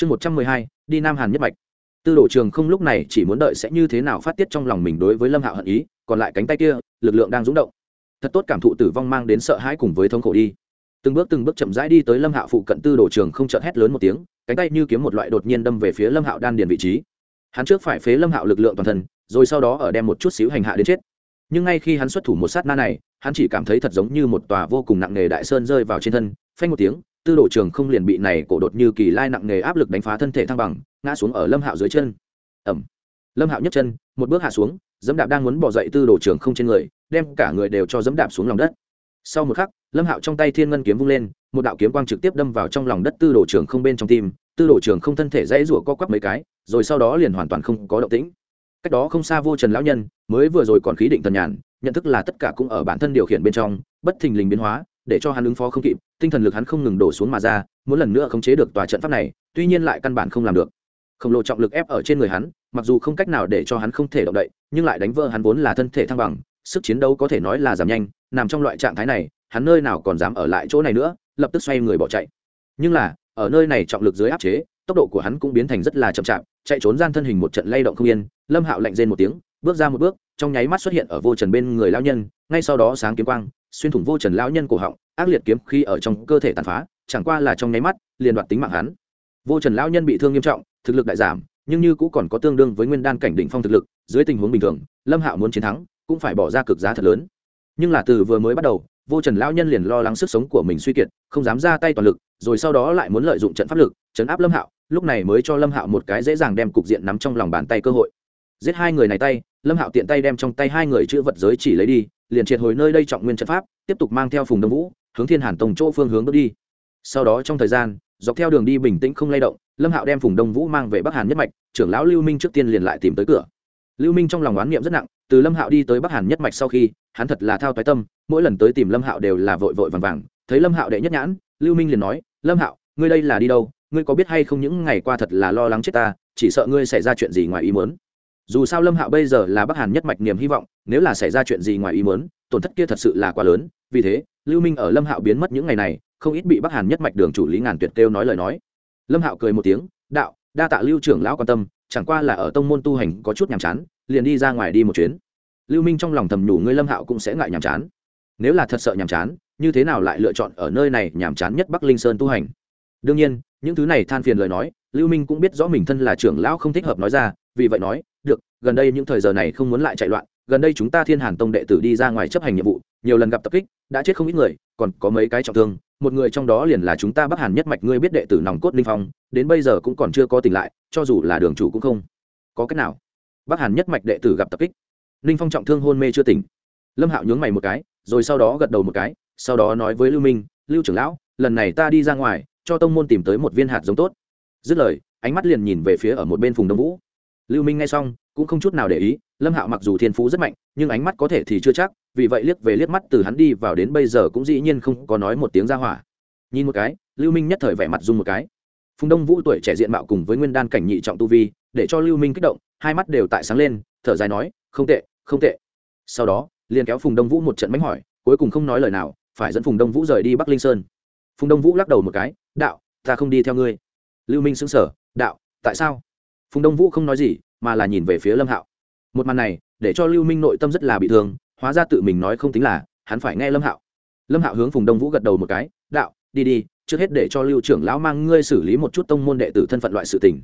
chương một trăm mười hai, đi nam hàn nhất mạch. Tư đồ trường không lúc này chỉ muốn đợi sẽ như thế nào phát tiết trong lòng mình đối với lâm hạo hận ý, còn lại cánh tay kia, lực lượng đang rúng động. Thật tốt cảm thụ tử vong mang đến sợ hãi cùng với thống khổ đi. Từng bước từng bước chậm rãi đi tới lâm hạo phụ cận tư đồ trường không chợt hét lớn một tiếng, cánh tay như kiếm một loại đột nhiên đâm về phía lâm hạo đan điền vị trí. Hắn trước phải phế lâm hạo lực lượng toàn thân, rồi sau đó ở đem một chút xíu hành hạ đến chết. Nhưng ngay khi hắn xuất thủ một sát na này, hắn chỉ cảm thấy thật giống như một tòa vô cùng nặng nề đại sơn rơi vào trên thân, phanh một tiếng tư đồ trường không liền bị này cổ đột như kỳ lai nặng nề áp lực đánh phá thân thể thăng bằng, ngã xuống ở lâm hạo dưới chân. Ẩm. Lâm hạo nhấc chân, một bước hạ xuống, dẫm đạp đang muốn bỏ dậy tư đồ trường không trên người, đem cả người đều cho dẫm đạp xuống lòng đất. Sau một khắc, lâm hạo trong tay thiên ngân kiếm vung lên, một đạo kiếm quang trực tiếp đâm vào trong lòng đất tư đồ trường không bên trong tim, tư đồ trường không thân thể dãy rủa co quắp mấy cái, rồi sau đó liền hoàn toàn không có động tĩnh. Cách đó không xa vô trần lão nhân, mới vừa rồi còn khí định thần nhàn, nhận thức là tất cả cũng ở bản thân điều khiển bên trong, bất thình lình biến hóa, để cho hắn ứng phó không kịp tinh thần lực hắn không ngừng đổ xuống mà ra, muốn lần nữa khống chế được tòa trận pháp này, tuy nhiên lại căn bản không làm được. Khổng lồ trọng lực ép ở trên người hắn, mặc dù không cách nào để cho hắn không thể động đậy, nhưng lại đánh vỡ hắn vốn là thân thể thăng bằng, sức chiến đấu có thể nói là giảm nhanh, nằm trong loại trạng thái này, hắn nơi nào còn dám ở lại chỗ này nữa, lập tức xoay người bỏ chạy. Nhưng là, ở nơi này trọng lực dưới áp chế, tốc độ của hắn cũng biến thành rất là chậm chạp, chạy trốn gian thân hình một trận lay động không yên, lâm hạo lạnh rên một tiếng, bước ra một bước, trong nháy mắt xuất hiện ở vô trần bên người lao nhân ngay sau đó sáng kiếm quang, xuyên thủng vô trần lão nhân cổ họng, ác liệt kiếm khi ở trong cơ thể tàn phá, chẳng qua là trong nháy mắt, liền đoạt tính mạng hắn. Vô trần lão nhân bị thương nghiêm trọng, thực lực đại giảm, nhưng như cũng còn có tương đương với nguyên đan cảnh đỉnh phong thực lực, dưới tình huống bình thường, lâm hạo muốn chiến thắng, cũng phải bỏ ra cực giá thật lớn. Nhưng là từ vừa mới bắt đầu, vô trần lão nhân liền lo lắng sức sống của mình suy kiệt, không dám ra tay toàn lực, rồi sau đó lại muốn lợi dụng trận pháp lực chấn áp lâm hạo, lúc này mới cho lâm hạo một cái dễ dàng đem cục diện nắm trong lòng bàn tay cơ hội. Giết hai người này tay, lâm hạo tiện tay đem trong tay hai người chữ vật giới chỉ lấy đi liền triệt hồi nơi đây trọng nguyên trận pháp, tiếp tục mang theo phùng đông vũ, hướng thiên hàn tông chỗ phương hướng bước đi. Sau đó trong thời gian, dọc theo đường đi bình tĩnh không lay động, lâm hạo đem phùng đông vũ mang về bắc hàn nhất mạch, trưởng lão lưu minh trước tiên liền lại tìm tới cửa. Lưu minh trong lòng oán niệm rất nặng, từ lâm hạo đi tới bắc hàn nhất mạch sau khi, hắn thật là thao toái tâm, mỗi lần tới tìm lâm hạo đều là vội vội vàng vàng, thấy lâm hạo đệ nhất nhãn, lưu minh liền nói, lâm hạo, ngươi đây là đi đâu? Ngươi có biết hay không những ngày qua thật là lo lắng chết ta, chỉ sợ ngươi xảy ra chuyện gì ngoài ý muốn? Dù sao lâm hạo bây giờ là bắc hàn nhất mạch niềm hy vọng nếu là xảy ra chuyện gì ngoài ý muốn, tổn thất kia thật sự là quá lớn. Vì thế, lưu minh ở lâm hạo biến mất những ngày này, không ít bị bắc hàn nhất mạch đường chủ lý ngàn tuyệt kêu nói lời nói. Lâm hạo cười một tiếng, đạo, đa tạ lưu trưởng lão quan tâm, chẳng qua là ở tông môn tu hành có chút nhàm chán, liền đi ra ngoài đi một chuyến. Lưu minh trong lòng thầm nhủ, ngươi lâm hạo cũng sẽ ngại nhàm chán. Nếu là thật sợ nhàm chán, như thế nào lại lựa chọn ở nơi này nhàm chán nhất bắc linh sơn tu hành? Đương nhiên, những thứ này than phiền lời nói, lưu minh cũng biết rõ mình thân là trưởng lão không thích hợp nói ra, vì vậy nói, được, gần đây những thời giờ này không muốn lại chạy loạn gần đây chúng ta thiên hàn tông đệ tử đi ra ngoài chấp hành nhiệm vụ, nhiều lần gặp tập kích, đã chết không ít người, còn có mấy cái trọng thương, một người trong đó liền là chúng ta bắc hàn nhất mạch ngươi biết đệ tử nòng cốt linh phong, đến bây giờ cũng còn chưa có tỉnh lại, cho dù là đường chủ cũng không có cách nào. Bắc hàn nhất mạch đệ tử gặp tập kích, linh phong trọng thương hôn mê chưa tỉnh. Lâm hạo nhướng mày một cái, rồi sau đó gật đầu một cái, sau đó nói với lưu minh, lưu trưởng lão, lần này ta đi ra ngoài, cho tông môn tìm tới một viên hạt giống tốt. Dứt lời, ánh mắt liền nhìn về phía ở một bên phùng đông vũ. Lưu minh nghe xong, cũng không chút nào để ý lâm hạo mặc dù thiên phú rất mạnh, nhưng ánh mắt có thể thì chưa chắc, vì vậy liếc về liếc mắt từ hắn đi vào đến bây giờ cũng dĩ nhiên không có nói một tiếng ra hỏa. Nhìn một cái, lưu minh nhất thời vẻ mặt dung một cái. Phùng đông vũ tuổi trẻ diện mạo cùng với nguyên đan cảnh nhị trọng tu vi, để cho lưu minh kích động, hai mắt đều tại sáng lên, thở dài nói, không tệ không tệ. Sau đó, liền kéo phùng đông vũ một trận mánh hỏi, cuối cùng không nói lời nào, phải dẫn phùng đông vũ rời đi bắc linh sơn. Phùng đông vũ lắc đầu một cái, đạo, ta không đi theo ngươi. Lưu minh xứng sở đạo, tại sao? Phùng đông vũ không nói gì, mà là nhìn về phía lâm hạo một màn này để cho lưu minh nội tâm rất là bị thương hóa ra tự mình nói không tính là hắn phải nghe lâm hạo. Lâm hạo hướng phùng đông vũ gật đầu một cái đạo đi đi trước hết để cho lưu trưởng lão mang ngươi xử lý một chút tông môn đệ tử thân phận loại sự tình.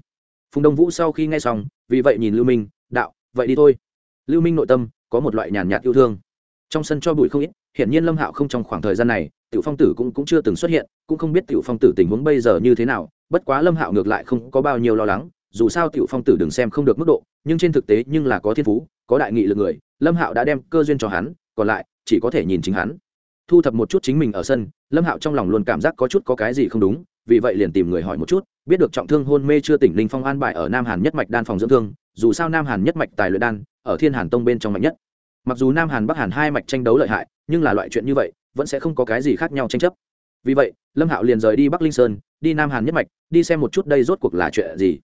Phùng đông vũ sau khi nghe xong vì vậy nhìn lưu minh đạo vậy đi thôi. Lưu minh nội tâm có một loại nhàn nhạt yêu thương. Trong sân cho bụi không ít hiển nhiên lâm hạo không trong khoảng thời gian này tiểu phong tử cũng, cũng chưa từng xuất hiện cũng không biết tiểu phong tử tình huống bây giờ như thế nào bất quá lâm hạo ngược lại không có bao nhiêu lo lắng dù sao tiểu phong tử đừng xem không được mức độ nhưng trên thực tế nhưng là có thiên phú, có đại nghị lực người, lâm hạo đã đem cơ duyên cho hắn, còn lại, chỉ có thể nhìn chính hắn. Thu thập một chút chính mình ở sân, lâm hạo trong lòng luôn cảm giác có chút có cái gì không đúng, vì vậy liền tìm người hỏi một chút, biết được trọng thương hôn mê chưa tỉnh linh phong an bài ở nam hàn nhất mạch đan phòng dưỡng thương, dù sao nam hàn nhất mạch tài luyện đan, ở thiên hàn tông bên trong mạnh nhất. Mặc dù nam hàn bắc hàn hai mạch tranh đấu lợi hại, nhưng là loại chuyện như vậy, vẫn sẽ không có cái gì khác nhau tranh chấp. Vì vậy, lâm hạo liền rời đi bắc linh sơn, đi nam hàn nhất mạch, đi xem một chút đây rốt cuộc là chuyện gì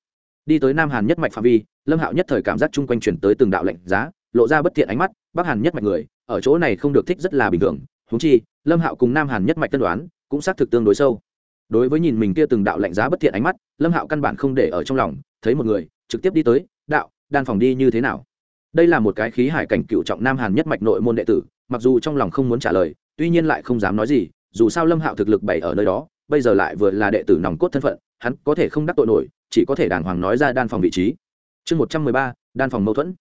đi tới nam hàn nhất mạch phạm vi, lâm hạo nhất thời cảm giác chung quanh chuyển tới từng đạo lệnh giá, lộ ra bất thiện ánh mắt, bắc hàn nhất mạch người, ở chỗ này không được thích rất là bình thường. Húng chi, lâm hạo cùng nam hàn nhất mạch tân đoán, cũng xác thực tương đối sâu. Đối với nhìn mình kia từng đạo lạnh giá bất thiện ánh mắt, lâm hạo căn bản không để ở trong lòng, thấy một người, trực tiếp đi tới, đạo, đan phòng đi như thế nào? Đây là một cái khí hải cảnh cựu trọng nam hàn nhất mạch nội môn đệ tử, mặc dù trong lòng không muốn trả lời, tuy nhiên lại không dám nói gì, dù sao lâm hạo thực lực bày ở nơi đó bây giờ lại vừa là đệ tử nòng cốt thân phận, hắn có thể không đắc tội nổi, chỉ có thể đàng hoàng nói ra đan phòng vị trí. Chương một trăm mười ba, đan phòng mâu thuẫn.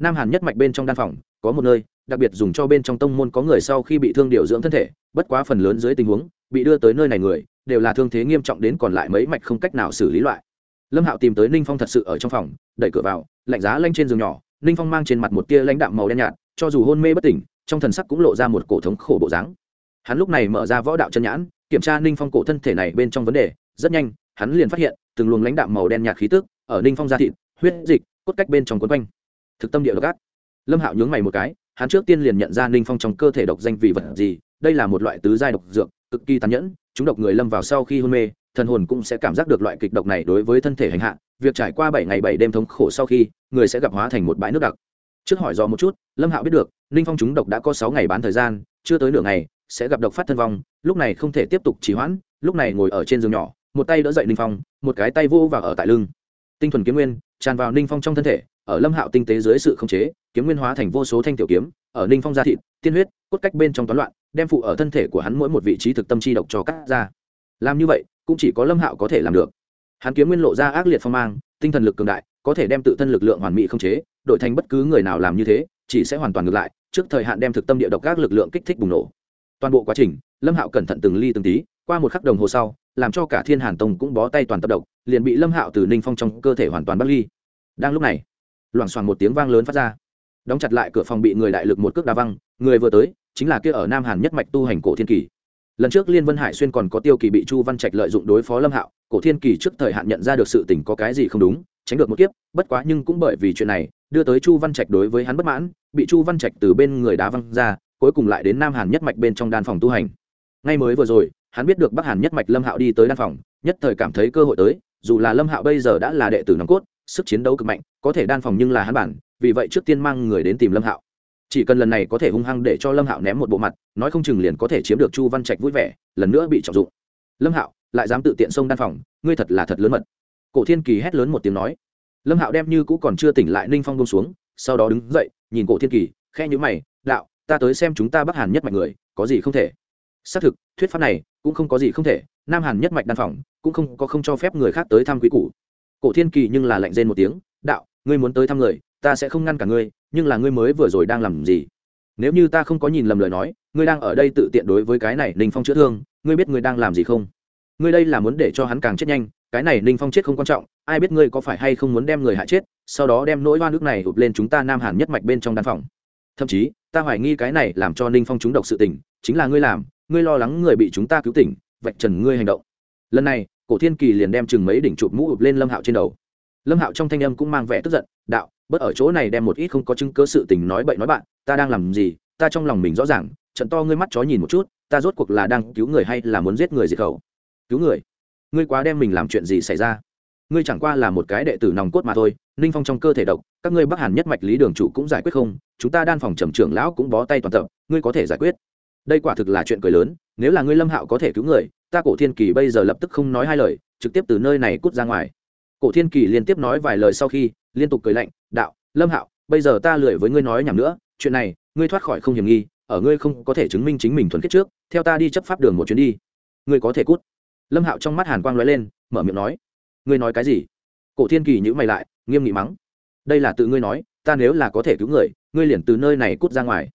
Nam hàn nhất mạch bên trong đan phòng, có một nơi, đặc biệt dùng cho bên trong tông môn có người sau khi bị thương điều dưỡng thân thể, bất quá phần lớn dưới tình huống, bị đưa tới nơi này người, đều là thương thế nghiêm trọng đến còn lại mấy mạch không cách nào xử lý loại. Lâm hạo tìm tới ninh phong thật sự ở trong phòng, đẩy cửa vào, lạnh giá lanh trên giường nhỏ, ninh phong mang trên mặt một tia lãnh đạm màu đen nhạt, cho dù hôn mê bất tỉnh, trong thần sắc cũng lộ ra một cổ thống khổ bộ dáng. Hắn lúc này mở ra võ đạo chân nhãn kiểm tra ninh phong cổ thân thể này bên trong vấn đề, rất nhanh, hắn liền phát hiện, từng luồng lãnh đạm màu đen nhạt khí tức ở ninh phong da thịt, huyết dịch, cốt cách bên trong quấn quanh. Thực tâm địa độc ác. Lâm hạo nhướng mày một cái, hắn trước tiên liền nhận ra ninh phong trong cơ thể độc danh vì vật gì, đây là một loại tứ giai độc dược, cực kỳ tàn nhẫn, chúng độc người lâm vào sau khi hôn mê, thần hồn cũng sẽ cảm giác được loại kịch độc này đối với thân thể hành hạ, việc trải qua bảy ngày bảy đêm thống khổ sau khi, người sẽ gặp hóa thành một bãi nước đặc. Trước hỏi do một chút, lâm hạo biết được, ninh phong chúng độc đã có sáu ngày bán thời gian, chưa tới nửa ngày sẽ gặp độc phát thân vong, lúc này không thể tiếp tục trì hoãn, lúc này ngồi ở trên giường nhỏ, một tay đỡ dậy ninh phong, một cái tay vô vào ở tại lưng. Tinh thuần kiếm nguyên, tràn vào ninh phong trong thân thể, ở lâm hạo tinh tế dưới sự khống chế, kiếm nguyên hóa thành vô số thanh tiểu kiếm, ở ninh phong gia thịt, tiên huyết, cốt cách bên trong toán loạn, đem phụ ở thân thể của hắn mỗi một vị trí thực tâm chi độc cho cắt ra. Làm như vậy, cũng chỉ có lâm hạo có thể làm được. Hắn kiếm nguyên lộ ra ác liệt phong mang, tinh thần lực cường đại, có thể đem tự thân lực lượng hoàn mỹ không chế, đổi thành bất cứ người nào làm như thế, chỉ sẽ hoàn toàn ngược lại, trước thời hạn đem thực tâm địa độc các lực lượng kích thích bùng nổ toàn bộ quá trình, lâm hạo cẩn thận từng ly từng tí, qua một khắc đồng hồ sau, làm cho cả thiên hàn tông cũng bó tay toàn tập độc, liền bị lâm hạo từ ninh phong trong cơ thể hoàn toàn bắt ly. Đang lúc này, loảng xoảng một tiếng vang lớn phát ra. Đóng chặt lại cửa phòng bị người đại lực một cước đa văng, người vừa tới, chính là kia ở nam hàn nhất mạch tu hành cổ thiên kỳ. Lần trước liên vân hải xuyên còn có tiêu kỳ bị chu văn trạch lợi dụng đối phó lâm hạo, cổ thiên kỳ trước thời hạn nhận ra được sự tình có cái gì không đúng, tránh được một kiếp, bất quá nhưng cũng bởi vì chuyện này, đưa tới chu văn trạch đối với hắn bất mãn, bị chu văn trạch từ bên người đá văng ra cuối cùng lại đến nam hàn nhất mạch bên trong đan phòng tu hành. Ngay mới vừa rồi, hắn biết được bắc hàn nhất mạch lâm hạo đi tới đan phòng, nhất thời cảm thấy cơ hội tới, dù là lâm hạo bây giờ đã là đệ tử nòng cốt, sức chiến đấu cực mạnh, có thể đan phòng nhưng là hắn bản, vì vậy trước tiên mang người đến tìm lâm hạo. Chỉ cần lần này có thể hung hăng để cho lâm hạo ném một bộ mặt, nói không chừng liền có thể chiếm được chu văn trạch vui vẻ, lần nữa bị trọng dụng. Lâm hạo, lại dám tự tiện xông đan phòng, ngươi thật là thật lớn mật. Cổ thiên kỳ hét lớn một tiếng nói. Lâm hạo đem như cũ còn chưa tỉnh lại ninh phong bông xuống, sau đó đứng dậy, nhìn cổ thiên kỳ khe nhữ mày, đạo ta tới xem chúng ta bắc hàn nhất mạch người, có gì không thể. Xác thực, thuyết pháp này cũng không có gì không thể, nam hàn nhất mạch đan phòng cũng không có không cho phép người khác tới thăm quý củ. cổ thiên kỳ nhưng là lạnh rên một tiếng, đạo, ngươi muốn tới thăm người, ta sẽ không ngăn cả ngươi, nhưng là ngươi mới vừa rồi đang làm gì? Nếu như ta không có nhìn lầm lời nói, ngươi đang ở đây tự tiện đối với cái này ninh phong chữa thương, ngươi biết ngươi đang làm gì không? Ngươi đây là muốn để cho hắn càng chết nhanh, cái này ninh phong chết không quan trọng, ai biết ngươi có phải hay không muốn đem người hạ chết, sau đó đem nỗi hoa nước này ụp lên chúng ta nam hàn nhất mạch bên trong đan phòng thậm chí, ta hoài nghi cái này làm cho ninh phong chúng độc sự tình, chính là ngươi làm, ngươi lo lắng người bị chúng ta cứu tỉnh, vạch trần ngươi hành động. Lần này, cổ thiên kỳ liền đem chừng mấy đỉnh chụp mũ ụp lên lâm hạo trên đầu. Lâm hạo trong thanh âm cũng mang vẻ tức giận, đạo, bớt ở chỗ này đem một ít không có chứng cơ sự tình nói bậy nói bạn, ta đang làm gì? Ta trong lòng mình rõ ràng, trận to ngươi mắt chó nhìn một chút, ta rốt cuộc là đang cứu người hay là muốn giết người diệt khẩu? Cứu người? Ngươi quá đem mình làm chuyện gì xảy ra? Ngươi chẳng qua là một cái đệ tử nòng cốt mà thôi ninh phong trong cơ thể độc, các ngươi bắc hàn nhất mạch lý đường chủ cũng giải quyết không? Chúng ta đan phòng trầm trưởng lão cũng bó tay toàn tập, ngươi có thể giải quyết. Đây quả thực là chuyện cười lớn, nếu là ngươi lâm hạo có thể cứu người, ta cổ thiên kỳ bây giờ lập tức không nói hai lời, trực tiếp từ nơi này cút ra ngoài. Cổ thiên kỳ liên tiếp nói vài lời sau khi, liên tục cười lạnh, đạo, lâm hạo, bây giờ ta lười với ngươi nói nhảm nữa, chuyện này, ngươi thoát khỏi không hiểm nghi, ở ngươi không có thể chứng minh chính mình thuần khiết trước, theo ta đi chấp pháp đường một chuyến đi. Ngươi có thể cút. Lâm hạo trong mắt hàn quang lóe lên, mở miệng nói, ngươi nói cái gì? Cổ thiên kỳ nhữ mày lại nghiêm nghị mắng. Đây là tự ngươi nói, ta nếu là có thể cứu người, ngươi liền từ nơi này cút ra ngoài.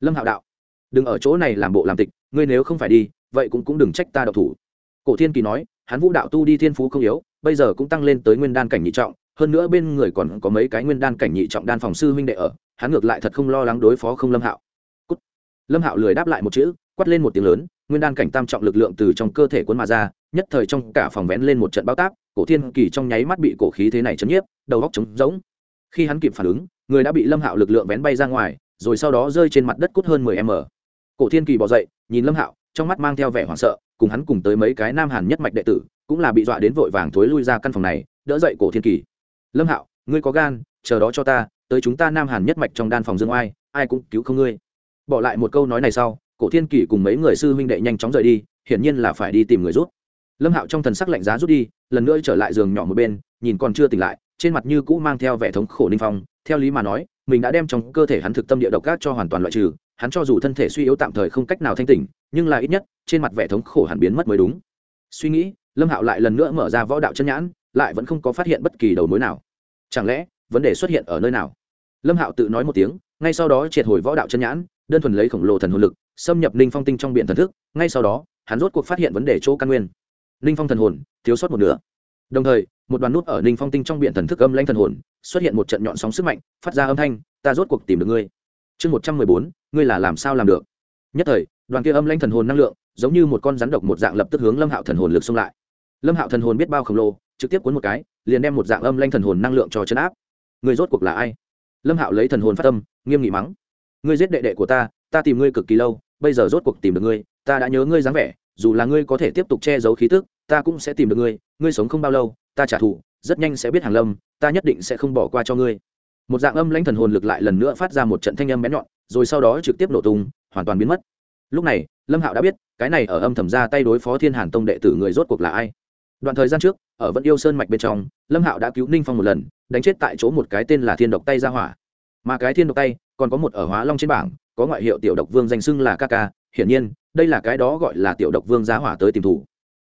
Lâm hạo đạo, đừng ở chỗ này làm bộ làm tịch, ngươi nếu không phải đi, vậy cũng cũng đừng trách ta độc thủ. Cổ thiên kỳ nói, hắn vũ đạo tu đi thiên phú không yếu, bây giờ cũng tăng lên tới nguyên đan cảnh nhị trọng, hơn nữa bên người còn có mấy cái nguyên đan cảnh nhị trọng đan phòng sư huynh đệ ở, hắn ngược lại thật không lo lắng đối phó không lâm hạo. Cút. lâm hạo lười đáp lại một chữ, quát lên một tiếng lớn, nguyên đan cảnh tam trọng lực lượng từ trong cơ thể cuốn mà ra, nhất thời trong cả phòng vén lên một trận bao tác cổ thiên kỳ trong nháy mắt bị cổ khí thế này chấn nhiếp, đầu góc trống rỗng. Khi hắn kịp phản ứng, người đã bị lâm hạo lực lượng vén bay ra ngoài, rồi sau đó rơi trên mặt đất cút hơn mười m. Cổ thiên kỳ bỏ dậy, nhìn lâm hạo, trong mắt mang theo vẻ hoảng sợ, cùng hắn cùng tới mấy cái nam hàn nhất mạch đệ tử, cũng là bị dọa đến vội vàng thối lui ra căn phòng này, đỡ dậy cổ thiên kỳ. Lâm hạo, ngươi có gan, chờ đó cho ta, tới chúng ta nam hàn nhất mạch trong đan phòng dương oai, ai cũng cứu không ngươi. Bỏ lại một câu nói này sau, cổ thiên kỳ cùng mấy người sư huynh đệ nhanh chóng rời đi, hiển nhiên là phải đi tìm người rút lâm hạo trong thần sắc lạnh giá rút đi, lần nữa trở lại giường nhỏ một bên, nhìn còn chưa tỉnh lại, trên mặt như cũ mang theo vẻ thống khổ ninh phong, theo lý mà nói, mình đã đem trong cơ thể hắn thực tâm địa độc gác cho hoàn toàn loại trừ, hắn cho dù thân thể suy yếu tạm thời không cách nào thanh tỉnh, nhưng là ít nhất, trên mặt vẻ thống khổ hẳn biến mất mới đúng. Suy nghĩ, lâm hạo lại lần nữa mở ra võ đạo chân nhãn, lại vẫn không có phát hiện bất kỳ đầu mối nào. Chẳng lẽ, vấn đề xuất hiện ở nơi nào? Lâm hạo tự nói một tiếng, ngay sau đó triệt hồi võ đạo chân nhãn, đơn thuần lấy khổng lồ thần hồn lực, xâm nhập ninh phong tinh trong biện thần thức, ngay sau đó, hắn rốt cuộc phát hiện vấn đề chỗ căn nguyên ninh phong thần hồn, thiếu sót một nửa. Đồng thời, một đoàn nút ở ninh phong tinh trong biển thần thức âm lanh thần hồn, xuất hiện một trận nhọn sóng sức mạnh, phát ra âm thanh, ta rốt cuộc tìm được ngươi. Chương một trăm mười bốn, ngươi là làm sao làm được? Nhất thời, đoàn kia âm lanh thần hồn năng lượng, giống như một con rắn độc một dạng lập tức hướng lâm hạo thần hồn lực xông lại. Lâm hạo thần hồn biết bao khổng lồ, trực tiếp cuốn một cái, liền đem một dạng âm lanh thần hồn năng lượng cho chấn áp. Người rốt cuộc là ai? Lâm hạo lấy thần hồn phát tâm nghiêm nghị mắng. Ngươi giết đệ đệ của ta ta tìm ngươi cực kỳ lâu, bây giờ rốt cuộc tìm được ngươi, ta đã nhớ ngươi dáng vẻ dù là ngươi có thể tiếp tục che giấu khí tức, ta cũng sẽ tìm được ngươi ngươi sống không bao lâu, ta trả thù, rất nhanh sẽ biết hàng lâm, ta nhất định sẽ không bỏ qua cho ngươi. Một dạng âm lãnh thần hồn lực lại lần nữa phát ra một trận thanh âm bén nhọn, rồi sau đó trực tiếp nổ tung, hoàn toàn biến mất. Lúc này, lâm hạo đã biết, cái này ở âm thầm ra tay đối phó thiên hàn tông đệ tử người rốt cuộc là ai. Đoạn thời gian trước, ở vẫn yêu sơn mạch bên trong, lâm hạo đã cứu ninh phong một lần, đánh chết tại chỗ một cái tên là thiên độc tay ra hỏa. Mà cái thiên độc tay, còn có một ở hóa long trên bảng, có ngoại hiệu tiểu độc vương danh xưng là ca ca hiển nhiên, đây là cái đó gọi là tiểu độc vương giá hỏa tới tìm thủ.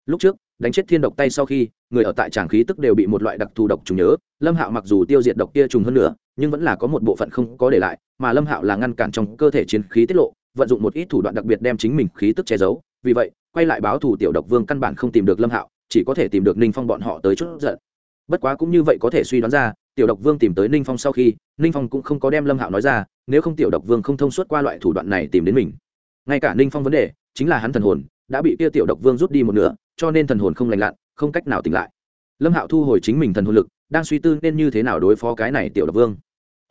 Lúc trước, đánh chết thiên độc tay sau khi, người ở tại tràng khí tức đều bị một loại đặc thù độc trùng nhớ, lâm hạo mặc dù tiêu diệt độc kia trùng hơn nữa, nhưng vẫn là có một bộ phận không có để lại, mà lâm hạo là ngăn cản trong cơ thể chiến khí tiết lộ, vận dụng một ít thủ đoạn đặc biệt đem chính mình khí tức che giấu. Vì vậy, quay lại báo thủ tiểu độc vương căn bản không tìm được lâm hạo, chỉ có thể tìm được ninh phong bọn họ tới chút giận. Bất quá cũng như vậy có thể suy đoán ra, tiểu độc vương tìm tới ninh phong sau khi, ninh phong cũng không có đem lâm hạo nói ra, nếu không tiểu độc vương không thông suốt qua loại thủ đoạn này tìm đến mình ngay cả ninh phong vấn đề, chính là hắn thần hồn, đã bị kia tiểu độc vương rút đi một nửa, cho nên thần hồn không lành lặn, không cách nào tỉnh lại. Lâm hạo thu hồi chính mình thần hồn lực, đang suy tư nên như thế nào đối phó cái này tiểu độc vương.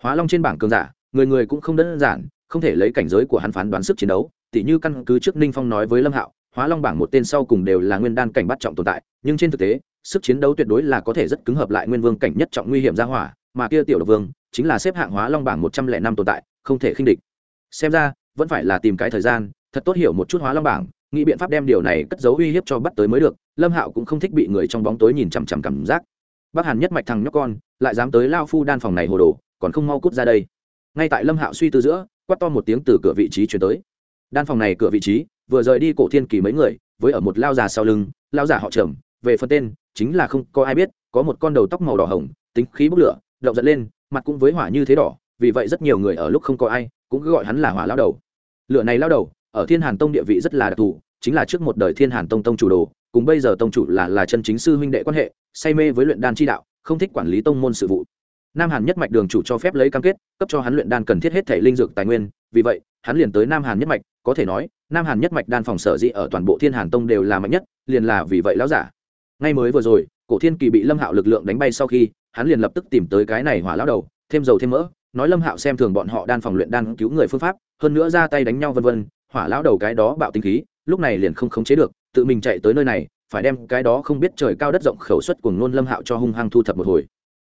Hóa long trên bảng cường giả, người người cũng không đơn giản, không thể lấy cảnh giới của hắn phán đoán sức chiến đấu, tỉ như căn cứ trước ninh phong nói với lâm hạo, hóa long bảng một tên sau cùng đều là nguyên đan cảnh bắt trọng tồn tại, nhưng trên thực tế, sức chiến đấu tuyệt đối là có thể rất cứng hợp lại nguyên vương cảnh nhất trọng nguy hiểm ra hỏa, mà kia tiểu độc vương, chính là xếp hạng hóa long bảng một trăm lẻ năm tồn tại, không thể khinh địch. Xem ra vẫn phải là tìm cái thời gian, thật tốt hiểu một chút hóa long bảng, nghĩ biện pháp đem điều này cất giấu uy hiếp cho bắt tới mới được, lâm hạo cũng không thích bị người trong bóng tối nhìn chằm chằm cảm giác. Bác hàn nhất mạch thằng nhóc con, lại dám tới lao phu đan phòng này hồ đồ, còn không mau cút ra đây. Ngay tại lâm hạo suy tư giữa, quát to một tiếng từ cửa vị trí chuyển tới. Đan phòng này cửa vị trí, vừa rời đi cổ thiên kỳ mấy người, với ở một lao già sau lưng, lao già họ trầm, về phần tên, chính là không có ai biết, có một con đầu tóc màu đỏ hồng, tính khí bốc lửa, động dẫn lên, mặt cũng với hỏa như thế đỏ, vì vậy rất nhiều người ở lúc không có ai, cũng cứ gọi hắn là hỏa lao đầu lựa này lao đầu, ở thiên hàn tông địa vị rất là đặc thù, chính là trước một đời thiên hàn tông tông chủ đồ, cùng bây giờ tông chủ là là chân chính sư huynh đệ quan hệ, say mê với luyện đan chi đạo, không thích quản lý tông môn sự vụ. Nam hàn nhất mạch đường chủ cho phép lấy cam kết, cấp cho hắn luyện đan cần thiết hết thể linh dược tài nguyên, vì vậy, hắn liền tới nam hàn nhất mạch, có thể nói, nam hàn nhất mạch đan phòng sở dĩ ở toàn bộ thiên hàn tông đều là mạnh nhất, liền là vì vậy lão giả. Ngay mới vừa rồi, cổ thiên kỳ bị lâm hạo lực lượng đánh bay sau khi, hắn liền lập tức tìm tới cái này hỏa lão đầu, thêm dầu thêm mỡ nói lâm hạo xem thường bọn họ đan phòng luyện đan cứu người phương pháp, hơn nữa ra tay đánh nhau vân vân, hỏa lão đầu cái đó bạo tinh khí, lúc này liền không khống chế được, tự mình chạy tới nơi này, phải đem cái đó không biết trời cao đất rộng khẩu suất của ngôn lâm hạo cho hung hăng thu thập một hồi.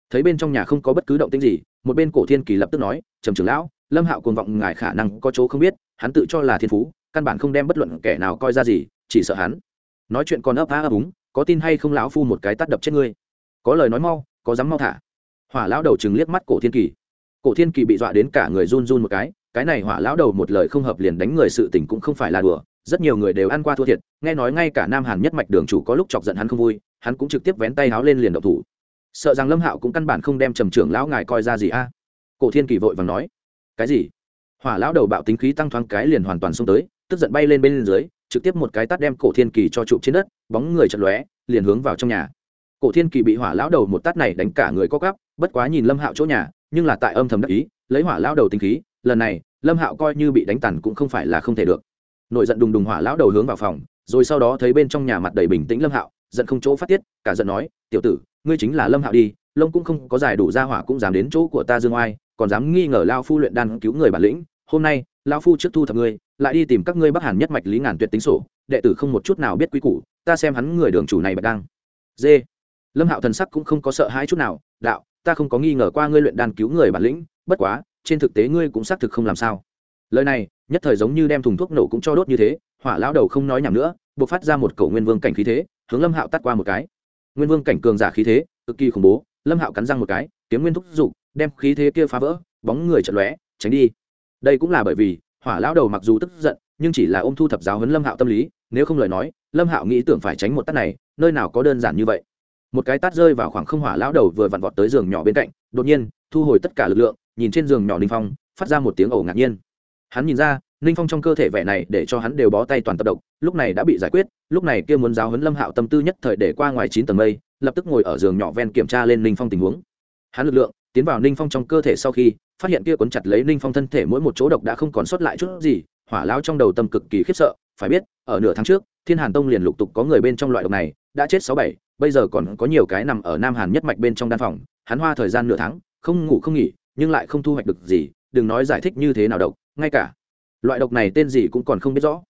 Thấy bên trong nhà không có bất cứ động tĩnh gì, một bên cổ thiên kỳ lập tức nói, trầm trưởng lão, lâm hạo cuồng vọng ngài khả năng có chỗ không biết, hắn tự cho là thiên phú, căn bản không đem bất luận kẻ nào coi ra gì, chỉ sợ hắn. Nói chuyện còn ấp á ấp úng, có tin hay không lão phu một cái tắt đập chết ngươi? Có lời nói mau, có dám mau thả. Hỏa lão đầu chừng liếc mắt cổ thiên kỳ cổ thiên kỳ bị dọa đến cả người run run một cái cái này hỏa lão đầu một lời không hợp liền đánh người sự tình cũng không phải là đùa, rất nhiều người đều ăn qua thua thiệt, nghe nói ngay cả nam hàn nhất mạch đường chủ có lúc chọc giận hắn không vui, hắn cũng trực tiếp vén tay háo lên liền độc thủ. Sợ rằng lâm hạo cũng căn bản không đem trầm trưởng lão ngài coi ra gì a. Cổ thiên kỳ vội vàng nói, cái gì? Hỏa lão đầu bạo tính khí tăng thoáng cái liền hoàn toàn xông tới, tức giận bay lên bên dưới, trực tiếp một cái tắt đem cổ thiên kỳ cho chụp trên đất, bóng người chật lóe, liền hướng vào trong nhà. Cổ thiên kỳ bị hỏa lão đầu một tát này đánh cả người co cắp bất quá nhìn lâm hạo chỗ nhà nhưng là tại âm thầm đắc ý, lấy hỏa lão đầu tinh khí, lần này, lâm hạo coi như bị đánh tàn cũng không phải là không thể được. Nội giận đùng đùng hỏa lão đầu hướng vào phòng, rồi sau đó thấy bên trong nhà mặt đầy bình tĩnh lâm hạo, giận không chỗ phát tiết, cả giận nói, tiểu tử, ngươi chính là lâm hạo đi, lông cũng không có giải đủ ra hỏa cũng dám đến chỗ của ta dương oai, còn dám nghi ngờ lao phu luyện đan cứu người bản lĩnh, hôm nay lao phu trước thu thập ngươi, lại đi tìm các ngươi bắc hàn nhất mạch lý ngàn tuyệt tính sổ, đệ tử không một chút nào biết quy củ, ta xem hắn người đường chủ này bạch đăng dê lâm hạo thần sắc cũng không có sợ hãi chút nào, đạo, ta không có nghi ngờ qua ngươi luyện đan cứu người bản lĩnh, bất quá, trên thực tế ngươi cũng xác thực không làm sao. Lời này, nhất thời giống như đem thùng thuốc nổ cũng cho đốt như thế, hỏa lão đầu không nói nhảm nữa, buộc phát ra một cầu nguyên vương cảnh khí thế, hướng lâm hạo tắt qua một cái. Nguyên vương cảnh cường giả khí thế, cực kỳ khủng bố, lâm hạo cắn răng một cái, kiếm nguyên thúc giục đem khí thế kia phá vỡ, bóng người chật lóe, tránh đi. Đây cũng là bởi vì, hỏa lão đầu mặc dù tức giận, nhưng chỉ là ôm thu thập giáo huấn lâm hạo tâm lý, nếu không lời nói, lâm hạo nghĩ tưởng phải tránh một tát này, nơi nào có đơn giản như vậy một cái tát rơi vào khoảng không hỏa lão đầu vừa vặn vọt tới giường nhỏ bên cạnh, đột nhiên, thu hồi tất cả lực lượng, nhìn trên giường nhỏ ninh phong, phát ra một tiếng ẩu ngạc nhiên. Hắn nhìn ra, ninh phong trong cơ thể vẻ này để cho hắn đều bó tay toàn tập độc, lúc này đã bị giải quyết, lúc này kia muốn giáo huấn lâm hạo tâm tư nhất thời để qua ngoài chín tầng mây, lập tức ngồi ở giường nhỏ ven kiểm tra lên ninh phong tình huống. Hắn lực lượng, tiến vào ninh phong trong cơ thể sau khi, phát hiện kia cuốn chặt lấy ninh phong thân thể mỗi một chỗ độc đã không còn sót lại chút gì, hỏa lão trong đầu tâm cực kỳ khiếp sợ, phải biết, ở nửa tháng trước, thiên hàn tông liền lục tục có người bên trong loại độc này, đã chết sáu bảy bây giờ còn có nhiều cái nằm ở nam hàn nhất mạch bên trong đan phòng, hắn hoa thời gian nửa tháng, không ngủ không nghỉ, nhưng lại không thu hoạch được gì, đừng nói giải thích như thế nào độc, ngay cả loại độc này tên gì cũng còn không biết rõ.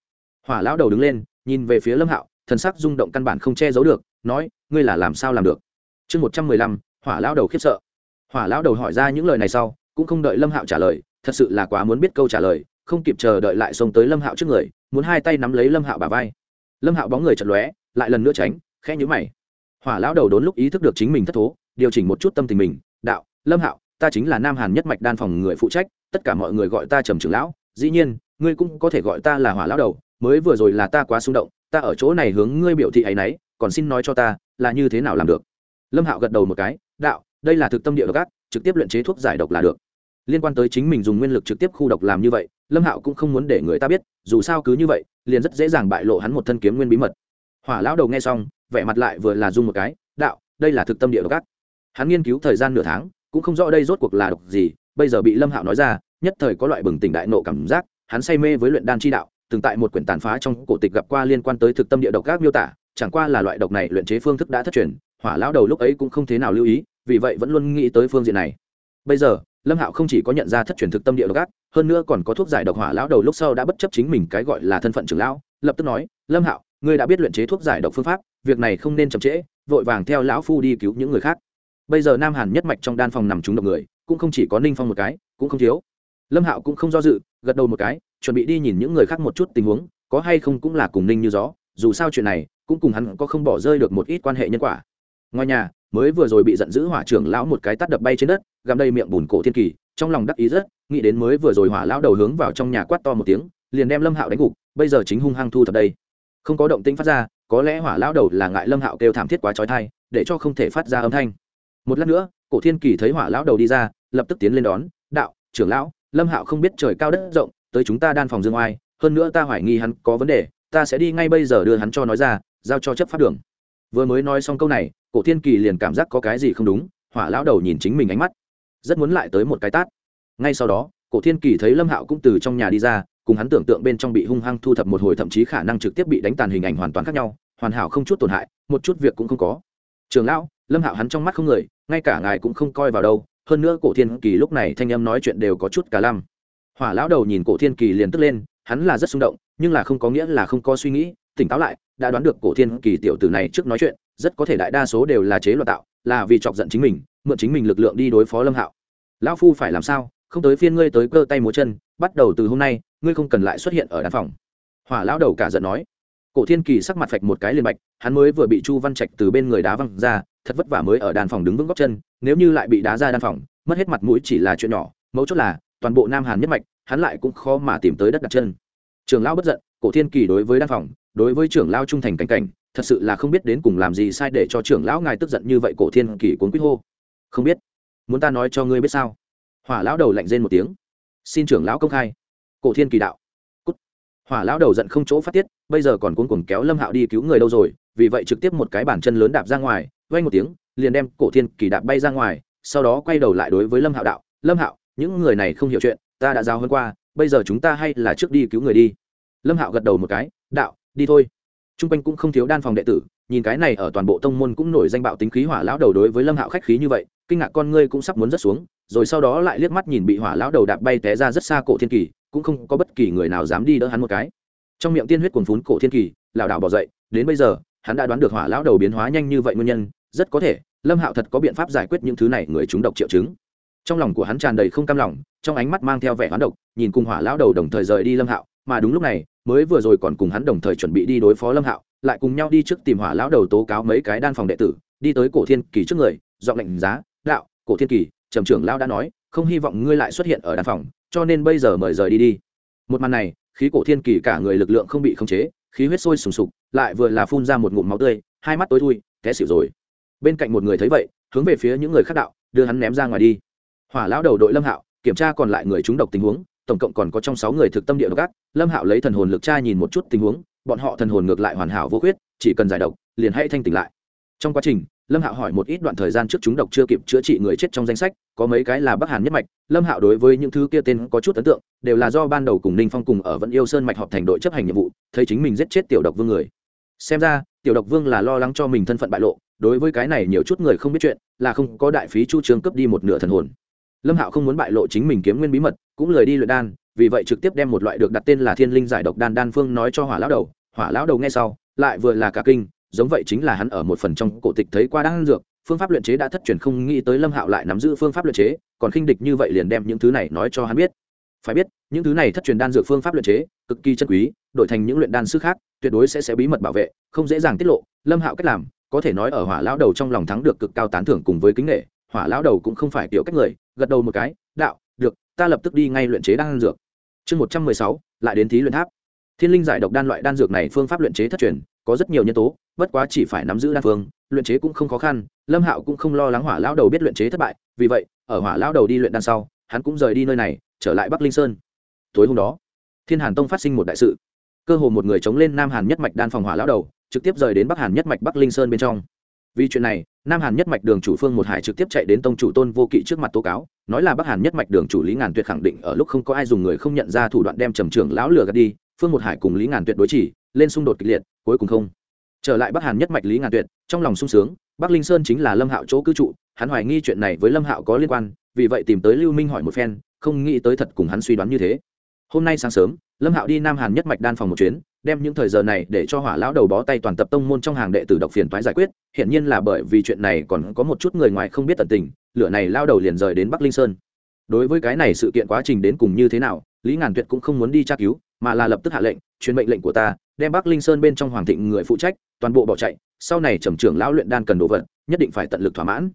Hỏa lão đầu đứng lên, nhìn về phía lâm hạo, thần sắc rung động căn bản không che giấu được, nói, ngươi là làm sao làm được? Chương một trăm mười lăm, hỏa lão đầu khiếp sợ. Hỏa lão đầu hỏi ra những lời này sau, cũng không đợi lâm hạo trả lời, thật sự là quá muốn biết câu trả lời, không kịp chờ đợi lại xông tới lâm hạo trước người, muốn hai tay nắm lấy lâm hạo bà vai. Lâm hạo bóng người chật lóe, lại lần nữa tránh, khẽ nhũ mày hỏa lão đầu đốn lúc ý thức được chính mình thất thố, điều chỉnh một chút tâm tình mình, đạo, lâm hạo, ta chính là nam hàn nhất mạch đan phòng người phụ trách, tất cả mọi người gọi ta trầm trưởng lão, dĩ nhiên, ngươi cũng có thể gọi ta là hỏa lão đầu, mới vừa rồi là ta quá xung động, ta ở chỗ này hướng ngươi biểu thị ấ y n ấ y còn xin nói cho ta, là như thế nào làm được? Lâm hạo gật đầu một cái, đạo, đây là thực tâm địa độc ác, trực tiếp luyện chế thuốc giải độc là được. Liên quan tới chính mình dùng nguyên lực trực tiếp khu độc làm như vậy, lâm hạo cũng không muốn để người ta biết, dù sao cứ như vậy, liền rất dễ dàng bại lộ hắn một thân kiếm nguyên bí mật. Hỏa lão đầu nghe xong vẻ mặt lại vừa là dung một cái, đạo, đây là thực tâm địa độc ác. Hắn nghiên cứu thời gian nửa tháng, cũng không rõ đây rốt cuộc là độc gì, bây giờ bị lâm hạo nói ra, nhất thời có loại bừng tỉnh đại nộ cảm giác, hắn say mê với luyện đan chi đạo, từng tại một quyển tàn phá trong cổ tịch gặp qua liên quan tới thực tâm địa độc các miêu tả, chẳng qua là loại độc này luyện chế phương thức đã thất truyền, hỏa lão đầu lúc ấy cũng không thế nào lưu ý, vì vậy vẫn luôn nghĩ tới phương diện này. Bây giờ, lâm hạo không chỉ có nhận ra thất truyền thực tâm địa độc ác, hơn nữa còn có thuốc giải độc hỏa lão đầu lúc sau đã bất chấp chính mình cái gọi là thân phận trưởng lão, lập tức nói, lâm hạo, ngươi đã biết luyện chế thuốc giải độc phương pháp việc này không nên chậm trễ, vội vàng theo lão phu đi cứu những người khác. Bây giờ nam hàn nhất mạch trong đan phòng nằm trúng độc người, cũng không chỉ có ninh phong một cái, cũng không thiếu. Lâm hạo cũng không do dự, gật đầu một cái, chuẩn bị đi nhìn những người khác một chút tình huống, có hay không cũng là cùng ninh như gió, dù sao chuyện này, cũng cùng hắn có không bỏ rơi được một ít quan hệ nhân quả. Ngoài nhà, mới vừa rồi bị giận dữ hỏa trưởng lão một cái tắt đập bay trên đất, gặm đầy miệng bùn cổ thiên kỳ, trong lòng đắc ý rất, nghĩ đến mới vừa rồi hỏa lão đầu hướng vào trong nhà quát to một tiếng, liền đem lâm hạo đánh gục, bây giờ chính hung hăng thu thập đây. Không có động tĩnh phát ra có lẽ hỏa lão đầu là ngại lâm hạo kêu thảm thiết quá trói thai, để cho không thể phát ra âm thanh. Một lát nữa, cổ thiên kỳ thấy hỏa lão đầu đi ra, lập tức tiến lên đón, đạo, trưởng lão, lâm hạo không biết trời cao đất rộng, tới chúng ta đan phòng dương oai, hơn nữa ta hoài nghi hắn có vấn đề, ta sẽ đi ngay bây giờ đưa hắn cho nói ra, giao cho chấp pháp đường. Vừa mới nói xong câu này, cổ thiên kỳ liền cảm giác có cái gì không đúng, hỏa lão đầu nhìn chính mình ánh mắt, rất muốn lại tới một cái tát. Ngay sau đó cổ thiên kỳ thấy lâm hạo cũng từ trong nhà đi ra, cùng hắn tưởng tượng bên trong bị hung hăng thu thập một hồi thậm chí khả năng trực tiếp bị đánh tàn hình ảnh hoàn toàn khác nhau, hoàn hảo không chút tổn hại, một chút việc cũng không có. Trường lão, lâm hạo hắn trong mắt không người, ngay cả ngài cũng không coi vào đâu, hơn nữa cổ thiên kỳ lúc này thanh âm nói chuyện đều có chút cả lăm. Hỏa lão đầu nhìn cổ thiên kỳ liền tức lên, hắn là rất xung động, nhưng là không có nghĩa là không có suy nghĩ, tỉnh táo lại, đã đoán được cổ thiên kỳ tiểu tử này trước nói chuyện, rất có thể đại đa số đều là chế loạn tạo, là vì chọc giận chính mình, mượn chính mình lực lượng đi đối phó lâm hạo. Lão phu phải làm sao? Không tới phiên ngươi tới cơ tay múa chân, bắt đầu từ hôm nay, ngươi không cần lại xuất hiện ở đàn phòng. Hỏa lão đầu cả giận nói. Cổ thiên kỳ sắc mặt phạch một cái liền bạch, hắn mới vừa bị chu văn trạch từ bên người đá văng ra, thật vất vả mới ở đàn phòng đứng vững góc chân, nếu như lại bị đá ra đàn phòng, mất hết mặt mũi chỉ là chuyện nhỏ, mấu chốt là, toàn bộ nam hàn nhất mạch, hắn lại cũng khó mà tìm tới đất đặt chân. Trường lão bất giận, cổ thiên kỳ đối với đan phòng, đối với trưởng lão trung thành cảnh cảnh, thật sự là không biết đến cùng làm gì sai để cho trưởng lão ngài tức giận như vậy, cổ thiên kỳ cuốn quýt hô. Không biết, muốn ta nói cho ngươi biết sao? Hỏa lão đầu lạnh rên một tiếng. Xin trưởng lão công khai. Cổ thiên kỳ đạo. Cút. hỏa lão đầu giận không chỗ phát tiết, bây giờ còn cuốn cuồng kéo lâm hạo đi cứu người đâu rồi, vì vậy trực tiếp một cái bàn chân lớn đạp ra ngoài vay một tiếng, liền đem cổ thiên kỳ đạp bay ra ngoài, sau đó quay đầu lại đối với lâm hạo đạo, lâm hạo, những người này không hiểu chuyện, ta đã giao hơn qua, bây giờ chúng ta hay là trước đi cứu người đi. Lâm hạo gật đầu một cái, đạo, đi thôi. T r u n g quanh cũng không thiếu đan phòng đệ tử, nhìn cái này ở toàn bộ tông môn cũng nổi danh bạo tính khí hỏa lão đầu đối với lâm hạo khách khí như vậy kinh ngạc con ngươi cũng sắp muốn rớt xuống, rồi sau đó lại liếc mắt nhìn bị hỏa lão đầu đạp bay té ra rất xa cổ thiên kỳ, cũng không có bất kỳ người nào dám đi đỡ hắn một cái. Trong miệng tiên huyết cuồn phún cổ thiên kỳ, lảo đảo bỏ dậy, đến bây giờ, hắn đã đoán được hỏa lão đầu biến hóa nhanh như vậy nguyên nhân, rất có thể, lâm hạo thật có biện pháp giải quyết những thứ này người chúng độc triệu chứng. Trong lòng của hắn tràn đầy không cam lòng, trong ánh mắt mang theo vẻ hoán độc, nhìn cùng hỏa lão đầu đồng thời rời đi lâm hạo, mà đúng lúc này, mới vừa rồi còn cùng hắn đồng thời chuẩn bị đi đối phó lâm hạo, lại cùng nhau đi trước tìm hỏa lão đầu tố cáo mấy cái đan phòng đệ tử, đi tới cổ thiên kỳ trước người dọn lệnh giá cổ thiên kỳ, trầm trưởng lão đã nói, không hy vọng ngươi lại xuất hiện ở đan phòng, cho nên bây giờ mời rời đi đi. Một màn này, khí cổ thiên kỳ cả người lực lượng không bị khống chế, khí huyết sôi sùng sục, lại vừa là phun ra một ngụm máu tươi, hai mắt tối thui, té xỉu rồi. Bên cạnh một người thấy vậy, hướng về phía những người khác đạo, đưa hắn ném ra ngoài đi. Hỏa lão đầu đội lâm hạo, kiểm tra còn lại người trúng độc tình huống, tổng cộng còn có trong sáu người thực tâm địa độc ác. Lâm hạo lấy thần hồn lực tra nhìn một chút tình huống, bọn họ thần hồn ngược lại hoàn hảo vô khuyết, chỉ cần giải độc, liền hãy thanh tỉnh lại. Trong quá trình lâm hạo hỏi một ít đoạn thời gian trước chúng độc chưa kịp chữa trị người chết trong danh sách, có mấy cái là bắc hàn nhất mạch. Lâm hạo đối với những thứ kia tên có chút ấn tượng, đều là do ban đầu cùng ninh phong cùng ở vẫn yêu sơn mạch họp thành đội chấp hành nhiệm vụ, thấy chính mình giết chết tiểu độc vương người. Xem ra, tiểu độc vương là lo lắng cho mình thân phận bại lộ, đối với cái này nhiều chút người không biết chuyện, là không có đại phí chu trương cấp đi một nửa thần hồn. Lâm hạo không muốn bại lộ chính mình kiếm nguyên bí mật, cũng lời đi luyện đan, vì vậy trực tiếp đem một loại được đặt tên là thiên linh giải độc đan đan phương nói cho hỏa lão đầu. Hỏa lão đầu nghe sau, lại vừa là cả kinh giống vậy chính là hắn ở một phần trong cổ tịch thấy qua đan dược, phương pháp luyện chế đã thất truyền không nghĩ tới lâm hạo lại nắm giữ phương pháp luyện chế, còn khinh địch như vậy liền đem những thứ này nói cho hắn biết. Phải biết, những thứ này thất truyền đan dược phương pháp luyện chế, cực kỳ chân quý, đổi thành những luyện đan sư khác, tuyệt đối sẽ sẽ bí mật bảo vệ, không dễ dàng tiết lộ, lâm hạo cách làm, có thể nói ở hỏa lão đầu trong lòng thắng được cực cao tán thưởng cùng với kính nghệ hỏa lão đầu cũng không phải kiểu cách người, gật đầu một cái, đạo, được, ta lập tức đi ngay luyện chế đan dược. Chương một trăm mười sáu, lại đến thí luyện tháp. Thiên linh giải độc đan loại đan dược này phương pháp luyện chế thất truyền, có rất nhiều nhân tố bất quá chỉ phải nắm giữ đan phương, luyện chế cũng không khó khăn, lâm hạo cũng không lo lắng hỏa lão đầu biết luyện chế thất bại, vì vậy, ở hỏa lão đầu đi luyện đan sau, hắn cũng rời đi nơi này, trở lại bắc linh sơn. Tối hôm đó, thiên hàn tông phát sinh một đại sự. Cơ hồ một người chống lên nam hàn nhất mạch đan phòng hỏa lão đầu, trực tiếp rời đến bắc hàn nhất mạch bắc linh sơn bên trong. Vì chuyện này, nam hàn nhất mạch đường chủ phương một hải trực tiếp chạy đến tông chủ tôn vô kỵ trước mặt tố cáo, nói là bắc hàn nhất mạch đường chủ lý ngàn tuyệt khẳng định ở lúc không có ai dùng người không nhận ra thủ đoạn đem trầm trưởng lão lừa gạt đi, phương một hải cùng lý ngàn tuyệt đối chỉ, lên xung đột kịch liệt, cuối cùng không trở lại bắc hàn nhất mạch lý ngàn tuyệt, trong lòng sung sướng, bắc linh sơn chính là lâm hạo chỗ cư trụ, hắn hoài nghi chuyện này với lâm hạo có liên quan, vì vậy tìm tới lưu minh hỏi một phen, không nghĩ tới thật cùng hắn suy đoán như thế. Hôm nay sáng sớm, lâm hạo đi nam hàn nhất mạch đan phòng một chuyến, đem những thời giờ này để cho hỏa lão đầu bó tay toàn tập tông môn trong hàng đệ tử độc phiền toái giải quyết hiện nhiên là bởi vì chuyện này còn có một chút người ngoài không biết tận tình, lửa này lao đầu liền rời đến bắc linh sơn. Đối với cái này sự kiện quá trình đến cùng như thế nào, lý ngàn tuyệt cũng không muốn đi tra cứu mà là lập tức hạ lệnh, truyền mệnh lệnh của ta, đem bắc linh sơn bên trong hoàng thịnh người phụ trách, toàn bộ bỏ chạy, sau này trầm trưởng lão luyện đan cần đồ vật, nhất định phải tận lực thỏa mãn.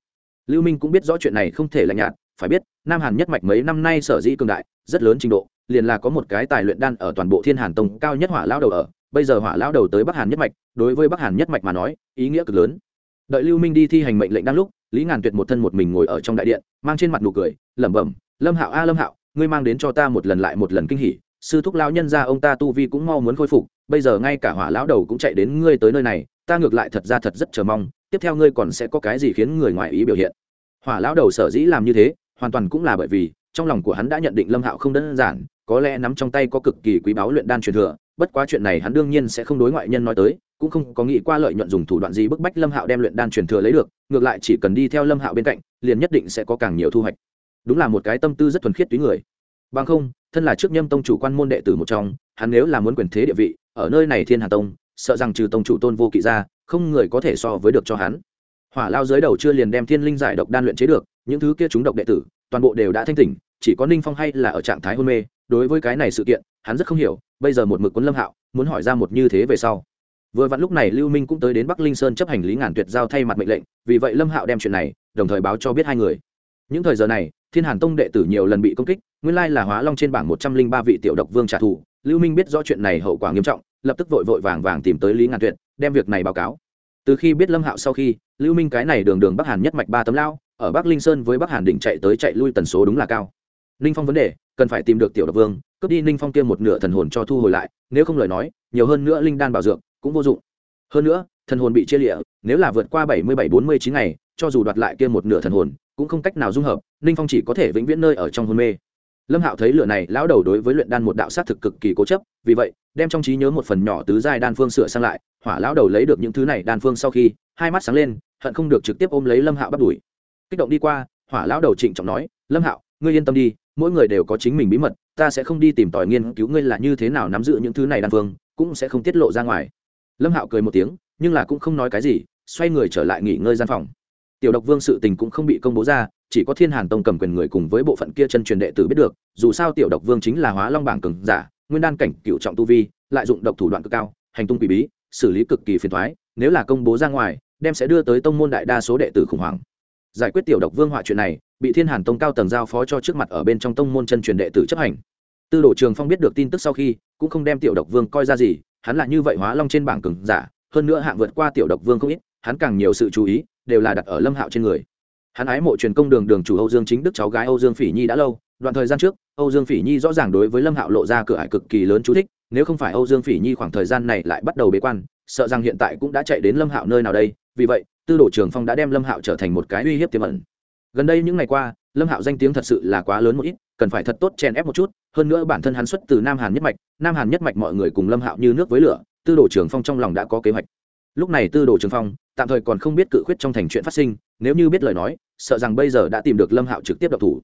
Lưu minh cũng biết rõ chuyện này không thể lạnh nhạt, phải biết, nam hàn nhất mạch mấy năm nay sở dĩ cường đại, rất lớn trình độ, liền là có một cái tài luyện đan ở toàn bộ thiên hàn tông cao nhất hỏa lão đầu ở, bây giờ hỏa lão đầu tới bắc hàn nhất mạch, đối với bắc hàn nhất mạch mà nói, ý nghĩa cực lớn. Đợi lưu minh đi thi hành mệnh lệnh đang lúc, lý ngàn tuyệt một thân một mình ngồi ở trong đại điện, mang trên mặt nụ cười, lẩm bẩm, lâm hạo a, lâm hạo, ngươi mang đến cho ta một lần lại một lần kinh hỉ sư thúc lão nhân ra ông ta tu vi cũng mau muốn khôi phục, bây giờ ngay cả hỏa lão đầu cũng chạy đến ngươi tới nơi này, ta ngược lại thật ra thật rất chờ mong, tiếp theo ngươi còn sẽ có cái gì khiến người ngoài ý biểu hiện. Hỏa lão đầu sở dĩ làm như thế, hoàn toàn cũng là bởi vì, trong lòng của hắn đã nhận định lâm hạo không đơn giản, có lẽ nắm trong tay có cực kỳ quý báu luyện đan truyền thừa, bất quá chuyện này hắn đương nhiên sẽ không đối ngoại nhân nói tới, cũng không có nghĩ qua lợi nhuận dùng thủ đoạn gì bức bách lâm hạo đem luyện đan truyền thừa lấy được, ngược lại chỉ cần đi theo lâm hạo bên cạnh, liền nhất định sẽ có càng nhiều thu hoạch. Đúng là một cái tâm tư rất thuần khiết túy người bằng không, thân là trước nhâm tông chủ quan môn đệ tử một trong, hắn nếu là muốn quyền thế địa vị, ở nơi này thiên hà tông, sợ rằng trừ tông chủ tôn vô kỵ ra, không người có thể so với được cho hắn. Hỏa lao dưới đầu chưa liền đem thiên linh giải độc đan luyện chế được, những thứ kia chúng độc đệ tử, toàn bộ đều đã thanh tỉnh, chỉ có ninh phong hay là ở trạng thái hôn mê, đối với cái này sự kiện, hắn rất không hiểu, bây giờ một mực quân lâm hạo, muốn hỏi ra một như thế về sau. Vừa vặn lúc này lưu minh cũng tới đến bắc linh sơn chấp hành lý ngàn tuyệt giao thay mặt mệnh lệnh, vì vậy lâm hạo đem chuyện này, đồng thời báo cho biết hai người những thời giờ này, thiên hàn tông đệ tử nhiều lần bị công kích, nguyên lai là hóa long trên bảng một trăm linh ba vị tiểu độc vương trả thù. Lưu minh biết rõ chuyện này hậu quả nghiêm trọng, lập tức vội vội vàng vàng tìm tới lý ngàn tuyệt, đem việc này báo cáo. Từ khi biết lâm hạo sau khi, lưu minh cái này đường đường bắc hàn nhất mạch ba tấm lao, ở bắc linh sơn với bắc hàn định chạy tới chạy lui tần số đúng là cao. Ninh phong vấn đề, cần phải tìm được tiểu độc vương, cướp đi ninh phong kia một nửa thần hồn cho thu hồi lại, nếu không lời nói, nhiều hơn nữa linh đan bảo dược cũng vô dụng. Hơn nữa, thần hồn bị chia lịa nếu là vượt qua bảy mươi bảy bốn mươi chín ngày, cho dù đoạt lại kia một nửa thần hồn, cũng không cách nào dung hợp, ninh phong chỉ có thể vĩnh viễn nơi ở trong hôn mê. Lâm hạo thấy lửa này, lão đầu đối với luyện đan một đạo sát thực cực kỳ cố chấp, vì vậy, đem trong trí nhớ một phần nhỏ tứ giai đan phương sửa sang lại, hỏa lão đầu lấy được những thứ này đan phương sau khi, hai mắt sáng lên, hận không được trực tiếp ôm lấy lâm hạo bắt đuổi kích động đi qua, hỏa lão đầu trịnh trọng nói, lâm hạo, ngươi yên tâm đi, mỗi người đều có chính mình bí mật, ta sẽ không đi tìm tòi nghiên cứu ngươi là như thế nào nắm giữ những thứ này đan phương, cũng sẽ không tiết lộ ra ngoài. Lâm hạo cười một tiếng, nhưng là cũng không nói cái gì xoay người trở lại nghỉ ngơi gian phòng. Tiểu độc vương sự tình cũng không bị công bố ra, chỉ có thiên hàn tông cầm quyền người cùng với bộ phận kia chân truyền đệ tử biết được, dù sao tiểu độc vương chính là hóa long bảng cường giả, nguyên đan cảnh cựu trọng tu vi, lại dụng độc thủ đoạn cực cao, hành tung quỷ bí, xử lý cực kỳ phiền thoái nếu là công bố ra ngoài, đem sẽ đưa tới tông môn đại đa số đệ tử khủng hoảng. Giải quyết tiểu độc vương họa chuyện này, bị thiên hàn tông cao tầng giao phó cho trước mặt ở bên trong tông môn chân truyền đệ tử chấp hành. Tư đồ trường phong biết được tin tức sau khi, cũng không đem tiểu độc vương coi ra gì, hắn là như vậy hóa long trên bảng cường giả, hơn nữa hạng vượt qua tiểu độc vương không ít hắn càng nhiều sự chú ý đều là đặt ở lâm hạo trên người hắn ái mộ truyền công đường đường chủ âu dương chính đức cháu gái âu dương phỉ nhi đã lâu đoạn thời gian trước âu dương phỉ nhi rõ ràng đối với lâm hạo lộ ra cửa ải cực kỳ lớn chú thích nếu không phải âu dương phỉ nhi khoảng thời gian này lại bắt đầu bế quan sợ rằng hiện tại cũng đã chạy đến lâm hạo nơi nào đây vì vậy tư đồ trường phong đã đem lâm hạo trở thành một cái uy hiếp tiềm ẩn gần đây những ngày qua lâm hạo danh tiếng thật sự là quá lớn một ít cần phải thật tốt chèn ép một chút hơn nữa bản thân hắn xuất từ nam hàn nhất mạch nam hàn nhất mạch mọi người cùng lâm hạo như nước với lửa tư đồ trường phong trong lòng đã có kế hoạch lúc này tư đồ trường phong tạm thời còn không biết cự khuyết trong thành chuyện phát sinh, nếu như biết lời nói, sợ rằng bây giờ đã tìm được lâm hạo trực tiếp độc thủ.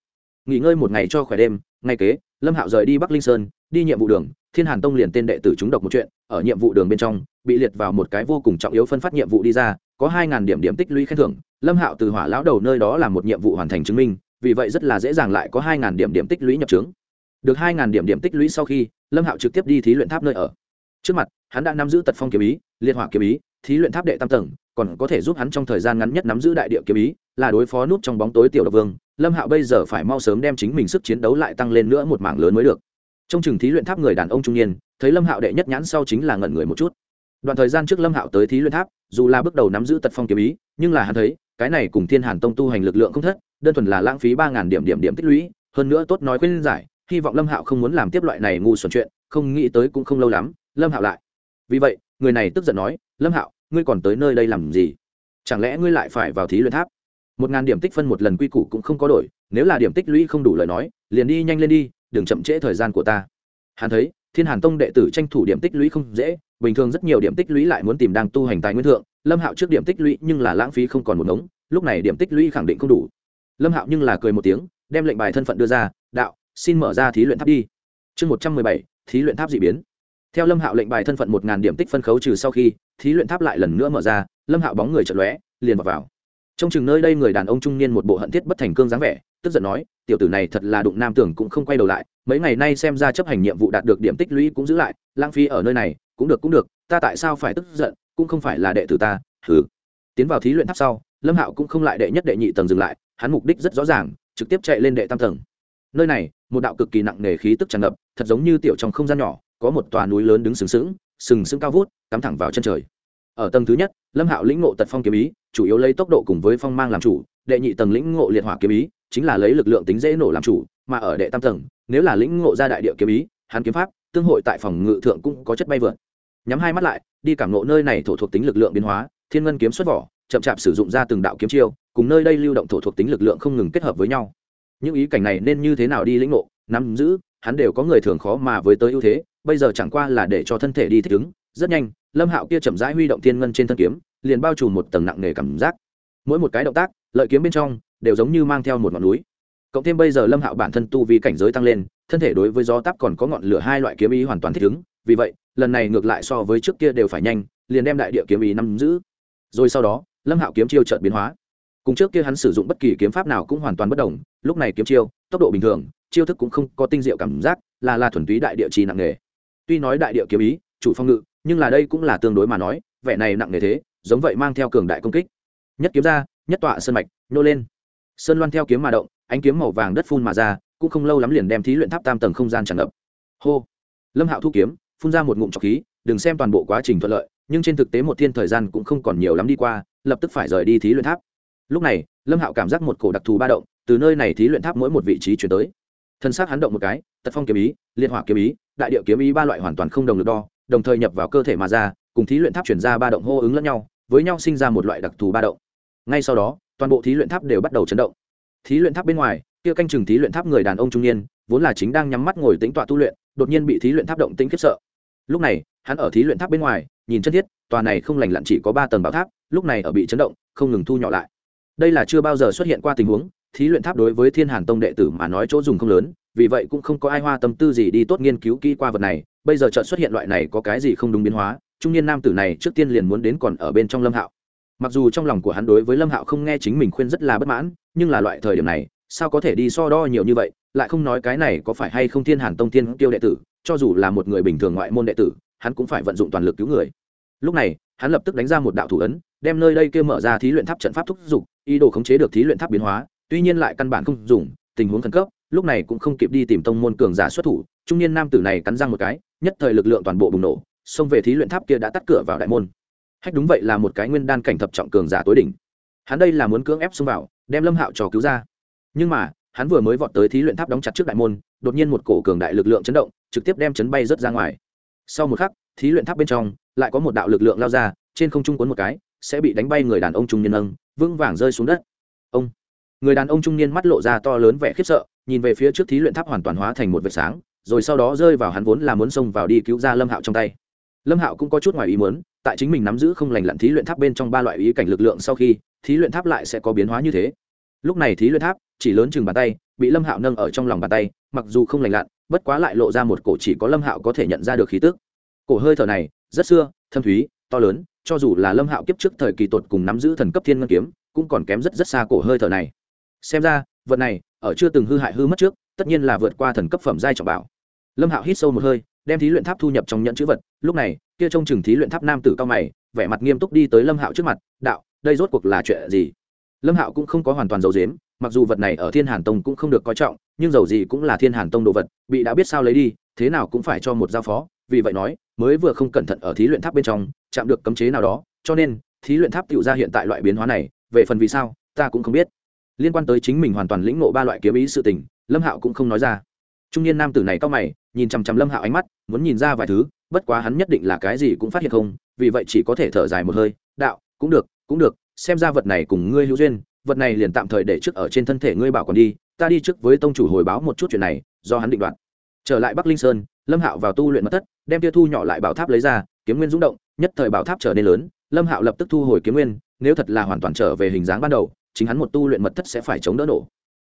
Nghỉ ngơi một ngày cho khỏe đêm, ngay kế, lâm hạo rời đi bắc linh sơn, đi nhiệm vụ đường, thiên hàn tông liền tên đệ tử chúng độc một chuyện, ở nhiệm vụ đường bên trong, bị liệt vào một cái vô cùng trọng yếu phân phát nhiệm vụ đi ra, có hai ngàn điểm điểm tích lũy khen thưởng, lâm hạo từ hỏa lão đầu nơi đó là một nhiệm vụ hoàn thành chứng minh, vì vậy rất là dễ dàng lại có hai ngàn điểm điểm tích lũy nhập trướng được hai ngàn điểm điểm tích lũy sau khi, lâm hạo trực tiếp đi thí luyện tháp nơi ở. Trước mặt, hắn đã nắm giữ tật phong kiếm ý, liệt hỏa kiếm ý, thí luyện tháp đệ tam tầng còn có thể giúp hắn trong thời gian ngắn nhất nắm giữ đại địa kiếm ý, là đối phó nút trong bóng tối tiểu độc vương. Lâm hạo bây giờ phải mau sớm đem chính mình sức chiến đấu lại tăng lên nữa một mảng lớn mới được. Trong trường thí luyện tháp người đàn ông trung niên, thấy lâm hạo đệ nhất nhãn sau chính là ngẩn người một chút. Đoạn thời gian trước lâm hạo tới thí luyện tháp, dù là bước đầu nắm giữ tật phong kiếm ý, nhưng là hắn thấy, cái này cùng thiên hàn tông tu hành lực lượng không thất, đơn thuần là lãng phí ba ngàn điểm điểm điểm tích lũy, hơn nữa tốt nói khuyên giải, hy vọng lâm hạo không muốn làm tiếp loại này ngu xuẩn chuyện, không nghĩ tới cũng không lâu lắm, lâm hạo lại. Vì vậy, người này tức giận nói, lâm hạo ngươi còn tới nơi đây làm gì? Chẳng lẽ ngươi lại phải vào thí luyện tháp? Một ngàn điểm tích phân một lần quy củ cũng không có đổi, nếu là điểm tích lũy không đủ lời nói, liền đi nhanh lên đi, đừng chậm trễ thời gian của ta. Hắn thấy, thiên hàn tông đệ tử tranh thủ điểm tích lũy không dễ, bình thường rất nhiều điểm tích lũy lại muốn tìm đang tu hành tài nguyên thượng, lâm hạo trước điểm tích lũy nhưng là lãng phí không còn một ngống, lúc này điểm tích lũy khẳng định không đủ. Lâm hạo nhưng là cười một tiếng, đem lệnh bài thân phận đưa ra, đạo, xin mở ra thí luyện tháp đi. Chương một trăm mười bảy, thí luyện tháp d ị biến theo lâm hạo lệnh bài thân phận một ngàn điểm tích phân khấu trừ sau khi thí luyện tháp lại lần nữa mở ra lâm hạo bóng người chật lóe liền vào, vào. trong chừng nơi đây người đàn ông trung niên một bộ hận thiết bất thành cương dáng vẻ tức giận nói tiểu tử này thật là đụng nam tưởng cũng không quay đầu lại mấy ngày nay xem ra chấp hành nhiệm vụ đạt được điểm tích lũy cũng giữ lại lãng phí ở nơi này cũng được cũng được ta tại sao phải tức giận cũng không phải là đệ tử ta thử tiến vào thí luyện tháp sau lâm hạo cũng không lại đệ nhất đệ nhị tầng dừng lại hắn mục đích rất rõ ràng trực tiếp chạy lên đệ tam tầng nơi này một đạo cực kỳ nặng nề khí tức tràn ngập thật giống như tiểu trong không gian nhỏ có một tòa núi lớn đứng sừng sững sừng sững cao vút, cắm thẳng vào chân trời. Ở tầng thứ nhất, lâm hạo lĩnh ngộ tật phong kiếm ý, chủ yếu lấy tốc độ cùng với phong mang làm chủ, đệ nhị tầng lĩnh ngộ liệt hỏa kiếm ý, chính là lấy lực lượng tính dễ nổ làm chủ, mà ở đệ tam tầng, nếu là lĩnh ngộ ra đại địa kiếm ý, hắn kiếm pháp, tương hội tại phòng ngự thượng cũng có chất bay vượt. Nhắm hai mắt lại, đi cảm ngộ nơi này thổ thuộc tính lực lượng biến hóa, thiên ngân kiếm xuất vỏ, chậm chạp sử dụng ra từng đạo kiếm chiêu, cùng nơi đây lưu động thổ thuộc tính lực lượng không ngừng kết hợp với nhau. Những ý cảnh này nên như thế nào đi lĩnh ngộ, nắm giữ hắn đều có người thường khó mà với tới ưu thế, bây giờ chẳng qua là để cho thân thể đi thích ứng. Rất nhanh, lâm hạo kia chậm rãi huy động thiên ngân trên thân kiếm, liền bao trùm một tầng nặng nề cảm giác. Mỗi một cái động tác, lợi kiếm bên trong, đều giống như mang theo một ngọn núi. Cộng thêm bây giờ lâm hạo bản thân tu vi cảnh giới tăng lên, thân thể đối với gió táp còn có ngọn lửa hai loại kiếm ý hoàn toàn thích ứng. Vì vậy, lần này ngược lại so với trước kia đều phải nhanh, liền đem đại địa kiếm ý nắm giữ. Rồi sau đó, lâm hạo kiếm chiêu trợt biến hóa. Cùng trước kia hắn sử dụng bất kỳ kiếm pháp nào cũng hoàn toàn bất đồng, lúc này kiếm chiêu, tốc độ bình thường chiêu thức cũng không có tinh diệu cảm giác, là là thuần túy đại địa trì nặng nghề. Tuy nói đại địa kiếm ý, chủ phong ngự, nhưng là đây cũng là tương đối mà nói, vẻ này nặng nghề thế, giống vậy mang theo cường đại công kích. Nhất kiếm ra, nhất tọa sơn mạch, nhô lên. Sơn loan theo kiếm mà động, ánh kiếm màu vàng đất phun mà ra, cũng không lâu lắm liền đem thí luyện tháp tam tầng không gian tràn ngập. Hô. Lâm hạo thu kiếm, phun ra một ngụm trọc khí, đừng xem toàn bộ quá trình thuận lợi, nhưng trên thực tế một thiên thời gian cũng không còn nhiều lắm đi qua, lập tức phải rời đi thí luyện tháp. Lúc này, lâm hạo cảm giác một cổ đặc thù ba động, từ nơi này thí luyện tháp mỗi một vị trí chuyển tới thân xác hắn động một cái, tật phong kiếm ý liên hỏa kiếm ý, đại điệu kiếm ý ba loại hoàn toàn không đồng được đo, đồng thời nhập vào cơ thể mà ra, cùng thí luyện tháp chuyển ra ba động hô ứng lẫn nhau, với nhau sinh ra một loại đặc thù ba động. Ngay sau đó, toàn bộ thí luyện tháp đều bắt đầu chấn động. Thí luyện tháp bên ngoài, kia canh chừng thí luyện tháp người đàn ông trung niên, vốn là chính đang nhắm mắt ngồi tính tọa tu luyện, đột nhiên bị thí luyện tháp động tính khiếp sợ. Lúc này, hắn ở thí luyện tháp bên ngoài, nhìn chân thiết, tòa này không lành lặn chỉ có ba tầng bảo tháp, lúc này ở bị chấn động, không ngừng thu nhỏ lại. Đây là chưa bao giờ xuất hiện qua tình huống thí luyện tháp đối với thiên hàn tông đệ tử mà nói chỗ dùng không lớn, vì vậy cũng không có ai hoa tâm tư gì đi tốt nghiên cứu kỹ qua vật này. Bây giờ chợt xuất hiện loại này có cái gì không đúng biến hóa, trung niên nam tử này trước tiên liền muốn đến còn ở bên trong lâm hạo. Mặc dù trong lòng của hắn đối với lâm hạo không nghe chính mình khuyên rất là bất mãn, nhưng là loại thời điểm này, sao có thể đi so đo nhiều như vậy, lại không nói cái này có phải hay không thiên hàn tông thiên tiêu đệ tử, cho dù là một người bình thường ngoại môn đệ tử, hắn cũng phải vận dụng toàn lực cứu người. Lúc này, hắn lập tức đánh ra một đạo thủ ấn, đem nơi đây kia mở ra thí luyện tháp trận pháp thúc giục, ý đồ khống chế được thí luyện tháp biến hóa tuy nhiên lại căn bản không dùng, tình huống khẩn cấp, lúc này cũng không kịp đi tìm tông môn cường giả xuất thủ, trung niên nam tử này cắn răng một cái, nhất thời lực lượng toàn bộ bùng nổ, xông về thí luyện tháp kia đã tắt cửa vào đại môn. Hách đúng vậy là một cái nguyên đan cảnh thập trọng cường giả tối đỉnh. Hắn đây là muốn cưỡng ép xông vào, đem lâm hạo trò cứu ra. Nhưng mà, hắn vừa mới vọt tới thí luyện tháp đóng chặt trước đại môn, đột nhiên một cổ cường đại lực lượng chấn động, trực tiếp đem chấn bay rớt ra ngoài. Sau một khắc, thí luyện tháp bên trong, lại có một đạo lực lượng lao ra, trên không trung cuốn một cái, sẽ bị đánh bay người đàn ông trung niên âng vững vàng rơi xuống đất. Ông! Người đàn ông trung niên mắt lộ ra to lớn vẻ khiếp sợ, nhìn về phía trước thí luyện tháp hoàn toàn hóa thành một vệt sáng, rồi sau đó rơi vào hắn vốn là muốn xông vào đi cứu ra lâm hạo trong tay. Lâm hạo cũng có chút ngoài ý muốn, tại chính mình nắm giữ không lành lặn thí luyện tháp bên trong ba loại ý cảnh lực lượng sau khi, thí luyện tháp lại sẽ có biến hóa như thế. Lúc này thí luyện tháp chỉ lớn chừng bàn tay, bị lâm hạo nâng ở trong lòng bàn tay, mặc dù không lành lặn, bất quá lại lộ ra một cổ chỉ có lâm hạo có thể nhận ra được khí tức. Cổ hơi thở này, rất xưa, thâm thúy, to lớn, cho dù là lâm hạo kiếp trước thời kỳ tột cùng nắm giữ thần cấp thiên ngân kiếm, cũng còn kém rất rất xa cổ hơi thở này xem ra, vật này, ở chưa từng hư hại hư mất trước, tất nhiên là vượt qua thần cấp phẩm giai trọng bảo. Lâm hạo hít sâu một hơi, đem thí luyện tháp thu nhập trong nhận chữ vật. Lúc này, kia trông chừng thí luyện tháp nam tử cao mày, vẻ mặt nghiêm túc đi tới lâm hạo trước mặt, đạo, đây rốt cuộc là chuyện gì? Lâm hạo cũng không có hoàn toàn dầu dếm mặc dù vật này ở thiên hàn tông cũng không được coi trọng, nhưng dầu gì cũng là thiên hàn tông đồ vật, bị đã biết sao lấy đi, thế nào cũng phải cho một giao phó, vì vậy nói, mới vừa không cẩn thận ở thí luyện tháp bên trong, chạm được cấm chế nào đó, cho nên, thí luyện tháp tự ra hiện tại loại biến hóa này, về phần vì sao, ta cũng không biết liên quan tới chính mình hoàn toàn lĩnh ngộ ba loại kiếm ý sự tình, lâm hạo cũng không nói ra. Trung niên nam tử này cao mày, nhìn chằm chằm lâm hạo ánh mắt, muốn nhìn ra vài thứ, bất quá hắn nhất định là cái gì cũng phát hiện không, vì vậy chỉ có thể thở dài một hơi, đạo, cũng được cũng được, xem ra vật này cùng ngươi hữu duyên, vật này liền tạm thời để trước ở trên thân thể ngươi bảo còn đi, ta đi trước với tông chủ hồi báo một chút chuyện này, do hắn định đoạt. Trở lại bắc linh sơn, lâm hạo vào tu luyện mật thất, đem tiêu thu nhỏ lại bảo tháp lấy ra, kiếm nguyên rung động, nhất thời bảo tháp trở nên lớn, lâm hạo lập tức thu hồi kiếm nguyên, nếu thật là hoàn toàn trở về hình dáng ban đầu chính hắn một tu luyện mật thất sẽ phải chống đỡ nổ.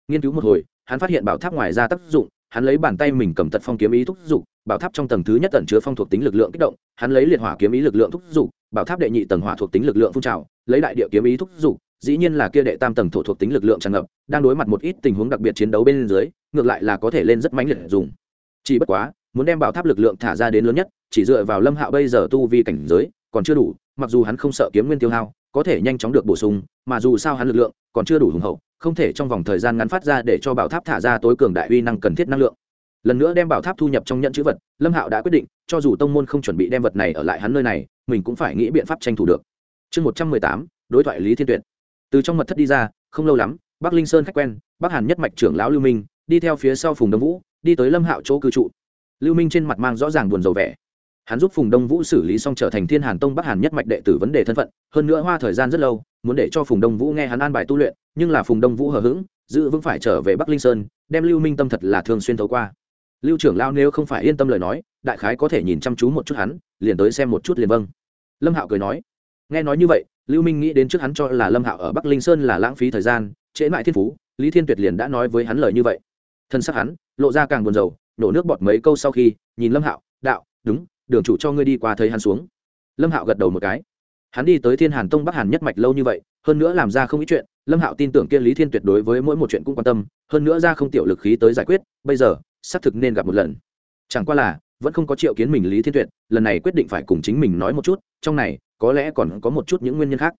Nghiên cứu một hồi, hắn phát hiện bảo tháp ngoài ra tác dụng, hắn lấy bàn tay mình cầm tật phong kiếm ý thúc giục, bảo tháp trong tầng thứ nhất tẩn chứa phong thuộc tính lực lượng kích động, hắn lấy liệt hỏa kiếm ý lực lượng thúc giục, bảo tháp đệ nhị tầng hỏa thuộc tính lực lượng phun trào, lấy đại địa kiếm ý thúc giục, dĩ nhiên là kia đệ tam tầng thổ thuộc tính lực lượng tràn ngập, đang đối mặt một ít tình huống đặc biệt chiến đấu bên dưới, ngược lại là có thể lên rất mãnh liệt dùng. Chỉ bất quá, muốn đem bảo tháp lực lượng thả ra đến lớn nhất, chỉ dựa vào lâm hạo bây giờ tu vi cảnh giới, còn chưa đủ, mặc dù hắn không sợ kiếm nguyên tiêu hao có thể nhanh chóng được bổ sung, mà dù sao hắn lực lượng còn chưa đủ hùng hậu, không thể trong vòng thời gian ngắn phát ra để cho bảo tháp thả ra tối cường đại uy năng cần thiết năng lượng. Lần nữa đem bảo tháp thu nhập trong nhận chữ vật, lâm hạo đã quyết định, cho dù tông môn không chuẩn bị đem vật này ở lại hắn nơi này, mình cũng phải nghĩ biện pháp tranh thủ được. Chương một trăm mười tám, đối thoại lý thiên tuyệt. Từ trong mật thất đi ra, không lâu lắm, bắc linh sơn khách quen, bắc hàn nhất mạch trưởng lão lưu minh, đi theo phía sau phùng đông vũ, đi tới lâm hạo chỗ cư trụ. Lưu minh trên mặt mang rõ ràng buồn rầu vẻ hắn giúp phùng đông vũ xử lý xong trở thành thiên hàn tông bắc hàn nhất mạch đệ tử vấn đề thân phận, hơn nữa hoa thời gian rất lâu, muốn để cho phùng đông vũ nghe hắn an bài tu luyện, nhưng là phùng đông vũ hờ hững, giữ vững phải trở về bắc linh sơn, đem lưu minh tâm thật là thường xuyên thấu qua. Lưu trưởng lao nếu không phải yên tâm lời nói, đại khái có thể nhìn chăm chú một chút hắn, liền tới xem một chút liền vâng. Lâm hạo cười nói, nghe nói như vậy, lưu minh nghĩ đến trước hắn cho là lâm hạo ở bắc linh sơn là lãng phí thời gian, trễ mãi thiên phú, lý thiên tuyệt liền đã nói với hắn lời như vậy. Thân sắc hắn, lộ ra càng buồn rầu, nổ nước bọt mấy câu sau khi, nhìn lâm hạo, đạo, đúng đường chủ cho ngươi đi qua thấy hắn xuống. Lâm hạo gật đầu một cái. Hắn đi tới thiên hàn tông bắc hàn nhất mạch lâu như vậy, hơn nữa làm ra không ít chuyện, lâm hạo tin tưởng kiên lý thiên tuyệt đối với mỗi một chuyện cũng quan tâm, hơn nữa ra không tiểu lực khí tới giải quyết, bây giờ, xác thực nên gặp một lần. Chẳng qua là, vẫn không có triệu kiến mình lý thiên tuyệt, lần này quyết định phải cùng chính mình nói một chút, trong này, có lẽ còn có một chút những nguyên nhân khác.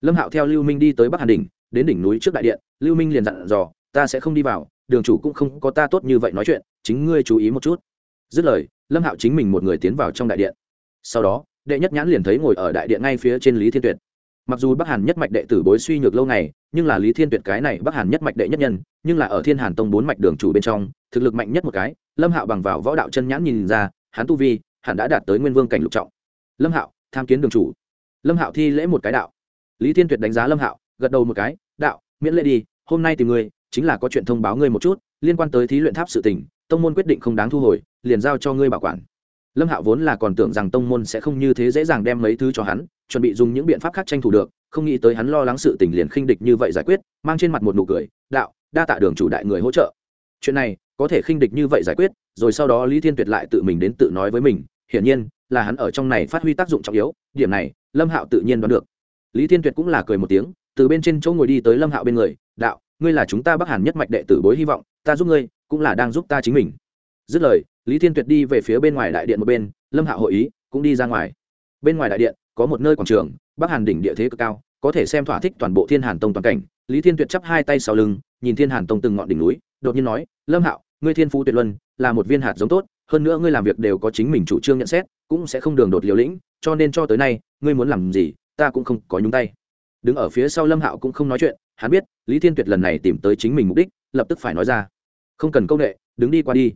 Lâm hạo theo lưu minh đi tới bắc hàn đỉnh, đến đỉnh núi trước đại điện, lưu minh liền dặn dò, ta sẽ không đi vào, đường chủ cũng không có ta tốt như vậy nói chuyện, chính ngươi chú ý một chút dứt lời, lâm hạo chính mình một người tiến vào trong đại điện. Sau đó, đệ nhất nhãn liền thấy ngồi ở đại điện ngay phía trên lý thiên tuyệt. Mặc dù bắc hàn nhất mạch đệ tử bối suy nhược lâu ngày, nhưng là lý thiên tuyệt cái này bắc hàn nhất mạch đệ nhất nhân, nhưng là ở thiên hàn tông bốn mạch đường chủ bên trong, thực lực mạnh nhất một cái, lâm hạo bằng vào võ đạo chân nhãn nhìn ra, hắn tu vi, hẳn đã đạt tới nguyên vương cảnh lục trọng. Lâm hạo, tham kiến đường chủ. Lâm hạo thi lễ một cái đạo. Lý thiên tuyệt đánh giá lâm hạo, gật đầu một cái, đạo, miễn lễ đi, hôm nay tìm ngươi, chính là có chuyện thông báo ngươi một chút, liên quan tới thí luyện tháp sự tình tông môn quyết định không đáng thu hồi, liền giao cho ngươi bảo quản. Lâm hạo vốn là còn tưởng rằng tông môn sẽ không như thế dễ dàng đem mấy thứ cho hắn, chuẩn bị dùng những biện pháp khác tranh thủ được, không nghĩ tới hắn lo lắng sự tình liền khinh địch như vậy giải quyết, mang trên mặt một nụ cười, đạo, đa tạ đường chủ đại người hỗ trợ. Chuyện này, có thể khinh địch như vậy giải quyết, rồi sau đó lý thiên tuyệt lại tự mình đến tự nói với mình, hiển nhiên, là hắn ở trong này phát huy tác dụng trọng yếu, điểm này, lâm hạo tự nhiên đoán được. Lý thiên tuyệt cũng là cười một tiếng, từ bên trên chỗ ngồi đi tới lâm hạo bên người, đạo, ngươi là chúng ta bắc hàn nhất mạch đệ tử bối hy vọng, ta giúp ngươi cũng là đang giúp ta chính mình. Dứt lời, lý thiên tuyệt đi về phía bên ngoài đại điện một bên, lâm hạo hội ý, cũng đi ra ngoài. Bên ngoài đại điện, có một nơi quảng trường, bắc hàn đỉnh địa thế cực cao, có thể xem thỏa thích toàn bộ thiên hàn tông toàn cảnh. Lý thiên tuyệt chắp hai tay sau lưng, nhìn thiên hàn tông từng ngọn đỉnh núi, đột nhiên nói, lâm hạo, ngươi thiên phú tuyệt luân, là một viên hạt giống tốt, hơn nữa ngươi làm việc đều có chính mình chủ trương nhận xét, cũng sẽ không đường đột liều lĩnh, cho nên cho tới nay, ngươi muốn làm gì, ta cũng không có nhúng tay. Đứng ở phía sau lâm hạo cũng không nói chuyện, hắn biết lý thiên tuyệt lần này tìm tới chính mình mục đích, lập tức phải nói ra không cần công nghệ đứng đi qua đi.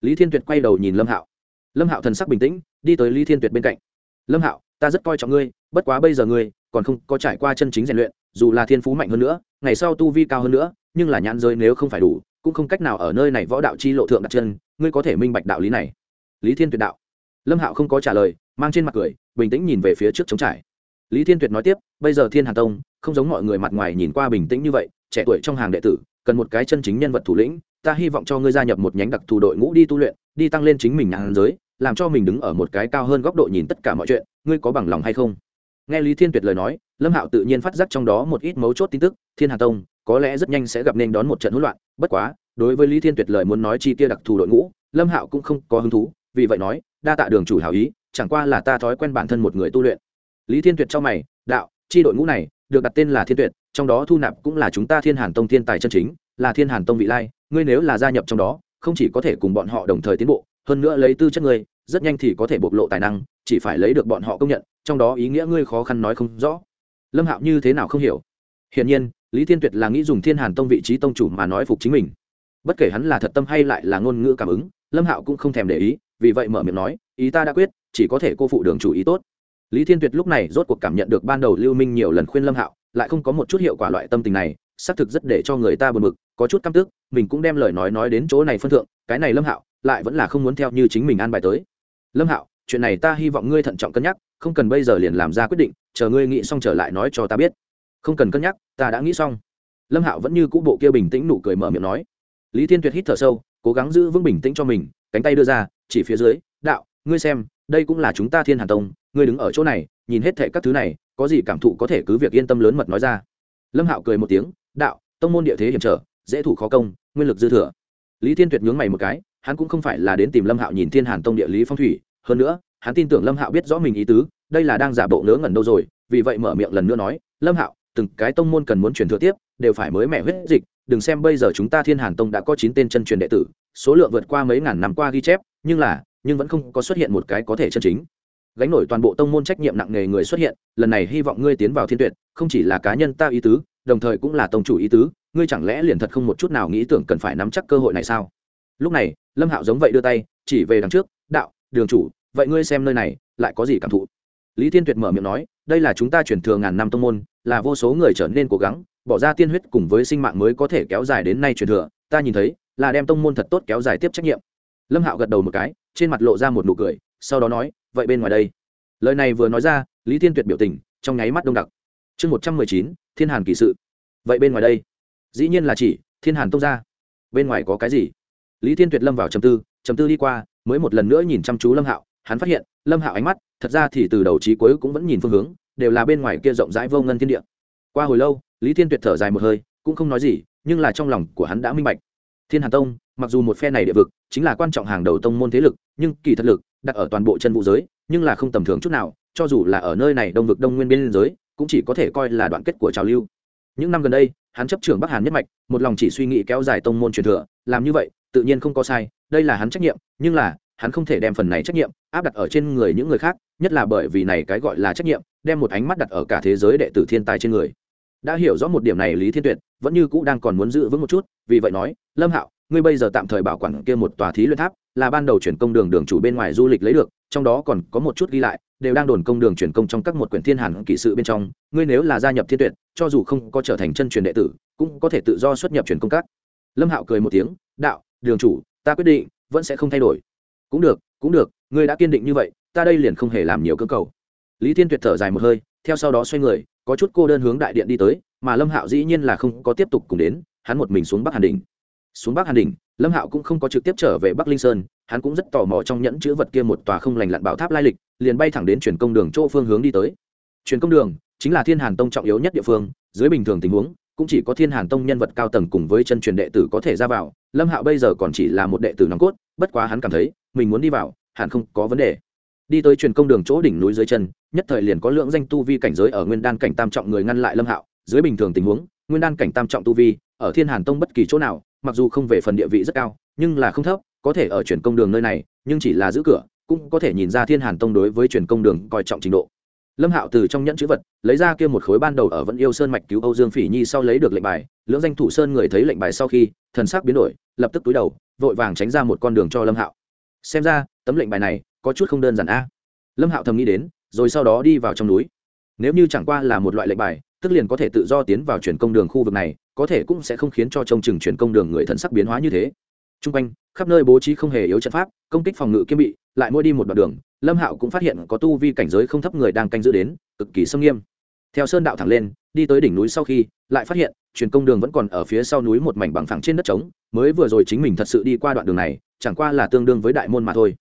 Lý thiên tuyệt quay đầu nhìn lâm hạo. Lâm hạo thần sắc bình tĩnh, đi tới lý thiên tuyệt bên cạnh. Lâm hạo, ta rất coi trọng ngươi, bất quá bây giờ ngươi còn không có trải qua chân chính rèn luyện, dù là thiên phú mạnh hơn nữa, ngày sau tu vi cao hơn nữa, nhưng là nhãn giới nếu không phải đủ, cũng không cách nào ở nơi này võ đạo chi lộ thượng đặt chân, ngươi có thể minh bạch đạo lý này. Lý thiên tuyệt đạo. Lâm hạo không có trả lời, mang trên mặt cười, bình tĩnh nhìn về phía trước chống trải. Lý thiên tuyệt nói tiếp, bây giờ thiên hà tông, không giống mọi người mặt ngoài nhìn qua bình tĩnh như vậy, trẻ tuổi trong hàng đệ tử, cần một cái chân chính nhân vật thủ lĩnh ta hy vọng cho ngươi gia nhập một nhánh đặc thù đội ngũ đi tu luyện, đi tăng lên chính mình nhãn giới, làm cho mình đứng ở một cái cao hơn góc độ nhìn tất cả mọi chuyện, ngươi có bằng lòng hay không? Nghe lý thiên tuyệt lời nói, lâm hạo tự nhiên phát giác trong đó một ít mấu chốt tin tức, thiên hà tông, có lẽ rất nhanh sẽ gặp nên đón một trận hỗn loạn, bất quá, đối với lý thiên tuyệt lời muốn nói chi kia đặc thù đội ngũ, lâm hạo cũng không có hứng thú, vì vậy nói, đa tạ đường chủ hảo ý, chẳng qua là ta thói quen bản thân một người tu luyện. Lý thiên tuyệt cho mày, đạo, chi đội ngũ này, được đặt tên là thiên tuyệt, trong đó thu nạp cũng là chúng ta thiên hàn tông thiên tài chân chính, là thiên hàn tông vị lai ngươi nếu là gia nhập trong đó, không chỉ có thể cùng bọn họ đồng thời tiến bộ, hơn nữa lấy tư chất ngươi, rất nhanh thì có thể bộc lộ tài năng, chỉ phải lấy được bọn họ công nhận, trong đó ý nghĩa ngươi khó khăn nói không rõ. Lâm hạo như thế nào không hiểu. Hiển nhiên, lý thiên tuyệt là nghĩ dùng thiên hàn tông vị trí tông chủ mà nói phục chính mình. Bất kể hắn là thật tâm hay lại là ngôn ngữ cảm ứng, lâm hạo cũng không thèm để ý, vì vậy mở miệng nói, ý ta đã quyết, chỉ có thể cô phụ đường chủ ý tốt. Lý thiên tuyệt lúc này rốt cuộc cảm nhận được ban đầu lưu minh nhiều lần khuyên lâm hạo, lại không có một chút hiệu quả loại tâm tình này xác thực rất để cho người ta buồn bực có chút căm tức, mình cũng đem lời nói nói đến chỗ này phân thượng, cái này lâm hạo, lại vẫn là không muốn theo như chính mình an bài tới. Lâm hạo, chuyện này ta hy vọng ngươi thận trọng cân nhắc, không cần bây giờ liền làm ra quyết định, chờ ngươi nghĩ xong trở lại nói cho ta biết. Không cần cân nhắc, ta đã nghĩ xong. Lâm hạo vẫn như cũ bộ kia bình tĩnh nụ cười mở miệng nói. Lý thiên tuyệt hít thở sâu, cố gắng giữ vững bình tĩnh cho mình, cánh tay đưa ra, chỉ phía dưới, đạo, ngươi xem, đây cũng là chúng ta thiên hàn tông, ngươi đứng ở chỗ này, nhìn hết thệ các thứ này, có gì cảm thụ có thể cứ việc yên tâm lớn mật nói ra. Lâm hạo cười một tiếng đạo, tông môn địa thế hiểm trở, dễ thủ khó công, nguyên lực dư thừa. Lý thiên tuyệt nhướng mày một cái, hắn cũng không phải là đến tìm lâm hạo nhìn thiên hàn tông địa lý phong thủy, hơn nữa, hắn tin tưởng lâm hạo biết rõ mình ý tứ, đây là đang giả bộ ngớ ngẩn đâu rồi, vì vậy mở miệng lần nữa nói, lâm hạo, từng cái tông môn cần muốn truyền thừa tiếp, đều phải mới mẻ huyết dịch, đừng xem bây giờ chúng ta thiên hàn tông đã có chín tên chân truyền đệ tử, số lượng vượt qua mấy ngàn năm qua ghi chép, nhưng là, nhưng vẫn không có xuất hiện một cái có thể chân chính. Gánh nổi toàn bộ tông môn trách nhiệm nặng nề người xuất hiện, lần này hy vọng ngươi tiến vào thiên tuyệt, không chỉ là cá nhân ta ý tứ đồng thời cũng là tông chủ ý tứ, ngươi chẳng lẽ liền thật không một chút nào nghĩ tưởng cần phải nắm chắc cơ hội này sao? Lúc này, lâm hạo giống vậy đưa tay, chỉ về đằng trước, đạo, đường chủ, vậy ngươi xem nơi này, lại có gì cảm thụ? Lý thiên tuyệt mở miệng nói, đây là chúng ta chuyển thừa ngàn năm tông môn, là vô số người trở nên cố gắng, bỏ ra tiên huyết cùng với sinh mạng mới có thể kéo dài đến nay truyền thừa, ta nhìn thấy, là đem tông môn thật tốt kéo dài tiếp trách nhiệm. Lâm hạo gật đầu một cái, trên mặt lộ ra một nụ cười, sau đó nói, vậy bên ngoài đây. Lời này vừa nói ra, lý thiên tuyệt biểu tình, trong nháy mắt đông đặc chương một trăm mười chín, thiên hàn kỳ sự. Vậy bên ngoài đây? Dĩ nhiên là chỉ, thiên hàn tông ra bên ngoài có cái gì? Lý thiên tuyệt lâm vào trầm tư trầm tư đi qua, mới một lần nữa nhìn chăm chú lâm hạo. Hắn phát hiện, lâm hạo ánh mắt, thật ra thì từ đầu trí cuối cũng vẫn nhìn phương hướng, đều là bên ngoài kia rộng rãi vô ngân thiên địa. Qua hồi lâu, lý thiên tuyệt thở dài một hơi, cũng không nói gì, nhưng là trong lòng của hắn đã minh bạch. Thiên hàn tông, mặc dù một phe này địa vực, chính là quan trọng hàng đầu tông môn thế lực, nhưng kỳ thật lực, đặt ở toàn bộ chân vũ giới, nhưng là không tầm thường chút nào, cho dù là ở nơi này đông vực đông nguyên biên giới cũng chỉ có thể coi là đoạn kết của trào lưu. Những năm gần đây, hắn chấp trưởng bắc hàn nhất mạch, một lòng chỉ suy nghĩ kéo dài tông môn truyền thừa, làm như vậy, tự nhiên không có sai, đây là hắn trách nhiệm, nhưng là, hắn không thể đem phần này trách nhiệm áp đặt ở trên người những người khác, nhất là bởi vì này cái gọi là trách nhiệm, đem một ánh mắt đặt ở cả thế giới đệ tử thiên tài trên người. Đã hiểu rõ một điểm này lý thiên tuyệt, vẫn như cũ đang còn muốn giữ vững một chút, vì vậy nói, lâm hạo, ngươi bây giờ tạm thời bảo quản kia một tòa thí luyện tháp, là ban đầu chuyển công đường đường chủ bên ngoài du lịch lấy được, trong đó còn có một chút ghi lại đều đang đồn công đường truyền công trong các một quyển thiên hàn kỷ sự bên trong, ngươi nếu là gia nhập thiên tuyệt, cho dù không có trở thành chân truyền đệ tử, cũng có thể tự do xuất nhập truyền công các. Lâm hạo cười một tiếng, đạo, đường chủ, ta quyết định, vẫn sẽ không thay đổi. Cũng được cũng được, ngươi đã kiên định như vậy, ta đây liền không hề làm nhiều cơ cầu. Lý thiên tuyệt thở dài một hơi, theo sau đó xoay người, có chút cô đơn hướng đại điện đi tới, mà lâm hạo dĩ nhiên là không có tiếp tục cùng đến, hắn một mình xuống bắc hàn đình xuống bắc hàn đình lâm hạo cũng không có trực tiếp trở về bắc linh sơn, hắn cũng rất tò mò trong nhẫn chữ vật kia một tòa không lành lặn bảo tháp lai lịch, liền bay thẳng đến truyền công đường chỗ phương hướng đi tới. Truyền công đường chính là thiên hàn tông trọng yếu nhất địa phương, dưới bình thường tình huống, cũng chỉ có thiên hàn tông nhân vật cao tầng cùng với chân truyền đệ tử có thể ra vào, lâm hạo bây giờ còn chỉ là một đệ tử nòng cốt, bất quá hắn cảm thấy, mình muốn đi vào, hẳn không có vấn đề. Đi tới truyền công đường chỗ đỉnh núi dưới chân, nhất thời liền có lượng danh tu vi cảnh giới ở nguyên đan cảnh tam trọng người ngăn lại lâm hạo, dưới bình thường tình huống, nguyên đan cảnh tam trọng tu vi, ở thiên hàn tông bất kỳ chỗ nào mặc dù không về phần địa vị rất cao, nhưng là không thấp, có thể ở truyền công đường nơi này, nhưng chỉ là giữ cửa, cũng có thể nhìn ra thiên hàn tông đối với truyền công đường coi trọng trình độ. Lâm hạo từ trong nhẫn chữ vật, lấy ra kia một khối ban đầu ở vẫn yêu sơn mạch cứu âu dương phỉ nhi sau lấy được lệnh bài, lưỡng danh thủ sơn người thấy lệnh bài sau khi, thần sắc biến đổi, lập tức túi đầu, vội vàng tránh ra một con đường cho lâm hạo. Xem ra, tấm lệnh bài này có chút không đơn giản a. Lâm hạo thầm nghĩ đến, rồi sau đó đi vào trong núi. Nếu như chẳng qua là một loại lệnh bài, tức liền có thể tự do tiến vào chuyển công đường khu vực này có thể cũng sẽ không khiến cho trông chừng chuyển công đường người thần sắc biến hóa như thế. T r u n g quanh, khắp nơi bố trí không hề yếu trận pháp, công kích phòng ngự kiêm bị, lại mỗi đi một đoạn đường, lâm hạo cũng phát hiện có tu vi cảnh giới không thấp người đang canh giữ đến, cực kỳ sâm nghiêm. Theo sơn đạo thẳng lên, đi tới đỉnh núi sau khi, lại phát hiện, truyền công đường vẫn còn ở phía sau núi một mảnh bằng phẳng trên đất trống, mới vừa rồi chính mình thật sự đi qua đoạn đường này, chẳng qua là tương đương với đại môn mà thôi.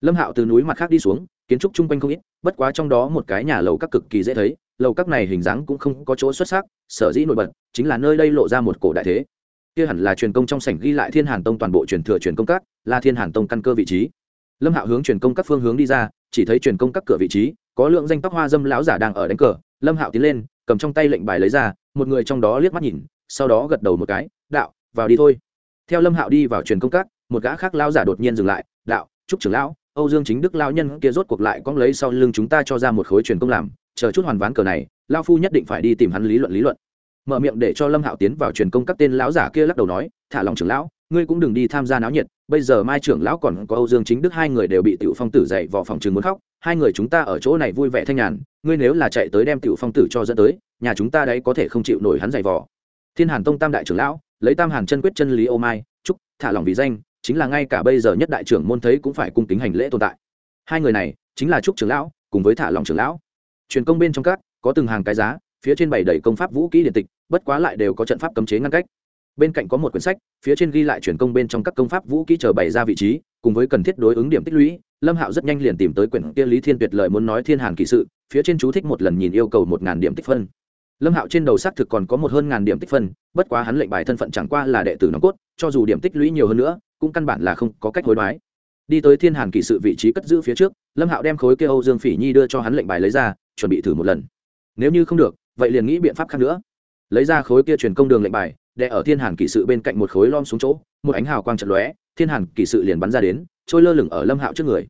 Lâm hạo từ núi mặt khác đi xuống kiến trúc chung quanh không ít, bất quá trong đó một cái nhà lầu các cực kỳ dễ thấy, lầu các này hình dáng cũng không có chỗ xuất sắc, sở dĩ nổi bật chính là nơi đây lộ ra một cổ đại thế. Kia hẳn là truyền công trong sảnh ghi lại thiên hàn tông toàn bộ truyền thừa truyền công các, là thiên hàn tông căn cơ vị trí. Lâm hạo hướng truyền công các phương hướng đi ra, chỉ thấy truyền công các cửa vị trí, có lượng danh tóc hoa dâm lão giả đang ở đánh cờ. Lâm hạo tiến lên, cầm trong tay lệnh bài lấy ra, một người trong đó liếc mắt nhìn, sau đó gật đầu một cái, đạo, vào đi thôi. Theo lâm hạo đi vào truyền công các, một gã khác lão giả đột nhiên dừng lại, đạo, chúc trưởng lão âu dương chính đức lão nhân kia rốt cuộc lại cong lấy sau lưng chúng ta cho ra một khối truyền công làm, chờ chút hoàn ván cờ này, lão phu nhất định phải đi tìm hắn lý luận lý luận. Mở miệng để cho lâm hạo tiến vào truyền công các tên lão giả kia lắc đầu nói, thả lòng trưởng lão, ngươi cũng đừng đi tham gia náo nhiệt, bây giờ mai trưởng lão còn có âu dương chính đức hai người đều bị tiểu phong tử dạy vào phòng trường muốn khóc, hai người chúng ta ở chỗ này vui vẻ thanh nhàn, ngươi nếu là chạy tới đem tiểu phong tử cho dẫn tới, nhà chúng ta đấy có thể không chịu nổi hắn dạy vò. Thiên hàn tông tam đại trưởng lão, lấy tam hàn chân quyết chân lý ô mai trúc thả lòng vì danh chính là ngay cả bây giờ nhất đại trưởng môn thấy cũng phải cung kính hành lễ tồn tại. Hai người này, chính là trúc trưởng lão, cùng với thả lòng trưởng lão. Truyền công bên trong các, có từng hàng cái giá, phía trên bày đầy công pháp vũ kỹ điện tịch, bất quá lại đều có trận pháp cấm chế ngăn cách. Bên cạnh có một quyển sách, phía trên ghi lại truyền công bên trong các công pháp vũ kỹ chờ bày ra vị trí, cùng với cần thiết đối ứng điểm tích lũy, lâm hạo rất nhanh liền tìm tới quyển kia lý thiên tuyệt lợi muốn nói thiên hàn kỳ sự, phía trên chú thích một lần nhìn yêu cầu một ngàn điểm tích phân. Lâm hạo trên đầu xác thực còn có một hơn ngàn điểm tích phân, bất quá hắn lệnh bài thân phận chẳng qua là đệ tử nòng cốt, cho dù điểm tích lũy nhiều hơn nữa cũng căn bản là không có cách hối đoái. Đi tới thiên hàn kỳ sự vị trí cất giữ phía trước, lâm hạo đem khối kia âu dương phỉ nhi đưa cho hắn lệnh bài lấy ra, chuẩn bị thử một lần. Nếu như không được, vậy liền nghĩ biện pháp khác nữa. Lấy ra khối kia truyền công đường lệnh bài đè ở thiên hàn kỳ sự bên cạnh một khối lom xuống chỗ, một ánh hào quang trận lóe, thiên hàn kỳ sự liền bắn ra đến, trôi lơ lửng ở lâm hạo trước người.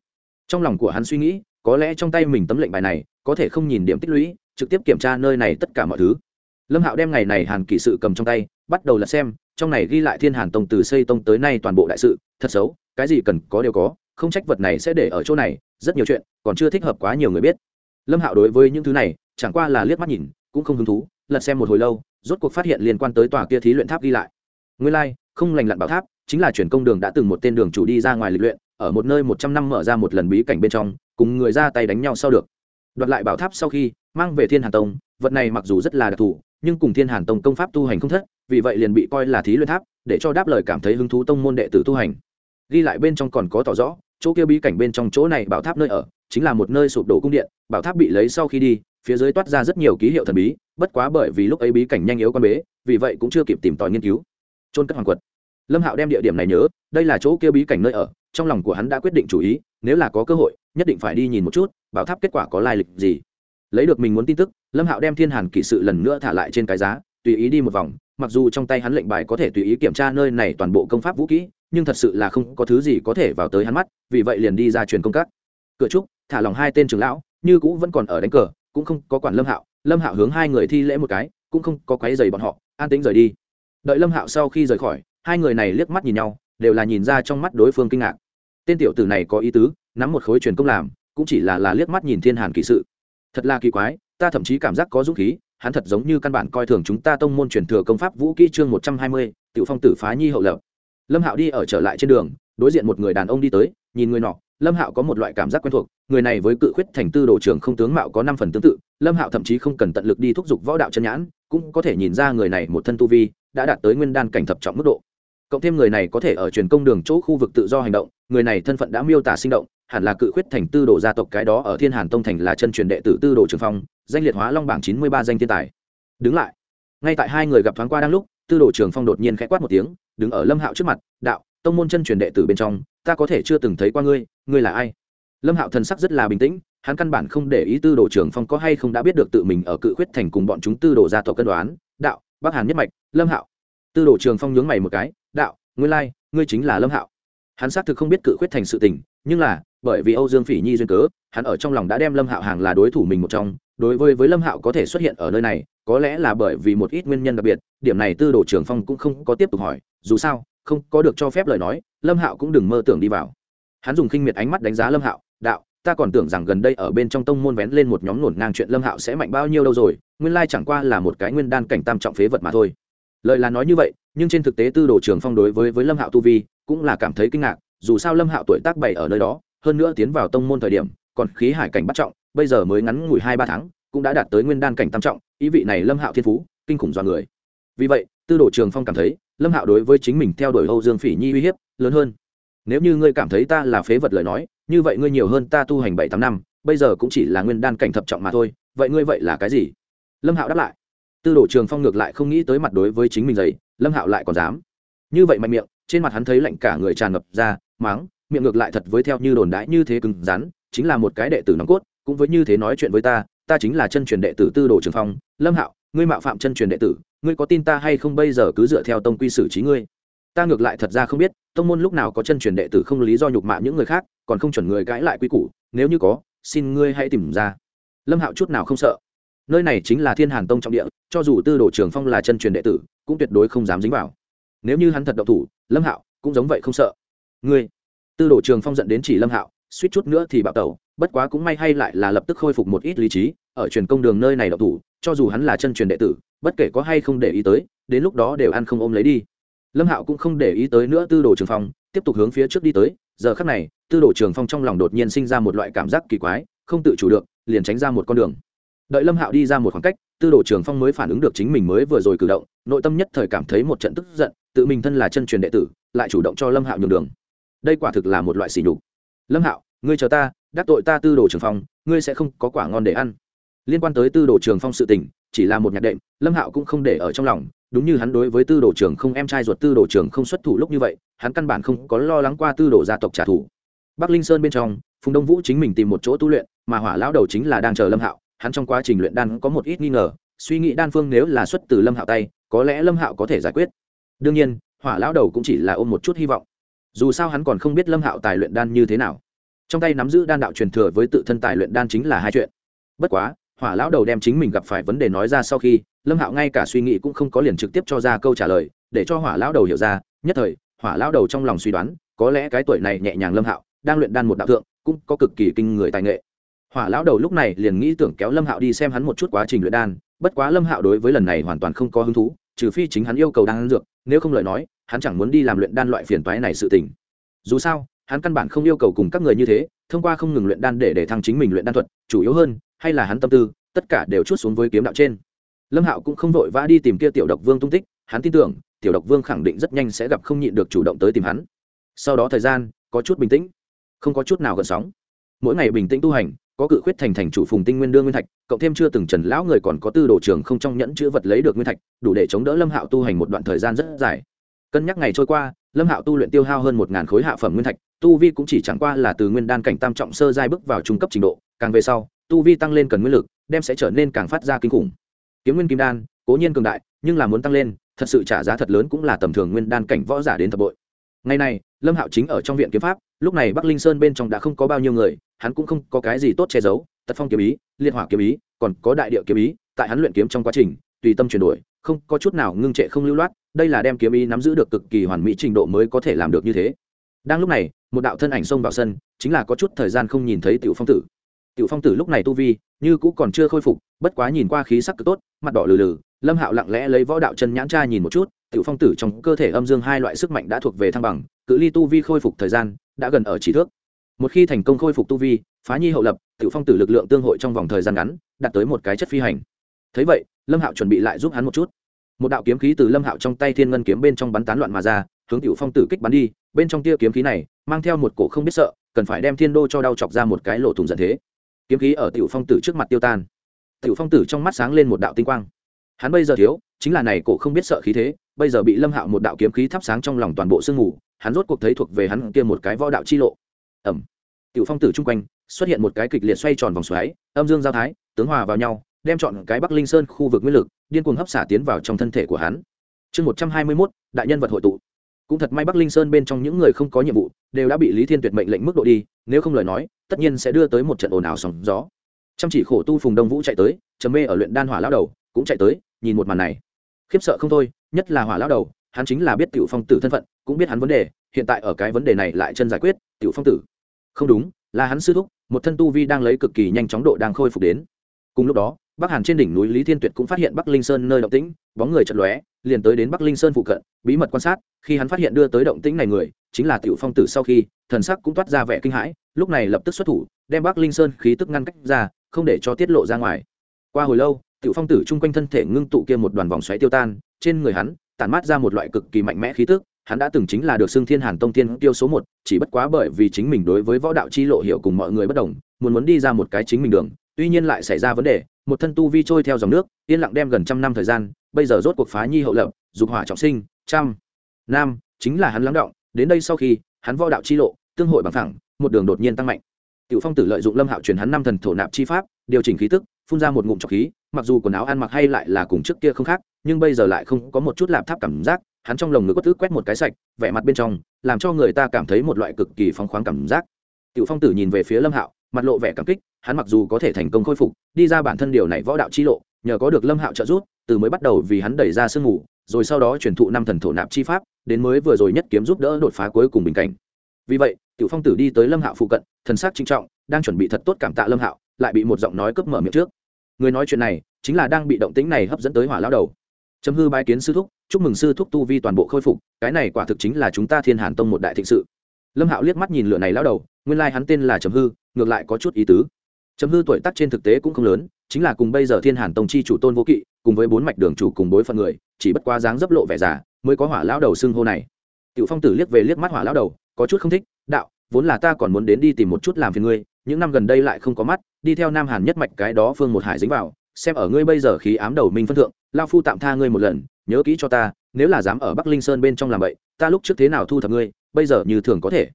Trong lòng của hắn suy nghĩ, có lẽ trong tay mình tấm lệnh bài này, có thể không nhìn điểm tích lũy, trực tiếp kiểm tra nơi này tất cả mọi thứ. Lâm hạo đem ngày này hàn kỳ sự cầm trong tay, bắt đầu là xem trong này ghi lại thiên hàn tông từ xây tông tới nay toàn bộ đại sự thật xấu cái gì cần có đều có không trách vật này sẽ để ở chỗ này rất nhiều chuyện còn chưa thích hợp quá nhiều người biết. Lâm hạo đối với những thứ này chẳng qua là liếc mắt nhìn cũng không hứng thú lật xem một hồi lâu rốt cuộc phát hiện liên quan tới tòa kia thí luyện tháp ghi lại. Nguyên lai、like, không lành lặn bảo tháp chính là chuyển công đường đã từng một tên đường chủ đi ra ngoài lịch luyện ở một nơi một trăm năm mở ra một lần bí cảnh bên trong cùng người ra tay đánh nhau sau được. Đoạt lại bảo tháp sau khi mang về thiên hàn tông vật này mặc dù rất là đặc thù nhưng cùng thiên hàn tông công pháp tu hành không thất, vì vậy liền bị coi là thí luyện tháp, để cho đáp lời cảm thấy hứng thú tông môn đệ tử tu hành. Ghi lại bên trong còn có tỏ rõ, chỗ kia bí cảnh bên trong chỗ này bảo tháp nơi ở, chính là một nơi sụp đổ cung điện, bảo tháp bị lấy sau khi đi, phía dưới toát ra rất nhiều ký hiệu thần bí, bất quá bởi vì lúc ấy bí cảnh nhanh yếu con bế, vì vậy cũng chưa kịp tìm tòi nghiên cứu. Trôn cất hoàng quật. Lâm hạo đem địa điểm này nhớ, đây là chỗ kia bí cảnh nơi ở, trong lòng của hắn đã quyết định chủ ý, nếu là có cơ hội, nhất định phải đi nhìn một chút, bảo tháp kết quả có lai lịch gì lấy được mình muốn tin tức, lâm hạo đem thiên hàn kỵ sự lần nữa thả lại trên cái giá, tùy ý đi một vòng, mặc dù trong tay hắn lệnh bài có thể tùy ý kiểm tra nơi này toàn bộ công pháp vũ kỹ, nhưng thật sự là không có thứ gì có thể vào tới hắn mắt, vì vậy liền đi ra truyền công các. Cửa trúc, thả lòng hai tên trưởng lão, như cũ vẫn còn ở đánh cờ, cũng không có quản lâm hạo lâm hạo hướng hai người thi lễ một cái, cũng không có quấy dày bọn họ, an tính rời đi. Đợi lâm hạo sau khi rời khỏi, hai người này liếc mắt nhìn nhau, đều là nhìn ra trong mắt đối phương kinh ngạc. Tên tiểu tử này có ý tứ, nắm một khối truyền công làm, cũng chỉ là là liếc mắt nhìn thiên hàn kỳ sự thật là kỳ quái, ta thậm chí cảm giác có dũng khí, hắn thật giống như căn bản coi thường chúng ta tông môn truyền thừa công pháp vũ kỹ chương một trăm hai mươi, tiểu phong tử phá nhi hậu lập. Lâm hạo đi ở trở lại trên đường, đối diện một người đàn ông đi tới, nhìn người nọ, lâm hạo có một loại cảm giác quen thuộc, người này với cự khuyết thành tư đồ trưởng không tướng mạo có năm phần tương tự, lâm hạo thậm chí không cần tận lực đi thúc giục võ đạo chân nhãn, cũng có thể nhìn ra người này một thân tu vi, đã đạt tới nguyên đan cảnh thập trọng mức độ. Cộng thêm người này có thể ở truyền công đường chỗ khu vực tự do hành động, người này thân phận đã miêu tả sinh động hẳn là cự khuyết thành tư đồ gia tộc cái đó ở thiên hàn tông thành là chân truyền đệ tử tư đồ trường phong danh liệt hóa long bảng chín mươi ba danh thiên tài. Đứng lại. Ngay tại hai người gặp thoáng qua đang lúc tư đồ trường phong đột nhiên khẽ quát một tiếng đứng ở lâm hạo trước mặt đạo tông môn chân truyền đệ tử bên trong ta có thể chưa từng thấy qua ngươi ngươi là ai? Lâm hạo thần sắc rất là bình tĩnh hắn căn bản không để ý tư đồ trường phong có hay không đã biết được tự mình ở cự khuyết thành cùng bọn chúng tư đồ gia tộc cân đoán. Đạo bắc hàn nhất mạch lâm hạo. Tư đồ trường phong nhướng mày một cái đạo ngươi lai、like, ngươi chính là lâm hạo. Hắn xác thực không biết cự khuyết thành sự tình nhưng là bởi vì âu dương phỉ nhi duyên cớ, hắn ở trong lòng đã đem lâm hạo hàng là đối thủ mình một trong, đối với với lâm hạo có thể xuất hiện ở nơi này, có lẽ là bởi vì một ít nguyên nhân đặc biệt, điểm này tư đồ trường phong cũng không có tiếp tục hỏi, dù sao, không có được cho phép lời nói, lâm hạo cũng đừng mơ tưởng đi vào. Hắn dùng khinh miệt ánh mắt đánh giá lâm hạo, đạo, ta còn tưởng rằng gần đây ở bên trong tông môn vén lên một nhóm nổn ngang chuyện lâm hạo sẽ mạnh bao nhiêu đâu rồi, nguyên lai chẳng qua là một cái nguyên đan cảnh tam trọng phế vật mà thôi. Lời là nói như vậy, nhưng trên thực tế tư đồ trường phong đối với với lâm hạo tu vi, cũng là cảm thấy kinh ngạc, dù sao lâm hạo tuổi tác bảy ở nơi đó hơn nữa tiến vào tông môn thời điểm, còn khí hải cảnh bắt trọng, bây giờ mới ngắn ngủi hai ba tháng, cũng đã đạt tới nguyên đan cảnh tam trọng, ý vị này lâm hạo thiên phú, kinh khủng do người. Vì vậy, tư đồ trường phong cảm thấy, lâm hạo đối với chính mình theo đuổi âu dương phỉ nhi uy hiếp lớn hơn. Nếu như ngươi cảm thấy ta là phế vật lời nói, như vậy ngươi nhiều hơn ta tu hành bảy tám năm, bây giờ cũng chỉ là nguyên đan cảnh thập trọng mà thôi, vậy ngươi vậy là cái gì? Lâm hạo đáp lại. Tư đồ trường phong ngược lại không nghĩ tới mặt đối với chính mình dày lâm hạo lại còn dám. Như vậy mạnh miệng, trên mặt hắn thấy lạnh cả người tràn ngập ra máng miệng ngược lại thật với theo như đồn đãi như thế cứng rắn, chính là một cái đệ tử nòng cốt, cũng với như thế nói chuyện với ta ta chính là chân truyền đệ tử tư đồ trường phong. Lâm hạo, ngươi mạo phạm chân truyền đệ tử, ngươi có tin ta hay không bây giờ cứ dựa theo tông quy xử trí ngươi? Ta ngược lại thật ra không biết, tông môn lúc nào có chân truyền đệ tử không lý do nhục mạ những người khác, còn không chuẩn người cãi lại quy củ, nếu như có, xin ngươi hãy tìm ra. Lâm hạo chút nào không sợ. Nơi này chính là thiên hàn tông trọng địa, cho dù tư đồ trường phong là chân truyền đệ tử, cũng tuyệt đối không dám dính vào. Nếu như hắn thật độc thủ, lâm hạo cũng giống vậy không sợ. Ngươi tư đồ trường phong dẫn đến chỉ lâm hạo, suýt chút nữa thì bạo tẩu, bất quá cũng may hay lại là lập tức khôi phục một ít lý trí, ở truyền công đường nơi này độc thủ, cho dù hắn là chân truyền đệ tử, bất kể có hay không để ý tới, đến lúc đó đều ăn không ôm lấy đi. Lâm hạo cũng không để ý tới nữa tư đồ trường phong, tiếp tục hướng phía trước đi tới, giờ khắc này, tư đồ trường phong trong lòng đột nhiên sinh ra một loại cảm giác kỳ quái, không tự chủ được, liền tránh ra một con đường. Đợi lâm hạo đi ra một khoảng cách, tư đồ trường phong mới phản ứng được chính mình mới vừa rồi cử động, nội tâm nhất thời cảm thấy một trận tức giận, tự mình thân là chân truyền đệ tử, lại chủ động cho lâm hạo nhường đường đây quả thực là một loại sỉ nhục. Lâm hạo, ngươi chờ ta, đắc tội ta tư đồ trường phong, ngươi sẽ không có quả ngon để ăn. Liên quan tới tư đồ trường phong sự tình, chỉ là một nhạc đệm, lâm hạo cũng không để ở trong lòng, đúng như hắn đối với tư đồ trường không em trai ruột tư đồ trường không xuất thủ lúc như vậy, hắn căn bản không có lo lắng qua tư đồ gia tộc trả thù. Bắc linh sơn bên trong, phùng đông vũ chính mình tìm một chỗ tu luyện, mà hỏa lão đầu chính là đang chờ lâm hạo, hắn trong quá trình luyện đan có một ít nghi ngờ, suy nghĩ đan phương nếu là xuất từ lâm hạo tay, có lẽ lâm hạo có thể giải quyết. Đương nhiên, hỏa lão đầu cũng chỉ là ôm một chút hy vọng dù sao hắn còn không biết lâm hạo tài luyện đan như thế nào trong tay nắm giữ đan đạo truyền thừa với tự thân tài luyện đan chính là hai chuyện bất quá hỏa lão đầu đem chính mình gặp phải vấn đề nói ra sau khi lâm hạo ngay cả suy nghĩ cũng không có liền trực tiếp cho ra câu trả lời để cho hỏa lão đầu hiểu ra nhất thời hỏa lão đầu trong lòng suy đoán có lẽ cái tuổi này nhẹ nhàng lâm hạo đang luyện đan một đạo thượng cũng có cực kỳ kinh người tài nghệ hỏa lão đầu lúc này liền nghĩ tưởng kéo lâm hạo đi xem hắn một chút quá trình luyện đan bất quá lâm hạo đối với lần này hoàn toàn không có hứng thú trừ phi chính hắn yêu cầu đan dược, nếu không lời nói, hắn chẳng muốn đi làm luyện đan loại phiền toái này sự tình. Dù sao, hắn căn bản không yêu cầu cùng các người như thế, thông qua không ngừng luyện đan để để thăng chính mình luyện đan thuật, chủ yếu hơn, hay là hắn tâm tư, tất cả đều chút xuống với kiếm đạo trên. Lâm hạo cũng không vội vã đi tìm kia tiểu độc vương tung tích, hắn tin tưởng, tiểu độc vương khẳng định rất nhanh sẽ gặp không nhịn được chủ động tới tìm hắn. Sau đó thời gian, có chút bình tĩnh, không có chút nào gần sóng. Mỗi ngày bình tĩnh tu hành có cự khuyết thành thành chủ phùng tinh nguyên đương nguyên thạch, cộng thêm chưa từng trần lão người còn có tư đồ trường không trong nhẫn chữ vật lấy được nguyên thạch, đủ để chống đỡ lâm hạo tu hành một đoạn thời gian rất dài. Cân nhắc ngày trôi qua, lâm hạo tu luyện tiêu hao hơn một ngàn khối hạ phẩm nguyên thạch, tu vi cũng chỉ chẳng qua là từ nguyên đan cảnh tam trọng sơ giai bước vào trung cấp trình độ, càng về sau, tu vi tăng lên cần nguyên lực, đem sẽ trở nên càng phát ra kinh khủng. Kiếm nguyên kim đan, cố nhiên cường đại, nhưng là muốn tăng lên, thật sự trả giá thật lớn cũng là tầm thường nguyên đan cảnh võ giả đến thập bội ngày này, lâm hạo chính ở trong viện kiếm pháp, lúc này bắc linh sơn bên trong đã không có bao nhiêu người, hắn cũng không có cái gì tốt che giấu, tật phong kiếm ý, liên hỏa kiếm ý, còn có đại địa kiếm ý, tại hắn luyện kiếm trong quá trình, tùy tâm chuyển đổi, không có chút nào ngưng trệ không lưu loát, đây là đem kiếm ý nắm giữ được cực kỳ hoàn mỹ trình độ mới có thể làm được như thế. Đang lúc này, một đạo thân ảnh xông vào sân, chính là có chút thời gian không nhìn thấy tiểu phong tử. Tiểu phong tử lúc này tu vi, như cũ còn chưa khôi phục, bất quá nhìn qua khí sắc cực tốt, mặt đỏ lừ lừ, lâm hạo lặng lẽ lấy võ đạo chân nhãn tra nhìn một chút tiểu phong tử trong cơ thể âm dương hai loại sức mạnh đã thuộc về thăng bằng, cự ly tu vi khôi phục thời gian đã gần ở chỉ thước. Một khi thành công khôi phục tu vi, phá nhi hậu lập, tiểu phong tử lực lượng tương hội trong vòng thời gian ngắn đạt tới một cái chất phi hành. Thấy vậy, lâm hạo chuẩn bị lại giúp hắn một chút. Một đạo kiếm khí từ lâm hạo trong tay thiên ngân kiếm bên trong bắn tán loạn mà ra, hướng tiểu phong tử kích bắn đi, bên trong tia kiếm khí này mang theo một cổ không biết sợ, cần phải đem thiên đô cho đau chọc ra một cái lỗ thủng giận thế. Kiếm khí ở tiểu phong tử trước mặt tiêu tan. Tiểu phong tử trong mắt sáng lên một đạo tinh quang hắn bây giờ thiếu, chính là này cổ không biết sợ khí thế, bây giờ bị lâm hạo một đạo kiếm khí thắp sáng trong lòng toàn bộ sương mù, hắn rốt cuộc thấy thuộc về hắn kia một cái võ đạo chi lộ. Ẩm tiểu phong tử chung quanh, xuất hiện một cái kịch liệt xoay tròn vòng xoáy, âm dương giao thái, tướng hòa vào nhau, đem chọn cái bắc linh sơn khu vực nguyên lực, điên cuồng hấp xả tiến vào trong thân thể của hắn. Chương một trăm hai mươi mốt, đại nhân vật hội tụ. Cũng thật may bắc linh sơn bên trong những người không có nhiệm vụ, đều đã bị lý thiên tuyệt mệnh lệnh mức độ đi, nếu không lời nói, tất nhiên sẽ đưa tới một trận ồn ào sóng gió. Chăm chỉ khổ tu phùng đông vũ chạy tới chấm mê ở luyện đan hỏa lao đầu cũng chạy tới, nhìn một màn này. Khiếp sợ không thôi, nhất là hỏa lao đầu, hắn chính là biết tiểu phong tử thân phận, cũng biết hắn vấn đề, hiện tại ở cái vấn đề này lại chân giải quyết, tiểu phong tử. Không đúng, là hắn sư thúc, một thân tu vi đang lấy cực kỳ nhanh chóng độ đang khôi phục đến. Cùng lúc đó, bắc hàn trên đỉnh núi lý thiên tuyệt cũng phát hiện bắc linh sơn nơi động tĩnh, bóng người chật lóe, liền tới đến bắc linh sơn phụ cận, bí mật quan sát, khi hắn phát hiện đưa tới động tĩnh này người, chính là tiểu phong tử sau khi, thần sắc cũng toát ra vẻ kinh hãi, lúc này lập tức xuất thủ, đem bắc linh sơn khí tức ngăn cách ra, không để cho tiết lộ ra ngoài. Qua hồi lâu tiểu phong tử chung quanh thân thể ngưng tụ kia một đoàn vòng xoáy tiêu tan, trên người hắn, tản mát ra một loại cực kỳ mạnh mẽ khí tức, hắn đã từng chính là được xưng thiên hàn tông tiên tiêu số một, chỉ bất quá bởi vì chính mình đối với võ đạo chi lộ hiểu cùng mọi người bất đồng, muốn muốn đi ra một cái chính mình đường, tuy nhiên lại xảy ra vấn đề, một thân tu vi trôi theo dòng nước, yên lặng đem gần trăm năm thời gian, bây giờ rốt cuộc phá nhi hậu lập, dục hỏa trọng sinh, trăm nam chính là hắn lắng động, đến đây sau khi, hắn võ đạo chi lộ, tương hội bằng thẳng một đường đột nhiên tăng mạnh. Tiểu phong tử lợi dụng lâm hạo truyền hắn năm thần thổ nạp chi pháp, điều chỉnh khí tức phun ra một ngụm trọc khí, mặc dù quần áo ăn mặc hay lại là cùng trước kia không khác, nhưng bây giờ lại không có một chút lạp tháp cảm giác, hắn trong lồng ngực bất tức quét một cái sạch, vẻ mặt bên trong, làm cho người ta cảm thấy một loại cực kỳ phóng khoáng cảm giác. Tiểu phong tử nhìn về phía lâm hạo, mặt lộ vẻ cảm kích, hắn mặc dù có thể thành công khôi phục, đi ra bản thân điều này võ đạo chi lộ, nhờ có được lâm hạo trợ giúp, từ mới bắt đầu vì hắn đẩy ra sương ngủ rồi sau đó truyền thụ năm thần thổ nạp chi pháp, đến mới vừa rồi nhất kiếm giúp đỡ đột phá cuối cùng bình cảnh. Vì vậy, tiểu phong tử đi tới lâm hạo phụ cận, thần sắc trinh trọng, đang chuẩn bị thật tốt cảm tạ lâm hạo lại bị một giọng nói cướp mở miệng trước. Người nói chuyện này chính là đang bị động tĩnh này hấp dẫn tới hỏa lao đầu. Chấm hư bái kiến sư thúc, chúc mừng sư thúc tu vi toàn bộ khôi phục, cái này quả thực chính là chúng ta thiên hàn tông một đại thịnh sự. Lâm hạo liếc mắt nhìn lửa này lao đầu, nguyên lai hắn tên là chấm hư, ngược lại có chút ý tứ. Chấm hư tuổi tác trên thực tế cũng không lớn, chính là cùng bây giờ thiên hàn tông chi chủ tôn vô kỵ, cùng với bốn mạch đường chủ cùng bối phận người, chỉ bất quá dáng dấp lộ vẻ giả mới có hỏa lao đầu xưng hô này. Tiểu phong tử liếc về liếc mắt hỏa lao đầu, có chút không thích, đạo vốn là ta còn muốn đến đi tìm một chút làm phiền ngươi, những năm gần đây lại không có mắt, đi theo nam hàn nhất mạch cái đó phương một hải dính vào, xem ở ngươi bây giờ khí ám đầu minh phân thượng, lao phu tạm tha ngươi một lần, nhớ kỹ cho ta, nếu là dám ở bắc linh sơn bên trong làm vậy, ta lúc trước thế nào thu thập ngươi, bây giờ như thường có thể.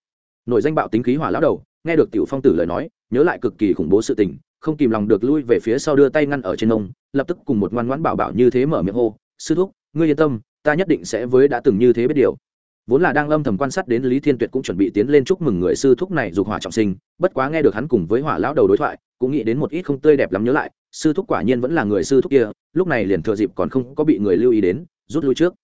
Nội danh bạo tính khí hỏa lão đầu, nghe được tiểu phong tử lời nói, nhớ lại cực kỳ khủng bố sự tình, không kìm lòng được lui về phía sau đưa tay ngăn ở trên ông, lập tức cùng một ngoan ngoãn bảo bảo như thế mở miệng hô, sư thúc, ngươi yên tâm, ta nhất định sẽ với đã từng như thế biết điều vốn là đang âm thầm quan sát đến lý thiên tuyệt cũng chuẩn bị tiến lên chúc mừng người sư thúc này dục hỏa trọng sinh, bất quá nghe được hắn cùng với hỏa lão đầu đối thoại, cũng nghĩ đến một ít không tươi đẹp lắm nhớ lại, sư thúc quả nhiên vẫn là người sư thúc kia, lúc này liền thừa dịp còn không có bị người lưu ý đến, rút lui trước.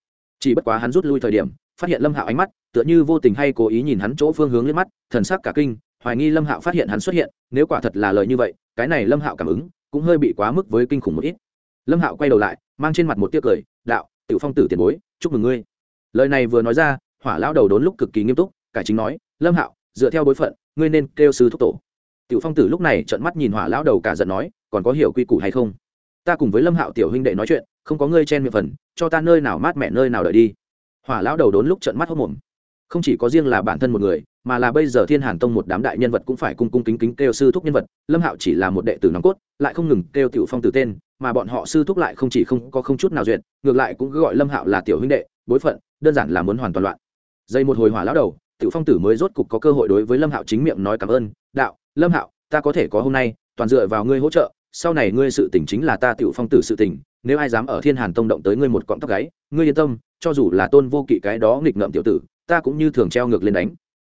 Chỉ bất quá hắn rút lui thời điểm, phát hiện lâm hạo ánh mắt, tựa như vô tình hay cố ý nhìn hắn chỗ phương hướng lên mắt, thần sắc cả kinh, hoài nghi lâm hạo phát hiện hắn xuất hiện, nếu quả thật là lời như vậy, cái này lâm hạo cảm ứng, cũng hơi bị quá mức với kinh khủng một ít. Lâm hạo quay đầu lại, mang trên mặt một tiếc cười, đạo, tiểu phong tử tiền bối, chúc mừng ngươi. Lời này vừa nói ra hỏa lão đầu đốn lúc cực kỳ nghiêm túc cải chính nói, lâm hạo, dựa theo bối phận, ngươi nên kêu sư thúc tổ. Tiểu phong tử lúc này trợn mắt nhìn hỏa lão đầu cả giận nói, còn có hiểu quy củ hay không? Ta cùng với lâm hạo tiểu huynh đệ nói chuyện, không có ngươi chen miệng phần, cho ta nơi nào mát mẹ nơi nào đợi đi. Hỏa lão đầu đốn lúc trợn mắt hốc mồm không chỉ có riêng là bản thân một người, mà là bây giờ thiên hàn tông một đám đại nhân vật cũng phải cung cung kính kính kêu sư thúc nhân vật. Lâm hạo chỉ là một đệ tử nòng cốt, lại không ngừng kêu tiểu phong tử tên, mà bọn họ sư thúc lại không chỉ không có không chút nào duyệt, ngược lại cũng cứ gọi lâm hạo là tiểu huynh đệ, bối phận, đơn giản là muốn hoàn toàn loạn dây một hồi hỏa lão đầu, tiểu phong tử mới rốt cục có cơ hội đối với lâm hạo chính miệng nói cảm ơn, đạo, lâm hạo, ta có thể có hôm nay, toàn dựa vào ngươi hỗ trợ, sau này ngươi sự tình chính là ta tiểu phong tử sự tình, nếu ai dám ở thiên hàn tông động tới ngươi một cọng tóc gáy, ngươi yên tâm, cho dù là tôn vô kỵ cái đó nghịch ngợm tiểu tử, ta cũng như thường treo ngược lên đánh.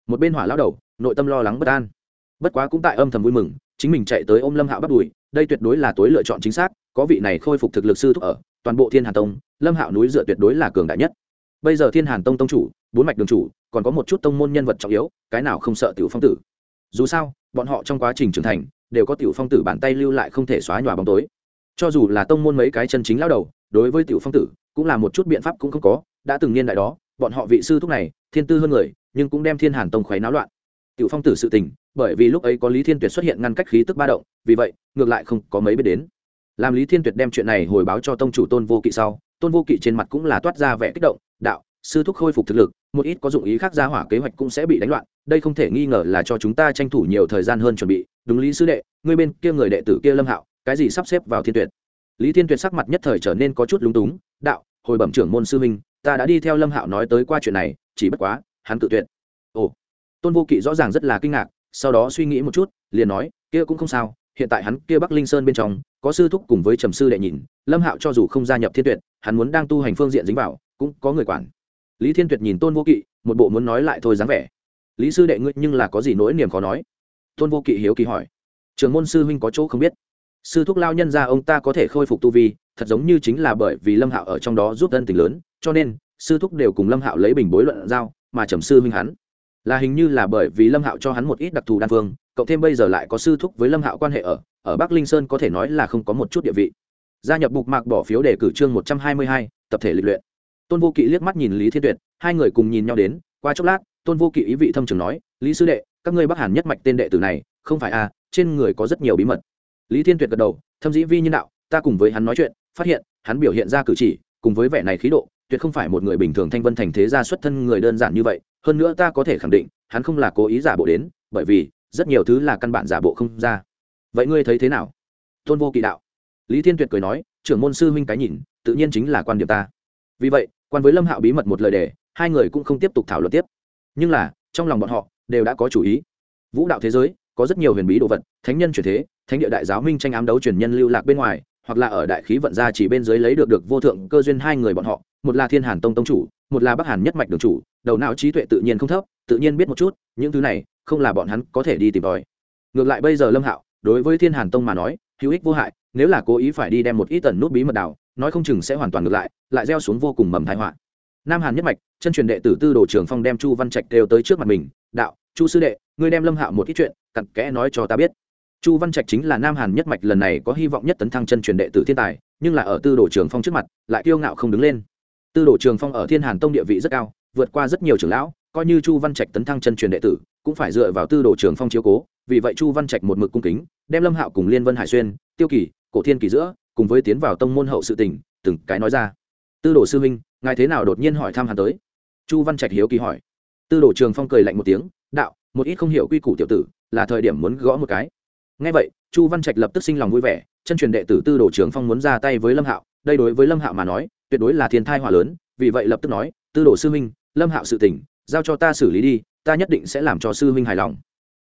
Một bên hỏa lão đầu, nội tâm lo lắng bất an. Bất quá cũng tại âm thầm vui mừng, chính mình chạy tới ôm lâm hạo bắt đùi, đây tuyệt đối là tối lựa chọn chính xác, có vị này khôi phục thực lực sư thúc ở toàn bộ thiên hà tông, lâm hạo núi dựa tuyệt đối là cường đại nhất bây giờ thiên hàn tông tông chủ, bốn mạch đường chủ, còn có một chút tông môn nhân vật trọng yếu, cái nào không sợ tiểu phong tử? Dù sao, bọn họ trong quá trình trưởng thành, đều có tiểu phong tử bàn tay lưu lại không thể xóa nhòa bóng tối. Cho dù là tông môn mấy cái chân chính lao đầu, đối với tiểu phong tử, cũng là một chút biện pháp cũng không có. Đã từng niên đại đó, bọn họ vị sư thúc này, thiên tư hơn người, nhưng cũng đem thiên hàn tông khoái náo loạn. Tiểu phong tử sự tình, bởi vì lúc ấy có lý thiên tuyệt xuất hiện ngăn cách khí tức ba động, vì vậy, ngược lại không có mấy biết đến. Làm lý thiên tuyệt đem chuyện này hồi báo cho tông chủ tôn vô kỵ sau, tôn vô kỵ trên mặt cũng là toát ra vẻ kích động đạo, sư thúc khôi phục thực lực, một ít có dụng ý khác ra hỏa kế hoạch cũng sẽ bị đánh loạn, đây không thể nghi ngờ là cho chúng ta tranh thủ nhiều thời gian hơn chuẩn bị. Đúng lý sư đệ, ngươi bên kia người đệ tử kia lâm hạo, cái gì sắp xếp vào thiên tuyệt? Lý thiên tuyệt sắc mặt nhất thời trở nên có chút lúng túng, đạo, hồi bẩm trưởng môn sư minh ta đã đi theo lâm hạo nói tới qua chuyện này, chỉ bất quá, hắn tự tuyệt. Ồ, tôn vô kỵ rõ ràng rất là kinh ngạc, sau đó suy nghĩ một chút, liền nói, kia cũng không sao, hiện tại hắn kia bắc linh sơn bên trong, có sư thúc cùng với trầm sư đệ nhìn, lâm hạo cho dù không gia nhập thiên tuyệt, hắn muốn đang tu hành phương diện dính vào cũng có người quản. Lý thiên tuyệt nhìn tôn vô kỵ, một bộ muốn nói lại thôi dáng vẻ. Lý sư đệ ngươi nhưng là có gì nỗi niềm khó nói? Tôn vô kỵ hiếu kỳ hỏi. Trường môn sư huynh có chỗ không biết. Sư thúc lao nhân ra ông ta có thể khôi phục tu vi, thật giống như chính là bởi vì lâm hạo ở trong đó giúp thân tình lớn, cho nên, sư thúc đều cùng lâm hạo lấy bình bối luận giao, mà trầm sư huynh hắn. Là hình như là bởi vì lâm hạo cho hắn một ít đặc thù đan phương, cộng thêm bây giờ lại có sư thúc với lâm hạo quan hệ ở ở bắc linh sơn có thể nói là không có một chút địa vị. Gia nhập bục mạc bỏ phiếu đề cử trương một trăm hai mươi hai, tập thể lịch luyện tôn vô kỵ liếc mắt nhìn lý thiên tuyệt, hai người cùng nhìn nhau đến, qua chốc lát, tôn vô kỵ ý vị thâm trường nói, lý sư đệ, các ngươi bắc hàn nhất mạch tên đệ tử này, không phải à trên người có rất nhiều bí mật. Lý thiên tuyệt gật đầu, thâm dĩ vi nhân đạo, ta cùng với hắn nói chuyện, phát hiện, hắn biểu hiện ra cử chỉ, cùng với vẻ này khí độ, tuyệt không phải một người bình thường thanh vân thành thế gia xuất thân người đơn giản như vậy, hơn nữa ta có thể khẳng định, hắn không là cố ý giả bộ đến, bởi vì, rất nhiều thứ là căn bản giả bộ không ra. Vậy ngươi thấy thế nào? Tôn vô kỵ đạo. Lý thiên tuyệt cười nói, trưởng môn sư huynh cái nhìn, tự nhiên chính là quan điểm ta. Vì vậy quan với lâm hạo bí mật một lời đề, hai người cũng không tiếp tục thảo luận tiếp. Nhưng là, trong lòng bọn họ, đều đã có chủ ý. Vũ đạo thế giới, có rất nhiều huyền bí đồ vật, thánh nhân truyền thế, thánh địa đại giáo minh tranh ám đấu truyền nhân lưu lạc bên ngoài, hoặc là ở đại khí vận gia chỉ bên dưới lấy được được vô thượng cơ duyên hai người bọn họ, một là thiên hàn tông tông chủ, một là bắc hàn nhất mạch đường chủ, đầu não trí tuệ tự nhiên không thấp, tự nhiên biết một chút, những thứ này, không là bọn hắn có thể đi tìm tòi. Ngược lại bây giờ lâm hạo, đối với thiên hàn tông mà nói, hữu ích vô hại, nếu là cố ý phải đi đem một ít tần nút bí mật đào nói không chừng sẽ hoàn toàn ngược lại lại gieo xuống vô cùng mầm thái họa. Nam hàn nhất mạch, chân truyền đệ tử tư đồ trường phong đem chu văn trạch đều tới trước mặt mình, đạo, chu sư đệ, ngươi đem lâm hạo một ít chuyện cặn kẽ nói cho ta biết. Chu văn trạch chính là nam hàn nhất mạch lần này có hy vọng nhất tấn thăng chân truyền đệ tử thiên tài, nhưng là ở tư đồ trường phong trước mặt, lại kiêu ngạo không đứng lên. Tư đồ trường phong ở thiên hàn tông địa vị rất cao, vượt qua rất nhiều trưởng lão, coi như chu văn trạch tấn thăng chân truyền đệ tử, cũng phải dựa vào tư đồ trường phong chiếu cố, vì vậy chu văn trạch một mực cung kính, đem lâm hạo cùng liên vân hải xuyên, tiêu kỳ, cổ thiên kỳ giữa cùng với tiến vào tông môn hậu sự tình, từng cái nói ra. Tư đồ sư minh ngài thế nào đột nhiên hỏi thăm hắn tới? Chu văn trạch hiếu kỳ hỏi. Tư đồ trường phong cười lạnh một tiếng, đạo, một ít không hiểu quy củ tiểu tử, là thời điểm muốn gõ một cái. Ngay vậy, chu văn trạch lập tức sinh lòng vui vẻ, chân truyền đệ tử tư đồ trường phong muốn ra tay với lâm hạo, đây đối với lâm hạo mà nói, tuyệt đối là thiên thai hỏa lớn, vì vậy lập tức nói, tư đồ sư minh lâm hạo sự tỉnh giao cho ta xử lý đi, ta nhất định sẽ làm cho sư minh hài lòng.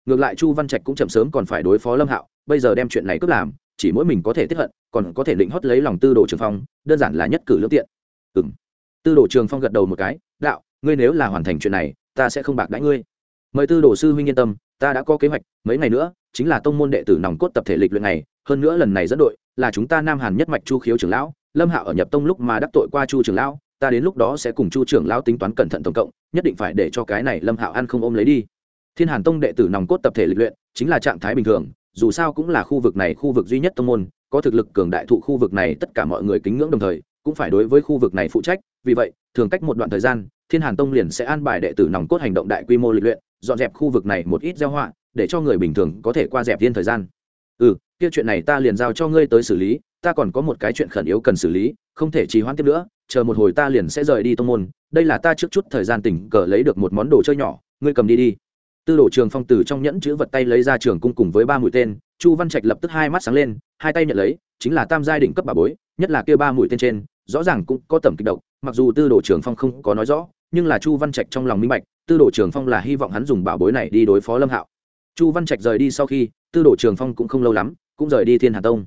Ngược lại chu văn trạch cũng chậm sớm còn phải đối phó lâm hạo, bây giờ đem chuyện này cướp làm chỉ mỗi mình có thể tiếp hận, còn có thể định hót lấy lòng tư đồ trường phong, đơn giản là nhất cử lương tiện. Ừ m tư đồ trường phong gật đầu một cái, đạo, ngươi nếu là hoàn thành chuyện này, ta sẽ không bạc đãi ngươi. Mời tư đồ sư huynh yên tâm, ta đã có kế hoạch, mấy ngày nữa, chính là tông môn đệ tử nòng cốt tập thể lịch luyện này, hơn nữa lần này dẫn đội là chúng ta nam hàn nhất mạch chu khiếu trưởng lão, lâm hạo ở nhập tông lúc mà đắc tội qua chu trưởng lão, ta đến lúc đó sẽ cùng chu trưởng lão tính toán cẩn thận tổng cộng, nhất định phải để cho cái này lâm hạo ăn không ôm lấy đi. Thiên hàn tông đệ tử nòng cốt tập thể lịch luyện chính là trạng thái bình thường dù sao cũng là khu vực này khu vực duy nhất tông môn, có thực lực cường đại thụ khu vực này tất cả mọi người kính ngưỡng đồng thời, cũng phải đối với khu vực này phụ trách, vì vậy, thường cách một đoạn thời gian, thiên hàn tông liền sẽ an bài đệ tử nòng cốt hành động đại quy mô lịch luyện, dọn dẹp khu vực này một ít gieo họa, để cho người bình thường có thể qua dẹp thiên thời gian. Ừ kia chuyện này ta liền giao cho ngươi tới xử lý, ta còn có một cái chuyện khẩn yếu cần xử lý, không thể trì hoãn tiếp nữa, chờ một hồi ta liền sẽ rời đi tông môn, đây là ta trước chút thời gian tỉnh cờ lấy được một món đồ chơi nhỏ, ngươi cầm đi đi tư đồ trường phong từ trong nhẫn chữ vật tay lấy ra trường cung cùng với ba mũi tên, chu văn trạch lập tức hai mắt sáng lên, hai tay nhận lấy, chính là tam giai đỉnh cấp bà bối, nhất là kia ba mũi tên trên, rõ ràng cũng có tầm kích động mặc dù tư đồ trường phong không có nói rõ, nhưng là chu văn trạch trong lòng minh bạch, tư đồ trường phong là hy vọng hắn dùng bảo bối này đi đối phó lâm hạo. Chu văn trạch rời đi sau khi, tư đồ trường phong cũng không lâu lắm, cũng rời đi thiên hà tông.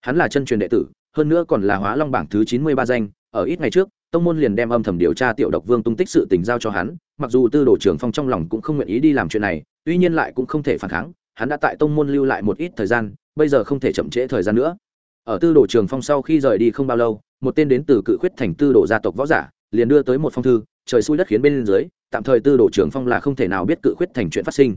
Hắn là chân truyền đệ tử, hơn nữa còn là hóa long bảng thứ chín mươi ba danh, ở ít ngày trước tông môn liền đem âm thầm điều tra tiểu độc vương tung tích sự tình giao cho hắn, mặc dù tư đồ trường phong trong lòng cũng không nguyện ý đi làm chuyện này, tuy nhiên lại cũng không thể phản kháng, hắn đã tại tông môn lưu lại một ít thời gian, bây giờ không thể chậm trễ thời gian nữa. Ở tư đồ trường phong sau khi rời đi không bao lâu, một tên đến từ cự khuyết thành tư đồ gia tộc võ giả, liền đưa tới một phong thư, trời xui đất khiến bên dưới, tạm thời tư đồ trường phong là không thể nào biết cự khuyết thành chuyện phát sinh.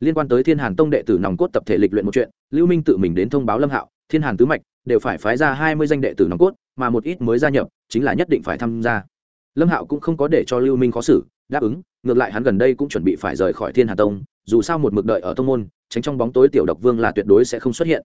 Liên quan tới thiên hàn tông đệ tử nòng cốt tập thể lịch luyện một chuyện, lưu minh tự mình đến thông báo lâm hạo, thiên hàn tứ mạch đều phải phái ra hai mươi danh đệ tử nòng cốt mà một ít mới gia nhập, chính là nhất định phải tham gia. Lâm hạo cũng không có để cho lưu minh khó xử, đáp ứng, ngược lại hắn gần đây cũng chuẩn bị phải rời khỏi thiên hà tông, dù sao một mực đợi ở tông môn, tránh trong bóng tối tiểu độc vương là tuyệt đối sẽ không xuất hiện.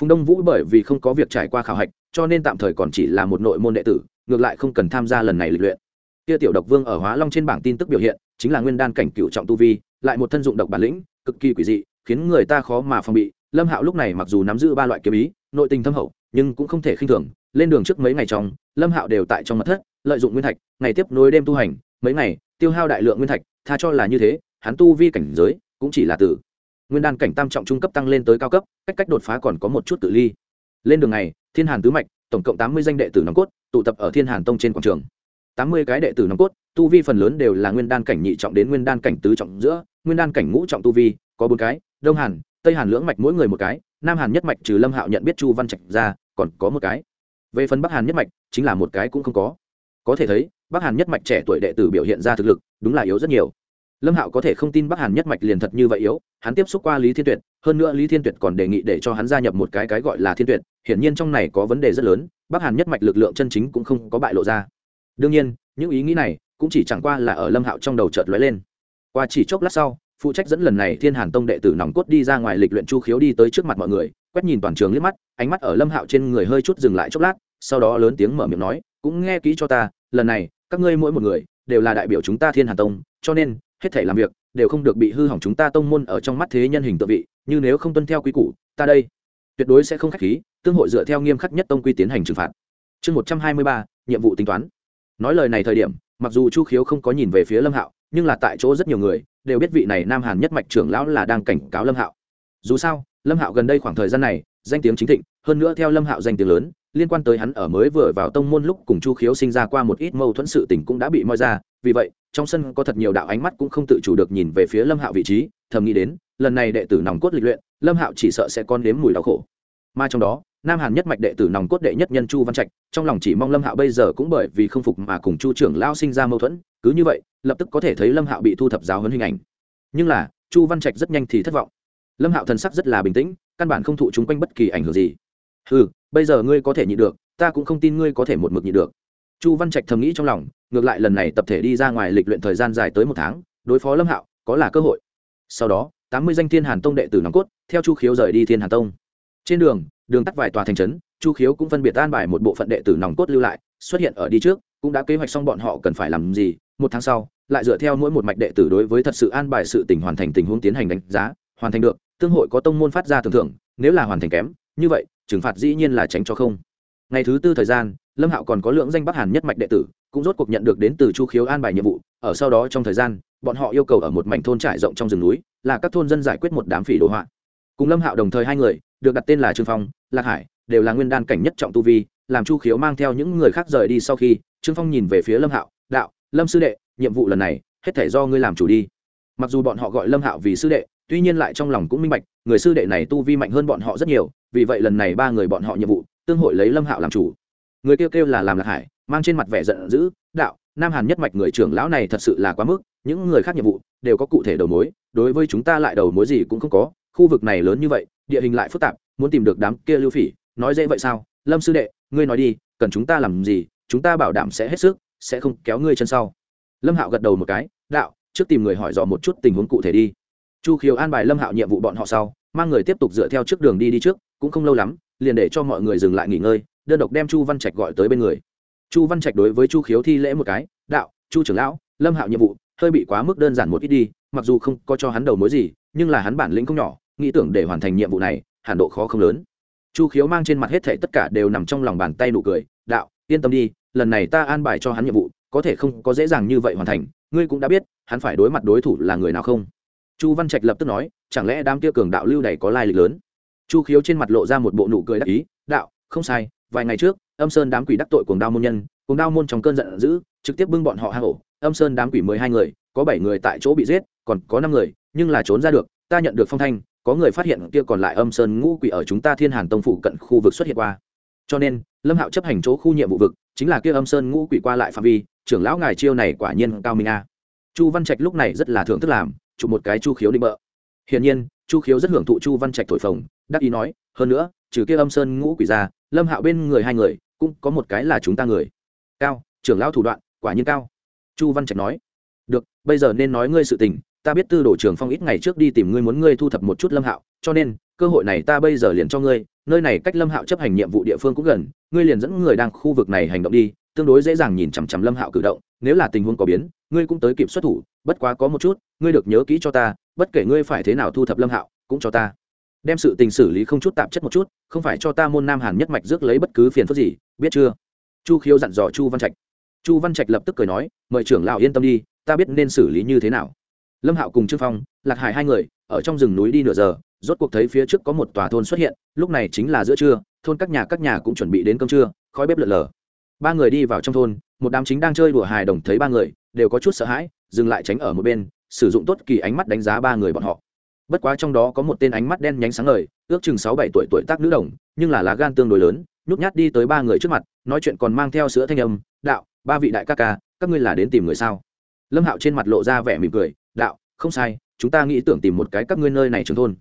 Phùng đông vũ bởi vì không có việc trải qua khảo hạch, cho nên tạm thời còn chỉ là một nội môn đệ tử, ngược lại không cần tham gia lần này lịch luyện. Kia tiểu độc vương ở hóa long trên bảng tin tức biểu hiện, chính là nguyên đan cảnh cựu trọng tu vi, lại một thân dụng độc bản lĩnh, cực kỳ quỷ dị, khiến người ta khó mà phòng bị. Lâm hạo lúc này mặc dù nắm giữ ba loại kiếm ý, nội tình thâm hậu, nhưng cũng không thể khinh thường lên đường trước mấy ngày trong, lâm hạo đều tại trong mặt thất, lợi dụng nguyên thạch, ngày tiếp nối đêm tu hành, mấy ngày, tiêu hao đại lượng nguyên thạch, tha cho là như thế, hắn tu vi cảnh giới, cũng chỉ là từ nguyên đan cảnh tam trọng trung cấp tăng lên tới cao cấp, cách cách đột phá còn có một chút tự ly. Lên đường này, thiên hàn tứ mạch, tổng cộng tám mươi danh đệ tử nòng cốt, tụ tập ở thiên hàn tông trên quảng trường. Tám mươi cái đệ tử nòng cốt, tu vi phần lớn đều là nguyên đan cảnh nhị trọng đến nguyên đan cảnh tứ trọng giữa, nguyên đan cảnh ngũ trọng tu vi, có bốn cái, đông hàn, tây hàn lưỡng mạch mỗi người một cái, nam hàn nhất mạch trừ lâm hạo nhận biết chu văn trạch ra, còn có một cái về phần bắc hàn nhất mạch, chính là một cái cũng không có. Có thể thấy, bắc hàn nhất mạch trẻ tuổi đệ tử biểu hiện ra thực lực, đúng là yếu rất nhiều. Lâm hạo có thể không tin bắc hàn nhất mạch liền thật như vậy yếu, hắn tiếp xúc qua lý thiên tuyệt, hơn nữa lý thiên tuyệt còn đề nghị để cho hắn gia nhập một cái cái gọi là thiên tuyệt, hiển nhiên trong này có vấn đề rất lớn, bắc hàn nhất mạch lực lượng chân chính cũng không có bại lộ ra. Đương nhiên, những ý nghĩ này cũng chỉ chẳng qua là ở lâm hạo trong đầu chợt lóe lên. Qua chỉ chốc lát sau phụ trách dẫn lần này thiên hàn tông đệ tử nòng cốt đi ra ngoài lịch luyện chu khiếu đi tới trước mặt mọi người, quét nhìn toàn trường liếc mắt, ánh mắt ở lâm hạo trên người hơi chút dừng lại chốc lát, sau đó lớn tiếng mở miệng nói, cũng nghe kỹ cho ta, lần này, các ngươi mỗi một người đều là đại biểu chúng ta thiên hàn tông, cho nên, hết thể làm việc đều không được bị hư hỏng chúng ta tông môn ở trong mắt thế nhân hình tự vị, như nếu không tuân theo quy củ, ta đây tuyệt đối sẽ không khách khí, tương hội dựa theo nghiêm khắc nhất tông quy tiến hành trừng phạt. Chương một trăm hai mươi ba, nhiệm vụ tính toán. Nói lời này thời điểm, mặc dù chu khiếu không có nhìn về phía lâm hạo nhưng là tại chỗ rất nhiều người đều biết vị này nam hàn nhất mạch trưởng lão là đang cảnh cáo lâm hạo. Dù sao, lâm hạo gần đây khoảng thời gian này, danh tiếng chính thịnh, hơn nữa theo lâm hạo danh tiếng lớn, liên quan tới hắn ở mới vừa vào tông môn lúc cùng chu khiếu sinh ra qua một ít mâu thuẫn sự tình cũng đã bị moi ra, vì vậy, trong sân có thật nhiều đạo ánh mắt cũng không tự chủ được nhìn về phía lâm hạo vị trí, thầm nghĩ đến, lần này đệ tử nòng cốt lịch luyện, lâm hạo chỉ sợ sẽ con nếm mùi đau khổ. Mà trong đó, nam hàn nhất mạch đệ tử nòng cốt đệ nhất nhân chu văn trạch, trong lòng chỉ mong lâm hạo bây giờ cũng bởi vì không phục mà cùng chu trưởng lao sinh ra mâu thuẫn cứ như vậy, lập tức có thể thấy lâm hạo bị thu thập giáo hấn hình ảnh. Nhưng là, chu văn trạch rất nhanh thì thất vọng. Lâm hạo thần sắc rất là bình tĩnh, căn bản không thụ chúng quanh bất kỳ ảnh hưởng gì. Ừ bây giờ ngươi có thể nhịn được, ta cũng không tin ngươi có thể một mực nhịn được. Chu văn trạch thầm nghĩ trong lòng, ngược lại lần này tập thể đi ra ngoài lịch luyện thời gian dài tới một tháng, đối phó lâm hạo, có là cơ hội. Sau đó, tám mươi danh thiên hàn tông đệ tử nòng cốt, theo chu khiếu rời đi thiên hàn tông. Trên đường đường tắt vài tòa thành trấn, chu khiếu cũng phân biệt an bài một bộ phận đệ tử nòng cốt lưu lại, xuất hiện ở đi trước, cũng đã kế hoạch xong bọn họ cần phải làm gì một tháng sau, lại dựa theo mỗi một mạch đệ tử đối với thật sự an bài sự tình hoàn thành tình huống tiến hành đánh giá, hoàn thành được, tương hội có tông môn phát ra tưởng thưởng, nếu là hoàn thành kém, như vậy, trừng phạt dĩ nhiên là tránh cho không. Ngày thứ tư thời gian, lâm hạo còn có lượng danh bắc hàn nhất mạch đệ tử, cũng rốt cuộc nhận được đến từ chu khiếu an bài nhiệm vụ, ở sau đó trong thời gian, bọn họ yêu cầu ở một mảnh thôn trải rộng trong rừng núi, là các thôn dân giải quyết một đám phỉ đồ họa. Cùng lâm hạo đồng thời hai người, được đặt tên là trương phong, lạc hải, đều là nguyên đan cảnh nhất trọng tu vi, làm chu khiếu mang theo những người khác rời đi sau khi, trương phong nhìn về phía lâm hạo lâm sư đệ, nhiệm vụ lần này, hết thể do ngươi làm chủ đi. Mặc dù bọn họ gọi lâm hạo vì sư đệ, tuy nhiên lại trong lòng cũng minh bạch, người sư đệ này tu vi mạnh hơn bọn họ rất nhiều, vì vậy lần này ba người bọn họ nhiệm vụ, tương hội lấy lâm hạo làm chủ. Người kêu kêu là làm lạc hải, mang trên mặt vẻ giận dữ, đạo, nam hàn nhất mạch người trưởng lão này thật sự là quá mức, những người khác nhiệm vụ, đều có cụ thể đầu mối, đối với chúng ta lại đầu mối gì cũng không có, khu vực này lớn như vậy, địa hình lại phức tạp, muốn tìm được đám kia lưu phỉ, nói dễ vậy sao? Lâm sư đệ, ngươi nói đi, cần chúng ta làm gì, chúng ta bảo đảm sẽ hết sức sẽ không kéo ngươi chân sau. Lâm hạo gật đầu một cái, đạo, trước tìm người hỏi dò một chút tình huống cụ thể đi. Chu khiếu an bài lâm hạo nhiệm vụ bọn họ sau, mang người tiếp tục dựa theo trước đường đi đi trước, cũng không lâu lắm, liền để cho mọi người dừng lại nghỉ ngơi, đơn độc đem chu văn trạch gọi tới bên người. Chu văn trạch đối với chu khiếu thi lễ một cái, đạo, chu trưởng lão, lâm hạo nhiệm vụ hơi bị quá mức đơn giản một ít đi, mặc dù không có cho hắn đầu mối gì, nhưng là hắn bản lĩnh không nhỏ, nghĩ tưởng để hoàn thành nhiệm vụ này, hẳn độ khó không lớn. Chu khiếu mang trên mặt hết thảy tất cả đều nằm trong lòng bàn tay nụ cười, đạo, yên tâm đi lần này ta an bài cho hắn nhiệm vụ, có thể không có dễ dàng như vậy hoàn thành, ngươi cũng đã biết, hắn phải đối mặt đối thủ là người nào không? Chu văn trạch lập tức nói, chẳng lẽ đám kia cường đạo lưu này có lai lịch lớn? Chu khiếu trên mặt lộ ra một bộ nụ cười đắc ý, đạo, không sai, vài ngày trước, âm sơn đám quỷ đắc tội cuồng đao môn nhân, cuồng đao môn trong cơn giận dữ, trực tiếp bưng bọn họ hang ổ. Âm sơn đám quỷ mười hai người, có bảy người tại chỗ bị giết, còn có năm người, nhưng là trốn ra được, ta nhận được phong thanh, có người phát hiện kia còn lại âm sơn ngũ quỷ ở chúng ta thiên hàn tông phủ cận khu vực xuất hiện qua cho nên, lâm hạo chấp hành chỗ khu nhiệm vụ vực, chính là kia âm sơn ngũ quỷ qua lại phạm vi, trưởng lão ngài chiêu này quả nhiên cao minh a. Chu văn trạch lúc này rất là thưởng thức làm, chụp một cái chu khiếu định bợ. Hiển nhiên, chu khiếu rất hưởng thụ chu văn trạch thổi phồng, đắc ý nói, hơn nữa, trừ kia âm sơn ngũ quỷ ra, lâm hạo bên người hai người, cũng có một cái là chúng ta người. Cao, trưởng lão thủ đoạn, quả nhiên cao. Chu văn trạch nói. Được, bây giờ nên nói ngươi sự tình, ta biết tư đồ trường phong ít ngày trước đi tìm ngươi muốn ngươi thu thập một chút lâm hạo, cho nên, cơ hội này ta bây giờ liền cho ngươi nơi này cách lâm hạo chấp hành nhiệm vụ địa phương cũng gần, ngươi liền dẫn người đang khu vực này hành động đi, tương đối dễ dàng nhìn chằm chằm lâm hạo cử động, nếu là tình huống có biến, ngươi cũng tới kịp xuất thủ, bất quá có một chút, ngươi được nhớ kỹ cho ta, bất kể ngươi phải thế nào thu thập lâm hạo, cũng cho ta. Đem sự tình xử lý không chút tạp chất một chút, không phải cho ta môn nam hàn nhất mạch rước lấy bất cứ phiền phức gì, biết chưa? Chu khiếu dặn dò chu văn trạch. Chu văn trạch lập tức cười nói, mời trưởng lão yên tâm đi, ta biết nên xử lý như thế nào. Lâm hạo cùng trương phong, lạc hải hai người, ở trong rừng núi đi nửa giờ rốt cuộc thấy phía trước có một tòa thôn xuất hiện, lúc này chính là giữa trưa, thôn các nhà các nhà cũng chuẩn bị đến cơm trưa, khói bếp lợn lờ. Ba người đi vào trong thôn, một đám chính đang chơi đùa hài đồng thấy ba người, đều có chút sợ hãi, dừng lại tránh ở một bên, sử dụng tốt kỳ ánh mắt đánh giá ba người bọn họ. Bất quá trong đó có một tên ánh mắt đen nhánh sáng ngời, ước chừng sáu bảy tuổi tuổi tác nữ đồng, nhưng là lá gan tương đối lớn, nhút nhát đi tới ba người trước mặt, nói chuyện còn mang theo sữa thanh âm, đạo, ba vị đại ca ca, các ngươi là đến tìm người sao? Lâm hạo trên mặt lộ ra vẻ mỉm cười, đạo, không sai, chúng ta nghĩ tưởng tìm một cái các ngươi nơi này trường thôn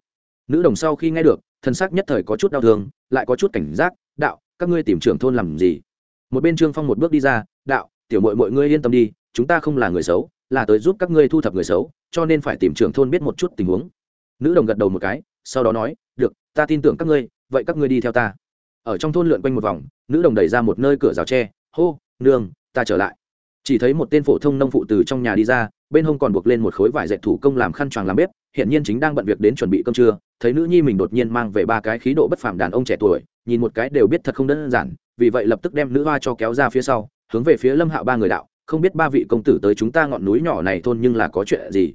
nữ đồng sau khi nghe được, thân xác nhất thời có chút đau thương, lại có chút cảnh giác, đạo, các ngươi tìm trưởng thôn làm gì? Một bên trương phong một bước đi ra, đạo, tiểu mội mọi ngươi yên tâm đi, chúng ta không là người xấu, là tới giúp các ngươi thu thập người xấu, cho nên phải tìm trưởng thôn biết một chút tình huống. Nữ đồng gật đầu một cái, sau đó nói, được, ta tin tưởng các ngươi, vậy các ngươi đi theo ta. Ở trong thôn lượn quanh một vòng, nữ đồng đẩy ra một nơi cửa rào tre, hô, nương, ta trở lại chỉ thấy một tên phổ thông nông phụ từ trong nhà đi ra bên hông còn buộc lên một khối vải dệt thủ công làm khăn choàng làm bếp hiện nhiên chính đang bận việc đến chuẩn bị cơm trưa thấy nữ nhi mình đột nhiên mang về ba cái khí độ bất phàm đàn ông trẻ tuổi nhìn một cái đều biết thật không đơn giản vì vậy lập tức đem nữ hoa cho kéo ra phía sau hướng về phía lâm hạo ba người đạo không biết ba vị công tử tới chúng ta ngọn núi nhỏ này thôn nhưng là có chuyện gì?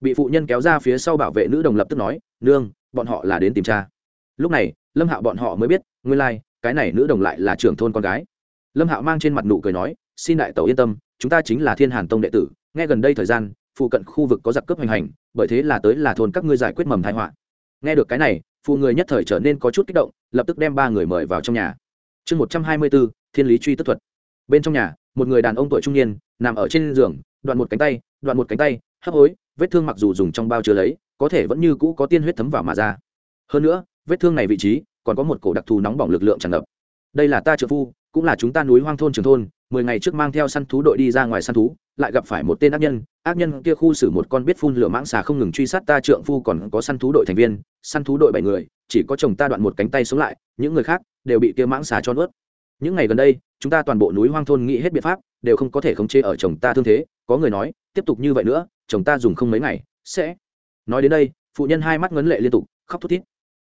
Bị phụ nhân kéo ra phía sau bảo vệ nữ đồng lập tức nói nương bọn họ là đến tìm cha. Lúc này lâm hạo bọn họ mới biết nguyên lai、like, cái này nữ đồng lại là trưởng thôn con gái. Lâm hạo mang trên mặt nụ cười nói xin đại tẩu yên tâm, chúng ta chính là thiên hàn tông đệ tử, nghe gần đây thời gian, phụ cận khu vực có giặc cướp hoành hành, bởi thế là tới là thôn các ngươi giải quyết mầm thai họa. Nghe được cái này, phụ người nhất thời trở nên có chút kích động, lập tức đem ba người mời vào trong nhà. Chương một trăm hai mươi bốn, thiên lý truy tức thuật. Bên trong nhà, một người đàn ông tuổi trung niên, nằm ở trên giường, đoạn một cánh tay, đoạn một cánh tay, hấp hối, vết thương mặc dù dùng trong bao chứa lấy, có thể vẫn như cũ có tiên huyết thấm vào mà ra. Hơn nữa, vết thương này vị trí, còn có một cổ đặc thù nóng bỏng lực lượng tràn ngập. Đây là ta trợ phu cũng là chúng ta núi hoang thôn trường thôn, mười ngày trước mang theo săn thú đội đi ra ngoài săn thú, lại gặp phải một tên ác nhân. Ác nhân kia khu xử một con biết phun lửa mãng xà không ngừng truy sát ta, trượng phu còn có săn thú đội thành viên, săn thú đội bảy người, chỉ có chồng ta đoạn một cánh tay xuống lại, những người khác đều bị kia mãng xà cho nuốt. Những ngày gần đây, chúng ta toàn bộ núi hoang thôn nghĩ hết biện pháp, đều không có thể khống chế ở chồng ta thương thế. Có người nói, tiếp tục như vậy nữa, chồng ta dùng không mấy ngày, sẽ. Nói đến đây, phụ nhân hai mắt ngấn lệ liên tục, khóc thút thít.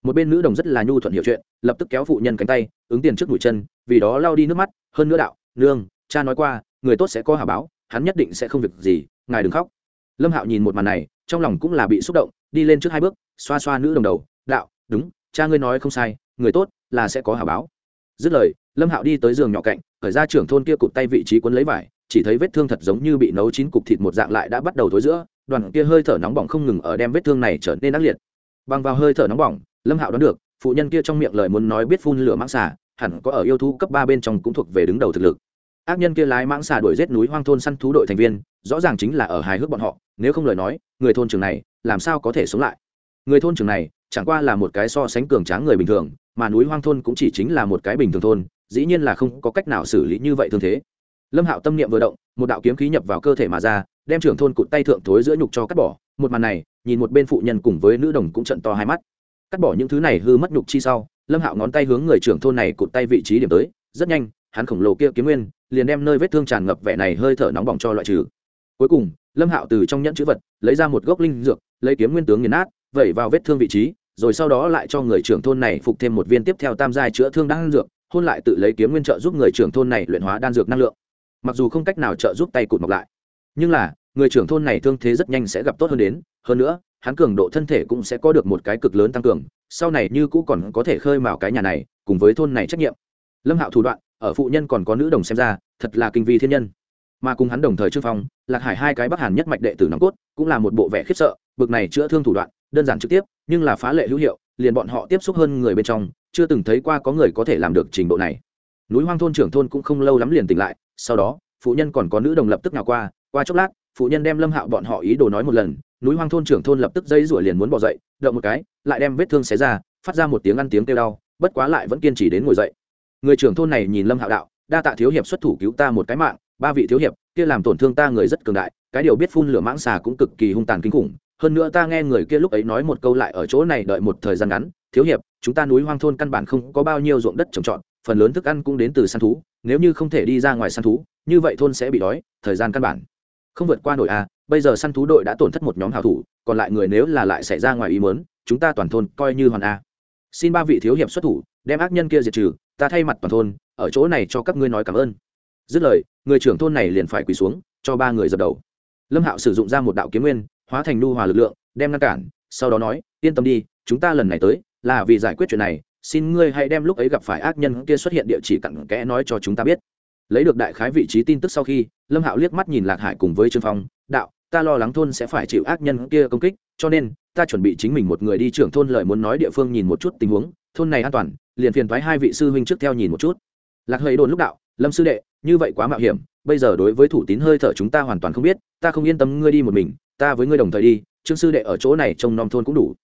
Một bên nữ đồng rất là nhu thuận hiểu chuyện lập tức kéo phụ nhân cánh tay, ứng tiền trước mũi chân, vì đó lao đi nước mắt, hơn nữa đạo, nương, cha nói qua, người tốt sẽ có hà báo, hắn nhất định sẽ không việc gì, ngài đừng khóc. Lâm hạo nhìn một màn này, trong lòng cũng là bị xúc động, đi lên trước hai bước, xoa xoa nữ đồng đầu, đạo, đúng, cha ngươi nói không sai, người tốt là sẽ có hà báo. Dứt lời, lâm hạo đi tới giường nhỏ cạnh khởi ra trưởng thôn kia cụt tay vị trí quấn lấy vải, chỉ thấy vết thương thật giống như bị nấu chín cục thịt một dạng lại đã bắt đầu thối giữa, đoàn kia hơi thở nóng bỏng không ngừng ở đem vết thương này trở nên ác liệt. Bằng vào hơi thở nóng bỏng, lâm hạo đoán được phụ nhân kia trong miệng lời muốn nói biết phun lửa mãng xà, hẳn có ở yêu thú cấp ba bên trong cũng thuộc về đứng đầu thực lực. Ác nhân kia lái mãng xà đuổi giết núi hoang thôn săn thú đội thành viên, rõ ràng chính là ở hài hước bọn họ, nếu không lời nói, người thôn trường này, làm sao có thể sống lại? Người thôn trường này, chẳng qua là một cái so sánh cường tráng người bình thường, mà núi hoang thôn cũng chỉ chính là một cái bình thường thôn, dĩ nhiên là không có cách nào xử lý như vậy thương thế. Lâm hạo tâm niệm vừa động, một đạo kiếm khí nhập vào cơ thể mà ra, đem trưởng thôn cụt tay thượng thối giữa nhục cho cắt bỏ. Một màn này, nhìn một bên phụ nhân cùng với nữ đồng cũng trận to hai mắt cắt bỏ những thứ này hư mất nhục chi sau, lâm hạo ngón tay hướng người trưởng thôn này cụt tay vị trí điểm tới, rất nhanh, hắn khổng lồ kia kiếm nguyên, liền đem nơi vết thương tràn ngập vẻ này hơi thở nóng bỏng cho loại trừ. Cuối cùng, lâm hạo từ trong nhẫn chữ vật, lấy ra một gốc linh dược, lấy kiếm nguyên tướng nghiền nát, vẩy vào vết thương vị trí, rồi sau đó lại cho người trưởng thôn này phục thêm một viên tiếp theo tam giai chữa thương đan dược, hôn lại tự lấy kiếm nguyên trợ giúp người trưởng thôn này luyện hóa đan dược năng lượng. Mặc dù không cách nào trợ giúp tay cụt mọc lại, nhưng là, người trưởng thôn này thương thế rất nhanh sẽ gặp tốt hơn đến, hơn nữa hắn cường độ thân thể cũng sẽ có được một cái cực lớn tăng cường, sau này như cũ còn có thể khơi mào cái nhà này, cùng với thôn này trách nhiệm. Lâm hạo thủ đoạn, ở phụ nhân còn có nữ đồng xem ra, thật là kinh vi thiên nhân. Mà cùng hắn đồng thời trương phong, lạc hải hai cái bắc hàn nhất mạch đệ tử nòng cốt, cũng là một bộ vẻ khiếp sợ, bực này chữa thương thủ đoạn, đơn giản trực tiếp, nhưng là phá lệ hữu hiệu, liền bọn họ tiếp xúc hơn người bên trong, chưa từng thấy qua có người có thể làm được trình độ này. Núi hoang thôn trưởng thôn cũng không lâu lắm liền tỉnh lại, sau đó, phụ nhân còn có nữ đồng lập tức nào qua qua chốc lát, phụ nhân đem lâm hạo bọn họ ý đồ nói một lần núi hoang thôn trưởng thôn lập tức dây rủa liền muốn bỏ dậy đậu một cái, lại đem vết thương xé ra, phát ra một tiếng ăn tiếng kêu đau, bất quá lại vẫn kiên trì đến ngồi dậy. Người trưởng thôn này nhìn lâm hạo đạo, đa tạ thiếu hiệp xuất thủ cứu ta một cái mạng, ba vị thiếu hiệp, kia làm tổn thương ta người rất cường đại, cái điều biết phun lửa mãng xà cũng cực kỳ hung tàn kinh khủng, hơn nữa ta nghe người kia lúc ấy nói một câu lại ở chỗ này đợi một thời gian ngắn, thiếu hiệp, chúng ta núi hoang thôn căn bản không có bao nhiêu ruộng đất trồng trọt, phần lớn thức ăn cũng đến từ săn thú, nếu như không thể đi ra ngoài săn thú, như vậy thôn sẽ bị đói, thời gian căn bản không vượt qua nổi a à, bây giờ săn thú đội đã tổn thất một nhóm hào thủ còn lại người nếu là lại xảy ra ngoài ý mớn chúng ta toàn thôn coi như hoàn a. Xin ba vị thiếu hiệp xuất thủ đem ác nhân kia diệt trừ ta thay mặt toàn thôn ở chỗ này cho các ngươi nói cảm ơn. Dứt lời người trưởng thôn này liền phải quỳ xuống cho ba người dập đầu. Lâm hạo sử dụng ra một đạo kiếm nguyên hóa thành nu hòa lực lượng đem ngăn cản sau đó nói yên tâm đi chúng ta lần này tới là vì giải quyết chuyện này xin ngươi hãy đem lúc ấy gặp phải ác nhân kia xuất hiện địa chỉ cặn kẽ nói cho chúng ta biết lấy được đại khái vị trí tin tức sau khi, lâm hạo liếc mắt nhìn lạc hải cùng với trương phong, đạo, ta lo lắng thôn sẽ phải chịu ác nhân kia công kích, cho nên, ta chuẩn bị chính mình một người đi trưởng thôn lời muốn nói địa phương nhìn một chút tình huống, thôn này an toàn, liền phiền thoái hai vị sư huynh trước theo nhìn một chút. Lạc hơi đồn lúc đạo, lâm sư đệ, như vậy quá mạo hiểm, bây giờ đối với thủ tín hơi thở chúng ta hoàn toàn không biết, ta không yên tâm ngươi đi một mình, ta với ngươi đồng thời đi, trương sư đệ ở chỗ này trông nom thôn cũng đủ.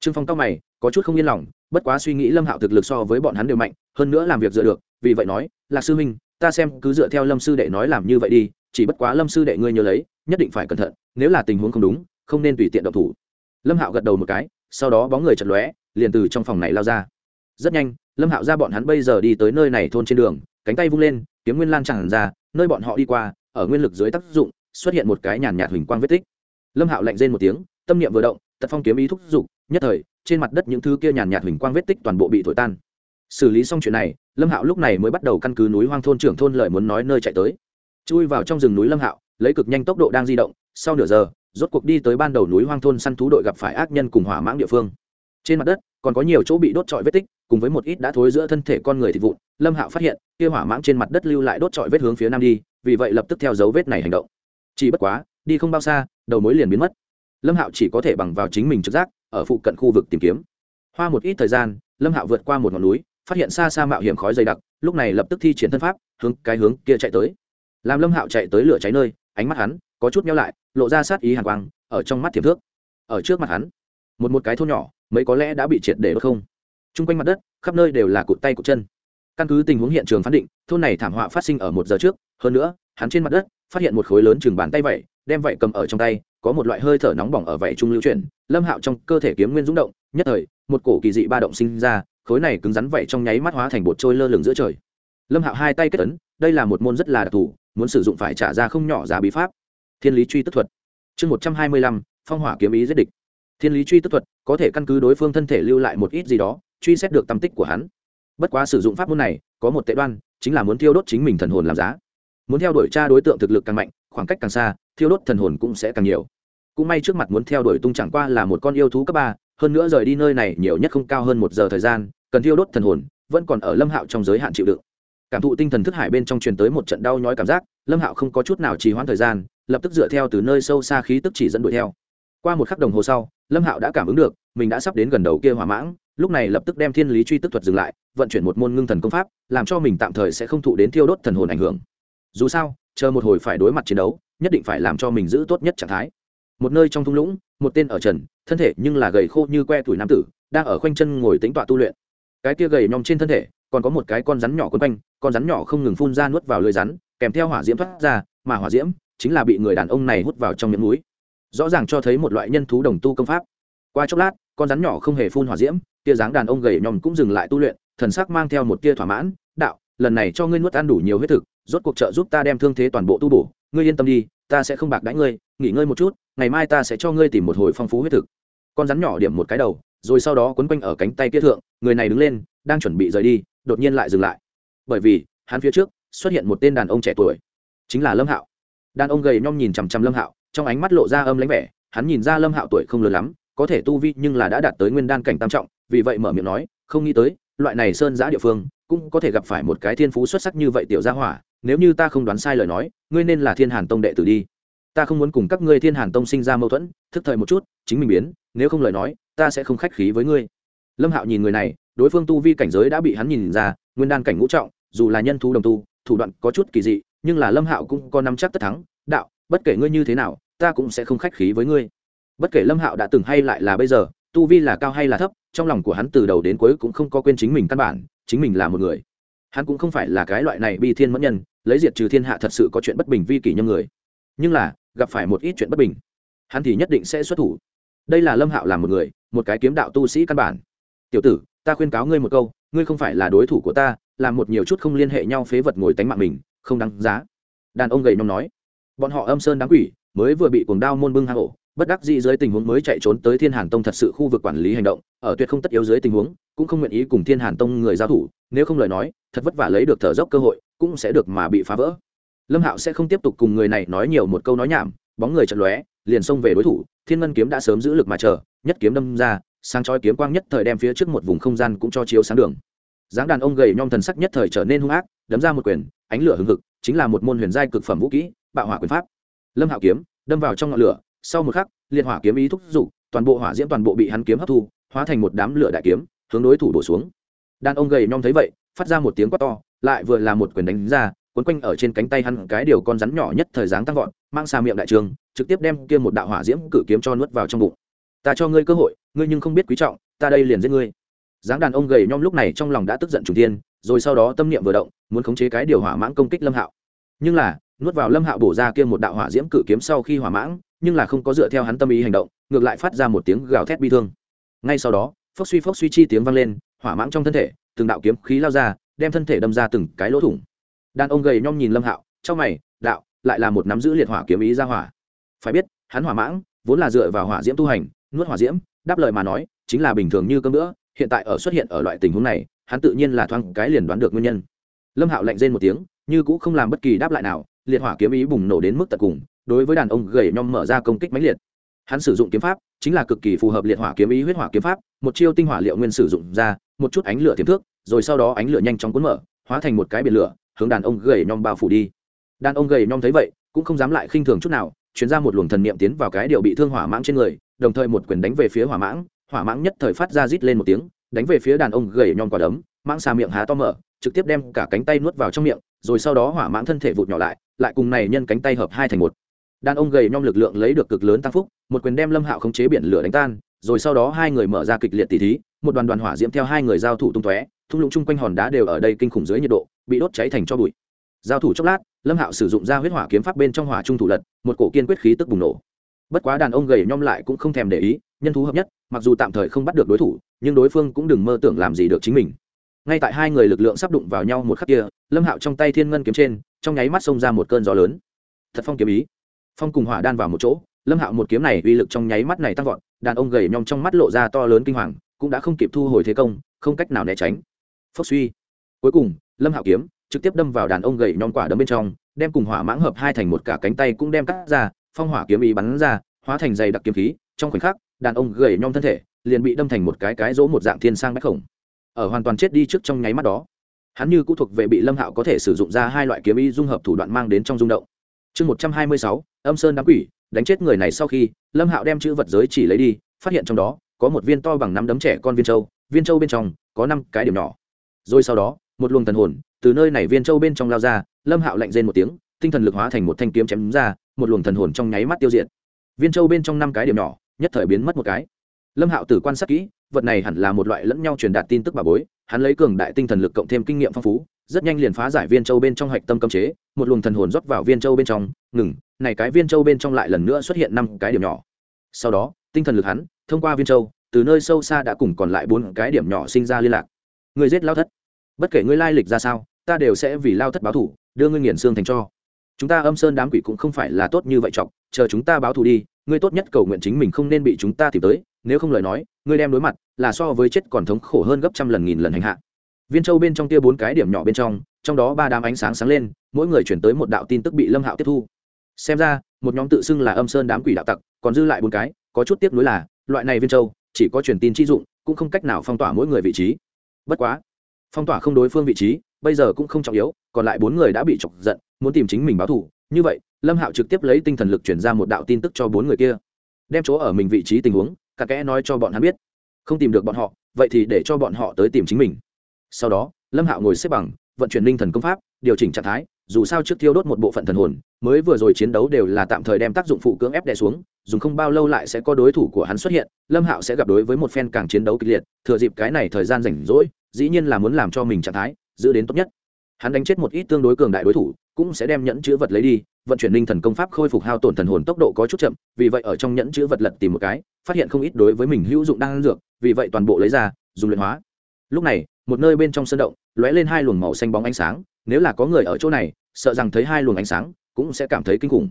Trương phong cao mày, có chút không yên lòng, bất quá suy nghĩ lâm hạo thực lực so với bọn hắn đều mạnh, hơn nữa làm việc dựa được, vì vậy nói, lạc sư huynh ta xem cứ dựa theo lâm sư đệ nói làm như vậy đi, chỉ bất quá lâm sư đệ ngươi nhớ lấy, nhất định phải cẩn thận, nếu là tình huống không đúng, không nên tùy tiện động thủ. Lâm hạo gật đầu một cái, sau đó bóng người chật lóe, liền từ trong phòng này lao ra. Rất nhanh, lâm hạo ra bọn hắn bây giờ đi tới nơi này thôn trên đường, cánh tay vung lên, kiếm nguyên lan tràn ra, nơi bọn họ đi qua, ở nguyên lực dưới tác dụng, xuất hiện một cái nhàn nhạt huỳnh quang vết tích. Lâm hạo lạnh rên một tiếng, tâm niệm vừa động, tật phong kiếm ý thúc giục, nhất thời, trên mặt đất những thứ kia nhàn nhạt huỳnh quang vết tích toàn bộ bị thổi tan xử lý xong chuyện này, lâm hạo lúc này mới bắt đầu căn cứ núi hoang thôn trưởng thôn lợi muốn nói nơi chạy tới. Chui vào trong rừng núi lâm hạo, lấy cực nhanh tốc độ đang di động, sau nửa giờ, rốt cuộc đi tới ban đầu núi hoang thôn săn thú đội gặp phải ác nhân cùng hỏa mãng địa phương. Trên mặt đất, còn có nhiều chỗ bị đốt trọi vết tích, cùng với một ít đã thối giữa thân thể con người thịt vụn, lâm hạo phát hiện, kia hỏa mãng trên mặt đất lưu lại đốt trọi vết hướng phía nam đi, vì vậy lập tức theo dấu vết này hành động. Chỉ bất quá, đi không bao xa, đầu mối liền biến mất. Lâm hạo chỉ có thể bằng vào chính mình trực giác, ở phụ cận khu vực tìm kiếm. Hoa một ít thời gian, lâm hạo vượt qua một ngọn núi phát hiện xa xa mạo hiểm khói dày đặc, lúc này lập tức thi triển thân pháp, hướng cái hướng kia chạy tới. Làm lâm hạo chạy tới lửa cháy nơi, ánh mắt hắn có chút nhau lại, lộ ra sát ý hàn quang, ở trong mắt thiệp thước, ở trước mặt hắn. Một một cái thôn nhỏ, mấy có lẽ đã bị triệt để đốt không. T r u n g quanh mặt đất, khắp nơi đều là cụt tay cụt chân. Căn cứ tình huống hiện trường phán định, thôn này thảm họa phát sinh ở một giờ trước, hơn nữa, hắn trên mặt đất phát hiện một khối lớn chừng bàn tay vẩy đem vẩy cầm ở trong tay, có một loại hơi thở nóng bỏng ở vẩy trung lưu chuyển, lâm hạo trong cơ thể kiếm nguyên rúng động, nhất thời, một cổ kỳ dị ba động sinh ra khối này cứng rắn vậy trong nháy mắt hóa thành bột trôi lơ lửng giữa trời. Lâm hạo hai tay kết tấn đây là một môn rất là đặc thù, muốn sử dụng phải trả ra không nhỏ giá bí pháp. Thiên lý truy tức thuật. Chương một trăm hai mươi lăm, phong hỏa kiếm ý giết địch. Thiên lý truy tức thuật, có thể căn cứ đối phương thân thể lưu lại một ít gì đó, truy xét được tâm tích của hắn. Bất quá sử dụng pháp môn này, có một tệ đoan, chính là muốn thiêu đốt chính mình thần hồn làm giá. Muốn theo đuổi tra đối tượng thực lực càng mạnh, khoảng cách càng xa, thiêu đốt thần hồn cũng sẽ càng nhiều. Cũng may trước mặt muốn theo đuổi tung chẳng qua là một con yêu thú cấp ba hơn nữa rời đi nơi này nhiều nhất không cao hơn một giờ thời gian, cần thiêu đốt thần hồn, vẫn còn ở lâm hạo trong giới hạn chịu đựng. Cảm thụ tinh thần thức hải bên trong truyền tới một trận đau nhói cảm giác, lâm hạo không có chút nào trì hoãn thời gian, lập tức dựa theo từ nơi sâu xa khí tức chỉ dẫn đuổi theo. Qua một khắc đồng hồ sau, lâm hạo đã cảm ứng được, mình đã sắp đến gần đầu kia hỏa mãng, lúc này lập tức đem thiên lý truy tức thuật dừng lại, vận chuyển một môn ngưng thần công pháp, làm cho mình tạm thời sẽ không thụ đến thiêu đốt thần hồn ảnh hưởng. Dù sao, chờ một hồi phải đối mặt chiến đấu, nhất định phải làm cho mình giữ tốt nhất trạng thái một nơi trong thung lũng, một tên ở trần, thân thể nhưng là gầy khô như que tuổi nam tử, đang ở khoanh chân ngồi tính tọa tu luyện. Cái kia gầy nhom trên thân thể, còn có một cái con rắn nhỏ quấn quanh, con rắn nhỏ không ngừng phun ra nuốt vào lưới rắn, kèm theo hỏa diễm thoát ra, mà hỏa diễm chính là bị người đàn ông này hút vào trong miệng núi. Rõ ràng cho thấy một loại nhân thú đồng tu công pháp. Qua chốc lát, con rắn nhỏ không hề phun hỏa diễm tia dáng đàn ông gầy nhom cũng dừng lại tu luyện, thần sắc mang theo một tia thỏa mãn, đạo, lần này cho ngươi nuốt ăn đủ nhiều huyết thực, rốt cuộc trợ giúp ta đem thương thế toàn bộ tu bổ, ngươi yên tâm đi ta sẽ không bạc đãi ngươi, nghỉ ngơi một chút, ngày mai ta sẽ cho ngươi tìm một hồi phong phú huyết thực. Con rắn nhỏ điểm một cái đầu, rồi sau đó quấn quanh ở cánh tay kia thượng, người này đứng lên, đang chuẩn bị rời đi, đột nhiên lại dừng lại. Bởi vì, hắn phía trước, xuất hiện một tên đàn ông trẻ tuổi, chính là lâm hạo. Đàn ông gầy nhom nhìn chằm chằm lâm hạo, trong ánh mắt lộ ra âm lãnh vẻ, hắn nhìn ra lâm hạo tuổi không lớn lắm, có thể tu vi nhưng là đã đạt tới nguyên đan cảnh tam trọng, vì vậy mở miệng nói, không nghĩ tới, loại này sơn giã địa phương, cũng có thể gặp phải một cái thiên phú xuất sắc như vậy tiểu gia hỏa nếu như ta không đoán sai lời nói, ngươi nên là thiên hàn tông đệ tử đi. Ta không muốn cùng các ngươi thiên hàn tông sinh ra mâu thuẫn, thức thời một chút, chính mình biến, nếu không lời nói, ta sẽ không khách khí với ngươi. Lâm hạo nhìn người này, đối phương tu vi cảnh giới đã bị hắn nhìn ra, nguyên đan cảnh ngũ trọng, dù là nhân thú đồng tu, thủ đoạn có chút kỳ dị, nhưng là lâm hạo cũng có năm chắc tất thắng, đạo, bất kể ngươi như thế nào, ta cũng sẽ không khách khí với ngươi. Bất kể lâm hạo đã từng hay lại là bây giờ, tu vi là cao hay là thấp, trong lòng của hắn từ đầu đến cuối cũng không có quên chính mình căn bản, chính mình là một người hắn cũng không phải là cái loại này bi thiên mẫn nhân, lấy diệt trừ thiên hạ thật sự có chuyện bất bình vi kỷ nhâm người. Nhưng là, gặp phải một ít chuyện bất bình, hắn thì nhất định sẽ xuất thủ. Đây là lâm hạo làm một người, một cái kiếm đạo tu sĩ căn bản. Tiểu tử, ta khuyên cáo ngươi một câu, ngươi không phải là đối thủ của ta, làm một nhiều chút không liên hệ nhau phế vật ngồi tánh mạng mình, không đáng giá. Đàn ông gầy nhóm nói. Bọn họ âm sơn đáng quỷ, mới vừa bị cuồng đao môn bưng hang ổ bất đắc dĩ dưới tình huống mới chạy trốn tới thiên hàn tông thật sự khu vực quản lý hành động, ở tuyệt không tất yếu dưới tình huống, cũng không nguyện ý cùng thiên hàn tông người giao thủ, nếu không lời nói, thật vất vả lấy được thở dốc cơ hội, cũng sẽ được mà bị phá vỡ. Lâm hạo sẽ không tiếp tục cùng người này nói nhiều một câu nói nhảm, bóng người chật lóe, liền xông về đối thủ, thiên ngân kiếm đã sớm giữ lực mà chờ, nhất kiếm đâm ra, sáng chói kiếm quang nhất thời đem phía trước một vùng không gian cũng cho chiếu sáng đường. Dáng đàn ông gầy nhom thần sắc nhất thời trở nên hung ác, đấm ra một quyền, ánh lửa hừng hực, chính là một môn huyền giai cực phẩm vũ kỹ, bạo hỏa quyền pháp. Lâm hạo kiếm, đâm vào trong ngọn lửa sau một khắc liệt hỏa kiếm ý thúc giục, toàn bộ hỏa diễm toàn bộ bị hắn kiếm hấp thu, hóa thành một đám lửa đại kiếm, hướng đối thủ đổ xuống. Đàn ông gầy nhom thấy vậy, phát ra một tiếng quát to, lại vừa là một quyền đánh ra quấn quanh ở trên cánh tay hắn cái điều con rắn nhỏ nhất thời dáng tăng vọt, mang xa miệng đại trường, trực tiếp đem kia một đạo hỏa diễm cự kiếm cho nuốt vào trong bụng. Ta cho ngươi cơ hội, ngươi nhưng không biết quý trọng, ta đây liền giết ngươi. Dáng đàn ông gầy nhom lúc này trong lòng đã tức giận trùng tiên rồi sau đó tâm niệm vừa động, muốn khống chế cái điều hỏa mãng công kích lâm hạo. Nhưng là, nuốt vào lâm hạo bổ ra kia một đạo hỏa diễm cự kiếm sau khi hỏa mãng nhưng là không có dựa theo hắn tâm ý hành động, ngược lại phát ra một tiếng gào thét bi thương. Ngay sau đó, phốc suy phốc suy chi tiếng vang lên, hỏa mãng trong thân thể, từng đạo kiếm khí lao ra, đem thân thể đâm ra từng cái lỗ thủng. Đàn ông gầy nhom nhìn lâm hạo trong mày, đạo, lại là một nắm giữ liệt hỏa kiếm ý ra hỏa. Phải biết, hắn hỏa mãng vốn là dựa vào hỏa diễm tu hành, nuốt hỏa diễm, đáp lời mà nói, chính là bình thường như cơm nữa hiện tại ở xuất hiện ở loại tình huống này, hắn tự nhiên là thoáng cái liền đoán được nguyên nhân. Lâm hạo lạnh rên một tiếng, như cũng không làm bất kỳ đáp lại nào, liệt hỏa kiếm ý bùng nổ đến mức tận cùng đối với đàn ông gầy nhom mở ra công kích mãnh liệt. Hắn sử dụng kiếm pháp, chính là cực kỳ phù hợp liệt hỏa kiếm ý huyết hỏa kiếm pháp, một chiêu tinh hỏa liệu nguyên sử dụng ra, một chút ánh lửa tiềm thước rồi sau đó ánh lửa nhanh chóng cuốn mở, hóa thành một cái biển lửa, hướng đàn ông gầy nhom bao phủ đi. Đàn ông gầy nhom thấy vậy, cũng không dám lại khinh thường chút nào chuyển ra một luồng thần niệm tiến vào cái điều bị thương hỏa mãng trên người, đồng thời một quyền đánh về phía hỏa mãng hỏa mãng nhất thời phát ra rít lên một tiếng, đánh về phía đàn ông gầy nhom quả đấm, mãng xà miệng há to mở, trực tiếp đem cả cánh tay nuốt vào trong miệng, rồi sau đó hỏa mãng thân thể vụt nhỏ lại lại cùng này nhân cánh tay hợp hai thành một đàn ông gầy nhom lực lượng lấy được cực lớn tăng phúc, một quyền đem lâm hạo khống chế biển lửa đánh tan, rồi sau đó hai người mở ra kịch liệt tỉ thí, một đoàn đoàn hỏa diễm theo hai người giao thủ tung tóe, thung lũng chung quanh hòn đá đều ở đây kinh khủng dưới nhiệt độ, bị đốt cháy thành cho bụi. Giao thủ chốc lát, lâm hạo sử dụng ra huyết hỏa kiếm pháp bên trong hỏa trung thủ lật, một cổ kiên quyết khí tức bùng nổ. Bất quá đàn ông gầy nhom lại cũng không thèm để ý, nhân thú hợp nhất, mặc dù tạm thời không bắt được đối thủ, nhưng đối phương cũng đừng mơ tưởng làm gì được chính mình. Ngay tại hai người lực lượng sắp đụng vào nhau một khắc kia, lâm hạo trong tay thiên ngân kiếm trên, trong nháy mắt xông ra một cơn gió lớn. Thật phong kiếm ý phong cùng hỏa đan vào một chỗ, lâm hạo một kiếm này uy lực trong nháy mắt này tăng vọt, đàn ông gầy nhom trong mắt lộ ra to lớn kinh hoàng, cũng đã không kịp thu hồi thế công, không cách nào né tránh. Phốc suy. Cuối cùng, lâm hạo kiếm trực tiếp đâm vào đàn ông gầy nhom quả đấm bên trong, đem cùng hỏa mãng hợp hai thành một cả cánh tay cũng đem cắt ra, phong hỏa kiếm ý bắn ra, hóa thành dày đặc kiếm khí, trong khoảnh khắc, đàn ông gầy nhom thân thể liền bị đâm thành một cái cái rỗ một dạng thiên sang bách khổng. Ở hoàn toàn chết đi trước trong nháy mắt đó, hắn như cũ thuộc về bị lâm hạo có thể sử dụng ra hai loại kiếm ý dung hợp thủ đoạn mang đến trong rung động chương một trăm hai mươi sáu, âm sơn đám quỷ, đánh chết người này sau khi, lâm hạo đem chữ vật giới chỉ lấy đi, phát hiện trong đó có một viên to bằng năm đấm trẻ con viên châu viên châu bên trong có năm cái điểm nhỏ. Rồi sau đó, một luồng thần hồn từ nơi này viên châu bên trong lao ra, lâm hạo lạnh rên một tiếng, tinh thần lực hóa thành một thanh kiếm chém ra, một luồng thần hồn trong nháy mắt tiêu diệt. Viên châu bên trong năm cái điểm nhỏ, nhất thời biến mất một cái. Lâm hạo tử quan sát kỹ vật này hẳn là một loại lẫn nhau truyền đạt tin tức bà bối, hắn lấy cường đại tinh thần lực cộng thêm kinh nghiệm phong phú, rất nhanh liền phá giải viên châu bên trong hạch tâm cấm chế, một luồng thần hồn rót vào viên châu bên trong, ngừng, này cái viên châu bên trong lại lần nữa xuất hiện năm cái điểm nhỏ. Sau đó, tinh thần lực hắn, thông qua viên châu, từ nơi sâu xa đã cùng còn lại bốn cái điểm nhỏ sinh ra liên lạc. Người giết lao thất. Bất kể ngươi lai lịch ra sao, ta đều sẽ vì lao thất báo thủ đưa ngươi nghiền xương thành cho. Chúng ta âm sơn đám quỷ cũng không phải là tốt như vậy chọc, chờ chúng ta báo thù đi ngươi tốt nhất cầu nguyện chính mình không nên bị chúng ta tìm tới, nếu không lời nói, ngươi đem đối mặt, là so với chết còn thống khổ hơn gấp trăm lần nghìn lần hành hạ. Viên châu bên trong tia bốn cái điểm nhỏ bên trong trong đó ba đám ánh sáng sáng lên, mỗi người chuyển tới một đạo tin tức bị lâm hạo tiếp thu. Xem ra, một nhóm tự xưng là âm sơn đám quỷ đạo tặc, còn dư lại bốn cái, có chút tiếc nuối là, loại này viên châu, chỉ có truyền tin chi dụng, cũng không cách nào phong tỏa mỗi người vị trí. Bất quá, phong tỏa không đối phương vị trí, bây giờ cũng không trọng yếu, còn lại bốn người đã bị chọc giận, muốn tìm chính mình báo thù, như vậy lâm hạo trực tiếp lấy tinh thần lực chuyển ra một đạo tin tức cho bốn người kia. Đem chỗ ở mình vị trí tình huống, cả kẽ nói cho bọn hắn biết. Không tìm được bọn họ, vậy thì để cho bọn họ tới tìm chính mình. Sau đó, lâm hạo ngồi xếp bằng, vận chuyển linh thần công pháp, điều chỉnh trạng thái, dù sao trước thiêu đốt một bộ phận thần hồn, mới vừa rồi chiến đấu đều là tạm thời đem tác dụng phụ cưỡng ép đè xuống, dùng không bao lâu lại sẽ có đối thủ của hắn xuất hiện, lâm hạo sẽ gặp đối với một phen càng chiến đấu kịch liệt, thừa dịp cái này thời gian rảnh rỗi, dĩ nhiên là muốn làm cho mình trạng thái, giữ đến tốt nhất. Hắn đánh chết một ít tương đối cường đại đối thủ cũng sẽ đem nhẫn chữ vật lấy đi, vận chuyển linh thần công pháp khôi phục hao tổn thần hồn tốc độ có chút chậm, vì vậy ở trong nhẫn chữ vật lật tìm một cái, phát hiện không ít đối với mình hữu dụng đang dược, vì vậy toàn bộ lấy ra, dùng luyện hóa. Lúc này, một nơi bên trong sân động, lóe lên hai luồng màu xanh bóng ánh sáng, nếu là có người ở chỗ này, sợ rằng thấy hai luồng ánh sáng cũng sẽ cảm thấy kinh khủng.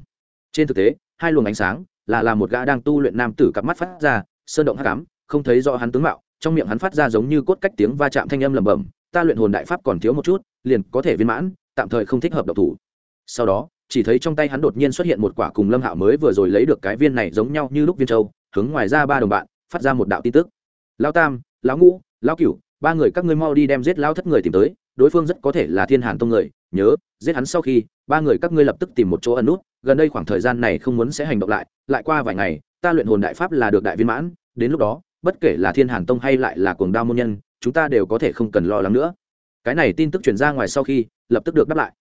Trên thực tế, hai luồng ánh sáng là là một gã đang tu luyện nam tử cặp mắt phát ra, sơn động hắc ám, không thấy rõ hắn tướng mạo, trong miệng hắn phát ra giống như cốt cách tiếng va chạm thanh âm lẩm bẩm, ta luyện hồn đại pháp còn thiếu một chút, liền có thể viên mãn tạm thời không thích hợp độc thủ. Sau đó, chỉ thấy trong tay hắn đột nhiên xuất hiện một quả cùng lâm hạo mới vừa rồi lấy được cái viên này giống nhau như lúc viên châu, hướng ngoài ra ba đồng bạn, phát ra một đạo tin tức. Lao tam, lão ngũ, lão cửu, ba người các ngươi mau đi đem giết lao thất người tìm tới, đối phương rất có thể là thiên hàn tông người, nhớ, giết hắn sau khi, ba người các ngươi lập tức tìm một chỗ ẩn nút, gần đây khoảng thời gian này không muốn sẽ hành động lại lại qua vài ngày, ta luyện hồn đại pháp là được đại viên mãn, đến lúc đó, bất kể là thiên hàn tông hay lại là cuồng đao môn nhân, chúng ta đều có thể không cần lo lắng nữa. Cái này tin tức truyền ra ngoài sau khi lập tức được đáp lại.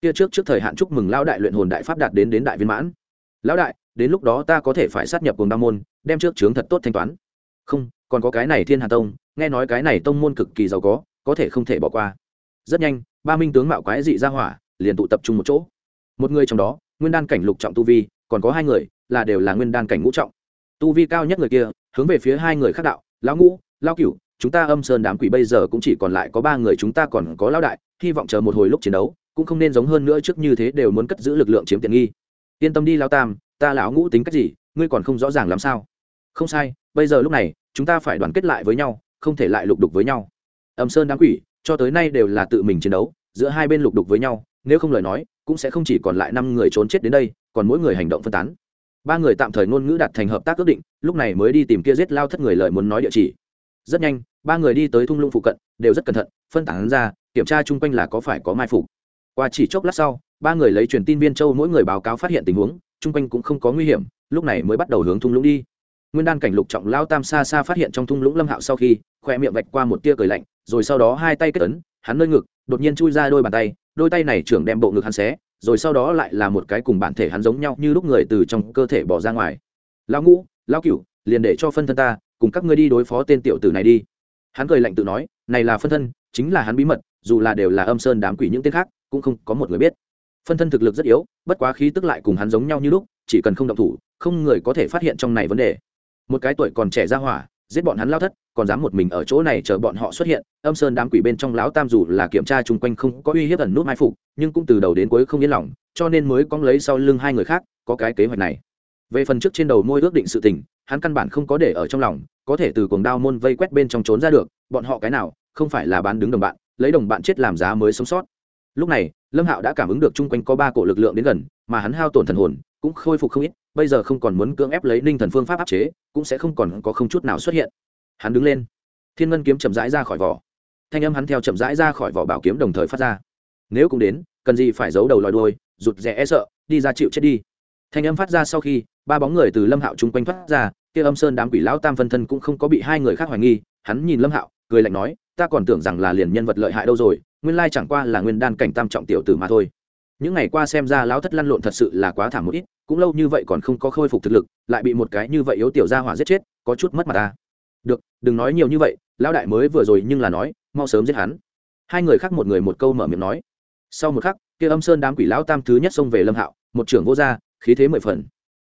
Kia trước trước thời hạn chúc mừng lão đại luyện hồn đại pháp đạt đến đến đại viên mãn. Lão đại, đến lúc đó ta có thể phải sát nhập cùng đao môn, đem trước chướng thật tốt thanh toán. Không, còn có cái này thiên hà tông, nghe nói cái này tông môn cực kỳ giàu có có thể không thể bỏ qua. Rất nhanh, ba minh tướng mạo quái dị ra hỏa, liền tụ tập trung một chỗ. Một người trong đó, nguyên đan cảnh lục trọng tu vi, còn có hai người, là đều là nguyên đan cảnh ngũ trọng. Tu vi cao nhất người kia, hướng về phía hai người khác đạo, lão ngũ, Lão cửu chúng ta âm sơn đám quỷ bây giờ cũng chỉ còn lại có ba người chúng ta còn có lão đại, hy vọng chờ một hồi lúc chiến đấu, cũng không nên giống hơn nữa trước như thế đều muốn cất giữ lực lượng chiếm tiện nghi. Yên tâm đi lao tam, ta lão ngũ tính cách gì, ngươi còn không rõ ràng làm sao. Không sai, bây giờ lúc này, chúng ta phải đoàn kết lại với nhau, không thể lại lục đục với nhau. Âm sơn đám quỷ, cho tới nay đều là tự mình chiến đấu, giữa hai bên lục đục với nhau, nếu không lời nói, cũng sẽ không chỉ còn lại năm người trốn chết đến đây, còn mỗi người hành động phân tán. Ba người tạm thời ngôn ngữ đạt thành hợp tác ước định, lúc này mới đi tìm kia giết lao thất người lời muốn nói địa chỉ. Rất nhanh ba người đi tới thung lũng phụ cận, đều rất cẩn thận, phân tán ra, kiểm tra chung quanh là có phải có mai phục. Qua chỉ chốc lát sau, ba người lấy truyền tin viên châu mỗi người báo cáo phát hiện tình huống, chung quanh cũng không có nguy hiểm, lúc này mới bắt đầu hướng thung lũng đi. Nguyên đan cảnh lục trọng lao tam xa xa phát hiện trong thung lũng lâm hạo sau khi khoe miệng vạch qua một tia cười lạnh, rồi sau đó hai tay kết ấn, hắn nơi ngực, đột nhiên chui ra đôi bàn tay, đôi tay này trưởng đem bộ ngực hắn xé, rồi sau đó lại là một cái cùng bản thể hắn giống nhau như lúc người từ trong cơ thể bỏ ra ngoài. Lão ngũ, lão cửu, liền để cho phân thân ta, cùng các ngươi đi đối phó tên tiểu tử này đi hắn cười lạnh tự nói, này là phân thân, chính là hắn bí mật, dù là đều là âm sơn đám quỷ những tên khác, cũng không có một người biết. Phân thân thực lực rất yếu, bất quá khí tức lại cùng hắn giống nhau như lúc, chỉ cần không động thủ, không người có thể phát hiện trong này vấn đề. Một cái tuổi còn trẻ ra hỏa, giết bọn hắn lao thất, còn dám một mình ở chỗ này chờ bọn họ xuất hiện, âm sơn đám quỷ bên trong lão tam dù là kiểm tra chung quanh không có uy hiếp ẩn nút mai phục, nhưng cũng từ đầu đến cuối không yên lòng, cho nên mới cong lấy sau lưng hai người khác, có cái kế hoạch này về phần trước trên đầu môi ước định sự tình, hắn căn bản không có để ở trong lòng, có thể từ cuồng đao môn vây quét bên trong trốn ra được, bọn họ cái nào, không phải là bán đứng đồng bạn, lấy đồng bạn chết làm giá mới sống sót. Lúc này, lâm hạo đã cảm ứng được chung quanh có ba cổ lực lượng đến gần, mà hắn hao tổn thần hồn, cũng khôi phục không ít, bây giờ không còn muốn cưỡng ép lấy ninh thần phương pháp áp chế, cũng sẽ không còn có không chút nào xuất hiện. Hắn đứng lên. Thiên ngân kiếm chậm rãi ra khỏi vỏ. Thanh âm hắn theo chậm rãi ra khỏi vỏ bảo kiếm đồng thời phát ra. Nếu cũng đến, cần gì phải giấu đầu lòi đôi rụt rè e sợ, đi ra chịu chết đi thanh âm phát ra sau khi, ba bóng người từ lâm hạo chung quanh thoát ra, kia âm sơn đám quỷ lão tam phân thân cũng không có bị hai người khác hoài nghi, hắn nhìn lâm hạo, cười lạnh nói, ta còn tưởng rằng là liền nhân vật lợi hại đâu rồi, nguyên lai chẳng qua là nguyên đan cảnh tam trọng tiểu tử mà thôi. Những ngày qua xem ra lão thất lăn lộn thật sự là quá thảm một ít, cũng lâu như vậy còn không có khôi phục thực lực, lại bị một cái như vậy yếu tiểu gia hỏa giết chết, có chút mất mặt ta. Được, đừng nói nhiều như vậy, lão đại mới vừa rồi nhưng là nói, mau sớm giết hắn. Hai người khác một người một câu mở miệng nói. Sau một khắc, kia âm sơn đám quỷ lão tam thứ nhất xông về lâm hạo, một trưởng vô gia khí thế mười phần.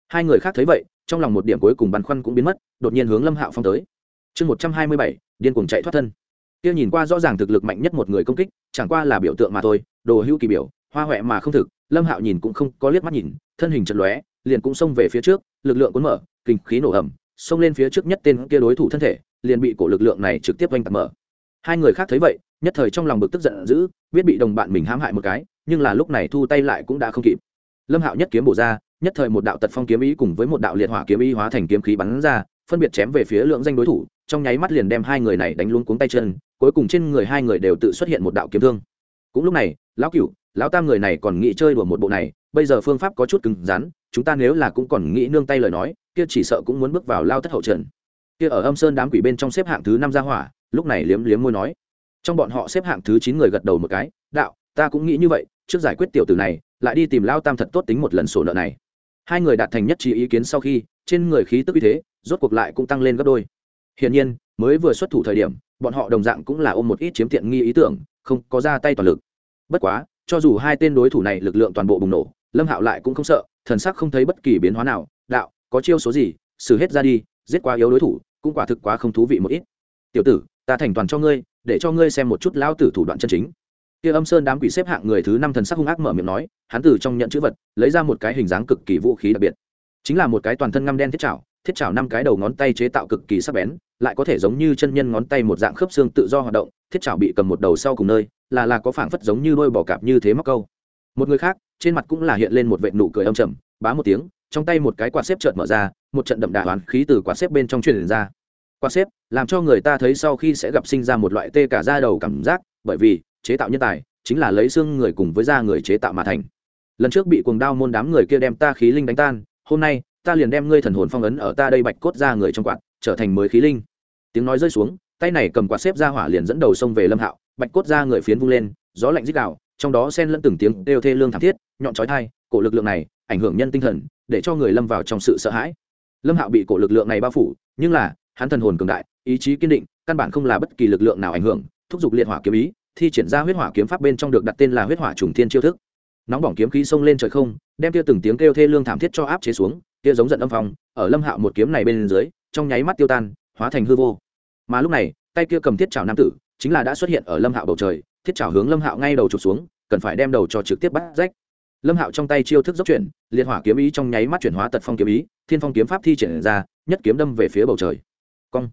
Hai người khác thấy vậy trong lòng một điểm cuối cùng băn khoăn cũng biến mất đột nhiên hướng lâm hạo phong tới. Chương một trăm hai mươi bảy điên cuồng chạy thoát thân. Kia nhìn qua rõ ràng thực lực mạnh nhất một người công kích chẳng qua là biểu tượng mà thôi đồ hữu kỳ biểu hoa huệ mà không thực lâm hạo nhìn cũng không có liếc mắt nhìn thân hình chật lóe liền cũng xông về phía trước lực lượng cuốn mở kinh khí nổ hầm, xông lên phía trước nhất tên kia đối thủ thân thể liền bị cổ lực lượng này trực tiếp oanh tạc mở. Hai người khác thấy vậy nhất thời trong lòng bực tức giận dữ biết bị đồng bạn mình hãm hại một cái nhưng là lúc này thu tay lại cũng đã không kịp lâm hạo nhất kiếm bổ ra, nhất thời một đạo tật phong kiếm ý cùng với một đạo liệt hỏa kiếm ý hóa thành kiếm khí bắn ra, phân biệt chém về phía lượng danh đối thủ, trong nháy mắt liền đem hai người này đánh luôn cuống tay chân, cuối cùng trên người hai người đều tự xuất hiện một đạo kiếm thương. Cũng lúc này, lão cửu, lão tam người này còn nghĩ chơi đùa một bộ này, bây giờ phương pháp có chút cứng rắn, chúng ta nếu là cũng còn nghĩ nương tay lời nói, kia chỉ sợ cũng muốn bước vào lao thất hậu trần. Kia ở âm sơn đám quỷ bên trong xếp hạng thứ năm gia hỏa, lúc này liếm liếm môi nói. Trong bọn họ xếp hạng thứ chín người gật đầu một cái, đạo, ta cũng nghĩ như vậy trước giải quyết tiểu tử này, lại đi tìm lao tam thật tốt tính một lần sổ nợ này. Hai người đạt thành nhất trí ý kiến sau khi, trên người khí tức uy thế, rốt cuộc lại cũng tăng lên gấp đôi. Hiển nhiên, mới vừa xuất thủ thời điểm, bọn họ đồng dạng cũng là ôm một ít chiếm tiện nghi ý tưởng, không có ra tay toàn lực. Bất quá, cho dù hai tên đối thủ này lực lượng toàn bộ bùng nổ, lâm hạo lại cũng không sợ, thần sắc không thấy bất kỳ biến hóa nào, đạo, có chiêu số gì, xử hết ra đi, giết quá yếu đối thủ, cũng quả thực quá không thú vị một ít. Tiểu tử, ta thành toàn cho ngươi, để cho ngươi xem một chút lao tử thủ đoạn chân chính kia âm sơn đám quỷ xếp hạng người thứ năm thần sắc hung ác mở miệng nói, hắn từ trong nhận chữ vật, lấy ra một cái hình dáng cực kỳ vũ khí đặc biệt. Chính là một cái toàn thân ngăm đen thiết chảo thiết chảo năm cái đầu ngón tay chế tạo cực kỳ sắc bén, lại có thể giống như chân nhân ngón tay một dạng khớp xương tự do hoạt động, thiết chảo bị cầm một đầu sau cùng nơi, là là có phảng phất giống như đôi bò cạp như thế móc câu. Một người khác, trên mặt cũng là hiện lên một vệ nụ cười âm trầm, bá một tiếng, trong tay một cái quạt xếp chợt mở ra, một trận đậm đà toán khí từ quạt xếp bên trong truyền ra. Quạt xếp, làm cho người ta thấy sau khi sẽ gặp sinh ra một loại tê cả da đầu cảm giác, bởi vì chế tạo nhân tài, chính là lấy xương người cùng với da người chế tạo mà thành. Lần trước bị cuồng đao môn đám người kia đem ta khí linh đánh tan, hôm nay, ta liền đem ngươi thần hồn phong ấn ở ta đây bạch cốt ra người trong quạt, trở thành mới khí linh. Tiếng nói rơi xuống, tay này cầm quạt xếp ra hỏa liền dẫn đầu sông về lâm hạo, bạch cốt ra người phiến vung lên, gió lạnh dích đạo trong đó xen lẫn từng tiếng đều thê lương thảm thiết, nhọn chói thai cổ lực lượng này ảnh hưởng nhân tinh thần, để cho người lâm vào trong sự sợ hãi. Lâm hạo bị cổ lực lượng này bao phủ, nhưng là, hắn thần hồn cường đại, ý chí kiên định, căn bản không là bất kỳ lực lượng nào ảnh hưởng, thúc giục liệt hỏa kiếm ý thi triển ra huyết hỏa kiếm pháp bên trong được đặt tên là huyết hỏa trùng thiên chiêu thức. Nóng bỏng kiếm khí xông lên trời không, đem tia từng tiếng kêu thê lương thảm thiết cho áp chế xuống tia giống giận âm phong, ở lâm hạo một kiếm này bên dưới, trong nháy mắt tiêu tan, hóa thành hư vô. Mà lúc này, tay kia cầm thiết trào nam tử, chính là đã xuất hiện ở lâm hạo bầu trời, thiết trào hướng lâm hạo ngay đầu trục xuống, cần phải đem đầu cho trực tiếp bắt rách. Lâm hạo trong tay chiêu thức dốc chuyển, liệt hỏa kiếm ý trong nháy mắt chuyển hóa tật phong kiếm ý, thiên phong kiếm pháp thi triển ra, nhất kiếm đâm về phía bầu trời. Cong.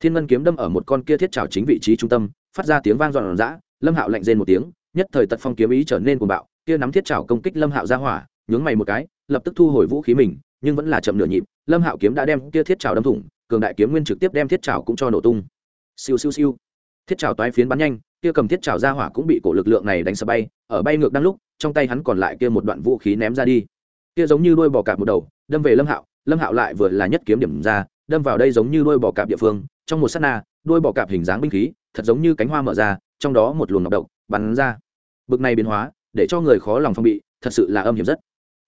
Thiên ngân kiếm đâm ở một con kia thiết trào chính vị trí trung tâm phát ra tiếng vang dọn dã lâm hạo lạnh rên một tiếng, nhất thời tật phong kiếm ý trở nên cuồng bạo, kia nắm thiết trào công kích lâm hạo ra hỏa, nhướng mày một cái, lập tức thu hồi vũ khí mình, nhưng vẫn là chậm nửa nhịp, lâm hạo kiếm đã đem kia thiết trào đâm thủng, cường đại kiếm nguyên trực tiếp đem thiết trào cũng cho nổ tung. Siêu siêu siêu. Thiết trào toái phiến bắn nhanh, kia cầm thiết trào ra hỏa cũng bị cổ lực lượng này đánh sập bay, ở bay ngược đang lúc, trong tay hắn còn lại kia một đoạn vũ khí ném ra đi. Kia giống như đuôi bò cạp một đầu, đâm về lâm hạo lâm hạo lại vừa là nhất kiếm điểm ra, đâm vào đây giống như đuôi bò cạp địa phương, trong một sát na, đuôi bò cạp hình dáng binh khí thật giống như cánh hoa mở ra, trong đó một luồng ngọc độc bắn ra. Bực này biến hóa, để cho người khó lòng phong bị, thật sự là âm hiểm rất.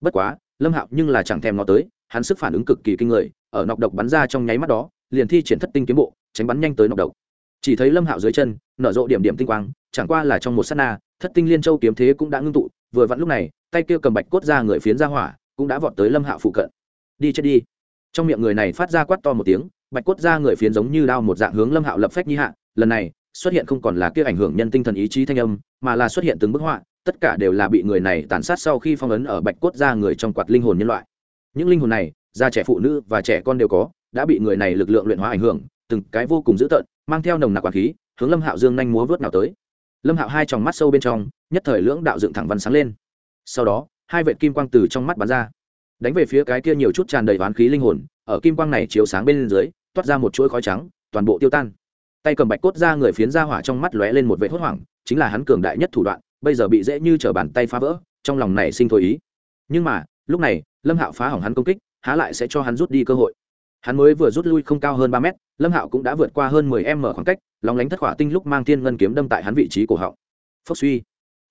Bất quá, lâm hạo nhưng là chẳng thèm nó tới, hắn sức phản ứng cực kỳ kinh người, ở nọc độc bắn ra trong nháy mắt đó, liền thi triển thất tinh kiếm bộ, tránh bắn nhanh tới nọc độc. Chỉ thấy lâm hạo dưới chân, nở rộ điểm điểm tinh quang, chẳng qua là trong một s á t na, thất tinh liên châu kiếm thế cũng đã ngưng tụ, vừa vặn lúc này, tay kia cầm bạch cốt ra người phiến ra hỏa, cũng đã vọt tới lâm hạo phụ cận. Đi chết đi. Trong miệng người này phát ra quát to một tiếng, bạch cốt ra người phiến giống như đao một dạng hướng lâm hạo lập phách nhi hạ lần này xuất hiện không còn là kia ảnh hưởng nhân tinh thần ý chí thanh âm, mà là xuất hiện từng bức họa, tất cả đều là bị người này tàn sát sau khi phong ấn ở bạch cốt ra người trong quạt linh hồn nhân loại. Những linh hồn này, da trẻ phụ nữ và trẻ con đều có, đã bị người này lực lượng luyện hóa ảnh hưởng, từng cái vô cùng dữ tợn, mang theo nồng nặc quạt khí, hướng lâm hạo dương nhanh múa vớt nào tới. Lâm hạo hai tròng mắt sâu bên trong, nhất thời lưỡng đạo dựng thẳng văn sáng lên. Sau đó, hai vệt kim quang từ trong mắt bắn ra, đánh về phía cái kia nhiều chút tràn đầy oán khí linh hồn, ở kim quang này chiếu sáng bên dưới, toát ra một chuỗi khói trắng, toàn bộ tiêu tan tay cầm bạch cốt ra người phiến ra hỏa trong mắt lóe lên một vệ hốt hoảng, chính là hắn cường đại nhất thủ đoạn, bây giờ bị dễ như t bàn tay phá vỡ, trong lòng này sinh thôi ý. Nhưng mà, lúc này, lâm hạo phá hỏng hắn công kích, há lại sẽ cho hắn rút đi cơ hội. Hắn mới vừa rút lui không cao hơn ba mét, lâm hạo cũng đã vượt qua hơn mười m khoảng cách lóng lánh thất hỏa tinh lúc mang thiên ngân kiếm đâm tại hắn vị trí cổ họng. Phốc suy.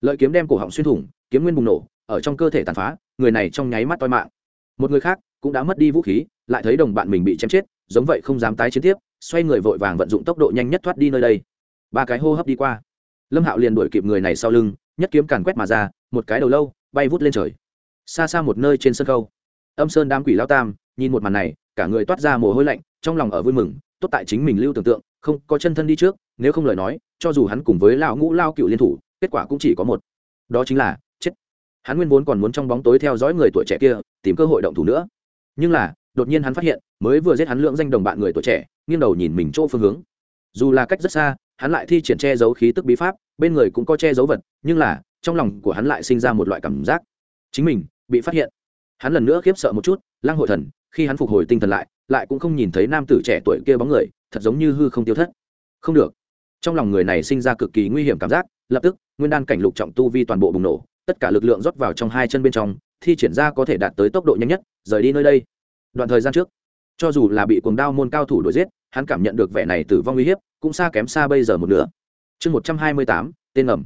Lợi kiếm đem cổ họng xuyên thủng, kiếm nguyên bùng nổ, ở trong cơ thể tàn phá, người này trong nháy mắt toi mạng. Một người khác cũng đã mất đi vũ khí, lại thấy đồng bạn mình bị chém chết, giống vậy không dám tái chiến tiếp xoay người vội vàng vận dụng tốc độ nhanh nhất thoát đi nơi đây. Ba cái hô hấp đi qua. Lâm hạo liền đuổi kịp người này sau lưng, nhất kiếm càn quét mà ra, một cái đầu lâu, bay vút lên trời. Xa xa một nơi trên sân khâu âm sơn đám quỷ lao tam, nhìn một màn này, cả người toát ra mồ hôi lạnh, trong lòng ở vui mừng, tốt tại chính mình lưu tưởng tượng, không có chân thân đi trước, nếu không lời nói, cho dù hắn cùng với lão ngũ lao cựu liên thủ, kết quả cũng chỉ có một. Đó chính là, chết. Hắn nguyên vốn còn muốn trong bóng tối theo dõi người tuổi trẻ kia, tìm cơ hội động thủ nữa. Nhưng là, đột nhiên hắn phát hiện mới vừa giết hắn lượng danh đồng bạn người tuổi trẻ, nghiêng đầu nhìn mình chỗ phương hướng. Dù là cách rất xa, hắn lại thi triển che giấu khí tức bí pháp, bên người cũng có che giấu vật, nhưng là, trong lòng của hắn lại sinh ra một loại cảm giác. Chính mình bị phát hiện. Hắn lần nữa khiếp sợ một chút lang hội thần, khi hắn phục hồi tinh thần lại lại cũng không nhìn thấy nam tử trẻ tuổi kia bóng người, thật giống như hư không tiêu thất. Không được. Trong lòng người này sinh ra cực kỳ nguy hiểm cảm giác, lập tức, nguyên đan cảnh lục trọng tu vi toàn bộ bùng nổ, tất cả lực lượng rót vào trong hai chân bên trong, thi triển ra có thể đạt tới tốc độ nhanh nhất, rời đi nơi đây. Đoạn thời gian trước cho dù là bị cuồng đao môn cao thủ đuổi giết, hắn cảm nhận được vẻ này tử vong uy hiếp, cũng xa kém xa bây giờ một nửa. Chương một trăm hai mươi tám, tên ngầm.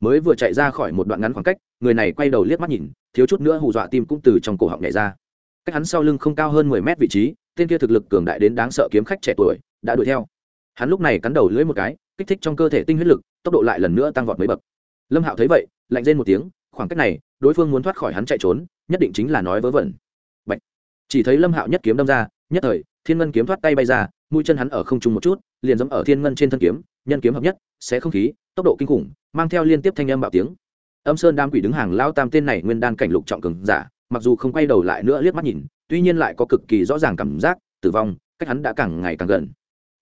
Mới vừa chạy ra khỏi một đoạn ngắn khoảng cách, người này quay đầu liếc mắt nhìn, thiếu chút nữa hù dọa tim cũng từ trong cổ họng nhảy ra. Cách hắn sau lưng không cao hơn mười mét vị trí, tên kia thực lực cường đại đến đáng sợ kiếm khách trẻ tuổi, đã đuổi theo. Hắn lúc này cắn đầu lưỡi một cái, kích thích trong cơ thể tinh huyết lực, tốc độ lại lần nữa tăng vọt mấy bậc. Lâm hạo thấy vậy, lạnh rên một tiếng, khoảng cách này, đối phương muốn thoát khỏi hắn chạy trốn, nhất định chính là nói vớ vẩn. Bạch. chỉ thấy lâm hạo nhất kiếm đâm ra nhất thời, thiên ngân kiếm thoát tay bay ra, mũi chân hắn ở không trung một chút, liền dẫm ở thiên ngân trên thân kiếm, nhân kiếm hợp nhất, sẽ không khí, tốc độ kinh khủng, mang theo liên tiếp thanh âm bạo tiếng. Âm sơn đam quỷ đứng hàng lao tam tên này nguyên đan cảnh lục trọng cường giả, mặc dù không quay đầu lại nữa liếc mắt nhìn, tuy nhiên lại có cực kỳ rõ ràng cảm giác, tử vong, cách hắn đã càng ngày càng gần.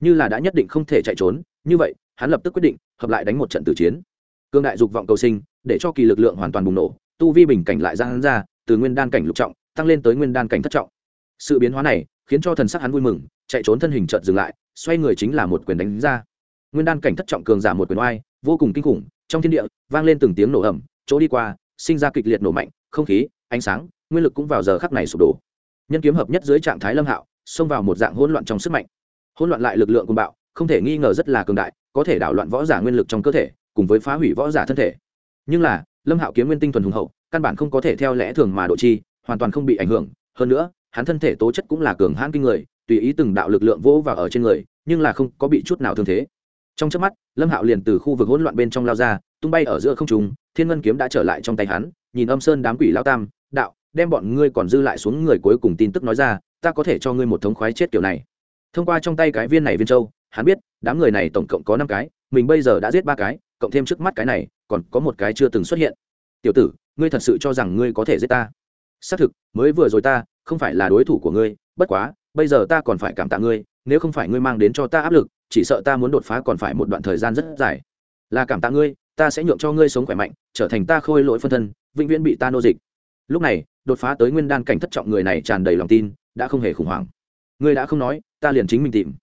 Như là đã nhất định không thể chạy trốn, như vậy, hắn lập tức quyết định, hợp lại đánh một trận tử chiến. Cương đại dục vọng cầu sinh, để cho kỳ lực lượng hoàn toàn bùng nổ, tu vi bình cảnh lại ra hắn ra, từ nguyên đan cảnh lục trọng, tăng lên tới nguyên đan cảnh thất trọng. Sự biến hóa này khiến cho thần sắc hắn vui mừng, chạy trốn thân hình chợt dừng lại, xoay người chính là một quyền đánh ra. Nguyên đan cảnh thất trọng cường giả một quyền oai, vô cùng kinh khủng, trong thiên địa vang lên từng tiếng nổ ẩm chỗ đi qua, sinh ra kịch liệt nổ mạnh, không khí, ánh sáng, nguyên lực cũng vào giờ khắc này sụp đổ. Nhân kiếm hợp nhất dưới trạng thái lâm hạo, xông vào một dạng hỗn loạn trong sức mạnh. Hỗn loạn lại lực lượng cùng bạo, không thể nghi ngờ rất là cường đại, có thể đảo loạn võ giả nguyên lực trong cơ thể, cùng với phá hủy võ giả thân thể. Nhưng là, lâm hạo kiếm nguyên tinh thuần hùng hậu, căn bản không có thể theo lẽ thường mà độ chi, hoàn toàn không bị ảnh hưởng. Hơn nữa hắn thân thể tố chất cũng là cường hãn kinh người, tùy ý từng đạo lực lượng vỗ vào ở trên người, nhưng là không có bị chút nào thương thế. Trong trước mắt, lâm hạo liền từ khu vực hỗn loạn bên trong lao ra, tung bay ở giữa không trung, thiên ngân kiếm đã trở lại trong tay hắn, nhìn âm sơn đám quỷ lao tam, đạo, đem bọn ngươi còn dư lại xuống người cuối cùng tin tức nói ra, ta có thể cho ngươi một thống khoái chết kiểu này. Thông qua trong tay cái viên này viên châu, hắn biết, đám người này tổng cộng có năm cái, mình bây giờ đã giết ba cái, cộng thêm trước mắt cái này, còn có một cái chưa từng xuất hiện. Tiểu tử, ngươi thật sự cho rằng ngươi có thể giết ta? Xác thực, mới vừa rồi ta không phải là đối thủ của ngươi, bất quá, bây giờ ta còn phải cảm tạ ngươi, nếu không phải ngươi mang đến cho ta áp lực, chỉ sợ ta muốn đột phá còn phải một đoạn thời gian rất dài. Là cảm tạ ngươi, ta sẽ nhượng cho ngươi sống khỏe mạnh, trở thành ta khôi lỗi phân thân, vĩnh viễn bị ta nô dịch. Lúc này, đột phá tới nguyên đan cảnh thất trọng người này tràn đầy lòng tin, đã không hề khủng hoảng. Ngươi đã không nói, ta liền chính mình tìm.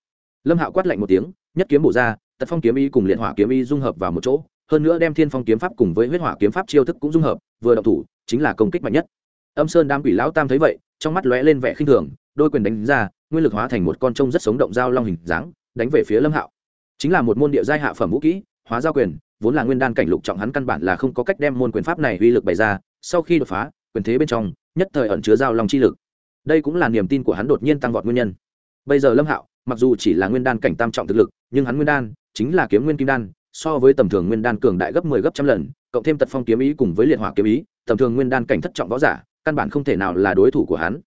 Lâm hạo quát lạnh một tiếng, nhất kiếm bổ ra, tật phong kiếm y cùng liệt hỏa kiếm y dung hợp vào một chỗ, hơn nữa đem thiên phong kiếm pháp cùng với huyết hỏa kiếm pháp chiêu thức cũng dung hợp, vừa động thủ, chính là công kích mạnh nhất. Âm sơn đam quỷ lão tam thấy vậy trong mắt lóe lên vẻ khinh thường, đôi quyền đánh ra, nguyên lực hóa thành một con trông rất sống động dao long hình dáng, đánh về phía lâm hạo. Chính là một môn địa giai hạ phẩm vũ kỹ, hóa giao quyền, vốn là nguyên đan cảnh lục trọng hắn căn bản là không có cách đem môn quyền pháp này uy lực bày ra, sau khi đột phá, quyền thế bên trong, nhất thời ẩn chứa giao long chi lực. Đây cũng là niềm tin của hắn đột nhiên tăng vọt nguyên nhân. Bây giờ lâm hạo, mặc dù chỉ là nguyên đan cảnh tam trọng thực lực, nhưng hắn nguyên đan chính là kiếm nguyên kim đan, so với tầm thường nguyên đan cường đại gấp 10 gấp trăm lần, cộng thêm tật phong kiếm ý cùng với liệt hỏa kiếm ý, tầm thường nguyên đan cảnh thất trọng võ giả căn bản không thể nào là đối thủ của hắn.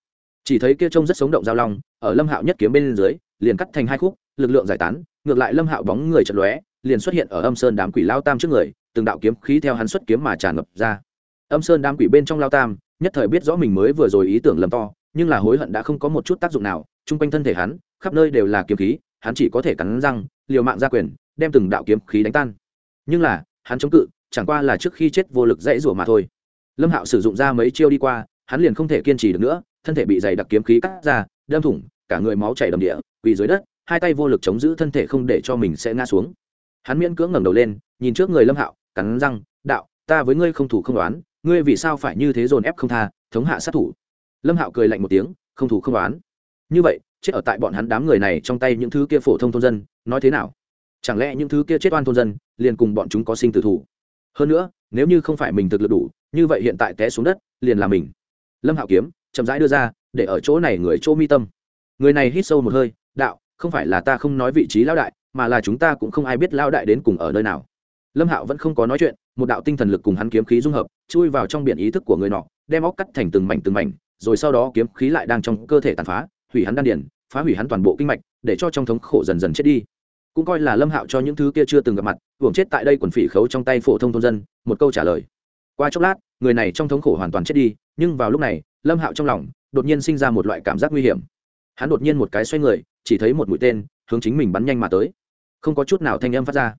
Chỉ thấy kia trông rất sống động giao long, ở lâm hạo nhất kiếm bên dưới, liền cắt thành hai khúc, lực lượng giải tán, ngược lại lâm hạo bóng người chật lóe, liền xuất hiện ở âm sơn đám quỷ lao tam trước người, từng đạo kiếm khí theo hắn xuất kiếm mà tràn ngập ra. Âm sơn đám quỷ bên trong lao tam, nhất thời biết rõ mình mới vừa rồi ý tưởng lầm to, nhưng là hối hận đã không có một chút tác dụng nào, chung quanh thân thể hắn, khắp nơi đều là kiếm khí, hắn chỉ có thể cắn răng, liều mạng ra quyền, đem từng đạo kiếm khí đánh tan. Nhưng là, hắn chống cự, chẳng qua là trước khi chết vô lực dãy rủa mà thôi. Lâm hạo sử dụng ra mấy chiêu đi qua hắn liền không thể kiên trì được nữa, thân thể bị dày đặc kiếm khí cắt ra, đâm thủng, cả người máu chảy đầm địa, quỳ dưới đất, hai tay vô lực chống giữ thân thể không để cho mình sẽ ngã xuống. Hắn miễn cưỡng ngẩng đầu lên, nhìn trước người lâm hạo, cắn răng, đạo, ta với ngươi không thủ không đoán ngươi vì sao phải như thế dồn ép không tha, thống hạ sát thủ? Lâm hạo cười lạnh một tiếng, không thủ không đoán như vậy, chết ở tại bọn hắn đám người này trong tay những thứ kia phổ thông thôn dân, nói thế nào? Chẳng lẽ những thứ kia chết oan thôn dân, liền cùng bọn chúng có sinh tử thủ? Hơn nữa, nếu như không phải mình thực lực đủ, như vậy hiện tại té xuống đất, liền là mình lâm hạo kiếm, chậm rãi đưa ra, để ở chỗ này người chỗ mi tâm. Người này hít sâu một hơi, đạo, không phải là ta không nói vị trí lão đại, mà là chúng ta cũng không ai biết lão đại đến cùng ở nơi nào. Lâm hạo vẫn không có nói chuyện, một đạo tinh thần lực cùng hắn kiếm khí dung hợp, chui vào trong biển ý thức của người nọ, đem óc cắt thành từng mảnh từng mảnh, rồi sau đó kiếm khí lại đang trong cơ thể tàn phá, hủy hắn đan điển phá hủy hắn toàn bộ kinh mạch, để cho trong thống khổ dần dần chết đi. Cũng coi là lâm hạo cho những thứ kia chưa từng gặp mặt hưởng chết tại đây quần phỉ khấu trong tay phổ thông thôn dân, một câu trả lời. Qua chốc lát, người này trong thống khổ hoàn toàn chết đi nhưng vào lúc này, lâm hạo trong lòng đột nhiên sinh ra một loại cảm giác nguy hiểm. Hắn đột nhiên một cái xoay người, chỉ thấy một mũi tên hướng chính mình bắn nhanh mà tới. Không có chút nào thanh âm phát ra.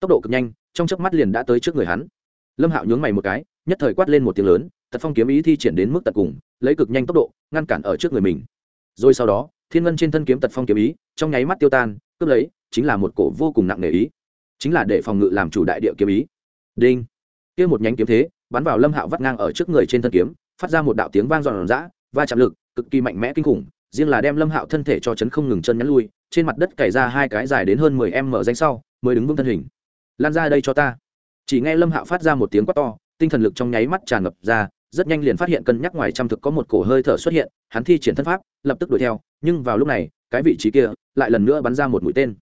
Tốc độ cực nhanh, trong chớp mắt liền đã tới trước người hắn. Lâm hạo nhướng mày một cái, nhất thời quát lên một tiếng lớn, tật phong kiếm ý thi triển đến mức tận cùng, lấy cực nhanh tốc độ, ngăn cản ở trước người mình. Rồi sau đó, thiên ngân trên thân kiếm tật phong kiếm ý, trong nháy mắt tiêu tan, cướp lấy, chính là một cổ vô cùng nặng nề ý. Chính là để phòng ngự làm chủ đại địa kiếm ý. Đinh. Kia một nhánh kiếm thế, bắn vào lâm hạo vắt ngang ở trước người trên thân kiếm phát ra một đạo tiếng vang giòn giã, va chạm lực, cực kỳ mạnh mẽ kinh khủng, riêng là đem lâm hạo thân thể cho chấn không ngừng chân nhắn lui, trên mặt đất cày ra hai cái dài đến hơn mười em mở danh sau, mới đứng vững thân hình. Lan ra đây cho ta. Chỉ nghe lâm hạo phát ra một tiếng quát to, tinh thần lực trong nháy mắt tràn ngập ra, rất nhanh liền phát hiện cân nhắc ngoài trăm thực có một cổ hơi thở xuất hiện, hắn thi triển thân pháp, lập tức đuổi theo, nhưng vào lúc này, cái vị trí kia lại lần nữa bắn ra một mũi tên.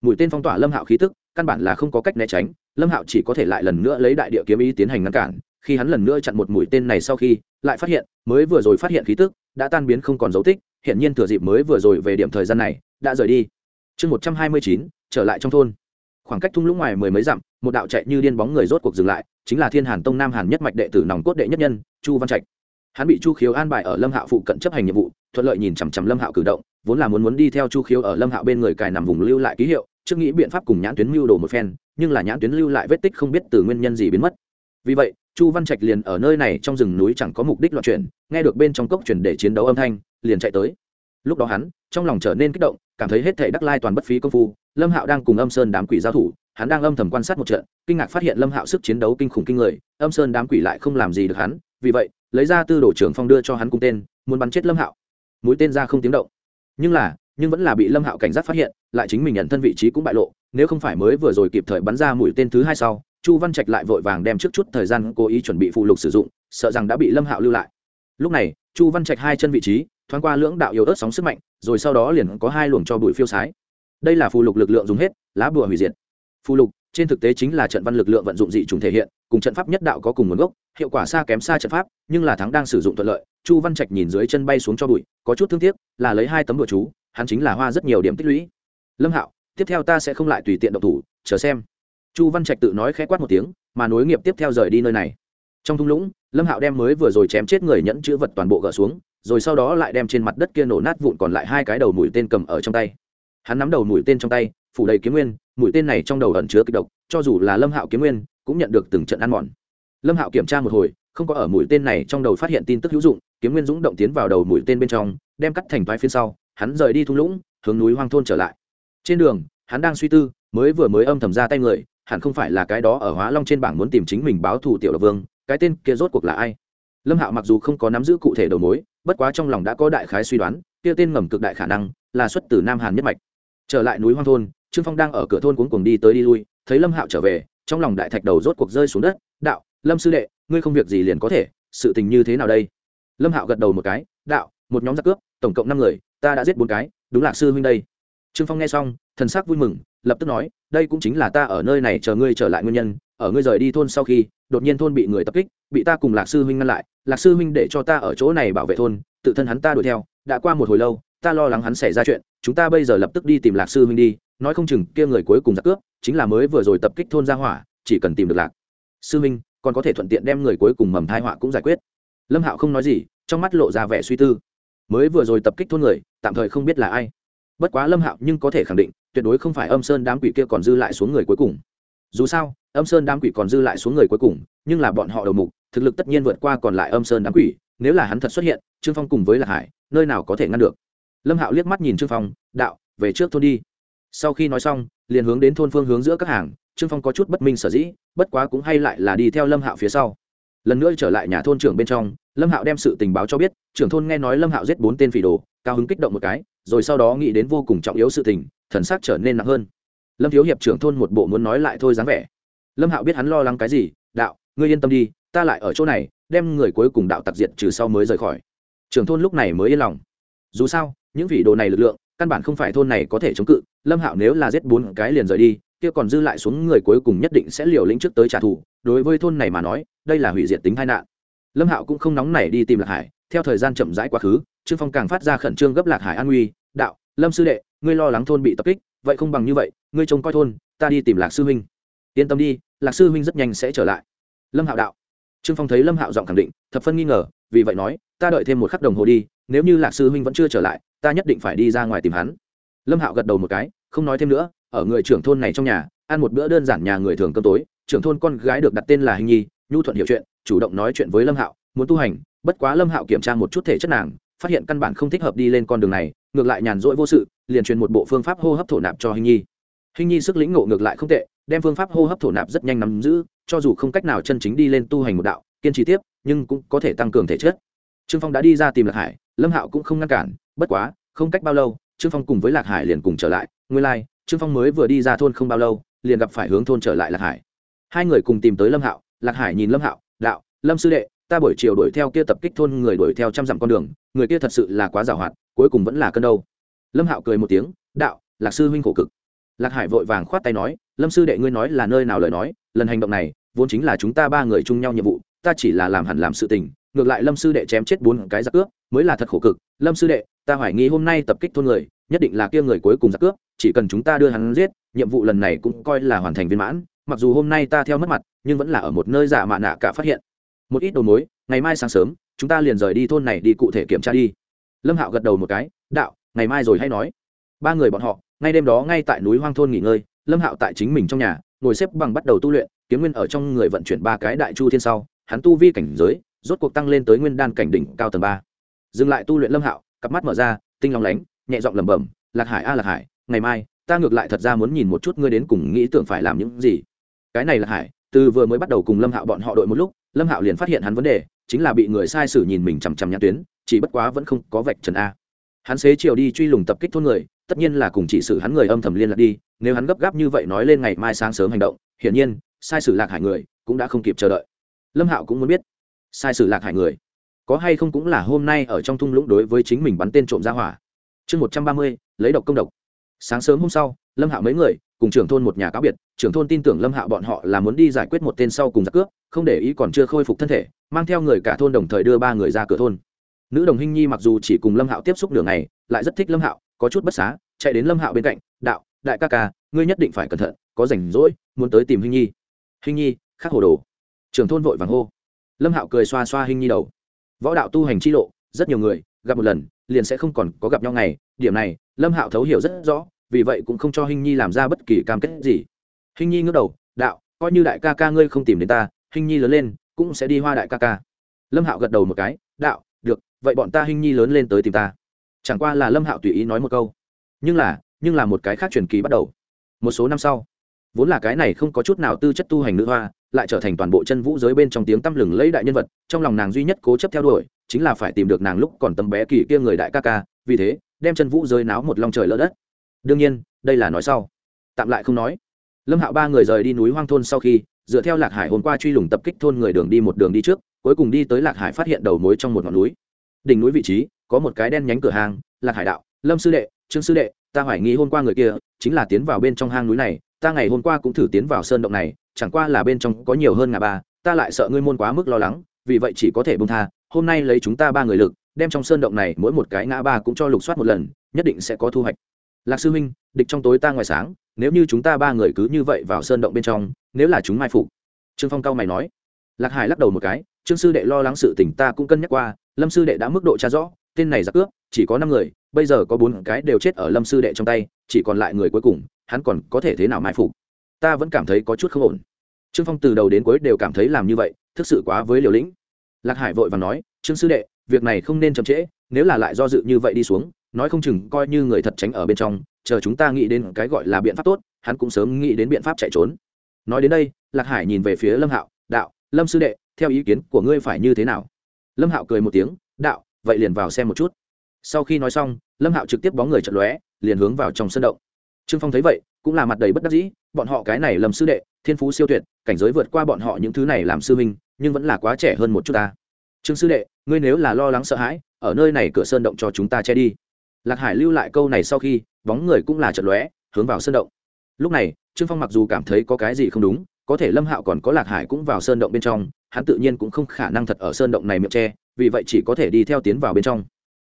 Mũi tên phong tỏa lâm hạo khí tức, căn bản là không có cách né tránh, lâm hạo chỉ có thể lại lần nữa lấy đại địa kiếm ý tiến hành ngăn cản khi hắn lần nữa chặn một mũi tên này sau khi, lại phát hiện, mới vừa rồi phát hiện khí tức, đã tan biến không còn dấu tích hiện nhiên thừa dịp mới vừa rồi về điểm thời gian này, đã rời đi. Chương một trăm hai mươi chín, trở lại trong thôn. Khoảng cách thung lũng ngoài mười mấy dặm, một đạo chạy như điên bóng người rốt cuộc dừng lại, chính là thiên hàn tông nam hàn nhất mạch đệ tử nòng cốt đệ nhất nhân, chu văn trạch. Hắn bị chu khiếu an bài ở lâm hạo phụ cận chấp hành nhiệm vụ, thuận lợi nhìn chằm chằm lâm hạo cử động, vốn là muốn muốn đi theo chu khiếu ở lâm hạo bên người cài nằm vùng lưu lại ký hiệu, trước nghĩ biện pháp cùng nhãn tuyến mưu đồ một phen, nhưng là nhãn tuyến lưu lại vết tích không biết từ nguyên nhân gì biến mất. Vì vậy chu văn trạch liền ở nơi này trong rừng núi chẳng có mục đích loạn chuyển, nghe được bên trong cốc chuyển để chiến đấu âm thanh, liền chạy tới. Lúc đó hắn, trong lòng trở nên kích động, cảm thấy hết thể đắc lai toàn bất phí công phu, lâm hạo đang cùng âm sơn đám quỷ giao thủ, hắn đang âm thầm quan sát một trận, kinh ngạc phát hiện lâm hạo sức chiến đấu kinh khủng kinh người, âm sơn đám quỷ lại không làm gì được hắn, vì vậy, lấy ra tư đồ trưởng phong đưa cho hắn cung tên, muốn bắn chết lâm hạo. Mũi tên ra không tiếng động. Nhưng là, nhưng vẫn là bị lâm hạo cảnh giác phát hiện, lại chính mình nhận thân vị trí cũng bại lộ, nếu không phải mới vừa rồi kịp thời bắn ra mũi tên thứ hai sau chu văn trạch lại vội vàng đem trước chút thời gian cố ý chuẩn bị phụ lục sử dụng, sợ rằng đã bị lâm hạo lưu lại. Lúc này, chu văn trạch hai chân vị trí, thoáng qua lưỡng đạo yếu ớt sóng sức mạnh, rồi sau đó liền có hai luồng cho bụi phiêu sái. Đây là phù lục lực lượng dùng hết, lá bùa hủy diệt. Phù lục, trên thực tế chính là trận văn lực lượng vận dụng dị trùng thể hiện, cùng trận pháp nhất đạo có cùng nguồn gốc, hiệu quả xa kém xa trận pháp, nhưng là thắng đang sử dụng thuận lợi, chu văn trạch nhìn dưới chân bay xuống cho bụi, có chút thương tiếc, là lấy hai tấm đồ chú, hắn chính là hoa rất nhiều điểm tích lũy. Lâm hạo, tiếp theo ta sẽ không lại tùy tiện động thủ, chờ xem chu văn trạch tự nói khẽ quát một tiếng, mà nối nghiệp tiếp theo rời đi nơi này. Trong thung lũng, lâm hạo đem mới vừa rồi chém chết người nhẫn chữ vật toàn bộ gỡ xuống, rồi sau đó lại đem trên mặt đất kia nổ nát vụn còn lại hai cái đầu mũi tên cầm ở trong tay. Hắn nắm đầu mũi tên trong tay, phủ đầy kiếm nguyên, mũi tên này trong đầu ẩn chứa kịch độc, cho dù là lâm hạo kiếm nguyên, cũng nhận được từng trận ăn mòn. Lâm hạo kiểm tra một hồi, không có ở mũi tên này trong đầu phát hiện tin tức hữu dụng, kiếm nguyên dũng động tiến vào đầu mũi tên bên trong, đem cắt thành toái phía sau, hắn rời đi thung lũng, hướng núi hoang thôn trở lại. Trên đường, hắn đang suy tư, mới vừa mới âm thầm ra tay người hẳn không phải là cái đó ở hóa long trên bảng muốn tìm chính mình báo thù tiểu độc vương, cái tên kia rốt cuộc là ai? Lâm hạo mặc dù không có nắm giữ cụ thể đầu mối, bất quá trong lòng đã có đại khái suy đoán, kia tên ngầm cực đại khả năng là xuất từ nam hàn nhất mạch. Trở lại núi hoang thôn, trương phong đang ở cửa thôn cuống cuồng đi tới đi lui, thấy lâm hạo trở về, trong lòng đại thạch đầu rốt cuộc rơi xuống đất, đạo, lâm sư đệ, ngươi không việc gì liền có thể, sự tình như thế nào đây? Lâm hạo gật đầu một cái, đạo, một nhóm giặc cướp, tổng cộng năm người, ta đã giết bốn cái, đúng là sư huynh đây. Trương phong nghe xong, thần sắc vui mừng lập tức nói, đây cũng chính là ta ở nơi này chờ ngươi trở lại nguyên nhân, ở ngươi rời đi thôn sau khi, đột nhiên thôn bị người tập kích, bị ta cùng lạc sư huynh ngăn lại. Lạc sư huynh để cho ta ở chỗ này bảo vệ thôn, tự thân hắn ta đuổi theo. Đã qua một hồi lâu, ta lo lắng hắn xảy ra chuyện, chúng ta bây giờ lập tức đi tìm lạc sư huynh đi, nói không chừng kia người cuối cùng giặc cướp, chính là mới vừa rồi tập kích thôn ra hỏa, chỉ cần tìm được lạc sư huynh, còn có thể thuận tiện đem người cuối cùng mầm thai họa cũng giải quyết. Lâm hạo không nói gì, trong mắt lộ ra vẻ suy tư. Mới vừa rồi tập kích thôn người, tạm thời không biết là ai. Bất quá lâm hạo nhưng có thể khẳng định tuyệt đối không phải âm sơn đám quỷ kia còn dư lại xuống người cuối cùng. Dù sao, âm sơn đám quỷ còn dư lại xuống người cuối cùng, nhưng là bọn họ đầu mục, thực lực tất nhiên vượt qua còn lại âm sơn đám quỷ, nếu là hắn thật xuất hiện, trương phong cùng với lạc hải, nơi nào có thể ngăn được. Lâm hạo liếc mắt nhìn trương phong, đạo, về trước thôn đi. Sau khi nói xong, liền hướng đến thôn phương hướng giữa các hàng, trương phong có chút bất minh sở dĩ, bất quá cũng hay lại là đi theo lâm hạo phía sau. Lần nữa trở lại nhà thôn trưởng bên trong, lâm hạo đem sự tình báo cho biết, trưởng thôn nghe nói lâm hạo giết bốn tên phỉ đồ, cao hứng kích động một cái, rồi sau đó nghĩ đến vô cùng trọng yếu sự tình thần sắc trở nên nặng hơn. Lâm thiếu hiệp trưởng thôn một bộ muốn nói lại thôi dáng vẻ. Lâm hạo biết hắn lo lắng cái gì, đạo, ngươi yên tâm đi, ta lại ở chỗ này, đem người cuối cùng đạo tặc diệt trừ sau mới rời khỏi. Trưởng thôn lúc này mới yên lòng. Dù sao, những vị đồ này lực lượng, căn bản không phải thôn này có thể chống cự, lâm hạo nếu là giết bốn cái liền rời đi, kia còn dư lại xuống người cuối cùng nhất định sẽ liều lĩnh trước tới trả thù, đối với thôn này mà nói, đây là hủy diệt tính tai nạn. Lâm hạo cũng không nóng nảy đi tìm lạc hải, theo thời gian chậm rãi quá khứ, trương phong càng phát ra khẩn trương gấp lạc hải an nguy, đạo, lâm sư đệ ngươi lo lắng thôn bị tập kích, vậy không bằng như vậy, ngươi trông coi thôn, ta đi tìm lạc sư huynh. Yên tâm đi, lạc sư huynh rất nhanh sẽ trở lại. Lâm hạo đạo. Trương phong thấy lâm hạo giọng khẳng định, thập phân nghi ngờ, vì vậy nói, ta đợi thêm một khắc đồng hồ đi, nếu như lạc sư huynh vẫn chưa trở lại, ta nhất định phải đi ra ngoài tìm hắn. Lâm hạo gật đầu một cái, không nói thêm nữa, ở người trưởng thôn này trong nhà, ăn một bữa đơn giản nhà người thường cơm tối, trưởng thôn con gái được đặt tên là hình nhi, nhu thuận hiểu chuyện, chủ động nói chuyện với lâm hạo, muốn tu hành, bất quá lâm hạo kiểm tra một chút thể chất nàng, phát hiện căn bản không thích hợp đi lên con đường này ngược lại nhàn rỗi vô sự liền truyền một bộ phương pháp hô hấp thổ nạp cho hình nhi. Hình nhi sức lĩnh ngộ ngược lại không tệ đem phương pháp hô hấp thổ nạp rất nhanh nắm giữ cho dù không cách nào chân chính đi lên tu hành một đạo kiên trì tiếp nhưng cũng có thể tăng cường thể chất. Trương phong đã đi ra tìm lạc hải lâm hạo cũng không ngăn cản bất quá không cách bao lâu trương phong cùng với lạc hải liền cùng trở lại. Nguyên lai、like, trương phong mới vừa đi ra thôn không bao lâu liền gặp phải hướng thôn trở lại lạc hải. Hai người cùng tìm tới lâm hạo lạc hải nhìn lâm hạo đạo lâm sư đệ ta buổi chiều đuổi theo kia tập kích thôn người đuổi theo trăm dặm con đường, người kia thật sự là quá giàu hoạt, cuối cùng vẫn là cơn đâu. Lâm hạo cười một tiếng, đạo, lạc sư huynh khổ cực. Lạc hải vội vàng khoát tay nói, lâm sư đệ ngươi nói là nơi nào lời nói, lần hành động này, vốn chính là chúng ta ba người chung nhau nhiệm vụ, ta chỉ là làm hẳn làm sự tình, ngược lại lâm sư đệ chém chết bốn cái giặc cướp, mới là thật khổ cực. Lâm sư đệ, ta hoài nghi hôm nay tập kích thôn người, nhất định là kia người cuối cùng giặc cướp, chỉ cần chúng ta đưa hắn giết, nhiệm vụ lần này cũng coi là hoàn thành viên mãn, mặc dù hôm nay ta theo mất mặt, nhưng vẫn là ở một nơi giả mạ nạ cả phát hiện một ít đầu mối, ngày mai sáng sớm, chúng ta liền rời đi thôn này đi cụ thể kiểm tra đi. Lâm hạo gật đầu một cái, đạo, ngày mai rồi hay nói. Ba người bọn họ, ngay đêm đó ngay tại núi hoang thôn nghỉ ngơi, lâm hạo tại chính mình trong nhà, ngồi xếp bằng bắt đầu tu luyện, kiếm nguyên ở trong người vận chuyển ba cái đại chu thiên sau, hắn tu vi cảnh giới, rốt cuộc tăng lên tới nguyên đan cảnh đỉnh cao tầng ba. Dừng lại tu luyện lâm hạo, cặp mắt mở ra, tinh long lánh, nhẹ giọng lẩm bẩm, lạc hải a, lạc hải, ngày mai, ta ngược lại thật ra muốn nhìn một chút ngươi đến cùng nghĩ tưởng phải làm những gì. Cái này lạc hải, từ vừa mới bắt đầu cùng lâm hạo bọn họ đội một lúc lâm hạo liền phát hiện hắn vấn đề, chính là bị người sai sử nhìn mình chằm chằm nhãn tuyến, chỉ bất quá vẫn không có vạch trần a. Hắn xế chiều đi truy lùng tập kích thôn người, tất nhiên là cùng chỉ sử hắn người âm thầm liên lạc đi, nếu hắn gấp gáp như vậy nói lên ngày mai sáng sớm hành động, hiển nhiên, sai sử lạc hải người cũng đã không kịp chờ đợi. Lâm hạo cũng muốn biết, sai sử lạc hải người có hay không cũng là hôm nay ở trong thung lũng đối với chính mình bắn tên trộm ra hỏa. Chương một trăm ba mươi, lấy độc công độc. Sáng sớm hôm sau, lâm hạo mấy người cùng trưởng thôn một nhà cáo biệt, trưởng thôn tin tưởng lâm hạo bọn họ là muốn đi giải quyết một tên sau cùng giặc cướp, không để ý còn chưa khôi phục thân thể, mang theo người cả thôn đồng thời đưa ba người ra cửa thôn. Nữ đồng hinh nhi mặc dù chỉ cùng lâm hạo tiếp xúc đường này lại rất thích lâm hạo, có chút bất xá, chạy đến lâm hạo bên cạnh, đạo, đại ca ca, ngươi nhất định phải cẩn thận, có rảnh rỗi, muốn tới tìm hinh nhi. Hinh nhi, khắc hồ đồ. Trưởng thôn vội vàng hô. Lâm hạo cười xoa xoa hinh nhi đầu. Võ đạo tu hành chi lộ, rất nhiều người, gặp một lần, liền sẽ không còn có gặp nhau ngày, điểm này, lâm hạo thấu hiểu rất rõ vì vậy cũng không cho hinh nhi làm ra bất kỳ cam kết gì. Hinh nhi ngước đầu, đạo, coi như đại ca ca ngươi không tìm đến ta, hinh nhi lớn lên, cũng sẽ đi hoa đại ca ca. Lâm hạo gật đầu một cái, đạo, được, vậy bọn ta hinh nhi lớn lên tới tìm ta. Chẳng qua là lâm hạo tùy ý nói một câu. Nhưng là nhưng là một cái khác truyền kỳ bắt đầu. Một số năm sau, vốn là cái này không có chút nào tư chất tu hành nữ hoa, lại trở thành toàn bộ chân vũ giới bên trong tiếng tăm lừng lấy đại nhân vật, trong lòng nàng duy nhất cố chấp theo đuổi, chính là phải tìm được nàng lúc còn tấm bé kỳ kia người đại ca ca, vì thế, đem chân vũ giới náo một lòng trời lỡ đất đương nhiên, đây là nói sau. Tạm lại không nói. Lâm hạo ba người rời đi núi hoang thôn sau khi, dựa theo lạc hải hôm qua truy lùng tập kích thôn người đường đi một đường đi trước, cuối cùng đi tới lạc hải phát hiện đầu mối trong một ngọn núi. Đỉnh núi vị trí, có một cái đen nhánh cửa hàng, lạc hải đạo, lâm sư đệ, trương sư đệ, ta hoài nghi hôm qua người kia chính là tiến vào bên trong hang núi này, ta ngày hôm qua cũng thử tiến vào sơn động này, chẳng qua là bên trong có nhiều hơn ngà ba, ta lại sợ ngươi môn quá mức lo lắng, vì vậy chỉ có thể bông tha, hôm nay lấy chúng ta ba người lực, đem trong sơn động này mỗi một cái ngã ba cũng cho lục soát một lần, nhất định sẽ có thu hoạch lạc sư huynh, địch trong tối ta ngoài sáng, nếu như chúng ta ba người cứ như vậy vào sơn động bên trong, nếu là chúng mai phục. Trương phong cao mày nói. Lạc hải lắc đầu một cái, trương sư đệ lo lắng sự tình ta cũng cân nhắc qua, lâm sư đệ đã mức độ tra rõ, tên này giặc cướp, chỉ có năm người, bây giờ có bốn cái đều chết ở lâm sư đệ trong tay, chỉ còn lại người cuối cùng, hắn còn có thể thế nào mai phục? Ta vẫn cảm thấy có chút không ổn. Trương phong từ đầu đến cuối đều cảm thấy làm như vậy, thực sự quá với liều lĩnh. Lạc hải vội và nói, trương sư đệ, việc này không nên chậm trễ, nếu là lại do dự như vậy đi xuống nói không chừng coi như người thật tránh ở bên trong, chờ chúng ta nghĩ đến cái gọi là biện pháp tốt, hắn cũng sớm nghĩ đến biện pháp chạy trốn. Nói đến đây, lạc hải nhìn về phía lâm hạo, đạo, lâm sư đệ, theo ý kiến của ngươi phải như thế nào? Lâm hạo cười một tiếng, đạo, vậy liền vào xem một chút. Sau khi nói xong, lâm hạo trực tiếp bóng người chật lóe, liền hướng vào trong sân động. Trương phong thấy vậy, cũng là mặt đầy bất đắc dĩ, bọn họ cái này lầm sư đệ, thiên phú siêu tuyệt, cảnh giới vượt qua bọn họ những thứ này làm sư minh nhưng vẫn là quá trẻ hơn một chút ta. Trương sư đệ, ngươi nếu là lo lắng sợ hãi, ở nơi này cửa sơn động cho chúng ta che đi lạc hải lưu lại câu này sau khi, bóng người cũng là trận lóe, hướng vào sơn động. Lúc này, trương phong mặc dù cảm thấy có cái gì không đúng, có thể lâm hạo còn có lạc hải cũng vào sơn động bên trong, hắn tự nhiên cũng không khả năng thật ở sơn động này miệng tre vì vậy chỉ có thể đi theo tiến vào bên trong.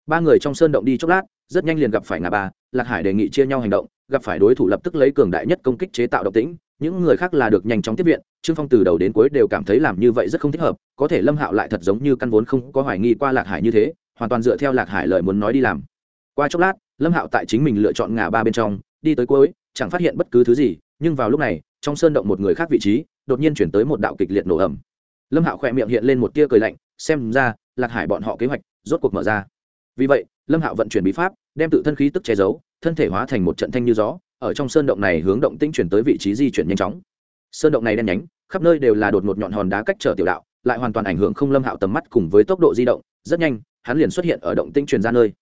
Ba người trong sơn động đi chốc lát, rất nhanh liền gặp phải ngà ba, lạc hải đề nghị chia nhau hành động, gặp phải đối thủ lập tức lấy cường đại nhất công kích chế tạo độc tĩnh những người khác là được nhanh chóng tiếp viện, trương phong từ đầu đến cuối đều cảm thấy làm như vậy rất không thích hợp, có thể lâm hạo lại thật giống như căn vốn không có hoài nghi qua lạc hải như thế, hoàn toàn dựa theo lạc hải lời muốn nói đi làm qua chốc lát, lâm hạo tại chính mình lựa chọn ngả ba bên trong, đi tới cuối, chẳng phát hiện bất cứ thứ gì, nhưng vào lúc này, trong sơn động một người khác vị trí, đột nhiên chuyển tới một đạo kịch liệt nổ ẩm lâm hạo khỏe miệng hiện lên một tia cười lạnh, xem ra, lạc hải bọn họ kế hoạch, rốt cuộc mở ra. Vì vậy, lâm hạo vận chuyển bí pháp, đem tự thân khí tức che giấu, thân thể hóa thành một trận thanh như gió, ở trong sơn động này hướng động tinh chuyển tới vị trí di chuyển nhanh chóng. Sơn động này đen nhánh, khắp nơi đều là đột một nhọn hòn đá cách trở tiểu đạo, lại hoàn toàn ảnh hưởng không lâm hạo tầm mắt cùng với tốc độ di động, rất nhanh, hắn liền xuất hiện ở động tinh truyền ra nơi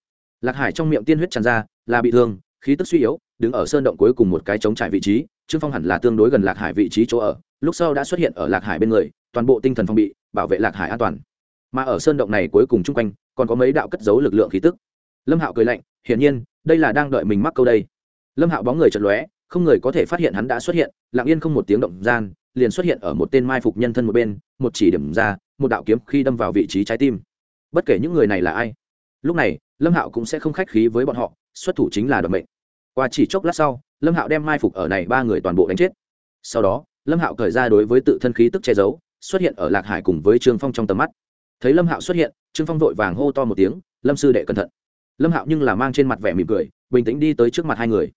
lạc hải trong miệng tiên huyết tràn ra, là bị thương, khí tức suy yếu, đứng ở sơn động cuối cùng một cái chống trải vị trí, trương phong hẳn là tương đối gần lạc hải vị trí chỗ ở, lúc sau đã xuất hiện ở lạc hải bên người, toàn bộ tinh thần phong bị, bảo vệ lạc hải an toàn. Mà ở sơn động này cuối cùng chung quanh, còn có mấy đạo cất giấu lực lượng khí tức. Lâm hạo cười lạnh, hiển nhiên, đây là đang đợi mình mắc câu đây. Lâm hạo bóng người chật lóe, không người có thể phát hiện hắn đã xuất hiện, lặng yên không một tiếng động gian, liền xuất hiện ở một tên mai phục nhân thân một bên, một chỉ điểm ra, một đạo kiếm khi đâm vào vị trí trái tim. Bất kể những người này là ai lúc này, lâm hạo cũng sẽ không khách khí với bọn họ, xuất thủ chính là đoạt mệnh. Qua chỉ chốc lát sau, lâm hạo đem mai phục ở này ba người toàn bộ đánh chết. Sau đó, lâm hạo cởi ra đối với tự thân khí tức che giấu, xuất hiện ở lạc hải cùng với trương phong trong tầm mắt. Thấy lâm hạo xuất hiện, trương phong vội vàng hô to một tiếng, lâm sư đệ cẩn thận. Lâm hạo nhưng là mang trên mặt vẻ mỉm cười, bình tĩnh đi tới trước mặt hai người.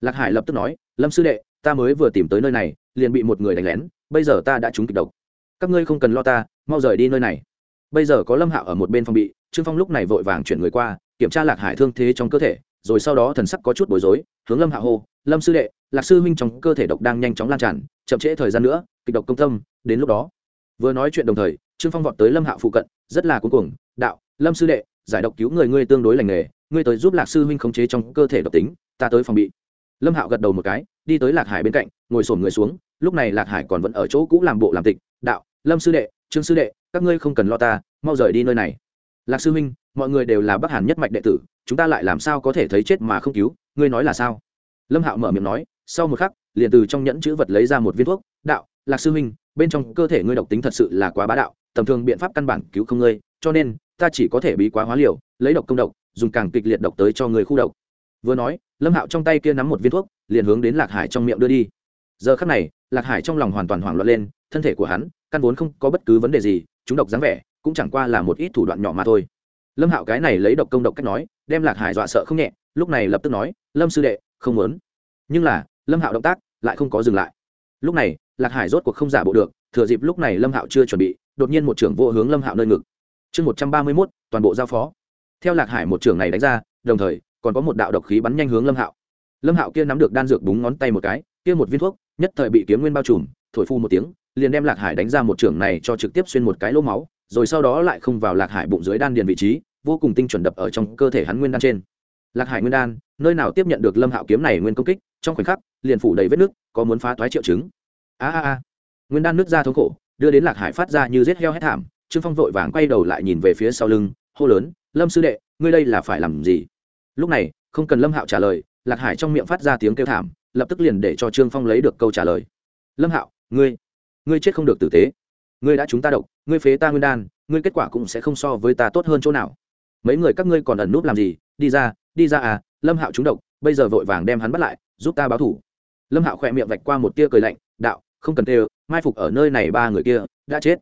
Lạc hải lập tức nói, lâm sư đệ, ta mới vừa tìm tới nơi này, liền bị một người đánh lén, bây giờ ta đã trúng kịch độc. Các ngươi không cần lo ta, mau rời đi nơi này. Bây giờ có lâm hạo ở một bên phòng bị trương phong lúc này vội vàng chuyển người qua, kiểm tra lạc hải thương thế trong cơ thể, rồi sau đó thần sắc có chút bối rối, hướng lâm Hạ hô, lâm sư đệ, lạc sư huynh trong cơ thể độc đang nhanh chóng lan tràn, chậm trễ thời gian nữa, kịch độc công tâm, đến lúc đó. Vừa nói chuyện đồng thời, trương phong vọt tới lâm Hạ phụ cận, rất là cuối cùng đạo, lâm sư đệ, giải độc cứu người ngươi tương đối lành nghề, ngươi tới giúp lạc sư huynh khống chế trong cơ thể độc tính, ta tới phòng bị. Lâm hạo gật đầu một cái, đi tới lạc hải bên cạnh, ngồi sổm người xuống, lúc này lạc hải còn vẫn ở chỗ cũ làm bộ làm tịch, đạo, lâm sư đệ, trương sư đệ, các ngươi không cần lo ta, mau rời đi nơi này lạc sư huynh, mọi người đều là bắc hàn nhất mạch đệ tử, chúng ta lại làm sao có thể thấy chết mà không cứu, ngươi nói là sao? Lâm hạo mở miệng nói, sau một khắc, liền từ trong nhẫn chữ vật lấy ra một viên thuốc, đạo, lạc sư huynh, bên trong cơ thể ngươi độc tính thật sự là quá bá đạo, tầm thường biện pháp căn bản cứu không ngươi, cho nên, ta chỉ có thể bí quá hóa liều, lấy độc công độc, dùng càng kịch liệt độc tới cho người khu độc. Vừa nói, lâm hạo trong tay kia nắm một viên thuốc, liền hướng đến lạc hải trong miệng đưa đi. Giờ khắc này, lạc hải trong lòng hoàn toàn hoảng loạn lên, thân thể của hắn, căn vốn không có bất cứ vấn đề gì, chúng độc dáng vẻ cũng chẳng qua là một ít thủ đoạn nhỏ mà thôi. Lâm hạo cái này lấy độc công độc cách nói, đem lạc hải dọa sợ không nhẹ, lúc này lập tức nói, lâm sư đệ, không muốn. Nhưng là, lâm hạo động tác lại không có dừng lại. Lúc này, lạc hải rốt cuộc không giả bộ được, thừa dịp lúc này lâm hạo chưa chuẩn bị, đột nhiên một trưởng vô hướng lâm hạo nơi ngực. Chương một trăm ba mươi mốt, toàn bộ giao phó. Theo lạc hải một trưởng này đánh ra, đồng thời, còn có một đạo độc khí bắn nhanh hướng lâm hạo. Lâm hạo kia nắm được đan dược búng ngón tay một cái, kia một viên thuốc, nhất thời bị kiếm nguyên bao trùm, thổi phu một tiếng, liền đem lạc hải đánh ra một trưởng này cho trực tiếp xuyên một cái lỗ máu rồi sau đó lại không vào lạc hải bụng dưới đan điền vị trí, vô cùng tinh chuẩn đập ở trong cơ thể hắn nguyên đan trên. Lạc hải nguyên đan, nơi nào tiếp nhận được lâm hạo kiếm này nguyên công kích, trong khoảnh khắc, liền phủ đầy vết nước, có muốn phá toái triệu chứng. A a a. Nguyên đan nước ra thống khổ, đưa đến lạc hải phát ra như rết heo hét thảm, trương phong vội vàng quay đầu lại nhìn về phía sau lưng, hô lớn, lâm sư đệ, ngươi đây là phải làm gì? Lúc này, không cần lâm hạo trả lời, lạc hải trong miệng phát ra tiếng kêu thảm, lập tức liền để cho trương phong lấy được câu trả lời. Lâm hạo, ngươi ngươi chết không được tử tế ngươi đã chúng ta độc, ngươi phế ta nguyên đan, ngươi kết quả cũng sẽ không so với ta tốt hơn chỗ nào. Mấy người các ngươi còn ẩn núp làm gì? Đi ra đi ra à lâm hạo chúng độc, bây giờ vội vàng đem hắn bắt lại, giúp ta báo thủ. Lâm hạo khỏe miệng vạch qua một tia cười lạnh, đạo, không cần tê mai phục ở nơi này ba người kia, đã chết.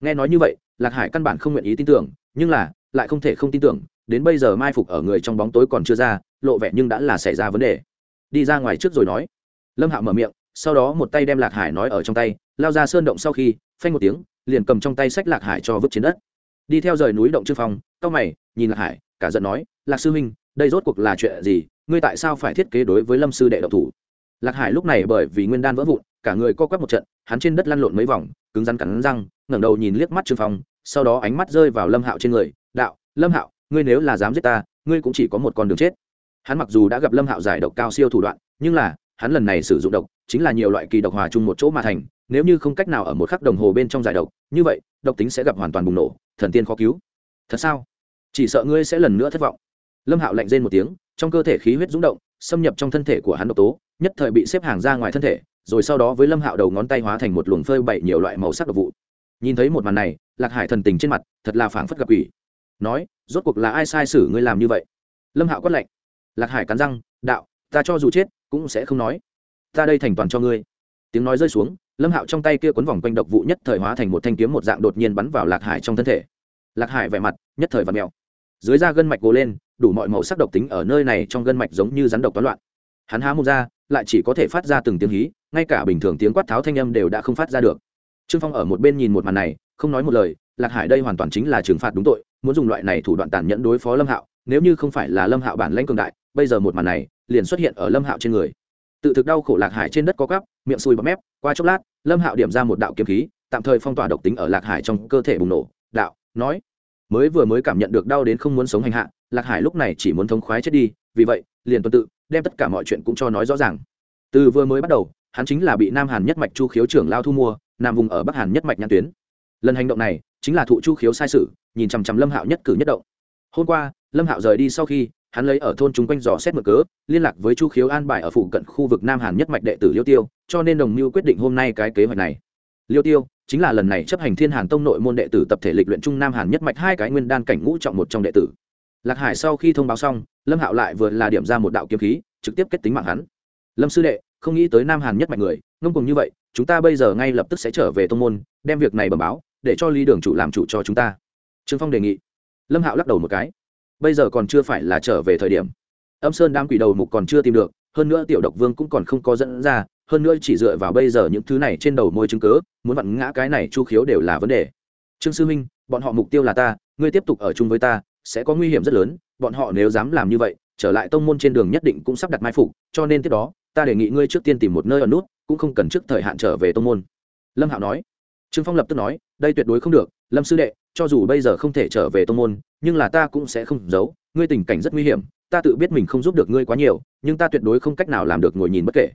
Nghe nói như vậy, lạc hải căn bản không nguyện ý tin tưởng, nhưng là, lại không thể không tin tưởng, đến bây giờ mai phục ở người trong bóng tối còn chưa ra, lộ vẻ nhưng đã là xảy ra vấn đề. Đi ra ngoài trước rồi nói. Lâm hạo mở miệng sau đó một tay đem lạc hải nói ở trong tay, lao ra sơn động sau khi, phanh một tiếng, liền cầm trong tay sách lạc hải cho vứt trên đất. Đi theo rời núi động trương phong cao mày, nhìn lạc hải, cả giận nói, lạc sư huynh, đây rốt cuộc là chuyện gì? Ngươi tại sao phải thiết kế đối với lâm sư đệ độc thủ? Lạc hải lúc này bởi vì nguyên đan vỡ vụn, cả người co quắp một trận, hắn trên đất lăn lộn mấy vòng, cứng rắn cắn răng, ngẩng đầu nhìn liếc mắt trương phong, sau đó ánh mắt rơi vào lâm hạo trên người, đạo, lâm hạo, ngươi nếu là dám giết ta, ngươi cũng chỉ có một con đường chết. Hắn mặc dù đã gặp lâm hạo giải độc cao siêu thủ đoạn, nhưng là hắn lần này sử dụng độc, chính là nhiều loại kỳ độc hòa chung một chỗ mà thành, nếu như không cách nào ở một khắc đồng hồ bên trong giải độc, như vậy, độc tính sẽ gặp hoàn toàn bùng nổ, thần tiên khó cứu. Thật sao? Chỉ sợ ngươi sẽ lần nữa thất vọng. Lâm hạo lạnh rên một tiếng, trong cơ thể khí huyết rúng động, xâm nhập trong thân thể của hắn độc tố, nhất thời bị xếp hàng ra ngoài thân thể, rồi sau đó với lâm hạo đầu ngón tay hóa thành một luồng phơi bậy nhiều loại màu sắc độc vụ. Nhìn thấy một màn này, lạc hải thần tình trên mặt, thật là phảng phất gặp ủy nói, rốt cuộc là ai sai sử ngươi làm như vậy? Lâm hạo quát lạnh. Lạc hải cắn răng, đạo, ta cho dù chết cũng sẽ không nói. Ta đây thành toàn cho ngươi. Tiếng nói rơi xuống, lâm hạo trong tay kia quấn vòng quanh độc vụ nhất thời hóa thành một thanh kiếm một dạng đột nhiên bắn vào lạc hải trong thân thể. Lạc hải vẻ mặt, nhất thời và mèo. Dưới da gân mạch gồ lên, đủ mọi màu sắc độc tính ở nơi này trong gân mạch giống như rắn độc toán loạn. Hắn há một ra, lại chỉ có thể phát ra từng tiếng hí, ngay cả bình thường tiếng quát tháo thanh âm đều đã không phát ra được. Trương phong ở một bên nhìn một màn này, không nói một lời, lạc hải đây hoàn toàn chính là trừng phạt đúng tội, muốn dùng loại này thủ đoạn tàn nhẫn đối phó lâm hạo, nếu như không phải là lâm hạo bản lãnh cường đại bây giờ một màn này liền xuất hiện ở lâm hạo trên người tự thực đau khổ lạc hải trên đất có cắp miệng sùi bọt mép qua chốc lát lâm hạo điểm ra một đạo kiếm khí tạm thời phong tỏa độc tính ở lạc hải trong cơ thể bùng nổ đạo nói mới vừa mới cảm nhận được đau đến không muốn sống hành hạ lạc hải lúc này chỉ muốn thống khoái chết đi vì vậy liền tuần tự đem tất cả mọi chuyện cũng cho nói rõ ràng từ vừa mới bắt đầu hắn chính là bị nam hàn nhất mạch chu khiếu trưởng lao thu mua nằm vùng ở bắc hàn nhất mạch nhãn tuyến lần hành động này chính là thụ chu khiếu sai sự nhìn chằm chằm lâm hạo nhất cử nhất động hôm qua lâm hạo rời đi sau khi hắn lấy ở thôn chung quanh dò xét mở cớ, liên lạc với chu khiếu an bài ở phụ cận khu vực nam hàn nhất mạch đệ tử liêu tiêu, cho nên đồng mưu quyết định hôm nay cái kế hoạch này. Liêu tiêu chính là lần này chấp hành thiên hàn tông nội môn đệ tử tập thể lịch luyện trung nam hàn nhất mạch hai cái nguyên đan cảnh ngũ trọng một trong đệ tử. Lạc hải sau khi thông báo xong, lâm hạo lại vừa là điểm ra một đạo kiếm khí, trực tiếp kết tính mạng hắn. Lâm sư đệ, không nghĩ tới nam hàn nhất mạch người, ngông cùng như vậy, chúng ta bây giờ ngay lập tức sẽ trở về tông môn, đem việc này bẩm báo, để cho lý đường chủ làm chủ cho chúng ta. Trương phong đề nghị. Lâm hạo lắc đầu một cái bây giờ còn chưa phải là trở về thời điểm. Âm sơn đám quỷ đầu mục còn chưa tìm được, hơn nữa tiểu độc vương cũng còn không có dẫn ra, hơn nữa chỉ dựa vào bây giờ những thứ này trên đầu môi chứng cớ muốn vặn ngã cái này chu khiếu đều là vấn đề. Trương sư huynh bọn họ mục tiêu là ta, ngươi tiếp tục ở chung với ta, sẽ có nguy hiểm rất lớn, bọn họ nếu dám làm như vậy, trở lại tông môn trên đường nhất định cũng sắp đặt mai phục, cho nên tiếp đó, ta đề nghị ngươi trước tiên tìm một nơi ở nút, cũng không cần trước thời hạn trở về tông môn. Lâm hạo nói. Trương phong lập tức nói, đây tuyệt đối không được, lâm sư đệ cho dù bây giờ không thể trở về tông môn, nhưng là ta cũng sẽ không giấu. Ngươi tình cảnh rất nguy hiểm, ta tự biết mình không giúp được ngươi quá nhiều, nhưng ta tuyệt đối không cách nào làm được ngồi nhìn bất kể.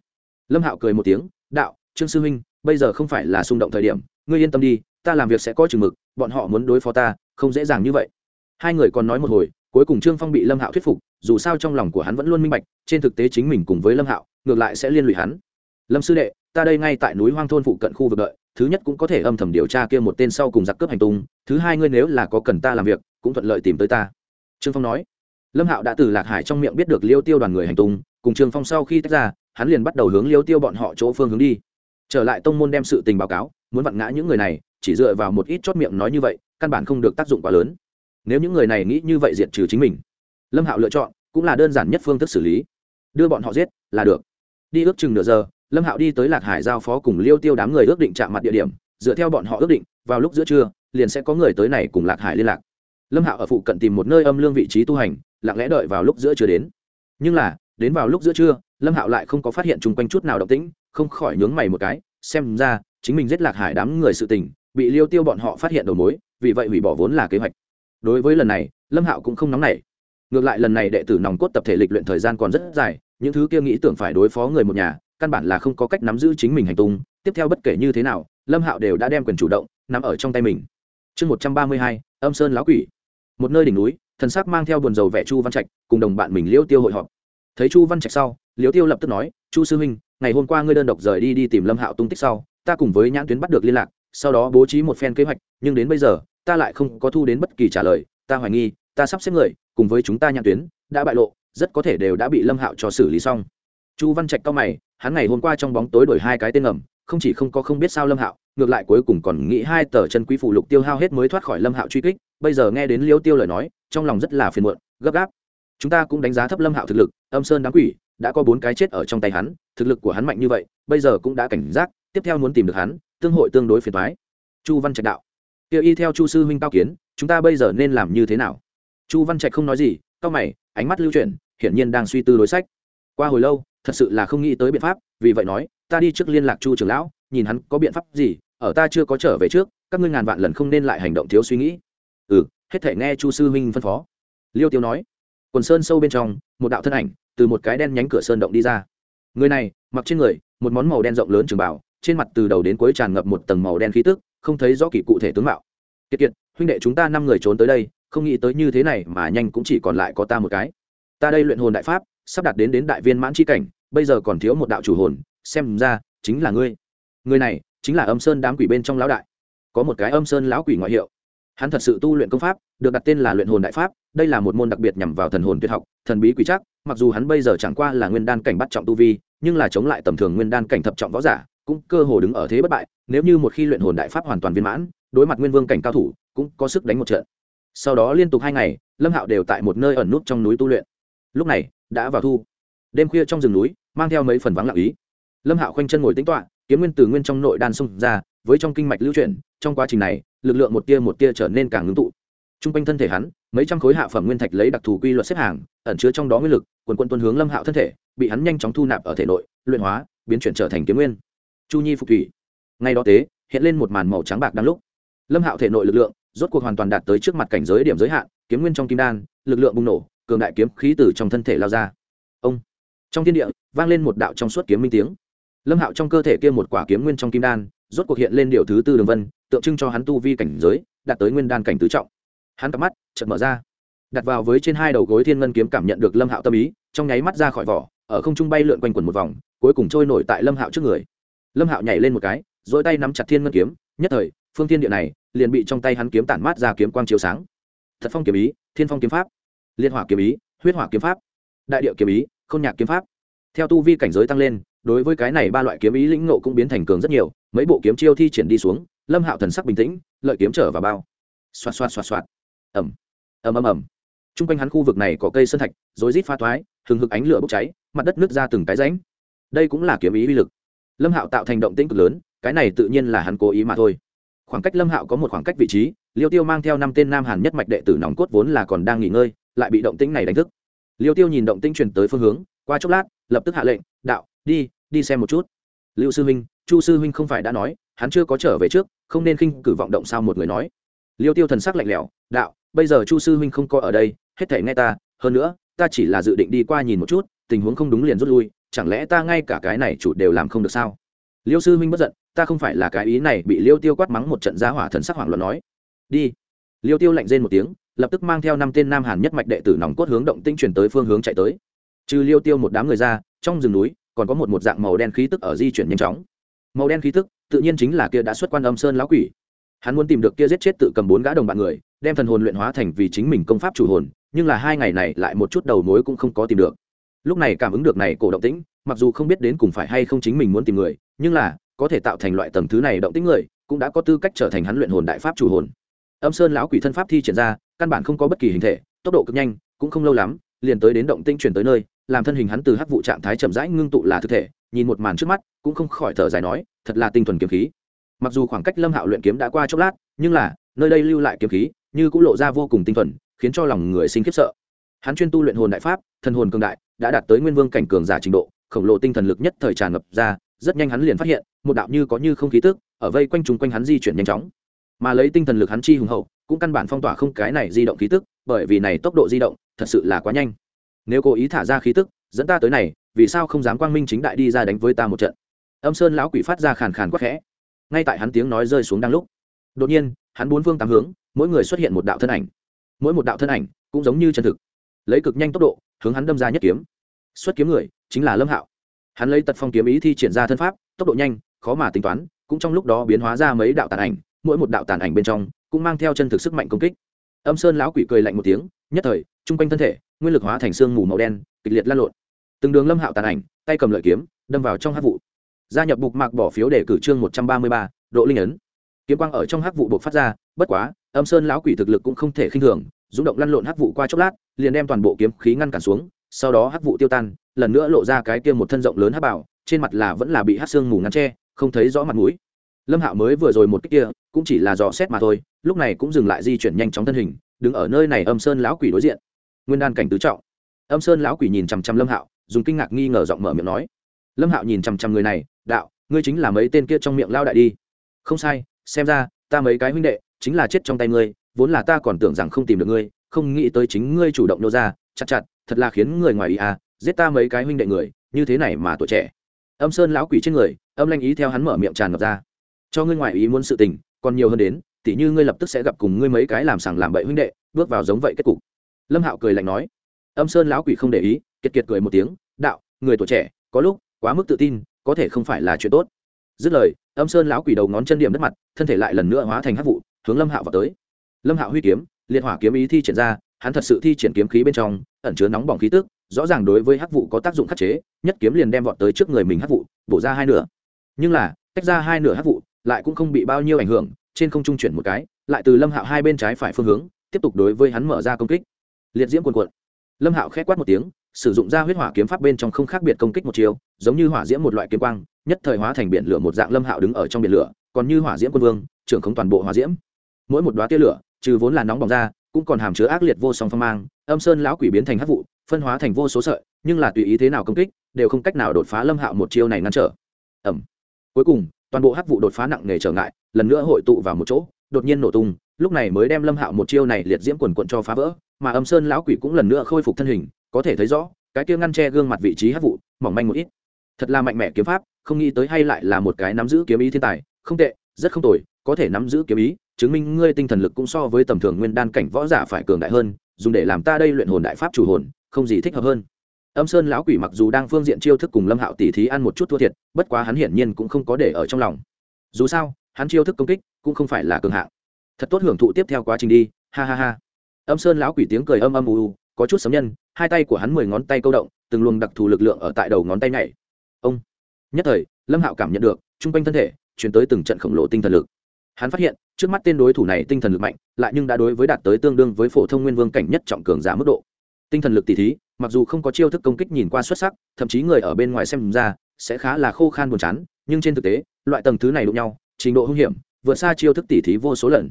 Lâm hạo cười một tiếng, đạo, trương sư huynh, bây giờ không phải là xung động thời điểm, ngươi yên tâm đi, ta làm việc sẽ có chừng mực, bọn họ muốn đối phó ta, không dễ dàng như vậy. Hai người còn nói một hồi, cuối cùng trương phong bị lâm hạo thuyết phục, dù sao trong lòng của hắn vẫn luôn minh bạch, trên thực tế chính mình cùng với lâm hạo, ngược lại sẽ liên lụy hắn. Lâm sư đệ, ta đây ngay tại núi hoang thôn phụ cận khu vực đợi thứ nhất cũng có thể âm thầm điều tra kia một tên sau cùng giặc cướp hành tung, thứ hai ngươi nếu là có cần ta làm việc, cũng thuận lợi tìm tới ta. Trương phong nói. Lâm hạo đã từ lạc hải trong miệng biết được liêu tiêu đoàn người hành tung, cùng trương phong sau khi tách ra, hắn liền bắt đầu hướng liêu tiêu bọn họ chỗ phương hướng đi. Trở lại tông môn đem sự tình báo cáo, muốn vặn ngã những người này, chỉ dựa vào một ít chót miệng nói như vậy, căn bản không được tác dụng quá lớn. Nếu những người này nghĩ như vậy diệt trừ chính mình, lâm hạo lựa chọn, cũng là đơn giản nhất phương thức xử lý. Đưa bọn họ giết là được. Đi ước chừng nửa giờ lâm hạo đi tới lạc hải giao phó cùng liêu tiêu đám người ước định chạm mặt địa điểm, dựa theo bọn họ ước định, vào lúc giữa trưa, liền sẽ có người tới này cùng lạc hải liên lạc. Lâm hạo ở phụ cận tìm một nơi âm lương vị trí tu hành, lặng lẽ đợi vào lúc giữa trưa đến. Nhưng là, đến vào lúc giữa trưa, lâm hạo lại không có phát hiện chung quanh chút nào động tĩnh, không khỏi nhướng mày một cái, xem ra, chính mình giết lạc hải đám người sự tình, bị liêu tiêu bọn họ phát hiện đầu mối, vì vậy hủy bỏ vốn là kế hoạch. Đối với lần này, lâm hạo cũng không nóng nảy. Ngược lại lần này đệ tử nòng cốt tập thể lịch luyện thời gian còn rất dài, những thứ kia nghĩ tưởng phải đối phó người một nhà căn bản là không có cách nắm giữ chính mình hành tung, tiếp theo bất kể như thế nào, lâm hạo đều đã đem quyền chủ động nằm ở trong tay mình. Chương một trăm ba mươi hai, âm sơn lão quỷ. Một nơi đỉnh núi, thần sắc mang theo buồn dầu vẻ chu văn trạch, cùng đồng bạn mình liễu tiêu hội họp. Thấy chu văn trạch sau liễu tiêu lập tức nói, chu sư huynh, ngày hôm qua ngươi đơn độc rời đi đi tìm lâm hạo tung tích sau, ta cùng với nhãn tuyến bắt được liên lạc, sau đó bố trí một phen kế hoạch, nhưng đến bây giờ, ta lại không có thu đến bất kỳ trả lời, ta hoài nghi, ta sắp xếp người, cùng với chúng ta nhãn tuyến, đã bại lộ, rất có thể đều đã bị lâm hạo cho xử lý xong chu văn trạch cao mày, hắn ngày hôm qua trong bóng tối đổi hai cái tên ngầm không chỉ không có không biết sao lâm hạo, ngược lại cuối cùng còn nghĩ hai tờ chân quý phụ lục tiêu hao hết mới thoát khỏi lâm hạo truy kích, bây giờ nghe đến liêu tiêu lời nói, trong lòng rất là phiền muộn, gấp gáp. Chúng ta cũng đánh giá thấp lâm hạo thực lực, âm sơn đáng quỷ, đã có bốn cái chết ở trong tay hắn, thực lực của hắn mạnh như vậy, bây giờ cũng đã cảnh giác, tiếp theo muốn tìm được hắn, tương hội tương đối phiền thoái chu văn trạch đạo. Tiêu y theo chu sư huynh cao kiến, chúng ta bây giờ nên làm như thế nào? Chu văn trạch không nói gì, cao mày, ánh mắt lưu chuyển, hiển nhiên đang suy tư đối sách. Qua hồi lâu thật sự là không nghĩ tới biện pháp, vì vậy nói, ta đi trước liên lạc chu trưởng lão, nhìn hắn có biện pháp gì, ở ta chưa có trở về trước, các ngươi ngàn vạn lần không nên lại hành động thiếu suy nghĩ. Ừ hết thể nghe chu sư huynh phân phó. Liêu tiêu nói, quần sơn sâu bên trong, một đạo thân ảnh, từ một cái đen nhánh cửa sơn động đi ra. Người này, mặc trên người, một món màu đen rộng lớn trường bảo trên mặt từ đầu đến cuối tràn ngập một tầng màu đen khí tức, không thấy rõ kỳ cụ thể tướng mạo. Kiệt kiệt, huynh đệ chúng ta năm người trốn tới đây, không nghĩ tới như thế này mà nhanh cũng chỉ còn lại có ta một cái. Ta đây luyện hồn đại pháp, sắp đạt đến đến đại viên mãn c h i cảnh bây giờ còn thiếu một đạo chủ hồn, xem ra, chính là ngươi. Người này, chính là âm sơn đám quỷ bên trong lão đại. Có một cái âm sơn lão quỷ ngoại hiệu. Hắn thật sự tu luyện công pháp, được đặt tên là luyện hồn đại pháp, đây là một môn đặc biệt nhằm vào thần hồn tuyệt học, thần bí quỷ chắc, mặc dù hắn bây giờ chẳng qua là nguyên đan cảnh bắt trọng tu vi, nhưng là chống lại tầm thường nguyên đan cảnh thập trọng võ giả, cũng cơ hồ đứng ở thế bất bại, nếu như một khi luyện hồn đại pháp hoàn toàn viên mãn, đối mặt nguyên vương cảnh cao thủ, cũng có sức đánh một trận. Sau đó liên tục hai ngày, lâm hạo đều tại một nơi ẩn nút trong núi tu luyện. Lúc này, đã vào thu đêm khuya trong rừng núi, mang theo mấy phần vắng lặng ý. Lâm hạo khoanh chân ngồi tính toạ kiếm nguyên từ nguyên trong nội đan xông ra, với trong kinh mạch lưu chuyển, trong quá trình này, lực lượng một tia một tia trở nên càng ngưng tụ. T r u n g quanh thân thể hắn, mấy trăm khối hạ phẩm nguyên thạch lấy đặc thù quy luật xếp hàng, ẩn chứa trong đó nguyên lực, quần quân tuân hướng lâm hạo thân thể, bị hắn nhanh chóng thu nạp ở thể nội, luyện hóa, biến chuyển trở thành kiếm nguyên. Chu nhi phục thủy. Ngay đó tế, hiện lên một màn màu trắng bạc đáng lúc. Lâm hạo thể nội lực lượng, rốt cuộc hoàn toàn đạt tới trước mặt cảnh giới điểm giới hạn, kiếm nguyên trong kim đan, lực lượng bùng nổ, cường đại kiếm khí từ trong thân thể lao ra. Ông trong thiên địa, vang lên một đạo trong suốt kiếm minh tiếng. Lâm hạo trong cơ thể kia một quả kiếm nguyên trong kim đan, rốt cuộc hiện lên điều thứ tư đường vân, tượng trưng cho hắn tu vi cảnh giới, đạt tới nguyên đan cảnh tứ trọng. Hắn cặp mắt chợt mở ra, đặt vào với trên hai đầu gối thiên ngân kiếm cảm nhận được lâm hạo tâm ý, trong nháy mắt ra khỏi vỏ, ở không trung bay lượn quanh quần một vòng, cuối cùng trôi nổi tại lâm hạo trước người. Lâm hạo nhảy lên một cái dỗi tay nắm chặt thiên ngân kiếm, nhất thời, phương thiên địa này, liền bị trong tay hắn kiếm tản mát ra kiếm quang chiếu sáng. Thật phong kiếm ý, thiên phong kiếm pháp liên hỏa kiếm ý, huyết hỏa kiếm pháp đại điệu kiếm ý, không nhạc kiếm pháp. Theo tu vi cảnh giới tăng lên, đối với cái này ba loại kiếm ý lĩnh ngộ cũng biến thành cường rất nhiều, mấy bộ kiếm chiêu thi triển đi xuống, lâm hạo thần sắc bình tĩnh, lợi kiếm trở vào bao. Xoạt xoạt xoạt xoạt. Ẩm ẩm ẩm ẩm t r u n g quanh hắn khu vực này có cây sơn thạch, rối rít pha thoái, hừng hực ánh lửa bốc cháy, mặt đất nước ra từng cái ránh đây cũng là kiếm ý uy lực. Lâm hạo tạo thành động tĩnh cực lớn, cái này tự nhiên là hắn cố ý mà thôi. Khoảng cách lâm hạo có một khoảng cách vị trí, liêu tiêu mang theo năm tên nam hàn nhất mạch đệ tử nòng cốt vốn là còn đang nghỉ ngơi, lại bị động tĩnh này đánh thức liêu tiêu nhìn động tĩnh truyền tới phương hướng, qua chốc lát, lập tức hạ lệnh, đạo, đi đi xem một chút. Lưu sư huynh, chu sư huynh không phải đã nói, hắn chưa có trở về trước, không nên khinh cử vọng động sao một người nói. Liêu tiêu thần sắc lạnh lẽo, đạo, bây giờ chu sư huynh không có ở đây, hết thể nghe ta, hơn nữa, ta chỉ là dự định đi qua nhìn một chút, tình huống không đúng liền rút lui, chẳng lẽ ta ngay cả cái này chủ đều làm không được sao? Liêu sư huynh bất giận, ta không phải là cái ý này, bị liêu tiêu quát mắng một trận giá hỏa thần sắc hoảng loạn nói. Đi. Liêu tiêu lạnh rên một tiếng lập tức mang theo năm tên nam hàn nhất mạch đệ tử nòng cốt hướng động tinh chuyển tới phương hướng chạy tới. Trừ liêu tiêu một đám người ra, trong rừng núi, còn có một một dạng màu đen khí tức ở di chuyển nhanh chóng. Màu đen khí tức, tự nhiên chính là kia đã xuất quan âm sơn lão quỷ. Hắn muốn tìm được kia giết chết tự cầm bốn gã đồng bạn người, đem thần hồn luyện hóa thành vì chính mình công pháp chủ hồn, nhưng là hai ngày này lại một chút đầu mối cũng không có tìm được. Lúc này cảm ứng được này cổ động tĩnh, mặc dù không biết đến cùng phải hay không chính mình muốn tìm người, nhưng là, có thể tạo thành loại tầng thứ này động tĩnh người, cũng đã có tư cách trở thành hắn luyện hồn đại pháp chủ hồn. Âm sơn lão quỷ thân pháp thi triển ra căn bản không có bất kỳ hình thể, tốc độ cực nhanh, cũng không lâu lắm, liền tới đến động tinh chuyển tới nơi, làm thân hình hắn từ hắc vụ trạng thái chậm rãi ngưng tụ là thực thể, nhìn một màn trước mắt, cũng không khỏi thở dài nói, thật là tinh thuần kiếm khí. Mặc dù khoảng cách lâm hạo luyện kiếm đã qua chốc lát, nhưng là, nơi đây lưu lại kiếm khí, như cũng lộ ra vô cùng tinh thuần, khiến cho lòng người sinh khiếp sợ. Hắn chuyên tu luyện hồn đại pháp, thần hồn cường đại, đã đạt tới nguyên vương cảnh cường giả trình độ, khổng lồ tinh thần lực nhất thời tràn ngập ra, rất nhanh hắn liền phát hiện, một đạo như có như không khí tức, ở vây quanh chúng quanh hắn di chuyển nhanh chóng. Mà lấy tinh thần lực hắn chi hùng hậu cũng căn bản phong tỏa không cái này di động khí tức, bởi vì này tốc độ di động thật sự là quá nhanh. Nếu cố ý thả ra khí tức, dẫn ta tới này, vì sao không dám quang minh chính đại đi ra đánh với ta một trận? Âm sơn lão quỷ phát ra khàn khàn quắc khẽ. Ngay tại hắn tiếng nói rơi xuống đang lúc, đột nhiên, hắn bốn phương tám hướng, mỗi người xuất hiện một đạo thân ảnh. Mỗi một đạo thân ảnh cũng giống như chân thực, lấy cực nhanh tốc độ, hướng hắn đâm ra nhất kiếm. Xuất kiếm người chính là lâm hạo. Hắn lấy tật phong kiếm ý thi triển ra thân pháp, tốc độ nhanh, khó mà tính toán, cũng trong lúc đó biến hóa ra mấy đạo tàn ảnh, mỗi một đạo tàn ảnh bên trong cũng mang theo chân thực sức mạnh công kích. Âm sơn lão quỷ cười lạnh một tiếng, nhất thời, chung quanh thân thể, nguyên lực hóa thành xương mù màu đen, kịch liệt lan lộn. Từng đường lâm hạo tàn ảnh, tay cầm lợi kiếm, đâm vào trong hát vụ. Gia nhập bục mạc bỏ phiếu để cử trương một trăm ba mươi ba, độ linh ấn. Kiếm quang ở trong hắc vụ buộc phát ra, bất quá, âm sơn lão quỷ thực lực cũng không thể khinh thường, rung động lăn lộn hắc vụ qua chốc lát, liền đem toàn bộ kiếm khí ngăn cản xuống, sau đó hắc vụ tiêu tan, lần nữa lộ ra cái kia một thân rộng lớn hắc bảo, trên mặt là vẫn là bị hắc xương mù ngăn tre không thấy rõ mặt mũi. Lâm hạo mới vừa rồi một cái kia cũng chỉ là dò xét mà thôi, lúc này cũng dừng lại di chuyển nhanh chóng thân hình, đứng ở nơi này âm sơn lão quỷ đối diện. Nguyên đan cảnh tứ trọng. Âm sơn lão quỷ nhìn chằm chằm lâm hạo, dùng kinh ngạc nghi ngờ giọng mở miệng nói. Lâm hạo nhìn chằm chằm người này, đạo, ngươi chính là mấy tên kia trong miệng lao đại đi. Không sai, xem ra, ta mấy cái huynh đệ chính là chết trong tay ngươi, vốn là ta còn tưởng rằng không tìm được ngươi, không nghĩ tới chính ngươi chủ động nô ra, chặt chặt, thật là khiến người ngoài ý à giết ta mấy cái huynh đệ người, như thế này mà tuổi trẻ. Âm sơn lão quỷ trên người, âm lanh ý theo hắn mở miệng tràn ngập ra. Cho ngươi ngoài ý muốn sự tình còn nhiều hơn đến, tỉ như ngươi lập tức sẽ gặp cùng ngươi mấy cái làm sàng làm bậy huynh đệ, bước vào giống vậy kết cục. Lâm hạo cười lạnh nói. Âm sơn lão quỷ không để ý, kiệt kiệt cười một tiếng, đạo, người tuổi trẻ, có lúc quá mức tự tin, có thể không phải là chuyện tốt. Dứt lời, âm sơn lão quỷ đầu ngón chân điểm đất mặt, thân thể lại lần nữa hóa thành hát vụ, hướng lâm hạo vào tới. Lâm hạo huy kiếm, liệt hỏa kiếm ý thi triển ra, hắn thật sự thi triển kiếm khí bên trong, ẩn chứa nóng bỏng khí tức, rõ ràng đối với hắc vụ có tác dụng khắc chế, nhất kiếm liền đem vọt tới trước người mình hắc vụ, bổ ra hai nửa. Nhưng là, tách ra hai nửa hắc vụ lại cũng không bị bao nhiêu ảnh hưởng, trên không trung chuyển một cái, lại từ lâm hạo hai bên trái phải phương hướng, tiếp tục đối với hắn mở ra công kích. Liệt diễm cuồn cuộn. Lâm hạo khẽ quát một tiếng, sử dụng ra huyết hỏa kiếm pháp bên trong không khác biệt công kích một chiều giống như hỏa diễm một loại kiếm quang, nhất thời hóa thành biển lửa một dạng lâm hạo đứng ở trong biển lửa, còn như hỏa diễm quân vương, trưởng không toàn bộ hỏa diễm. Mỗi một đoá tia lửa, trừ vốn là nóng bỏng ra, cũng còn hàm chứa ác liệt vô song phong mang, âm sơn lão quỷ biến thành hắc vụ, phân hóa thành vô số sợi, nhưng là tùy ý thế nào công kích, đều không cách nào đột phá lâm hạo một chiêu này ngăn trở. Ẩm cuối cùng toàn bộ hắc vụ đột phá nặng nề trở ngại, lần nữa hội tụ vào một chỗ, đột nhiên nổ tung, lúc này mới đem lâm hạo một chiêu này liệt diễm quần quận cho phá vỡ, mà âm sơn lão quỷ cũng lần nữa khôi phục thân hình, có thể thấy rõ, cái kia ngăn che gương mặt vị trí hắc vụ, mỏng manh một ít. Thật là mạnh mẽ kiếm pháp, không nghĩ tới hay lại là một cái nắm giữ kiếm ý thiên tài, không tệ, rất không tồi, có thể nắm giữ kiếm ý, chứng minh ngươi tinh thần lực cũng so với tầm thường nguyên đan cảnh võ giả phải cường đại hơn, dùng để làm ta đây luyện hồn đại pháp chủ hồn, không gì thích hợp hơn âm sơn lão quỷ mặc dù đang phương diện chiêu thức cùng lâm hạo tỉ thí ăn một chút thua thiệt, bất quá hắn hiển nhiên cũng không có để ở trong lòng. Dù sao, hắn chiêu thức công kích cũng không phải là cường hạng. Thật tốt hưởng thụ tiếp theo quá trình đi, ha ha ha. Âm sơn lão quỷ tiếng cười âm âm u u, có chút sấm nhân, hai tay của hắn mười ngón tay câu động, từng luồng đặc thù lực lượng ở tại đầu ngón tay này ông. Nhất thời, lâm hạo cảm nhận được, chung quanh thân thể chuyển tới từng trận khổng lồ tinh thần lực. Hắn phát hiện, trước mắt tên đối thủ này tinh thần lực mạnh, lại nhưng đã đối với đạt tới tương đương với phổ thông nguyên vương cảnh nhất trọng cường giả mức độ. Tinh thần lực tỷ thí mặc dù không có chiêu thức công kích nhìn qua xuất sắc, thậm chí người ở bên ngoài xem ra sẽ khá là khô khan buồn chán, nhưng trên thực tế, loại tầng thứ này đụng nhau, trình độ hung hiểm, vượt xa chiêu thức tỉ thí vô số lần.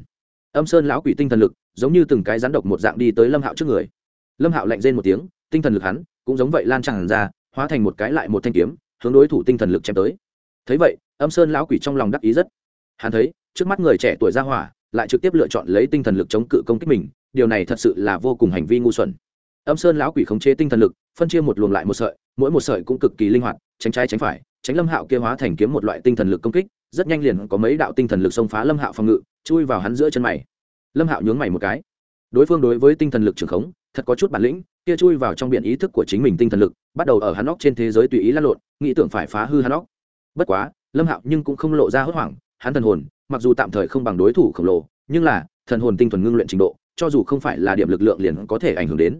Âm sơn lão quỷ tinh thần lực, giống như từng cái rắn độc một dạng đi tới lâm hạo trước người. Lâm hạo lạnh rên một tiếng, tinh thần lực hắn cũng giống vậy lan tràn ra, hóa thành một cái lại một thanh kiếm, hướng đối thủ tinh thần lực chém tới. Thấy vậy, âm sơn lão quỷ trong lòng đắc ý rất. Hắn thấy, trước mắt người trẻ tuổi ra hỏa, lại trực tiếp lựa chọn lấy tinh thần lực chống cự công kích mình, điều này thật sự là vô cùng hành vi ngu xuẩn âm sơn lão quỷ khống chế tinh thần lực, phân chia một luồng lại một sợi, mỗi một sợi cũng cực kỳ linh hoạt, tránh trái tránh phải, tránh lâm hạo kia hóa thành kiếm một loại tinh thần lực công kích, rất nhanh liền có mấy đạo tinh thần lực xông phá lâm hạo phòng ngự, chui vào hắn giữa chân mày. Lâm hạo nhướng mày một cái. Đối phương đối với tinh thần lực trường khống, thật có chút bản lĩnh, kia chui vào trong biển ý thức của chính mình tinh thần lực, bắt đầu ở hắn óc trên thế giới tùy ý lăn lộn, nghĩ tưởng phải phá hư hắn óc. Bất quá, lâm hạo nhưng cũng không lộ ra hốt hoảng, hắn thần hồn, mặc dù tạm thời không bằng đối thủ khổng lồ, nhưng là, thần hồn tinh thuần ngưng luyện trình độ, cho dù không phải là điểm lực lượng liền có thể ảnh hưởng đến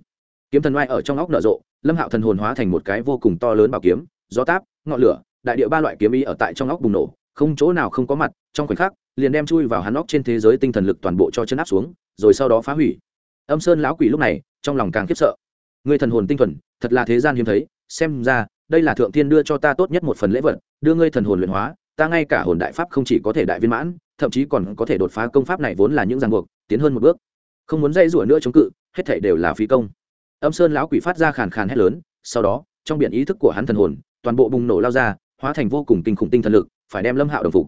kiếm thần oai ở trong óc nở rộ, lâm hạo thần hồn hóa thành một cái vô cùng to lớn bảo kiếm, gió táp, ngọn lửa, đại địa ba loại kiếm ý ở tại trong óc bùng nổ, không chỗ nào không có mặt, trong khoảnh khắc, liền đem chui vào hắn óc trên thế giới tinh thần lực toàn bộ cho chân áp xuống, rồi sau đó phá hủy. Âm sơn lão quỷ lúc này, trong lòng càng khiếp sợ. Người thần hồn tinh thuần, thật là thế gian hiếm thấy, xem ra, đây là thượng thiên đưa cho ta tốt nhất một phần lễ vật, đưa ngươi thần hồn luyện hóa, ta ngay cả hồn đại pháp không chỉ có thể đại viên mãn, thậm chí còn có thể đột phá công pháp này vốn là những ràng buộc, tiến hơn một bước. Không muốn dây rủa nữa chống cự, hết thể đều là phí công âm sơn lão quỷ phát ra khàn khàn hét lớn, sau đó, trong biển ý thức của hắn thần hồn, toàn bộ bùng nổ lao ra, hóa thành vô cùng kinh khủng tinh thần lực, phải đem lâm hạo đồng phục.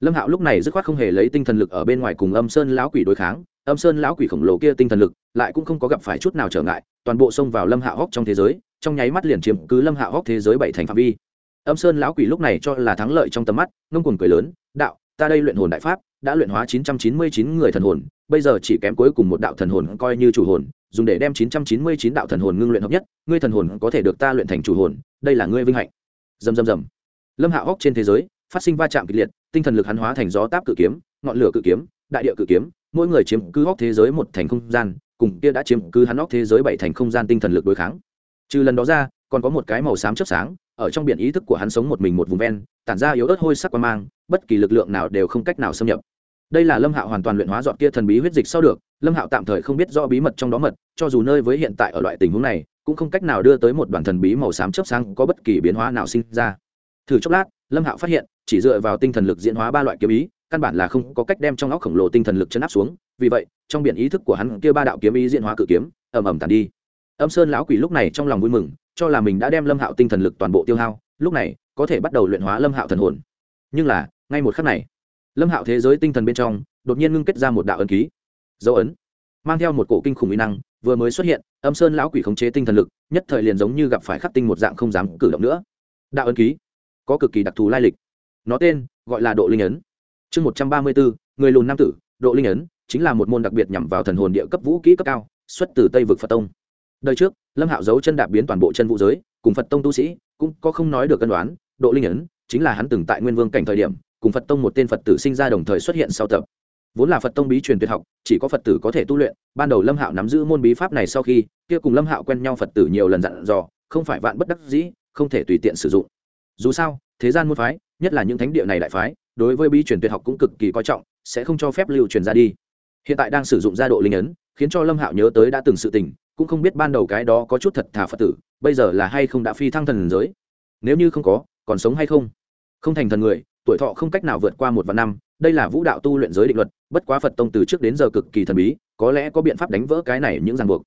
Lâm hạo lúc này dứt khoát không hề lấy tinh thần lực ở bên ngoài cùng âm sơn lão quỷ đối kháng, âm sơn lão quỷ khổng lồ kia tinh thần lực lại cũng không có gặp phải chút nào trở ngại, toàn bộ xông vào lâm hạo hóc trong thế giới, trong nháy mắt liền chiếm cứ lâm hạo hóc thế giới bảy thành phạm vi. Âm sơn lão quỷ lúc này cho là thắng lợi trong tầm mắt, ngông cuồng cười lớn, đạo ta đây luyện hồn đại pháp, đã luyện hóa chín trăm chín mươi chín người thần hồn, bây giờ chỉ kém cuối cùng một đạo thần hồn coi như chủ hồn, dùng để đem chín trăm chín mươi chín đạo thần hồn ngưng luyện hợp nhất, ngươi thần hồn có thể được ta luyện thành chủ hồn, đây là ngươi vinh hạnh. Dầm dầm dầm lâm hạ Hốc trên thế giới, phát sinh va chạm kịch liệt, tinh thần lực hắn hóa thành gió táp cự kiếm, ngọn lửa cự kiếm, đại địa cự kiếm, mỗi người chiếm cứ hốc thế giới một thành không gian, cùng kia đã chiếm cứ hắn hốc thế giới bảy thành không gian tinh thần lực đối kháng. Trừ lần đó ra, còn có một cái màu xám chớp sáng ở trong biển ý thức của hắn sống một mình một vùng ven, tản ra yếu ớt hôi sắc qua mang, bất kỳ lực lượng nào đều không cách nào xâm nhập. Đây là lâm hạo hoàn toàn luyện hóa dọn kia thần bí huyết dịch sau được, lâm hạo tạm thời không biết rõ bí mật trong đó mật, cho dù nơi với hiện tại ở loại tình huống này, cũng không cách nào đưa tới một đoàn thần bí màu xám chớp sáng có bất kỳ biến hóa nào sinh ra. Thử chốc lát, lâm hạo phát hiện, chỉ dựa vào tinh thần lực diễn hóa ba loại kiếm ý, căn bản là không có cách đem trong óc khổng lồ tinh thần lực chấn áp xuống. Vì vậy, trong biển ý thức của hắn, kia ba đạo kiếm ý diễn hóa cự kiếm, ầm ầm tàn đi âm sơn lão quỷ lúc này trong lòng vui mừng, cho là mình đã đem lâm hạo tinh thần lực toàn bộ tiêu hao, lúc này, có thể bắt đầu luyện hóa lâm hạo thần hồn. Nhưng là, ngay một khắc này, lâm hạo thế giới tinh thần bên trong, đột nhiên ngưng kết ra một đạo ấn ký. Dấu ấn, mang theo một cổ kinh khủng mỹ năng, vừa mới xuất hiện, âm sơn lão quỷ khống chế tinh thần lực, nhất thời liền giống như gặp phải khắc tinh một dạng không dám cử động nữa. Đạo ấn ký, có cực kỳ đặc thù lai lịch. Nó tên, gọi là độ linh ấn. Chương một trăm ba mươi bốn, người lùn nam tử, độ linh ấn, chính là một môn đặc biệt nhằm vào thần hồn địa cấp vũ kỹ cấp cao, xuất từ tây vực phật tông đời trước, lâm hạo giấu chân đạp biến toàn bộ chân vũ giới, cùng phật tông tu sĩ, cũng có không nói được cân đoán độ linh ấn, chính là hắn từng tại nguyên vương cảnh thời điểm, cùng phật tông một tên phật tử sinh ra đồng thời xuất hiện sau tập. Vốn là phật tông bí truyền tuyệt học, chỉ có phật tử có thể tu luyện, ban đầu lâm hạo nắm giữ môn bí pháp này sau khi, kia cùng lâm hạo quen nhau phật tử nhiều lần dặn dò, không phải vạn bất đắc dĩ, không thể tùy tiện sử dụng. Dù sao, thế gian môn phái, nhất là những thánh địa này đại phái, đối với bí truyền tuyệt học cũng cực kỳ coi trọng, sẽ không cho phép lưu truyền ra đi. Hiện tại đang sử dụng gia độ linh ấn khiến cho lâm hạo nhớ tới đã từng sự tình, cũng không biết ban đầu cái đó có chút thật thà phật tử, bây giờ là hay không đã phi thăng thần giới. Nếu như không có, còn sống hay không? Không thành thần người, tuổi thọ không cách nào vượt qua một vạn năm, đây là vũ đạo tu luyện giới định luật, bất quá phật tông từ trước đến giờ cực kỳ thần bí, có lẽ có biện pháp đánh vỡ cái này những ràng buộc.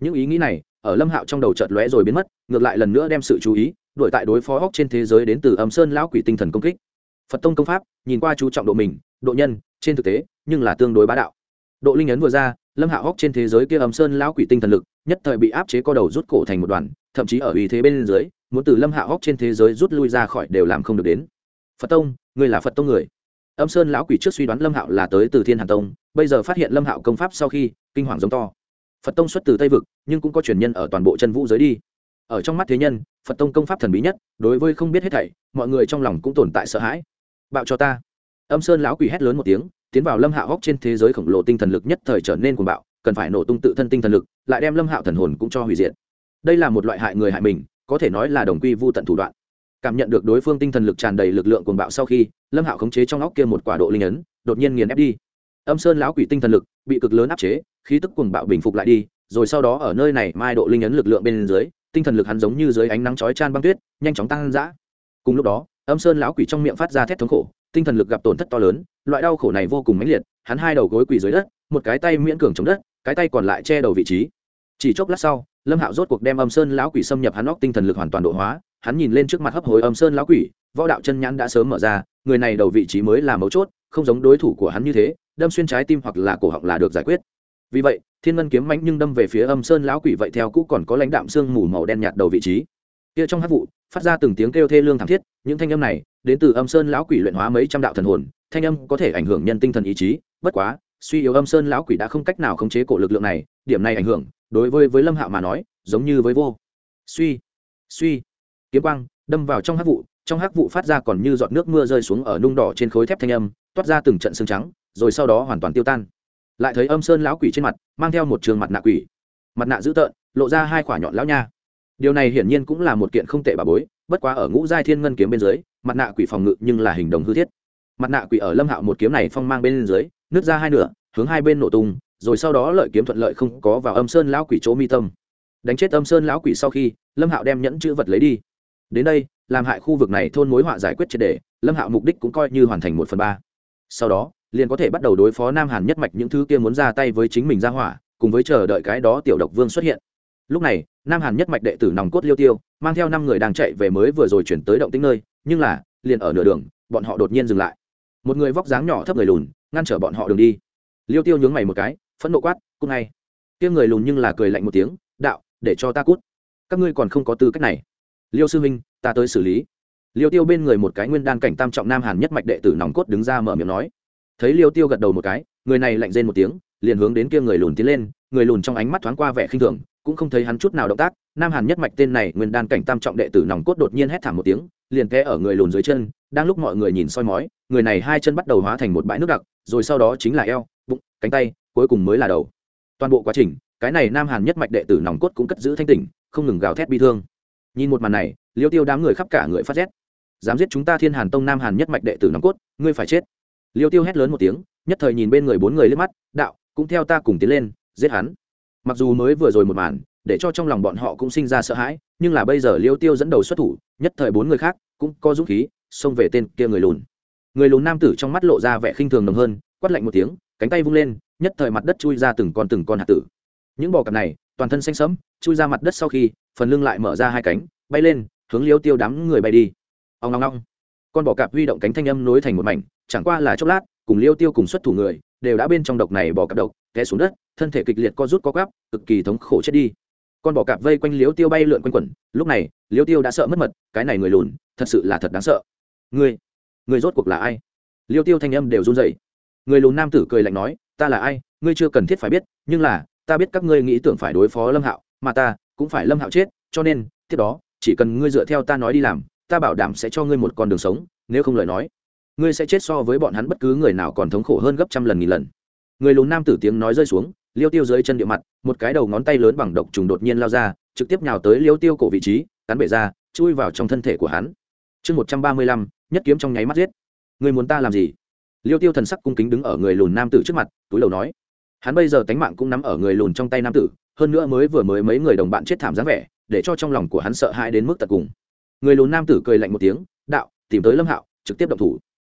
Những ý nghĩ này, ở lâm hạo trong đầu chợt lóe rồi biến mất, ngược lại lần nữa đem sự chú ý, đuổi tại đối phó hóc trên thế giới đến từ âm sơn lão quỷ tinh thần công kích. Phật tông công pháp, nhìn qua chú trọng độ mình, độ nhân, trên thực tế, nhưng là tương đối bá đạo. Độ linh ấn vừa ra lâm hạo hóc trên thế giới kia âm sơn lão quỷ tinh thần lực, nhất thời bị áp chế co đầu rút cổ thành một đoàn, thậm chí ở ý thế bên dưới, muốn từ lâm hạo hóc trên thế giới rút lui ra khỏi đều làm không được đến. Phật tông người là phật tông người. Âm sơn lão quỷ trước suy đoán lâm hạo là tới từ thiên hàn tông, bây giờ phát hiện lâm hạo công pháp sau khi, kinh hoàng giống to. Phật tông xuất từ tây vực, nhưng cũng có truyền nhân ở toàn bộ chân vũ giới đi. Ở trong mắt thế nhân, phật tông công pháp thần bí nhất, đối với không biết hết thảy, mọi người trong lòng cũng tồn tại sợ hãi. Bạo cho ta âm sơn lão quỷ hét lớn một tiếng, tiến vào lâm hạo hóc trên thế giới khổng lồ tinh thần lực nhất thời trở nên cuồng bạo, cần phải nổ tung tự thân tinh thần lực, lại đem lâm hạo thần hồn cũng cho hủy diệt. Đây là một loại hại người hại mình, có thể nói là đồng quy vô tận thủ đoạn. Cảm nhận được đối phương tinh thần lực tràn đầy lực lượng cuồng bạo sau khi, lâm hạo khống chế trong óc kia một quả độ linh ấn, đột nhiên nghiền ép đi. Âm sơn lão quỷ tinh thần lực bị cực lớn áp chế, khí tức cuồng bạo bình phục lại đi, rồi sau đó ở nơi này mai độ linh ấn lực lượng bên dưới, tinh thần lực hắn giống như dưới ánh nắng chói chan băng tuyết, nhanh chóng tăng dã. Cùng lúc đó, âm sơn lão quỷ trong miệng phát ra thét thống khổ tinh thần lực gặp tổn thất to lớn, loại đau khổ này vô cùng mãnh liệt, hắn hai đầu gối quỳ dưới đất, một cái tay miễn cường chống đất, cái tay còn lại che đầu vị trí. Chỉ chốc lát sau, lâm hạo rốt cuộc đem âm sơn lão quỷ xâm nhập hắn óc tinh thần lực hoàn toàn độ hóa, hắn nhìn lên trước mặt hấp hối âm sơn lão quỷ, võ đạo chân nhãn đã sớm mở ra, người này đầu vị trí mới là mấu chốt, không giống đối thủ của hắn như thế, đâm xuyên trái tim hoặc là cổ họng là được giải quyết. Vì vậy, thiên ngân kiếm mãnh nhưng đâm về phía âm sơn lão quỷ vậy theo cũ còn có lãnh đạm xương mù màu đen nhạt đầu vị trí. Kia trong hát vụ, phát ra từng tiếng kêu thê lương thảm thiết, những thanh âm này đến từ âm sơn lão quỷ luyện hóa mấy trăm đạo thần hồn, thanh âm có thể ảnh hưởng nhân tinh thần ý chí, bất quá, suy yếu âm sơn lão quỷ đã không cách nào khống chế cổ lực lượng này, điểm này ảnh hưởng, đối với với lâm hạo mà nói, giống như với vô. Suy suy, kiếm quang, đâm vào trong hắc vụ, trong hắc vụ phát ra còn như giọt nước mưa rơi xuống ở nung đỏ trên khối thép thanh âm, toát ra từng trận xương trắng, rồi sau đó hoàn toàn tiêu tan. Lại thấy âm sơn lão quỷ trên mặt, mang theo một trường mặt nạ quỷ. Mặt nạ dữ tợn, lộ ra hai quả nhọn lão nha. Điều này hiển nhiên cũng là một kiện không tệ bà bối, bất quá ở ngũ giai thiên ngân kiếm bên dưới mặt nạ quỷ phòng ngự nhưng là hình đồng hư thiết. Mặt nạ quỷ ở lâm hạo một kiếm này phong mang bên dưới nước ra hai nửa, hướng hai bên nổ tung, rồi sau đó lợi kiếm thuận lợi không có vào âm sơn lão quỷ chỗ mi tâm. Đánh chết âm sơn lão quỷ sau khi, lâm hạo đem nhẫn chữ vật lấy đi. Đến đây, làm hại khu vực này thôn mối họa giải quyết triệt đề lâm hạo mục đích cũng coi như hoàn thành một phần ba. Sau đó, liền có thể bắt đầu đối phó nam hàn nhất mạch những thứ kia muốn ra tay với chính mình ra hỏa, cùng với chờ đợi cái đó tiểu độc vương xuất hiện. Lúc này, nam hàn nhất mạch đệ tử nòng cốt liêu tiêu, mang theo năm người đang chạy về mới vừa rồi chuyển tới động tĩnh nơi nhưng là, liền ở nửa đường, bọn họ đột nhiên dừng lại. Một người vóc dáng nhỏ thấp người lùn, ngăn trở bọn họ đường đi. Liêu tiêu nhướng mày một cái, phẫn nộ quát, cút ngay. Kia người lùn nhưng là cười lạnh một tiếng, đạo, để cho ta cút. Các ngươi còn không có tư cách này. Liêu sư huynh, ta tới xử lý. Liêu tiêu bên người một cái nguyên đan cảnh tam trọng nam hàn nhất mạch đệ tử nòng cốt đứng ra mở miệng nói. Thấy liêu tiêu gật đầu một cái, người này lạnh rên một tiếng, liền hướng đến kia người lùn tiến lên, người lùn trong ánh mắt thoáng qua vẻ khinh thường, cũng không thấy hắn chút nào động tác. Nam hàn nhất mạch tên này nguyên đan cảnh tam trọng đệ tử nòng cốt đột nhiên hét thảm một tiếng liền té ở người lùn dưới chân, đang lúc mọi người nhìn soi mói, người này hai chân bắt đầu hóa thành một bãi nước đặc, rồi sau đó chính là eo, bụng, cánh tay, cuối cùng mới là đầu. Toàn bộ quá trình, cái này nam hàn nhất mạch đệ tử nòng cốt cũng cất giữ thanh tỉnh, không ngừng gào thét bi thương. Nhìn một màn này, liêu tiêu đám người khắp cả người phát rét. Dám giết chúng ta thiên hàn tông nam hàn nhất mạch đệ tử nòng cốt, ngươi phải chết. Liêu tiêu hét lớn một tiếng, nhất thời nhìn bên người bốn người lên mắt, đạo, cũng theo ta cùng tiến lên, giết hắn. Mặc dù mới vừa rồi một màn, để cho trong lòng bọn họ cũng sinh ra sợ hãi, nhưng là bây giờ liêu tiêu dẫn đầu xuất thủ nhất thời bốn người khác cũng có dũng khí xông về tên kia người lùn. Người lùn nam tử trong mắt lộ ra vẻ khinh thường nồng hơn, quát lạnh một tiếng, cánh tay vung lên, nhất thời mặt đất chui ra từng con từng con hạt tử. Những bò cạp này, toàn thân xanh sẫm, chui ra mặt đất sau khi, phần lưng lại mở ra hai cánh, bay lên, hướng liêu tiêu đám người bay đi. Ông ngong ngong con bò cạp huy động cánh thanh âm nối thành một mảnh, chẳng qua là chốc lát, cùng liêu tiêu cùng xuất thủ người, đều đã bên trong độc này bò cạp độc, té xuống đất, thân thể kịch liệt co rút co gắp cực kỳ thống khổ chết đi con bò cạp vây quanh liếu tiêu bay lượn quanh quẩn lúc này liếu tiêu đã sợ mất mật cái này người lùn thật sự là thật đáng sợ. Người, người rốt cuộc là ai? Liêu tiêu thanh âm đều run dậy người lùn nam tử cười lạnh nói ta là ai ngươi chưa cần thiết phải biết nhưng là ta biết các ngươi nghĩ tưởng phải đối phó lâm hạo mà ta cũng phải lâm hạo chết cho nên tiếp đó chỉ cần ngươi dựa theo ta nói đi làm ta bảo đảm sẽ cho ngươi một con đường sống nếu không lời nói ngươi sẽ chết so với bọn hắn bất cứ người nào còn thống khổ hơn gấp trăm lần nghìn lần. Người lùn nam tử tiếng nói rơi xuống liêu tiêu dưới chân địa mặt, một cái đầu ngón tay lớn bằng độc trùng đột nhiên lao ra, trực tiếp nhào tới liêu tiêu cổ vị trí, cắn bể ra, chui vào trong thân thể của hắn. Chương một trăm ba mươi lăm, nhất kiếm trong nháy mắt giết. Người muốn ta làm gì? Liêu tiêu thần sắc cung kính đứng ở người lùn nam tử trước mặt, túi đầu nói. Hắn bây giờ tánh mạng cũng nắm ở người lùn trong tay nam tử, hơn nữa mới vừa mới mấy người đồng bạn chết thảm dáng vẻ, để cho trong lòng của hắn sợ hãi đến mức tận cùng. Người lùn nam tử cười lạnh một tiếng, đạo, tìm tới lâm hạo, trực tiếp động thủ.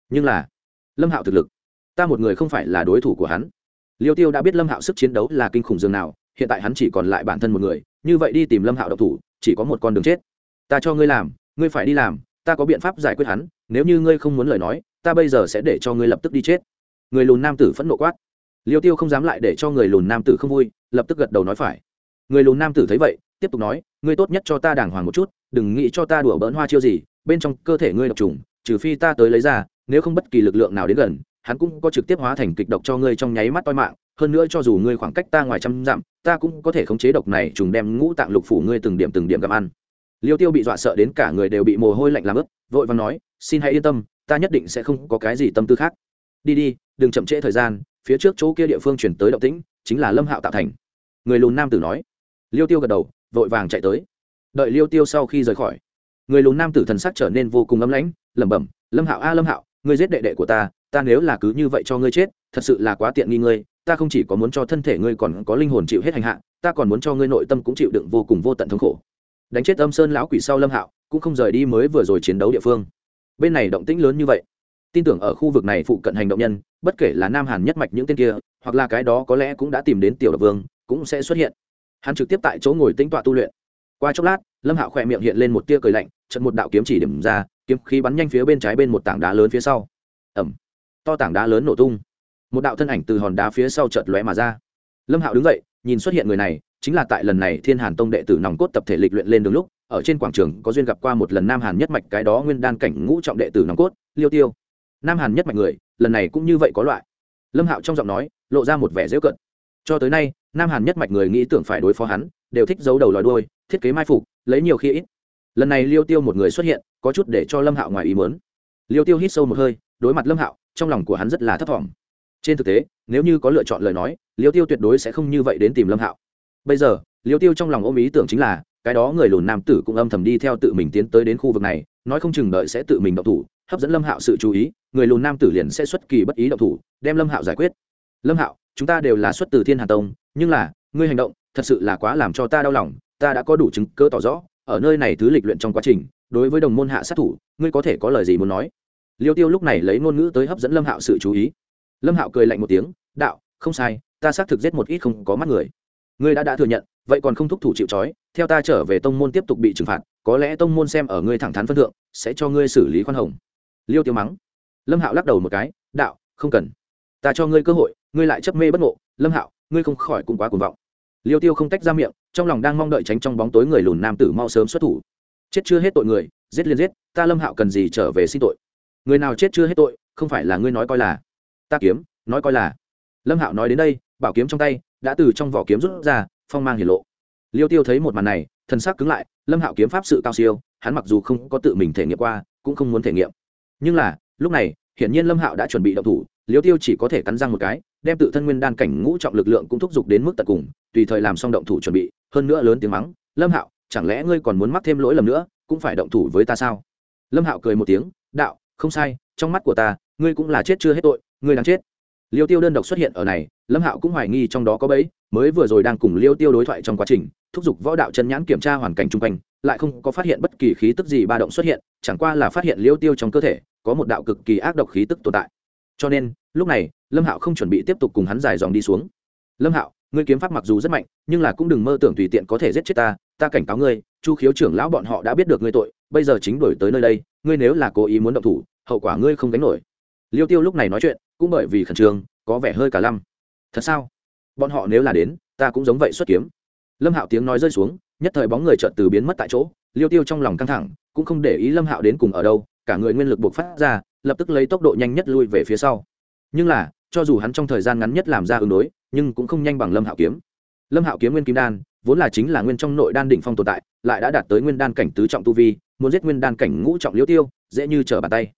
Nhưng là, lâm hạo thực lực, ta một người không phải là đối thủ của hắn liêu tiêu đã biết lâm hạo sức chiến đấu là kinh khủng dường nào, hiện tại hắn chỉ còn lại bản thân một người, như vậy đi tìm lâm hạo động thủ, chỉ có một con đường chết. Ta cho ngươi làm, ngươi phải đi làm, ta có biện pháp giải quyết hắn, nếu như ngươi không muốn lời nói, ta bây giờ sẽ để cho ngươi lập tức đi chết. Người lùn nam tử phẫn nộ quát. Liêu tiêu không dám lại để cho người lùn nam tử không vui, lập tức gật đầu nói phải. Người lùn nam tử thấy vậy, tiếp tục nói, ngươi tốt nhất cho ta đàng hoàng một chút, đừng nghĩ cho ta đùa bỡn hoa chiêu gì, bên trong cơ thể ngươi độc trùng, trừ phi ta tới lấy ra, nếu không bất kỳ lực lượng nào đến gần hắn cũng có trực tiếp hóa thành kịch độc cho ngươi trong nháy mắt toi mạng, hơn nữa cho dù ngươi khoảng cách ta ngoài trăm dặm, ta cũng có thể khống chế độc này trùng đem ngũ tạng lục phủ ngươi từng điểm từng điểm gặm ăn. Liêu tiêu bị dọa sợ đến cả người đều bị mồ hôi lạnh làm ướt, vội và nói, xin hãy yên tâm, ta nhất định sẽ không có cái gì tâm tư khác. Đi đi, đừng chậm trễ thời gian, phía trước chỗ kia địa phương chuyển tới động tĩnh, chính là lâm hạo tạo thành. Người lùn nam tử nói. Liêu tiêu gật đầu, vội vàng chạy tới. Đợi liêu tiêu sau khi rời khỏi, người lùn nam tử thần sắc trở nên vô cùng ấm lãnh, lẩm bẩm, lâm hạo a, lâm hạo ngươi giết đệ đệ của ta ta nếu là cứ như vậy cho ngươi chết, thật sự là quá tiện nghi ngươi, ta không chỉ có muốn cho thân thể ngươi còn có linh hồn chịu hết hành hạ, ta còn muốn cho ngươi nội tâm cũng chịu đựng vô cùng vô tận thống khổ. Đánh chết âm sơn lão quỷ sau lâm hạo, cũng không rời đi mới vừa rồi chiến đấu địa phương. Bên này động tĩnh lớn như vậy. Tin tưởng ở khu vực này phụ cận hành động nhân, bất kể là nam hàn nhất mạch những tên kia, hoặc là cái đó có lẽ cũng đã tìm đến tiểu độc vương, cũng sẽ xuất hiện. Hắn trực tiếp tại chỗ ngồi tính tọa tu luyện. Qua chốc lát, lâm hạo khỏe miệng hiện lên một tia cười lạnh trận một đạo kiếm chỉ điểm ra kiếm khí bắn nhanh phía bên trái bên một tảng đá lớn phía sau. Ẩm to tảng đá lớn nổ tung. Một đạo thân ảnh từ hòn đá phía sau chợt lóe mà ra. Lâm hạo đứng dậy, nhìn xuất hiện người này, chính là tại lần này thiên hàn tông đệ tử nòng cốt tập thể lịch luyện lên đường lúc, ở trên quảng trường có duyên gặp qua một lần nam hàn nhất mạch cái đó nguyên đan cảnh ngũ trọng đệ tử nòng cốt, liêu tiêu. Nam hàn nhất mạch người, lần này cũng như vậy có loại. Lâm hạo trong giọng nói, lộ ra một vẻ dễu cận. Cho tới nay, nam hàn nhất mạch người nghĩ tưởng phải đối phó hắn, đều thích giấu đầu lòi đôi thiết kế mai phục, lấy nhiều khi ít lần này liêu tiêu một người xuất hiện, có chút để cho lâm hạo ngoài ý mớn liêu tiêu hít sâu một hơi, đối mặt lâm hạo, trong lòng của hắn rất là thấp t trên thực tế, nếu như có lựa chọn lời nói, liêu tiêu tuyệt đối sẽ không như vậy đến tìm lâm hạo. Bây giờ, liêu tiêu trong lòng ôm ý tưởng chính là, cái đó người lùn nam tử cũng âm thầm đi theo tự mình tiến tới đến khu vực này, nói không chừng đợi sẽ tự mình động thủ, hấp dẫn lâm hạo sự chú ý, người lùn nam tử liền sẽ xuất kỳ bất ý động thủ, đem lâm hạo giải quyết. Lâm hạo, chúng ta đều là xuất từ thiên hà tông, nhưng là, ngươi hành động, thật sự là quá làm cho ta đau lòng, ta đã có đủ chứng cơ tỏ rõ ở nơi này thứ lịch luyện trong quá trình, đối với đồng môn hạ sát thủ, ngươi có thể có lời gì muốn nói? Liêu tiêu lúc này lấy ngôn ngữ tới hấp dẫn lâm hạo sự chú ý. Lâm hạo cười lạnh một tiếng, đạo, không sai, ta xác thực giết một ít không có mắt người. Ngươi đã đã thừa nhận, vậy còn không thúc thủ chịu trói, theo ta trở về tông môn tiếp tục bị trừng phạt, có lẽ tông môn xem ở ngươi thẳng thắn phân thượng, sẽ cho ngươi xử lý khoan hồng. Liêu tiêu mắng. Lâm hạo lắc đầu một cái, đạo, không cần. Ta cho ngươi cơ hội, ngươi lại chấp mê bất ngộ. Lâm hạo, ngươi không khỏi cũng quá cuồng vọng. Liêu tiêu không tách ra miệng trong lòng đang mong đợi tránh trong bóng tối người lùn nam tử mau sớm xuất thủ. Chết chưa hết tội người, giết liền giết, ta lâm hạo cần gì trở về xin tội? Người nào chết chưa hết tội, không phải là ngươi nói coi là. Ta kiếm, nói coi là. Lâm hạo nói đến đây, bảo kiếm trong tay, đã từ trong vỏ kiếm rút ra, phong mang hiển lộ. Liêu tiêu thấy một màn này thân xác cứng lại, lâm hạo kiếm pháp sự cao siêu, hắn mặc dù không có tự mình thể nghiệm qua, cũng không muốn thể nghiệm. Nhưng là, lúc này, hiển nhiên lâm hạo đã chuẩn bị động thủ, liêu tiêu chỉ có thể cắn răng một cái, đem tự thân nguyên đan cảnh ngũ trọng lực lượng cũng thúc giục đến mức tận cùng, tùy thời làm xong động thủ chuẩn bị hơn nữa lớn tiếng mắng, lâm hạo, chẳng lẽ ngươi còn muốn mắc thêm lỗi lầm nữa, cũng phải động thủ với ta sao? Lâm hạo cười một tiếng, đạo, không sai, trong mắt của ta, ngươi cũng là chết chưa hết tội, ngươi đang chết. Liêu tiêu đơn độc xuất hiện ở này, lâm hạo cũng hoài nghi trong đó có bẫy, mới vừa rồi đang cùng liêu tiêu đối thoại trong quá trình, thúc giục võ đạo chân nhãn kiểm tra hoàn cảnh chung quanh, lại không có phát hiện bất kỳ khí tức gì ba động xuất hiện, chẳng qua là phát hiện liêu tiêu trong cơ thể, có một đạo cực kỳ ác độc khí tức tồn tại. Cho nên, lúc này, lâm hạo không chuẩn bị tiếp tục cùng hắn dài dòng đi xuống. Lâm hạo ngươi kiếm pháp mặc dù rất mạnh, nhưng là cũng đừng mơ tưởng tùy tiện có thể giết chết ta ta cảnh cáo ngươi, chu khiếu trưởng lão bọn họ đã biết được ngươi tội, bây giờ chính đổi tới nơi đây, ngươi nếu là cố ý muốn động thủ, hậu quả ngươi không gánh nổi. Liêu tiêu lúc này nói chuyện, cũng bởi vì khẩn trương, có vẻ hơi cả lăm. Thật sao? Bọn họ nếu là đến, ta cũng giống vậy xuất kiếm. Lâm hạo tiếng nói rơi xuống, nhất thời bóng người chợt từ biến mất tại chỗ, liêu tiêu trong lòng căng thẳng, cũng không để ý lâm hạo đến cùng ở đâu, cả người nguyên lực buộc phát ra, lập tức lấy tốc độ nhanh nhất lui về phía sau. Nhưng là cho dù hắn trong thời gian ngắn nhất làm ra ứng đối, nhưng cũng không nhanh bằng lâm hạo kiếm. Lâm hạo kiếm nguyên kim đan, vốn là chính là nguyên trong nội đan đỉnh phong tồn tại, lại đã đạt tới nguyên đan cảnh tứ trọng tu vi, muốn giết nguyên đan cảnh ngũ trọng liêu tiêu, dễ như trở bàn tay.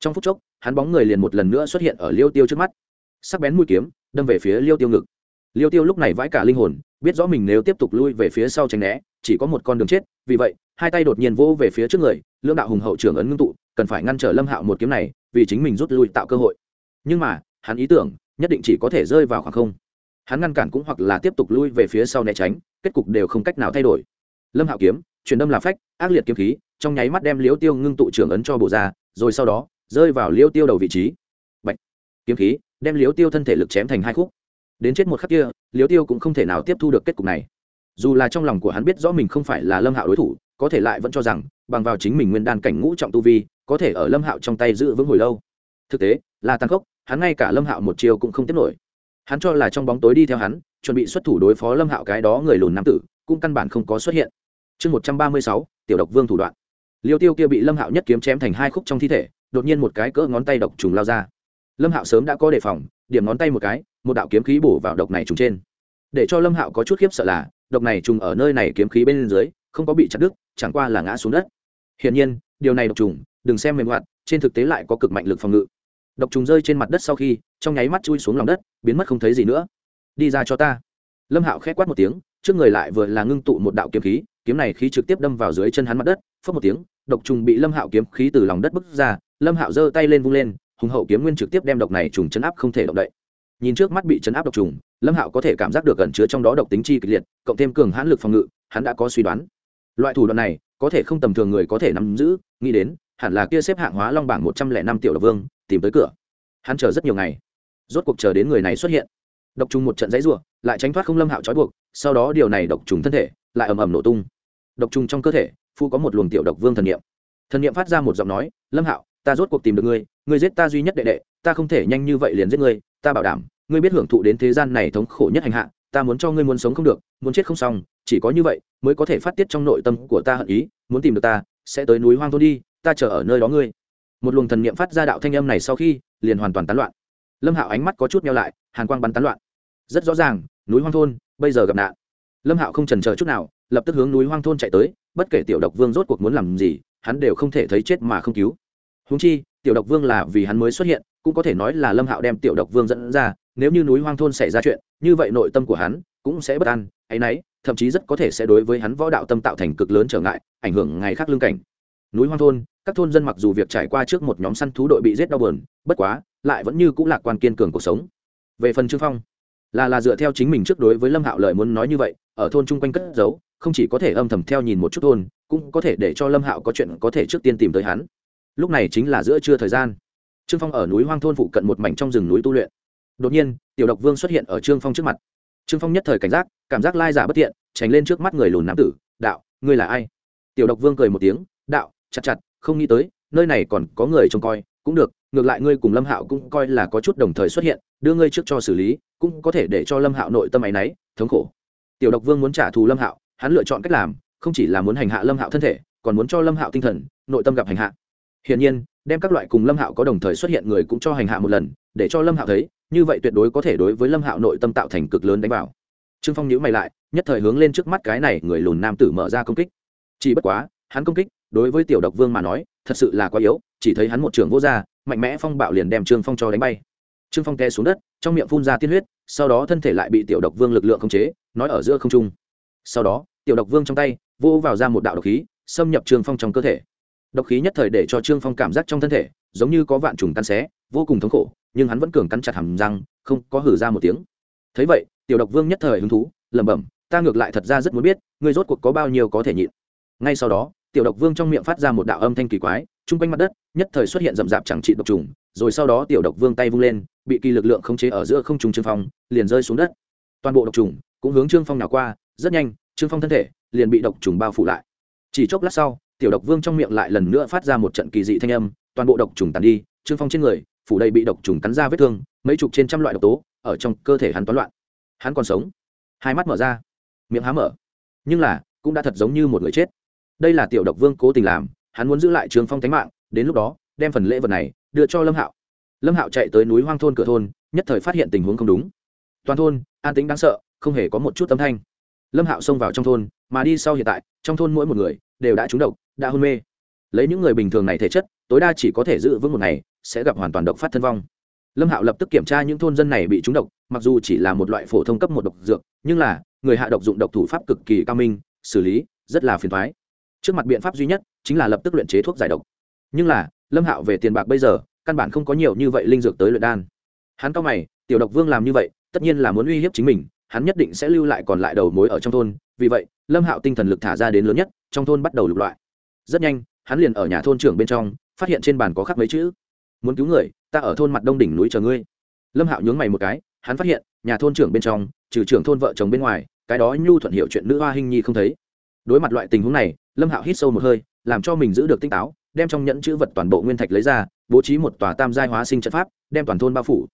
Trong phút chốc, hắn bóng người liền một lần nữa xuất hiện ở liêu tiêu trước mắt. Sắc bén mũi kiếm, đâm về phía liêu tiêu ngực. Liêu tiêu lúc này vãi cả linh hồn, biết rõ mình nếu tiếp tục lui về phía sau tránh né, chỉ có một con đường chết, vì vậy, hai tay đột nhiên vỗ về phía trước người lương đạo hùng hậu trưởng ấn ngưng tụ, cần phải ngăn trở lâm hạo một kiếm này, vì chính mình rút lui tạo cơ hội. Nhưng mà hắn ý tưởng, nhất định chỉ có thể rơi vào khoảng không. Hắn ngăn cản cũng hoặc là tiếp tục lui về phía sau né tránh, kết cục đều không cách nào thay đổi. Lâm hạo kiếm, truyền đâm là phách, ác liệt kiếm khí, trong nháy mắt đem liễu tiêu ngưng tụ trưởng ấn cho bộ ra, rồi sau đó, rơi vào liễu tiêu đầu vị trí. Bạch. kiếm khí, đem liễu tiêu thân thể lực chém thành hai khúc. Đến chết một khắc kia liễu tiêu cũng không thể nào tiếp thu được kết cục này. Dù là trong lòng của hắn biết rõ mình không phải là lâm hạo đối thủ, có thể lại vẫn cho rằng, bằng vào chính mình nguyên đan cảnh ngũ trọng tu vi, có thể ở lâm hạo trong tay giữ vững hồi lâu. Thực tế là tăng khốc, hắn ngay cả lâm hạo một chiều cũng không tiếp nổi. Hắn cho là trong bóng tối đi theo hắn, chuẩn bị xuất thủ đối phó lâm hạo cái đó người lùn nam tử, cũng căn bản không có xuất hiện. Chương một trăm ba mươi sáu, tiểu độc vương thủ đoạn. Liêu tiêu kia bị lâm hạo nhất kiếm chém thành hai khúc trong thi thể, đột nhiên một cái cỡ ngón tay độc trùng lao ra. Lâm hạo sớm đã có đề phòng, điểm ngón tay một cái, một đạo kiếm khí bổ vào độc này trùng trên. Để cho lâm hạo có chút khiếp sợ là, độc này trùng ở nơi này kiếm khí bên dưới, không có bị chặt đứt, chẳng qua là ngã xuống đất. Hiển nhiên, điều này độc trùng, đừng xem mềm hoạt, trên thực tế lại có cực mạnh lực phòng ngự độc trùng rơi trên mặt đất sau khi, trong nháy mắt chui xuống lòng đất, biến mất không thấy gì nữa. Đi ra cho ta. Lâm hạo khẽ quát một tiếng, trước người lại vừa là ngưng tụ một đạo kiếm khí, kiếm này khí trực tiếp đâm vào dưới chân hắn mặt đất phớt một tiếng, độc trùng bị lâm hạo kiếm khí từ lòng đất bứt ra, lâm hạo giơ tay lên vung lên, hùng hậu kiếm nguyên trực tiếp đem độc này trùng chấn áp không thể động đậy. Nhìn trước mắt bị chấn áp độc trùng, lâm hạo có thể cảm giác được gần chứa trong đó độc tính chi kịch liệt, cộng thêm cường hãn lực phòng ngự, hắn đã có suy đoán. Loại thủ đoạn này, có thể không tầm thường người có thể nắm giữ, nghĩ đến, hẳn là kia xếp hạng hóa long bảng một trăm lẻ năm tiểu độc vương tìm tới cửa. Hắn chờ rất nhiều ngày. Rốt cuộc chờ đến người này xuất hiện. Độc trùng một trận giấy ruộng lại tránh thoát không lâm hạo trói buộc, sau đó điều này độc trùng thân thể, lại ầm ầm nổ tung. Độc trùng trong cơ thể, phu có một luồng tiểu độc vương thần niệm. Thần niệm phát ra một giọng nói, lâm hạo, ta rốt cuộc tìm được ngươi ngươi giết ta duy nhất đệ đệ, ta không thể nhanh như vậy liền giết ngươi, ta bảo đảm, ngươi biết hưởng thụ đến thế gian này thống khổ nhất hành hạ, ta muốn cho ngươi muốn sống không được, muốn chết không xong, chỉ có như vậy mới có thể phát tiết trong nội tâm của ta hận ý, muốn tìm được ta, sẽ tới núi hoang thôn đi, ta chờ ở nơi đó ngươi một luồng thần niệm phát ra đạo thanh âm này sau khi liền hoàn toàn tán loạn. Lâm hạo ánh mắt có chút nhau lại, hàn quang bắn tán loạn. Rất rõ ràng, núi hoang thôn, bây giờ gặp nạn. Lâm hạo không trần chờ chút nào, lập tức hướng núi hoang thôn chạy tới, bất kể tiểu độc vương rốt cuộc muốn làm gì, hắn đều không thể thấy chết mà không cứu. Húng chi, tiểu độc vương là vì hắn mới xuất hiện, cũng có thể nói là lâm hạo đem tiểu độc vương dẫn ra, nếu như núi hoang thôn xảy ra chuyện, như vậy nội tâm của hắn cũng sẽ bất an, áy náy, thậm chí rất có thể sẽ đối với hắn võ đạo tâm tạo thành cực lớn trở ngại, ảnh hưởng ngày khác lương cảnh. Núi hoang thôn các thôn dân mặc dù việc trải qua trước một nhóm săn thú đội bị giết đau bờn bất quá, lại vẫn như cũng lạc quan kiên cường cuộc sống. Về phần trương phong, là là dựa theo chính mình trước đối với lâm hạo lợi muốn nói như vậy, ở thôn chung quanh cất giấu, không chỉ có thể âm thầm theo nhìn một chút thôn, cũng có thể để cho lâm hạo có chuyện có thể trước tiên tìm tới hắn. Lúc này chính là giữa trưa thời gian. Trương phong ở núi hoang thôn phụ cận một mảnh trong rừng núi tu luyện. Đột nhiên, tiểu độc vương xuất hiện ở trương phong trước mặt. Trương phong nhất thời cảnh giác, cảm giác lai giả bất tiện tránh lên trước mắt người lùn nam tử, đạo, ngươi là ai? Tiểu độc vương cười một tiếng, đạo, chặt chặt không nghĩ tới, nơi này còn có người trông coi, cũng được, ngược lại ngươi cùng lâm hạo cũng coi là có chút đồng thời xuất hiện, đưa ngươi trước cho xử lý, cũng có thể để cho lâm hạo nội tâm áy náy, thống khổ. Tiểu độc vương muốn trả thù lâm hạo, hắn lựa chọn cách làm, không chỉ là muốn hành hạ lâm hạo thân thể, còn muốn cho lâm hạo tinh thần, nội tâm gặp hành hạ. Hiển nhiên, đem các loại cùng lâm hạo có đồng thời xuất hiện người cũng cho hành hạ một lần, để cho lâm hạo thấy, như vậy tuyệt đối có thể đối với lâm hạo nội tâm tạo thành cực lớn đánh vào trương phong nhữ mày lại, nhất thời hướng lên trước mắt cái này người lùn nam tử mở ra công kích. Chỉ bất quá, hắn công kích đối với tiểu độc vương mà nói, thật sự là quá yếu, chỉ thấy hắn một trường vô r mạnh mẽ phong bạo liền đem trương phong cho đánh bay. Trương phong té xuống đất, trong miệng phun ra tiên huyết, sau đó thân thể lại bị tiểu độc vương lực lượng khống chế, nói ở giữa không trung. Sau đó, tiểu độc vương trong tay vô vào ra một đạo độc khí, xâm nhập trương phong trong cơ thể. Độc khí nhất thời để cho trương phong cảm giác trong thân thể, giống như có vạn trùng cắn xé, vô cùng thống khổ, nhưng hắn vẫn cường cắn chặt hàm răng, không có hử ra một tiếng. Thấy vậy, tiểu độc vương nhất thời hứng thú, lẩm bẩm, ta ngược lại thật ra rất muốn biết, ngươi rốt cuộc có bao nhiêu có thể nhịn? Ngay sau đó tiểu độc vương trong miệng phát ra một đạo âm thanh kỳ quái, chung quanh mặt đất, nhất thời xuất hiện rậm rạp chẳng trị độc trùng, rồi sau đó tiểu độc vương tay vung lên, bị kỳ lực lượng khống chế ở giữa không trùng trương phong, liền rơi xuống đất. Toàn bộ độc trùng cũng hướng trương phong nào qua, rất nhanh, trương phong thân thể liền bị độc trùng bao phủ lại. Chỉ chốc lát sau, tiểu độc vương trong miệng lại lần nữa phát ra một trận kỳ dị thanh âm, toàn bộ độc trùng tàn đi, trương phong trên người phủ đầy bị độc trùng cắn ra vết thương, mấy chục trên trăm loại độc tố ở trong cơ thể hắn toán loạn. Hắn còn sống. Hai mắt mở ra, miệng há mở. Nhưng là, cũng đã thật giống như một người chết đây là tiểu độc vương cố tình làm, hắn muốn giữ lại trường phong tánh mạng, đến lúc đó, đem phần lễ vật này đưa cho lâm hạo. Lâm hạo chạy tới núi hoang thôn cửa thôn, nhất thời phát hiện tình huống không đúng. Toàn thôn, an tính đáng sợ, không hề có một chút âm thanh. Lâm hạo xông vào trong thôn, mà đi sau hiện tại, trong thôn mỗi một người đều đã trúng độc, đã hôn mê. Lấy những người bình thường này thể chất, tối đa chỉ có thể giữ vững một ngày, sẽ gặp hoàn toàn độc phát thân vong. Lâm hạo lập tức kiểm tra những thôn dân này bị trúng độc, mặc dù chỉ là một loại phổ thông cấp một độc dược, nhưng là, người hạ độc dụng độc thủ pháp cực kỳ cao minh, xử lý, rất là phiền thoái trước mặt biện pháp duy nhất chính là lập tức luyện chế thuốc giải độc. Nhưng là, lâm hạo về tiền bạc bây giờ, căn bản không có nhiều như vậy linh dược tới luyện đan. Hắn cao mày, tiểu độc vương làm như vậy, tất nhiên là muốn uy hiếp chính mình, hắn nhất định sẽ lưu lại còn lại đầu mối ở trong thôn. Vì vậy, lâm hạo tinh thần lực thả ra đến lớn nhất, trong thôn bắt đầu lục loại. Rất nhanh, hắn liền ở nhà thôn trưởng bên trong, phát hiện trên bàn có khắc mấy chữ. Muốn cứu người, ta ở thôn mặt đông đỉnh núi chờ ngươi. Lâm hạo nhướng mày một cái, hắn phát hiện, nhà thôn trưởng bên trong, trừ trưởng thôn vợ chồng bên ngoài, cái đó nhu thuận hiểu chuyện nữ hoa hình nhi không thấy đối mặt loại tình huống này, lâm hạo hít sâu một hơi, làm cho mình giữ được tinh táo, đem trong nhẫn chữ vật toàn bộ nguyên thạch lấy ra, bố trí một tòa tam giai hóa sinh trận pháp, đem toàn thôn bao phủ.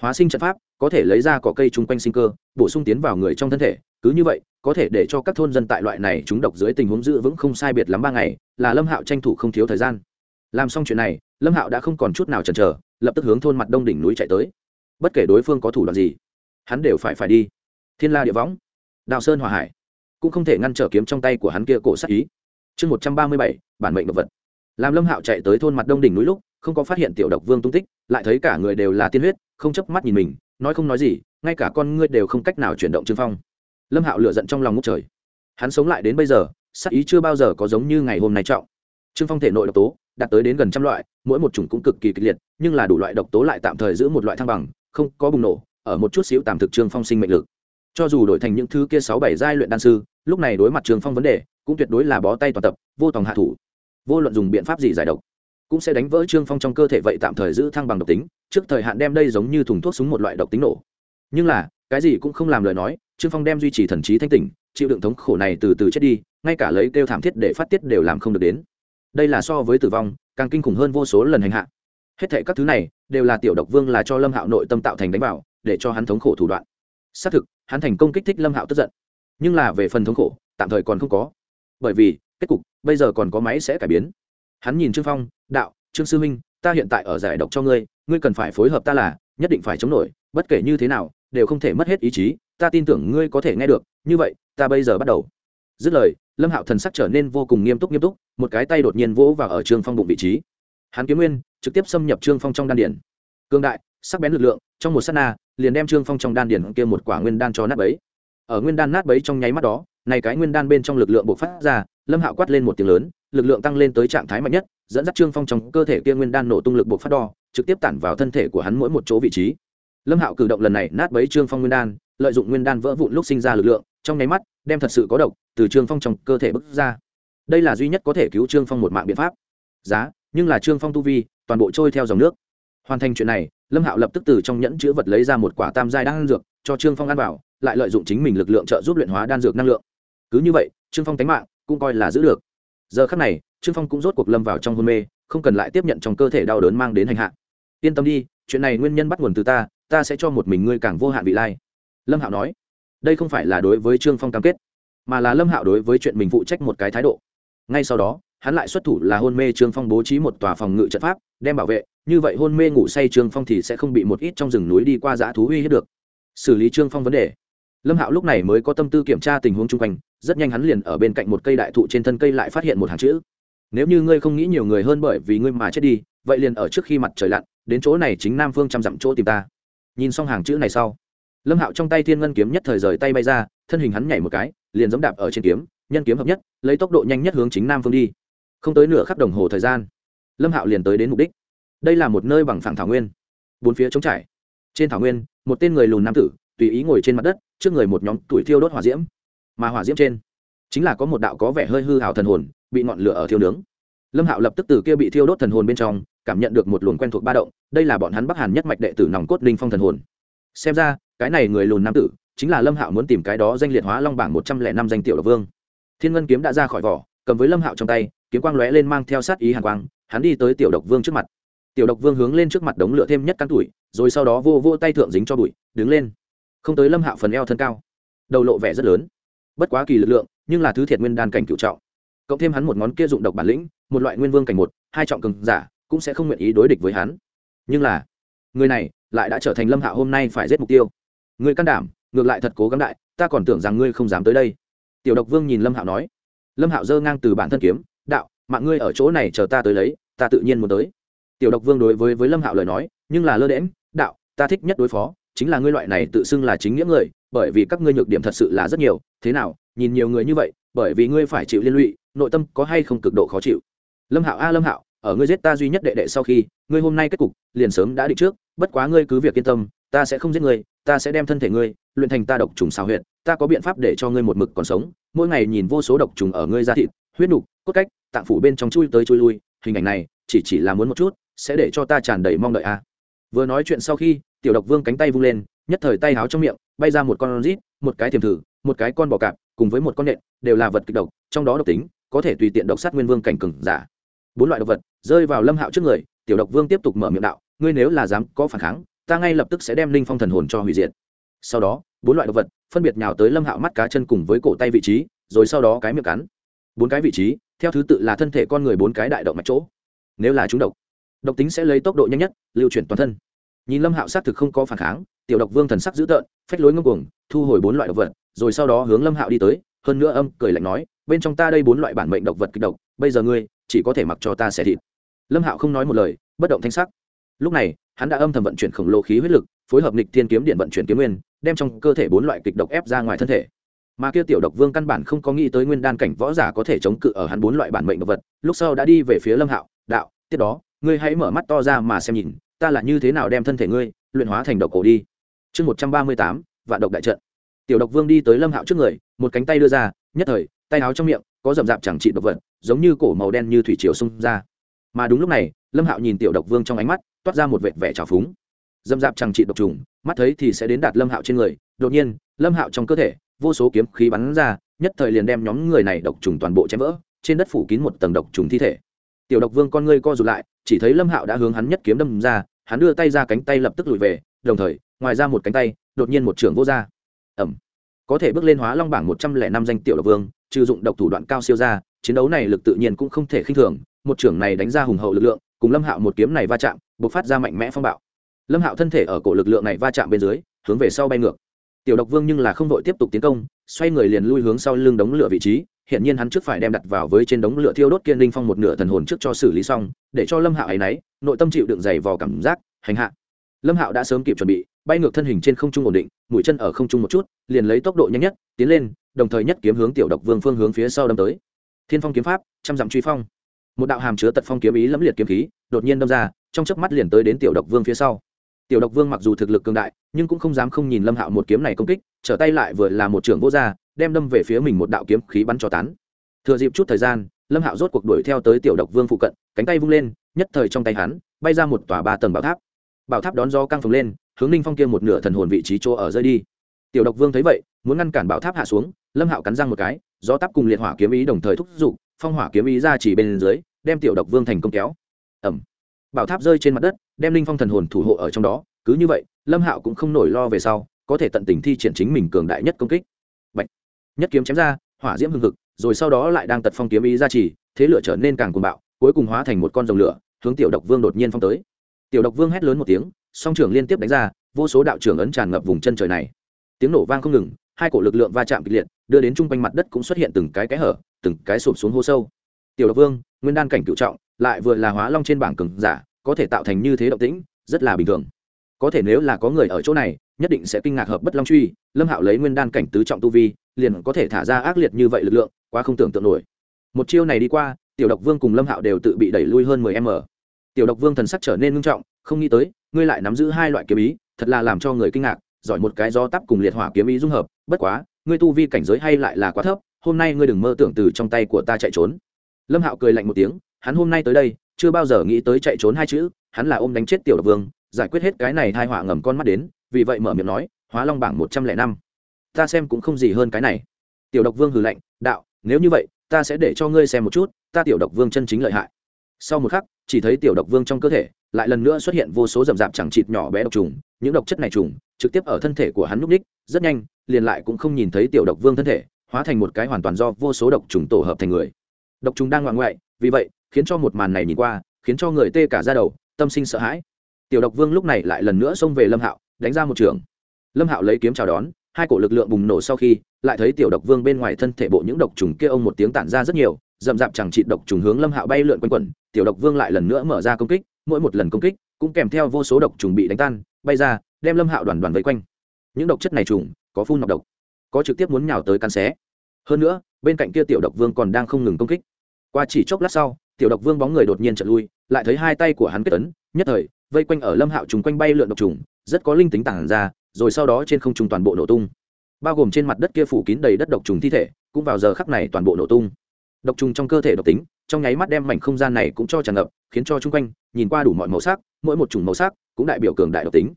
Hóa sinh trận pháp có thể lấy ra cỏ cây chung quanh sinh cơ, bổ sung tiến vào người trong thân thể. Cứ như vậy, có thể để cho các thôn dân tại loại này chúng độc dưới tình huống giữ vững không sai biệt lắm ba ngày, là lâm hạo tranh thủ không thiếu thời gian. Làm xong chuyện này, lâm hạo đã không còn chút nào chần chờ, lập tức hướng thôn mặt đông đỉnh núi chạy tới. Bất kể đối phương có thủ đoạn gì, hắn đều phải phải đi. Thiên la địa võng, đào sơn hòa hải cũng không thể ngăn trở kiếm trong tay của hắn kia cổ sát ý. Chương một trăm ba mươi bảy, bản mệnh đ vật. Làm lâm hạo chạy tới thôn mặt đông đỉnh núi lúc, không có phát hiện tiểu độc vương tung tích, lại thấy cả người đều là tiên huyết, không chấp mắt nhìn mình, nói không nói gì, ngay cả con ngươi đều không cách nào chuyển động trương phong. Lâm hạo lựa giận trong lòng ngút trời. Hắn sống lại đến bây giờ, sát ý chưa bao giờ có giống như ngày hôm nay trọng. Trương phong thể nội độc tố, đạt tới đến gần trăm loại, mỗi một chủng cũng cực kỳ kịch liệt, nhưng là đủ loại độc tố lại tạm thời giữ một loại thăng bằng, không có bùng nổ, ở một chút xíu tạm thực trương phong sinh mệnh lực cho dù đổi thành những thứ kia sáu bảy giai luyện đan sư, lúc này đối mặt Trường phong vấn đề, cũng tuyệt đối là bó tay toàn tập, vô tòng hạ thủ. Vô luận dùng biện pháp gì giải độc, cũng sẽ đánh vỡ trương phong trong cơ thể vậy tạm thời giữ thăng bằng độc tính, trước thời hạn đem đây giống như thùng thuốc súng một loại độc tính nổ. Nhưng là, cái gì cũng không làm lời nói trương phong đem duy trì thần trí thanh tỉnh, chịu đựng thống khổ này từ từ chết đi, ngay cả lấy kêu thảm thiết để phát tiết đều làm không được đến. Đây là so với tử vong, càng kinh khủng hơn vô số lần hành hạ. Hết thệ các thứ này, đều là tiểu độc vương là cho lâm hạo nội tâm tạo thành đánh bảo để cho hắn thống khổ thủ đoạn xác thực, hắn thành công kích thích lâm hạo tức giận. Nhưng là về phần thống khổ, tạm thời còn không có. Bởi vì, kết cục, bây giờ còn có máy sẽ cải biến. Hắn nhìn trương phong, đạo, trương sư minh ta hiện tại ở giải độc cho ngươi ngươi cần phải phối hợp ta là, nhất định phải chống nổi, bất kể như thế nào, đều không thể mất hết ý chí, ta tin tưởng ngươi có thể nghe được, như vậy, ta bây giờ bắt đầu. Dứt lời, lâm hạo thần sắc trở nên vô cùng nghiêm túc nghiêm túc, một cái tay đột nhiên vỗ vào ở trương phong bụng vị trí. Hắn kiếm nguyên, trực tiếp xâm nhập trương phong trong đan điển cương đại sắc bén lực lượng, trong một s á t na, liền đem trương phong trong đan điển kia một quả nguyên đan cho nát bấy. Ở nguyên đan nát bấy trong nháy mắt đó, này cái nguyên đan bên trong lực lượng bộc phát ra, lâm hạo quát lên một tiếng lớn, lực lượng tăng lên tới trạng thái mạnh nhất, dẫn dắt trương phong trong cơ thể kia nguyên đan nổ tung lực bộc phát đo trực tiếp tản vào thân thể của hắn mỗi một chỗ vị trí. Lâm hạo cử động lần này nát bấy trương phong nguyên đan, lợi dụng nguyên đan vỡ vụn lúc sinh ra lực lượng, trong nháy mắt, đem thật sự có độc, từ trương phong trong cơ thể bức ra. Đây là duy nhất có thể cứu trương phong một mạng biện pháp. Giá, nhưng là trương phong tu vi, toàn bộ trôi theo dòng nước. Hoàn thành chuyện này lâm hạo lập tức từ trong nhẫn chữ vật lấy ra một quả tam giai đan dược, cho trương phong ăn vào, lại lợi dụng chính mình lực lượng trợ giúp luyện hóa đan dược năng lượng. Cứ như vậy, trương phong tánh mạng cũng coi là giữ được. Giờ khắc này, trương phong cũng rốt cuộc lâm vào trong hôn mê, không cần lại tiếp nhận trong cơ thể đau đớn mang đến hành hạ. Yên tâm đi, chuyện này nguyên nhân bắt nguồn từ ta ta sẽ cho một mình ngươi càng vô hạn vị lai. Lâm hạo nói, đây không phải là đối với trương phong cam kết, mà là lâm hạo đối với chuyện mình phụ trách một cái thái độ. Ngay sau đó hắn lại xuất thủ là hôn mê trương phong bố trí một tòa phòng ngự trận pháp, đem bảo vệ, như vậy hôn mê ngủ say trương phong thì sẽ không bị một ít trong rừng núi đi qua dã thú uy hiếp được. Xử lý trương phong vấn đề. Lâm hạo lúc này mới có tâm tư kiểm tra tình huống chung quanh, rất nhanh hắn liền ở bên cạnh một cây đại thụ trên thân cây lại phát hiện một hàng chữ. Nếu như ngươi không nghĩ nhiều người hơn bởi vì ngươi mà chết đi, vậy liền ở trước khi mặt trời lặn, đến chỗ này chính nam phương trăm dặm chỗ tìm ta. Nhìn xong hàng chữ này sau, lâm hạo trong tay thiên ngân kiếm nhất thời rời tay bay ra, thân hình hắn nhảy một cái, liền giống đạp ở trên kiếm, nhân kiếm hợp nhất, lấy tốc độ nhanh nhất hướng chính nam phương đi không tới nửa khắc đồng hồ thời gian, lâm hạo liền tới đến mục đích. Đây là một nơi bằng phẳng thảo nguyên. Bốn phía trống trải. Trên thảo nguyên, một tên người lùn nam tử, tùy ý ngồi trên mặt đất, trước người một nhóm tuổi thiêu đốt hỏa diễm. Mà hỏa diễm trên, chính là có một đạo có vẻ hơi hư hào thần hồn, bị ngọn lửa ở thiêu nướng. Lâm hạo lập tức từ kia bị thiêu đốt thần hồn bên trong, cảm nhận được một luồng quen thuộc ba động, đây là bọn hắn bắc hàn nhất mạch đệ tử nòng cốt ninh phong thần hồn. Xem ra, cái này người lùn nam tử, chính là lâm hạo muốn tìm cái đó danh liệt hóa long bảng một trăm lẻ năm danh tiểu độc vương. Thiên ngân kiếm đã ra khỏi vỏ, cầm với lâm hạo trong tay kiếm quang lóe lên mang theo sát ý hàn quang, hắn đi tới tiểu độc vương trước mặt. Tiểu độc vương hướng lên trước mặt đống lửa thêm nhất căn tuổi rồi sau đó vô vô tay thượng dính cho bụi, đứng lên. Không tới lâm hạo phần eo thân cao. Đầu lộ vẻ rất lớn. Bất quá kỳ lực lượng, nhưng là thứ thiệt nguyên đan cảnh cựu trọng. Cộng thêm hắn một ngón kia dụng độc bản lĩnh, một loại nguyên vương cảnh một, hai trọng cường giả, cũng sẽ không nguyện ý đối địch với hắn. Nhưng là, người này lại đã trở thành lâm hạo hôm nay phải giết mục tiêu. Người can đảm, ngược lại thật cố gắng đại, ta còn tưởng rằng ngươi không dám tới đây. Tiểu độc vương nhìn lâm hạo nói. Lâm hạo giơ ngang từ bản thân kiếm đạo, mạng ngươi ở chỗ này chờ ta tới lấy, ta tự nhiên muốn tới. Tiểu độc vương đối với với lâm hạo lời nói, nhưng là lơ đễm đạo, ta thích nhất đối phó, chính là ngươi loại này tự xưng là chính nghĩa người, bởi vì các ngươi nhược điểm thật sự là rất nhiều, thế nào, nhìn nhiều người như vậy, bởi vì ngươi phải chịu liên lụy, nội tâm có hay không cực độ khó chịu? Lâm hạo, a, lâm hạo, ở ngươi giết ta duy nhất đệ đệ sau khi, ngươi hôm nay kết cục liền sớm đã định trước, bất quá ngươi cứ việc yên tâm, ta sẽ không giết ngươi, ta sẽ đem thân thể ngươi, luyện thành ta độc trùng xào huyệt, ta có biện pháp để cho ngươi một mực còn sống, mỗi ngày nhìn vô số độc trùng ở ngươi ra thịt, huyết nục cốt cách, tạng phủ bên trong chui tới chui lui, hình ảnh này, chỉ chỉ là muốn một chút, sẽ để cho ta tràn đầy mong đợi a vừa nói chuyện sau khi, tiểu độc vương cánh tay vung lên, nhất thời tay háo trong miệng, bay ra một con rít, một cái thiềm thử, một cái con bò cạp, cùng với một con nện, đều là vật kịch độc, trong đó độc tính, có thể tùy tiện độc sát nguyên vương cảnh cừng giả. Bốn loại độc vật, rơi vào lâm hạo trước người, tiểu độc vương tiếp tục mở miệng đạo, ngươi nếu là dám có phản kháng, ta ngay lập tức sẽ đem linh phong thần hồn cho hủy diệt. Sau đó, bốn loại độc vật, phân biệt nhào tới lâm hạo mắt cá chân cùng với cổ tay vị trí, rồi sau đó cái miệng cắn. Bốn cái vị trí theo thứ tự là thân thể con người bốn cái đại động mạch chỗ. Nếu là chúng độc độc tính sẽ lấy tốc độ nhanh nhất, lưu chuyển toàn thân. Nhìn lâm hạo xác thực không có phản kháng, tiểu độc vương thần sắc dữ tợn, phách lối ngâm cuồng, thu hồi bốn loại độc vật, rồi sau đó hướng lâm hạo đi tới, hơn nữa âm cười lạnh nói, bên trong ta đây bốn loại bản mệnh độc vật kịch độc, bây giờ ngươi chỉ có thể mặc cho ta xẻ thịt. Lâm hạo không nói một lời, bất động thanh sắc. Lúc này, hắn đã âm thầm vận chuyển khổng lồ khí huyết lực, phối hợp nịch thiên kiếm điện vận chuyển kiếm nguyên, đem trong cơ thể bốn loại kịch độc ép ra ngoài thân thể mà kia tiểu độc vương căn bản không có nghĩ tới nguyên đan cảnh võ giả có thể chống cự ở hắn bốn loại bản mệnh độc vật, lúc sau đã đi về phía lâm hạo, đạo, tiếp đó, ngươi hãy mở mắt to ra mà xem nhìn, ta là như thế nào đem thân thể ngươi luyện hóa thành độc cổ đi. Chương một trăm ba mươi tám, vạn độc đại trận. Tiểu độc vương đi tới lâm hạo trước người, một cánh tay đưa ra, nhất thời, tay áo trong miệng có rậm rạp chẳng trị độc vật, giống như cổ màu đen như thủy triều xung ra. Mà đúng lúc này, lâm hạo nhìn tiểu độc vương trong ánh mắt, toát ra một vệt vẻ trào phúng. Dâm dạp chẳng trị độc trùng, mắt thấy thì sẽ đến đạt lâm hạo trên người, đột nhiên, lâm hạo trong cơ thể vô số kiếm khí bắn ra, nhất thời liền đem nhóm người này độc trùng toàn bộ chém vỡ, trên đất phủ kín một tầng độc trùng thi thể. Tiểu độc vương con ngươi co rụt lại, chỉ thấy lâm hạo đã hướng hắn nhất kiếm đâm ra, hắn đưa tay ra cánh tay lập tức lùi về, đồng thời, ngoài ra một cánh tay, đột nhiên một trưởng vô ra ẩm có thể bước lên hóa long bảng một trăm lẻ năm danh tiểu độc vương, trừ dụng độc thủ đoạn cao siêu ra, chiến đấu này lực tự nhiên cũng không thể khinh thường, một trưởng này đánh ra hùng hậu lực lượng, cùng lâm hạo một kiếm này va chạm b ộ c phát ra mạnh mẽ phong bạo. Lâm hạo thân thể ở cổ lực lượng này va chạm bên dưới, hướng về sau bay ngược tiểu độc vương nhưng là không đội tiếp tục tiến công, xoay người liền lui hướng sau lưng đống lửa vị trí hiện nhiên hắn trước phải đem đặt vào với trên đống lửa thiêu đốt kiên linh phong một nửa thần hồn trước cho xử lý xong, để cho lâm hạo ấy nấy, nội tâm chịu đựng dày vò cảm giác, hành hạ. Lâm hạo đã sớm kịp chuẩn bị, bay ngược thân hình trên không trung ổn định, mũi chân ở không trung một chút, liền lấy tốc độ nhanh nhất, tiến lên, đồng thời nhất kiếm hướng tiểu độc vương phương hướng phía sau đâm tới. Thiên phong kiếm pháp, trăm dặm truy phong. Một đạo hàm chứa tật phong kiếm ý lẫm liệt kiếm khí, đột nhiên đâm ra, trong chớp mắt liền tới đến tiểu độc vương phía sau tiểu độc vương mặc dù thực lực cường đại, nhưng cũng không dám không nhìn lâm hạo một kiếm này công kích, trở tay lại vừa là một trưởng vô gia, đem đâm về phía mình một đạo kiếm khí bắn cho tán. Thừa dịp chút thời gian, lâm hạo rốt cuộc đuổi theo tới tiểu độc vương phụ cận, cánh tay vung lên, nhất thời trong tay hắn, bay ra một tòa ba tầng bảo tháp. Bảo tháp đón do căng phồng lên, hướng ninh phong kia một nửa thần hồn vị trí chỗ ở rơi đi. Tiểu độc vương thấy vậy, muốn ngăn cản bảo tháp hạ xuống, lâm hạo cắn răng một cái do tắp cùng liệt hỏa kiếm ý đồng thời thúc giục, phong hỏa kiếm ý ra chỉ bên dưới, đem tiểu độc vương thành công kéo. Ẩm bảo tháp rơi trên mặt đất đem linh phong thần hồn thủ hộ ở trong đó, cứ như vậy, lâm hạo cũng không nổi lo về sau, có thể tận tình thi triển chính mình cường đại nhất công kích. Bạch. nhất kiếm chém ra, hỏa diễm hưng hực, rồi sau đó lại đang tật phong kiếm ý ra chỉ, thế lửa trở nên càng cuồng bạo, cuối cùng hóa thành một con rồng lửa, hướng tiểu độc vương đột nhiên phong tới. Tiểu độc vương hét lớn một tiếng, song trưởng liên tiếp đánh ra, vô số đạo trưởng ấn tràn ngập vùng chân trời này. Tiếng nổ vang không ngừng, hai cổ lực lượng va chạm kịch liệt, đưa đến chung quanh mặt đất cũng xuất hiện từng cái cái hở, từng cái sụp xuống hô sâu. Tiểu độc vương, nguyên đan cảnh cựu trọng, lại vừa là hóa long trên bảng cường giả có thể tạo thành như thế động tĩnh, rất là bình thường. Có thể nếu là có người ở chỗ này, nhất định sẽ kinh ngạc hợp bất long truy, lâm hạo lấy nguyên đan cảnh tứ trọng tu vi, liền có thể thả ra ác liệt như vậy lực lượng, quá không tưởng tượng nổi. Một chiêu này đi qua, tiểu độc vương cùng lâm hạo đều tự bị đẩy lui hơn mười m. Tiểu độc vương thần sắc trở nên ngưng trọng, không nghĩ tới, ngươi lại nắm giữ hai loại kiếm ý, thật là làm cho người kinh ngạc, giỏi một cái do tắp cùng liệt hỏa kiếm ý dung hợp, bất quá, ngươi tu vi cảnh giới hay lại là quá thấp, hôm nay ngươi đừng mơ tưởng từ trong tay của ta chạy trốn. Lâm hạo cười lạnh một tiếng, hắn hôm nay tới đây chưa bao giờ nghĩ tới chạy trốn hai chữ, hắn là ôm đánh chết tiểu độc vương, giải quyết hết cái này hai họa ngầm con mắt đến, vì vậy mở miệng nói, hóa long bảng một trăm lẻ năm. Ta xem cũng không gì hơn cái này. Tiểu độc vương hừ lạnh, đạo, nếu như vậy, ta sẽ để cho ngươi xem một chút, ta tiểu độc vương chân chính lợi hại. Sau một khắc, chỉ thấy tiểu độc vương trong cơ thể lại lần nữa xuất hiện vô số rậm rạp chẳng chịt nhỏ bé độc trùng, những độc chất này trùng trực tiếp ở thân thể của hắn núp ních, rất nhanh, liền lại cũng không nhìn thấy tiểu độc vương thân thể, hóa thành một cái hoàn toàn do vô số độc trùng tổ hợp thành người. Độc trùng đang ngoạn ngoại, vì vậy khiến cho một màn này nhìn qua, khiến cho người tê cả ra đầu, tâm sinh sợ hãi. Tiểu độc vương lúc này lại lần nữa xông về lâm hạo, đánh ra một trường. Lâm hạo lấy kiếm chào đón, hai cổ lực lượng bùng nổ sau khi, lại thấy tiểu độc vương bên ngoài thân thể bộ những độc trùng kia ông một tiếng tản ra rất nhiều, rậm rạp chẳng trị độc trùng hướng lâm hạo bay lượn quanh quẩn. Tiểu độc vương lại lần nữa mở ra công kích, mỗi một lần công kích cũng kèm theo vô số độc trùng bị đánh tan, bay ra, đem lâm hạo đoàn đoàn vây quanh. Những độc chất này trùng có phun nọc độc, có trực tiếp muốn nhào tới cắn xé. Hơn nữa, bên cạnh kia tiểu độc vương còn đang không ngừng công kích. Qua chỉ chốc lát sau tiểu độc vương bóng người đột nhiên trở lui, lại thấy hai tay của hắn kết ấn, nhất thời, vây quanh ở lâm hạo trùng quanh bay lượn độc trùng, rất có linh tính tản ra, rồi sau đó trên không trùng toàn bộ nổ tung. Bao gồm trên mặt đất kia phủ kín đầy đất độc trùng thi thể, cũng vào giờ khắc này toàn bộ nổ tung. Độc trùng trong cơ thể độc tính, trong nháy mắt đem mảnh không gian này cũng cho tràn ngập, khiến cho chung quanh, nhìn qua đủ mọi màu sắc, mỗi một chủng màu sắc, cũng đại biểu cường đại độc tính.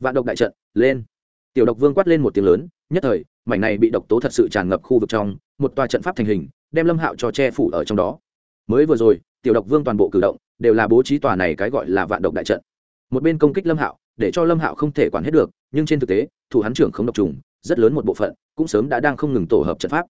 Vạn độc đại trận, lên. Tiểu độc vương quát lên một tiếng lớn, nhất thời, mảnh này bị độc tố thật sự tràn ngập khu vực trong, một tòa trận pháp thành hình, đem lâm hạo cho che phủ ở trong đó mới vừa rồi, tiểu độc vương toàn bộ cử động đều là bố trí tòa này cái gọi là vạn độc đại trận. Một bên công kích lâm hạo, để cho lâm hạo không thể quản hết được, nhưng trên thực tế, thủ hắn trưởng không độc trùng, rất lớn một bộ phận cũng sớm đã đang không ngừng tổ hợp trận pháp.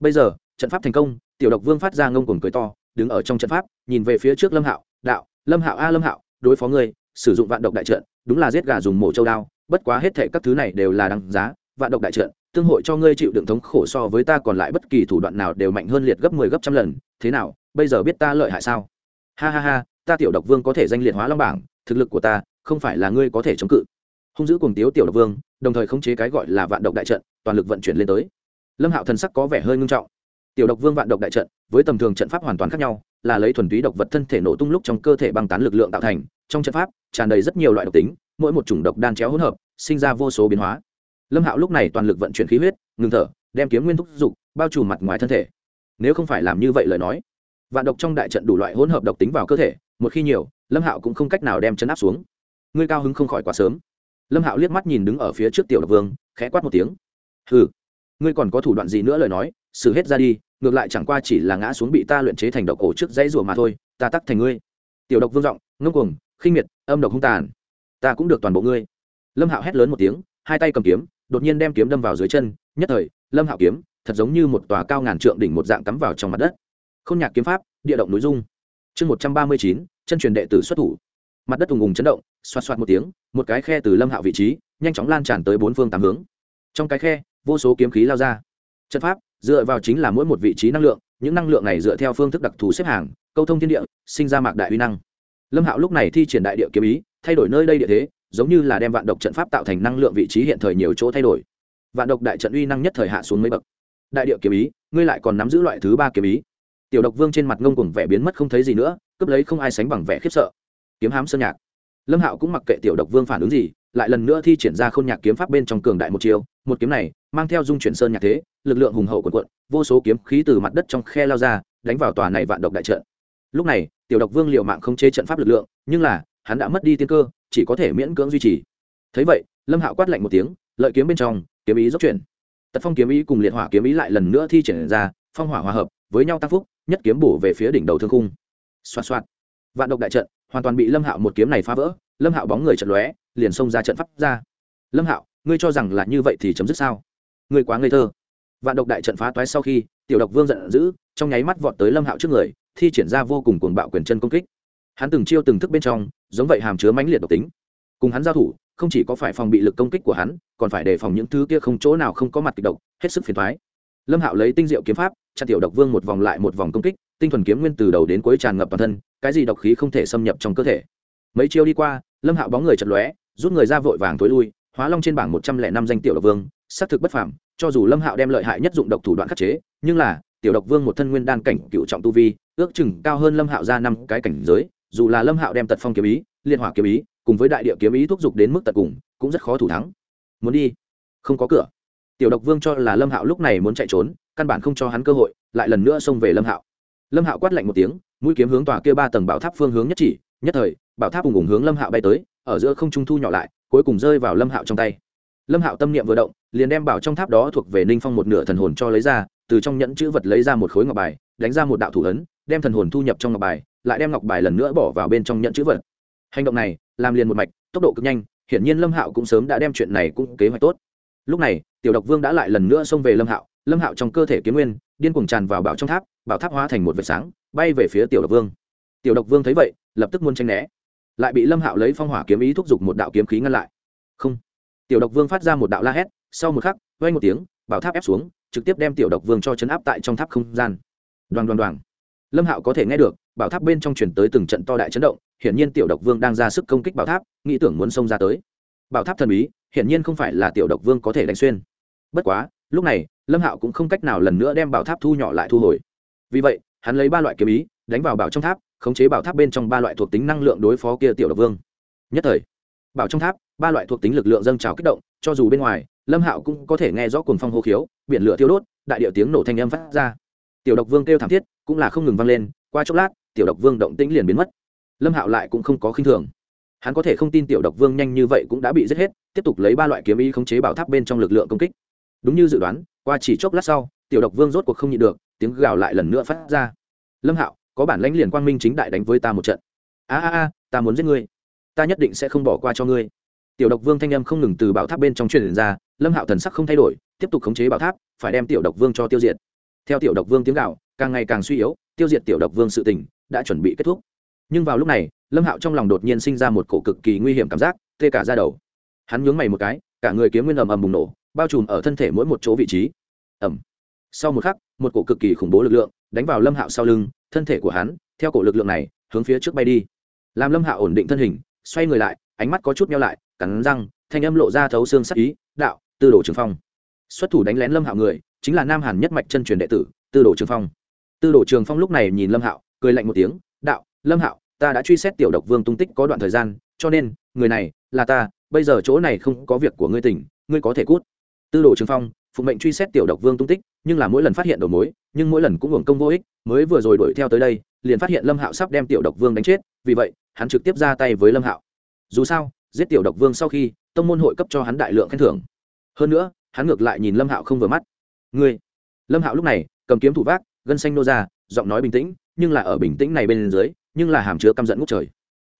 Bây giờ, trận pháp thành công, tiểu độc vương phát ra ngông cuồng cười to, đứng ở trong trận pháp, nhìn về phía trước lâm hạo, đạo, lâm hạo a, lâm hạo, đối phó ngươi, sử dụng vạn độc đại trận, đúng là giết gà dùng mổ châu đao, bất quá hết thệ các thứ này đều là đăng giá, vạn độc đại trận, tương hội cho ngươi chịu đựng thống khổ so với ta còn lại bất kỳ thủ đoạn nào đều mạnh hơn liệt gấp mười 10 gấp trăm lần, thế nào bây giờ biết ta lợi hại sao? Ha ha ha, ta tiểu độc vương có thể danh liệt hóa long bảng, thực lực của ta không phải là ngươi có thể chống cự. Hung giữ cùng tiếu tiểu độc vương, đồng thời khống chế cái gọi là vạn độc đại trận, toàn lực vận chuyển lên tới. Lâm hạo thần sắc có vẻ hơi ngưng trọng. Tiểu độc vương vạn độc đại trận, với tầm thường trận pháp hoàn toàn khác nhau, là lấy thuần túy độc vật thân thể nổ tung lúc trong cơ thể băng tán lực lượng tạo thành, trong trận pháp tràn đầy rất nhiều loại độc tính, mỗi một chủng độc đan chéo hỗn hợp, sinh ra vô số biến hóa. Lâm hạo lúc này toàn lực vận chuyển khí huyết, ngừng thở, đem kiếm nguyên thúc dục, bao trùm mặt ngoài thân thể. Nếu không phải làm như vậy lời nói vạn độc trong đại trận đủ loại hỗn hợp độc tính vào cơ thể, một khi nhiều, lâm hạo cũng không cách nào đem chấn áp xuống. Ngươi cao hứng không khỏi quá sớm. Lâm hạo liếc mắt nhìn đứng ở phía trước tiểu độc vương, khẽ quát một tiếng. Hừ, ngươi còn có thủ đoạn gì nữa lời nói, xử hết ra đi, ngược lại chẳng qua chỉ là ngã xuống bị ta luyện chế thành độc cổ trước dãy rùa mà thôi, ta tắc thành ngươi. Tiểu độc vương giọng, ngông cuồng, khinh miệt, âm độc hung tàn. Ta cũng được toàn bộ ngươi. Lâm hạo hét lớn một tiếng, hai tay cầm kiếm, đột nhiên đem kiếm đâm vào dưới chân, nhất thời, lâm hạo kiếm, thật giống như một tòa cao ngàn trượng đỉnh một dạng cắm vào trong mặt đất k h ô n nhạc kiếm pháp, địa động núi dung. Chương một trăm ba mươi chín, chân truyền đệ tử xuất thủ. Mặt đất ùng ùng chấn động, xoạt xoạt một tiếng, một cái khe từ lâm hạo vị trí, nhanh chóng lan tràn tới bốn phương tám hướng. Trong cái khe, vô số kiếm khí lao ra. Trận pháp, dựa vào chính là mỗi một vị trí năng lượng, những năng lượng này dựa theo phương thức đặc thù xếp hàng, câu thông thiên địa, sinh ra mạc đại uy năng. Lâm hạo lúc này thi triển đại địa kiếm ý, thay đổi nơi đây địa thế, giống như là đem vạn độc trận pháp tạo thành năng lượng vị trí hiện thời nhiều chỗ thay đổi. Vạn độc đại trận uy năng nhất thời hạ xuống mấy bậc. Đại địa kiếm ý, ngươi lại còn nắm giữ loại thứ ba kiếm ý tiểu độc vương trên mặt ngông cùng vẻ biến mất không thấy gì nữa, cướp lấy không ai sánh bằng vẻ khiếp sợ. Kiếm hám sơn nhạc. Lâm hạo cũng mặc kệ tiểu độc vương phản ứng gì, lại lần nữa thi triển ra khôn nhạc kiếm pháp bên trong cường đại một chiều một kiếm này mang theo dung chuyển sơn nhạc thế, lực lượng hùng hậu quần quận vô số kiếm khí từ mặt đất trong khe lao ra, đánh vào tòa này vạn độc đại trận. Lúc này, tiểu độc vương liệu mạng không chế trận pháp lực lượng, nhưng là, hắn đã mất đi tiên cơ, chỉ có thể miễn cưỡng duy trì. Thấy vậy, lâm hạo quát lạnh một tiếng, lợi kiếm bên trong, kiếm ý dốc chuyển. Tật phong kiếm ý cùng liệt hỏa kiếm ý lại lần nữa thi triển ra, phong hỏa hòa hợp với nhau tăng phúc, nhất kiếm bổ về phía đỉnh đầu thương khung. Xoa xoa vạn độc đại trận, hoàn toàn bị lâm hạo một kiếm này phá vỡ, lâm hạo bóng người trận lóe, liền xông ra trận pháp ra. Lâm hạo, ngươi cho rằng là như vậy thì chấm dứt sao? Ngươi quá ngây thơ. Vạn độc đại trận phá toái sau khi, tiểu độc vương giận dữ, trong nháy mắt vọt tới lâm hạo trước người, thi triển ra vô cùng cuồng bạo quyền chân công kích. Hắn từng chiêu từng thức bên trong, giống vậy hàm chứa mãnh liệt độc tính. Cùng hắn giao thủ, không chỉ có phải phòng bị lực công kích của hắn, còn phải đề phòng những thứ kia không chỗ nào không có mặt kịch độc, hết sức phiền thoái lâm hạo lấy tinh diệu kiếm pháp, chặn tiểu độc vương một vòng lại một vòng công kích, tinh thuần kiếm nguyên từ đầu đến cuối tràn ngập toàn thân, cái gì độc khí không thể xâm nhập trong cơ thể mấy chiêu đi qua, lâm hạo bóng người chật lóe, rút người ra vội vàng tối lui, hóa long trên bảng một trăm lẻ năm danh tiểu độc vương, xác thực bất phẳng. cho dù lâm hạo đem lợi hại nhất dụng độc thủ đoạn khắc chế, nhưng là, tiểu độc vương một thân nguyên đan cảnh cựu trọng tu vi, ước chừng cao hơn lâm hạo ra năm cái cảnh giới, dù là lâm hạo đem tật phong kiếm ý, liên hỏa kiếm ý, cùng với đại địa kiếm ý thúc giục đến mức tận cùng, cũng rất khó thủ thắng muốn đi, không có cửa tiểu độc vương cho là lâm hạo lúc này muốn chạy trốn, căn bản không cho hắn cơ hội, lại lần nữa xông về lâm hạo. Lâm hạo quát lạnh một tiếng, mũi kiếm hướng tòa kia ba tầng bảo tháp phương hướng nhất chỉ, nhất thời, bảo tháp cùng ủng hướng lâm hạo bay tới, ở giữa không trung thu nhỏ lại, cuối cùng rơi vào lâm hạo trong tay. Lâm hạo tâm niệm vừa động, liền đem bảo trong tháp đó thuộc về ninh phong một nửa thần hồn cho lấy ra, từ trong nhẫn chữ vật lấy ra một khối ngọc bài, đánh ra một đạo thủ ấn, đem thần hồn thu nhập trong ngọc bài, lại đem ngọc bài lần nữa bỏ vào bên trong nhẫn chữ vật. Hành động này, làm liền một mạch, tốc độ cực nhanh, hiển nhiên lâm hạo cũng sớm đã đem chuyện này cũng kế hoạch tốt lúc này, tiểu độc vương đã lại lần nữa xông về lâm hạo lâm hạo trong cơ thể kiếm nguyên, điên cuồng tràn vào bảo trong tháp, bảo tháp hóa thành một vệt sáng, bay về phía tiểu độc vương. Tiểu độc vương thấy vậy, lập tức muốn tranh né, lại bị lâm hạo lấy phong hỏa kiếm ý thúc giục một đạo kiếm khí ngăn lại. Không. Tiểu độc vương phát ra một đạo la hét, sau một khắc vây một tiếng, bảo tháp ép xuống, trực tiếp đem tiểu độc vương cho chấn áp tại trong tháp không gian. Đoàn đoàn đoàn. Lâm hạo có thể nghe được, bảo tháp bên trong chuyển tới từng trận to đại chấn động, hiển nhiên tiểu độc vương đang ra sức công kích bảo tháp, nghĩ tưởng muốn xông ra tới bảo tháp thần bí, hiển nhiên không phải là tiểu độc vương có thể đánh xuyên. Bất quá, lúc này, lâm hạo cũng không cách nào lần nữa đem bảo tháp thu nhỏ lại thu hồi. Vì vậy, hắn lấy ba loại kiếm ý, đánh vào bảo trong tháp, khống chế bảo tháp bên trong ba loại thuộc tính năng lượng đối phó kia tiểu độc vương. Nhất thời, bảo trong tháp, ba loại thuộc tính lực lượng dâng trào kích động, cho dù bên ngoài, lâm hạo cũng có thể nghe rõ cuồng phong hô khiếu, biển lửa thiêu đốt, đại điệu tiếng nổ thanh âm phát ra. Tiểu độc vương kêu thảm thiết, cũng là không ngừng vang lên, qua chốc lát, tiểu độc vương động tĩnh liền biến mất. Lâm hạo lại cũng không có khinh thường hắn có thể không tin tiểu độc vương nhanh như vậy cũng đã bị giết hết, tiếp tục lấy ba loại kiếm ý khống chế bảo tháp bên trong lực lượng công kích. Đúng như dự đoán, qua chỉ chốc lát sau, tiểu độc vương rốt cuộc không nhịn được, tiếng gào lại lần nữa phát ra. Lâm hạo, có bản lãnh liền quang minh chính đại đánh với ta một trận. A a a, ta muốn giết ngươi. Ta nhất định sẽ không bỏ qua cho ngươi. Tiểu độc vương thanh âm không ngừng từ bảo tháp bên trong truyền ra, lâm hạo thần sắc không thay đổi, tiếp tục khống chế bảo tháp, phải đem tiểu độc vương cho tiêu diệt. Theo tiểu độc vương tiếng gạo càng ngày càng suy yếu, tiêu diệt tiểu độc vương sự tình đã chuẩn bị kết thúc nhưng vào lúc này, lâm hạo trong lòng đột nhiên sinh ra một cổ cực kỳ nguy hiểm cảm giác, tê cả ra đầu. Hắn nhướng mày một cái, cả người kiếm nguyên ầm ầm bùng nổ, bao trùm ở thân thể mỗi một chỗ vị trí. Ẩm sau một khắc, một cổ cực kỳ khủng bố lực lượng đánh vào lâm hạo sau lưng, thân thể của hắn, theo cổ lực lượng này, hướng phía trước bay đi. Làm lâm hạo ổn định thân hình, xoay người lại, ánh mắt có chút meo lại, cắn răng, thanh âm lộ ra thấu xương sắc ý, đạo, tư đồ trường phong. Xuất thủ đánh lén lâm hạo người, chính là nam hàn nhất mạch chân truyền đệ tử, tư đồ trường phong. Tư đồ trường phong lúc này nhìn lâm hạo, cười lạnh một tiếng, đạo lâm hạo, ta đã truy xét tiểu độc vương tung tích có đoạn thời gian, cho nên, người này là ta, bây giờ chỗ này không có việc của ngươi tỉnh, ngươi có thể cút. Tư đồ trường phong, phụ mệnh truy xét tiểu độc vương tung tích, nhưng là mỗi lần phát hiện đầu mối, nhưng mỗi lần cũng hưởng công vô ích, mới vừa rồi đuổi theo tới đây, liền phát hiện lâm hạo sắp đem tiểu độc vương đánh chết, vì vậy, hắn trực tiếp ra tay với lâm hạo. Dù sao, giết tiểu độc vương sau khi, tông môn hội cấp cho hắn đại lượng khen thưởng. Hơn nữa, hắn ngược lại nhìn lâm hạo không vừa mắt. Ngươi! Lâm hạo lúc này, cầm kiếm thủ vác, gân xanh nô ra, giọng nói bình tĩnh, nhưng là ở bình tĩnh này bên dưới nhưng là hàm chứa căm giận ngút trời.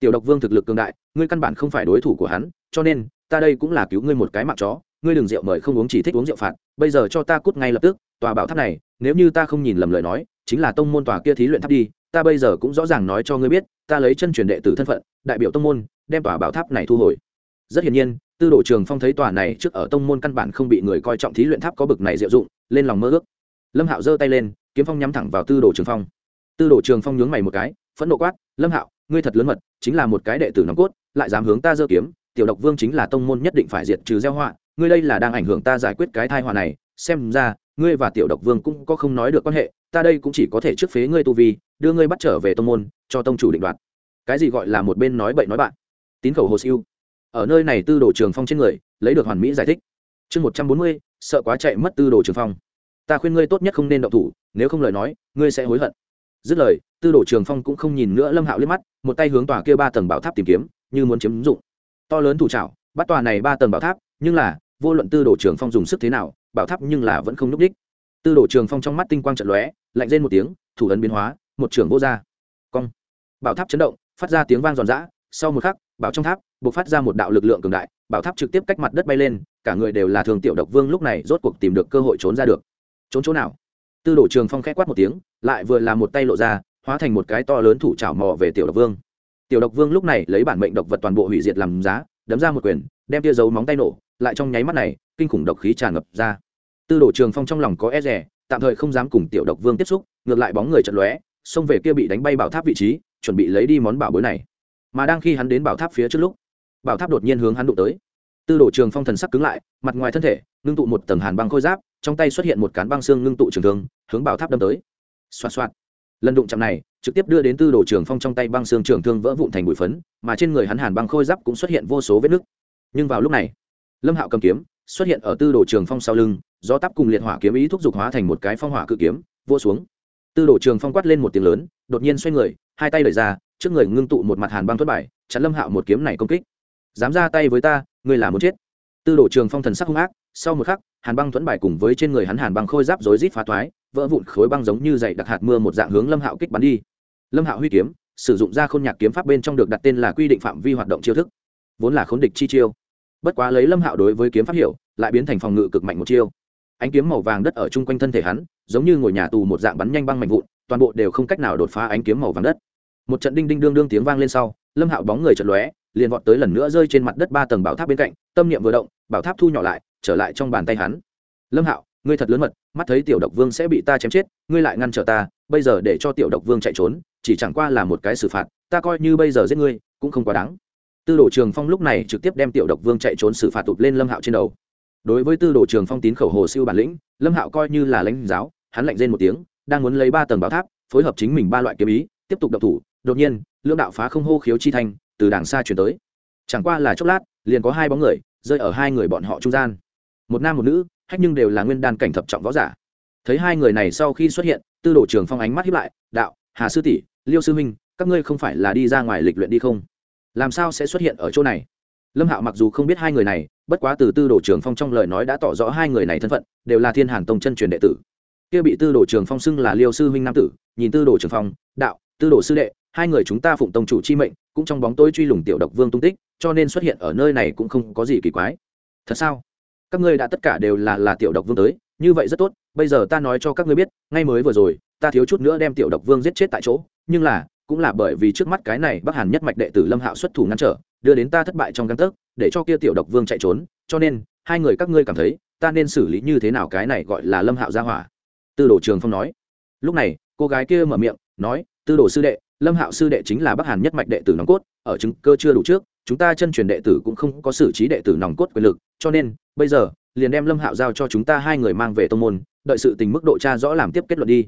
Tiểu độc vương thực lực cường đại, ngươi căn bản không phải đối thủ của hắn, cho nên, ta đây cũng là cứu ngươi một cái mạng chó, ngươi đừng rượu mời không uống chỉ thích uống rượu phạt, bây giờ cho ta cút ngay lập tức, tòa bảo tháp này, nếu như ta không nhìn lầm lời nói, chính là tông môn tòa kia thí luyện tháp đi, ta bây giờ cũng rõ ràng nói cho ngươi biết, ta lấy chân truyền đệ tử thân phận, đại biểu tông môn, đem tòa bảo tháp này thu hồi. Rất hiển nhiên, tư đồ trường phong thấy tòa này trước ở tông môn căn bản không bị người coi trọng thí luyện tháp có bực này diệu dụng, lên lòng mơ ước. Lâm hạo giơ tay lên, kiếm phong nhắm thẳng vào tư đồ trường phong. Tư đồ trường phong nhướng mày một cái phẫn nộ quát, lâm hạo, ngươi thật lớn mật, chính là một cái đệ tử nòng cốt, lại dám hướng ta giơ kiếm, tiểu độc vương chính là tông môn nhất định phải diệt trừ gieo họa, ngươi đây là đang ảnh hưởng ta giải quyết cái thai họa này, xem ra, ngươi và tiểu độc vương cũng có không nói được quan hệ, ta đây cũng chỉ có thể trước phế ngươi tu vi, đưa ngươi bắt trở về tông môn, cho tông chủ định đoạt. Cái gì gọi là một bên nói bậy nói bạn? Tín khẩu hồ siêu. Ở nơi này tư đồ trường phong trên người, lấy được hoàn mỹ giải thích. Chương một trăm bốn mươi, sợ quá chạy mất tư đồ trường phong. Ta khuyên ngươi tốt nhất không nên động thủ, nếu không lời nói, ngươi sẽ hối hận dứt lời, tư đồ trường phong cũng không nhìn nữa lâm hạo liếc mắt, một tay hướng tòa kia ba tầng bảo tháp tìm kiếm, như muốn chiếm dụng. To lớn thủ trảo bắt tòa này ba tầng bảo tháp, nhưng là, vô luận tư đồ trường phong dùng sức thế nào, bảo tháp nhưng là vẫn không núp đích. Tư đồ trường phong trong mắt tinh quang trận lóe, lạnh lên một tiếng, thủ ấn biến hóa, một trường vô ra. Cong. Bảo tháp chấn động, phát ra tiếng vang giòn giã, sau một khắc, bảo trong tháp buộc phát ra một đạo lực lượng cường đại, bảo tháp trực tiếp cách mặt đất bay lên, cả người đều là thường tiểu độc vương lúc này rốt cuộc tìm được cơ hội trốn ra được. Trốn chỗ nào? Tư đồ trường phong k h ẽ quát một tiếng, lại vừa làm một tay lộ ra, hóa thành một cái to lớn thủ trào mò về tiểu độc vương. Tiểu độc vương lúc này lấy bản mệnh độc vật toàn bộ hủy diệt làm giá, đấm ra một quyền, đem tia dấu móng tay nổ, lại trong nháy mắt này, kinh khủng độc khí tràn ngập ra. Tư đồ trường phong trong lòng có e rẻ tạm thời không dám cùng tiểu độc vương tiếp xúc, ngược lại bóng người chật lóe, xông về kia bị đánh bay bảo tháp vị trí, chuẩn bị lấy đi món bảo bối này. Mà đang khi hắn đến bảo tháp phía trước lúc, bảo tháp đột nhiên hướng hắn đụng tới tư đồ trường phong thần sắc cứng lại, mặt ngoài thân thể, ngưng tụ một tầng hàn băng khôi giáp, trong tay xuất hiện một cán băng xương ngưng tụ trường thương, hướng bảo tháp đâm tới. Xoa xoa lần đụng chạm này, trực tiếp đưa đến tư đồ trường phong trong tay băng xương trường thương vỡ vụn thành bụi phấn, mà trên người hắn hàn băng khôi giáp cũng xuất hiện vô số vết nứt. Nhưng vào lúc này, lâm hạo cầm kiếm xuất hiện ở tư đồ trường phong sau lưng do tắp cùng liệt hỏa kiếm ý thúc giục hóa thành một cái phong hỏa cự kiếm vô xuống. Tư đồ trường phong quát lên một tiếng lớn, đột nhiên xoay người, hai tay đẩy ra, trước người ngưng tụ một mặt hàn băng thất bại chắn lâm hạo một kiếm này công kích dám ra tay với ta, ngươi là muốn chết. Tư đồ trường phong thần sắc hung ác, sau một khắc, hàn băng thuẫn bài cùng với trên người hắn hàn băng khôi giáp rối rít phá thoái, vỡ vụn khối băng giống như dày đặc hạt mưa một dạng hướng lâm hạo kích bắn đi. Lâm hạo huy kiếm, sử dụng ra khôn nhạc kiếm pháp bên trong được đặt tên là quy định phạm vi hoạt động chiêu thức. Vốn là khốn địch chi chiêu. Bất quá lấy lâm hạo đối với kiếm pháp hiểu, lại biến thành phòng ngự cực mạnh một chiêu. Ánh kiếm màu vàng đất ở chung quanh thân thể hắn, giống như ngồi nhà tù một dạng bắn nhanh băng mạnh vụn, toàn bộ đều không cách nào đột phá ánh kiếm màu vàng đất. Một trận đinh đinh đương đương tiếng vang lên sau, lâm hạo bóng người chật lóe liền vọt tới lần nữa rơi trên mặt đất ba tầng bảo tháp bên cạnh, tâm niệm vừa động, bảo tháp thu nhỏ lại, trở lại trong bàn tay hắn. Lâm hạo, ngươi thật lớn mật, mắt thấy tiểu độc vương sẽ bị ta chém chết, ngươi lại ngăn trở ta, bây giờ để cho tiểu độc vương chạy trốn, chỉ chẳng qua là một cái xử phạt, ta coi như bây giờ giết ngươi, cũng không quá đáng. Tư đồ trường phong lúc này trực tiếp đem tiểu độc vương chạy trốn xử phạt tụt lên lâm hạo trên đầu. Đối với tư đồ trường phong tín khẩu hồ siêu bản lĩnh, lâm hạo coi như là lãnh giáo, hắn lạnh rên một tiếng, đang muốn lấy ba tầng bảo tháp, phối hợp chính mình ba loại kiếm ý, tiếp tục độc thủ. Đột nhiên lương đạo phá không hô khiếu chi thanh từ đàng xa chuyển tới. Chẳng qua là chốc lát, liền có hai bóng người rơi ở hai người bọn họ trung gian. Một nam một nữ, hách nhưng đều là nguyên đan cảnh thập trọng võ giả. Thấy hai người này sau khi xuất hiện, tư đồ trường phong ánh mắt hiếp lại, đạo, hà sư tỷ, liêu sư minh các ngươi không phải là đi ra ngoài lịch luyện đi không? Làm sao sẽ xuất hiện ở chỗ này? Lâm hạo mặc dù không biết hai người này, bất quá từ tư đồ trường phong trong lời nói đã tỏ rõ hai người này thân phận, đều là thiên hàn tông chân truyền đệ tử. Kia bị tư đồ trường phong xưng là liêu sư huynh nam tử, nhìn tư đồ trường phong, đạo, tư đồ sư đệ, hai người chúng ta phụng tông chủ chi mệnh cũng trong bóng tối truy lùng tiểu độc vương tung tích, cho nên xuất hiện ở nơi này cũng không có gì kỳ quái. Thật sao? Các ngươi đã tất cả đều là là tiểu độc vương tới, như vậy rất tốt, bây giờ ta nói cho các ngươi biết, ngay mới vừa rồi, ta thiếu chút nữa đem tiểu độc vương giết chết tại chỗ, nhưng là, cũng là bởi vì trước mắt cái này bắc hàn nhất mạch đệ tử lâm hạo xuất thủ ngăn trở, đưa đến ta thất bại trong căn tấc, để cho kia tiểu độc vương chạy trốn, cho nên, hai người các ngươi cảm thấy, ta nên xử lý như thế nào cái này gọi là lâm hạo gia hỏa? Tư đồ trường phong nói. Lúc này, cô gái kia mở miệng, nói, tư đồ sư đệ lâm hạo sư đệ chính là bắc hàn nhất mạch đệ tử nòng cốt, ở chứng cơ chưa đủ trước, chúng ta chân truyền đệ tử cũng không có xử trí đệ tử nòng cốt quyền lực, cho nên, bây giờ, liền đem lâm hạo giao cho chúng ta hai người mang về tông môn, đợi sự tình mức độ cha rõ làm tiếp kết luận đi.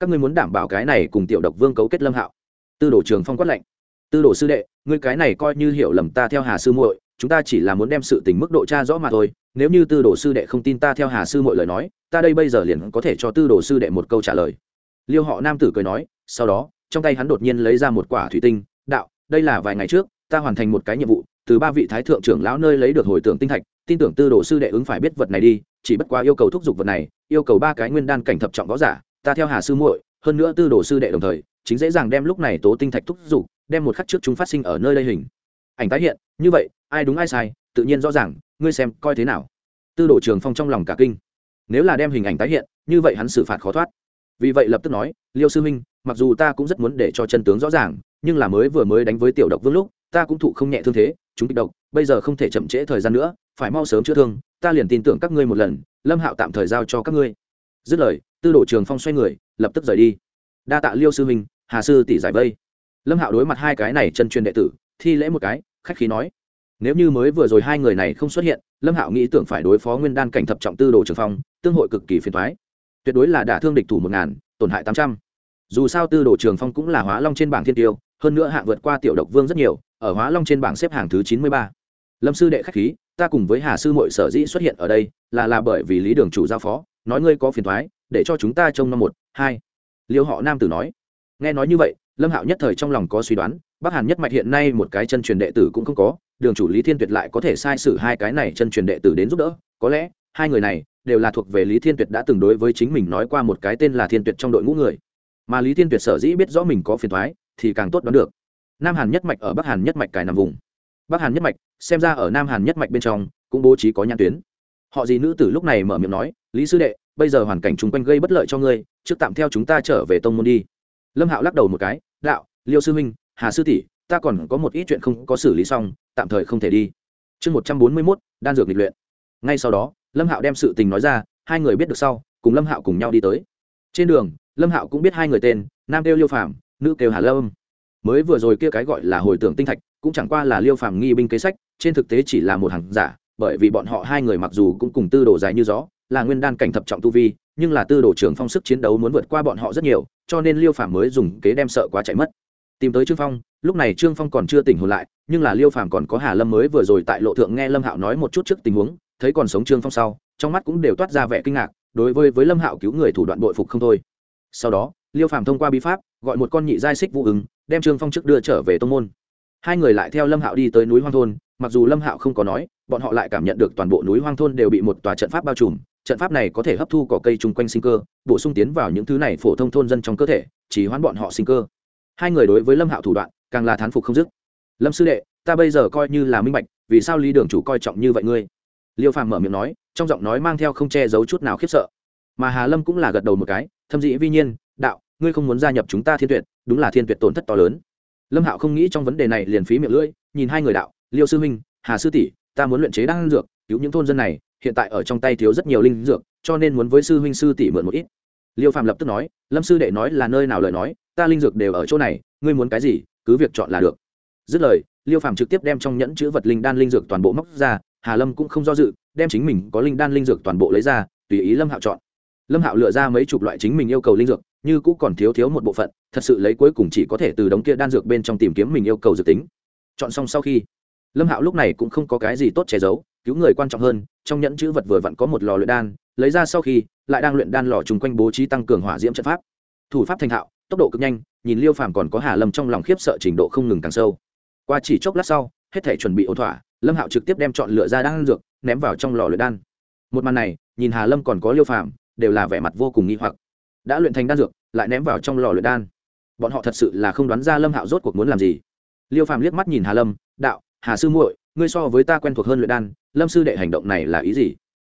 Các ngươi muốn đảm bảo cái này cùng tiểu độc vương cấu kết lâm hạo. Tư đồ trường phong quát lệnh tư đồ sư đệ, ngươi cái này coi như hiểu lầm ta theo hà sư muội, chúng ta chỉ là muốn đem sự tình mức độ cha rõ mà thôi. Nếu như tư đồ sư đệ không tin ta theo hà sư muội lời nói, ta đây bây giờ liền có thể cho tư đồ sư đệ một câu trả lời. Liêu họ nam tử cười nói, sau đó trong tay hắn đột nhiên lấy ra một quả thủy tinh, đạo, đây là vài ngày trước, ta hoàn thành một cái nhiệm vụ, từ ba vị thái thượng trưởng lão nơi lấy được hồi tưởng tinh thạch, tin tưởng tư đồ sư đệ ứng phải biết vật này đi, chỉ bất quá yêu cầu thúc giục vật này, yêu cầu ba cái nguyên đan cảnh thập trọng võ giả, ta theo hà sư muội, hơn nữa tư đồ sư đệ đồng thời, chính dễ dàng đem lúc này tố tinh thạch thúc giục, đem một khắc trước chúng phát sinh ở nơi đây hình ảnh tái hiện, như vậy, ai đúng ai sai, tự nhiên rõ ràng, ngươi xem coi thế nào. Tư đồ trường phong trong lòng cả kinh. Nếu là đem hình ảnh tái hiện, như vậy hắn xử phạt khó thoát. Vì vậy lập tức nói, liêu sư minh mặc dù ta cũng rất muốn để cho chân tướng rõ ràng, nhưng là mới vừa mới đánh với tiểu độc vương lúc, ta cũng thụ không nhẹ thương thế, chúng kịch độc, bây giờ không thể chậm trễ thời gian nữa, phải mau sớm chữa thương, ta liền tin tưởng các ngươi một lần, lâm hạo tạm thời giao cho các ngươi. Dứt lời, tư đồ trường phong xoay người, lập tức rời đi. Đa tạ liêu sư minh hà sư tỷ giải vây. Lâm hạo đối mặt hai cái này chân truyền đệ tử, thi lễ một cái, khách khí nói. Nếu như mới vừa rồi hai người này không xuất hiện, lâm hạo nghĩ tưởng phải đối phó nguyên đan cảnh thập trọng tư đồ trường phong, tương hội cực kỳ phiền thoái tuyệt đối là đả thương địch thủ một ngàn, tổn hại tám trăm dù sao tư đồ trường phong cũng là hóa long trên bảng thiên tiêu, hơn nữa hạng vượt qua tiểu độc vương rất nhiều, ở hóa long trên bảng xếp hạng thứ chín mươi ba. Lâm sư đệ khách khí, ta cùng với hà sư mội sở dĩ xuất hiện ở đây, là là bởi vì lý đường chủ giao phó, nói ngươi có phiền thoái, để cho chúng ta trông năm một, hai. Liêu họ nam tử nói. Nghe nói như vậy, lâm hạo nhất thời trong lòng có suy đoán, bắc hàn nhất mạch hiện nay một cái chân truyền đệ tử cũng không có, đường chủ lý thiên tuyệt lại có thể sai sử hai cái này chân truyền đệ tử đến giúp đỡ, có lẽ, hai người này, đều là thuộc về lý thiên tuyệt đã từng đối với chính mình nói qua một cái tên là thiên tuyệt trong đội ngũ người mà lý thiên tuyệt sở dĩ biết rõ mình có phiền thoái, thì càng tốt đoán được. Nam hàn nhất mạch ở bắc hàn nhất mạch cài nằm vùng. Bắc hàn nhất mạch, xem ra ở nam hàn nhất mạch bên trong, cũng bố trí có nhãn tuyến. Họ gì nữ tử lúc này mở miệng nói, lý sư đệ, bây giờ hoàn cảnh chung quanh gây bất lợi cho ngươi, trước tạm theo chúng ta trở về tông môn đi. Lâm hạo lắc đầu một cái, đạo, liêu sư huynh, hà sư tỷ, ta còn có một ít chuyện không có xử lý xong, tạm thời không thể đi. Chương một trăm bốn mươi mốt, đan dược lịch luyện. Ngay sau đó, lâm hạo đem sự tình nói ra, hai người biết được sau, cùng lâm hạo cùng nhau đi tới. Trên đường lâm hạo cũng biết hai người tên, nam kêu liêu phàm, nữ kêu hà lâm. Mới vừa rồi kia cái gọi là hồi tưởng tinh thạch, cũng chẳng qua là liêu phàm nghi binh kế sách, trên thực tế chỉ là một hàng giả, bởi vì bọn họ hai người mặc dù cũng cùng tư đồ dài như gió, là nguyên đan cảnh thập trọng tu vi, nhưng là tư đồ trưởng phong sức chiến đấu muốn vượt qua bọn họ rất nhiều, cho nên liêu phàm mới dùng kế đem sợ quá chạy mất. Tìm tới trương phong, lúc này trương phong còn chưa tỉnh hồn lại, nhưng là liêu phàm còn có hà lâm mới vừa rồi tại lộ thượng nghe lâm hạo nói một chút trước tình huống, thấy còn sống trương phong sau, trong mắt cũng đều toát ra vẻ kinh ngạc, đối với với lâm hạo cứu người thủ đoạn bội phục không thôi sau đó, liêu phàm thông qua bí pháp, gọi một con nhị giai xích vũ ứng, đem trương phong trước đưa trở về tông môn. Hai người lại theo lâm hạo đi tới núi hoang thôn, mặc dù lâm hạo không có nói, bọn họ lại cảm nhận được toàn bộ núi hoang thôn đều bị một tòa trận pháp bao trùm, trận pháp này có thể hấp thu cỏ cây chung quanh sinh cơ, bổ sung tiến vào những thứ này phổ thông thôn dân trong cơ thể, chỉ hoãn bọn họ sinh cơ. Hai người đối với lâm hạo thủ đoạn, càng là thán phục không dứt. Lâm sư đệ, ta bây giờ coi như là minh bạch, vì sao lý đường chủ coi trọng như vậy ngươi? Liêu phàm mở miệng nói, trong giọng nói mang theo không che giấu chút nào khiếp sợ. Mà hà lâm cũng là gật đầu một cái thâm dĩ vi nhiên, đạo, ngươi không muốn gia nhập chúng ta thiên tuyệt, đúng là thiên tuyệt tổn thất to lớn. Lâm hạo không nghĩ trong vấn đề này liền phí miệng lưỡi, nhìn hai người đạo, liêu sư huynh, hà sư tỷ, ta muốn luyện chế đan dược, cứu những thôn dân này, hiện tại ở trong tay thiếu rất nhiều linh dược, cho nên muốn với sư huynh sư tỷ mượn một ít. Liêu phạm lập tức nói, lâm sư đệ nói là nơi nào lời nói, ta linh dược đều ở chỗ này, ngươi muốn cái gì, cứ việc chọn là được. Dứt lời, liêu phạm trực tiếp đem trong nhẫn chữ vật linh đan linh dược toàn bộ móc ra, hà lâm cũng không do dự, đem chính mình có linh đan linh dược toàn bộ lấy ra, tùy ý lâm hạo chọn lâm hạo lựa ra mấy chục loại chính mình yêu cầu linh dược, như cũng còn thiếu thiếu một bộ phận, thật sự lấy cuối cùng chỉ có thể từ đống kia đan dược bên trong tìm kiếm mình yêu cầu dược tính. Chọn xong sau khi, lâm hạo lúc này cũng không có cái gì tốt che giấu, cứu người quan trọng hơn, trong nhẫn chữ vật vừa vặn có một lò luyện đan, lấy ra sau khi, lại đang luyện đan lò chung quanh bố trí tăng cường hỏa diễm trận pháp. Thủ pháp thành thạo, tốc độ cực nhanh, nhìn liêu phàm còn có hà lâm trong lòng khiếp sợ trình độ không ngừng càng sâu. Qua chỉ chốc lát sau, hết thể chuẩn bị ổn thỏa, lâm hạo trực tiếp đem chọn lựa ra đan dược ném vào trong lò luyện đan. Một màn này, nhìn hà lâm còn có liêu phàm đều là vẻ mặt vô cùng nghi hoặc. Đã luyện thành đan dược, lại ném vào trong lò luyện đan. Bọn họ thật sự là không đoán ra lâm hạo rốt cuộc muốn làm gì. Liêu phàm liếc mắt nhìn hà lâm, đạo, hà sư muội, ngươi so với ta quen thuộc hơn luyện đan, lâm sư đệ hành động này là ý gì?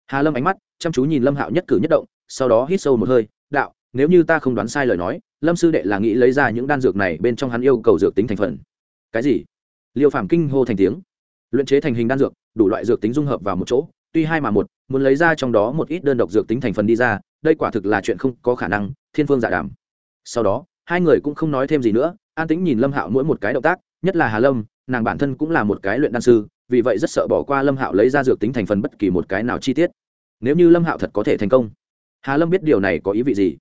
Hà lâm ánh mắt chăm chú nhìn lâm hạo nhất cử nhất động, sau đó hít sâu một hơi, đạo, nếu như ta không đoán sai lời nói, lâm sư đệ là nghĩ lấy ra những đan dược này bên trong hắn yêu cầu dược tính thành phần. Cái gì? Liêu phàm kinh hô thành tiếng. Luyện chế thành hình đan dược, đủ loại dược tính dung hợp vào một chỗ tuy hai mà một, muốn lấy ra trong đó một ít đơn độc dược tính thành phần đi ra, đây quả thực là chuyện không có khả năng, thiên phương giả đàm. Sau đó, hai người cũng không nói thêm gì nữa, an tĩnh nhìn lâm hạo mỗi một cái động tác, nhất là hà lâm, nàng bản thân cũng là một cái luyện đan sư, vì vậy rất sợ bỏ qua lâm hạo lấy ra dược tính thành phần bất kỳ một cái nào chi tiết. Nếu như lâm hạo thật có thể thành công. Hà lâm biết điều này có ý vị gì?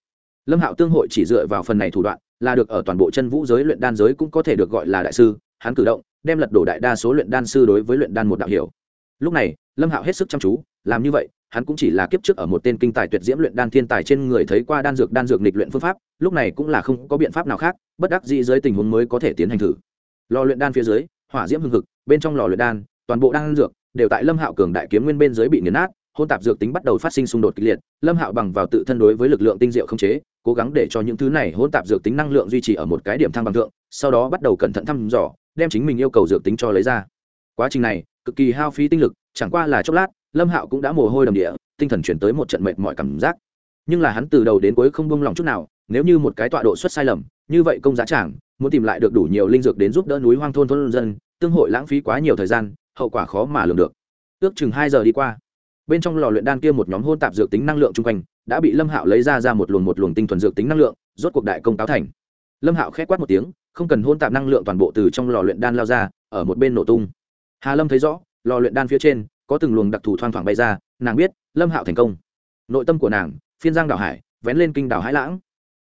Lâm hạo tương hội chỉ dựa vào phần này thủ đoạn, là được ở toàn bộ chân vũ giới luyện đan giới cũng có thể được gọi là đại sư, hắn cử động, đem lật đổ đại đa số luyện đan sư đối với luyện đan một đạo hiểu. Lúc này lâm hạo hết sức chăm chú, làm như vậy, hắn cũng chỉ là kiếp trước ở một tên kinh tài tuyệt diễm luyện đan thiên tài trên người thấy qua đan dược đan dược nghịch luyện phương pháp, lúc này cũng là không có biện pháp nào khác, bất đắc dĩ dưới tình huống mới có thể tiến hành thử. Lò luyện đan phía dưới, hỏa diễm hưng hực, bên trong lò luyện đan, toàn bộ đan dược đều tại lâm hạo cường đại kiếm nguyên bên dưới bị nghiền nát, hôn tạp dược tính bắt đầu phát sinh xung đột kịch liệt, lâm hạo bằng vào tự thân đối với lực lượng tinh diệu không chế, cố gắng để cho những thứ này hôn tạp dược tính năng lượng duy trì ở một cái điểm thăng bằng thượng, sau đó bắt đầu cẩn thận thăm dò, đem chính mình yêu cầu dược tính cho lấy ra. Quá trình này, cực kỳ hao phí tinh lực chẳng qua là chốc lát, lâm hạo cũng đã mồ hôi đầm địa, tinh thần chuyển tới một trận mệt mọi cảm giác. Nhưng là hắn từ đầu đến cuối không buông lòng chút nào, nếu như một cái tọa độ xuất sai lầm, như vậy công giá chẳng, muốn tìm lại được đủ nhiều linh dược đến giúp đỡ núi hoang thôn thôn dân, tương hội lãng phí quá nhiều thời gian, hậu quả khó mà lường được. Ước chừng hai giờ đi qua, bên trong lò luyện đan kia một nhóm hôn tạp dược tính năng lượng chung quanh, đã bị lâm hạo lấy ra ra một luồng một luồng tinh thuần dược tính năng lượng, rốt cuộc đại công táo thành. Lâm hạo khét quát một tiếng, không cần hôn tạp năng lượng toàn bộ từ trong lò luyện đan lao ra, ở một bên nổ tung. Hà lâm thấy rõ lò luyện đan phía trên, có từng luồng đặc thù thoang thoảng bay ra, nàng biết, lâm hạo thành công. Nội tâm của nàng, phiên giang đảo hải, vén lên kinh đảo hải lãng.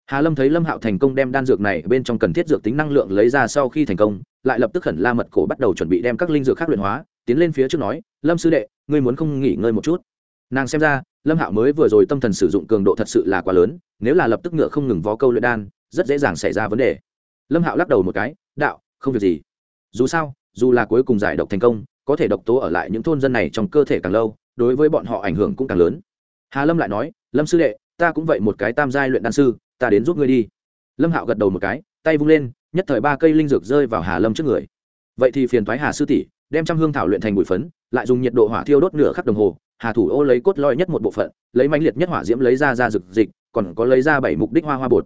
Hà lâm thấy lâm hạo thành công đem đan dược này bên trong cần thiết dược tính năng lượng lấy ra sau khi thành công, lại lập tức khẩn la mật cổ bắt đầu chuẩn bị đem các linh dược khác luyện hóa, tiến lên phía trước nói, lâm sư đệ, ngươi muốn không nghỉ ngơi một chút? Nàng xem ra, lâm hạo mới vừa rồi tâm thần sử dụng cường độ thật sự là quá lớn, nếu là lập tức ngựa không ngừng vó câu luyện đan, rất dễ dàng xảy ra vấn đề. Lâm hạo lắc đầu một cái, đạo, không việc gì. Dù sao, dù là cuối cùng giải độc thành công có thể độc tố ở lại những thôn dân này trong cơ thể càng lâu, đối với bọn họ ảnh hưởng cũng càng lớn. Hà lâm lại nói, lâm sư đệ, ta cũng vậy một cái tam giai luyện đan sư, ta đến giúp ngươi đi. Lâm hạo gật đầu một cái, tay vung lên, nhất thời ba cây linh dược rơi vào hà lâm trước người. Vậy thì phiền thoái hà sư tỷ, đem trăm hương thảo luyện thành bụi phấn, lại dùng nhiệt độ hỏa thiêu đốt nửa khắc đồng hồ, hà thủ ô lấy cốt lõi nhất một bộ phận, lấy mãnh liệt nhất hỏa diễm lấy ra ra rực dịch, còn có lấy ra bảy mục đích hoa hoa bột.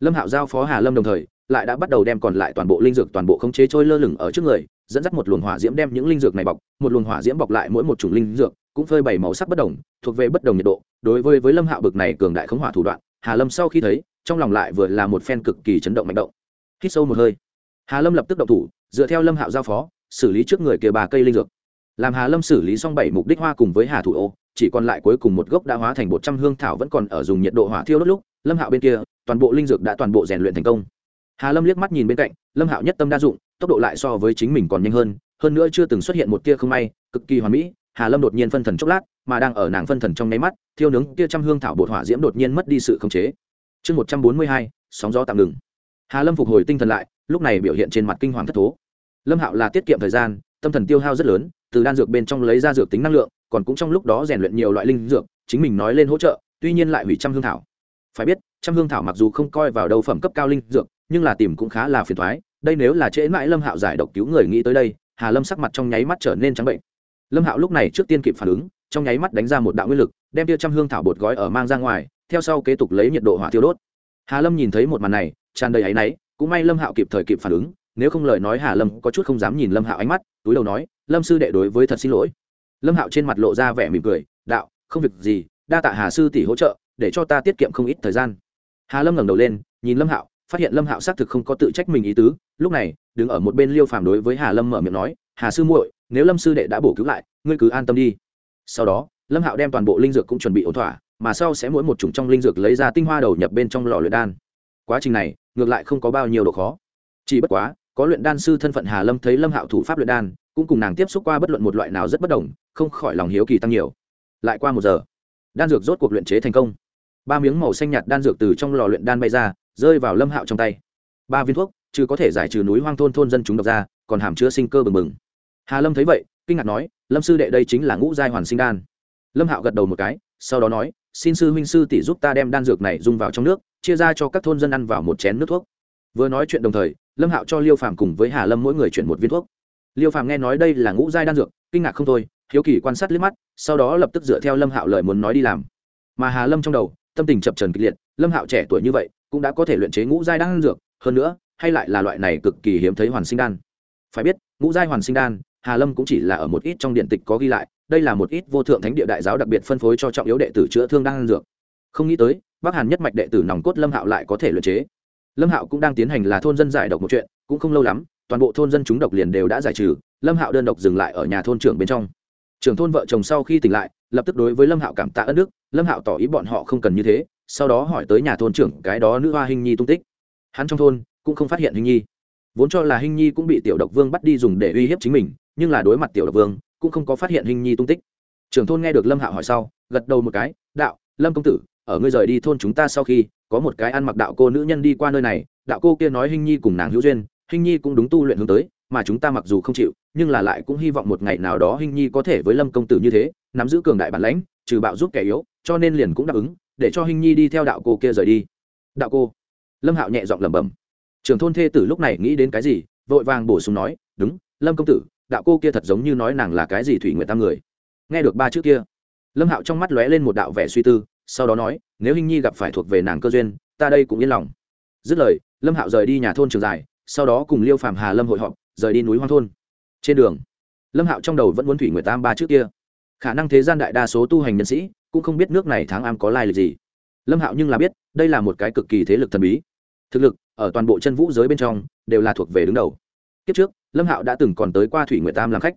Lâm hạo giao phó hà lâm đồng thời lại đã bắt đầu đem còn lại toàn bộ linh dược toàn bộ khống chế trôi lơ lửng ở trước người, dẫn dắt một luồng hỏa diễm đem những linh dược này bọc, một luồng hỏa diễm bọc lại mỗi một chủng linh dược, cũng phơi bảy màu sắc bất đồng, thuộc về bất đồng nhiệt độ. Đối với với lâm hạo bực này cường đại khống hỏa thủ đoạn, hà lâm sau khi thấy, trong lòng lại vừa là một phen cực kỳ chấn động mạnh động. Hít sâu một hơi, hà lâm lập tức động thủ, dựa theo lâm hạo giao phó, xử lý trước người kia ba cây linh dược. Làm hà lâm xử lý xong bảy mục đích hoa cùng với hà thủ ô, chỉ còn lại cuối cùng một gốc đã hóa thành một trăm hương thảo vẫn còn ở dùng nhiệt độ hỏa thiêu đốt lúc, lâm hạo bên kia, toàn bộ linh dược đã toàn bộ rèn luyện thành công hà lâm liếc mắt nhìn bên cạnh, lâm hạo nhất tâm đa dụng, tốc độ lại so với chính mình còn nhanh hơn hơn nữa chưa từng xuất hiện một tia không may, cực kỳ hoàn mỹ, hà lâm đột nhiên phân thần chốc lát, mà đang ở nàng phân thần trong nháy mắt, thiêu nướng tia trăm hương thảo bột hỏa diễm đột nhiên mất đi sự khống chế. Chương một trăm bốn mươi hai, sóng gió tạm ngừng. Hà lâm phục hồi tinh thần lại, lúc này biểu hiện trên mặt kinh hoàng thất thố. Lâm hạo là tiết kiệm thời gian, tâm thần tiêu hao rất lớn, từ đan dược bên trong lấy ra dược tính năng lượng, còn cũng trong lúc đó rèn luyện nhiều loại linh dược, chính mình nói lên hỗ trợ, tuy nhiên lại hủy trăm hương thảo. Phải biết, trăm hương thảo mặc dù không coi vào đâu phẩm cấp cao linh dược nhưng là tìm cũng khá là phiền thoái, đây nếu là trễ mãi lâm hạo giải độc cứu người nghĩ tới đây, hà lâm sắc mặt trong nháy mắt trở nên trắng bệnh. Lâm hạo lúc này trước tiên kịp phản ứng, trong nháy mắt đánh ra một đạo nguyên lực, đem tia trăm hương thảo bột gói ở mang ra ngoài, theo sau kế tục lấy nhiệt độ hỏa tiêu đốt. Hà lâm nhìn thấy một màn này, tràn đầy áy náy, cũng may lâm hạo kịp thời kịp phản ứng, nếu không lời nói hà lâm có chút không dám nhìn lâm hạo ánh mắt, túi đầu nói, lâm sư đệ đối với thật xin lỗi. Lâm hạo trên mặt lộ ra vẻ mỉm cười, đạo, không việc gì, đa tạ hà sư tỷ hỗ trợ, để cho ta tiết kiệm không ít thời gian. Hà lâm ngẩng đầu lên, nhìn lâm hạo phát hiện lâm hạo xác thực không có tự trách mình ý tứ, lúc này, đứng ở một bên liêu phàm đối với hà lâm mở miệng nói, hà sư muội, nếu lâm sư đệ đã bổ cứu lại, ngươi cứ an tâm đi. Sau đó, lâm hạo đem toàn bộ linh dược cũng chuẩn bị ổn thỏa, mà sau sẽ mỗi một chủng trong linh dược lấy ra tinh hoa đầu nhập bên trong lò luyện đan. Quá trình này, ngược lại không có bao nhiêu độ khó. Chỉ bất quá, có luyện đan sư thân phận hà lâm thấy lâm hạo thủ pháp luyện đan, cũng cùng nàng tiếp xúc qua bất luận một loại nào rất bất đồng, không khỏi lòng hiếu kỳ tăng nhiều. Lại qua một giờ, đan dược rốt cuộc luyện chế thành công. Ba miếng màu xanh nhạt đan dược từ trong lò luyện đan bay ra rơi vào lâm hạo trong tay. Ba viên thuốc chứ có thể giải trừ núi hoang thôn thôn dân chúng độc ra, còn hàm chứa sinh cơ bừng bừng. Hà lâm thấy vậy, kinh ngạc nói, lâm sư đệ đây chính là ngũ giai hoàn sinh đan. Lâm hạo gật đầu một cái, sau đó nói, xin sư huynh sư tỷ giúp ta đem đan dược này dùng vào trong nước, chia ra cho các thôn dân ăn vào một chén nước thuốc. Vừa nói chuyện đồng thời, lâm hạo cho liêu phàm cùng với hà lâm mỗi người chuyển một viên thuốc. Liêu phàm nghe nói đây là ngũ giai đan dược, kinh ngạc không thôi, hiếu kỳ quan sát liếc mắt, sau đó lập tức dựa theo lâm hạo lời muốn nói đi làm. Mà hà lâm trong đầu, tâm tình chập trần kịch liệt, lâm hạo trẻ tuổi như vậy cũng đã có thể luyện chế ngũ giai đan dược, hơn nữa, hay lại là loại này cực kỳ hiếm thấy hoàn sinh đan. Phải biết, ngũ giai hoàn sinh đan, hà lâm cũng chỉ là ở một ít trong điện tịch có ghi lại, đây là một ít vô thượng thánh địa đại giáo đặc biệt phân phối cho trọng yếu đệ tử chữa thương đan dược. Không nghĩ tới, bắc hàn nhất mạch đệ tử nòng cốt lâm hạo lại có thể luyện chế. Lâm hạo cũng đang tiến hành là thôn dân giải độc một chuyện, cũng không lâu lắm, toàn bộ thôn dân chúng độc liền đều đã giải trừ, lâm hạo đơn độc dừng lại ở nhà thôn trưởng bên trong. Trưởng thôn vợ chồng sau khi tỉnh lại, lập tức đối với lâm hạo cảm tạ ân đức, lâm hạo tỏ ý bọn họ không cần như thế sau đó hỏi tới nhà thôn trưởng cái đó nữ hoa hình nhi tung tích. Hắn trong thôn cũng không phát hiện hình nhi. Vốn cho là hình nhi cũng bị tiểu độc vương bắt đi dùng để uy hiếp chính mình, nhưng là đối mặt tiểu độc vương, cũng không có phát hiện hình nhi tung tích. Trưởng thôn nghe được lâm hạo hỏi sau, gật đầu một cái, đạo, lâm công tử, ở ngươi rời đi thôn chúng ta sau khi, có một cái ăn mặc đạo cô nữ nhân đi qua nơi này, đạo cô kia nói hình nhi cùng nàng hữu duyên, hình nhi cũng đúng tu luyện hướng tới, mà chúng ta mặc dù không chịu, nhưng là lại cũng hy vọng một ngày nào đó hình nhi có thể với lâm công tử như thế, nắm giữ cường đại bản lãnh, trừ bạo giúp kẻ yếu, cho nên liền cũng đáp ứng để cho hình nhi đi theo đạo cô kia rời đi. Đạo cô. Lâm hạo nhẹ giọng lẩm bẩm. Trưởng thôn thê tử lúc này nghĩ đến cái gì, vội vàng bổ sung nói, đúng, lâm công tử, đạo cô kia thật giống như nói nàng là cái gì thủy nguyện tam người. Nghe được ba chữ kia, lâm hạo trong mắt lóe lên một đạo vẻ suy tư, sau đó nói, nếu hình nhi gặp phải thuộc về nàng cơ duyên, ta đây cũng yên lòng. Dứt lời, lâm hạo rời đi nhà thôn trường dài, sau đó cùng liêu phàm hà lâm hội họp, rời đi núi hoang thôn. Trên đường, lâm hạo trong đầu vẫn muốn thủy nguyện tam ba trước kia. Khả năng thế gian đại đa số tu hành nhân sĩ cũng không biết nước này tháng am có lai lịch gì. Lâm hạo nhưng là biết, đây là một cái cực kỳ thế lực thần bí. Thực lực, ở toàn bộ chân vũ giới bên trong, đều là thuộc về đứng đầu. Kiếp trước, lâm hạo đã từng còn tới qua thủy nguyệt tam làm khách.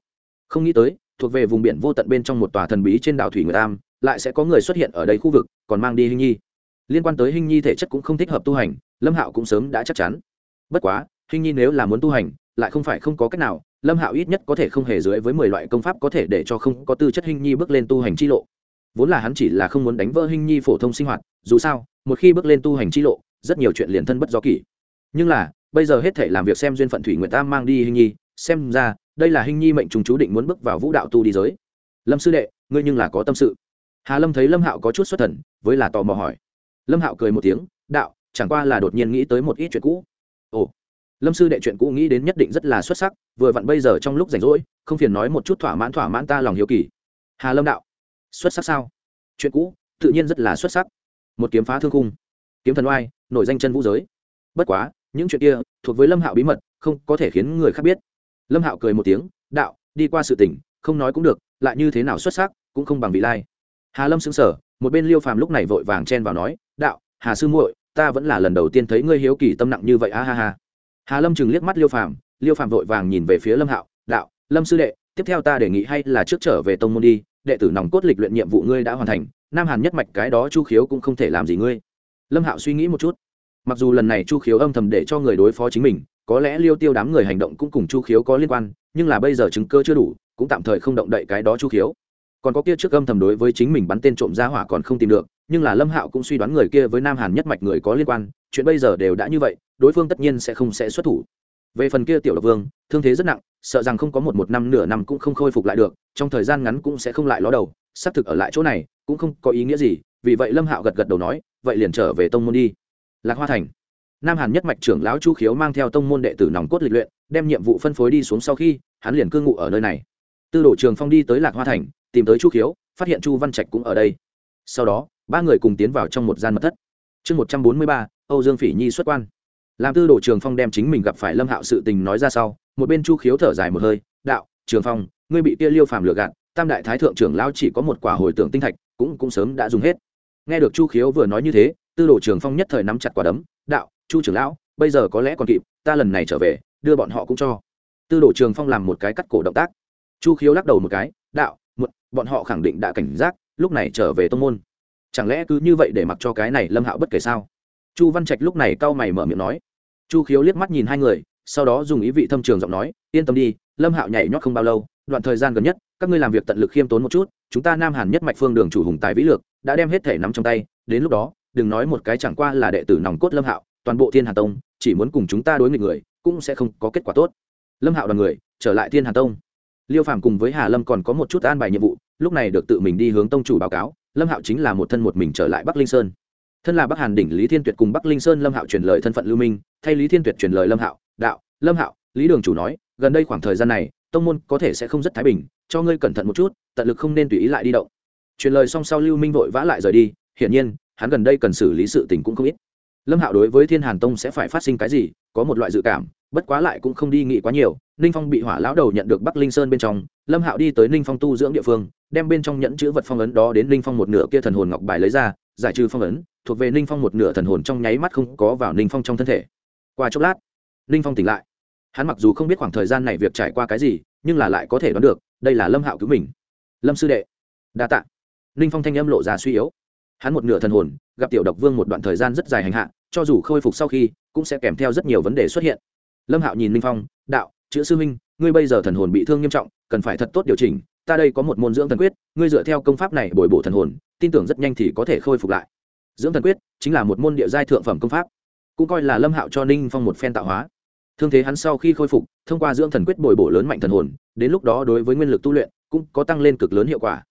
Không nghĩ tới, thuộc về vùng biển vô tận bên trong một tòa thần bí trên đảo thủy nguyệt tam lại sẽ có người xuất hiện ở đây khu vực, còn mang đi hình nhi. Liên quan tới hình nhi thể chất cũng không thích hợp tu hành, lâm hạo cũng sớm đã chắc chắn. Bất quá hình nhi nếu là muốn tu hành, lại không phải không có cách nào, lâm hạo ít nhất có thể không hề dưới với mười loại công pháp có thể để cho không có tư chất hình nhi bước lên tu hành chi lộ vốn là hắn chỉ là không muốn đánh vỡ hình nhi phổ thông sinh hoạt, dù sao, một khi bước lên tu hành chi lộ, rất nhiều chuyện liền thân bất do kỷ. Nhưng là, bây giờ hết thể làm việc xem duyên phận thủy nguyện tam mang đi hình nhi, xem ra, đây là hình nhi mệnh trùng chú định muốn bước vào vũ đạo tu đi giới. Lâm sư đệ, ngươi nhưng là có tâm sự. Hà lâm thấy lâm hạo có chút xuất thần, với là tò mò hỏi. Lâm hạo cười một tiếng, đạo, chẳng qua là đột nhiên nghĩ tới một ít chuyện cũ. Ồ, lâm sư đệ chuyện cũ nghĩ đến nhất định rất là xuất sắc, vừa vặn bây giờ trong lúc rảnh rỗi, không phiền nói một chút thỏa mãn thỏa mãn ta lòng hiếu kỳ. Hà lâm đạo xuất sắc sao? Chuyện cũ, tự nhiên rất là xuất sắc. Một kiếm phá thương cung kiếm thần oai, nổi danh chân vũ giới. Bất quá, những chuyện kia thuộc với lâm hạo bí mật, không có thể khiến người khác biết. Lâm hạo cười một tiếng, đạo, đi qua sự tỉnh không nói cũng được, lại như thế nào xuất sắc, cũng không bằng vị lai. Hà lâm xứng sở một bên liêu phàm lúc này vội vàng chen vào nói, đạo, hà sư muội, ta vẫn là lần đầu tiên thấy ngươi hiếu kỳ tâm nặng như vậy, a ha ha. Hà lâm chừng liếc mắt liêu phàm liêu phàm vội vàng nhìn về phía lâm hạo, đạo, lâm sư đệ, tiếp theo ta đề nghị hay là trước trở về tông môn đi đệ tử nòng cốt lịch luyện nhiệm vụ ngươi đã hoàn thành, nam hàn nhất mạch cái đó chu khiếu cũng không thể làm gì ngươi. Lâm hạo suy nghĩ một chút. Mặc dù lần này chu khiếu âm thầm để cho người đối phó chính mình, có lẽ liêu tiêu đám người hành động cũng cùng chu khiếu có liên quan, nhưng là bây giờ chứng cơ chưa đủ, cũng tạm thời không động đậy cái đó chu khiếu. Còn có kia trước âm thầm đối với chính mình bắn tên trộm ra hỏa còn không tìm được, nhưng là lâm hạo cũng suy đoán người kia với nam hàn nhất mạch người có liên quan, chuyện bây giờ đều đã như vậy, đối phương tất nhiên sẽ không sẽ xuất thủ về phần kia tiểu độc vương, thương thế rất nặng, sợ rằng không có một một năm, nửa năm cũng không khôi phục lại được, trong thời gian ngắn cũng sẽ không lại ló đầu, xác thực ở lại chỗ này, cũng không có ý nghĩa gì, vì vậy lâm hạo gật gật đầu nói, vậy liền trở về tông môn đi. Lạc hoa thành. Nam hàn nhất mạch trưởng lão chu khiếu mang theo tông môn đệ tử nòng cốt lịch luyện, đem nhiệm vụ phân phối đi xuống sau khi, hắn liền cư ngụ ở nơi này. Tư đồ trường phong đi tới lạc hoa thành, tìm tới chu khiếu, phát hiện chu văn trạch cũng ở đây. Sau đó, ba người cùng tiến vào trong một gian mật thất. Chương một trăm bốn mươi ba, âu dương phỉ nhi xuất quan làm tư đồ trường phong đem chính mình gặp phải lâm hạo sự tình nói ra sau, một bên chu khiếu thở dài một hơi, đạo, trường phong, ngươi bị kia liêu phàm lừa gạt, tam đại thái thượng trưởng lão chỉ có một quả hồi tưởng tinh thạch, cũng cũng sớm đã dùng hết. Nghe được chu khiếu vừa nói như thế, tư đồ trường phong nhất thời nắm chặt quả đấm, đạo, chu trưởng lão, bây giờ có lẽ còn kịp, ta lần này trở về, đưa bọn họ cũng cho. Tư đồ trường phong làm một cái cắt cổ động tác. Chu khiếu lắc đầu một cái, đạo bọn họ khẳng định đã cảnh giác, lúc này trở về tông môn. Chẳng lẽ cứ như vậy để mặc cho cái này lâm hạo bất kể sao? Chu văn trạch lúc này cau mày mở miệng nói. Chu khiếu liếc mắt nhìn hai người, sau đó dùng ý vị thâm trường giọng nói, yên tâm đi, lâm hạo nhảy nhót không bao lâu, đoạn thời gian gần nhất, các ngươi làm việc tận lực khiêm tốn một chút, chúng ta nam hàn nhất mạch phương đường chủ hùng tài vĩ lược, đã đem hết thể nắm trong tay, đến lúc đó, đừng nói một cái chẳng qua là đệ tử nòng cốt lâm hạo, toàn bộ thiên hà tông, chỉ muốn cùng chúng ta đối nghịch người, cũng sẽ không có kết quả tốt. Lâm hạo đoàn người, trở lại thiên hà tông. Liêu phàm cùng với hà lâm còn có một chút an bài nhiệm vụ, lúc này được tự mình đi hướng tông chủ báo cáo, lâm hạo chính là một thân một mình trở lại bắc linh sơn thân là bắc hàn đỉnh lý thiên tuyệt cùng bắc linh sơn lâm hạo truyền lời thân phận lưu minh, thay lý thiên tuyệt truyền lời lâm hạo, đạo, lâm hạo, lý đường chủ nói, gần đây khoảng thời gian này, tông môn có thể sẽ không rất thái bình, cho ngươi cẩn thận một chút, tận lực không nên tùy ý lại đi động. Truyền lời xong sau lưu minh vội vã lại rời đi, hiển nhiên, hắn gần đây cần xử lý sự tình cũng không ít. Lâm hạo đối với thiên hàn tông sẽ phải phát sinh cái gì, có một loại dự cảm, bất quá lại cũng không đi nghĩ quá nhiều, ninh phong bị hỏa lão đầu nhận được bắc linh sơn bên trong, lâm hạo đi tới ninh phong tu dưỡng địa phương, đem bên trong nhẫn chữ vật phong ấn đó đến ninh phong một nửa kia thần hồn ngọc bài lấy ra giải trừ phong ấn, thuộc về ninh phong một nửa thần hồn trong nháy mắt không có vào ninh phong trong thân thể. Qua chốc lát, ninh phong tỉnh lại. Hắn mặc dù không biết khoảng thời gian này việc trải qua cái gì, nhưng là lại có thể đoán được, đây là lâm hạo cứu mình. Lâm sư đệ, đa t ạ ninh phong thanh âm lộ ra suy yếu. Hắn một nửa thần hồn, gặp tiểu độc vương một đoạn thời gian rất dài hành hạ, cho dù khôi phục sau khi, cũng sẽ kèm theo rất nhiều vấn đề xuất hiện. Lâm hạo nhìn ninh phong, đạo, chữ sư huynh, ngươi bây giờ thần hồn bị thương nghiêm trọng, cần phải thật tốt điều chỉnh ta đây có một môn dưỡng thần quyết, ngươi dựa theo công pháp này bồi bổ thần hồn, tin tưởng rất nhanh thì có thể khôi phục lại. Dưỡng thần quyết chính là một môn địa giai thượng phẩm công pháp, cũng coi là lâm hạo cho ninh phong một phen tạo hóa. Thương thế hắn sau khi khôi phục, thông qua dưỡng thần quyết bồi bổ lớn mạnh thần hồn, đến lúc đó đối với nguyên lực tu luyện cũng có tăng lên cực lớn hiệu quả.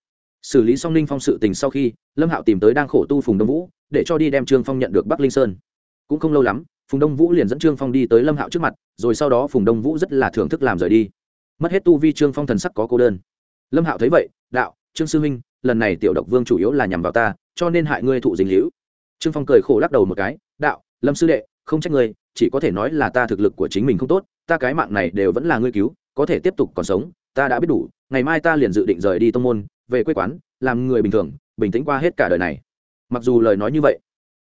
Xử lý xong ninh phong sự tình sau khi, lâm hạo tìm tới đang khổ tu phùng đông vũ, để cho đi đem trương phong nhận được bắc linh sơn. Cũng không lâu lắm, phùng đông vũ liền dẫn trương phong đi tới lâm hạo trước mặt, rồi sau đó phùng đông vũ rất là thưởng thức làm rời đi. Mất hết tu vi trương phong thần sắc có cô đơn lâm hạo thấy vậy, đạo, trương sư huynh, lần này tiểu độc vương chủ yếu là nhằm vào ta, cho nên hại ngươi thụ dình hữu trương phong cười khổ lắc đầu một cái, đạo, lâm sư đệ, không trách ngươi, chỉ có thể nói là ta thực lực của chính mình không tốt, ta cái mạng này đều vẫn là ngươi cứu, có thể tiếp tục còn sống, ta đã biết đủ, ngày mai ta liền dự định rời đi tông môn, về quê quán, làm người bình thường, bình tĩnh qua hết cả đời này. Mặc dù lời nói như vậy,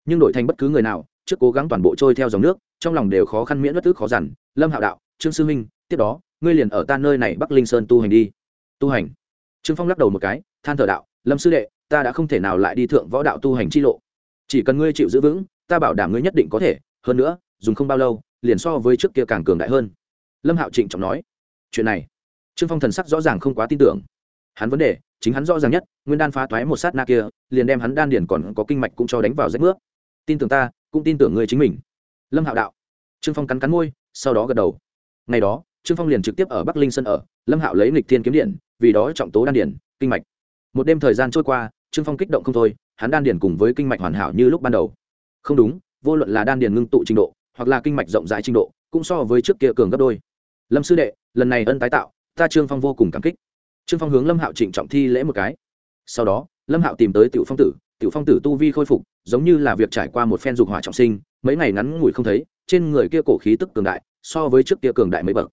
nhưng đổi thành bất cứ người nào, trước cố gắng toàn bộ trôi theo dòng nước, trong lòng đều khó khăn miễn bất tức khó dằn. Lâm hạo đạo, trương sư minh tiếp đó, ngươi liền ở ta nơi này bắc linh sơn tu hành đi tu hành. Trương phong lắc đầu một cái, than thở đạo, lâm sư đệ, ta đã không thể nào lại đi thượng võ đạo tu hành chi lộ. Chỉ cần ngươi chịu giữ vững, ta bảo đảm ngươi nhất định có thể, hơn nữa, dùng không bao lâu, liền so với trước kia càng cường đại hơn. Lâm hạo trịnh trọng nói, chuyện này, trương phong thần sắc rõ ràng không quá tin tưởng. Hắn vấn đề, chính hắn rõ ràng nhất, nguyên đan phá toái một sát na kia, liền đem hắn đan điển còn có kinh mạch cũng cho đánh vào rách nước. Tin tưởng ta, cũng tin tưởng người chính mình. Lâm hạo đạo. Trương phong cắn cắn môi, sau đó gật đầu. Ngày đó trương phong liền trực tiếp ở bắc linh sân ở, lâm hạo lấy lịch thiên kiếm điện, vì đó trọng tố đan điển, kinh mạch. Một đêm thời gian trôi qua, trương phong kích động không thôi, hắn đan điển cùng với kinh mạch hoàn hảo như lúc ban đầu. Không đúng, vô luận là đan điển ngưng tụ trình độ, hoặc là kinh mạch rộng rãi trình độ, cũng so với trước kia cường gấp đôi. Lâm sư đệ, lần này ân tái tạo, ta trương phong vô cùng cảm kích. Trương phong hướng lâm hạo trịnh trọng thi lễ một cái. Sau đó, lâm hạo tìm tới tiểu phong tử, tiểu phong tử tu vi khôi phục, giống như là việc trải qua một phen dục hỏa trọng sinh, mấy ngày ngắn ngủi không thấy, trên người kia cổ khí tức cường đại, so với trước kia cường đại mấy bậc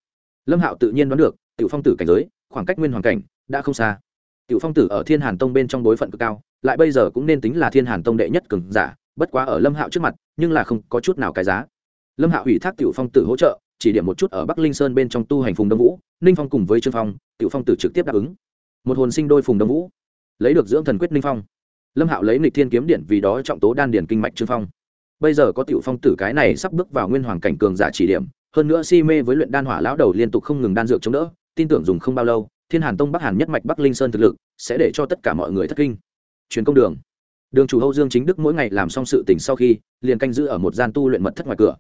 lâm hạo tự nhiên đoán được, tiểu phong tử cảnh giới, khoảng cách nguyên hoàng cảnh, đã không xa. Tiểu phong tử ở thiên hàn tông bên trong bối phận cực cao, lại bây giờ cũng nên tính là thiên hàn tông đệ nhất cường giả, bất quá ở lâm hạo trước mặt, nhưng là không có chút nào cái giá. Lâm hạo ủy thác tiểu phong tử hỗ trợ, chỉ điểm một chút ở bắc linh sơn bên trong tu hành phùng đông vũ, ninh phong cùng với trương phong, tiểu phong tử trực tiếp đáp ứng. Một hồn sinh đôi phùng đông vũ, lấy được dưỡng thần quyết ninh phong. Lâm hạo lấy nịch thiên kiếm điện vì đó trọng tố đan điển kinh mạch trương phong bây giờ có tiểu phong tử cái này sắp bước vào nguyên hoàng cảnh cường giả chỉ điểm, hơn nữa si mê với luyện đan hỏa lão đầu liên tục không ngừng đan dược chống đỡ, tin tưởng dùng không bao lâu, thiên hàn tông bắc hàn nhất mạch bắc linh sơn thực lực sẽ để cho tất cả mọi người thất kinh. Truyền công đường. Đường chủ âu dương chính đức mỗi ngày làm xong sự tỉnh sau khi, liền canh giữ ở một gian tu luyện mật thất ngoài cửa.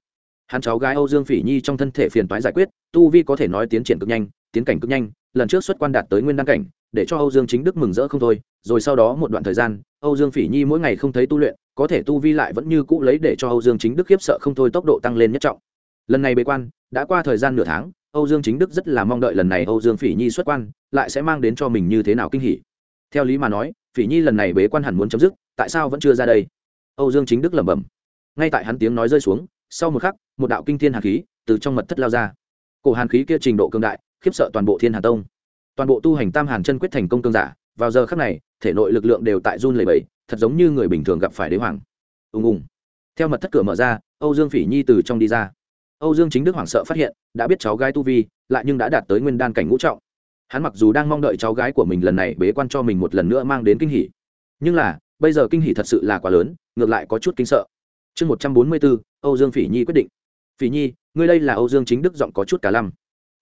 Hắn cháu gái âu dương phỉ nhi trong thân thể phiền toái giải quyết, tu vi có thể nói tiến triển cực nhanh, tiến cảnh cực nhanh, lần trước xuất quan đạt tới nguyên đăng cảnh, để cho âu dương chính đức mừng rỡ không thôi, rồi sau đó một đoạn thời gian, âu dương phỉ nhi mỗi ngày không thấy tu luyện có thể tu vi lại vẫn như cũ lấy để cho âu dương chính đức khiếp sợ không thôi tốc độ tăng lên nhất trọng. Lần này bế quan, đã qua thời gian nửa tháng, âu dương chính đức rất là mong đợi lần này âu dương phỉ nhi xuất quan, lại sẽ mang đến cho mình như thế nào kinh hỉ. Theo lý mà nói, phỉ nhi lần này bế quan hẳn muốn chấm dứt, tại sao vẫn chưa ra đây? Âu dương chính đức lẩm bẩm. Ngay tại hắn tiếng nói rơi xuống, sau một khắc, một đạo kinh thiên hàn khí từ trong mật thất lao ra. Cổ hàn khí kia trình độ cường đại, khiếp sợ toàn bộ thiên hà tông. Toàn bộ tu hành tam hàn chân quyết thành công cương giả, vào giờ khắc này, thể nội lực lượng đều tại run lầy bẩy thật giống như người bình thường gặp phải đế hoàng. Ùng ùng. Theo mật thất cửa mở ra, âu dương phỉ nhi từ trong đi ra. Âu dương chính đức hoảng sợ phát hiện, đã biết cháu gái tu vi, lại nhưng đã đạt tới nguyên đan cảnh ngũ trọng. Hắn mặc dù đang mong đợi cháu gái của mình lần này bế quan cho mình một lần nữa mang đến kinh hỉ. Nhưng là, bây giờ kinh hỉ thật sự là quá lớn, ngược lại có chút kinh sợ. Chương một trăm bốn mươi bốn, âu dương phỉ nhi quyết định. Phỉ nhi, ngươi đây là âu dương chính đức giọng có chút cả lăm.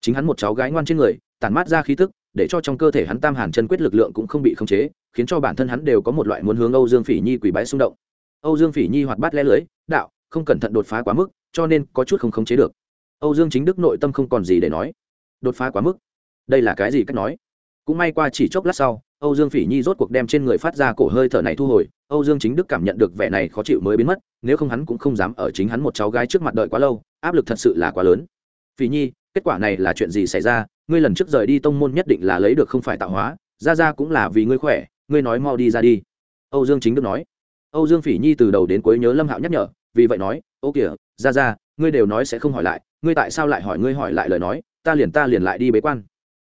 Chính hắn một cháu gái ngoan trên người, tản mát ra khí tức để cho trong cơ thể hắn tam hàn chân quyết lực lượng cũng không bị khống chế, khiến cho bản thân hắn đều có một loại muốn hướng âu dương phỉ nhi quỳ bái xung động. Âu dương phỉ nhi hoạt bát lẽ lưới, đạo, không cẩn thận đột phá quá mức, cho nên có chút không khống chế được. Âu dương chính đức nội tâm không còn gì để nói. Đột phá quá mức? Đây là cái gì? Cách nói. Cũng may qua chỉ chốc lát sau, âu dương phỉ nhi rốt cuộc đem trên người phát ra cổ hơi thở này thu hồi. Âu dương chính đức cảm nhận được vẻ này khó chịu mới biến mất, nếu không hắn cũng không dám ở chính hắn một cháu gái trước mặt đợi quá lâu, áp lực thật sự là quá lớn. Phỉ nhi, kết quả này là chuyện gì xảy ra? Ngươi lần trước rời đi tông môn nhất định là lấy được không phải tạo hóa, ra ra cũng là vì ngươi khỏe, ngươi nói mau đi ra đi. Âu dương chính đức nói. Âu dương phỉ nhi từ đầu đến cuối nhớ lâm hạo nhắc nhở, vì vậy nói, ô kìa, ra ra, ngươi đều nói sẽ không hỏi lại, ngươi tại sao lại hỏi ngươi hỏi lại lời nói, ta liền ta liền lại đi bế quan.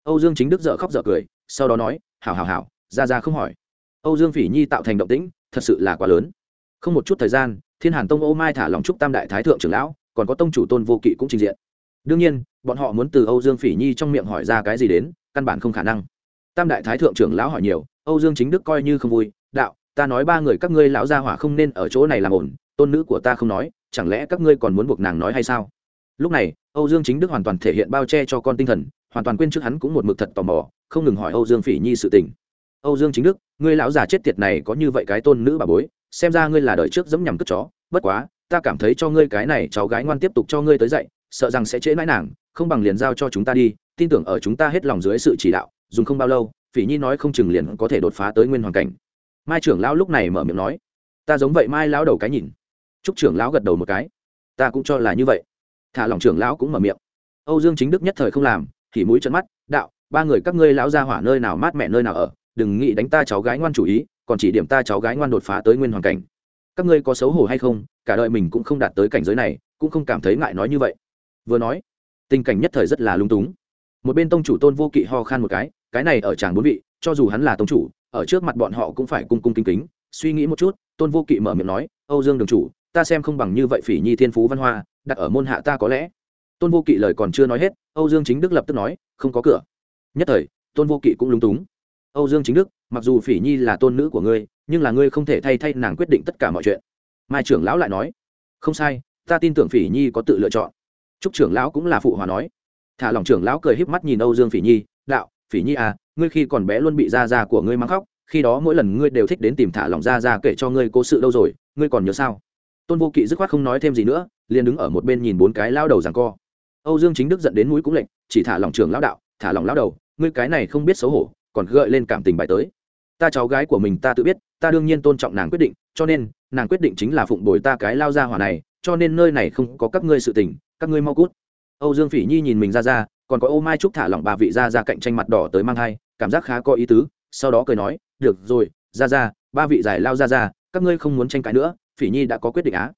Âu dương chính đức dợ khóc dợ cười, sau đó nói, hảo hảo hảo, ra ra không hỏi. Âu dương phỉ nhi tạo thành động tĩnh, thật sự là quá lớn. Không một chút thời gian, thiên hàn tông ô mai thả lòng trúc tam đại thái thượng trưởng lão, còn có tông chủ tôn vô kỵ cũng trình diện. Đương nhiên bọn họ muốn từ âu dương phỉ nhi trong miệng hỏi ra cái gì đến, căn bản không khả năng. Tam đại thái thượng trưởng lão hỏi nhiều, âu dương chính đức coi như không vui, đạo, ta nói ba người các ngươi lão gia hỏa không nên ở chỗ này làm ổn tôn nữ của ta không nói, chẳng lẽ các ngươi còn muốn buộc nàng nói hay sao? Lúc này, âu dương chính đức hoàn toàn thể hiện bao che cho con tinh thần, hoàn toàn quên trước hắn cũng một mực thật tò mò, không ngừng hỏi âu dương phỉ nhi sự tình. Âu dương chính đức, ngươi lão già chết tiệt này có như vậy cái tôn nữ bà bối, xem ra ngươi là đời trước dẫm nhầm cất chó, bất quá, ta cảm thấy cho ngươi cái này cháu gái ngoan tiếp tục cho ngươi tới dậy sợ rằng sẽ trễ mãi nàng không bằng liền giao cho chúng ta đi, tin tưởng ở chúng ta hết lòng dưới sự chỉ đạo, dùng không bao lâu, phỉ nhi nói không chừng liền có thể đột phá tới nguyên hoàn cảnh. Mai trưởng lão lúc này mở miệng nói, ta giống vậy mai lão đầu cái nhìn. Chúc trưởng lão gật đầu một cái, ta cũng cho là như vậy. Thả lòng trưởng lão cũng mở miệng, âu dương chính đức nhất thời không làm, thì mũi chân mắt, đạo, ba người các ngươi lão ra hỏa nơi nào mát mẹ nơi nào ở, đừng nghĩ đánh ta cháu gái ngoan chủ ý, còn chỉ điểm ta cháu gái ngoan đột phá tới nguyên hoàn cảnh. Các ngươi có xấu hổ hay không, cả đời mình cũng không đạt tới cảnh giới này, cũng không cảm thấy ngại nói như vậy. Vừa nói tình cảnh nhất thời rất là lung túng. Một bên tông chủ tôn vô kỵ ho khan một cái cái này ở tràng bốn vị, cho dù hắn là tông chủ, ở trước mặt bọn họ cũng phải cung cung kính kính. Suy nghĩ một chút, tôn vô kỵ mở miệng nói, âu dương đường chủ, ta xem không bằng như vậy phỉ nhi thiên phú văn hoa, đặt ở môn hạ ta có lẽ. Tôn vô kỵ lời còn chưa nói hết, âu dương chính đức lập tức nói, không có cửa. Nhất thời, tôn vô kỵ cũng lung túng. Âu dương chính đức, mặc dù phỉ nhi là tôn nữ của ngươi, nhưng là ngươi không thể thay thay nàng quyết định tất cả mọi chuyện. Mai trưởng lão lại nói, không sai, ta tin tưởng phỉ nhi có tự lựa chọn trúc trưởng lão cũng là phụ hòa nói. Thả lòng trưởng lão cười híp mắt nhìn âu dương phỉ nhi, đạo, phỉ nhi à ngươi khi còn bé luôn bị da da của ngươi mắng khóc, khi đó mỗi lần ngươi đều thích đến tìm thả lòng gia gia kể cho ngươi cố sự đâu rồi, ngươi còn nhớ sao? Tôn vô kỵ dứt khoát không nói thêm gì nữa, liền đứng ở một bên nhìn bốn cái lao đầu rằng co. Âu dương chính đức dẫn đến mũi cũng lệnh chỉ thả lòng trưởng lão đạo, thả lòng lão đầu, ngươi cái này không biết xấu hổ, còn gợi lên cảm tình bài tới. Ta cháu gái của mình ta tự biết, ta đương nhiên tôn trọng nàng quyết định, cho nên, nàng quyết định chính là phụng bồi ta cái lao ra hỏa này cho nên nơi này không có các ngươi sự tình, các ngươi mau cút. Âu dương phỉ nhi nhìn mình ra ra, còn có ô mai trúc thả lỏng bà vị ra ra cạnh tranh mặt đỏ tới mang hai cảm giác khá có ý tứ, sau đó cười nói, được rồi, ra ra, ba vị giải lao ra ra, các ngươi không muốn tranh cãi nữa, phỉ nhi đã có quyết định á.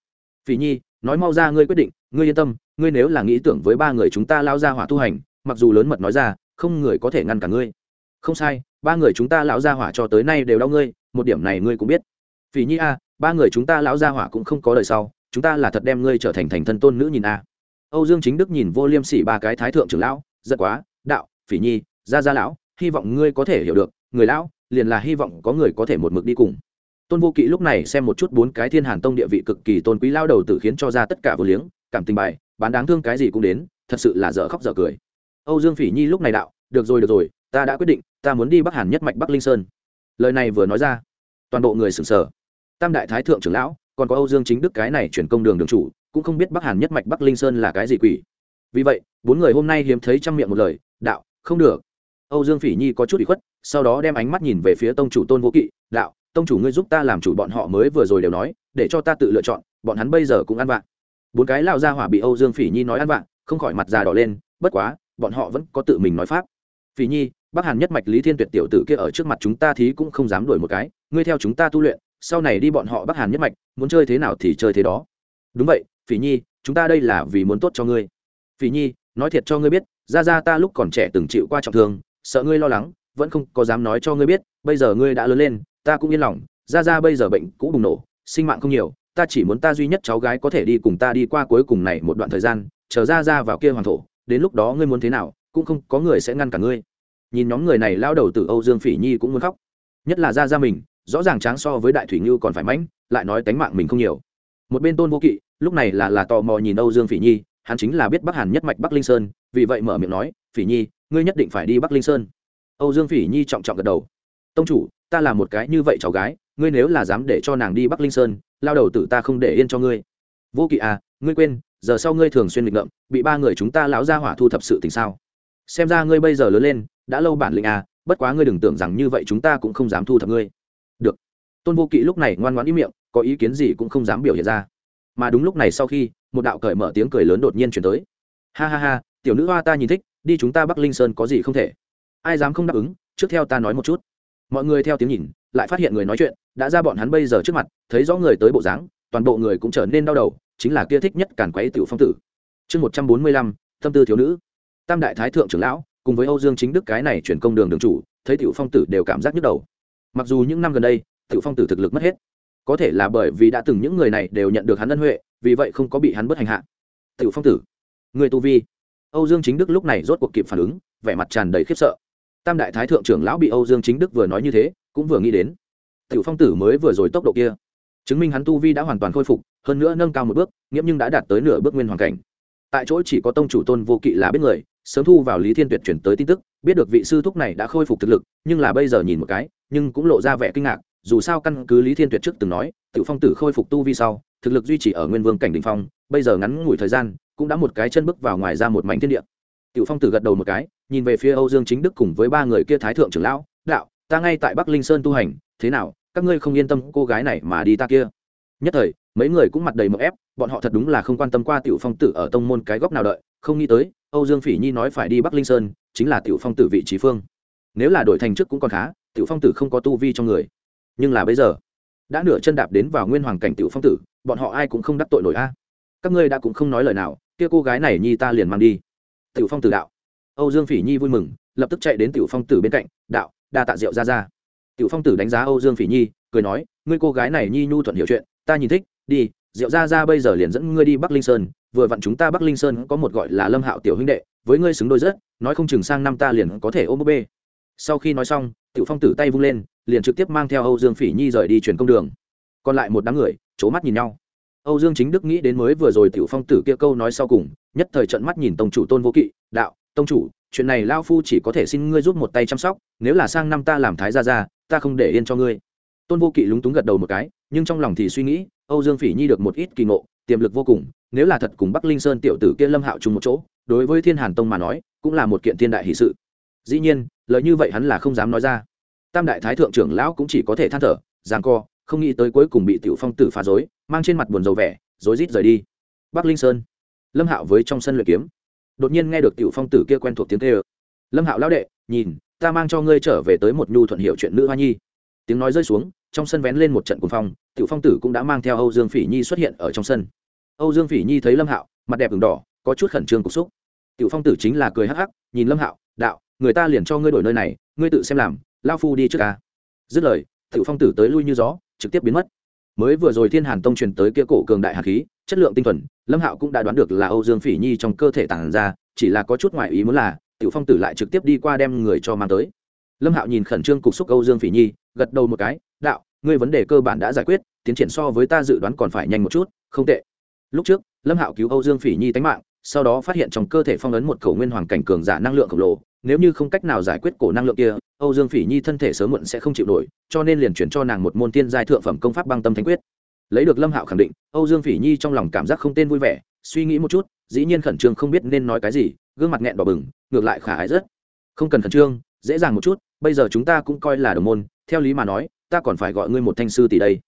Phỉ nhi, nói mau ra ngươi quyết định, ngươi yên tâm, ngươi nếu là nghĩ tưởng với ba người chúng ta lao ra hỏa tu hành, mặc dù lớn mật nói ra, không người có thể ngăn cả ngươi. Không sai, ba người chúng ta lão gia hỏa cho tới nay đều đau ngươi, một điểm này ngươi cũng biết. Phỉ nhi a, ba người chúng ta lão gia hỏa cũng không có đời sau chúng ta là thật đem ngươi trở thành thành thân tôn nữ nhìn a. Âu dương chính đức nhìn vô liêm sỉ ba cái thái thượng trưởng lão, giận quá, đạo, phỉ nhi gia gia lão, hy vọng ngươi có thể hiểu được, người lão, liền là hy vọng có người có thể một mực đi cùng. Tôn vô kỵ lúc này xem một chút bốn cái thiên hàn tông địa vị cực kỳ tôn quý lao đầu tự khiến cho ra tất cả vô liếng, cảm tình bài, bán đáng thương cái gì cũng đến, thật sự là dở khóc dở cười. Âu dương phỉ nhi lúc này đạo, được rồi được rồi, ta đã quyết định, ta muốn đi bắc hàn nhất mạch bắc linh sơn. Lời này vừa nói ra, toàn bộ người sửng sở tam đại thái thượng trưởng lão còn có âu dương chính đức cái này chuyển công đường đường chủ, cũng không biết bắc hàn nhất mạch bắc linh sơn là cái gì quỷ. Vì vậy, bốn người hôm nay hiếm thấy trăm miệng một lời, đạo, không được. Âu dương phỉ nhi có chút bị khuất, sau đó đem ánh mắt nhìn về phía tông chủ tôn vô kỵ, đạo, tông chủ ngươi giúp ta làm chủ bọn họ mới vừa rồi đều nói, để cho ta tự lựa chọn, bọn hắn bây giờ cũng ăn vạ. Bốn cái lao ra hỏa bị âu dương phỉ nhi nói ăn vạ, không khỏi mặt già đỏ lên, bất quá, bọn họ vẫn có tự mình nói pháp. Phỉ nhi, bắc hàn nhất mạch lý thiên tuyệt tiểu tử kia ở trước mặt chúng ta thí cũng không dám đuổi một cái, ngươi theo chúng ta tu luyện sau này đi bọn họ bắc hàn nhất mạch, muốn chơi thế nào thì chơi thế đó. Đúng vậy, phỉ nhi, chúng ta đây là vì muốn tốt cho ngươi. Phỉ nhi, nói thiệt cho ngươi biết, ra ra ta lúc còn trẻ từng chịu qua trọng thương, sợ ngươi lo lắng, vẫn không có dám nói cho ngươi biết, bây giờ ngươi đã lớn lên, ta cũng yên lòng, ra ra bây giờ bệnh cũ bùng nổ, sinh mạng không nhiều, ta chỉ muốn ta duy nhất cháu gái có thể đi cùng ta đi qua cuối cùng này một đoạn thời gian, chờ ra ra vào kia hoàng thổ, đến lúc đó ngươi muốn thế nào, cũng không có người sẽ ngăn cả ngươi. Nhìn nhóm người này lao đầu từ âu dương phỉ nhi cũng muốn khóc. Nhất là ra ra mình rõ ràng tráng so với đại thủy ngưu còn phải mãnh, lại nói tánh mạng mình không nhiều. Một bên tôn vô kỵ, lúc này là là tò mò nhìn âu dương phỉ nhi, hắn chính là biết bắc hàn nhất mạch bắc linh sơn, vì vậy mở miệng nói, phỉ nhi, ngươi nhất định phải đi bắc linh sơn. Âu dương phỉ nhi trọng trọng gật đầu. Tông chủ, ta là một cái như vậy cháu gái, ngươi nếu là dám để cho nàng đi bắc linh sơn, lao đầu tử ta không để yên cho ngươi. Vô kỵ à ngươi quên, giờ sau ngươi thường xuyên nghịch ngợm, bị ba người chúng ta lão ra hỏa thu thập sự tình sao? Xem ra ngươi bây giờ lớn lên, đã lâu bản lĩnh à bất quá ngươi đừng tưởng rằng như vậy chúng ta cũng không dám thu thập ngươi được. Tôn vô kỵ lúc này ngoan ngoãn ý miệng, có ý kiến gì cũng không dám biểu hiện ra. Mà đúng lúc này sau khi, một đạo cởi mở tiếng cười lớn đột nhiên chuyển tới. Ha ha ha, tiểu nữ hoa ta nhìn thích, đi chúng ta bắc linh sơn có gì không thể? Ai dám không đáp ứng, trước theo ta nói một chút. Mọi người theo tiếng nhìn, lại phát hiện người nói chuyện, đã ra bọn hắn bây giờ trước mặt, thấy rõ người tới bộ dáng, toàn bộ người cũng trở nên đau đầu, chính là kia thích nhất càn quấy tiểu phong tử. Chương một trăm bốn mươi lăm, tâm tư thiếu nữ. Tam đại thái thượng trưởng lão, cùng với âu dương chính đức cái này chuyển công đường đường chủ, thấy tiểu phong tử đều cảm giác nhức đầu mặc dù những năm gần đây, tiểu phong tử thực lực mất hết, có thể là bởi vì đã từng những người này đều nhận được hắn ân huệ, vì vậy không có bị hắn bất hành hạ. Tiểu phong tử, người tu vi, âu dương chính đức lúc này rốt cuộc kịp phản ứng, vẻ mặt tràn đầy khiếp sợ. Tam đại thái thượng trưởng lão bị âu dương chính đức vừa nói như thế, cũng vừa nghĩ đến, tiểu phong tử mới vừa rồi tốc độ kia, chứng minh hắn tu vi đã hoàn toàn khôi phục, hơn nữa nâng cao một bước, nghiễm nhưng đã đạt tới nửa bước nguyên hoàn cảnh. Tại chỗ chỉ có tông chủ tôn vô kỵ là biết người sớm thu vào lý thiên tuyệt chuyển tới tin tức, biết được vị sư thúc này đã khôi phục thực lực, nhưng là bây giờ nhìn một cái, nhưng cũng lộ ra vẻ kinh ngạc, dù sao căn cứ lý thiên tuyệt trước từng nói tự phong tử khôi phục tu vi sau, thực lực duy trì ở nguyên vương cảnh đình phong, bây giờ ngắn ngủi thời gian, cũng đã một cái chân bước vào ngoài ra một mảnh thiên địa. Tiểu phong tử gật đầu một cái, nhìn về phía âu dương chính đức cùng với ba người kia thái thượng trưởng lão, đạo, ta ngay tại bắc linh sơn tu hành, thế nào, các ngươi không yên tâm cô gái này mà đi ta kia? Nhất thời, mấy người cũng mặt đầy mậu ép, bọn họ thật đúng là không quan tâm qua tiểu phong tử ở tông môn cái góc nào đợi, không nghĩ tới âu dương phỉ nhi nói phải đi bắc linh sơn, chính là tiểu phong tử vị trí phương. Nếu là đổi thành trước cũng còn khá, tiểu phong tử không có tu vi trong người. Nhưng là bây giờ, đã nửa chân đạp đến vào nguyên hoàng cảnh tiểu phong tử, bọn họ ai cũng không đắc tội nổi a. Các ngươi đã cũng không nói lời nào, kia cô gái này nhi ta liền mang đi. Tiểu phong tử đạo. Âu dương phỉ nhi vui mừng, lập tức chạy đến tiểu phong tử bên cạnh, đạo, đa tạ rượu ra ra. Tiểu phong tử đánh giá âu dương phỉ nhi, cười nói, ngươi cô gái này nhi nhu thuận hiểu chuyện, ta nhìn thích, đi Diệu ra ra bây giờ liền dẫn ngươi đi bắc linh sơn, vừa vặn chúng ta bắc linh sơn có một gọi là lâm hạo tiểu huynh đệ, với ngươi xứng đôi rất, nói không chừng sang năm ta liền có thể ôm búp bê. Sau khi nói xong, tiểu phong tử tay vung lên, liền trực tiếp mang theo âu dương phỉ nhi rời đi chuyển công đường. Còn lại một đám người c h ố mắt nhìn nhau. Âu dương chính đức nghĩ đến mới vừa rồi tiểu phong tử kia câu nói sau cùng, nhất thời trận mắt nhìn tông chủ tôn vô kỵ, đạo, tông chủ, chuyện này lao phu chỉ có thể xin ngươi giúp một tay chăm sóc, nếu là sang năm ta làm thái gia ra ta không để yên cho ngươi. Tôn vô kỵ lúng túng gật đầu một cái, nhưng trong lòng thì suy nghĩ âu dương phỉ nhi được một ít kỳ ngộ tiềm lực vô cùng nếu là thật cùng bắc linh sơn tiểu tử kia lâm hạo chung một chỗ đối với thiên hàn tông mà nói cũng là một kiện thiên đại hỷ sự. Dĩ nhiên lời như vậy hắn là không dám nói ra. Tam đại thái thượng trưởng lão cũng chỉ có thể than thở giang co không nghĩ tới cuối cùng bị tiểu phong tử phá rối, mang trên mặt buồn rầu vẻ rối rít rời đi. Bắc linh sơn. Lâm hạo với trong sân luyện kiếm. Đột nhiên nghe được tiểu phong tử kia quen thuộc tiếng kêu. Lâm hạo lão đệ nhìn ta mang cho ngươi trở về tới một nhu thuận hiểu chuyện nữ hoa nhi. Tiếng nói rơi xuống trong sân vén lên một trận cuồng phong tiểu phong tử cũng đã mang theo âu dương phỉ nhi xuất hiện ở trong sân. Âu dương phỉ nhi thấy lâm hạo, mặt đẹp ửng đỏ, có chút khẩn trương cục xúc. Tiểu phong tử chính là cười hắc hắc, nhìn lâm hạo, đạo, người ta liền cho ngươi đổi nơi này, ngươi tự xem làm, lao phu đi trước ca dứt lời, tiểu phong tử tới lui như gió, trực tiếp biến mất. Mới vừa rồi thiên hàn tông truyền tới kia cổ cường đại hạt khí, chất lượng tinh thuần, lâm hạo cũng đã đoán được là âu dương phỉ nhi trong cơ thể tàn ra, chỉ là có chút ngoại ý muốn là, tiểu phong tử lại trực tiếp đi qua đem người cho mang tới. Lâm hạo nhìn khẩn trương cục xúc âu dương phỉ nhi, gật đầu một cái ngươi vấn đề cơ bản đã giải quyết, tiến triển so với ta dự đoán còn phải nhanh một chút, không tệ. Lúc trước, lâm hạo cứu âu dương phỉ nhi tánh mạng, sau đó phát hiện trong cơ thể phong ấn một khẩu nguyên hoàng cảnh cường giả năng lượng khổng lồ, nếu như không cách nào giải quyết cổ năng lượng kia, âu dương phỉ nhi thân thể sớm muộn sẽ không chịu nổi, cho nên liền chuyển cho nàng một môn tiên giai thượng phẩm công pháp băng tâm thánh quyết. Lấy được lâm hạo khẳng định, âu dương phỉ nhi trong lòng cảm giác không tên vui vẻ, suy nghĩ một chút, dĩ nhiên khẩn trương không biết nên nói cái gì, gương mặt nghẹn đỏ bừng, ngược lại khả ái rất. Không cần khẩn trương, dễ dàng một chút, bây giờ chúng ta cũng coi là đồng môn, theo lý mà nói ta còn phải gọi ngươi một thanh sư tỷ đây.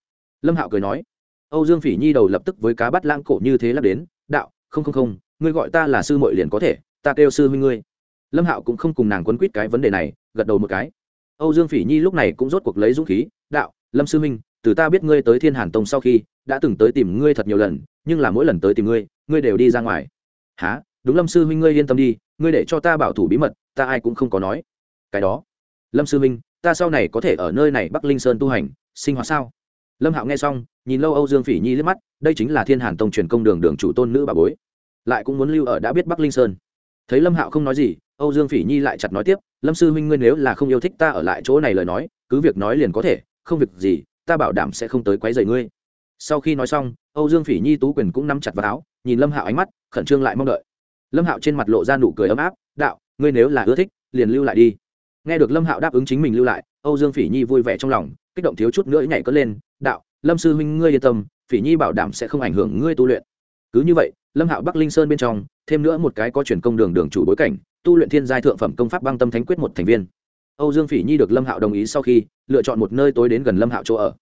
Lâm hạo cười nói. Âu dương phỉ nhi đầu lập tức với cá bắt lãng cổ như thế lắp đến, đạo, không không không, ngươi gọi ta là sư mội liền có thể, ta kêu sư huynh ngươi. Lâm hạo cũng không cùng nàng quấn quýt cái vấn đề này, gật đầu một cái. Âu dương phỉ nhi lúc này cũng rốt cuộc lấy dũng khí, đạo, lâm sư huynh, từ ta biết ngươi tới thiên hàn tông sau khi, đã từng tới tìm ngươi thật nhiều lần, nhưng là mỗi lần tới tìm ngươi ngươi đều đi ra ngoài. Há đúng lâm sư huynh ngươi yên tâm đi, ngươi để cho ta bảo thủ bí mật, ta ai cũng không có nói. Cái đó. Lâm sư huynh ta sau này có thể ở nơi này bắc linh sơn tu hành, sinh hoạt sao? Lâm hạo nghe xong, nhìn lâu âu dương phỉ nhi liếc mắt, đây chính là thiên hàn tông truyền công đường đường chủ tôn nữ bà bối. Lại cũng muốn lưu ở đã biết bắc linh sơn. Thấy lâm hạo không nói gì, âu dương phỉ nhi lại chặt nói tiếp, lâm sư huynh ngươi nếu là không yêu thích ta ở lại chỗ này lời nói, cứ việc nói liền có thể, không việc gì, ta bảo đảm sẽ không tới quấy rầy ngươi. Sau khi nói xong, âu dương phỉ nhi tú quyền cũng nắm chặt vào áo, nhìn lâm hạo ánh mắt, khẩn trương lại mong đợi. Lâm hạo trên mặt lộ ra nụ cười ấm áp, đạo, ngươi nếu là ưa thích, liền lưu lại đi nghe được lâm hạo đáp ứng chính mình lưu lại, âu dương phỉ nhi vui vẻ trong lòng, kích động thiếu chút nữa nhảy cất lên, đạo, lâm sư huynh ngươi yên tâm, phỉ nhi bảo đảm sẽ không ảnh hưởng ngươi tu luyện. Cứ như vậy, lâm hạo bắc linh sơn bên trong, thêm nữa một cái có truyền công đường đường chủ bối cảnh, tu luyện thiên giai thượng phẩm công pháp băng tâm thánh quyết một thành viên. Âu dương phỉ nhi được lâm hạo đồng ý sau khi, lựa chọn một nơi tối đến gần lâm hạo chỗ ở.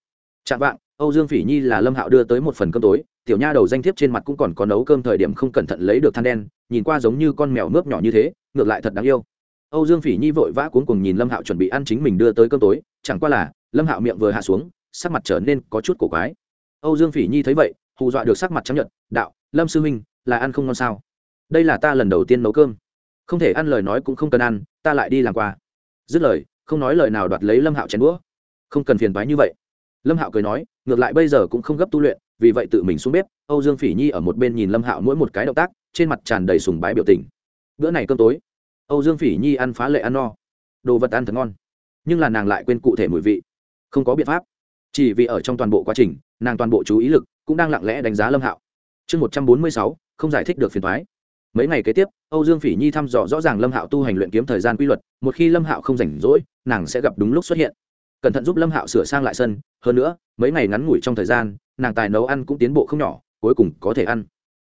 Chạm vạng, âu dương phỉ nhi là lâm hạo đưa tới một phần cơm tối, tiểu nha đầu danh thiếp trên mặt cũng còn có nấu cơm thời điểm không cẩn thận lấy được than đen, nhìn qua giống như con mèo mướp nhỏ như thế, ngược lại thật đáng yêu âu dương phỉ nhi vội vã cuống cùng nhìn lâm hạo chuẩn bị ăn chính mình đưa tới cơm tối, chẳng qua là, lâm hạo miệng vừa hạ xuống, sắc mặt trở nên có chút cổ quái. Âu dương phỉ nhi thấy vậy, hù dọa được sắc mặt chấp nhận đạo, lâm sư huynh, là ăn không ngon sao? Đây là ta lần đầu tiên nấu cơm. Không thể ăn lời nói cũng không cần ăn, ta lại đi làm qua dứt lời, không nói lời nào đoạt lấy lâm hạo chén đũa. Không cần phiền toái như vậy. Lâm hạo cười nói, ngược lại bây giờ cũng không gấp tu luyện, vì vậy tự mình xuống bếp. Âu dương phỉ nhi ở một bên nhìn lâm hạo mỗi một cái động tác, trên mặt tràn đầy sùng bái biểu tình. Bữa này cơm tối âu dương phỉ nhi ăn phá lệ ăn no. Đồ vật ăn thật ngon. Nhưng là nàng lại quên cụ thể mùi vị. Không có biện pháp. Chỉ vì ở trong toàn bộ quá trình, nàng toàn bộ chú ý lực cũng đang lặng lẽ đánh giá lâm hạo. Chương một trăm bốn mươi sáu, không giải thích được phiền thoái mấy ngày kế tiếp, âu dương phỉ nhi thăm dò rõ ràng lâm hạo tu hành luyện kiếm thời gian quy luật, một khi lâm hạo không rảnh rỗi, nàng sẽ gặp đúng lúc xuất hiện. Cẩn thận giúp lâm hạo sửa sang lại sân, hơn nữa, mấy ngày ngắn ngủi trong thời gian, nàng tài nấu ăn cũng tiến bộ không nhỏ, cuối cùng có thể ăn.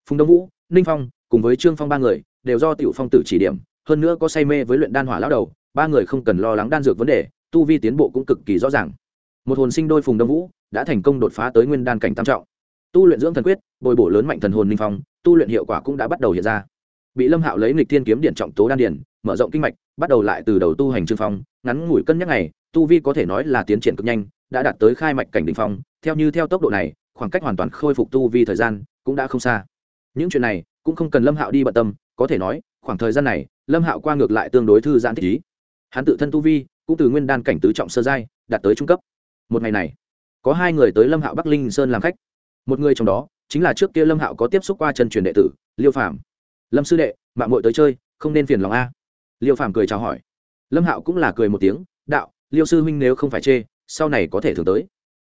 Phùng đông vũ, ninh phong, cùng với trương phong ba người, đều do tiểu phong tử chỉ điểm hơn nữa có say mê với luyện đan hỏa lão đầu, ba người không cần lo lắng đan dược vấn đề, tu vi tiến bộ cũng cực kỳ rõ ràng. Một hồn sinh đôi phùng đông vũ, đã thành công đột phá tới nguyên đan cảnh tam trọng. Tu luyện dưỡng thần quyết, bồi bổ lớn mạnh thần hồn ninh phong, tu luyện hiệu quả cũng đã bắt đầu hiện ra. Bị lâm hạo lấy nghịch thiên kiếm điện trọng tố đan điển mở rộng kinh mạch, bắt đầu lại từ đầu tu hành trương phong, ngắn ngủi cân nhắc này tu vi có thể nói là tiến triển cực nhanh, đã đạt tới khai mạch cảnh đ ỉ n h phong. Theo như theo tốc độ này, khoảng cách hoàn toàn khôi phục tu vi thời gian cũng đã không xa. Những chuyện này cũng không cần lâm hạo đi bận tâm, có thể nói, khoảng thời gian này lâm hạo qua ngược lại tương đối thư giãn thích ý. Hắn tự thân tu vi, cũng từ nguyên đan cảnh tứ trọng sơ giai, đạt tới trung cấp. Một ngày này, có hai người tới lâm hạo bắc linh sơn làm khách. Một người trong đó, chính là trước kia lâm hạo có tiếp xúc qua chân truyền đệ tử, liêu phạm lâm sư đệ, mạng mội tới chơi, không nên phiền lòng a. Liêu phàm cười chào hỏi. Lâm hạo cũng là cười một tiếng, đạo, liêu sư huynh nếu không phải chê, sau này có thể thường tới.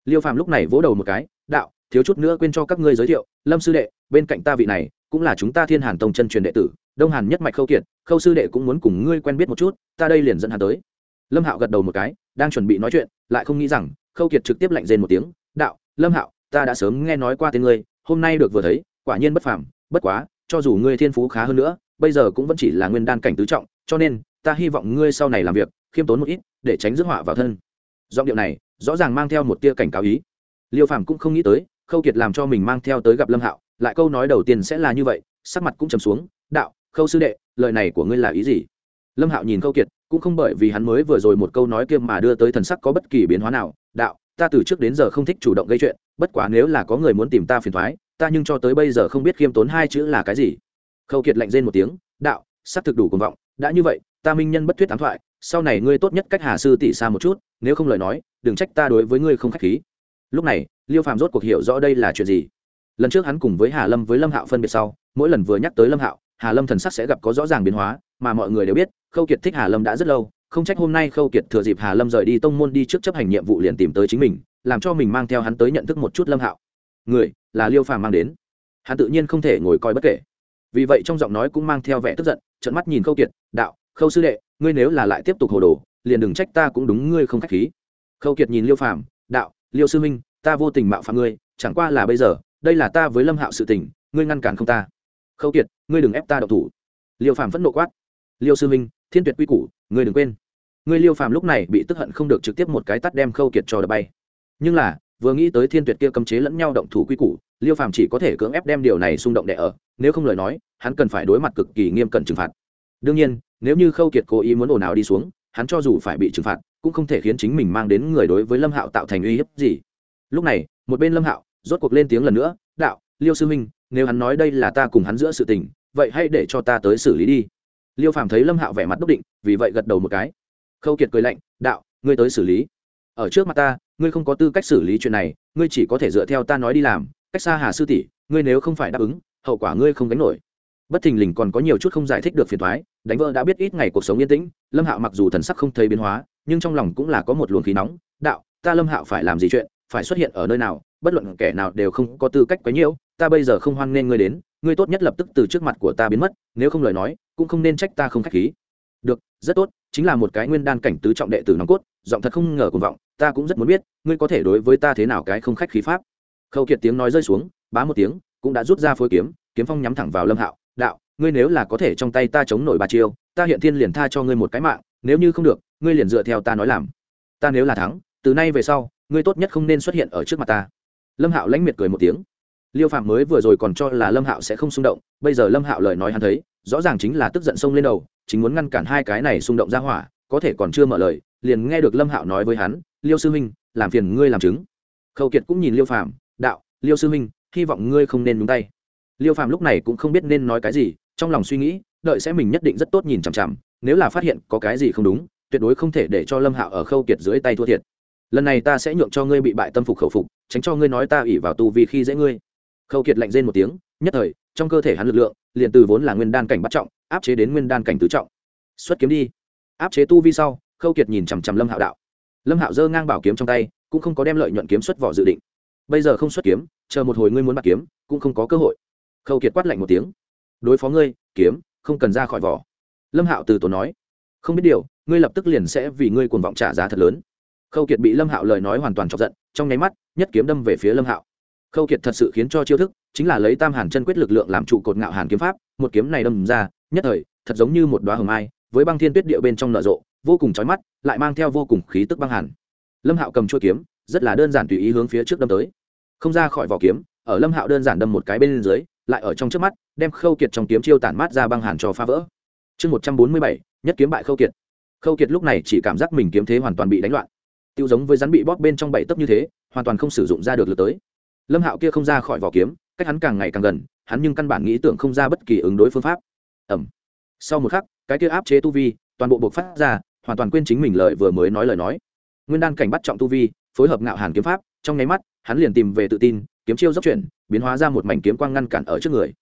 Liêu phàm lúc này vỗ đầu một cái, đạo, thiếu chút nữa quên cho các ngươi giới thiệu, lâm sư đệ, bên cạnh ta vị này, cũng là chúng ta thiên hàn tông chân truyền đệ tử đông hàn nhất mạch khâu kiệt, khâu sư đệ cũng muốn cùng ngươi quen biết một chút, ta đây liền dẫn hắn tới. Lâm hạo gật đầu một cái, đang chuẩn bị nói chuyện, lại không nghĩ rằng, khâu kiệt trực tiếp lạnh rên một tiếng, đạo, lâm hạo, ta đã sớm nghe nói qua tên ngươi, hôm nay được vừa thấy, quả nhiên bất phàm, bất quá, cho dù ngươi thiên phú khá hơn nữa, bây giờ cũng vẫn chỉ là nguyên đan cảnh tứ trọng, cho nên, ta hy vọng ngươi sau này làm việc, khiêm tốn một ít, để tránh rước họa vào thân. Giọng điệu này, rõ ràng mang theo một tia cảnh cáo ý. Liêu phàm cũng không nghĩ tới, khâu kiệt làm cho mình mang theo tới gặp lâm hạo, lại câu nói đầu tiên sẽ là như vậy, sắc mặt cũng trầm xuống, đạo khâu sư đệ, lời này của ngươi là ý gì? Lâm hạo nhìn khâu kiệt, cũng không bởi vì hắn mới vừa rồi một câu nói kia mà đưa tới thần sắc có bất kỳ biến hóa nào. Đạo, ta từ trước đến giờ không thích chủ động gây chuyện, bất quá nếu là có người muốn tìm ta phiền thoái, ta nhưng cho tới bây giờ không biết khiêm tốn hai chữ là cái gì. Khâu kiệt lạnh rên một tiếng, đạo s ắ c thực đủ cuồng vọng, đã như vậy, ta minh nhân bất thuyết thắng thoại, sau này ngươi tốt nhất cách hà sư tỷ xa một chút, nếu không lời nói, đừng trách ta đối với ngươi không k h á c h khí. Lúc này, liêu phàm rốt cuộc hiểu rõ đây là chuyện gì. Lần trước hắn cùng với hà lâm với lâm hạo phân biệt sau, mỗi lần vừa nhắc tới lâm hạo hà lâm thần sắc sẽ gặp có rõ ràng biến hóa, mà mọi người đều biết, khâu kiệt thích hà lâm đã rất lâu, không trách hôm nay khâu kiệt thừa dịp hà lâm rời đi tông môn đi trước chấp hành nhiệm vụ liền tìm tới chính mình, làm cho mình mang theo hắn tới nhận thức một chút lâm hạo. Người, là liêu phàm mang đến. Hắn tự nhiên không thể ngồi coi bất kể. Vì vậy trong giọng nói cũng mang theo vẻ tức giận trận mắt nhìn khâu kiệt, đạo, khâu sư đệ, ngươi nếu là lại tiếp tục hồ đồ, liền đừng trách ta cũng đúng ngươi không khách khí. Khâu kiệt nhìn liêu phàm, đạo, liêu sư minh ta vô tình mạo phạm ngươi, chẳng qua là bây giờ, đây là ta với lâm hạo sự tình, ngươi ngăn cản không ta khâu kiệt, ngươi đừng ép ta độc thủ. Liêu phàm phẫn nộ quát. Liêu sư minh thiên tuyệt quy củ, ngươi đừng quên. Ngươi liêu phàm lúc này bị tức hận không được trực tiếp một cái tắt đem khâu kiệt cho đập bay. Nhưng là, vừa nghĩ tới thiên tuyệt kia cấm chế lẫn nhau động thủ quy củ, liêu phàm chỉ có thể cưỡng ép đem điều này xung động đẻ ở, nếu không lời nói, hắn cần phải đối mặt cực kỳ nghiêm cẩn trừng phạt. Đương nhiên, nếu như khâu kiệt cố ý muốn ồn ào đi xuống, hắn cho dù phải bị trừng phạt, cũng không thể khiến chính mình mang đến người đối với lâm hạo tạo thành uy hiếp gì. Lúc này, một bên lâm hạo rốt cuộc lên tiếng lần nữa, đạo liêu sư minh nếu hắn nói đây là ta cùng hắn giữa sự tình, vậy hãy để cho ta tới xử lý đi. Liêu phàm thấy lâm hạo vẻ mặt đúc định, vì vậy gật đầu một cái. Khâu kiệt cười lạnh, đạo, ngươi tới xử lý. Ở trước mặt ta, ngươi không có tư cách xử lý chuyện này, ngươi chỉ có thể dựa theo ta nói đi làm. Cách xa hà sư tỷ, ngươi nếu không phải đáp ứng, hậu quả ngươi không gánh nổi. Bất thình lình còn có nhiều chút không giải thích được phiền thoái đánh vợ đã biết ít ngày cuộc sống yên tĩnh, lâm hạo mặc dù thần sắc không thấy biến hóa, nhưng trong lòng cũng là có một luồng khí nóng. Đạo, ta lâm hạo phải làm gì chuyện, phải xuất hiện ở nơi nào, bất luận kẻ nào đều không có tư cách quấy nhiễu ta bây giờ không hoan nên ngươi đến, ngươi tốt nhất lập tức từ trước mặt của ta biến mất, nếu không lời nói, cũng không nên trách ta không k h á c h khí. Được, rất tốt, chính là một cái nguyên đan cảnh tứ trọng đệ tử nòng cốt, giọng thật không ngờ cùng vọng, ta cũng rất muốn biết, ngươi có thể đối với ta thế nào cái không khách khí pháp. Khâu kiệt tiếng nói rơi xuống, bá một tiếng, cũng đã rút ra phối kiếm kiếm phong nhắm thẳng vào lâm hạo, đạo, ngươi nếu là có thể trong tay ta chống nổi ba chiêu, ta hiện thiên liền tha cho ngươi một cái mạng, nếu như không được, ngươi liền dựa theo ta nói làm. Ta nếu là thắng, từ nay về sau, ngươi tốt nhất không nên xuất hiện ở trước mặt ta. Lâm hạo lãnh miệt cười một tiếng liêu phạm mới vừa rồi còn cho là lâm hạo sẽ không xung động, bây giờ lâm hạo lời nói hắn thấy, rõ ràng chính là tức giận xông lên đầu, chính muốn ngăn cản hai cái này xung động ra hỏa, có thể còn chưa mở lời, liền nghe được lâm hạo nói với hắn, liêu sư huynh, làm phiền ngươi làm chứng. Khâu kiệt cũng nhìn liêu phàm đạo, liêu sư huynh, hy vọng ngươi không nên nhúng tay. Liêu phàm lúc này cũng không biết nên nói cái gì, trong lòng suy nghĩ, đợi sẽ mình nhất định rất tốt nhìn chằm chằm, nếu là phát hiện có cái gì không đúng, tuyệt đối không thể để cho lâm hạo ở khâu kiệt dưới tay thua thiệt. Lần này ta sẽ nhượng cho ngươi bị bại tâm phục khẩu phục, tránh cho ngươi nói ta ỉ vào tu vì khi dễ ngươi khâu kiệt lạnh rên một tiếng, nhất thời, trong cơ thể hắn lực lượng, liền từ vốn là nguyên đan cảnh bắt trọng, áp chế đến nguyên đan cảnh tứ trọng. Xuất kiếm đi. Áp chế tu vi sau, khâu kiệt nhìn chằm chằm lâm hạo đạo. Lâm hạo giơ ngang bảo kiếm trong tay, cũng không có đem lợi nhuận kiếm xuất vỏ dự định. Bây giờ không xuất kiếm, chờ một hồi ngươi muốn bắt kiếm, cũng không có cơ hội. Khâu kiệt quát lạnh một tiếng. Đối phó ngươi, kiếm, không cần ra khỏi vỏ. Lâm hạo từ tổ nói. Không biết điều, ngươi lập tức liền sẽ vì ngươi cuồng vọng trả giá thật lớn. Khâu kiệt bị lâm hạo lời nói hoàn toàn chọc giận, trong nháy mắt, nhất kiếm đâm về phía lâm hạo khâu kiệt thật sự khiến cho chiêu thức chính là lấy tam hàn chân quyết lực lượng làm trụ cột ngạo hàn kiếm pháp, một kiếm này đâm ra, nhất thời, thật giống như một đoá hồng mai, với băng thiên tuyết địa bên trong nở rộ, vô cùng chói mắt, lại mang theo vô cùng khí tức băng hàn. Lâm hạo cầm chuôi kiếm, rất là đơn giản tùy ý hướng phía trước đâm tới. Không ra khỏi vỏ kiếm, ở lâm hạo đơn giản đâm một cái bên dưới, lại ở trong trước mắt, đem khâu kiệt trong kiếm chiêu tản mát ra băng hàn cho phá vỡ. Chương một trăm bốn mươi bảy, nhất kiếm bại khâu kiệt. Khâu kiệt lúc này chỉ cảm giác mình kiếm thế hoàn toàn bị đánh loạn. Tiêu giống với rắn bị bóp bên trong bảy tấc như thế, hoàn toàn không sử dụng ra được lượt tới lâm hạo kia không ra khỏi vỏ kiếm, cách hắn càng ngày càng gần, hắn nhưng căn bản nghĩ tưởng không ra bất kỳ ứng đối phương pháp. Ẩm sau một khắc, cái kia áp chế tu vi, toàn bộ buộc phát ra, hoàn toàn quên chính mình lời vừa mới nói lời nói. Nguyên đan cảnh bắt trọng tu vi, phối hợp ngạo hàn kiếm pháp, trong nháy mắt, hắn liền tìm về tự tin, kiếm chiêu dốc chuyển, biến hóa ra một mảnh kiếm quang ngăn cản ở trước người.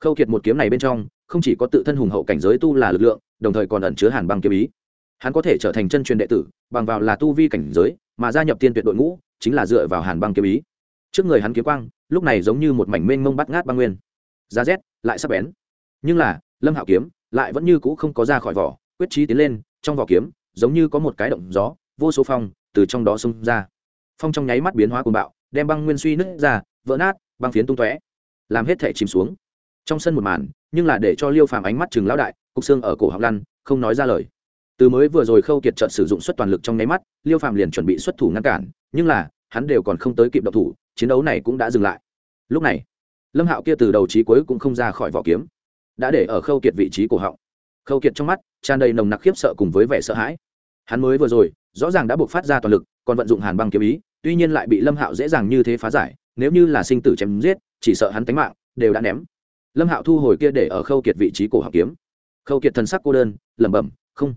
Khâu kiệt một kiếm này bên trong, không chỉ có tự thân hùng hậu cảnh giới tu là lực lượng, đồng thời còn ẩn chứa hàn băng kiếm ý. Hắn có thể trở thành chân truyền đệ tử, bằng vào là tu vi cảnh giới, mà gia nhập tiên tuyệt đội ngũ, chính là dựa vào hàn băng kiếm ý trước người hắn kiếm quang, lúc này giống như một mảnh mênh mông bắt ngát băng nguyên. Giá rét, lại sắp bén. Nhưng là, lâm hạo kiếm lại vẫn như cũ không có ra khỏi vỏ, quyết trí tiến lên, trong vỏ kiếm, giống như có một cái động gió, vô số phong từ trong đó xông ra. Phong trong nháy mắt biến hóa cuồng bạo, đem băng nguyên suy nứt ra, vỡ nát, băng phiến tung tóe, làm hết thể chìm xuống. Trong sân một màn, nhưng là để cho liêu phàm ánh mắt chừng lão đại, cục xương ở cổ học lăn, không nói ra lời. Từ mới vừa rồi khâu kiệt trợn sử dụng suất toàn lực trong nháy mắt, liêu phàm liền chuẩn bị xuất thủ ngăn cản, nhưng là, hắn đều còn không tới kịp độc thủ chiến đấu này cũng đã dừng lại. Lúc này, lâm hạo kia từ đầu trí cuối cũng không ra khỏi vỏ kiếm, đã để ở khâu kiệt vị trí cổ họng. Khâu kiệt trong mắt tràn đầy nồng nặc khiếp sợ cùng với vẻ sợ hãi. Hắn mới vừa rồi, rõ ràng đã buộc phát ra toàn lực, còn vận dụng hàn băng kiếm ý, tuy nhiên lại bị lâm hạo dễ dàng như thế phá giải, nếu như là sinh tử chém giết, chỉ sợ hắn tánh mạng đều đã ném. Lâm hạo thu hồi kia để ở khâu kiệt vị trí cổ họng kiếm. Khâu kiệt thần sắc cô đơn, lẩm bẩm, không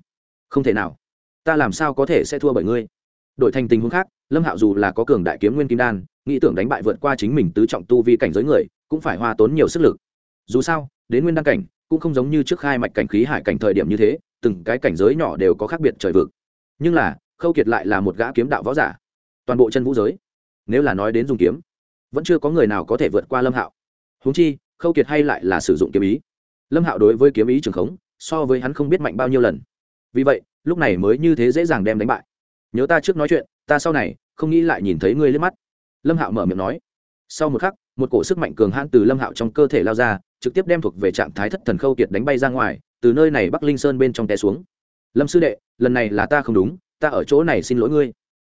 không thể nào. Ta làm sao có thể sẽ thua bởi ngươi? Đổi thành tình huống khác, lâm hạo dù là có cường đại kiếm nguyên kim đan nghĩ tưởng đánh bại vượt qua chính mình tứ trọng tu vi cảnh giới người, cũng phải hoa tốn nhiều sức lực. Dù sao, đến nguyên đăng cảnh, cũng không giống như trước khai mạch cảnh khí hải cảnh thời điểm như thế, từng cái cảnh giới nhỏ đều có khác biệt trời vực. Nhưng là, khâu kiệt lại là một gã kiếm đạo võ giả. Toàn bộ chân vũ giới, nếu là nói đến dùng kiếm, vẫn chưa có người nào có thể vượt qua lâm hạo. Húng chi, khâu kiệt hay lại là sử dụng kiếm ý. Lâm hạo đối với kiếm ý trường khống, so với hắn không biết mạnh bao nhiêu lần. Vì vậy, lúc này mới như thế dễ dàng đem đánh bại. Nhớ ta trước nói chuyện, ta sau này không nghĩ lại nhìn thấy ngươi liếc mắt lâm hạo mở miệng nói. Sau một khắc, một cổ sức mạnh cường hãn từ lâm hạo trong cơ thể lao ra, trực tiếp đem thuộc về trạng thái thất thần khâu kiệt đánh bay ra ngoài, từ nơi này bắc linh sơn bên trong té xuống. Lâm sư đệ, lần này là ta không đúng, ta ở chỗ này xin lỗi ngươi.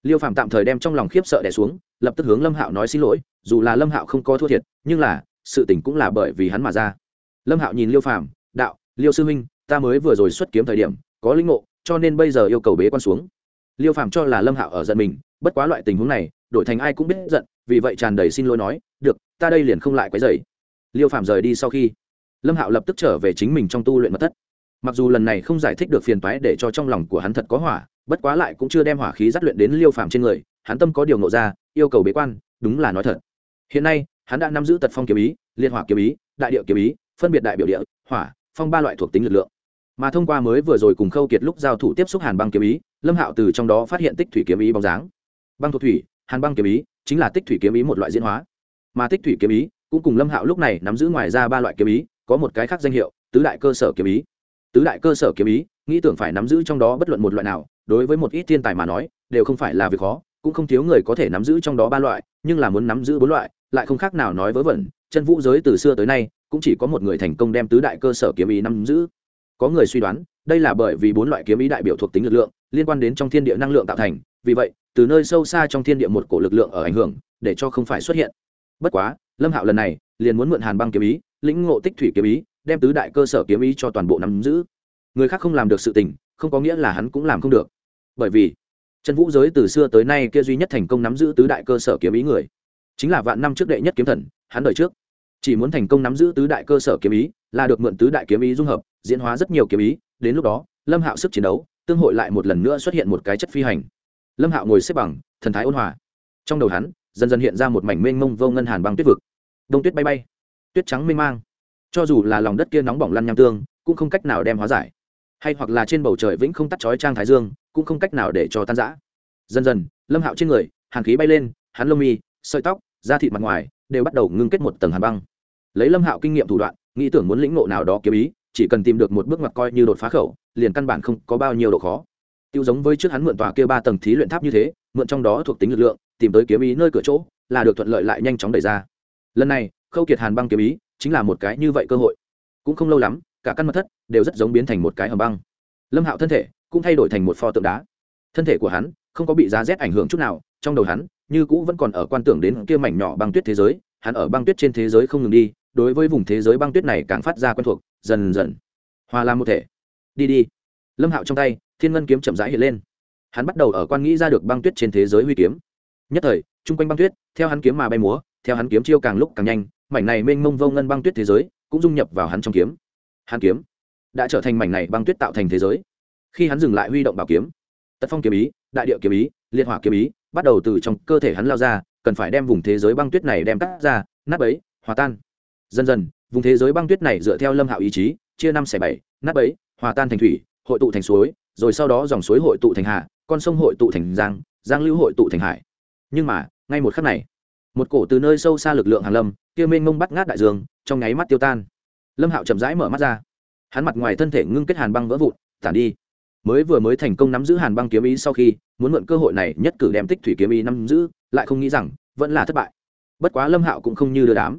Liêu phạm tạm thời đem trong lòng khiếp sợ đẻ xuống, lập tức hướng lâm hạo nói xin lỗi, dù là lâm hạo không có thua thiệt, nhưng là, sự tình cũng là bởi vì hắn mà ra. Lâm hạo nhìn liêu phạm đạo, liêu sư huynh, ta mới vừa rồi xuất kiếm thời điểm, có linh ngộ, cho nên bây giờ yêu cầu bế quan xuống. Liêu phạm cho là lâm hạo ở giận mình bất quá loại tình huống này, đổi thành ai cũng biết giận, vì vậy tràn đầy xin lỗi nói, được, ta đây liền không lại quấy dày liêu phạm rời đi sau khi, lâm hạo lập tức trở về chính mình trong tu luyện mật thất. Mặc dù lần này không giải thích được phiền toái để cho trong lòng của hắn thật có hỏa, bất quá lại cũng chưa đem hỏa khí dắt luyện đến liêu phạm trên người, hắn tâm có điều nộ ra, yêu cầu bế quan, đúng là nói thật. Hiện nay, hắn đã nắm giữ tật phong kiếm ý liên hỏa kiếm ý, đại điệu kiếm ý, phân biệt đại biểu địa, hỏa, phong ba loại thuộc tính lực lượng. Mà thông qua mới vừa rồi cùng khâu kiệt lúc giao thủ tiếp xúc hàn băng kiếm ý, lâm hạo từ trong đó phát hiện tích thủy kiếm ý bóng dáng băng thuộc thủy, hàn băng kiếm ý, chính là tích thủy kiếm ý một loại diễn hóa. Mà tích thủy kiếm ý cũng cùng lâm hạo lúc này nắm giữ ngoài ra ba loại kiếm ý, có một cái khác danh hiệu, tứ đại cơ sở kiếm ý. Tứ đại cơ sở kiếm ý, nghĩ tưởng phải nắm giữ trong đó bất luận một loại nào, đối với một ít thiên tài mà nói, đều không phải là việc khó, cũng không thiếu người có thể nắm giữ trong đó ba loại, nhưng là muốn nắm giữ bốn loại, lại không khác nào nói vớ vẩn, chân vũ giới từ xưa tới nay, cũng chỉ có một người thành công đem tứ đại cơ sở kiếm ý nắm giữ. Có người suy đoán, đây là bởi vì bốn loại kiếm ý đại biểu thuộc tính lực lượng, liên quan đến trong thiên địa năng lượng tạo thành vì vậy, từ nơi sâu xa trong thiên địa một cổ lực lượng ở ảnh hưởng, để cho không phải xuất hiện. Bất quá, lâm hạo lần này liền muốn mượn hàn băng kiếm ý, lĩnh ngộ tích thủy kiếm ý, đem tứ đại cơ sở kiếm ý cho toàn bộ nắm giữ. Người khác không làm được sự tình, không có nghĩa là hắn cũng làm không được. Bởi vì chân vũ giới từ xưa tới nay kia duy nhất thành công nắm giữ tứ đại cơ sở kiếm ý người, chính là vạn năm trước đệ nhất kiếm thần, hắn đời trước. Chỉ muốn thành công nắm giữ tứ đại cơ sở kiếm ý, là được mượn tứ đại kiếm ý dung hợp, diễn hóa rất nhiều kiếm ý, đến lúc đó, lâm hạo sức chiến đấu, tương hội lại một lần nữa xuất hiện một cái chất phi hành lâm hạo ngồi xếp bằng, thần thái ôn hòa. Trong đầu hắn, dần dần hiện ra một mảnh mênh mông vô ngân hàn băng tuyết vực. Đông tuyết bay bay, tuyết trắng mênh mang. Cho dù là lòng đất kia nóng bỏng lăn nham tương, cũng không cách nào đem hóa giải. Hay hoặc là trên bầu trời vĩnh không tắt chói trang thái dương, cũng không cách nào để cho tan giã dần dần, lâm hạo trên người, hàn khí bay lên, hắn lông mi, sợi tóc, da thịt mặt ngoài, đều bắt đầu ngưng kết một tầng hàn băng. Lấy lâm hạo kinh nghiệm thủ đoạn, nghĩ tưởng muốn lĩnh ngộ nào đó kiếm ý, chỉ cần tìm được một bước ngoặt coi như đột phá khẩu, liền căn bản không có bao nhiêu độ khó tiêu giống với trước hắn mượn tòa kia ba tầng thí luyện tháp như thế, mượn trong đó thuộc tính lực lượng, tìm tới kiếm ý nơi cửa chỗ, là được thuận lợi lại nhanh chóng đẩy ra. Lần này, khâu kiệt hàn băng kiếm ý chính là một cái như vậy cơ hội. Cũng không lâu lắm, cả căn mật thất đều rất giống biến thành một cái hầm băng. Lâm hạo thân thể cũng thay đổi thành một pho tượng đá. Thân thể của hắn không có bị giá rét ảnh hưởng chút nào, trong đầu hắn như cũ vẫn còn ở quan tưởng đến kia mảnh nhỏ băng tuyết thế giới, hắn ở băng tuyết trên thế giới không ngừng đi, đối với vùng thế giới băng tuyết này càng phát ra quen thuộc, dần dần. Hòa làm một thể. Đi đi lâm hạo trong tay, thiên ngân kiếm chậm rãi hiện lên. Hắn bắt đầu ở quan nghĩ ra được băng tuyết trên thế giới huy kiếm. Nhất thời, chung quanh băng tuyết, theo hắn kiếm mà bay múa, theo hắn kiếm chiêu càng lúc càng nhanh, mảnh này mênh mông vô ngân băng tuyết thế giới cũng dung nhập vào hắn trong kiếm. Hắn kiếm đã trở thành mảnh này băng tuyết tạo thành thế giới. Khi hắn dừng lại huy động bảo kiếm, tật phong kiếm ý, đại địa kiếm ý liên hỏa kiếm ý bắt đầu từ trong cơ thể hắn lao ra, cần phải đem vùng thế giới băng tuyết này đem cắt ra, nát bấy, hòa tan. Dần dần, vùng thế giới băng tuyết này dựa theo lâm hạo ý chí, chia năm xẻ bảy, nát bấy, hòa tan thành thủy hội tụ thành suối, rồi sau đó dòng suối hội tụ thành hạ con sông hội tụ thành giang giang lưu hội tụ thành hải. Nhưng mà, ngay một khắc này, một cổ từ nơi sâu xa lực lượng hàn lâm, kia mênh mông bắt ngát đại dương, trong nháy mắt tiêu tan. Lâm hạo chậm rãi mở mắt ra. Hắn mặt ngoài thân thể ngưng kết hàn băng vỡ vụn, tản đi. Mới vừa mới thành công nắm giữ hàn băng kiếm ý sau khi, muốn mượn cơ hội này nhất cử đem tích thủy kiếm ý nắm giữ, lại không nghĩ rằng, vẫn là thất bại. Bất quá lâm hạo cũng không như đưa đám.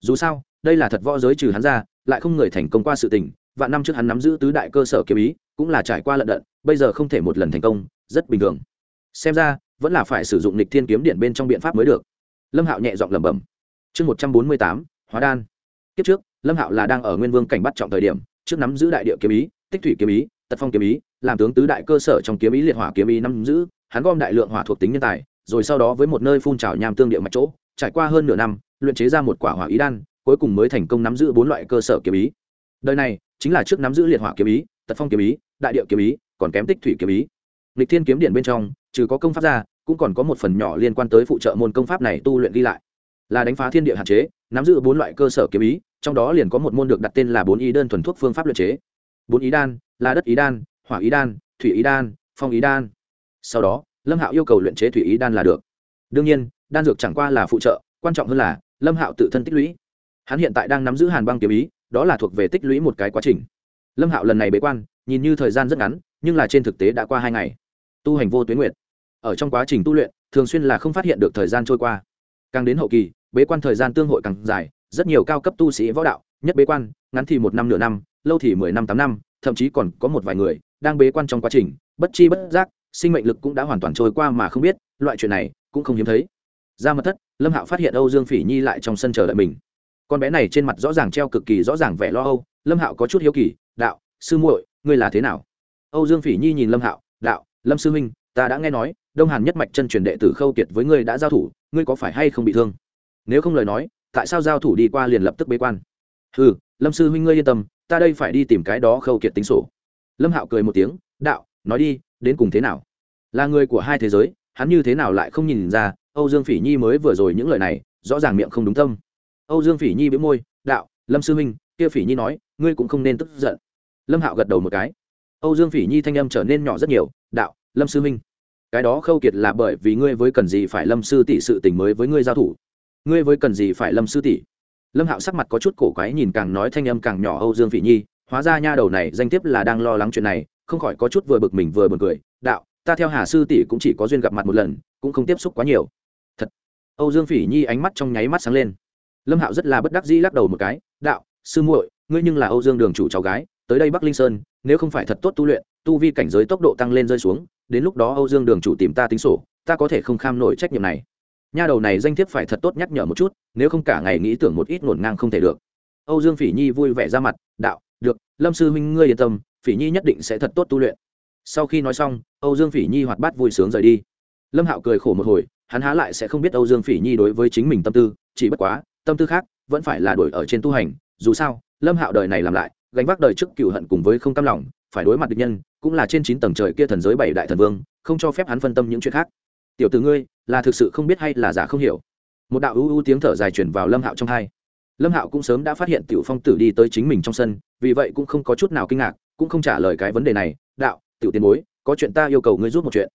Dù sao, đây là thật võ giới trừ hắn ra, lại không người thành công qua sự tình vạn năm trước hắn nắm giữ tứ đại cơ sở kiếm ý, cũng là trải qua lận đận, bây giờ không thể một lần thành công, rất bình thường. Xem ra, vẫn là phải sử dụng lịch thiên kiếm điện bên trong biện pháp mới được. Lâm hạo nhẹ giọng lẩm bẩm. Chương một trăm bốn mươi tám, hóa đan. Kiếp trước, lâm hạo là đang ở nguyên vương cảnh bắt trọng thời điểm, trước nắm giữ đại địa kiếm ý, tích thủy kiếm ý, tật phong kiếm ý, làm tướng tứ đại cơ sở trong kiếm ý liệt hỏa kiếm ý nắm giữ, hắn gom đại lượng hỏa thuộc tính nhân tài, rồi sau đó với một nơi phun trào nham tương địa mạch chỗ, trải qua hơn nửa năm, luyện chế ra một quả hỏa ý đan, cuối cùng mới thành công nắm giữ bốn loại cơ sở kiếm ý. Đời này chính là trước nắm giữ liệt hỏa kiếm ý, tật phong kiếm ý, đại địa kiếm ý, còn kém tích thủy kiếm ý. Lịch thiên kiếm điện bên trong, trừ có công pháp ra, cũng còn có một phần nhỏ liên quan tới phụ trợ môn công pháp này tu luyện ghi lại. Là đánh phá thiên địa hạn chế, nắm giữ bốn loại cơ sở kiếm ý, trong đó liền có một môn được đặt tên là bốn ý đơn thuần thuốc phương pháp luyện chế. Bốn ý đan, là đất ý đan, hỏa ý đan, thủy ý đan, phong ý đan. Sau đó, lâm hạo yêu cầu luyện chế thủy ý đan là được. Đương nhiên, đan dược chẳng qua là phụ trợ, quan trọng hơn là, lâm hạo tự thân tích lũy. Hắn hiện tại đang nắm giữ hàn băng kiếm ý đó là thuộc về tích lũy một cái quá trình. Lâm hạo lần này bế quan nhìn như thời gian rất ngắn nhưng là trên thực tế đã qua hai ngày. Tu hành vô tuyến nguyện, ở trong quá trình tu luyện thường xuyên là không phát hiện được thời gian trôi qua. Càng đến hậu kỳ bế quan thời gian tương hội càng dài rất nhiều cao cấp tu sĩ võ đạo nhất bế quan ngắn thì một năm nửa năm lâu thì mười năm tám năm thậm chí còn có một vài người đang bế quan trong quá trình bất chi bất giác sinh mệnh lực cũng đã hoàn toàn trôi qua mà không biết loại chuyện này cũng không hiếm thấy. Ra mật thất lâm hạo phát hiện âu dương phỉ nhi lại trong sân chờ đợi mình con bé này trên mặt rõ ràng treo cực kỳ rõ ràng vẻ lo âu. Lâm hạo có chút hiếu kỳ, đạo, sư muội, ngươi là thế nào? Âu dương phỉ nhi nhìn lâm hạo, đạo, lâm sư huynh, ta đã nghe nói, đông hàn nhất mạch chân truyền đệ tử khâu kiệt với ngươi đã giao thủ, ngươi có phải hay không bị thương? Nếu không lời nói, tại sao giao thủ đi qua liền lập tức bế quan? Ừ lâm sư huynh ngươi yên tâm, ta đây phải đi tìm cái đó khâu kiệt tính sổ. Lâm hạo cười một tiếng, đạo, nói đi, đến cùng thế nào? Là người của hai thế giới, hắn như thế nào lại không nhìn ra? Âu dương phỉ nhi mới vừa rồi những lời này, rõ ràng miệng không đúng tâm âu dương phỉ nhi bĩu môi, đạo, lâm sư huynh, kia phỉ nhi nói, ngươi cũng không nên tức giận. Lâm hạo gật đầu một cái. Âu dương phỉ nhi thanh âm trở nên nhỏ rất nhiều, đạo, lâm sư huynh, cái đó khâu kiệt là bởi vì ngươi với cần gì phải lâm sư tỷ sự tình mới với ngươi giao thủ? Ngươi với cần gì phải lâm sư tỷ? Lâm hạo sắc mặt có chút cổ quái nhìn càng nói thanh âm càng nhỏ âu dương phỉ nhi, hóa ra nha đầu này danh tiếp là đang lo lắng chuyện này, không khỏi có chút vừa bực mình vừa buồn cười, đạo, ta theo hà sư tỷ cũng chỉ có duyên gặp mặt một lần, cũng không tiếp xúc quá nhiều. Thật. Âu dương phỉ nhi ánh mắt trong nháy mắt sáng lên lâm hạo rất là bất đắc dĩ lắc đầu một cái, đạo, sư muội, ngươi nhưng là âu dương đường chủ cháu gái, tới đây bắc linh sơn, nếu không phải thật tốt tu luyện, tu vi cảnh giới tốc độ tăng lên rơi xuống, đến lúc đó âu dương đường chủ tìm ta tính sổ, ta có thể không kham nổi trách nhiệm này. Nha đầu này danh thiếp phải thật tốt nhắc nhở một chút, nếu không cả ngày nghĩ tưởng một ít ngổn ngang không thể được. Âu dương phỉ nhi vui vẻ ra mặt, đạo, được, lâm sư huynh ngươi yên tâm, phỉ nhi nhất định sẽ thật tốt tu luyện. Sau khi nói xong, âu dương phỉ nhi hoạt bát vui sướng rời đi. Lâm hạo cười khổ một hồi, hắn há lại sẽ không biết âu dương phỉ nhi đối với chính mình tâm tư, chỉ bất quá tâm tư khác, vẫn phải là đổi ở trên tu hành, dù sao, lâm hạo đời này làm lại, gánh vác đời trước cựu hận cùng với không cam lòng, phải đối mặt địch nhân, cũng là trên chín tầng trời kia thần giới bảy đại thần vương, không cho phép hắn phân tâm những chuyện khác. Tiểu tử ngươi, là thực sự không biết hay là giả không hiểu. Một đạo ưu ưu tiếng thở dài chuyển vào lâm hạo trong hai. Lâm hạo cũng sớm đã phát hiện tiểu phong tử đi tới chính mình trong sân, vì vậy cũng không có chút nào kinh ngạc, cũng không trả lời cái vấn đề này. Đạo, tiểu tiền bối, có chuyện ta yêu cầu ngươi giúp một chuyện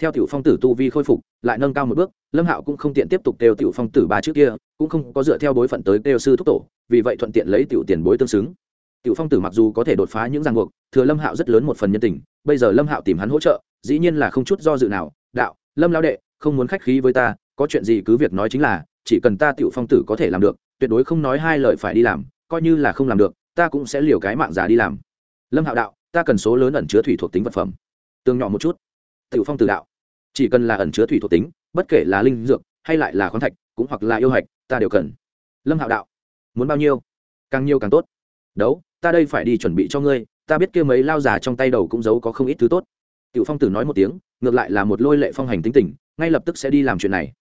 theo tiểu phong tử tu vi khôi phục, lại nâng cao một bước, lâm hạo cũng không tiện tiếp tục kêu tiểu phong tử ba trước kia, cũng không có dựa theo bối phận tới kêu sư thúc tổ, vì vậy thuận tiện lấy tiểu tiền bối tương xứng. Tiểu phong tử mặc dù có thể đột phá những ràng buộc, thừa lâm hạo rất lớn một phần nhân tình, bây giờ lâm hạo tìm hắn hỗ trợ, dĩ nhiên là không chút do dự nào, đạo, lâm lao đệ, không muốn khách khí với ta, có chuyện gì cứ việc nói chính là, chỉ cần ta tiểu phong tử có thể làm được, tuyệt đối không nói hai lời phải đi làm, coi như là không làm được, ta cũng sẽ liều cái mạng giả đi làm. Lâm hạo đạo, ta cần số lớn ẩn chứa thủy thuộc tính vật phẩm. Tương nhỏ một chút tiểu phong tử đạo. Chỉ cần là ẩn chứa thủy thuộc tính, bất kể là linh dược hay lại là khoáng thạch, cũng hoặc là yêu hạch, ta đều cần. Lâm hạo đạo. Muốn bao nhiêu? Càng nhiều càng tốt. Đấu, ta đây phải đi chuẩn bị cho ngươi, ta biết kia mấy lao già trong tay đầu cũng giấu có không ít thứ tốt. Tiểu phong tử nói một tiếng, ngược lại là một lôi lệ phong hành tính tình, ngay lập tức sẽ đi làm chuyện này.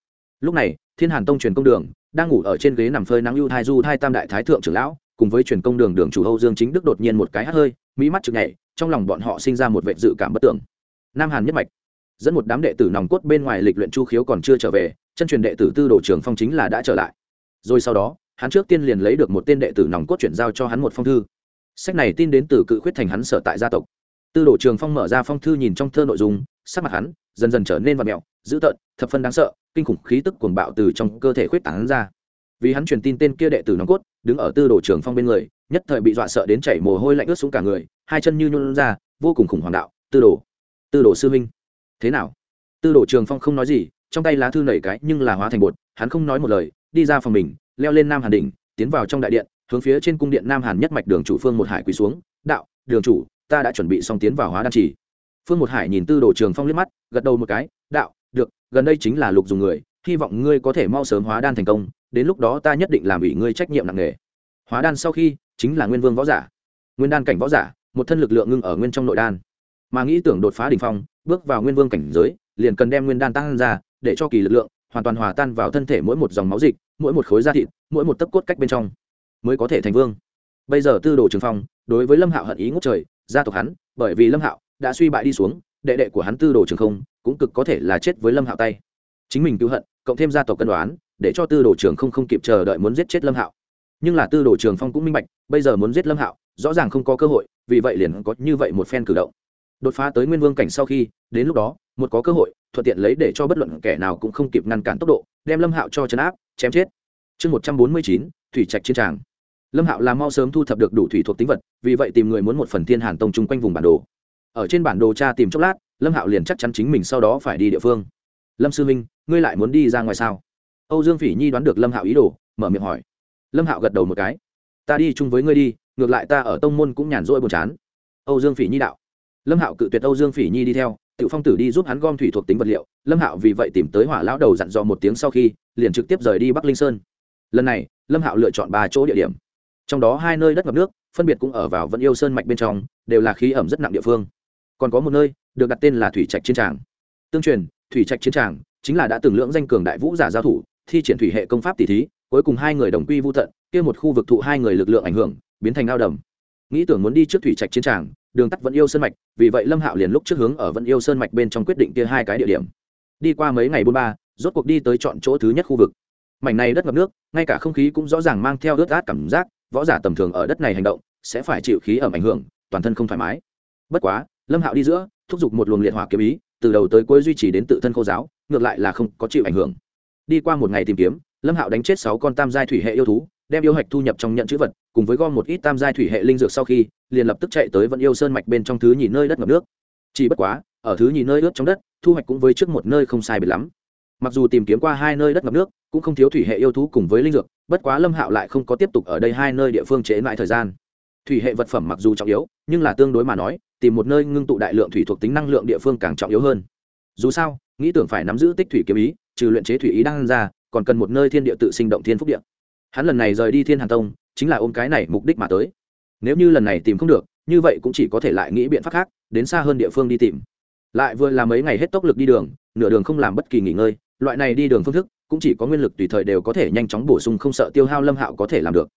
Lúc này, thiên hàn tông truyền công đường, đang ngủ ở trên ghế nằm phơi nắng ưu thai du thai tam đại thái thượng trưởng lão, cùng với truyền công đường đường chủ âu dương chính đức đột nhiên một cái hát hơi mỹ mắt chực nhảy, trong lòng bọn họ sinh ra một vệ dự cảm bất tưởng nam hàn nhất mạch. Dẫn một đám đệ tử nòng cốt bên ngoài lịch luyện chu khiếu còn chưa trở về, chân truyền đệ tử tư đồ trường phong chính là đã trở lại. Rồi sau đó, hắn trước tiên liền lấy được một tên đệ tử nòng cốt chuyển giao cho hắn một phong thư. Sách này tin đến từ cự khuyết thành hắn sở tại gia tộc. Tư đồ trường phong mở ra phong thư nhìn trong thơ nội dung, sắc mặt hắn dần dần trở nên vật mẹo, dữ tợn, thập phân đáng sợ, kinh khủng khí tức cuồng bạo từ trong cơ thể khuyết tảng ra. Vì hắn truyền tin tên kia đệ tử nòng cốt, đứng ở tư đồ trường phong bên người, nhất thời bị dọa sợ đến chảy mồ hôi lạnh ướt xuống cả người, hai chân như nhún ra, vô cùng khủng hoảng đạo, tư đồ tư đồ sư huynh. Thế nào? Tư đồ trường phong không nói gì, trong tay lá thư nảy cái nhưng là hóa thành bột, hắn không nói một lời, đi ra phòng mình, leo lên nam hàn đỉnh, tiến vào trong đại điện, hướng phía trên cung điện nam hàn nhất mạch đường chủ phương một hải quỳ xuống, đạo, đường chủ, ta đã chuẩn bị xong tiến vào hóa đan trì. Phương một hải nhìn tư đồ trường phong liếc mắt, gật đầu một cái, đạo, được, gần đây chính là lục dùng người, hy vọng ngươi có thể mau sớm hóa đan thành công, đến lúc đó ta nhất định làm ủy ngươi trách nhiệm nặng nề. Hóa đan sau khi, chính là nguyên vương võ giả. Nguyên đan cảnh võ giả, một thân lực lượng ngưng ở nguyên trong nội đan mà nghĩ tưởng đột phá đ ỉ n h phong, bước vào nguyên vương cảnh giới, liền cần đem nguyên đan tăng ra, để cho kỳ lực lượng hoàn toàn hòa tan vào thân thể mỗi một dòng máu dịch, mỗi một khối da thịt, mỗi một tấc cốt cách bên trong, mới có thể thành vương. Bây giờ tư đồ trường phong, đối với lâm hạo hận ý ngốc trời, gia tộc hắn, bởi vì lâm hạo đã suy bại đi xuống, đệ đệ của hắn tư đồ trường không, cũng cực có thể là chết với lâm hạo tay. Chính mình cứu hận, cộng thêm gia tộc cân đoán, để cho tư đồ trường không không kịp chờ đợi muốn giết chết lâm hạo. Nhưng là tư đồ trường phong cũng minh bạch, bây giờ muốn giết lâm hạo, rõ ràng không có cơ hội, vì vậy liền có như vậy một phen cử động đột phá tới nguyên vương cảnh sau khi, đến lúc đó, một có cơ hội, thuận tiện lấy để cho bất luận kẻ nào cũng không kịp ngăn cản tốc độ, đem lâm hạo cho chấn áp, chém chết. Chương một trăm bốn mươi chín, thủy trạch chiến tràng. Lâm hạo là mau sớm thu thập được đủ thủy thuộc tính vật, vì vậy tìm người muốn một phần thiên hàn tông chung quanh vùng bản đồ. Ở trên bản đồ cha tìm chốc lát, lâm hạo liền chắc chắn chính mình sau đó phải đi địa phương. Lâm sư minh ngươi lại muốn đi ra ngoài sao? Âu dương phỉ nhi đoán được lâm hạo ý đồ, mở miệng hỏi. Lâm hạo gật đầu một cái. Ta đi chung với ngươi đi, ngược lại ta ở tông môn cũng nhàn rỗi buồn chán. Âu dương phỉ nhi đạo lâm hạo cự tuyệt âu dương phỉ nhi đi theo tự phong tử đi giúp hắn gom thủy thuộc tính vật liệu. Lâm hạo vì vậy tìm tới hỏa lão đầu dặn dò một tiếng sau khi, liền trực tiếp rời đi bắc linh sơn. Lần này, lâm hạo lựa chọn ba chỗ địa điểm. Trong đó hai nơi đất ngập nước, phân biệt cũng ở vào vẫn yêu sơn mạch bên trong, đều là khí ẩm rất nặng địa phương. Còn có một nơi, được đặt tên là thủy trạch chiến tràng. Tương truyền, thủy trạch chiến tràng chính là đã từng lưỡng danh cường đại vũ giả giao thủ, thi triển thủy hệ công pháp tỷ thí, cuối cùng hai người đồng quy vô tận, kia một khu vực thụ hai người lực lượng ảnh hưởng, biến thành ao đầm. Nghĩ tưởng muốn đi trước thủy trạch chiến tràng đường tắt vẫn yêu sơn mạch, vì vậy lâm hạo liền lúc trước hướng ở vẫn yêu sơn mạch bên trong quyết định kia hai cái địa điểm. Đi qua mấy ngày bốn ba, rốt cuộc đi tới chọn chỗ thứ nhất khu vực. Mảnh này đất ngập nước, ngay cả không khí cũng rõ ràng mang theo ướt át cảm giác, võ giả tầm thường ở đất này hành động, sẽ phải chịu khí ẩm ảnh hưởng, toàn thân không thoải mái. Bất quá, lâm hạo đi giữa, thúc giục một luồng liệt hỏa kiếm ý, từ đầu tới cuối duy trì đến tự thân khô giáo, ngược lại là không có chịu ảnh hưởng. Đi qua một ngày tìm kiếm, lâm hạo đánh chết sáu con tam giai thủy hệ yêu thú đem yêu hạch thu nhập trong nhận chữ vật, cùng với gom một ít tam giai thủy hệ linh dược sau khi, liền lập tức chạy tới vận yêu sơn mạch bên trong thứ nhì nơi đất ngập nước. Chỉ bất quá, ở thứ nhì nơi ướt trong đất, thu hoạch cũng với trước một nơi không sai biệt lắm. Mặc dù tìm kiếm qua hai nơi đất ngập nước, cũng không thiếu thủy hệ yêu thú cùng với linh dược, bất quá lâm hạo lại không có tiếp tục ở đây hai nơi địa phương chế lại thời gian. Thủy hệ vật phẩm mặc dù trọng yếu, nhưng là tương đối mà nói, tìm một nơi ngưng tụ đại lượng thủy thuộc tính năng lượng địa phương càng trọng yếu hơn. Dù sao, nghĩ tưởng phải nắm giữ tích thủy kiếm ý, trừ luyện chế thủy ý đang ra, còn cần một nơi thiên địa tự sinh động thiên phúc địa hắn lần này rời đi thiên hàn tông, chính là ôm cái này mục đích mà tới. Nếu như lần này tìm không được, như vậy cũng chỉ có thể lại nghĩ biện pháp khác, đến xa hơn địa phương đi tìm. Lại vừa là mấy ngày hết tốc lực đi đường, nửa đường không làm bất kỳ nghỉ ngơi, loại này đi đường phương thức, cũng chỉ có nguyên lực tùy thời đều có thể nhanh chóng bổ sung không sợ tiêu hao lâm hạo có thể làm được.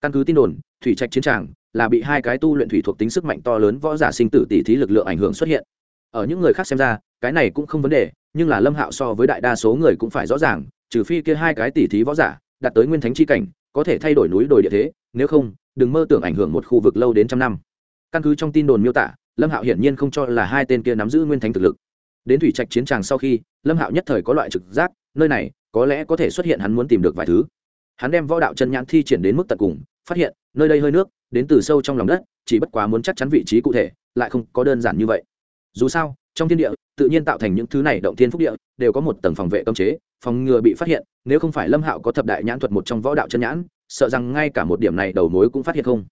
Căn cứ tin đồn, thủy trạch chiến tràng là bị hai cái tu luyện thủy thuộc tính sức mạnh to lớn võ giả sinh tử tỷ thí lực lượng ảnh hưởng xuất hiện. Ở những người khác xem ra, cái này cũng không vấn đề, nhưng là lâm hạo so với đại đa số người cũng phải rõ ràng, trừ phi kia hai cái tỷ thí võ giả đạt tới nguyên thánh chi cảnh, có thể thay đổi núi đồi địa thế, nếu không, đừng mơ tưởng ảnh hưởng một khu vực lâu đến trăm năm. Căn cứ trong tin đồn miêu tả, lâm hạo hiển nhiên không cho là hai tên kia nắm giữ nguyên thánh thực lực. Đến thủy trạch chiến tràng sau khi, lâm hạo nhất thời có loại trực giác, nơi này, có lẽ có thể xuất hiện hắn muốn tìm được vài thứ. Hắn đem võ đạo chân nhãn thi triển đến mức tận cùng, phát hiện, nơi đây hơi nước, đến từ sâu trong lòng đất, chỉ bất quá muốn chắc chắn vị trí cụ thể, lại không có đơn giản như vậy. Dù sao, trong thiên địa, tự nhiên tạo thành những thứ này động thiên phúc địa, đều có một tầng phòng vệ cấm chế phòng ngừa bị phát hiện, nếu không phải lâm hạo có thập đại nhãn thuật một trong võ đạo chân nhãn, sợ rằng ngay cả một điểm này đầu mối cũng phát hiện không.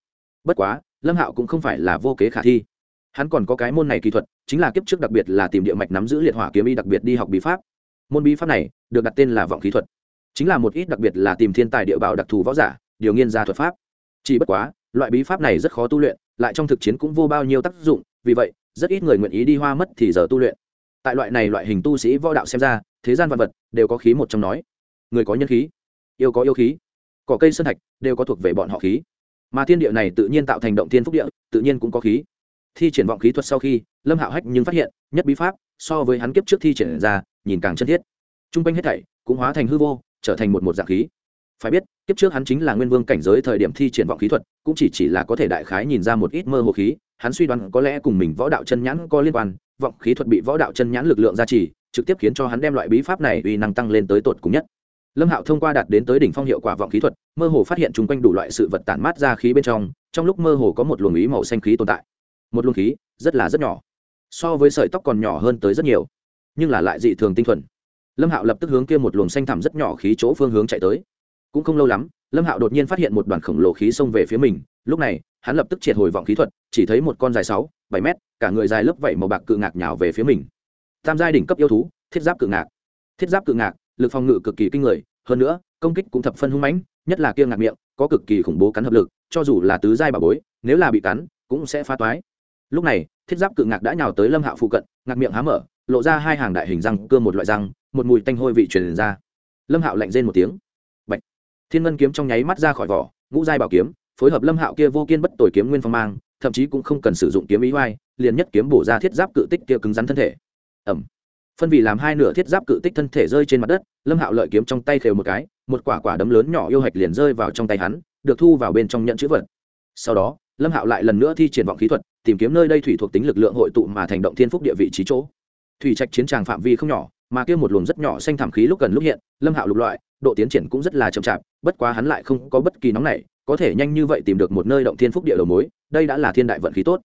Bất quá, lâm hạo cũng không phải là vô kế khả thi. Hắn còn có cái môn này kỹ thuật, chính là kiếp trước đặc biệt là tìm địa mạch nắm giữ liệt hỏa kiếm y đặc biệt đi học bí pháp. Môn bí pháp này được đặt tên là vọng khí thuật. Chính là một ít đặc biệt là tìm thiên tài địa bảo đặc thù võ giả, điều nghiên ra thuật pháp. Chỉ bất quá, loại bí pháp này rất khó tu luyện, lại trong thực chiến cũng vô bao nhiêu tác dụng, vì vậy, rất ít người nguyện ý đi hoa mất thì giờ tu luyện tại loại này loại hình tu sĩ võ đạo xem ra, thế gian vật vật đều có khí một trong nói. Người có nhân khí, yêu có yêu khí, cỏ cây sơn thạch đều có thuộc về bọn họ khí. Mà thiên địa này tự nhiên tạo thành động thiên phúc địa, tự nhiên cũng có khí. Thi triển vọng khí thuật sau khi, lâm hạo hách nhưng phát hiện, nhất bí pháp so với hắn kiếp trước thi triển ra, nhìn càng chân thiết. T r u n g quanh hết thảy cũng hóa thành hư vô, trở thành một một dạng khí. Phải biết, kiếp trước hắn chính là nguyên vương cảnh giới thời điểm thi triển vọng khí thuật, cũng chỉ chỉ là có thể đại khái nhìn ra một ít mơ hồ khí, hắn suy đoán có lẽ cùng mình võ đạo chân nhãn có liên quan vọng khí thuật bị võ đạo chân nhãn lực lượng gia trì, trực tiếp khiến cho hắn đem loại bí pháp này uy năng tăng lên tới tột cùng nhất. Lâm hạo thông qua đạt đến tới đỉnh phong hiệu quả vọng khí thuật, mơ hồ phát hiện chung quanh đủ loại sự vật tản mát ra khí bên trong trong lúc mơ hồ có một luồng ý màu xanh khí tồn tại. Một luồng khí rất là rất nhỏ, so với sợi tóc còn nhỏ hơn tới rất nhiều, nhưng là lại dị thường tinh thuần. Lâm hạo lập tức hướng kia một luồng xanh thẳm rất nhỏ khí chỗ phương hướng chạy tới. Cũng không lâu lắm, lâm hạo đột nhiên phát hiện một đoàn khổng lồ khí xông về phía mình, lúc này, hắn lập tức triệt hồi vọng khí thuật, chỉ thấy một con dài sáu bảy mét, cả người dài lớp vẩy màu bạc cự ngạc nhào về phía mình. Tam giai đỉnh cấp yêu thú, thiết giáp cự ngạc. Thiết giáp cự ngạc, lực phòng ngự cực kỳ kinh người, hơn nữa, công kích cũng thập phân hung mãnh, nhất là kia ngạc miệng, có cực kỳ khủng bố cắn hợp lực, cho dù là tứ giai bà bối, nếu là bị cắn, cũng sẽ phá toái. Lúc này, thiết giáp cự ngạc đã nhào tới lâm hạo phụ cận, ngạc miệng há mở, lộ ra hai hàng đại hình răng cưa một loại răng, một mùi tanh hôi vị truyền ra. Lâm hạo lạnh rên một tiếng. Bạch. thiên ngân kiếm trong nháy mắt ra khỏi vỏ, ngũ giai bảo kiếm, phối hợp lâm hạo kia vô kiên bất tồi kiếm nguyên phong mang thậm chí cũng không cần sử dụng kiếm ý oai, liền nhất kiếm bổ ra thiết giáp cự tích kia cứng rắn thân thể. Ẩm. Phân vì làm hai nửa thiết giáp cự tích thân thể rơi trên mặt đất, lâm hạo lợi kiếm trong tay khều một cái, một quả quả đấm lớn nhỏ yêu hạch liền rơi vào trong tay hắn, được thu vào bên trong nhận chữ vật. Sau đó, lâm hạo lại lần nữa thi triển vọng khí thuật, tìm kiếm nơi đây thủy thuộc tính lực lượng hội tụ mà thành động thiên phúc địa vị trí chỗ. Thủy trạch chiến tràng phạm vi không nhỏ, mà kia một luồng rất nhỏ xanh thảm khí lúc gần lúc hiện, lâm hạo lục loại, độ tiến triển cũng rất là chậm chạp, bất quá hắn lại không có bất kỳ nóng này có thể nhanh như vậy tìm được một nơi động thiên phúc địa đầu mối, đây đã là thiên đại vận khí tốt.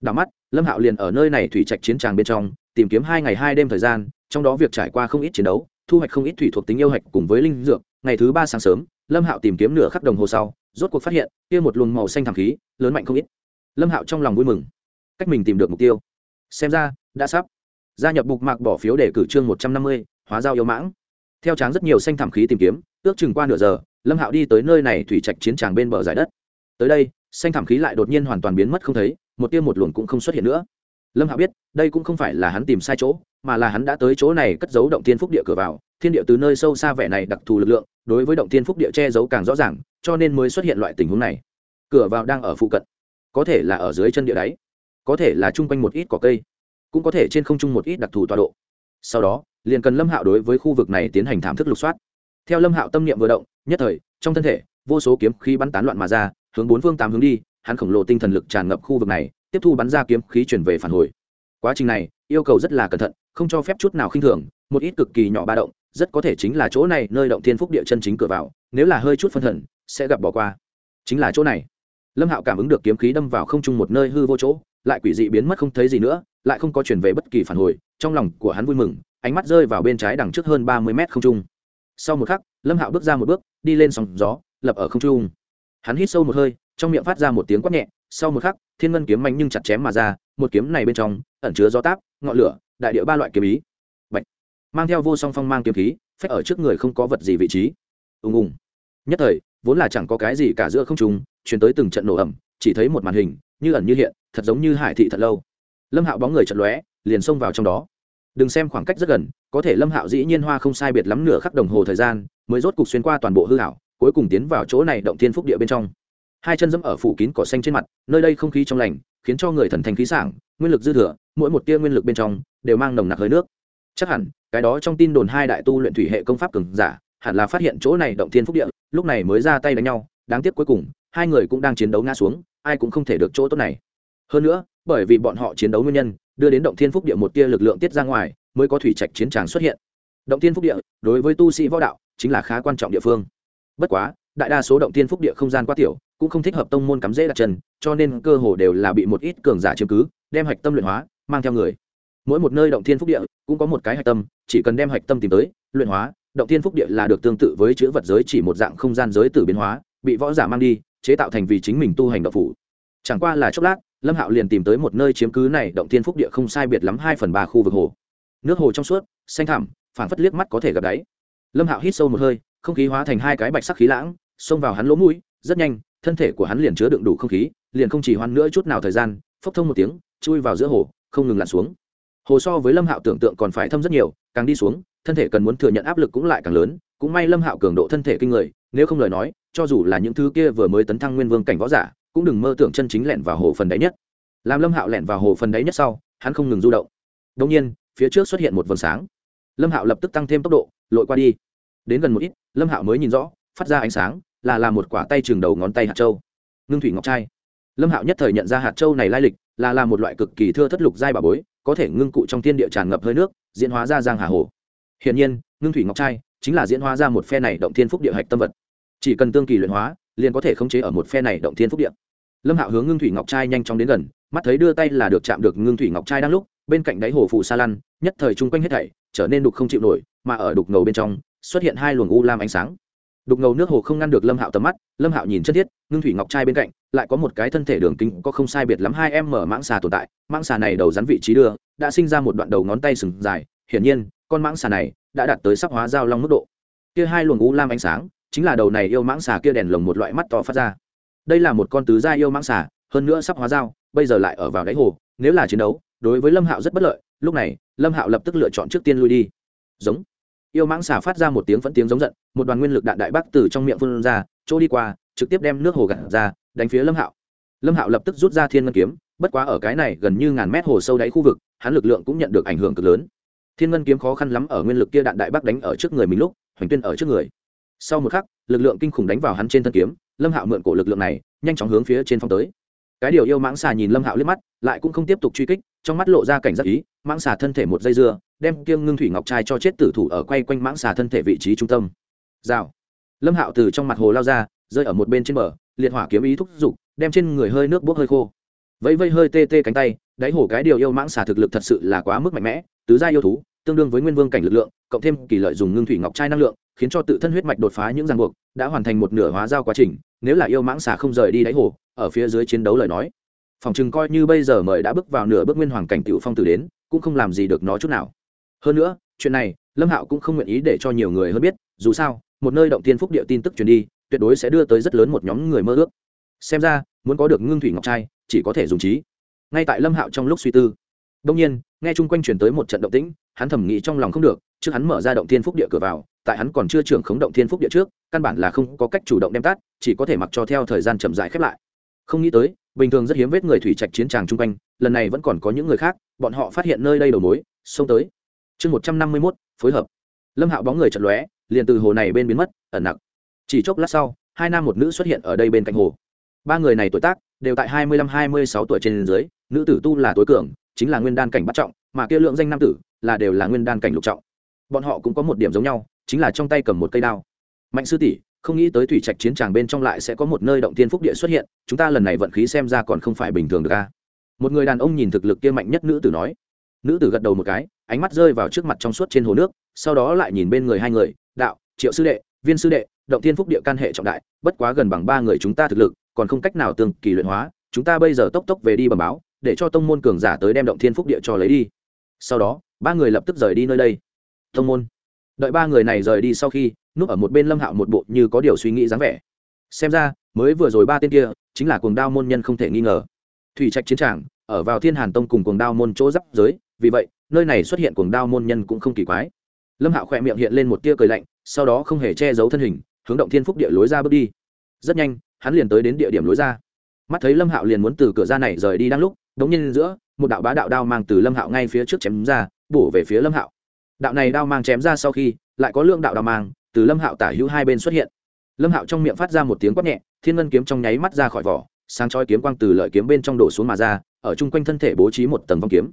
Đảo mắt, lâm hạo liền ở nơi này thủy trạch chiến tràng bên trong, tìm kiếm hai ngày hai đêm thời gian, trong đó việc trải qua không ít chiến đấu, thu hoạch không ít thủy thuộc tính yêu hạch cùng với linh dược. Ngày thứ ba sáng sớm, lâm hạo tìm kiếm nửa khắc đồng hồ sau, rốt cuộc phát hiện, kia một luồng màu xanh thảm khí, lớn mạnh không ít. Lâm hạo trong lòng vui mừng. Cách mình tìm được mục tiêu. Xem ra, đã sắp. Gia nhập bục mạc bỏ phiếu để cử trương một trăm năm mươi, hóa giao yêu mãng. Theo tráng rất nhiều xanh thảm khí tìm kiếm, ước chừng qua nửa giờ lâm hạo đi tới nơi này thủy trạch chiến tràng bên bờ giải đất. Tới đây, xanh thảm khí lại đột nhiên hoàn toàn biến mất không thấy, một tiêu một luồng cũng không xuất hiện nữa. Lâm hạo biết, đây cũng không phải là hắn tìm sai chỗ, mà là hắn đã tới chỗ này cất giấu động thiên phúc địa cửa vào. Thiên địa từ nơi sâu xa vẻ này đặc thù lực lượng, đối với động thiên phúc địa che giấu càng rõ ràng, cho nên mới xuất hiện loại tình huống này. Cửa vào đang ở phụ cận, có thể là ở dưới chân địa đáy, có thể là chung quanh một ít cỏ cây, cũng có thể trên không trung một ít đặc thù tọa độ. Sau đó, liền cần lâm hạo đối với khu vực này tiến hành thảm thức lục soát theo lâm hạo tâm niệm vừa động, nhất thời, trong thân thể, vô số kiếm khí bắn tán loạn mà ra, hướng bốn phương tám hướng đi, hắn khổng lồ tinh thần lực tràn ngập khu vực này, tiếp thu bắn ra kiếm khí chuyển về phản hồi. Quá trình này, yêu cầu rất là cẩn thận, không cho phép chút nào khinh thường, một ít cực kỳ nhỏ ba động, rất có thể chính là chỗ này, nơi động thiên phúc địa chân chính cửa vào, nếu là hơi chút phân thần, sẽ gặp bỏ qua. Chính là chỗ này. Lâm hạo cảm ứng được kiếm khí đâm vào không trung một nơi hư vô chỗ, lại quỷ dị biến mất không thấy gì nữa, lại không có chuyển về bất kỳ phản hồi, trong lòng của hắn vui mừng, ánh mắt rơi vào bên trái đằng trước hơn ba mươi mét không trung sau một khắc, lâm hạo bước ra một bước, đi lên sòng gió, lập ở không trung. Hắn hít sâu một hơi, trong miệng phát ra một tiếng quát nhẹ. Sau một khắc, thiên ngân kiếm mạnh nhưng chặt chém mà ra, một kiếm này bên trong, ẩn chứa gió táp, ngọn lửa, đại địa ba loại kiếm ý. Bạch. mang theo vô song phong mang kiếm khí phép ở trước người không có vật gì vị trí. Ùng ùng. Nhất thời, vốn là chẳng có cái gì cả giữa không trung chuyển tới từng trận nổ ẩm chỉ thấy một màn hình, như ẩn như hiện, thật giống như hải thị thật lâu. Lâm hạo bóng người chật lóe, liền xông vào trong đó đừng xem khoảng cách rất gần, có thể lâm hạo dĩ nhiên hoa không sai biệt lắm nửa khắc đồng hồ thời gian, mới rốt cục xuyên qua toàn bộ hư hảo cuối cùng tiến vào chỗ này động thiên phúc địa bên trong. Hai chân dẫm ở phủ kín cỏ xanh trên mặt, nơi đây không khí trong lành, khiến cho người thần thành khí sảng, nguyên lực dư thừa, mỗi một tia nguyên lực bên trong, đều mang nồng nặc hơi nước. Chắc hẳn, cái đó trong tin đồn hai đại tu luyện thủy hệ công pháp cường giả, hẳn là phát hiện chỗ này động thiên phúc địa, lúc này mới ra tay đánh nhau, đáng tiếc cuối cùng, hai người cũng đang chiến đấu ngã xuống, ai cũng không thể được chỗ tốt này. Hơn nữa, bởi vì bọn họ chiến đấu nguyên nhân đưa đến động thiên phúc địa một tia lực lượng tiết ra ngoài, mới có thủy trạch chiến tràng xuất hiện. Động thiên phúc địa, đối với tu sĩ võ đạo, chính là khá quan trọng địa phương. Bất quá, đại đa số động thiên phúc địa không gian quá tiểu, cũng không thích hợp tông môn cắm dễ đặt chân, cho nên cơ hồ đều là bị một ít cường giả chiếm cứ, đem hạch tâm luyện hóa, mang theo người. Mỗi một nơi động thiên phúc địa cũng có một cái hạch tâm, chỉ cần đem hạch tâm tìm tới, luyện hóa, động thiên phúc địa là được tương tự với chữ vật giới chỉ một dạng không gian giới tử biến hóa, bị võ giả mang đi, chế tạo thành vì chính mình tu hành động phủ. Chẳng qua là chốc lát lâm hạo liền tìm tới một nơi chiếm cứ này động thiên phúc địa không sai biệt lắm hai phần ba khu vực hồ. Nước hồ trong suốt, xanh thẳm phản phất liếc mắt có thể gặp đáy. Lâm hạo hít sâu một hơi, không khí hóa thành hai cái bạch sắc khí lãng, xông vào hắn lỗ mũi, rất nhanh, thân thể của hắn liền chứa đựng đủ không khí, liền không chỉ hoan nữa chút nào thời gian, phốc thông một tiếng, chui vào giữa hồ, không ngừng lặn xuống. Hồ so với lâm hạo tưởng tượng còn phải thâm rất nhiều, càng đi xuống, thân thể cần muốn thừa nhận áp lực cũng lại càng lớn, cũng may lâm hạo cường độ thân thể kinh người, nếu không lời nói, cho dù là những thứ kia vừa mới tấn thăng nguyên vương cảnh võ giả cũng đừng mơ tưởng chân chính lẹn vào hồ phần đáy nhất. Làm lâm hạo lẹn vào hồ phần đáy nhất sau, hắn không ngừng du động. Đông nhiên, phía trước xuất hiện một vầng sáng. Lâm hạo lập tức tăng thêm tốc độ, lội qua đi. Đến gần một ít, lâm hạo mới nhìn rõ, phát ra ánh sáng là là một quả tay trường đầu ngón tay hạt châu. Ngưng thủy ngọc trai. Lâm hạo nhất thời nhận ra hạt châu này lai lịch, là là một loại cực kỳ thưa thất lục giai bà bối, có thể ngưng cụ trong thiên địa tràn ngập hơi nước, diễn hóa ra giang hà hồ. Hiện nhiên, ngưng thủy ngọc trai chính là diễn hóa ra một phe này động thiên phúc địa hạch tâm vật chỉ cần tương kỳ luyện hóa, liền có thể khống chế ở một phe này động thiên phúc địa. Lâm hạo hướng ngưng thủy ngọc trai nhanh chóng đến gần, mắt thấy đưa tay là được chạm được ngưng thủy ngọc trai đang lúc, bên cạnh đáy hồ phù sa lăn, nhất thời chung quanh hết thảy, trở nên đục không chịu nổi, mà ở đục ngầu bên trong, xuất hiện hai luồng u lam ánh sáng. Đục ngầu nước hồ không ngăn được lâm hạo tầm mắt, lâm hạo nhìn chất thiết, ngưng thủy ngọc trai bên cạnh, lại có một cái thân thể đường kính có không sai biệt lắm hai em mở mãng xà tồn tại, mãng xà này đầu rắn vị trí đưa, đã sinh ra một đoạn đầu ngón tay sừng dài, hiển nhiên, con mãng xà này đã đạt tới sắc hóa giao long mức độ. Kia hai luồng u lam ánh sáng chính là đầu này yêu mãng xà kia đèn lồng một loại mắt to phát ra. Đây là một con tứ gia yêu mãng xà, hơn nữa sắp hóa dao, bây giờ lại ở vào đáy hồ, nếu là chiến đấu, đối với lâm hạo rất bất lợi, lúc này, lâm hạo lập tức lựa chọn trước tiên lui đi. Giống. Yêu mãng xà phát ra một tiếng phẫn tiếng giống giận, một đoàn nguyên lực đạn đại bác từ trong miệng phun ra, chỗ đi qua, trực tiếp đem nước hồ gạt ra, đánh phía lâm hạo. Lâm hạo lập tức rút ra thiên ngân kiếm, bất quá ở cái này gần như ngàn mét hồ sâu đáy khu vực, hắn lực lượng cũng nhận được ảnh hưởng cực lớn. Thiên ngân kiếm khó khăn lắm ở nguyên lực kia đạn đại bác đánh ở trước người mình lúc, hoành tuyên ở trước người sau một khắc, lực lượng kinh khủng đánh vào hắn trên thân kiếm, lâm hạo mượn cổ lực lượng này, nhanh chóng hướng phía trên phong tới. Cái điều yêu mãng xà nhìn lâm hạo liếc mắt, lại cũng không tiếp tục truy kích, trong mắt lộ ra cảnh giác ý, mãng xà thân thể một dây dưa, đem kiêng ngưng thủy ngọc trai cho chết tử thủ ở quay quanh mãng xà thân thể vị trí trung tâm. Rào. Lâm hạo từ trong mặt hồ lao ra, rơi ở một bên trên bờ, liệt hỏa kiếm ý thúc giục, đem trên người hơi nước bốc hơi khô. Vẫy vây hơi tê tê cánh tay, đáy hồ cái điều yêu mãng xà thực lực thật sự là quá mức mạnh mẽ, tứ gia yêu thú tương đương với nguyên vương cảnh lực lượng, cộng thêm kỳ lợi dùng ngưng thủy ngọc trai năng lượng, khiến cho tự thân huyết mạch đột phá những ràng buộc, đã hoàn thành một nửa hóa giao quá trình, nếu là yêu mãng xà không rời đi đáy hồ, ở phía dưới chiến đấu lời nói. Phòng chừng coi như bây giờ mời đã bước vào nửa bước nguyên hoàng cảnh tiểu phong tử đến, cũng không làm gì được nó chút nào. Hơn nữa, chuyện này, lâm hạo cũng không nguyện ý để cho nhiều người hơn biết, dù sao, một nơi động tiên phúc địa tin tức truyền đi, tuyệt đối sẽ đưa tới rất lớn một nhóm người mơ ước. Xem ra, muốn có được ngưng thủy ngọc trai, chỉ có thể dùng trí. Ngay tại lâm hạo trong lúc suy tư đông nhiên, nghe chung quanh chuyển tới một trận động tĩnh hắn thầm nghĩ trong lòng không được, trước hắn mở ra động thiên phúc địa cửa vào, tại hắn còn chưa trưởng khống động thiên phúc địa trước, căn bản là không có cách chủ động đem tát chỉ có thể mặc cho theo thời gian chậm dài khép lại. Không nghĩ tới, bình thường rất hiếm vết người thủy trạch chiến tràng chung quanh, lần này vẫn còn có những người khác, bọn họ phát hiện nơi đây đầu mối, xông tới. Chương một trăm năm mươi mốt, phối hợp. Lâm hạo bóng người chật lóe, liền từ hồ này bên biến mất, ẩn nặc. chỉ chốc lát sau, hai nam một nữ xuất hiện ở đây bên cạnh hồ. Ba người này tuổi tác đều tại hai mươi lăm, hai mươi sáu tuổi trên dưới, nữ tử tu là tối cường, chính là nguyên đan cảnh bắt trọng, mà kia lượng danh nam tử là đều là nguyên đan cảnh lục trọng. Bọn họ cũng có một điểm giống nhau, chính là trong tay cầm một cây đao. Mạnh sư tỷ, không nghĩ tới thủy trạch chiến tràng bên trong lại sẽ có một nơi động tiên phúc địa xuất hiện, chúng ta lần này vận khí xem ra còn không phải bình thường được ca một người đàn ông nhìn thực lực kia mạnh nhất nữ tử nói. Nữ tử gật đầu một cái, ánh mắt rơi vào trước mặt trong suốt trên hồ nước, sau đó lại nhìn bên người hai người, đạo, triệu sư đệ, viên sư đệ, động tiên phúc địa can hệ trọng đại, bất quá gần bằng ba người chúng ta thực lực, còn không cách nào tương kỳ luyện hóa, chúng ta bây giờ tốc tốc về đi bẩm báo, để cho tông môn cường giả tới đem động thiên phúc địa cho lấy đi sau đó, ba người lập tức rời đi nơi đây. Thông môn. Đợi ba người này rời đi sau khi, núp ở một bên lâm hạo một bộ như có điều suy nghĩ dáng vẻ. Xem ra, mới vừa rồi ba tên kia, chính là cuồng đao môn nhân không thể nghi ngờ. Thủy trạch chiến tràng, ở vào thiên hàn tông cùng cuồng đao môn chỗ giáp giới, vì vậy, nơi này xuất hiện cuồng đao môn nhân cũng không kỳ quái. Lâm hạo khỏe miệng hiện lên một tia cười lạnh, sau đó không hề che giấu thân hình, hướng động thiên phúc địa lối ra bước đi. Rất nhanh, hắn liền tới đến địa điểm lối ra. Mắt thấy lâm hạo liền muốn từ cửa ra này rời đi đang lúc, đống nhiên giữa một đạo bá đạo đao mang từ lâm hạo ngay phía trước chém ra, bổ về phía lâm hạo. Đạo này đao mang chém ra sau khi, lại có lượng đạo đao mang từ lâm hạo tả hữu hai bên xuất hiện. Lâm hạo trong miệng phát ra một tiếng quát nhẹ, thiên ngân kiếm trong nháy mắt ra khỏi vỏ, sáng chói kiếm quang từ lợi kiếm bên trong đổ xuống mà ra, ở chung quanh thân thể bố trí một tầng vong kiếm.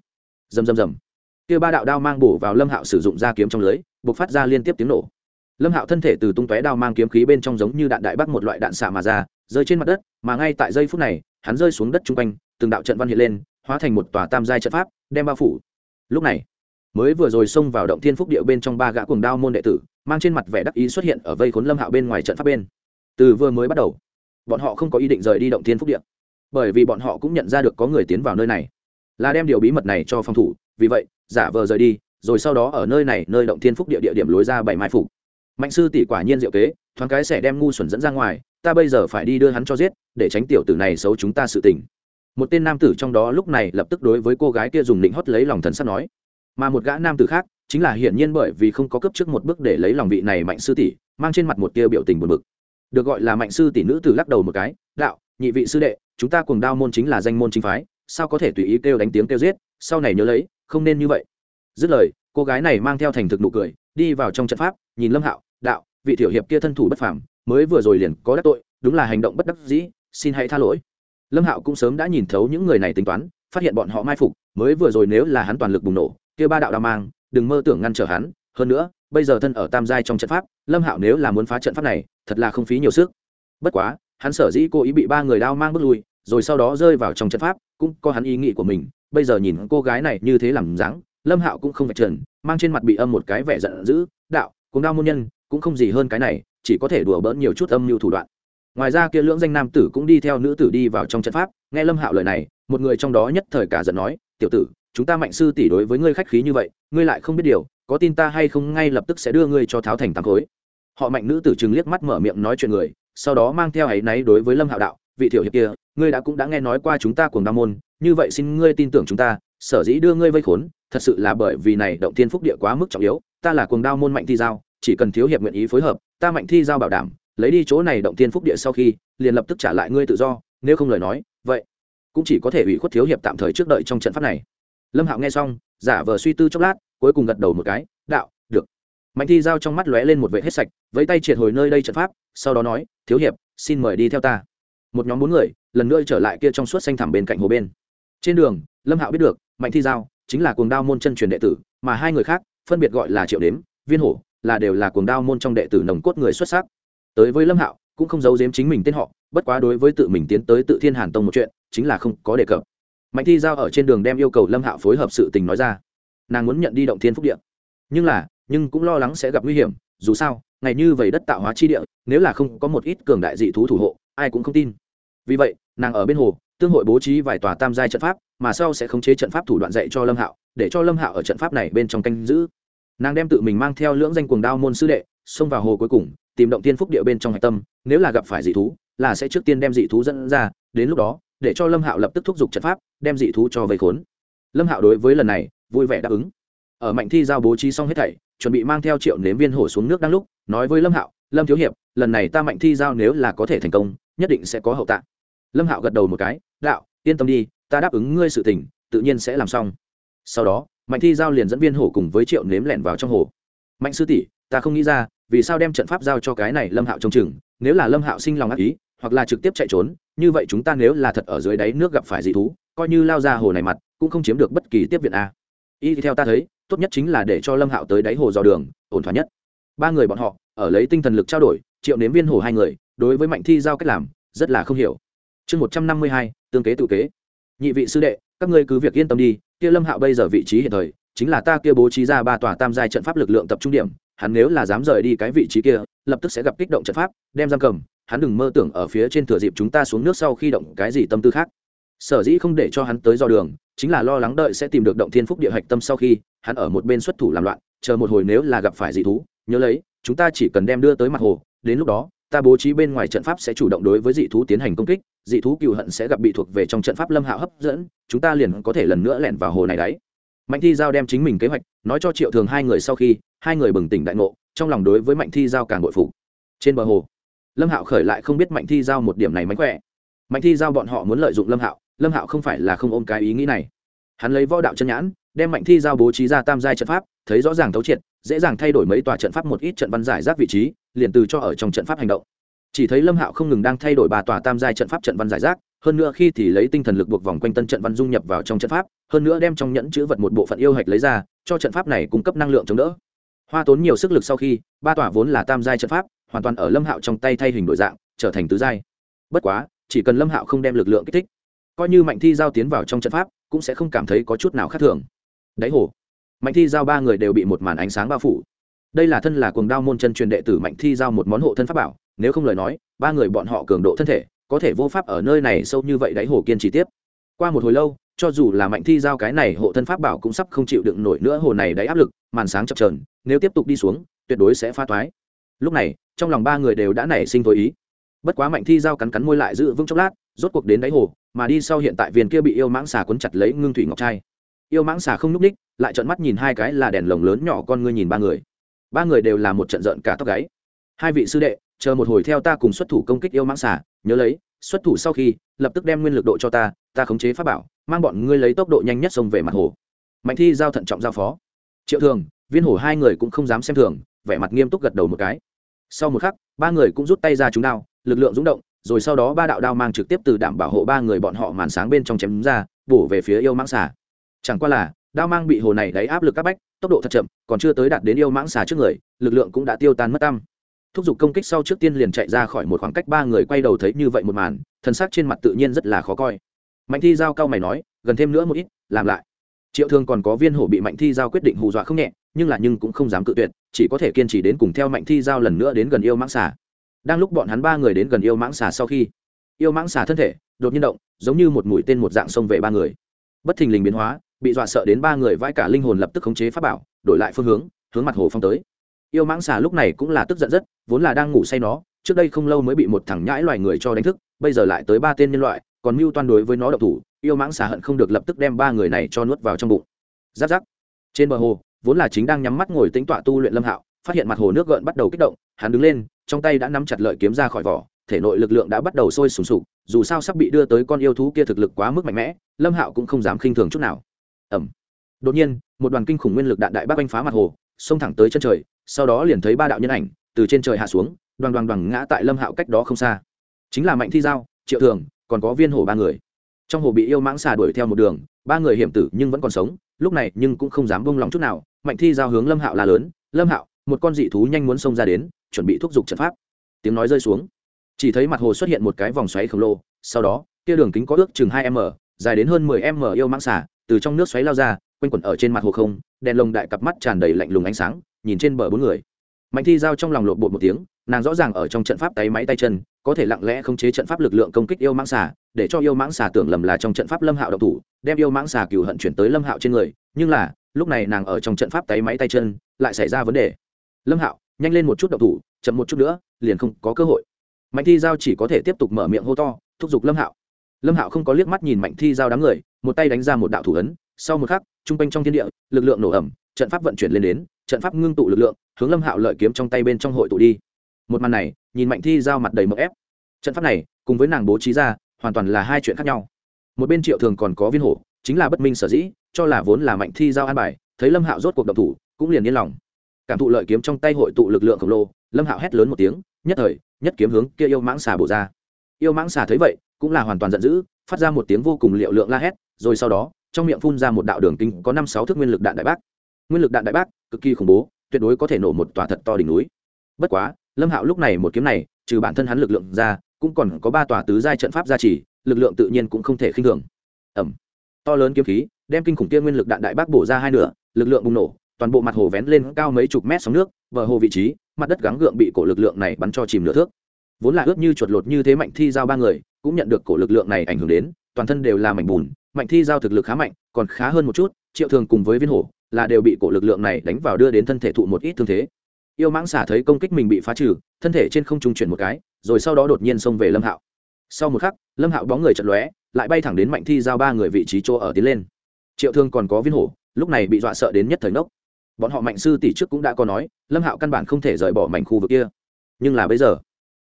Rầm rầm rầm. Kia ba đạo đao mang bổ vào lâm hạo sử dụng ra kiếm trong lưới buộc phát ra liên tiếp tiếng nổ. Lâm hạo thân thể từ tung tóe đao mang kiếm khí bên trong giống như đạn đại bắc một loại đạn xạ mà ra, rơi trên mặt đất, mà ngay tại giây phút này, hắn rơi xuống đất chung quanh, từng đạo trận văn hiện lên hóa thành một tòa tam giai trận pháp, đem bao phủ. Lúc này, mới vừa rồi xông vào động thiên phúc điệu bên trong ba gã cuồng đao môn đệ tử, mang trên mặt vẻ đắc ý xuất hiện ở vây khốn lâm hạo bên ngoài trận pháp bên. Từ vừa mới bắt đầu, bọn họ không có ý định rời đi động thiên phúc điệu bởi vì bọn họ cũng nhận ra được có người tiến vào nơi này, là đem điều bí mật này cho phòng thủ. Vì vậy, giả vờ rời đi, rồi sau đó ở nơi này, nơi động thiên phúc địa địa điểm lối ra bảy mai phục. Mạnh sư tỷ quả nhiên diệu kế, thoáng cái sẽ đem ngu xuẩn dẫn ra ngoài, ta bây giờ phải đi đưa hắn cho giết, để tránh tiểu tử này xấu chúng ta sự tình một tên nam tử trong đó lúc này lập tức đối với cô gái kia dùng định hót lấy lòng thần sắp nói, mà một gã nam tử khác, chính là hiển nhiên bởi vì không có cấp trước một bước để lấy lòng vị này mạnh sư tỷ, mang trên mặt một tia biểu tình buồn bực. Được gọi là mạnh sư tỷ nữ tử lắc đầu một cái, đạo, nhị vị sư đệ, chúng ta cùng đao môn chính là danh môn chính phái, sao có thể tùy ý kêu đánh tiếng kêu giết, sau này nhớ lấy, không nên như vậy. Dứt lời, cô gái này mang theo thành thực nụ cười, đi vào trong trận pháp, nhìn lâm hạo, đạo, vị tiểu hiệp kia thân thủ bất phàm, mới vừa rồi liền có đắc tội, đúng là hành động bất đắc dĩ, xin hãy tha lỗi lâm hạo cũng sớm đã nhìn thấu những người này tính toán, phát hiện bọn họ mai phục, mới vừa rồi nếu là hắn toàn lực bùng nổ, kia ba đạo đao mang, đừng mơ tưởng ngăn trở hắn. Hơn nữa, bây giờ thân ở tam giai trong trận pháp, lâm hạo nếu là muốn phá trận pháp này, thật là không phí nhiều sức. Bất quá, hắn sở dĩ cô ý bị ba người đao mang bước lui, rồi sau đó rơi vào trong trận pháp, cũng có hắn ý nghĩ của mình. Bây giờ nhìn cô gái này như thế làm dáng, lâm hạo cũng không phải trần, mang trên mặt bị âm một cái vẻ giận dữ, đạo cùng đao môn nhân, cũng không gì hơn cái này, chỉ có thể đùa bỡn nhiều chút âm mưu thủ đoạn ngoài ra kia lưỡng danh nam tử cũng đi theo nữ tử đi vào trong trận pháp, nghe lâm hạo lời này, một người trong đó nhất thời cả giận nói, tiểu tử, chúng ta mạnh sư tỷ đối với ngươi khách khí như vậy, ngươi lại không biết điều, có tin ta hay không ngay lập tức sẽ đưa ngươi cho tháo thành tám khối. Họ mạnh nữ tử chừng liếc mắt mở miệng nói chuyện người, sau đó mang theo áy náy đối với lâm hạo đạo, vị tiểu hiệp kia, ngươi đã cũng đã nghe nói qua chúng ta cùng đa môn, như vậy xin ngươi tin tưởng chúng ta, sở dĩ đưa ngươi vây khốn, thật sự là bởi vì này động thiên phúc địa quá mức trọng yếu, ta là cuồng đao môn mạnh thi giao, chỉ cần thiếu hiệp nguyện ý phối hợp, ta mạnh thi giao bảo đảm lấy đi chỗ này động tiên phúc địa sau khi, liền lập tức trả lại ngươi tự do, nếu không lời nói, vậy cũng chỉ có thể ủy khuất thiếu hiệp tạm thời trước đợi trong trận pháp này. Lâm hạo nghe xong, giả vờ suy tư chốc lát, cuối cùng gật đầu một cái, đạo, được. Mạnh thi giao trong mắt lóe lên một vệ hết sạch với tay triệt hồi nơi đây trận pháp, sau đó nói, thiếu hiệp, xin mời đi theo ta. Một nhóm bốn người, lần nữa trở lại kia trong suốt xanh thẳm bên cạnh hồ bên. Trên đường, lâm hạo biết được, mạnh thi giao chính là cuồng đao môn chân truyền đệ tử, mà hai người khác, phân biệt gọi là triệu đếm, viên hổ, là đều là cuồng đao môn trong đệ tử nồng cốt người xuất sắc tới với lâm hạo cũng không giấu giếm chính mình tên họ bất quá đối với tự mình tiến tới tự thiên hàn tông một chuyện chính là không có đề cập. Mạnh thi giao ở trên đường đem yêu cầu lâm hạo phối hợp sự tình nói ra. Nàng muốn nhận đi động thiên phúc Điện, nhưng là nhưng cũng lo lắng sẽ gặp nguy hiểm dù sao ngày như vậy đất tạo hóa chi địa nếu là không có một ít cường đại dị thú thủ hộ ai cũng không tin. Vì vậy nàng ở bên hồ tương hội bố trí vài tòa tam giai trận pháp mà sau sẽ khống chế trận pháp thủ đoạn dạy cho lâm hạo để cho lâm hạo ở trận pháp này bên trong canh giữ. Nàng đem tự mình mang theo lưỡng danh cuồng đao môn sư đệ xông vào hồ cuối cùng tìm động tiên phúc địa bên trong hạch tâm, nếu là gặp phải dị thú, là sẽ trước tiên đem dị thú dẫn ra, đến lúc đó, để cho lâm hạo lập tức thúc giục trận pháp, đem dị thú cho vây khốn. Lâm hạo đối với lần này, vui vẻ đáp ứng. Ở mạnh thi giao bố trí xong hết thảy, chuẩn bị mang theo triệu nếm viên hổ xuống nước đang lúc, nói với lâm hạo, lâm thiếu hiệp, lần này ta mạnh thi giao nếu là có thể thành công, nhất định sẽ có hậu tạng lâm hạo gật đầu một cái, đạo, yên tâm đi, ta đáp ứng ngươi sự tình, tự nhiên sẽ làm xong. Sau đó, mạnh thi giao liền dẫn viên hổ cùng với triệu nếm lẻn vào trong hồ. Mạnh sư tỷ, ta không nghĩ ra vì sao đem trận pháp giao cho cái này lâm hạo trông chừng, nếu là lâm hạo sinh lòng ác ý, hoặc là trực tiếp chạy trốn, như vậy chúng ta nếu là thật ở dưới đáy nước gặp phải dị thú, coi như lao ra hồ này mặt, cũng không chiếm được bất kỳ tiếp viện a. Y theo ta thấy, tốt nhất chính là để cho lâm hạo tới đáy hồ dò đường, ổn thỏa nhất. Ba người bọn họ, ở lấy tinh thần lực trao đổi, triệu nếm viên hồ hai người, đối với mạnh thi giao cách làm, rất là không hiểu. Chương một trăm năm mươi hai, tương kế tự kế. Nhị vị sư đệ, các ngươi cứ việc yên tâm đi, kia lâm hạo bây giờ vị trí hiện thời, chính là ta kia bố trí ra ba tòa tam giai trận pháp lực lượng tập trung điểm hắn nếu là dám rời đi cái vị trí kia, lập tức sẽ gặp kích động trận pháp, đem giam cầm. Hắn đừng mơ tưởng ở phía trên thừa dịp chúng ta xuống nước sau khi động cái gì tâm tư khác. Sở dĩ không để cho hắn tới do đường, chính là lo lắng đợi sẽ tìm được động thiên phúc địa hạch tâm sau khi, hắn ở một bên xuất thủ làm loạn, chờ một hồi nếu là gặp phải dị thú, nhớ lấy, chúng ta chỉ cần đem đưa tới mặt hồ, đến lúc đó, ta bố trí bên ngoài trận pháp sẽ chủ động đối với dị thú tiến hành công kích, dị thú cựu hận sẽ gặp bị thuộc về trong trận pháp lâm hạo hấp dẫn, chúng ta liền có thể lần nữa lẻn vào hồ này đấy mạnh thi giao đem chính mình kế hoạch nói cho triệu thường hai người sau khi, hai người bừng tỉnh đại ngộ, trong lòng đối với mạnh thi giao càng bội phụ. trên bờ hồ, lâm hạo khởi lại không biết mạnh thi giao một điểm này mánh khỏe. Mạnh thi giao bọn họ muốn lợi dụng lâm hạo lâm hạo không phải là không ôm cái ý nghĩ này. Hắn lấy võ đạo chân nhãn, đem mạnh thi giao bố trí ra tam giai trận pháp, thấy rõ ràng thấu triệt, dễ dàng thay đổi mấy tòa trận pháp một ít trận văn giải rác vị trí, liền từ cho ở trong trận pháp hành động. Chỉ thấy lâm hạo không ngừng đang thay đổi ba tòa tam giai trận pháp trận văn giải rác hơn nữa khi thì lấy tinh thần lực buộc vòng quanh tân trận văn dung nhập vào trong trận pháp, hơn nữa đem trong nhẫn chữ vật một bộ phận yêu hạch lấy ra, cho trận pháp này cung cấp năng lượng chống đỡ. Hoa tốn nhiều sức lực sau khi, ba tòa vốn là tam giai trận pháp, hoàn toàn ở lâm hạo trong tay thay hình đổi dạng, trở thành tứ giai. Bất quá, chỉ cần lâm hạo không đem lực lượng kích thích, coi như mạnh thi giao tiến vào trong trận pháp, cũng sẽ không cảm thấy có chút nào khác thường. Đáy hồ, mạnh thi giao ba người đều bị một màn ánh sáng bao phủ. Đây là thân là cuồng đao môn chân truyền đệ tử mạnh thi giao một món hộ thân pháp bảo, nếu không lời nói, ba người bọn họ cường độ thân thể có thể vô pháp ở nơi này sâu như vậy đáy hồ kiên trì tiếp. Qua một hồi lâu, cho dù là mạnh thi giao cái này hộ thân pháp bảo cũng sắp không chịu đựng nổi nữa hồ này đáy áp lực, màn sáng chập trờn nếu tiếp tục đi xuống, tuyệt đối sẽ pha toái. Lúc này, trong lòng ba người đều đã nảy sinh thối ý. Bất quá mạnh thi giao cắn cắn môi lại giữ vững chốc lát, rốt cuộc đến đáy hồ, mà đi sau hiện tại viên kia bị yêu mãng xà quấn chặt lấy ngưng thủy ngọc trai. Yêu mãng xà không n ú c ních lại trợn mắt nhìn hai cái là đèn lồng lớn nhỏ con ngươi nhìn ba người. Ba người đều là một trận giận cả tóc gáy. Hai vị sư đệ chờ một hồi theo ta cùng xuất thủ công kích yêu mãng xà, nhớ lấy, xuất thủ sau khi, lập tức đem nguyên lực độ cho ta ta khống chế pháp bảo, mang bọn ngươi lấy tốc độ nhanh nhất xông về mặt hồ. Mạnh thi giao thận trọng giao phó. Triệu thường, viên hổ hai người cũng không dám xem thường, vẻ mặt nghiêm túc gật đầu một cái. Sau một khắc, ba người cũng rút tay ra chúng đao, lực lượng rúng động, rồi sau đó ba đạo đao mang trực tiếp từ đảm bảo hộ ba người bọn họ màn sáng bên trong chém ra, bổ về phía yêu mãng xà. Chẳng qua là, đao mang bị hồ này đáy áp lực các bách, tốc độ thật chậm, còn chưa tới đạt đến yêu mãng xà trước người, lực lượng cũng đã tiêu tan mất tâm thúc giục công kích sau trước tiên liền chạy ra khỏi một khoảng cách ba người quay đầu thấy như vậy một màn, thân xác trên mặt tự nhiên rất là khó coi. Mạnh thi giao cao mày nói, gần thêm nữa một ít, làm lại. Triệu thương còn có viên hổ bị mạnh thi giao quyết định hù dọa không nhẹ, nhưng là nhưng cũng không dám cự tuyệt, chỉ có thể kiên trì đến cùng theo mạnh thi giao lần nữa đến gần yêu mãng xà. Đang lúc bọn hắn ba người đến gần yêu mãng xà sau khi, yêu mãng xà thân thể đột nhiên động, giống như một mũi tên một dạng xông về ba người. Bất thình lình biến hóa, bị dọa sợ đến ba người vãi cả linh hồn lập tức khống chế pháp bảo, đổi lại phương hướng hướng mặt hồ phong tới yêu mãng xà lúc này cũng là tức giận rất, vốn là đang ngủ say nó, trước đây không lâu mới bị một thằng nhãi loài người cho đánh thức, bây giờ lại tới ba tên nhân loại, còn mưu toan đối với nó độc thủ, yêu mãng xà hận không được lập tức đem ba người này cho nuốt vào trong bụng. Giáp giáp. Trên bờ hồ, vốn là chính đang nhắm mắt ngồi tính tọa tu luyện lâm hạo, phát hiện mặt hồ nước gợn bắt đầu kích động, hắn đứng lên, trong tay đã nắm chặt lợi kiếm ra khỏi vỏ, thể nội lực lượng đã bắt đầu sôi sùng sục, dù sao sắp bị đưa tới con yêu thú kia thực lực quá mức mạnh mẽ, lâm hạo cũng không dám khinh thường chút nào. Ẩm đột nhiên, một đoàn kinh khủng nguyên lực đạn đại bác oanh phá mặt hồ, xông thẳng tới chân trời sau đó liền thấy ba đạo nhân ảnh từ trên trời hạ xuống đoàn đoàn đoàn ngã tại lâm hạo cách đó không xa. Chính là mạnh thi giao, triệu thường, còn có viên hồ ba người. Trong hồ bị yêu mãng xà đuổi theo một đường, ba người hiểm tử nhưng vẫn còn sống, lúc này nhưng cũng không dám bông lòng chút nào. Mạnh thi giao hướng lâm hạo là lớn, lâm hạo, một con dị thú nhanh muốn xông ra đến, chuẩn bị thúc giục trận pháp. Tiếng nói rơi xuống. Chỉ thấy mặt hồ xuất hiện một cái vòng xoáy khổng lồ, sau đó, kia đường kính có ước chừng hai m, dài đến hơn mười m yêu mãng xà từ trong nước xoáy lao ra, quanh quẩn ở trên mặt hồ không, đèn lồng đại cặp mắt tràn đầy lạnh lùng ánh sáng nhìn trên bờ bốn người. Mạnh thi giao trong lòng lộn bột một tiếng, nàng rõ ràng ở trong trận pháp tay máy tay chân, có thể lặng lẽ khống chế trận pháp lực lượng công kích yêu mãng xà, để cho yêu mãng xà tưởng lầm là trong trận pháp lâm hạo độc thủ, đem yêu mãng xà cừu hận chuyển tới lâm hạo trên người. Nhưng là, lúc này nàng ở trong trận pháp tay máy tay chân, lại xảy ra vấn đề. Lâm hạo, nhanh lên một chút độc thủ, chậm một chút nữa, liền không có cơ hội. Mạnh thi giao chỉ có thể tiếp tục mở miệng hô to, thúc giục lâm hạo. Lâm hạo không có liếc mắt nhìn mạnh thi giao đám người, một tay đánh ra một đạo thủ ấn. Sau một khắc, trung quanh trong thiên địa, lực lượng nổ ẩm trận pháp vận chuyển lên đến, trận pháp ngưng tụ lực lượng, hướng lâm hạo lợi kiếm trong tay bên trong hội tụ đi. Một màn này, nhìn mạnh thi giao mặt đầy mậu ép. Trận pháp này, cùng với nàng bố trí ra, hoàn toàn là hai chuyện khác nhau. Một bên triệu thường còn có viên hổ, chính là bất minh sở dĩ, cho là vốn là mạnh thi giao an bài, thấy lâm hạo rốt cuộc độc thủ, cũng liền yên lòng. Cảm thụ lợi kiếm trong tay hội tụ lực lượng khổng lồ, lâm hạo hét lớn một tiếng, nhất thời, nhất kiếm hướng kia yêu mãng xà bổ ra. Yêu mãng xà thấy vậy, cũng là hoàn toàn giận dữ, phát ra một tiếng vô cùng liệu lượng la hét, rồi sau đó, trong miệng phun ra một đạo đường kinh có năm sáu thước nguyên lực đạn đại bác nguyên lực đạn đại bác, cực kỳ khủng bố, tuyệt đối có thể nổ một tòa thật to đỉnh núi. Bất quá, lâm hạo lúc này một kiếm này, trừ bản thân hắn lực lượng ra, cũng còn có ba tòa tứ giai trận pháp gia trì, lực lượng tự nhiên cũng không thể khinh thường. Ẩm. To lớn kiếm khí, đem kinh khủng kia nguyên lực đạn đại bác bổ ra hai nửa, lực lượng bùng nổ, toàn bộ mặt hồ vén lên cao mấy chục mét sóng nước, bờ hồ vị trí, mặt đất gắng gượng bị cổ lực lượng này bắn cho chìm nửa thước. Vốn là ướt như chuột lột như thế mạnh thi giao ba người, cũng nhận được cổ lực lượng này ảnh hưởng đến, toàn thân đều là mảnh bùn, mạnh thi giao thực lực khá mạnh, còn khá hơn một chút, triệu thường cùng với viên hổ là đều bị cổ lực lượng này đánh vào đưa đến thân thể thụ một ít thương thế. Yêu mãng xả thấy công kích mình bị phá trừ, thân thể trên không trung chuyển một cái, rồi sau đó đột nhiên xông về lâm hạo. Sau một khắc, lâm hạo bóng người chật lóe, lại bay thẳng đến mạnh thi giao ba người vị trí chỗ ở tiến lên. Triệu thương còn có viên hổ, lúc này bị dọa sợ đến nhất thời nốc bọn họ mạnh sư tỷ trước cũng đã có nói, lâm hạo căn bản không thể rời bỏ mảnh khu vực kia. Nhưng là bây giờ,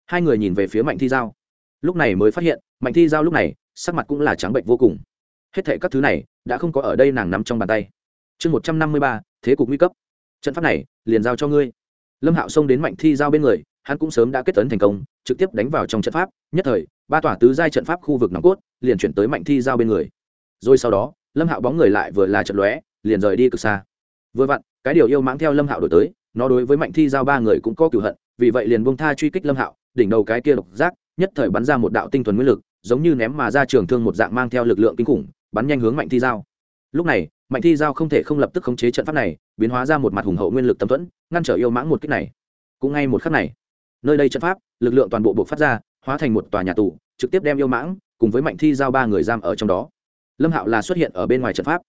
hai người nhìn về phía mạnh thi giao. Lúc này mới phát hiện, mạnh thi giao lúc này, sắc mặt cũng là trắng bệnh vô cùng. Hết thệ các thứ này, đã không có ở đây nàng nắm trong bàn tay chương một trăm năm mươi ba, thế cục nguy cấp. Trận pháp này, liền giao cho ngươi. Lâm hạo xông đến mạnh thi giao bên người, hắn cũng sớm đã kết tấn thành công, trực tiếp đánh vào trong trận pháp. Nhất thời, ba tòa tứ giai trận pháp khu vực nòng cốt liền chuyển tới mạnh thi giao bên người. Rồi sau đó, lâm hạo bóng người lại vừa là trận lóe, liền rời đi cực xa. Vừa vặn, cái điều yêu mãng theo lâm hạo đổi tới, nó đối với mạnh thi giao ba người cũng có cửu hận, vì vậy liền bông tha truy kích lâm hạo, đỉnh đầu cái kia độc giác, nhất thời bắn ra một đạo tinh thuần nguyên lực, giống như ném mà ra trường thương một dạng mang theo lực lượng kinh khủng, bắn nhanh hướng mạnh thi giao lúc này, mạnh thi giao không thể không lập tức khống chế trận pháp này, biến hóa ra một mặt hùng hậu nguyên lực tâm thuẫn, ngăn trở yêu mãng một kích này. Cũng ngay một khắc này, nơi đây trận pháp, lực lượng toàn bộ buộc phát ra, hóa thành một tòa nhà tù, trực tiếp đem yêu mãng cùng với mạnh thi giao ba người giam ở trong đó. Lâm hạo là xuất hiện ở bên ngoài trận pháp.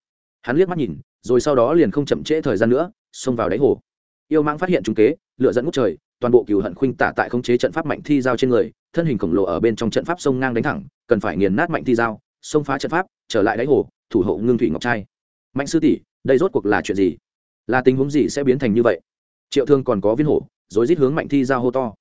Hắn liếc mắt nhìn, rồi sau đó liền không chậm trễ thời gian nữa, xông vào đáy hồ. Yêu mãng phát hiện chúng kế lựa dẫn ngút trời, toàn bộ cừu hận khuynh tả tại khống chế trận pháp mạnh thi giao trên người, thân hình khổng lồ ở bên trong trận pháp sông ngang đánh thẳng, cần phải nghiền nát mạnh thi giao, xông phá trận pháp, trở lại đáy hồ thủ hộ ngưng thủy ngọc trai. Mạnh sư tỷ, đây rốt cuộc là chuyện gì? Là tình huống gì sẽ biến thành như vậy? Triệu thương còn có viên hổ, rồi rít hướng mạnh thi giao hô to.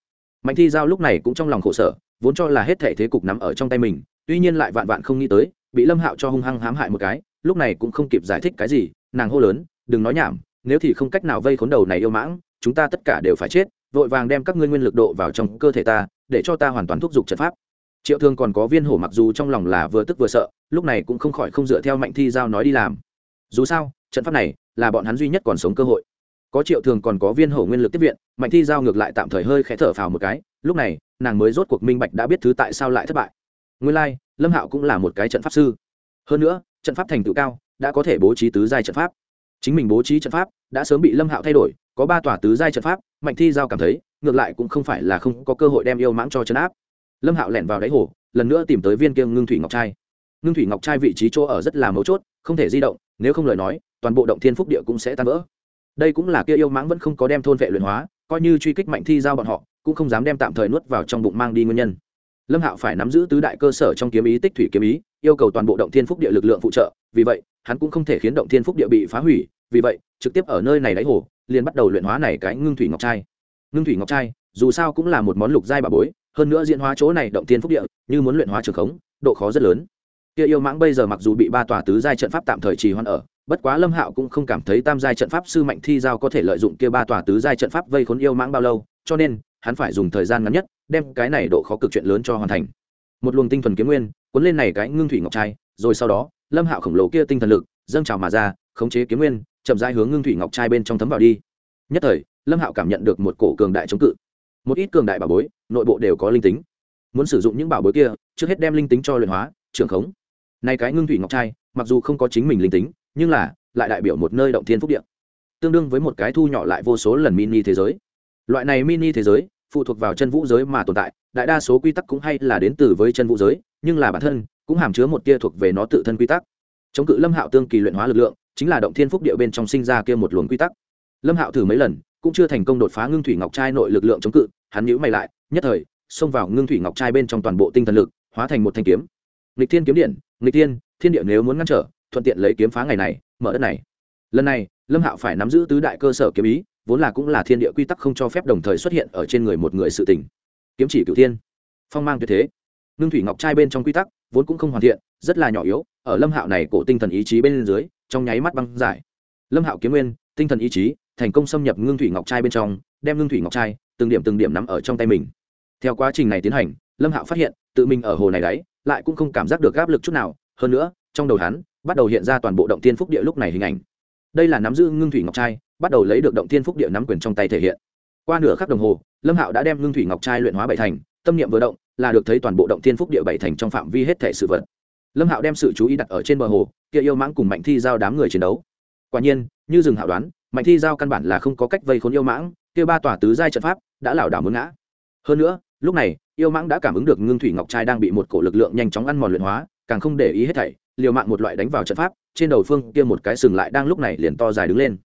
Mạnh thi giao lúc này cũng trong lòng khổ sở, vốn cho là hết thể thế cục nắm ở trong tay mình, tuy nhiên lại vạn vạn không nghĩ tới, bị lâm hạo cho hung hăng hãm hại một cái, lúc này cũng không kịp giải thích cái gì, nàng hô lớn, đừng nói nhảm, nếu thì không cách nào vây khốn đầu này yêu mãng, chúng ta tất cả đều phải chết, vội vàng đem các ngươi nguyên lực độ vào trong cơ thể ta, để cho ta hoàn toàn thúc giục trận pháp triệu thương còn có viên hổ mặc dù trong lòng là vừa tức vừa sợ lúc này cũng không khỏi không dựa theo mạnh thi giao nói đi làm. Dù sao trận pháp này là bọn hắn duy nhất còn sống cơ hội. Có triệu thường còn có viên hổ nguyên lực tiếp viện mạnh thi giao ngược lại tạm thời hơi khẽ thở phào một cái lúc này nàng mới rốt cuộc minh bạch đã biết thứ tại sao lại thất bại. Nguyên lai、like, lâm hạo cũng là một cái trận pháp sư. Hơn nữa trận pháp thành tựu cao đã có thể bố trí tứ giai trận pháp. Chính mình bố trí trận pháp đã sớm bị lâm hạo thay đổi có ba tòa tứ giai trận pháp mạnh thi giao cảm thấy ngược lại cũng không phải là không có cơ hội đem yêu mãng cho trấn áp lâm hạo lẻn vào đáy hồ, lần nữa tìm tới viên kiêng ngưng thủy ngọc trai. Ngưng thủy ngọc trai vị trí chỗ ở rất là mấu chốt, không thể di động, nếu không lời nói, toàn bộ động thiên phúc địa cũng sẽ tan vỡ. Đây cũng là kia yêu mãng vẫn không có đem thôn vệ luyện hóa, coi như truy kích mạnh thi giao bọn họ, cũng không dám đem tạm thời nuốt vào trong bụng mang đi nguyên nhân. Lâm hạo phải nắm giữ tứ đại cơ sở trong kiếm ý tích thủy kiếm ý, yêu cầu toàn bộ động thiên phúc địa lực lượng phụ trợ, vì vậy, hắn cũng không thể khiến động thiên phúc địa bị phá hủy, vì vậy, trực tiếp ở nơi này đáy hồ, liền bắt đầu luyện hóa này cái ngưng thủy ngọc trai. Ngưng thủy ngọc trai, dù sao cũng là một món lục giai bà bối hơn nữa diễn hóa chỗ này động thiên phúc địa, như muốn luyện hóa trường khống, độ khó rất lớn. Kia yêu mãng bây giờ mặc dù bị ba tòa tứ giai trận pháp tạm thời trì hoãn ở, bất quá lâm hạo cũng không cảm thấy tam giai trận pháp sư mạnh thi giao có thể lợi dụng kia ba tòa tứ giai trận pháp vây khốn yêu mãng bao lâu, cho nên, hắn phải dùng thời gian ngắn nhất, đem cái này độ khó cực chuyện lớn cho hoàn thành. Một luồng tinh thuần kiếm nguyên, cuốn lên này cái ngưng thủy ngọc trai, rồi sau đó, lâm hạo khổng lồ kia tinh thần lực, dâng trào mà ra, khống chế kiếm nguyên, chậm rãi hướng ngưng thủy ngọc trai bên trong thấm vào đi. Nhất thời, lâm hạo cảm nhận được một cổ cường đại chống cự một ít cường đại bảo bối, nội bộ đều có linh tính. Muốn sử dụng những bảo bối kia, trước hết đem linh tính cho luyện hóa, trưởng khống. Nay cái ngưng thủy ngọc trai, mặc dù không có chính mình linh tính, nhưng là lại đại biểu một nơi động thiên phúc địa. Tương đương với một cái thu nhỏ lại vô số lần mini thế giới. Loại này mini thế giới, phụ thuộc vào chân vũ giới mà tồn tại, đại đa số quy tắc cũng hay là đến từ với chân vũ giới, nhưng là bản thân cũng hàm chứa một tia thuộc về nó tự thân quy tắc. Chống cự lâm hạo tương kỳ luyện hóa lực lượng, chính là động thiên phúc địa bên trong sinh ra kia một luồng quy tắc. Lâm hạo thử mấy lần cũng chưa thành công đột phá ngưng thủy ngọc trai nội lực lượng chống cự, hắn nhíu mày lại, nhất thời, xông vào ngưng thủy ngọc trai bên trong toàn bộ tinh thần lực, hóa thành một thanh kiếm. Nghịch thiên kiếm điện, nghịch thiên thiên địa nếu muốn ngăn trở, thuận tiện lấy kiếm phá ngày này, mở đất này. Lần này, lâm hạo phải nắm giữ tứ đại cơ sở kiếm ý, vốn là cũng là thiên địa quy tắc không cho phép đồng thời xuất hiện ở trên người một người sự tình. Kiếm chỉ cửu thiên, phong mang tuyệt thế. Ngưng thủy ngọc trai bên trong quy tắc, vốn cũng không hoàn thiện, rất là nhỏ yếu, ở lâm hạo này cổ tinh thần ý chí bên dưới, trong nháy mắt băng giải. Lâm hạo kiếm nguyên, tinh thần ý chí thành công xâm nhập ngưng thủy ngọc trai bên trong, đem ngưng thủy ngọc trai từng điểm từng điểm nắm ở trong tay mình. Theo quá trình này tiến hành, lâm hạo phát hiện, tự mình ở hồ này đáy lại cũng không cảm giác được áp lực chút nào. Hơn nữa, trong đầu hắn, bắt đầu hiện ra toàn bộ động tiên phúc địa lúc này hình ảnh. Đây là nắm giữ ngưng thủy ngọc trai, bắt đầu lấy được động tiên phúc địa nắm quyền trong tay thể hiện. Qua nửa khắc đồng hồ, lâm hạo đã đem ngưng thủy ngọc trai luyện hóa bảy thành, tâm niệm vừa động, là được thấy toàn bộ động tiên phúc địa bảy thành trong phạm vi hết thể sự vật. Lâm hạo đem sự chú ý đặt ở trên bờ hồ, kia yêu mãng cùng mạnh thi giao đám người chiến đấu. Quả nhiên, như rừng hạo đoán mạnh thi giao căn bản là không có cách vây khốn yêu mãng, kia ba tòa tứ giai trận pháp đã lảo đảo muốn ngã. Hơn nữa, lúc này, yêu mãng đã cảm ứng được ngưng thủy ngọc trai đang bị một cổ lực lượng nhanh chóng ăn mòn luyện hóa, càng không để ý hết thảy, liều mạng một loại đánh vào trận pháp, trên đầu phương kia một cái sừng lại đang lúc này liền to dài đứng lên.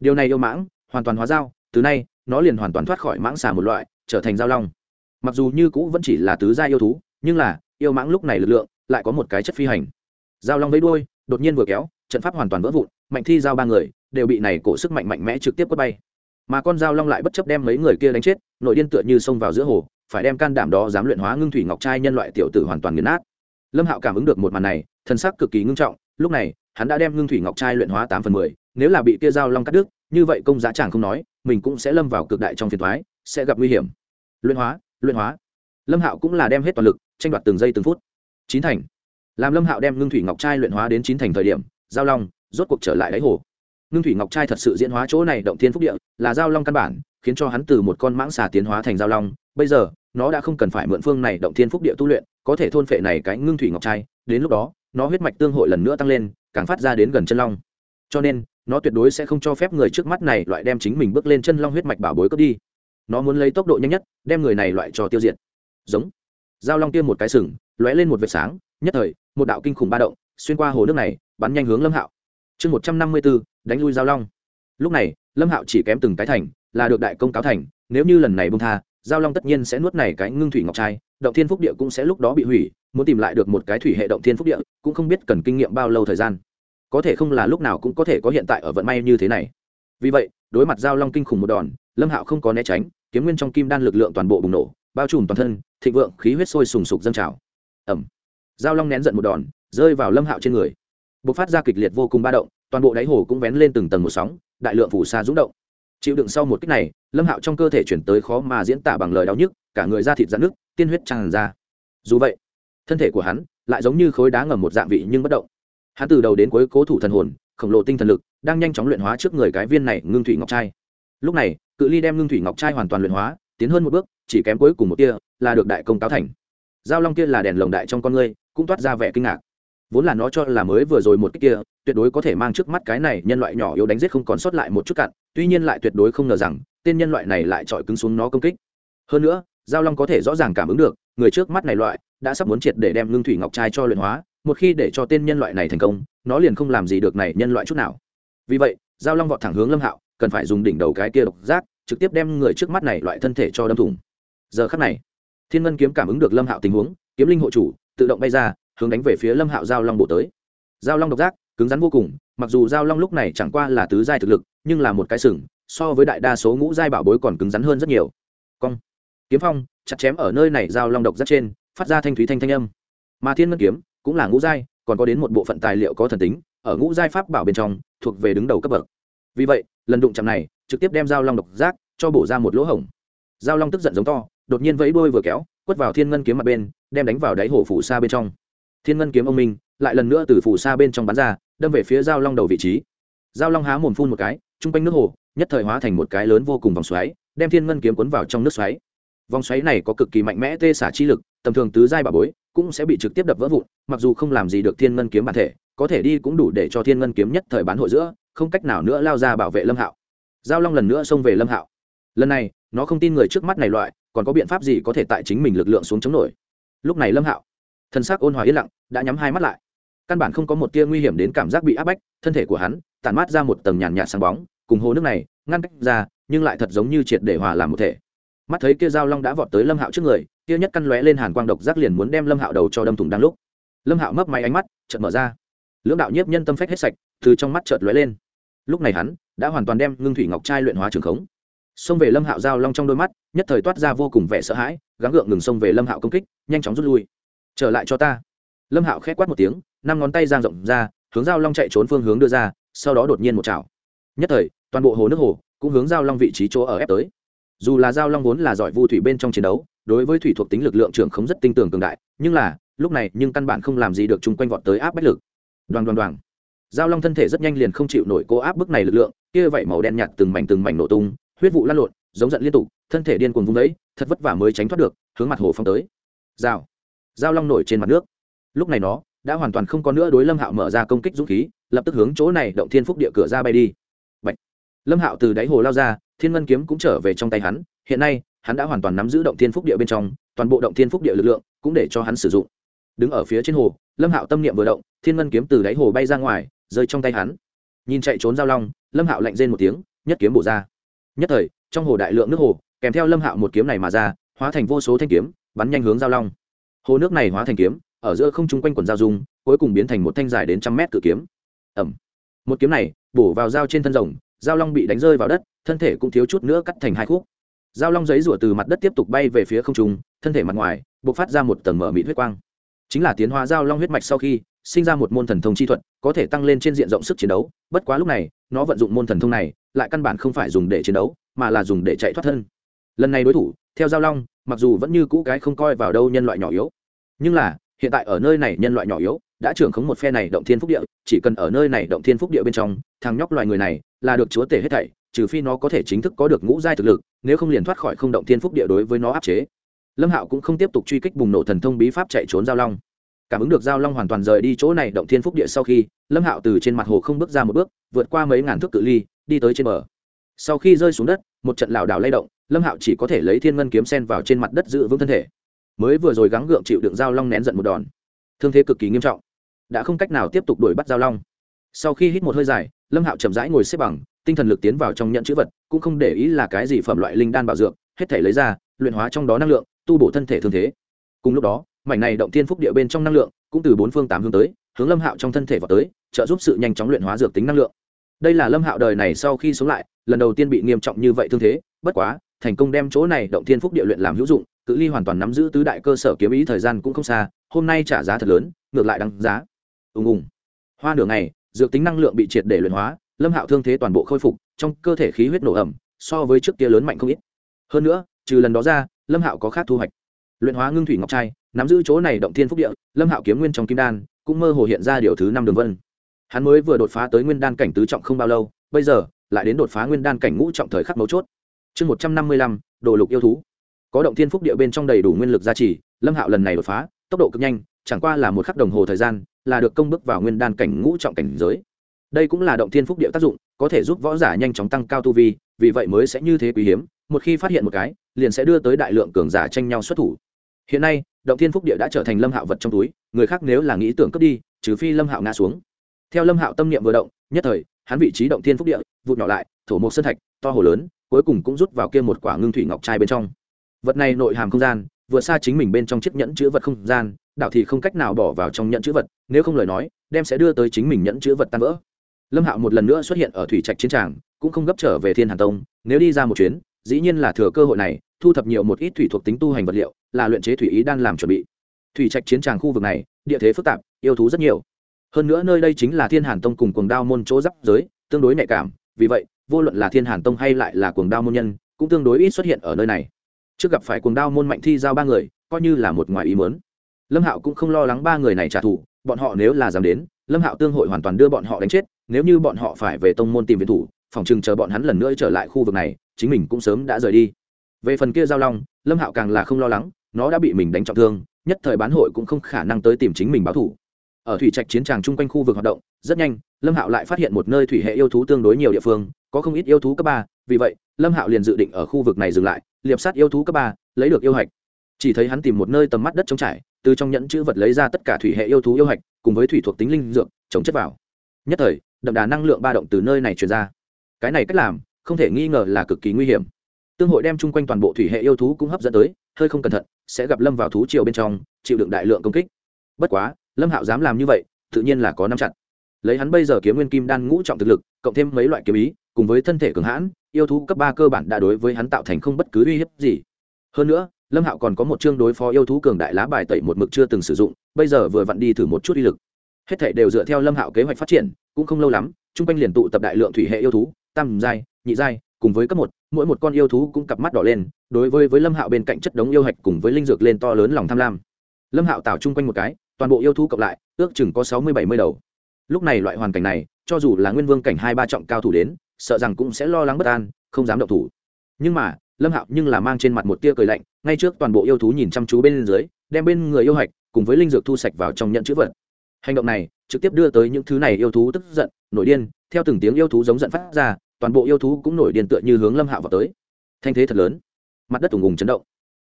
Điều này yêu mãng, hoàn toàn hóa dao từ nay, nó liền hoàn toàn thoát khỏi mãng xà một loại, trở thành dao long. Mặc dù như cũ vẫn chỉ là tứ gia yêu thú, nhưng là, yêu mãng lúc này lực lượng lại có một cái chất phi hành. Giao long với đuôi, đột nhiên vừa kéo trận pháp hoàn toàn vỡ vụn, mạnh thi giao ba người, đều bị này cổ sức mạnh mạnh mẽ trực tiếp quất bay. Mà con dao long lại bất chấp đem mấy người kia đánh chết, nội điên tựa như xông vào giữa hồ, phải đem can đảm đó dám luyện hóa ngưng thủy ngọc trai nhân loại tiểu tử hoàn toàn nghiền nát. Lâm hạo cảm ứng được một màn này thân sắc cực kỳ ngưng trọng, lúc này, hắn đã đem ngưng thủy ngọc trai luyện hóa tám phần mười, nếu là bị kia dao long cắt đứt, như vậy công giá chàng không nói, mình cũng sẽ lâm vào cực đại trong phiền thoái sẽ gặp nguy hiểm. Luyện hóa luyện hóa. Lâm hạo cũng là đem hết toàn lực, tranh đoạt từng giây từng phút. Chín thành. Làm lâm hạo đem ngưng thủy ngọc trai luyện hóa đến chín thành thời điểm giao long, rốt cuộc trở lại đáy hồ. Ngưng thủy ngọc trai thật sự diễn hóa chỗ này động thiên phúc địa, là giao long căn bản, khiến cho hắn từ một con mãng xà tiến hóa thành giao long. Bây giờ, nó đã không cần phải mượn phương này động thiên phúc địa tu luyện, có thể thôn phệ này cái ngưng thủy ngọc trai. Đến lúc đó, nó huyết mạch tương hội lần nữa tăng lên, càng phát ra đến gần chân long. Cho nên, nó tuyệt đối sẽ không cho phép người trước mắt này loại đem chính mình bước lên chân long huyết mạch bảo bối cướp đi. Nó muốn lấy tốc độ nhanh nhất, đem người này loại cho tiêu diệt. Giống. Giao long tiêm một cái sừng, lóe lên một vệt sáng, nhất thời, một đạo kinh khủng ba động, xuyên qua hồ nước này bắn nhanh hướng lâm hạo. Chương một trăm năm mươi b ố đánh lui giao long. Lúc này, lâm hạo chỉ kém từng cái thành, là được đại công cáo thành, nếu như lần này bông tha, giao long tất nhiên sẽ nuốt này cái ngưng thủy ngọc trai, động thiên phúc địa cũng sẽ lúc đó bị hủy, muốn tìm lại được một cái thủy hệ động thiên phúc địa, cũng không biết cần kinh nghiệm bao lâu thời gian. Có thể không là lúc nào cũng có thể có hiện tại ở vận may như thế này. Vì vậy, đối mặt giao long kinh khủng một đòn, lâm hạo không có né tránh, kiếm nguyên trong kim đan lực lượng toàn bộ bùng nổ, bao trùm toàn thân, thịnh vượng, khí huyết sôi sùng sục dâng trào. Ẩm. Giao long nén giận một đòn, rơi vào lâm hạo trên người b ộ c phát ra kịch liệt vô cùng ba động, toàn bộ đáy hồ cũng vén lên từng tầng một sóng, đại lượng phủ xa rúng động. Chịu đựng sau một cách này, lâm hạo trong cơ thể chuyển tới khó mà diễn tả bằng lời đau nhức, cả người da thịt dạn nước tiên huyết tràn ra. Dù vậy, thân thể của hắn lại giống như khối đá ngầm một dạng vị nhưng bất động. Hắn từ đầu đến cuối cố thủ thần hồn, khổng lồ tinh thần lực đang nhanh chóng luyện hóa trước người cái viên này ngưng thủy ngọc trai. Lúc này, cự ly đem ngưng thủy ngọc trai hoàn toàn luyện hóa, tiến hơn một bước, chỉ kém cuối cùng một tia là được đại công cáo thành. Giao long kia là đèn lồng đại trong con ngươi, cũng toát ra vẻ kinh ngạc vốn là nó cho là mới vừa rồi một cái kia, tuyệt đối có thể mang trước mắt cái này nhân loại nhỏ yếu đánh giết không còn sót lại một chút cặn tuy nhiên lại tuyệt đối không ngờ rằng, tên nhân loại này lại trọi cứng xuống nó công kích. Hơn nữa, giao long có thể rõ ràng cảm ứng được, người trước mắt này loại, đã sắp muốn triệt để đem ngưng thủy ngọc trai cho luyện hóa, một khi để cho tên nhân loại này thành công, nó liền không làm gì được này nhân loại chút nào. Vì vậy, giao long vọt thẳng hướng lâm hạo, cần phải dùng đỉnh đầu cái kia độc giác, trực tiếp đem người trước mắt này loại thân thể cho đâm thủng. Giờ khắc này, thiên ngân kiếm cảm ứng được lâm hạo tình huống, kiếm linh hộ chủ, tự động bay ra hướng đánh về phía lâm hạo giao long bộ tới. Giao long độc giác, cứng rắn vô cùng, mặc dù giao long lúc này chẳng qua là tứ giai thực lực, nhưng là một cái sừng, so với đại đa số ngũ giai bảo bối còn cứng rắn hơn rất nhiều. Cong. Kiếm phong, chặt chém ở nơi này giao long độc giác trên, phát ra thanh thúy thanh thanh âm. Mà thiên ngân kiếm, cũng là ngũ giai, còn có đến một bộ phận tài liệu có thần tính, ở ngũ giai pháp bảo bên trong, thuộc về đứng đầu cấp bậc. Vì vậy, lần đụng chạm này, trực tiếp đem giao long độc giác, cho bổ ra một lỗ hổng. Giao long tức giận giống to, đột nhiên vẫy đuôi vừa kéo, quất vào thiên ngân kiếm mặt bên, đem đánh vào đáy hổ phủ xa bên trong thiên ngân kiếm ông minh lại lần nữa từ phủ xa bên trong bắn ra, đâm về phía giao long đầu vị trí. Giao long há mồm phun một cái chung quanh nước hồ, nhất thời hóa thành một cái lớn vô cùng vòng xoáy, đem thiên ngân kiếm cuốn vào trong nước xoáy. Vòng xoáy này có cực kỳ mạnh mẽ tê xả chi lực, tầm thường tứ giai bà bối cũng sẽ bị trực tiếp đập vỡ vụn, mặc dù không làm gì được thiên ngân kiếm bản thể, có thể đi cũng đủ để cho thiên ngân kiếm nhất thời bán hội giữa, không cách nào nữa lao ra bảo vệ lâm hạo. Giao long lần nữa xông về lâm hạo. Lần này, nó không tin người trước mắt này loại, còn có biện pháp gì có thể tại chính mình lực lượng xuống chống nổi. Lúc này lâm hạo thân xác ôn hòa yên lặng, đã nhắm hai mắt lại. Căn bản không có một tia nguy hiểm đến cảm giác bị áp bách, thân thể của hắn tản mát ra một tầng nhàn nhạt sáng bóng, cùng hồ nước này ngăn cách ra, nhưng lại thật giống như triệt để hòa làm một thể. Mắt thấy kia dao long đã vọt tới lâm hạo trước người, kia nhất căn lóe lên hàn quang độc giác liền muốn đem lâm hạo đầu cho đâm thủng đang lúc. Lâm hạo mấp máy ánh mắt, chợt mở ra. Lưỡng đạo nhiếp nhân tâm phách hết sạch, từ trong mắt chợt lóe lên. Lúc này hắn đã hoàn toàn đem ngưng thủy ngọc trai luyện hóa trường khống. Xông về lâm hạo giao long trong đôi mắt, nhất thời toát ra vô cùng vẻ sợ hãi, gắng gượng ngừng xông về lâm hạo công kích, nhanh chóng rút lui trở lại cho ta. Lâm hạo khẽ quát một tiếng, năm ngón tay giang rộng ra, hướng giao long chạy trốn phương hướng đưa ra, sau đó đột nhiên một chảo. Nhất thời, toàn bộ hồ nước hồ cũng hướng giao long vị trí chỗ ở ép tới. Dù là giao long vốn là giỏi vu thủy bên trong chiến đấu, đối với thủy thuộc tính lực lượng trưởng không rất tinh tường cường đại, nhưng là, lúc này nhưng căn bản không làm gì được chung quanh vọt tới áp bách lực. Đoàn đoàn đoàn giao long thân thể rất nhanh liền không chịu nổi cố áp bức này lực lượng, kia vậy màu đen nhạt từng mảnh từng mảnh nổ tung, huyết vụ lan lộn, giống giận liên tục, thân thể điên cuồng vung đấy thật vất vả mới tránh thoát được, hướng mặt hồ phong tới. Dao dao long nổi trên mặt nước. Lúc này nó đã hoàn toàn không có nữa đối lâm hạo mở ra công kích dũng khí, lập tức hướng chỗ này động thiên phúc địa cửa ra bay đi. Bạch. lâm hạo từ đáy hồ lao ra, thiên ngân kiếm cũng trở về trong tay hắn, hiện nay, hắn đã hoàn toàn nắm giữ động thiên phúc địa bên trong, toàn bộ động thiên phúc địa lực lượng cũng để cho hắn sử dụng. Đứng ở phía trên hồ, lâm hạo tâm niệm vừa động, thiên ngân kiếm từ đáy hồ bay ra ngoài, rơi trong tay hắn. Nhìn chạy trốn giao long, lâm hạo lạnh rên một tiếng, nhất kiếm bổ ra. Nhất thời, trong hồ đại lượng nước hồ, kèm theo lâm hạo một kiếm này mà ra, hóa thành vô số thanh kiếm, bắn nhanh hướng giao long hồ nước này hóa thành kiếm, ở giữa không trung quanh quần dao dung, cuối cùng biến thành một thanh dài đến trăm mét cự kiếm. Ẩm. Một kiếm này, bổ vào dao trên thân rồng dao long bị đánh rơi vào đất, thân thể cũng thiếu chút nữa cắt thành hai khúc. Dao long giấy rủa từ mặt đất tiếp tục bay về phía không trung, thân thể mặt ngoài b ộ c phát ra một tầng mở mịt huyết quang. Chính là tiến hóa dao long huyết mạch sau khi, sinh ra một môn thần thông chi thuật, có thể tăng lên trên diện rộng sức chiến đấu. Bất quá lúc này, nó vận dụng môn thần thông này, lại căn bản không phải dùng để chiến đấu, mà là dùng để chạy thoát thân. Lần này đối thủ theo giao long, mặc dù vẫn như cũ cái không coi vào đâu nhân loại nhỏ yếu, nhưng là, hiện tại ở nơi này nhân loại nhỏ yếu, đã trưởng khống một phe này động thiên phúc địa, chỉ cần ở nơi này động thiên phúc địa bên trong, thằng nhóc loài người này là được chúa tể hết thảy, trừ phi nó có thể chính thức có được ngũ giai thực lực, nếu không liền thoát khỏi không động thiên phúc địa đối với nó áp chế. Lâm hạo cũng không tiếp tục truy kích bùng nổ thần thông bí pháp chạy trốn giao long. Cảm ứng được giao long hoàn toàn rời đi chỗ này động thiên phúc địa sau khi, lâm hạo từ trên mặt hồ không bước ra một bước, vượt qua mấy ngàn thước cự ly, đi tới trên bờ. Sau khi rơi xuống đất, một trận lảo đảo lay động lâm hạo chỉ có thể lấy thiên ngân kiếm sen vào trên mặt đất giữ vững thân thể. Mới vừa rồi gắng gượng chịu đựng giao long nén giận một đòn. Thương thế cực kỳ nghiêm trọng. Đã không cách nào tiếp tục đuổi bắt giao long. Sau khi hít một hơi dài, lâm hạo chậm rãi ngồi xếp bằng, tinh thần lực tiến vào trong nhận chữ vật, cũng không để ý là cái gì phẩm loại linh đan bảo dược, hết thể lấy ra, luyện hóa trong đó năng lượng, tu bổ thân thể thương thế. Cùng lúc đó, mảnh này động thiên phúc địa bên trong năng lượng, cũng từ bốn phương tám hướng tới, hướng lâm hạo trong thân thể vào tới, trợ giúp sự nhanh chóng luyện hóa dược tính năng lượng. Đây là lâm hạo đời này sau khi sống lại, lần đầu tiên bị nghiêm trọng như vậy thương thế, bất quá thành công đem chỗ này động thiên phúc địa luyện làm hữu dụng, cự ly hoàn toàn nắm giữ tứ đại cơ sở kiếm ý thời gian cũng không xa, hôm nay trả giá thật lớn, ngược lại đăng giá. Ùng ùng. Hoa nửa ngày, dược tính năng lượng bị triệt để luyện hóa, lâm hạo thương thế toàn bộ khôi phục, trong cơ thể khí huyết nổ ẩm, so với trước kia lớn mạnh không ít. Hơn nữa, trừ lần đó ra, lâm hạo có khác thu hoạch. Luyện hóa ngưng thủy ngọc trai, nắm giữ chỗ này động thiên phúc địa, lâm hạo kiếm nguyên trong kim đan, cũng mơ hồ hiện ra điều thứ năm đường vân. Hắn mới vừa đột phá tới nguyên đan cảnh tứ trọng không bao lâu, bây giờ, lại đến đột phá nguyên đan cảnh ngũ trọng thời khắc mấu chốt chương một trăm năm mươi lăm, đồ lục yêu thú. Có động thiên phúc địa bên trong đầy đủ nguyên lực gia trì, lâm hạo lần này đột phá, tốc độ cực nhanh, chẳng qua là một khắc đồng hồ thời gian, là được công bước vào nguyên đan cảnh ngũ trọng cảnh giới. Đây cũng là động thiên phúc địa tác dụng, có thể giúp võ giả nhanh chóng tăng cao tu vi, vì vậy mới sẽ như thế quý hiếm, một khi phát hiện một cái, liền sẽ đưa tới đại lượng cường giả tranh nhau xuất thủ. Hiện nay, động thiên phúc địa đã trở thành lâm hạo vật trong túi, người khác nếu là nghĩ tưởng cướp đi, trừ phi lâm hạo ngã xuống. Theo lâm hạo tâm niệm vừa động, nhất thời, hắn vị trí động thiên phúc địa, vụt nhỏ lại, thổ một sơn thạch, to hồ lớn cuối cùng cũng rút vào kia một quả ngưng thủy ngọc trai bên trong. Vật này nội hàm không gian, vượt xa chính mình bên trong chiếc nhẫn chữ vật không gian, đạo thì không cách nào bỏ vào trong nhẫn chữ vật, nếu không lời nói, đem sẽ đưa tới chính mình nhẫn chữ vật tan vỡ. Lâm hạo một lần nữa xuất hiện ở thủy trạch chiến tràng, cũng không gấp trở về thiên hàn tông, nếu đi ra một chuyến, dĩ nhiên là thừa cơ hội này, thu thập nhiều một ít thủy thuộc tính tu hành vật liệu, là luyện chế thủy ý đan làm chuẩn bị. Thủy trạch chiến tràng khu vực này, địa thế phức tạp, yêu thú rất nhiều. Hơn nữa nơi đây chính là thiên hàn tông cùng cuồng đao môn chỗ giáp giới, tương đối nhạy cảm, vì vậy vô luận là thiên hàn tông hay lại là cuồng đao môn nhân, cũng tương đối ít xuất hiện ở nơi này. Trước gặp phải cuồng đao môn mạnh thi giao ba người, coi như là một ngoài ý mớn lâm hạo cũng không lo lắng ba người này trả thù, bọn họ nếu là dám đến, lâm hạo tương hội hoàn toàn đưa bọn họ đánh chết, nếu như bọn họ phải về tông môn tìm viện thủ, phòng chừng chờ bọn hắn lần nữa trở lại khu vực này, chính mình cũng sớm đã rời đi. Về phần kia giao long, lâm hạo càng là không lo lắng, nó đã bị mình đánh trọng thương, nhất thời bán hội cũng không khả năng tới tìm chính mình báo thủ ở thủy trạch chiến tràng chung quanh khu vực hoạt động, rất nhanh, lâm hạo lại phát hiện một nơi thủy hệ yêu thú tương đối nhiều địa phương có không ít yêu thú cấp ba, vì vậy, lâm hạo liền dự định ở khu vực này dừng lại, liệp sát yêu thú cấp ba, lấy được yêu hạch. Chỉ thấy hắn tìm một nơi tầm mắt đất trống trải, từ trong nhẫn chữ vật lấy ra tất cả thủy hệ yêu thú yêu hạch, cùng với thủy thuộc tính linh dược, chống chất vào. Nhất thời, đậm đà năng lượng ba động từ nơi này truyền ra. Cái này cách làm, không thể nghi ngờ là cực kỳ nguy hiểm. Tương hội đem chung quanh toàn bộ thủy hệ yêu thú cũng hấp dẫn tới, hơi không cẩn thận, sẽ gặp lâm vào thú triều bên trong, chịu đựng đại lượng công kích. Bất quá, lâm hạo dám làm như vậy, tự nhiên là có năm chặn lấy hắn bây giờ kiếm nguyên kim đan ngũ trọng thực lực, cộng thêm mấy loại kiếm ý cùng với thân thể cường hãn, yêu thú cấp ba cơ bản đã đối với hắn tạo thành không bất cứ uy hiếp gì. Hơn nữa, lâm hạo còn có một chương đối phó yêu thú cường đại lá bài tẩy một mực chưa từng sử dụng, bây giờ vừa vặn đi thử một chút uy lực. Hết thể đều dựa theo lâm hạo kế hoạch phát triển, cũng không lâu lắm trung quanh liền tụ tập đại lượng thủy hệ yêu thú, tam giai, nhị giai, cùng với cấp một, mỗi một con yêu thú cũng cặp mắt đỏ lên, đối với với lâm hạo bên cạnh chất đống yêu hạch cùng với linh dược lên to lớn lòng tham lam. Lâm hạo tạo chung quanh một cái, toàn bộ yêu thú cộng lại, ước chừng có sáu mươi bảy mươi đầu. Lúc này loại hoàn cảnh này, cho dù là nguyên vương cảnh hai ba trọng cao thủ đến sợ rằng cũng sẽ lo lắng bất an, không dám động thủ. Nhưng mà, lâm hạo nhưng là mang trên mặt một tia cười lạnh, ngay trước toàn bộ yêu thú nhìn chăm chú bên dưới, đem bên người yêu hạch cùng với linh dược thu sạch vào trong nhận chữ vật. Hành động này trực tiếp đưa tới những thứ này yêu thú tức giận, nổi điên, theo từng tiếng yêu thú giống giận phát ra, toàn bộ yêu thú cũng nổi điên tựa như hướng lâm hạo vào tới. Thanh thế thật lớn, mặt đất ủng ùng chấn động.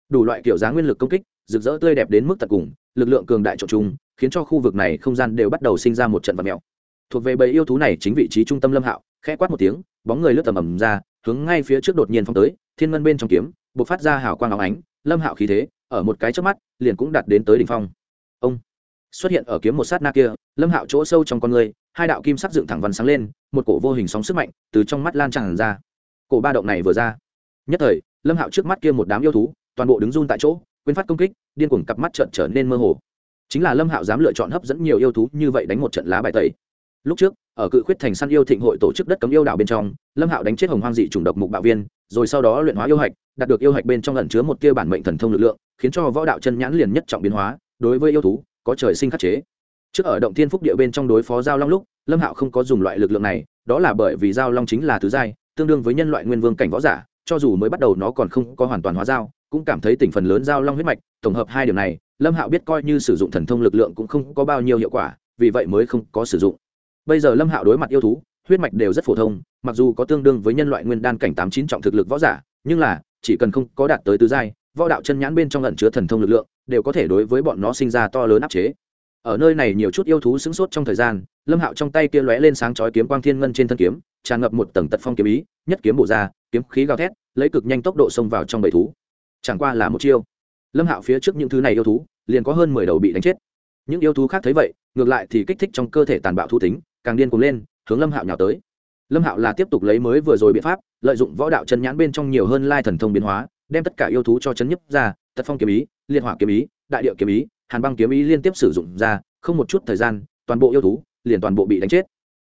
Đủ loại kiểu dáng nguyên lực công kích, rực rỡ tươi đẹp đến mức tận cùng, lực lượng cường đại trộn chung khiến cho khu vực này không gian đều bắt đầu sinh ra một trận vật mèo. Thuộc về bầy yêu thú này chính vị trí trung tâm lâm hạo khẽ quát một tiếng, bóng người lướt tầm ầm ra, hướng ngay phía trước đột nhiên phong tới, thiên ngân bên trong kiếm buộc phát ra hào quang óng ánh, lâm hạo khí thế, ở một cái trước mắt, liền cũng đạt đến tới đỉnh phong. Ông xuất hiện ở kiếm một sát na kia, lâm hạo chỗ sâu trong con người, hai đạo kim sắc dựng thẳng văn sáng lên, một cổ vô hình sóng sức mạnh từ trong mắt lan tràn ra. Cổ ba động này vừa ra, nhất thời, lâm hạo trước mắt kia một đám yêu thú, toàn bộ đứng run tại chỗ, quên phát công kích, điên cuồng cặp mắt trợn trở nên mơ hồ. Chính là lâm hạo dám lựa chọn hấp dẫn nhiều yêu thú như vậy đánh một trận lá bài tẩy. Lúc trước ở cự khuyết thành săn yêu thịnh hội tổ chức đất cấm yêu đảo bên trong, lâm hạo đánh chết hồng hoang dị chủng độc mục bạo viên, rồi sau đó luyện hóa yêu hạch, đạt được yêu hạch bên trong ẩn chứa một kia bản mệnh thần thông lực lượng, khiến cho võ đạo chân nhãn liền nhất trọng biến hóa, đối với yêu thú, có trời sinh khắc chế. Trước ở động thiên phúc địa bên trong đối phó giao long lúc, lâm hạo không có dùng loại lực lượng này, đó là bởi vì giao long chính là thứ giai, tương đương với nhân loại nguyên vương cảnh võ giả, cho dù mới bắt đầu nó còn không có hoàn toàn hóa giao, cũng cảm thấy tỉnh phần lớn giao long huyết mạch, tổng hợp hai điều này, lâm hạo biết coi như sử dụng thần thông lực lượng cũng không có bao nhiêu hiệu quả, vì vậy mới không có sử dụng bây giờ lâm hạo đối mặt yêu thú, huyết mạch đều rất phổ thông, mặc dù có tương đương với nhân loại nguyên đan cảnh tám chín trọng thực lực võ giả, nhưng là, chỉ cần không có đạt tới tứ giai, võ đạo chân nhãn bên trong lẩn chứa thần thông lực lượng, đều có thể đối với bọn nó sinh ra to lớn áp chế. Ở nơi này nhiều chút yêu thú sững sốt trong thời gian, lâm hạo trong tay kia lóe lên sáng chói kiếm quang thiên ngân trên thân kiếm, tràn ngập một tầng tật phong kiếm ý, nhất kiếm bổ ra, kiếm khí gào thét, lấy cực nhanh tốc độ xông vào trong bầy thú. Chẳng qua là một chiêu. Lâm hạo phía trước những thứ này yêu thú, liền có hơn mười đầu bị đánh chết. Những yêu thú khác thấy vậy, ngược lại thì kích thích trong cơ thể tàn bạo thu tính càng điên cuồng lên, hướng lâm hạo nhào tới. Lâm hạo là tiếp tục lấy mới vừa rồi biện pháp, lợi dụng võ đạo chân nhãn bên trong nhiều hơn lai thần thông biến hóa, đem tất cả yêu thú cho chấn nhấp ra, tật phong kiếm ý, liệt hỏa kiếm ý, đại điệu kiếm ý, hàn băng kiếm ý liên tiếp sử dụng ra, không một chút thời gian, toàn bộ yêu thú liền toàn bộ bị đánh chết.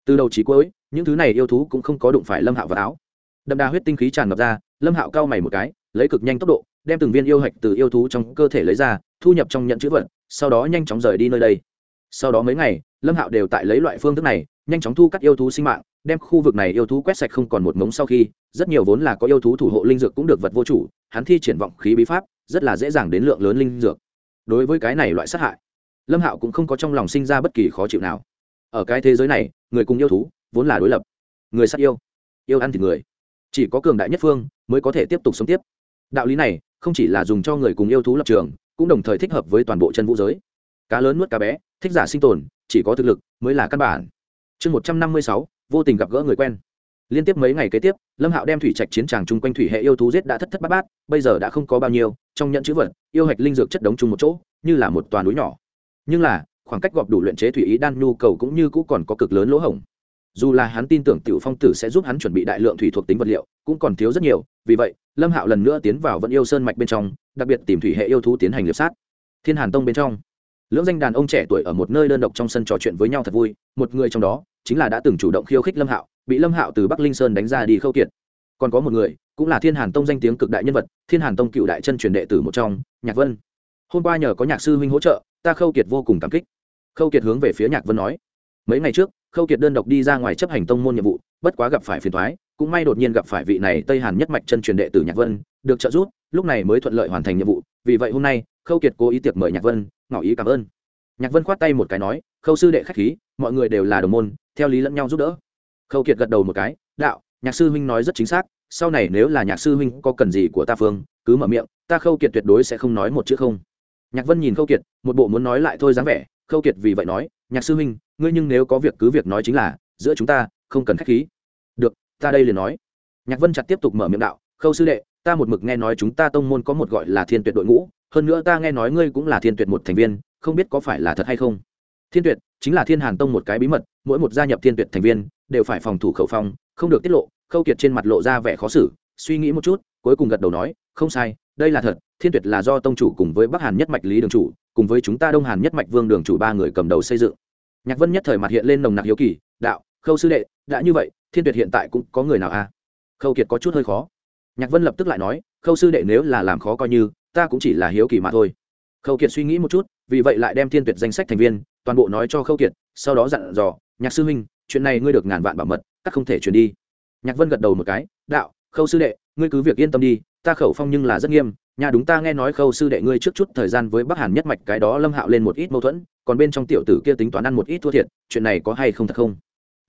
Từ đầu chí cuối, những thứ này yêu thú cũng không có đụng phải lâm hạo vào áo. Đậm đà huyết tinh khí tràn ngập ra, lâm hạo cao mày một cái, lấy cực nhanh tốc độ, đem từng viên yêu hạch từ yêu thú trong cơ thể lấy ra, thu nhập trong nhận chữ vật, sau đó nhanh chóng rời đi nơi đây. Sau đó mấy ngày lâm hạo đều tại lấy loại phương thức này, nhanh chóng thu cắt yêu thú sinh mạng, đem khu vực này yêu thú quét sạch không còn một mống sau khi, rất nhiều vốn là có yêu thú thủ hộ linh dược cũng được vật vô chủ, hắn thi triển vọng khí bí pháp, rất là dễ dàng đến lượng lớn linh dược. Đối với cái này loại sát hại, lâm hạo cũng không có trong lòng sinh ra bất kỳ khó chịu nào. Ở cái thế giới này, người cùng yêu thú vốn là đối lập. Người sát yêu yêu ăn thì người. Chỉ có cường đại nhất phương mới có thể tiếp tục sống tiếp. Đạo lý này không chỉ là dùng cho người cùng yêu thú lập trường, cũng đồng thời thích hợp với toàn bộ chân vũ giới. Cá lớn nuốt cá bé, thích giả sinh tồn chỉ có thực lực mới là căn bản. Chương một trăm năm mươi sáu, vô tình gặp gỡ người quen. Liên tiếp mấy ngày kế tiếp, lâm hạo đem thủy trạch chiến tràng chung quanh thủy hệ yêu thú giết đã thất thất bát bát, bây giờ đã không có bao nhiêu, trong nhận chữ vật, yêu hạch linh dược chất đống chung một chỗ, như là một toàn núi nhỏ. Nhưng là, khoảng cách gọp đủ luyện chế thủy ý đan nhu cầu cũng như cũ còn có cực lớn lỗ hổng. Dù là hắn tin tưởng tiểu phong tử sẽ giúp hắn chuẩn bị đại lượng thủy thuộc tính vật liệu, cũng còn thiếu rất nhiều, vì vậy, lâm hạo lần nữa tiến vào vẫn yêu sơn mạch bên trong, đặc biệt tìm thủy hệ yêu thú tiến hành liệp sát. Thiên hàn tông bên trong lưỡng danh đàn ông trẻ tuổi ở một nơi đơn độc trong sân trò chuyện với nhau thật vui, một người trong đó chính là đã từng chủ động khiêu khích lâm hạo, bị lâm hạo từ bắc linh sơn đánh ra đi khâu kiệt. Còn có một người, cũng là thiên hàn tông danh tiếng cực đại nhân vật, thiên hàn tông cựu đại chân truyền đệ tử một trong, nhạc vân. Hôm qua nhờ có nhạc sư huynh hỗ trợ, ta khâu kiệt vô cùng cảm kích. Khâu kiệt hướng về phía nhạc vân nói, mấy ngày trước, khâu kiệt đơn độc đi ra ngoài chấp hành tông môn nhiệm vụ, bất quá gặp phải phiền thoái cũng may đột nhiên gặp phải vị này tây hàn nhất mạch chân truyền đệ tử nhạc vân, được trợ giúp, lúc này mới thuận lợi hoàn thành nhiệm vụ, vì vậy hôm nay, khâu kiệt cố ý tiệc mời nhạc vân ngỏ ý cảm ơn. Nhạc vân khoát tay một cái nói, khâu sư đệ k h á c h khí, mọi người đều là đồng môn, theo lý lẫn nhau giúp đỡ. Khâu kiệt gật đầu một cái, đạo, nhạc sư huynh nói rất chính xác, sau này nếu là nhạc sư huynh có cần gì của ta phương, cứ mở miệng, ta khâu kiệt tuyệt đối sẽ không nói một chữ không. Nhạc vân nhìn khâu kiệt, một bộ muốn nói lại thôi dáng vẻ, khâu kiệt vì vậy nói, nhạc sư huynh, ngươi nhưng nếu có việc cứ việc nói chính là, giữa chúng ta không cần k h á c h khí. Được, ta đây liền nói. Nhạc vân chặt tiếp tục mở miệng đạo, khâu sư đệ ta một mực nghe nói chúng ta tông môn có một gọi là thiên tuyệt đội ngũ, hơn nữa ta nghe nói ngươi cũng là thiên tuyệt một thành viên, không biết có phải là thật hay không? Thiên tuyệt chính là thiên hàn tông một cái bí mật, mỗi một gia nhập thiên tuyệt thành viên đều phải phòng thủ khẩu phong, không được tiết lộ, khâu kiệt trên mặt lộ ra vẻ khó xử, suy nghĩ một chút, cuối cùng gật đầu nói, không sai, đây là thật, thiên tuyệt là do tông chủ cùng với bắc hàn nhất mạch lý đường chủ, cùng với chúng ta đông hàn nhất mạch vương đường chủ ba người cầm đầu xây dựng. Nhạc vân nhất thời mặt hiện lên nồng nặc hiếu kỳ, đạo, khâu sư đệ, đã như vậy, thiên tuyệt hiện tại cũng có người nào a à? khâu kiệt có chút hơi khó nhạc vân lập tức lại nói, khâu sư đệ nếu là làm khó coi như, ta cũng chỉ là hiếu kỳ mà thôi. Khâu kiệt suy nghĩ một chút, vì vậy lại đem thiên tuyệt danh sách thành viên, toàn bộ nói cho khâu kiệt, sau đó dặn dò, nhạc sư huynh, chuyện này ngươi được ngàn vạn bảo mật, các không thể truyền đi. Nhạc vân gật đầu một cái, đạo, khâu sư đệ, ngươi cứ việc yên tâm đi, ta khẩu phong nhưng là rất nghiêm, nhà đúng ta nghe nói khâu sư đệ ngươi trước chút thời gian với bắc hàn nhất mạch cái đó lâm hạo lên một ít mâu thuẫn, còn bên trong tiểu tử kia tính toán ăn một ít thua thiệt, chuyện này có hay không thật không?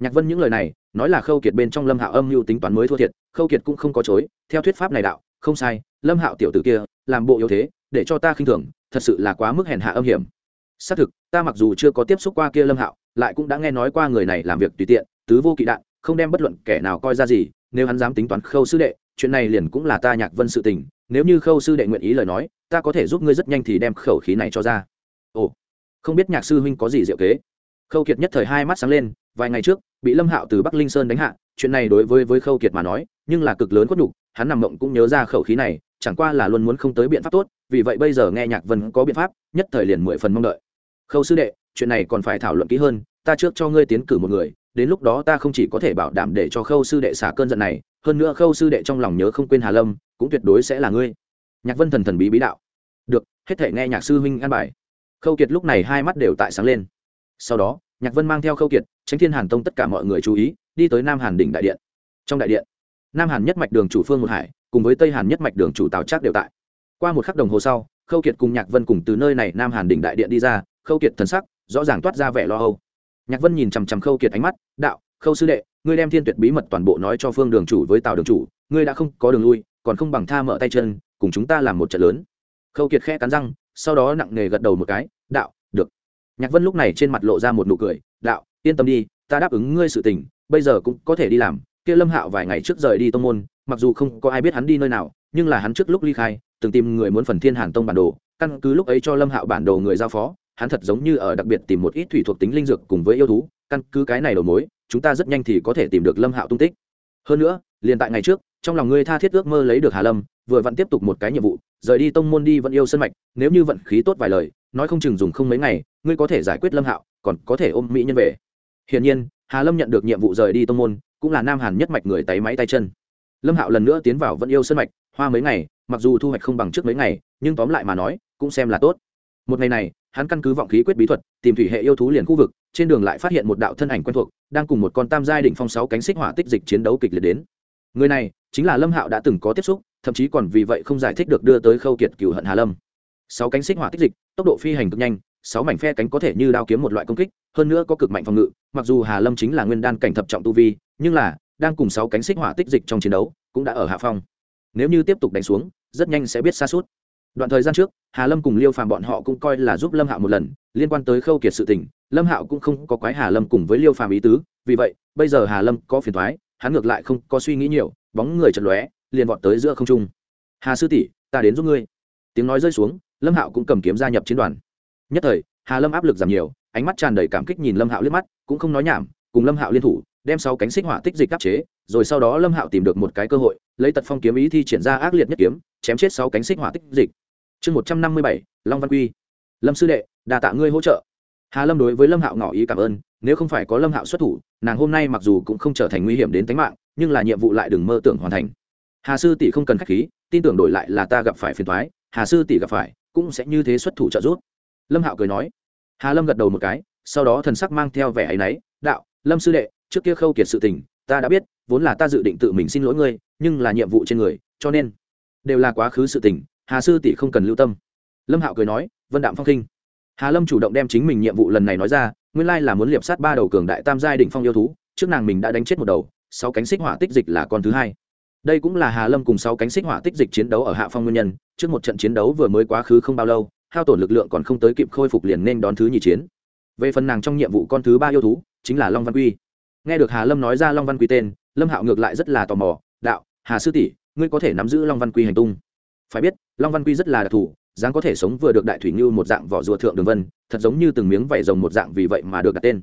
Nhạc vân những lời này nói là khâu kiệt bên trong lâm hạo âm mưu tính toán mới thua thiệt, khâu kiệt cũng không có chối, theo thuyết pháp này đạo, không sai, lâm hạo tiểu tử kia, làm bộ yếu thế, để cho ta khinh thường, thật sự là quá mức hèn hạ âm hiểm. Xác thực, ta mặc dù chưa có tiếp xúc qua kia lâm hạo, lại cũng đã nghe nói qua người này làm việc tùy tiện, tứ vô kỵ đạn, không đem bất luận kẻ nào coi ra gì, nếu hắn dám tính toán khâu sư đệ, chuyện này liền cũng là ta nhạc vân sự tình, nếu như khâu sư đệ nguyện ý lời nói, ta có thể giúp ngươi rất nhanh thì đem khẩu khí này cho ra. Ồ, không biết nhạc sư huynh có gì diệu kế? Khâu kiệt nhất thời hai mắt sáng lên, vài ngày trước bị lâm hạo từ bắc linh sơn đánh hạ, chuyện này đối với với khâu kiệt mà nói, nhưng là cực lớn khuất nhục, hắn nằm mộng cũng nhớ ra khẩu khí này, chẳng qua là luôn muốn không tới biện pháp tốt, vì vậy bây giờ nghe nhạc vân có biện pháp, nhất thời liền mười phần mong đợi. Khâu sư đệ, chuyện này còn phải thảo luận kỹ hơn, ta trước cho ngươi tiến cử một người, đến lúc đó ta không chỉ có thể bảo đảm để cho khâu sư đệ xả cơn giận này, hơn nữa khâu sư đệ trong lòng nhớ không quên hà lâm, cũng tuyệt đối sẽ là ngươi. Nhạc vân thần thần bí bí đạo. Được, hết thể nghe nhạc sư huynh an bài. Khâu kiệt lúc này hai mắt đều tại sáng lên. Sau đó nhạc vân mang theo khâu kiệt, tránh thiên hàn tông tất cả mọi người chú ý, đi tới nam hàn đỉnh đại điện. Trong đại điện, nam hàn nhất mạch đường chủ phương một hải cùng với tây hàn nhất mạch đường chủ tào trác đều tại. Qua một khắc đồng hồ sau, khâu kiệt cùng nhạc vân cùng từ nơi này nam hàn đỉnh đại điện đi ra, khâu kiệt thần sắc rõ ràng toát ra vẻ lo âu. Nhạc vân nhìn chằm chằm khâu kiệt ánh mắt, đạo, khâu sư đệ, ngươi đem thiên tuyệt bí mật toàn bộ nói cho phương đường chủ với tào đường chủ, ngươi đã không có đường lui, còn không bằng tha mở tay chân, cùng chúng ta làm một trận lớn. Khâu kiệt khẽ cắn răng, sau đó nặng nề gật đầu một cái, đạo nhạc vân lúc này trên mặt lộ ra một nụ cười, đạo, yên tâm đi, ta đáp ứng ngươi sự tình, bây giờ cũng có thể đi làm. Kia lâm hạo vài ngày trước rời đi tông môn, mặc dù không có ai biết hắn đi nơi nào, nhưng là hắn trước lúc ly khai, từng tìm người muốn phần thiên hàn tông bản đồ, căn cứ lúc ấy cho lâm hạo bản đồ người giao phó, hắn thật giống như ở đặc biệt tìm một ít thủy thuộc tính linh dược cùng với yêu thú, căn cứ cái này đầu mối, chúng ta rất nhanh thì có thể tìm được lâm hạo tung tích. Hơn nữa, liền tại ngày trước, trong lòng ngươi tha thiết ước mơ lấy được hà lâm, vừa vặn tiếp tục một cái nhiệm vụ, rời đi tông môn đi vẫn yêu sân mạch, nếu như vận khí tốt vài lời, nói không chừng dùng không mấy ngày ngươi có thể giải quyết lâm hạo, còn có thể ôm mỹ nhân về. Hiển nhiên, hà lâm nhận được nhiệm vụ rời đi tông môn, cũng là nam hàn nhất mạch người tay máy tay chân. Lâm hạo lần nữa tiến vào vẫn yêu sân mạch, hoa mấy ngày, mặc dù thu hoạch không bằng trước mấy ngày, nhưng tóm lại mà nói, cũng xem là tốt. Một ngày này, hắn căn cứ vọng khí quyết bí thuật, tìm thủy hệ yêu thú liền khu vực, trên đường lại phát hiện một đạo thân ảnh quen thuộc, đang cùng một con tam giai đỉnh phong sáu cánh xích hỏa tích dịch chiến đấu kịch liệt đến. Người này, chính là lâm hạo đã từng có tiếp xúc, thậm chí còn vì vậy không giải thích được đưa tới khâu kiệt cửu hận hà lâm. Sáu cánh xích hỏa tích dịch, tốc độ phi hành cực nhanh sáu mảnh phe cánh có thể như đao kiếm một loại công kích, hơn nữa có cực mạnh phòng ngự, mặc dù hà lâm chính là nguyên đan cảnh thập trọng tu vi, nhưng là, đang cùng sáu cánh xích hỏa tích dịch trong chiến đấu, cũng đã ở hạ phong. Nếu như tiếp tục đánh xuống, rất nhanh sẽ biết xa suốt. Đoạn thời gian trước, hà lâm cùng liêu phàm bọn họ cũng coi là giúp lâm hạo một lần, liên quan tới khâu kiệt sự tình, lâm hạo cũng không có quái hà lâm cùng với liêu phàm ý tứ, vì vậy, bây giờ hà lâm có phiền thoái hắn ngược lại không có suy nghĩ nhiều, bóng người chật lóe, liền vọt tới giữa không trung. Hà sư tỷ, ta đến giúp ngươi. Tiếng nói rơi xuống, lâm hạo cũng cầm kiếm gia nhập chiến đoàn nhất thời, hà lâm áp lực giảm nhiều, ánh mắt tràn đầy cảm kích nhìn lâm hạo liếc mắt, cũng không nói nhảm, cùng lâm hạo liên thủ, đem sáu cánh xích hỏa tích dịch áp chế, rồi sau đó lâm hạo tìm được một cái cơ hội, lấy tật phong kiếm ý thi triển ra ác liệt nhất kiếm, chém chết sáu cánh xích hỏa tích dịch. Chương một trăm năm mươi bảy, long văn quy. Lâm sư đệ đà tạ ngươi hỗ trợ. Hà lâm đối với lâm hạo ngỏ ý cảm ơn, nếu không phải có lâm hạo xuất thủ, nàng hôm nay mặc dù cũng không trở thành nguy hiểm đến tính mạng, nhưng là nhiệm vụ lại đừng mơ tưởng hoàn thành. Hà sư tỷ không cần khách khí, tin tưởng đổi lại là ta gặp phải phiền thoái hà sư tỷ gặp phải, cũng sẽ như thế xuất thủ trợ giúp lâm hạo cười nói. Hà lâm gật đầu một cái, sau đó thần sắc mang theo vẻ áy náy, đạo, lâm sư đệ, trước kia khâu kiệt sự tình, ta đã biết, vốn là ta dự định tự mình xin lỗi ngươi, nhưng là nhiệm vụ trên người, cho nên đều là quá khứ sự tình, hà sư tỷ không cần lưu tâm. Lâm hạo cười nói, vân đạm phong khinh hà lâm chủ động đem chính mình nhiệm vụ lần này nói ra, nguyên lai là muốn liệp sát ba đầu cường đại tam giai đ ỉ n h phong yêu thú, trước nàng mình đã đánh chết một đầu, sáu cánh xích hỏa tích dịch là con thứ hai. Đây cũng là hà lâm cùng sáu cánh xích hỏa tích dịch chiến đấu ở hạ phong nguyên nhân, trước một trận chiến đấu vừa mới quá khứ không bao lâu hao tổn lực lượng còn không tới kịp khôi phục liền nên đón thứ nhì chiến. Về phần nàng trong nhiệm vụ con thứ ba yêu thú, chính là long văn quy. Nghe được hà lâm nói ra long văn quy tên, lâm hạo ngược lại rất là tò mò, đạo, hà sư tỷ, ngươi có thể nắm giữ long văn quy hành tung? Phải biết, long văn quy rất là đặc thù, dáng có thể sống vừa được đại thủy như một dạng vỏ rùa thượng đường vân, thật giống như từng miếng vảy rồng một dạng vì vậy mà được đặt tên.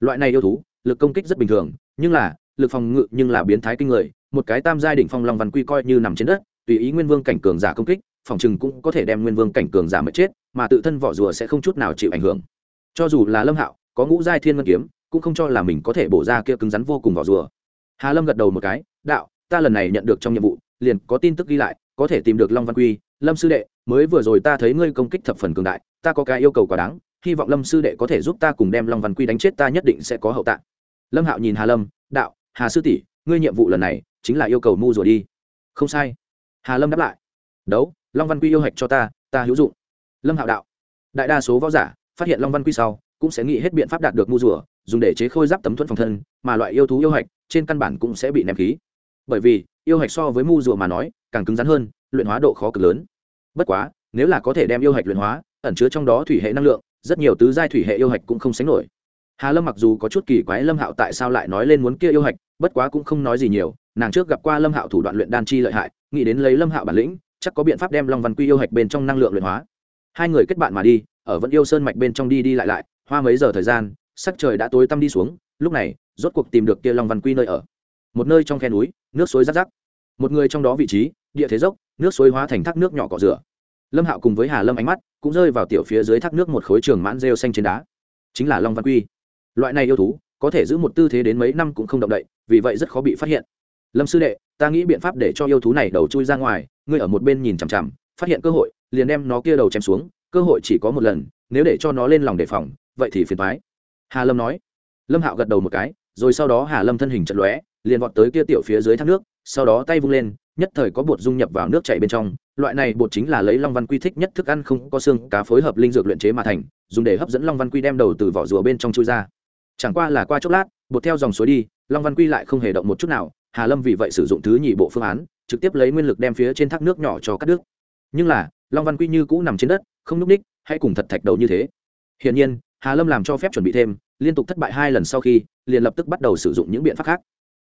Loại này yêu thú, lực công kích rất bình thường, nhưng là, lực phòng ngự nhưng là biến thái kinh người, một cái tam giai đỉnh phong long văn quy coi như nằm trên đất, tùy ý nguyên vương cảnh cường giả công kích phòng chừng cũng có thể đem nguyên vương cảnh cường giả mất chết, mà tự thân vỏ rùa sẽ không chút nào chịu ảnh hưởng. Cho dù là lâm hạo, có ngũ giai thiên ngân kiếm, cũng không cho là mình có thể bổ ra kia cứng rắn vô cùng vỏ rùa. Hà lâm gật đầu một cái, đạo, ta lần này nhận được trong nhiệm vụ, liền có tin tức ghi lại, có thể tìm được long văn quy, lâm sư đệ, mới vừa rồi ta thấy ngươi công kích thập phần cường đại, ta có cái yêu cầu quá đáng, hy vọng lâm sư đệ có thể giúp ta cùng đem long văn quy đánh chết ta nhất định sẽ có hậu tạ lâm hạo nhìn hà lâm, đạo, hà sư tỷ, ngươi nhiệm vụ lần này chính là yêu cầu mu rùa đi. Không sai. Hà lâm đáp lại, đấu long văn quy yêu hạch cho ta ta hữu dụng. Lâm hạo đạo. Đại đa số võ giả phát hiện long văn quy sau, cũng sẽ nghĩ hết biện pháp đạt được mu rùa, dùng để chế khôi giáp tấm thuẫn phòng thân, mà loại yêu thú yêu hạch trên căn bản cũng sẽ bị ném khí. Bởi vì, yêu hạch so với mu rùa mà nói, càng cứng rắn hơn, luyện hóa độ khó cực lớn. Bất quá, nếu là có thể đem yêu hạch luyện hóa, ẩn chứa trong đó thủy hệ năng lượng, rất nhiều tứ giai thủy hệ yêu hạch cũng không sánh nổi. Hà lâm mặc dù có chút kỳ quái lâm hạo tại sao lại nói lên muốn kia yêu hạch, bất quá cũng không nói gì nhiều, nàng trước gặp qua lâm hạo thủ đoạn luyện đan chi lợi hại, nghĩ đến lấy lâm hạo bản lĩnh chắc có biện pháp đem long văn quy yêu hạch bên trong năng lượng luyện hóa. Hai người kết bạn mà đi, ở vẫn yêu sơn mạch bên trong đi đi lại lại, hoa mấy giờ thời gian, sắc trời đã tối tăm đi xuống, lúc này, rốt cuộc tìm được kia long văn quy nơi ở. Một nơi trong khe núi, nước suối rắc rắc. Một người trong đó vị trí, địa thế dốc, nước suối hóa thành thác nước nhỏ cỏ rửa. Lâm hạo cùng với hà lâm ánh mắt cũng rơi vào tiểu phía dưới thác nước một khối trường mãn rêu xanh trên đá. Chính là long văn quy. Loại này yêu thú, có thể giữ một tư thế đến mấy năm cũng không động đậy, vì vậy rất khó bị phát hiện lâm sư đệ, ta nghĩ biện pháp để cho yêu thú này đầu chui ra ngoài, ngươi ở một bên nhìn chằm chằm, phát hiện cơ hội, liền đem nó kia đầu chém xuống, cơ hội chỉ có một lần, nếu để cho nó lên lòng đề phòng, vậy thì phiền thoái hà lâm nói. Lâm hạo gật đầu một cái, rồi sau đó hà lâm thân hình chật lóe, liền vọt tới kia tiểu phía dưới thác nước, sau đó tay vung lên, nhất thời có bột dung nhập vào nước chảy bên trong, loại này bột chính là lấy long văn quy thích nhất thức ăn không có xương, cá phối hợp linh dược luyện chế mà thành, dùng để hấp dẫn long văn quy đem đầu từ vỏ rùa bên trong chui ra. Chẳng qua là qua chốc lát, bột theo dòng suối đi, long văn quy lại không hề động một chút nào hà lâm vì vậy sử dụng thứ nhị bộ phương án, trực tiếp lấy nguyên lực đem phía trên thác nước nhỏ cho cắt đứt. Nhưng là, long văn quy như cũ nằm trên đất, không núp ních hay cùng thật thạch đầu như thế. Hiển nhiên, hà lâm làm cho phép chuẩn bị thêm, liên tục thất bại hai lần sau khi, liền lập tức bắt đầu sử dụng những biện pháp khác.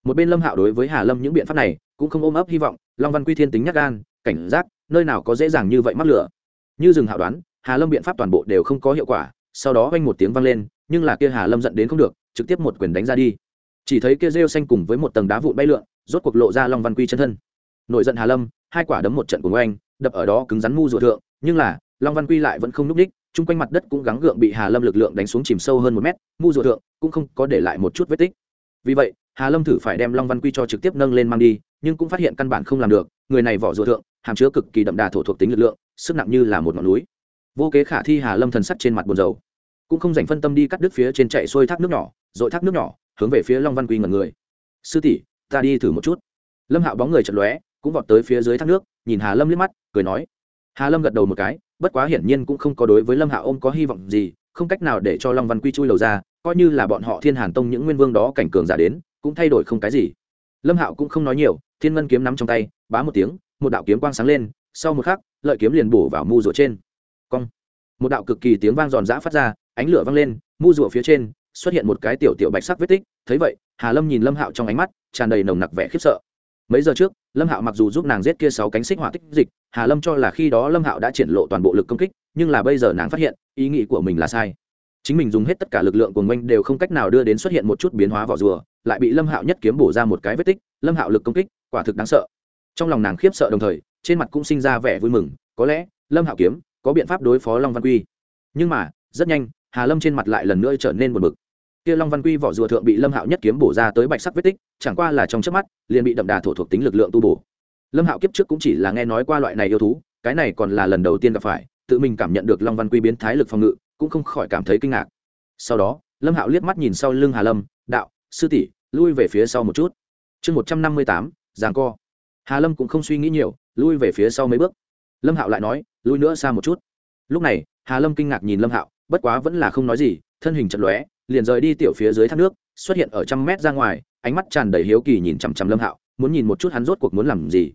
Một bên lâm hạo đối với hà lâm những biện pháp này, cũng không ôm ấp hy vọng, long văn quy thiên tính nhắc gan, cảnh giác, nơi nào có dễ dàng như vậy mắc lửa. Như rừng hạo đoán, hà lâm biện pháp toàn bộ đều không có hiệu quả, sau đó vang một tiếng vang lên, nhưng là kia hà lâm giận đến không được, trực tiếp một quyền đánh ra đi chỉ thấy kia rêu xanh cùng với một tầng đá vụn bay lượn, rốt cuộc lộ ra long văn quy chân thân. Nội giận hà lâm, hai quả đấm một trận của oanh, đập ở đó cứng rắn mu ruột thượng, nhưng là, long văn quy lại vẫn không núp đích, chung quanh mặt đất cũng gắng gượng bị hà lâm lực lượng đánh xuống chìm sâu hơn một mét, mu ruột thượng cũng không có để lại một chút vết tích. Vì vậy, hà lâm thử phải đem long văn quy cho trực tiếp nâng lên mang đi, nhưng cũng phát hiện căn bản không làm được, người này vỏ ruột thượng, hàm chứa cực kỳ đậm đà thổ thuộc tính lực lượng, sức nặng như là một ngọn núi. Vô kế khả thi hà lâm thần sắt trên mặt buồn dầu cũng không dành phân tâm đi cắt đứt phía trên chạy xuôi thác nước nhỏ dội thác nước nhỏ hướng về phía long văn quy ngẩn người. Sư tỷ, ta đi thử một chút. Lâm hạo bóng người chật lóe, cũng vọt tới phía dưới thác nước, nhìn hà lâm liếc mắt, cười nói. Hà lâm gật đầu một cái, bất quá hiển nhiên cũng không có đối với lâm hạo ôm có hy vọng gì, không cách nào để cho long văn quy chui lầu ra, coi như là bọn họ thiên hàn tông những nguyên vương đó cảnh cường giả đến, cũng thay đổi không cái gì. Lâm hạo cũng không nói nhiều, thiên ngân kiếm nắm trong tay, bá một tiếng, một đạo kiếm quang sáng lên, sau một khắc, lợi kiếm liền bổ vào mu rùa trên. Cong. Một đạo cực kỳ tiếng vang giòn giã phát ra, ánh lửa vang lên, mu rùa phía trên xuất hiện một cái tiểu tiểu bạch sắc vết tích, thấy vậy, hà lâm nhìn lâm hạo trong ánh mắt, tràn đầy nồng nặc vẻ khiếp sợ. Mấy giờ trước, lâm hạo mặc dù giúp nàng giết kia sáu cánh xích hỏa tích dịch, hà lâm cho là khi đó lâm hạo đã triển lộ toàn bộ lực công kích, nhưng là bây giờ nàng phát hiện, ý nghĩ của mình là sai. Chính mình dùng hết tất cả lực lượng của mình đều không cách nào đưa đến xuất hiện một chút biến hóa vỏ rùa, lại bị lâm hạo nhất kiếm bổ ra một cái vết tích, lâm hạo lực công kích, quả thực đáng sợ. Trong lòng nàng khiếp sợ đồng thời, trên mặt cũng sinh ra vẻ vui mừng, có lẽ, lâm hạo kiếm, có biện pháp đối phó long văn quy. Nhưng mà, rất nhanh, hà lâm trên mặt lại lần nữa trở nên một bực kia long văn quy vỏ rùa thượng bị lâm hạo nhất kiếm bổ ra tới bạch sắc vết tích, chẳng qua là trong chớp mắt, liền bị đậm đà thổ thuộc tính lực lượng tu bổ. Lâm hạo kiếp trước cũng chỉ là nghe nói qua loại này yêu thú, cái này còn là lần đầu tiên gặp phải, tự mình cảm nhận được long văn quy biến thái lực phòng ngự, cũng không khỏi cảm thấy kinh ngạc. Sau đó, lâm hạo liếc mắt nhìn sau lưng hà lâm, đạo, sư tỷ, lui về phía sau một chút. Chương một trăm năm mươi tám giàng co. Hà lâm cũng không suy nghĩ nhiều, lui về phía sau mấy bước. Lâm hạo lại nói, lui nữa xa một chút. Lúc này, hà lâm kinh ngạc nhìn lâm hạo, bất quá vẫn là không nói gì, thân hình chật lóe liền rời đi tiểu phía dưới thác nước, xuất hiện ở trăm mét ra ngoài, ánh mắt tràn đầy hiếu kỳ nhìn chằm chằm lâm hạo, muốn nhìn một chút hắn rốt cuộc muốn làm gì.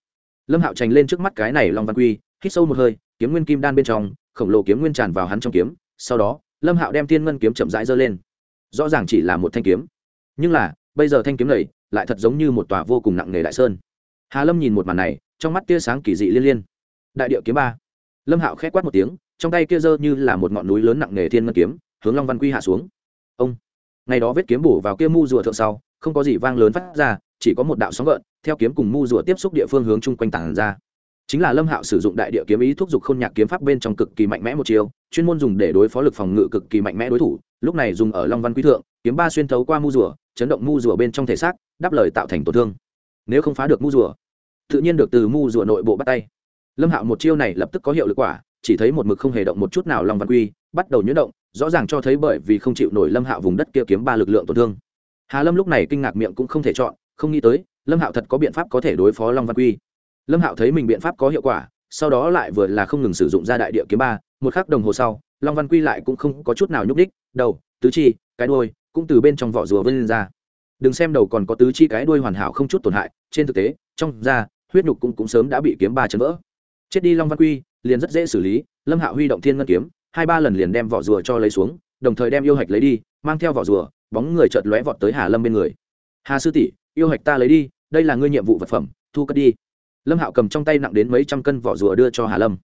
Lâm hạo trành lên trước mắt cái này long văn quy, hít sâu một hơi, kiếm nguyên kim đan bên trong, khổng lồ kiếm nguyên tràn vào hắn trong kiếm, sau đó, lâm hạo đem thiên ngân kiếm chậm rãi giơ lên. Rõ ràng chỉ là một thanh kiếm. Nhưng là, bây giờ thanh kiếm này lại thật giống như một tòa vô cùng nặng nề đại sơn. Hà lâm nhìn một màn này, trong mắt tia sáng kỳ dị liên liên. Đại điệu kiếm ba. Lâm hạo khét quát một tiếng, trong tay kia giơ như là một ngọn núi lớn nặng nề thiên ngân kiếm, hướng long văn quy hạ xuống ông. Ngày đó vết kiếm bổ vào kia mu rùa thượng sau, không có gì vang lớn phát ra, chỉ có một đạo sóng gợn, theo kiếm cùng mu rùa tiếp xúc địa phương hướng chung quanh tảng ra. Chính là lâm hạo sử dụng đại địa kiếm ý thúc giục khôn nhạc kiếm pháp bên trong cực kỳ mạnh mẽ một chiều chuyên môn dùng để đối phó lực phòng ngự cực kỳ mạnh mẽ đối thủ, lúc này dùng ở long văn quý thượng, kiếm ba xuyên thấu qua mu rùa, chấn động mu rùa bên trong thể xác, đáp lời tạo thành tổn thương. Nếu không phá được mu rùa, tự nhiên được từ mu rùa nội bộ bắt tay. Lâm hạo một chiêu này lập tức có hiệu lực quả, chỉ thấy một mực không hề động một chút nào long văn quy bắt đầu nhuyễn động rõ ràng cho thấy bởi vì không chịu nổi lâm hạo vùng đất kia kiếm ba lực lượng tổn thương. Hà lâm lúc này kinh ngạc miệng cũng không thể chọn không nghĩ tới lâm hạo thật có biện pháp có thể đối phó long văn quy. Lâm hạo thấy mình biện pháp có hiệu quả sau đó lại vừa là không ngừng sử dụng ra đại địa kiếm ba một khắc đồng hồ sau long văn quy lại cũng không có chút nào nhúc đích đầu tứ chi cái đuôi cũng từ bên trong vỏ rùa vươn lên ra. Đừng xem đầu còn có tứ chi cái đuôi hoàn hảo không chút tổn hại trên thực tế trong da huyết nhục cũng, cũng sớm đã bị kiếm ba chấn vỡ. Chết đi long văn quy liền rất dễ xử lý lâm hạo huy động thiên ngân kiếm hai ba lần liền đem vỏ rùa cho lấy xuống, đồng thời đem yêu hạch lấy đi, mang theo vỏ rùa, bóng người chợt lóe vọt tới hà lâm bên người. Hà sư tỷ, yêu hạch ta lấy đi, đây là ngươi nhiệm vụ vật phẩm, thu cất đi. Lâm hạo cầm trong tay nặng đến mấy trăm cân vỏ rùa đưa cho hà lâm.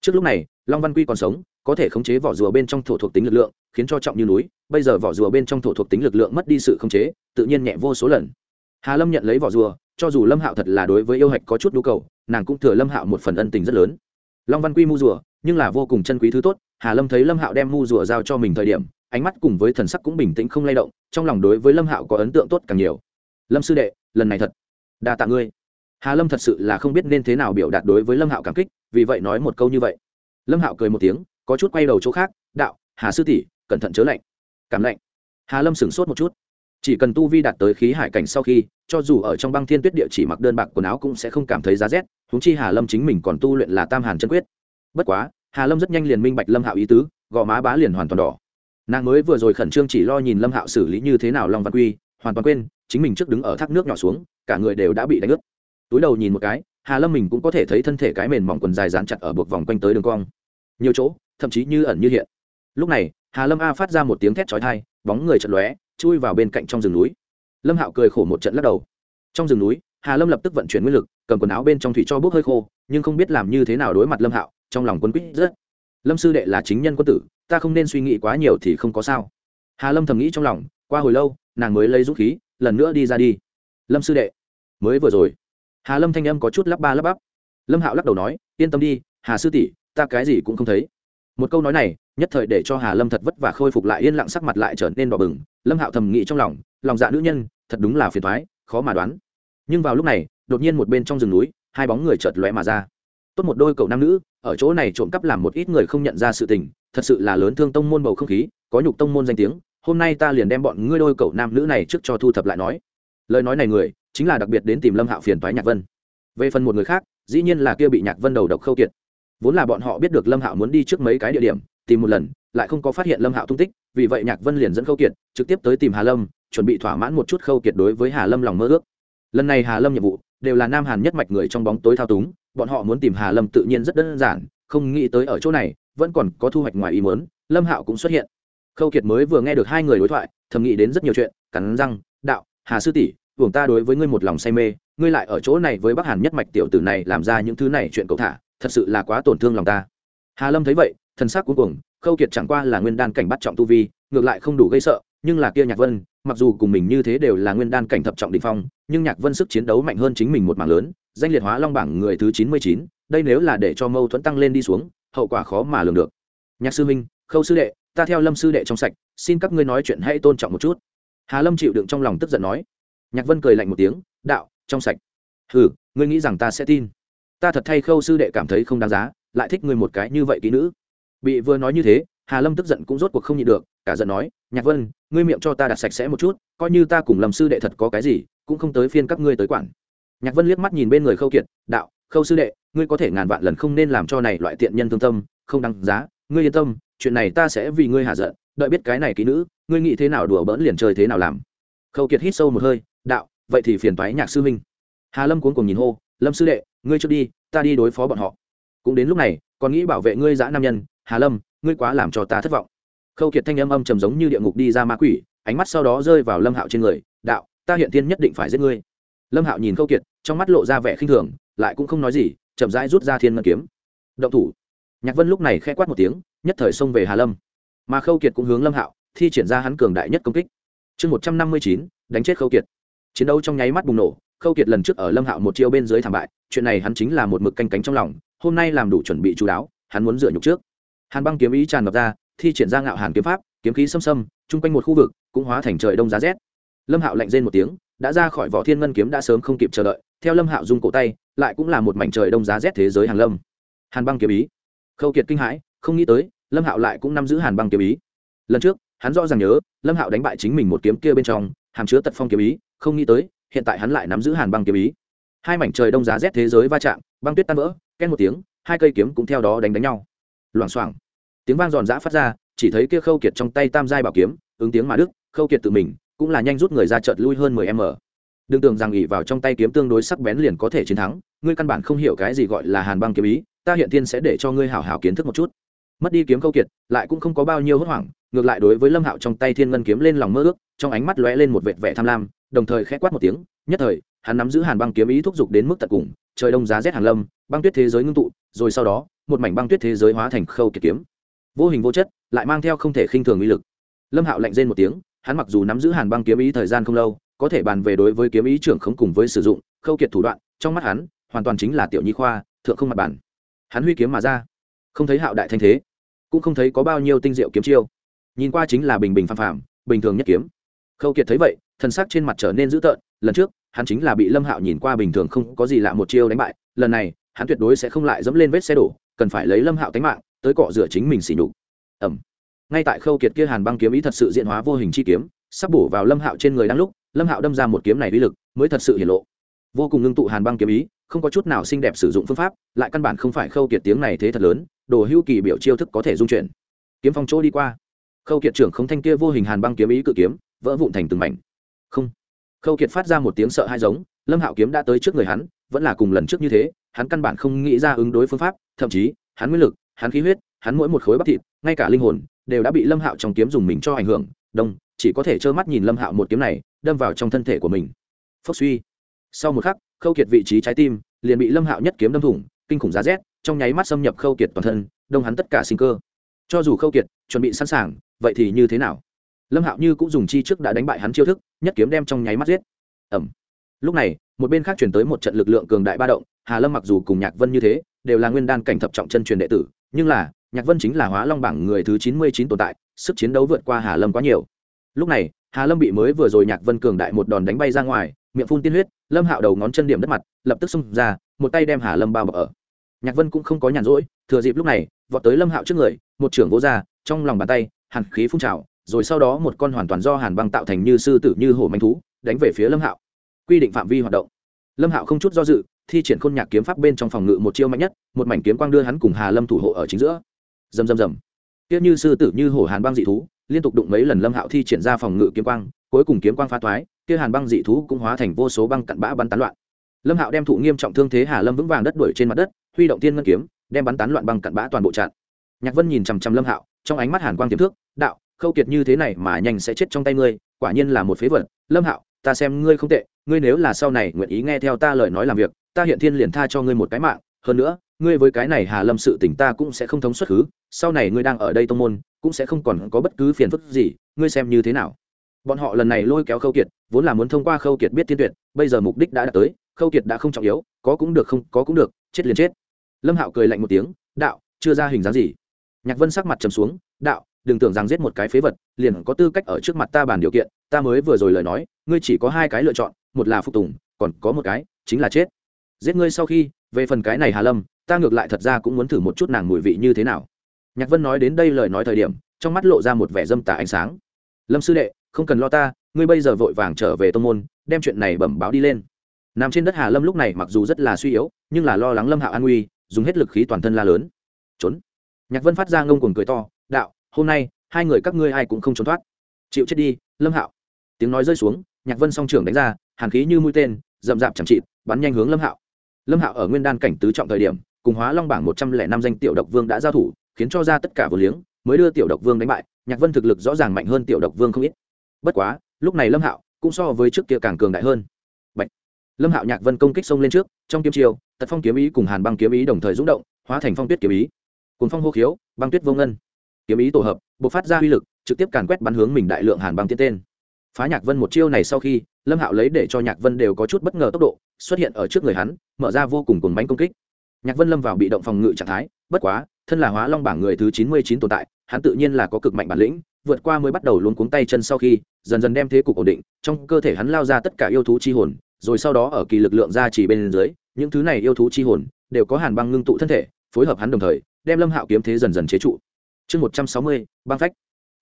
Trước lúc này, long văn quy còn sống, có thể khống chế vỏ rùa bên trong thổ thuộc tính lực lượng, khiến cho trọng như núi, bây giờ vỏ rùa bên trong thổ thuộc tính lực lượng mất đi sự khống chế, tự nhiên nhẹ vô số lần. Hà lâm nhận lấy vỏ rùa, cho dù lâm hạo thật là đối với yêu hạch có chút nhu cầu, nàng cũng thừa lâm hạo một phần ân tình rất lớn. Long văn quy mu rùa nhưng là vô cùng chân quý thứ tốt, hà lâm thấy lâm hạo đem mu rùa giao cho mình thời điểm, ánh mắt cùng với thần sắc cũng bình tĩnh không lay động, trong lòng đối với lâm hạo có ấn tượng tốt càng nhiều. Lâm sư đệ, lần này thật đa tạ ngươi. Hà lâm thật sự là không biết nên thế nào biểu đạt đối với lâm hạo cảm kích, vì vậy nói một câu như vậy. Lâm hạo cười một tiếng, có chút quay đầu chỗ khác, đạo, hà sư tỷ, cẩn thận chớ lạnh. Cảm lạnh. Hà lâm sửng sốt một chút. Chỉ cần tu vi đạt tới khí hải cảnh sau khi, cho dù ở trong băng thiên tuyết địa chỉ mặc đơn bạc quần áo cũng sẽ không cảm thấy giá rét húng chi hà lâm chính mình còn tu luyện là tam hàn chân quyết bất quá, hà lâm rất nhanh liền minh bạch lâm hạo ý tứ, gò má bá liền hoàn toàn đỏ. Nàng mới vừa rồi khẩn trương chỉ lo nhìn lâm hạo xử lý như thế nào long văn quy, hoàn toàn quên, chính mình trước đứng ở thác nước nhỏ xuống, cả người đều đã bị đánh ướt. Túi đầu nhìn một cái, hà lâm mình cũng có thể thấy thân thể cái mền mỏng quần dài dán chặt ở buộc vòng quanh tới đường cong. Nhiều chỗ, thậm chí như ẩn như hiện. Lúc này, hà lâm a phát ra một tiếng thét chói tai, bóng người chật lóe, chui vào bên cạnh trong rừng núi. Lâm hạo cười khổ một trận lắc đầu. Trong rừng núi, hà lâm lập tức vận chuyển nguyên lực, cầm quần áo bên trong thủy cho bốc hơi khô, nhưng không biết làm như thế nào đối mặt lâm hạo trong lòng quân quýt rất. Lâm sư đệ là chính nhân quân tử, ta không nên suy nghĩ quá nhiều thì không có sao. Hà lâm thầm nghĩ trong lòng, qua hồi lâu, nàng mới lấy dũng khí, lần nữa đi ra đi. Lâm sư đệ, mới vừa rồi. Hà lâm thanh âm có chút lắp ba lắp bắp. Lâm hạo lắc đầu nói, yên tâm đi, hà sư tỷ, ta cái gì cũng không thấy. Một câu nói này, nhất thời để cho hà lâm thật vất vả khôi phục lại yên lặng sắc mặt lại trở nên đỏ bừng. Lâm hạo thầm nghĩ trong lòng lòng dạ nữ nhân, thật đúng là phiền thoái, khó mà đoán. Nhưng vào lúc này, đột nhiên một bên trong rừng núi, hai bóng người chợt lóe mà ra tốt một đôi cậu nam nữ, ở chỗ này trộm cắp làm một ít người không nhận ra sự tình, thật sự là lớn thương tông môn bầu không khí, có nhục tông môn danh tiếng, hôm nay ta liền đem bọn ngươi đôi cậu nam nữ này trước cho thu thập lại nói. Lời nói này người, chính là đặc biệt đến tìm lâm hạo phiền toái nhạc vân. Về phần một người khác, dĩ nhiên là kia bị nhạc vân đầu độc khâu kiệt. Vốn là bọn họ biết được lâm hạo muốn đi trước mấy cái địa điểm, tìm một lần, lại không có phát hiện lâm hạo tung tích, vì vậy nhạc vân liền dẫn khâu kiệt, trực tiếp tới tìm hà lâm, chuẩn bị thỏa mãn một chút khâu kiệt đối với hà lâm lòng mơ ước. Lần này hà lâm nhiệm vụ, đều là nam hàn nhất mạch người trong bóng tối thao túng bọn họ muốn tìm hà lâm tự nhiên rất đơn giản, không nghĩ tới ở chỗ này, vẫn còn có thu hoạch ngoài ý muốn, lâm hạo cũng xuất hiện. Khâu kiệt mới vừa nghe được hai người đối thoại, thầm nghĩ đến rất nhiều chuyện, cắn răng, đạo, hà sư tỷ buồng ta đối với ngươi một lòng say mê, ngươi lại ở chỗ này với bắc hàn nhất mạch tiểu tử này làm ra những thứ này chuyện cầu thả, thật sự là quá tổn thương lòng ta. Hà lâm thấy vậy, thần sắc cuối cùng khâu kiệt chẳng qua là nguyên đan cảnh bắt trọng tu vi, ngược lại không đủ gây sợ, nhưng là kia nhạc vân, mặc dù cùng mình như thế đều là nguyên đan cảnh thập trọng đỉnh phong, nhưng nhạc vân sức chiến đấu mạnh hơn chính mình một mảng lớn danh liệt hóa long bảng người thứ chín mươi chín, đây nếu là để cho mâu thuẫn tăng lên đi xuống, hậu quả khó mà lường được. Nhạc sư minh khâu sư đệ, ta theo lâm sư đệ trong sạch, xin các ngươi nói chuyện hãy tôn trọng một chút. Hà lâm chịu đựng trong lòng tức giận nói. Nhạc vân cười lạnh một tiếng, đạo, trong sạch. Hừ, ngươi nghĩ rằng ta sẽ tin. Ta thật thay khâu sư đệ cảm thấy không đáng giá, lại thích ngươi một cái như vậy kỹ nữ. Bị vừa nói như thế, hà lâm tức giận cũng rốt cuộc không nhịn được, cả giận nói, nhạc vân, ngươi miệng cho ta đặt sạch sẽ một chút, coi như ta cùng lâm sư đệ thật có cái gì, cũng không tới phiên các ngươi tới quản nhạc vân liếc mắt nhìn bên người khâu kiệt, đạo, khâu sư đệ, ngươi có thể ngàn vạn lần không nên làm cho này loại tiện nhân thương tâm, không đáng giá, ngươi yên tâm, chuyện này ta sẽ vì ngươi hạ giận, đợi biết cái này kỹ nữ, ngươi nghĩ thế nào đùa bỡn liền chơi thế nào làm. Khâu kiệt hít sâu một hơi, đạo, vậy thì phiền toái nhạc sư minh hà lâm cuốn cùng nhìn hô, lâm sư đệ, ngươi trước đi, ta đi đối phó bọn họ. Cũng đến lúc này, còn nghĩ bảo vệ ngươi dã nam nhân, hà lâm, ngươi quá làm cho ta thất vọng. Khâu kiệt thanh âm âm trầm giống như địa ngục đi ra ma quỷ, ánh mắt sau đó rơi vào lâm hạo trên người, đạo, ta hiện tiên nhất định phải giết ngươi. Lâm hạo nhìn khâu kiệt trong mắt lộ ra vẻ khinh thường, lại cũng không nói gì, chậm rãi rút ra thiên ngân kiếm. Động thủ. Nhạc vân lúc này khẽ quát một tiếng, nhất thời xông về hà lâm. Mà khâu kiệt cũng hướng lâm hạo, thi triển ra hắn cường đại nhất công kích. Chương một trăm năm mươi chín, đánh chết khâu kiệt. Chiến đấu trong nháy mắt bùng nổ, khâu kiệt lần trước ở lâm hạo một chiêu bên dưới thảm bại, chuyện này hắn chính là một mực canh cánh trong lòng, hôm nay làm đủ chuẩn bị chú đáo, hắn muốn dựa nhục trước. Hàn băng kiếm ý tràn ngập ra, thi triển ra ngạo hàn kiếm pháp, kiếm khí xâm xâm, chung quanh một khu vực, cũng hóa thành trời đông giá rét. Lâm hạo lạnh rên một tiếng đã ra khỏi vỏ thiên ngân kiếm đã sớm không kịp chờ đợi, theo lâm hạo dung cổ tay, lại cũng là một mảnh trời đông giá rét thế giới hàng lâm. Hàn băng kiếm ý. Khâu kiệt kinh hãi, không nghĩ tới, lâm hạo lại cũng nắm giữ hàn băng kiếm ý. Lần trước, hắn rõ ràng nhớ, lâm hạo đánh bại chính mình một kiếm kia bên trong, hàm chứa tật phong kiếm ý, không nghĩ tới, hiện tại hắn lại nắm giữ hàn băng kiếm ý. Hai mảnh trời đông giá rét thế giới va chạm, băng tuyết tan vỡ, két một tiếng, hai cây kiếm cũng theo đó đánh đánh nhau. Loảng xoảng. Tiếng vang giòn giã phát ra, chỉ thấy kia khâu kiệt trong tay tam giai bảo kiếm, ứng tiếng mà đức khâu kiệt tự mình cũng là nhanh rút người ra chợt lui hơn mười m. Đừng tưởng rằng ỷ vào trong tay kiếm tương đối sắc bén liền có thể chiến thắng, ngươi căn bản không hiểu cái gì gọi là hàn băng kiếm ý, ta hiện tiên sẽ để cho ngươi hảo hảo kiến thức một chút. Mất đi kiếm khâu kiệt, lại cũng không có bao nhiêu hốt hoảng, ngược lại đối với lâm hạo trong tay thiên ngân kiếm lên lòng mơ ước, trong ánh mắt lóe lên một vệt vẻ tham lam, đồng thời khẽ quát một tiếng, nhất thời, hắn nắm giữ hàn băng kiếm ý thúc giục đến mức tận cùng, trời đông giá rét hàn lâm, băng tuyết thế giới ngưng tụ, rồi sau đó, một mảnh băng tuyết thế giới hóa thành khâu kiệt kiếm. Vô hình vô chất, lại mang theo không thể khinh thường uy lực. Lâm hạo lạnh rên một tiếng hắn mặc dù nắm giữ hàn băng kiếm ý thời gian không lâu, có thể bàn về đối với kiếm ý trưởng không cùng với sử dụng, khâu kiệt thủ đoạn, trong mắt hắn, hoàn toàn chính là tiểu nhi khoa, thượng không mặt bản. Hắn huy kiếm mà ra. Không thấy hạo đại thanh thế, cũng không thấy có bao nhiêu tinh diệu kiếm chiêu. Nhìn qua chính là bình bình phàm phàm, bình thường nhất kiếm. Khâu kiệt thấy vậy thân sắc trên mặt trở nên dữ tợn, lần trước, hắn chính là bị lâm hạo nhìn qua bình thường không có gì lạ một chiêu đánh bại, lần này, hắn tuyệt đối sẽ không lại dẫm lên vết xe đổ, cần phải lấy lâm hạo tánh mạng, tới cọ rửa chính mình xỉ nhục. Ẩm ngay tại khâu kiệt kia hàn băng kiếm ý thật sự diện hóa vô hình chi kiếm, sắp bổ vào lâm hạo trên người đang lúc, lâm hạo đâm ra một kiếm này uy lực mới thật sự hiển lộ. Vô cùng ngưng tụ hàn băng kiếm ý, không có chút nào xinh đẹp sử dụng phương pháp, lại căn bản không phải khâu kiệt tiếng này thế thật lớn, đồ hữu kỳ biểu chiêu thức có thể dung chuyển. Kiếm phong chỗ đi qua. Khâu kiệt trưởng không thanh kia vô hình hàn băng kiếm ý cự kiếm, vỡ vụn thành từng mảnh. Không. Khâu kiệt phát ra một tiếng sợ hai giống, lâm hạo kiếm đã tới trước người hắn, vẫn là cùng lần trước như thế, hắn căn bản không nghĩ ra ứng đối phương pháp, thậm chí, hắn nguyên lực, hắn khí huyết, hắn mỗi một khối bắp thịt, ngay cả linh hồn đều đã bị lâm hạo trong kiếm dùng mình cho ảnh hưởng, đông, chỉ có thể trơ mắt nhìn lâm hạo một kiếm này, đâm vào trong thân thể của mình. Phốc suy. Sau một khắc, khâu kiệt vị trí trái tim liền bị lâm hạo nhất kiếm đâm thủng, kinh khủng giá rét, trong nháy mắt xâm nhập khâu kiệt toàn thân, đông hắn tất cả sinh cơ. Cho dù khâu kiệt chuẩn bị sẵn sàng, vậy thì như thế nào? Lâm hạo như cũng dùng chi trước đã đánh bại hắn chiêu thức, nhất kiếm đem trong nháy mắt giết. Ẩm lúc này, một bên khác chuyển tới một trận lực lượng cường đại ba động, hà lâm mặc dù cùng nhạc vân như thế, đều là nguyên đan cảnh thập trọng chân truyền đệ tử, nhưng là nhạc vân chính là hóa long bảng người thứ chín mươi chín tồn tại, sức chiến đấu vượt qua hà lâm quá nhiều. Lúc này, hà lâm bị mới vừa rồi nhạc vân cường đại một đòn đánh bay ra ngoài, miệng phun tiên huyết, lâm hạo đầu ngón chân điểm đất mặt, lập tức xông ra, một tay đem hà lâm bao bọc ở. Nhạc vân cũng không có nhàn rỗi, thừa dịp lúc này, vọt tới lâm hạo trước người, một trưởng vỗ ra, trong lòng bàn tay, hàn khí phun trào, rồi sau đó một con hoàn toàn do hàn băng tạo thành như sư tử như hổ manh thú, đánh về phía lâm hạo. Quy định phạm vi hoạt động. Lâm hạo không chút do dự, thi triển khôn nhạc kiếm pháp bên trong phòng ngự một chiêu mạnh nhất, một mảnh kiếm quang đưa hắn cùng hà lâm thủ hộ ở chính giữa dầm dầm dầm kia như sư tử như hổ hàn băng dị thú, liên tục đụng mấy lần lâm hạo thi triển ra phòng ngự kiếm quang, cuối cùng kiếm quang phá thoái, kia hàn băng dị thú cũng hóa thành vô số băng cặn bã bắn tán loạn. Lâm hạo đem thụ nghiêm trọng thương thế hà lâm vững vàng đất đuổi trên mặt đất, huy động tiên ngân kiếm, đem bắn tán loạn băng cặn bã toàn bộ chặn. Nhạc vân nhìn chằm chằm lâm hạo, trong ánh mắt hàn quang tiềm thước đạo, khâu kiệt như thế này mà nhanh sẽ chết trong tay ngươi, quả nhiên là một phế vật. Lâm hạo, ta xem ngươi không tệ, ngươi nếu là sau này nguyện ý nghe theo ta lời nói làm việc, ta hiện thiên liền tha cho ngươi một cái mạng. Hơn nữa ngươi với cái này hà lâm sự tỉnh ta cũng sẽ không thống xuất khứ sau này ngươi đang ở đây tông môn, cũng sẽ không còn có bất cứ phiền phức gì, ngươi xem như thế nào. Bọn họ lần này lôi kéo khâu kiệt, vốn là muốn thông qua khâu kiệt biết tiên tuyệt, bây giờ mục đích đã đạt tới, khâu kiệt đã không trọng yếu, có cũng được không, có cũng được, chết liền chết. Lâm hạo cười lạnh một tiếng, đạo, chưa ra hình dáng gì? Nhạc vân sắc mặt trầm xuống, đạo, đừng tưởng rằng giết một cái phế vật, liền có tư cách ở trước mặt ta bàn điều kiện, ta mới vừa rồi lời nói, ngươi chỉ có hai cái lựa chọn, một là phục tùng, còn có một cái, chính là chết. Giết ngươi sau khi, về phần cái này hà lâm ta ngược lại thật ra cũng muốn thử một chút nàng mùi vị như thế nào. Nhạc vân nói đến đây lời nói thời điểm, trong mắt lộ ra một vẻ dâm tà ánh sáng. Lâm sư đệ, không cần lo ta, ngươi bây giờ vội vàng trở về tô n g môn, đem chuyện này bẩm báo đi lên. Nằm trên đất hà lâm lúc này mặc dù rất là suy yếu, nhưng là lo lắng lâm hạo an nguy, dùng hết lực khí toàn thân la lớn. Trốn. Nhạc vân phát ra ngông cuồng cười to, đạo, hôm nay, hai người các ngươi ai cũng không trốn thoát. Chịu chết đi, lâm hạo. Tiếng nói rơi xuống, nhạc vân song trưởng đánh ra, hàn khí như mũi tên, rậm rạp chẳng chịt, bắn nhanh hướng lâm hạo. Lâm hạo ở nguyên đan cảnh tứ trọng thời điểm cùng hóa long bảng một trăm lẻ năm danh tiểu độc vương đã giao thủ, khiến cho ra tất cả vừa liếng, mới đưa tiểu độc vương đánh bại, nhạc vân thực lực rõ ràng mạnh hơn tiểu độc vương không ít. Bất quá, lúc này lâm hạo cũng so với trước kia càng cường đại hơn. Bạch. lâm hạo nhạc vân công kích xông lên trước, trong kiếm chiêu, tật phong kiếm ý cùng hàn băng kiếm ý đồng thời rung động, hóa thành phong tuyết kiếm ý. Cùng phong hô khiếu, băng tuyết vô ngân. Kiếm ý tổ hợp, bộc phát ra uy lực, trực tiếp càn quét bắn hướng mình đại lượng hàn băng tiến tên. Phá nhạc vân một chiêu này sau khi, lâm hạo lấy để cho nhạc vân đều có chút bất ngờ tốc độ, xuất hiện ở trước người hắn, mở ra vô cùng cùng bánh công kích nhạc vân lâm vào bị động phòng ngự trạng thái, bất quá, thân là hóa long bảng người thứ chín mươi chín tồn tại, hắn tự nhiên là có cực mạnh bản lĩnh, vượt qua mới bắt đầu luôn cuống tay chân sau khi, dần dần đem thế cục ổn định, trong cơ thể hắn lao ra tất cả yêu thú chi hồn, rồi sau đó ở kỳ lực lượng ra chỉ bên dưới, những thứ này yêu thú chi hồn đều có hàn băng ngưng tụ thân thể, phối hợp hắn đồng thời, đem lâm hạo kiếm thế dần dần chế trụ. Chương một trăm sáu mươi, băng phách.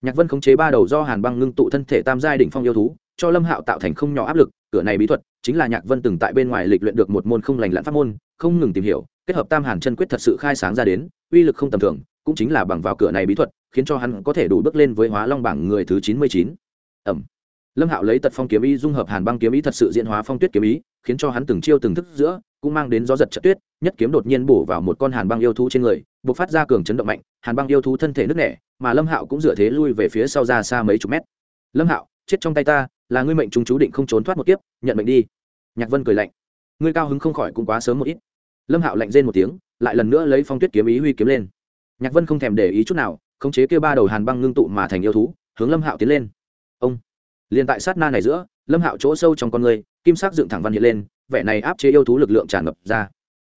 Nhạc vân khống chế ba đầu do hàn băng ngưng tụ thân thể tam giai đỉnh phong yêu thú, cho lâm hạo tạo thành không nhỏ áp lực, cửa này bí thuật chính là nhạc vân từng tại bên ngoài lịch luyện được một môn không lành lặn pháp môn, không ngừng tìm hiểu kết hợp tam hàn chân quyết thật sự khai sáng ra đến, uy lực không tầm thường, cũng chính là bằng vào cửa này bí thuật, khiến cho hắn có thể đủ bước lên với hóa long bảng người thứ chín mươi chín. Ẩm. Lâm hạo lấy tật phong kiếm ý dung hợp hàn băng kiếm ý thật sự diễn hóa phong tuyết kiếm ý, khiến cho hắn từng chiêu từng thức giữa, cũng mang đến gió giật trận tuyết, nhất kiếm đột nhiên bổ vào một con hàn băng yêu thú trên người b ộ c phát ra cường chấn động mạnh, hàn băng yêu thú thân thể nứt nẻ, mà lâm hạo cũng dựa thế lui về phía sau ra xa mấy chục mét. Lâm hạo, chết trong tay ta, là ngươi mệnh chúng chú định không trốn thoát một kiếp, nhận mệnh đi. Nhạc vân cười lạnh. Ngươi cao hứng không khỏi cũng quá sớm một ít lâm hạo lạnh rên một tiếng, lại lần nữa lấy phong tuyết kiếm ý huy kiếm lên. Nhạc vân không thèm để ý chút nào, khống chế kêu ba đầu hàn băng ngưng tụ mà thành yêu thú, hướng lâm hạo tiến lên. Ông! Liền tại sát na này giữa, lâm hạo chỗ sâu trong con người, kim sắc dựng thẳng văn hiện lên, vẻ này áp chế yêu thú lực lượng tràn ngập ra.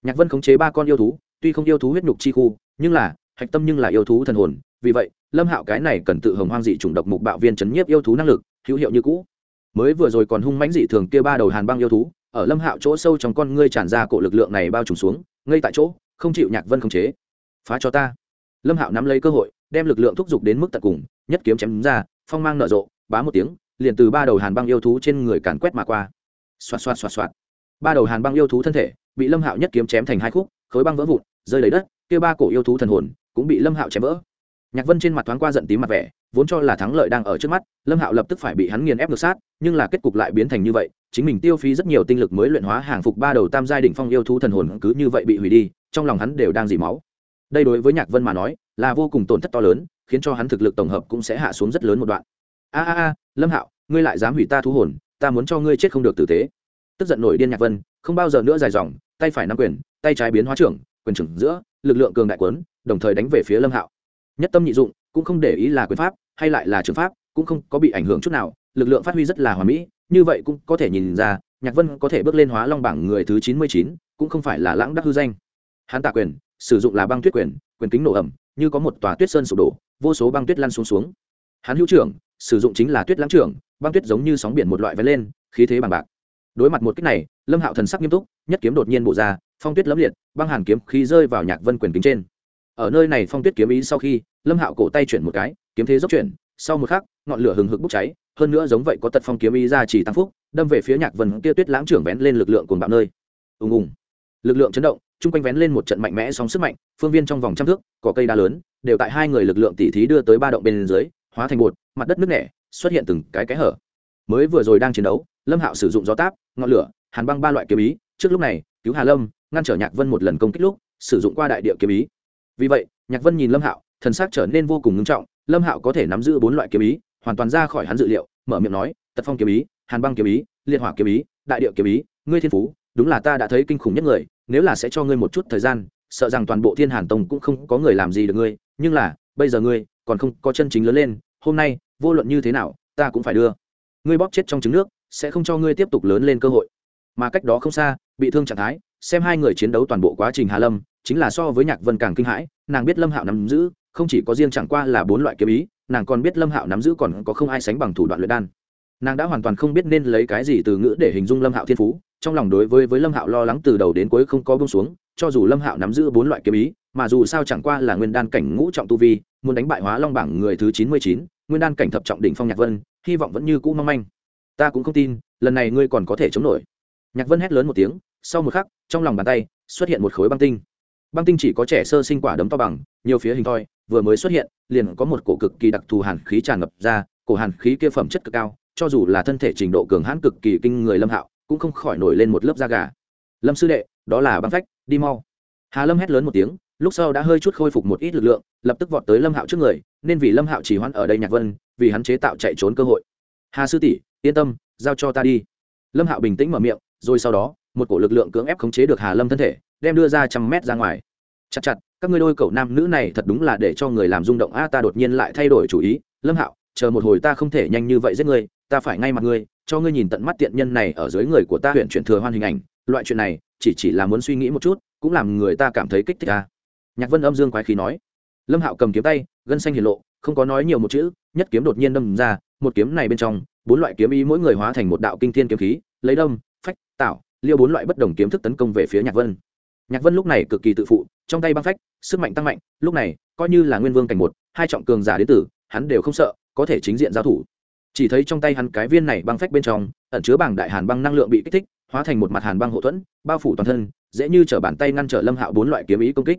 Nhạc vân khống chế ba con yêu thú, tuy không yêu thú huyết nhục chi khu, nhưng là, hạch tâm nhưng là yêu thú thần hồn, vì vậy, lâm hạo cái này cần tự hồng hoang dị chủng độc mục bạo viên chấn nhiếp yêu thú năng lực, hữu hiệu như cũ. Mới vừa rồi còn hung mãnh dị thường kia ba đầu hàn băng yêu thú ở lâm hạo chỗ sâu trong con ngươi tràn ra cổ lực lượng này bao trùm xuống ngay tại chỗ, không chịu nhạc vân khống chế. Phá cho ta. Lâm hạo nắm lấy cơ hội, đem lực lượng thúc giục đến mức tận cùng, nhất kiếm chém ra, phong mang nở rộ, bá một tiếng, liền từ ba đầu hàn băng yêu thú trên người càn quét mà qua. Xoạt xoạt xoạt xoạt. Ba đầu hàn băng yêu thú thân thể bị lâm hạo nhất kiếm chém thành hai khúc, khối băng vỡ vụn, rơi lấy đất, kia ba cổ yêu thú thần hồn cũng bị lâm hạo chém vỡ nhạc vân trên mặt thoáng qua giận tím mặt vẻ, vốn cho là thắng lợi đang ở trước mắt, lâm hạo lập tức phải bị hắn nghiền ép ngược sát, nhưng là kết cục lại biến thành như vậy, chính mình tiêu phí rất nhiều tinh lực mới luyện hóa hàng phục ba đầu tam giai đỉnh phong yêu thú thần hồn cứ như vậy bị hủy đi, trong lòng hắn đều đang dỉ máu. Đây đối với nhạc vân mà nói, là vô cùng tổn thất to lớn, khiến cho hắn thực lực tổng hợp cũng sẽ hạ xuống rất lớn một đoạn. A a a, lâm hạo, ngươi lại dám hủy ta thú hồn, ta muốn cho ngươi chết không được tử tế. Tức giận nổi điên nhạc vân, không bao giờ nữa dài dòng, tay phải nắm quyền, tay trái biến hóa trưởng, quyền trưởng giữa, lực lượng cường đại quấn đồng thời đánh về phía lâm hạo nhất tâm nhị dụng, cũng không để ý là quyền pháp, hay lại là trường pháp, cũng không có bị ảnh hưởng chút nào, lực lượng phát huy rất là hòa mỹ, như vậy cũng có thể nhìn ra, nhạc vân có thể bước lên hóa long bảng người thứ chín mươi chín, cũng không phải là lãng đắc hư danh. Hắn tạ quyền, sử dụng là băng tuyết quyền quyền kính nổ ẩm, như có một tòa tuyết sơn sụp đổ, vô số băng tuyết lăn xuống xuống. Hắn hữu trưởng, sử dụng chính là tuyết lãng trưởng, băng tuyết giống như sóng biển một loại vén lên, khí thế bằng bạc. Đối mặt một cách này, lâm hạo thần sắc nghiêm túc, nhất kiếm đột nhiên bổ ra, phong tuyết lẫm liệt, băng hàn kiếm khí rơi vào nhạc vân quyền kính trên ở nơi này phong tuyết kiếm ý sau khi, lâm hạo cổ tay chuyển một cái, kiếm thế dốc chuyển, sau một khắc, ngọn lửa hừng hực bốc cháy, hơn nữa giống vậy có tật phong kiếm ý ra chỉ tăng phúc, đâm về phía nhạc vân kia tuyết lãng trưởng vén lên lực lượng cùng bạo nơi. Ùng ùng. Lực lượng chấn động, chung quanh vén lên một trận mạnh mẽ sóng sức mạnh, phương viên trong vòng trăm thước có cây đa lớn, đều tại hai người lực lượng tỉ thí đưa tới ba động bên dưới, hóa thành bột, mặt đất nước nẻ, xuất hiện từng cái cái hở. Mới vừa rồi đang chiến đấu, lâm hạo sử dụng gió táp, ngọn lửa, hàn băng ba loại kiếm ý, trước lúc này, cứu hà lâm, ngăn trở nhạc vân một lần công kích lúc, sử dụng qua đại địa kiếm ý vì vậy, nhạc vân nhìn lâm hạo, thần sắc trở nên vô cùng ngưng trọng, lâm hạo có thể nắm giữ bốn loại kiếm ý, hoàn toàn ra khỏi hắn dự liệu, mở miệng nói, tật phong kiếm ý, hàn băng kiếm ý, liệt hỏa kiếm ý, đại điệu kiếm ý, ngươi thiên phú, đúng là ta đã thấy kinh khủng nhất người, nếu là sẽ cho ngươi một chút thời gian, sợ rằng toàn bộ thiên hàn tông cũng không có người làm gì được ngươi, nhưng là, bây giờ ngươi còn không có chân chính lớn lên, hôm nay, vô luận như thế nào, ta cũng phải đưa. Ngươi bóp chết trong trứng nước, sẽ không cho ngươi tiếp tục lớn lên cơ hội. Mà cách đó không xa, bị thương trạng thái, xem hai người chiến đấu toàn bộ quá trình hà lâm chính là so với nhạc vân càng kinh hãi, nàng biết lâm hạo nắm giữ, không chỉ có riêng chẳng qua là bốn loại kiếm ý, nàng còn biết lâm hạo nắm giữ còn có không ai sánh bằng thủ đoạn luyện đan. Nàng đã hoàn toàn không biết nên lấy cái gì từ ngữ để hình dung lâm hạo thiên phú, trong lòng đối với với lâm hạo lo lắng từ đầu đến cuối không có bông xuống, cho dù lâm hạo nắm giữ bốn loại kiếm ý, mà dù sao chẳng qua là nguyên đan cảnh ngũ trọng tu vi, muốn đánh bại hóa long bảng người thứ chín mươi chín, nguyên đan cảnh thập trọng đỉnh phong nhạc vân, hy vọng vẫn như cũ mong manh. Ta cũng không tin, lần này ngươi còn có thể chống nổi. Nhạc vân hét lớn một tiếng, sau một khắc, trong lòng bàn tay xuất hiện một khối băng tinh băng tinh chỉ có trẻ sơ sinh quả đấm to bằng, nhiều phía hình thoi, vừa mới xuất hiện, liền có một cổ cực kỳ đặc thù hàn khí tràn ngập ra, cổ hàn khí kia phẩm chất cực cao, cho dù là thân thể trình độ cường hãn cực kỳ kinh người lâm hạo, cũng không khỏi nổi lên một lớp da gà. Lâm sư đệ, đó là băng phách, đi mau. Hà lâm hét lớn một tiếng, lúc sau đã hơi chút khôi phục một ít lực lượng, lập tức vọt tới lâm hạo trước người, nên vì lâm hạo chỉ hoãn ở đây nhạc vân, vì hắn chế tạo chạy trốn cơ hội. Hà sư tỷ, yên tâm, giao cho ta đi. Lâm hạo bình tĩnh mở miệng, rồi sau đó, một cổ lực lượng cưỡng ép khống chế được hà lâm thân thể đem đưa ra trăm mét ra ngoài. Chặt chặt, các ngươi đôi cậu nam nữ này thật đúng là để cho người làm rung động. A, ta đột nhiên lại thay đổi chủ ý. Lâm hạo, chờ một hồi ta không thể nhanh như vậy giết ngươi, ta phải ngay mặt ngươi, cho ngươi nhìn tận mắt tiện nhân này ở dưới người của ta huyện chuyển thừa hoan hình ảnh. Loại chuyện này, chỉ chỉ là muốn suy nghĩ một chút, cũng làm người ta cảm thấy kích thích ta nhạc vân âm dương quái khí nói. Lâm hạo cầm kiếm tay, gân xanh hiển lộ, không có nói nhiều một chữ, nhất kiếm đột nhiên đâm ra, một kiếm này bên trong, bốn loại kiếm ý mỗi người hóa thành một đạo kinh thiên kiếm khí, lấy đâm, phách, tạo, liêu bốn loại bất đồng kiếm thức tấn công về phía nhạc vân nhạc vân lúc này cực kỳ tự phụ, trong tay băng phách, sức mạnh tăng mạnh, lúc này, coi như là nguyên vương cảnh một, hai trọng cường giả đến tử hắn đều không sợ, có thể chính diện giao thủ. Chỉ thấy trong tay hắn cái viên này băng phách bên trong, ẩn chứa bảng đại hàn băng năng lượng bị kích thích, hóa thành một mặt hàn băng hộ thuẫn, bao phủ toàn thân, dễ như t bàn tay ngăn trở lâm hạo bốn loại kiếm ý công kích.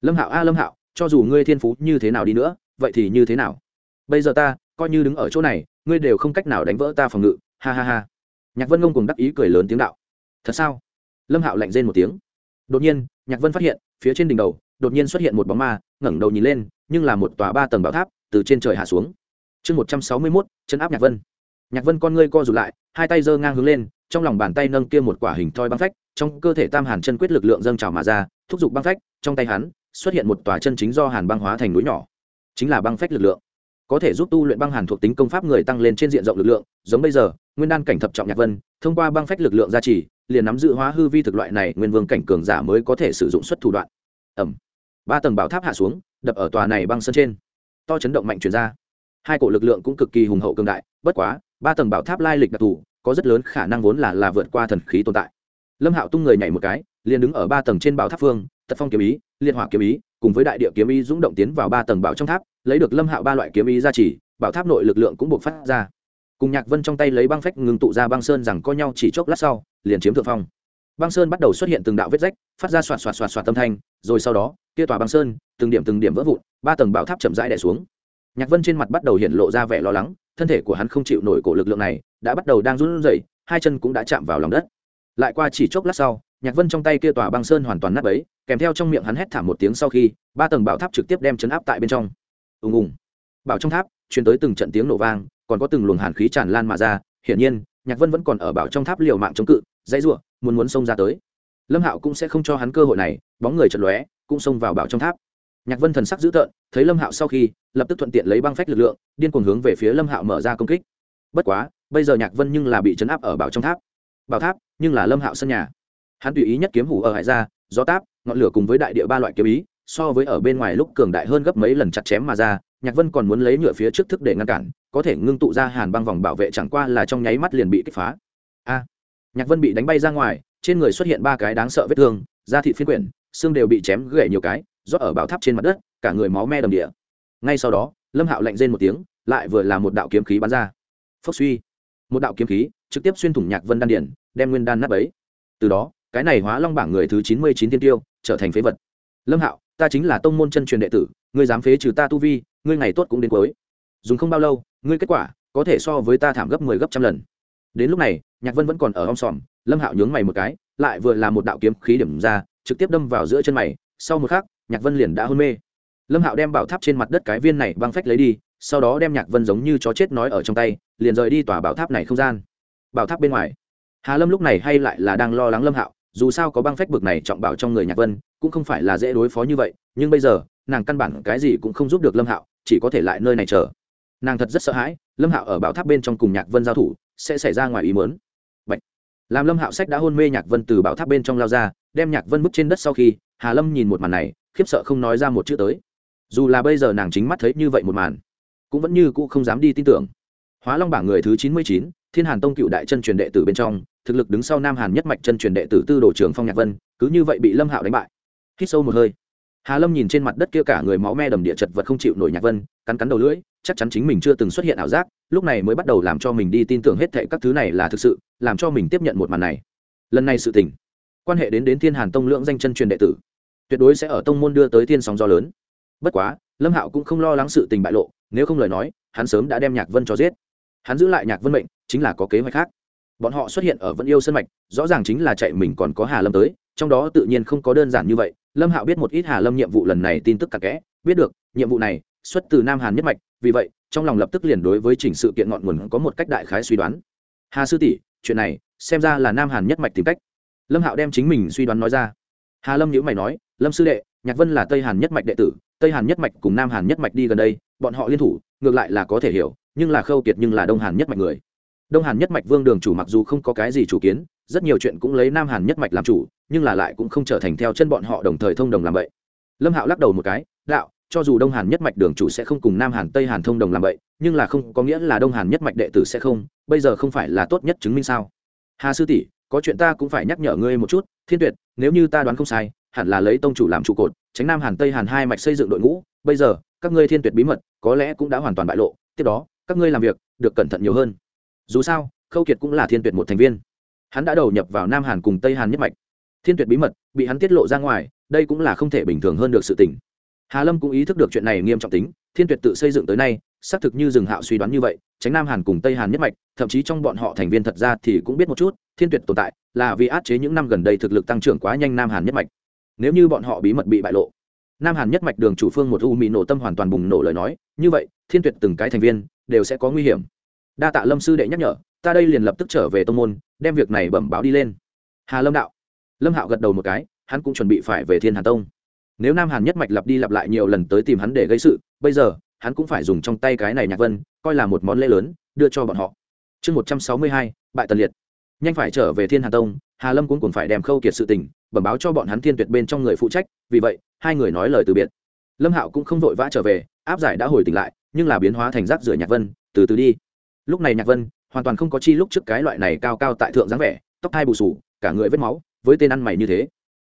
Lâm hạo a, lâm hạo, cho dù ngươi thiên phú như thế nào đi nữa, vậy thì như thế nào? Bây giờ ta, coi như đứng ở chỗ này, ngươi đều không cách nào đánh vỡ ta phòng ngự. Ha ha ha. Nhạc vân ngông cùng đắc ý cười lớn tiếng đạo. Thật sao? Lâm hạo lạnh rên một tiếng đột nhiên, nhạc vân phát hiện, phía trên đỉnh đầu, đột nhiên xuất hiện một bóng ma, ngẩng đầu nhìn lên, nhưng là một tòa ba tầng bảo tháp từ trên trời hạ xuống. Chương một trăm sáu mươi mốt chân áp nhạc vân. Nhạc vân con ngươi co rụt lại, hai tay giơ ngang hướng lên, trong lòng bàn tay nâng kia một quả hình thoi băng phách, trong cơ thể tam hàn chân quyết lực lượng dâng trào mà ra, thúc giục băng phách, trong tay hắn xuất hiện một tòa chân chính do hàn băng hóa thành núi nhỏ. Chính là băng phách lực lượng. Có thể giúp tu luyện băng hàn thuộc tính công pháp người tăng lên trên diện rộng lực lượng, giống bây giờ, nguyên đan cảnh thập trọng nhạc vân, thông qua băng phách lực lượng gia trì liền nắm giữ hóa hư vi thực loại này nguyên vương cảnh cường giả mới có thể sử dụng xuất thủ đoạn. Ẩm ba tầng bảo tháp hạ xuống, đập ở tòa này băng sân trên. To chấn động mạnh chuyển ra. Hai cổ lực lượng cũng cực kỳ hùng hậu cường đại, bất quá, ba tầng bảo tháp lai lịch đặc thù, có rất lớn khả năng vốn là là vượt qua thần khí tồn tại. Lâm hạo tung người nhảy một cái, liền đứng ở ba tầng trên bảo tháp phương, tật phong kiếm ý, liên hỏa kiếm ý, cùng với đại địa kiếm ý dũng động tiến vào ba tầng bảo trong tháp, lấy được lâm hạo ba loại kiếm ý ra chỉ bảo tháp nội lực lượng cũng buộc phát ra. Cùng nhạc vân trong tay lấy băng phách ngừng tụ ra băng sơn rằng co nhau chỉ chốc lát sau liền chiếm thượng phong. Băng sơn bắt đầu xuất hiện từng đạo vết rách, phát ra xoạt xoạt xoạt xoạt tâm thanh, rồi sau đó, kia tòa băng sơn, từng điểm từng điểm vỡ vụn, ba tầng bảo tháp chậm rãi đè xuống. Nhạc vân trên mặt bắt đầu hiện lộ ra vẻ lo lắng, thân thể của hắn không chịu nổi cổ lực lượng này, đã bắt đầu đang run rẩy, hai chân cũng đã chạm vào lòng đất. Lại qua chỉ chốc lát sau, nhạc vân trong tay kia tòa băng sơn hoàn toàn nát bấy, kèm theo trong miệng hắn hét thảm một tiếng sau khi, ba tầng bảo tháp trực tiếp đem chấn áp tại bên trong. Ùng ùng. Bảo trong tháp, truyền tới từng trận tiếng nổ vang, còn có từng luồng hàn khí tràn lan mà ra, hiển nhiên, nhạc vân vẫn còn ở bảo trong tháp liều mạng chống cự dãy ruộng muốn muốn xông ra tới. Lâm hạo cũng sẽ không cho hắn cơ hội này, bóng người chật lóe, cũng xông vào bảo trong tháp. Nhạc vân thần sắc dữ tợn, thấy lâm hạo sau khi, lập tức thuận tiện lấy băng phách lực lượng, điên cuồng hướng về phía lâm hạo mở ra công kích. Bất quá, bây giờ nhạc vân nhưng là bị chấn áp ở bảo trong tháp. Bảo tháp, nhưng là lâm hạo sân nhà. Hắn tùy ý nhất kiếm hủ ở hải ra, gió táp, ngọn lửa cùng với đại địa ba loại kiếm ý, so với ở bên ngoài lúc cường đại hơn gấp mấy lần chặt chém mà ra, nhạc vân còn muốn lấy nhựa phía trước thức để ngăn cản, có thể ngưng tụ ra hàn băng vòng bảo vệ chẳng qua là trong nháy mắt liền bị kích phá nhạc vân bị đánh bay ra ngoài, trên người xuất hiện ba cái đáng sợ vết thương, da thịt phiên quyển, xương đều bị chém gãy nhiều cái, rót ở bảo tháp trên mặt đất, cả người máu me đầm địa. Ngay sau đó, lâm hạo lạnh rên một tiếng, lại vừa là một đạo kiếm khí bắn ra. Phốc suy. Một đạo kiếm khí trực tiếp xuyên thủng nhạc vân đan điển đem nguyên đan nắp ấy từ đó, cái này hóa long bảng người thứ chín mươi chín tiên tiêu, trở thành phế vật. Lâm hạo, ta chính là tông môn chân truyền đệ tử, ngươi dám phế trừ ta tu vi, ngươi ngày tốt cũng đến cuối. Dùng không bao lâu, ngươi kết quả có thể so với ta thảm gấp mười 10 gấp trăm lần đến lúc này, nhạc vân vẫn còn ở om sòm, lâm hạo nhướng mày một cái, lại vừa là một đạo kiếm khí điểm ra, trực tiếp đâm vào giữa chân mày. Sau một khắc, nhạc vân liền đã hôn mê. Lâm hạo đem bảo tháp trên mặt đất cái viên này băng phách lấy đi, sau đó đem nhạc vân giống như chó chết nói ở trong tay, liền rời đi tòa bảo tháp này không gian. Bảo tháp bên ngoài. Hà lâm lúc này hay lại là đang lo lắng lâm hạo, dù sao có băng phách bực này trọng bảo trong người nhạc vân, cũng không phải là dễ đối phó như vậy, nhưng bây giờ, nàng căn bản cái gì cũng không giúp được lâm hạo, chỉ có thể lại nơi này chờ. Nàng thật rất sợ hãi, lâm hạo ở bảo tháp bên trong cùng nhạc vân giao thủ sẽ xảy ra ngoài ý mớn Bạch. làm lâm hạo sách đã hôn mê nhạc vân từ bảo tháp bên trong lao ra, đem nhạc vân bước trên đất sau khi, hà lâm nhìn một màn này, khiếp sợ không nói ra một chữ tới. Dù là bây giờ nàng chính mắt thấy như vậy một màn, cũng vẫn như cũ không dám đi tin tưởng. Hóa long bảng người thứ chín mươi chín, thiên hàn tông cựu đại chân truyền đệ tử bên trong, thực lực đứng sau nam hàn nhất mạch chân truyền đệ tử tư đồ trưởng phong nhạc vân, cứ như vậy bị lâm hạo đánh bại. Hít sâu một hơi. Hà lâm nhìn trên mặt đất kia cả người máu me đầm địa chật vật không chịu nổi nhạc vân, cắn cắn đầu lưỡi chắc chắn chính mình chưa từng xuất hiện ảo giác, lúc này mới bắt đầu làm cho mình đi tin tưởng hết thệ các thứ này là thực sự, làm cho mình tiếp nhận một màn này. Lần này sự tình, quan hệ đến đến thiên hàn tông lượng danh chân truyền đệ tử, tuyệt đối sẽ ở tông môn đưa tới thiên sóng gió lớn. Bất quá, lâm hạo cũng không lo lắng sự tình bại lộ, nếu không lời nói, hắn sớm đã đem nhạc vân cho giết. Hắn giữ lại nhạc vân mệnh, chính là có kế hoạch khác. Bọn họ xuất hiện ở vân yêu sân mạch, rõ ràng chính là chạy mình còn có hà lâm tới, trong đó tự nhiên không có đơn giản như vậy. Lâm hạo biết một ít hà lâm nhiệm vụ lần này tin tức cặn kẽ, biết được, nhiệm vụ này xuất từ nam hàn nhất mạch vì vậy, trong lòng lập tức liền đối với chỉnh sự kiện ngọn nguồn có một cách đại khái suy đoán. Hà sư tỷ, chuyện này, xem ra là nam hàn nhất mạch tìm cách. Lâm hạo đem chính mình suy đoán nói ra. Hà lâm nhữ mày nói, lâm sư đệ, nhạc vân là tây hàn nhất mạch đệ tử, tây hàn nhất mạch cùng nam hàn nhất mạch đi gần đây, bọn họ liên thủ, ngược lại là có thể hiểu, nhưng là khâu kiệt nhưng là đông hàn nhất mạch người. Đông hàn nhất mạch vương đường chủ mặc dù không có cái gì chủ kiến, rất nhiều chuyện cũng lấy nam hàn nhất mạch làm chủ, nhưng là lại cũng không trở thành theo chân bọn họ đồng thời thông đồng làm vậy. Lâm hạo lắc đầu một cái, đạo cho dù đông hàn nhất mạch đường chủ sẽ không cùng nam hàn tây hàn thông đồng làm vậy, nhưng là không có nghĩa là đông hàn nhất mạch đệ tử sẽ không, bây giờ không phải là tốt nhất chứng minh sao? Hà sư tỷ, có chuyện ta cũng phải nhắc nhở ngươi một chút, thiên tuyệt, nếu như ta đoán không sai, hẳn là lấy tông chủ làm trụ cột, tránh nam hàn tây hàn hai mạch xây dựng đội ngũ, bây giờ, các ngươi thiên tuyệt bí mật, có lẽ cũng đã hoàn toàn bại lộ, tiếp đó, các ngươi làm việc, được cẩn thận nhiều hơn. Dù sao, khâu kiệt cũng là thiên tuyệt một thành viên. Hắn đã đầu nhập vào nam hàn cùng tây hàn nhất mạch. Thiên tuyệt bí mật, bị hắn tiết lộ ra ngoài, đây cũng là không thể bình thường hơn được sự tình hà lâm cũng ý thức được chuyện này nghiêm trọng tính, thiên tuyệt tự xây dựng tới nay, xác thực như rừng hạo suy đoán như vậy, tránh nam hàn cùng tây hàn nhất mạch, thậm chí trong bọn họ thành viên thật ra thì cũng biết một chút, thiên tuyệt tồn tại là vì át chế những năm gần đây thực lực tăng trưởng quá nhanh nam hàn nhất mạch. Nếu như bọn họ bí mật bị bại lộ, nam hàn nhất mạch đường chủ phương một u mỹ nổ tâm hoàn toàn bùng nổ lời nói, như vậy, thiên tuyệt từng cái thành viên đều sẽ có nguy hiểm. Đa tạ lâm sư đệ nhắc nhở, ta đây liền lập tức trở về tông môn, đem việc này bẩm báo đi lên. Hà lâm đạo. Lâm hạo gật đầu một cái, hắn cũng chuẩn bị phải về thiên hà tông nếu nam hàn nhất mạch lặp đi lặp lại nhiều lần tới tìm hắn để gây sự, bây giờ, hắn cũng phải dùng trong tay cái này nhạc vân, coi là một món lễ lớn, đưa cho bọn họ. Chương một trăm sáu mươi hai, bại tần liệt. Nhanh phải trở về thiên hà tông, hà lâm cũng còn phải đem khâu kiệt sự tình, bẩm báo cho bọn hắn thiên tuyệt bên trong người phụ trách, vì vậy, hai người nói lời từ biệt. Lâm hạo cũng không vội vã trở về, áp giải đã hồi tỉnh lại, nhưng là biến hóa thành rác rửa nhạc vân, từ từ đi. Lúc này nhạc vân, hoàn toàn không có chi lúc trước cái loại này cao cao tại thượng dáng vẻ, tóc hai bù sù cả người vết máu, với tên ăn mày như thế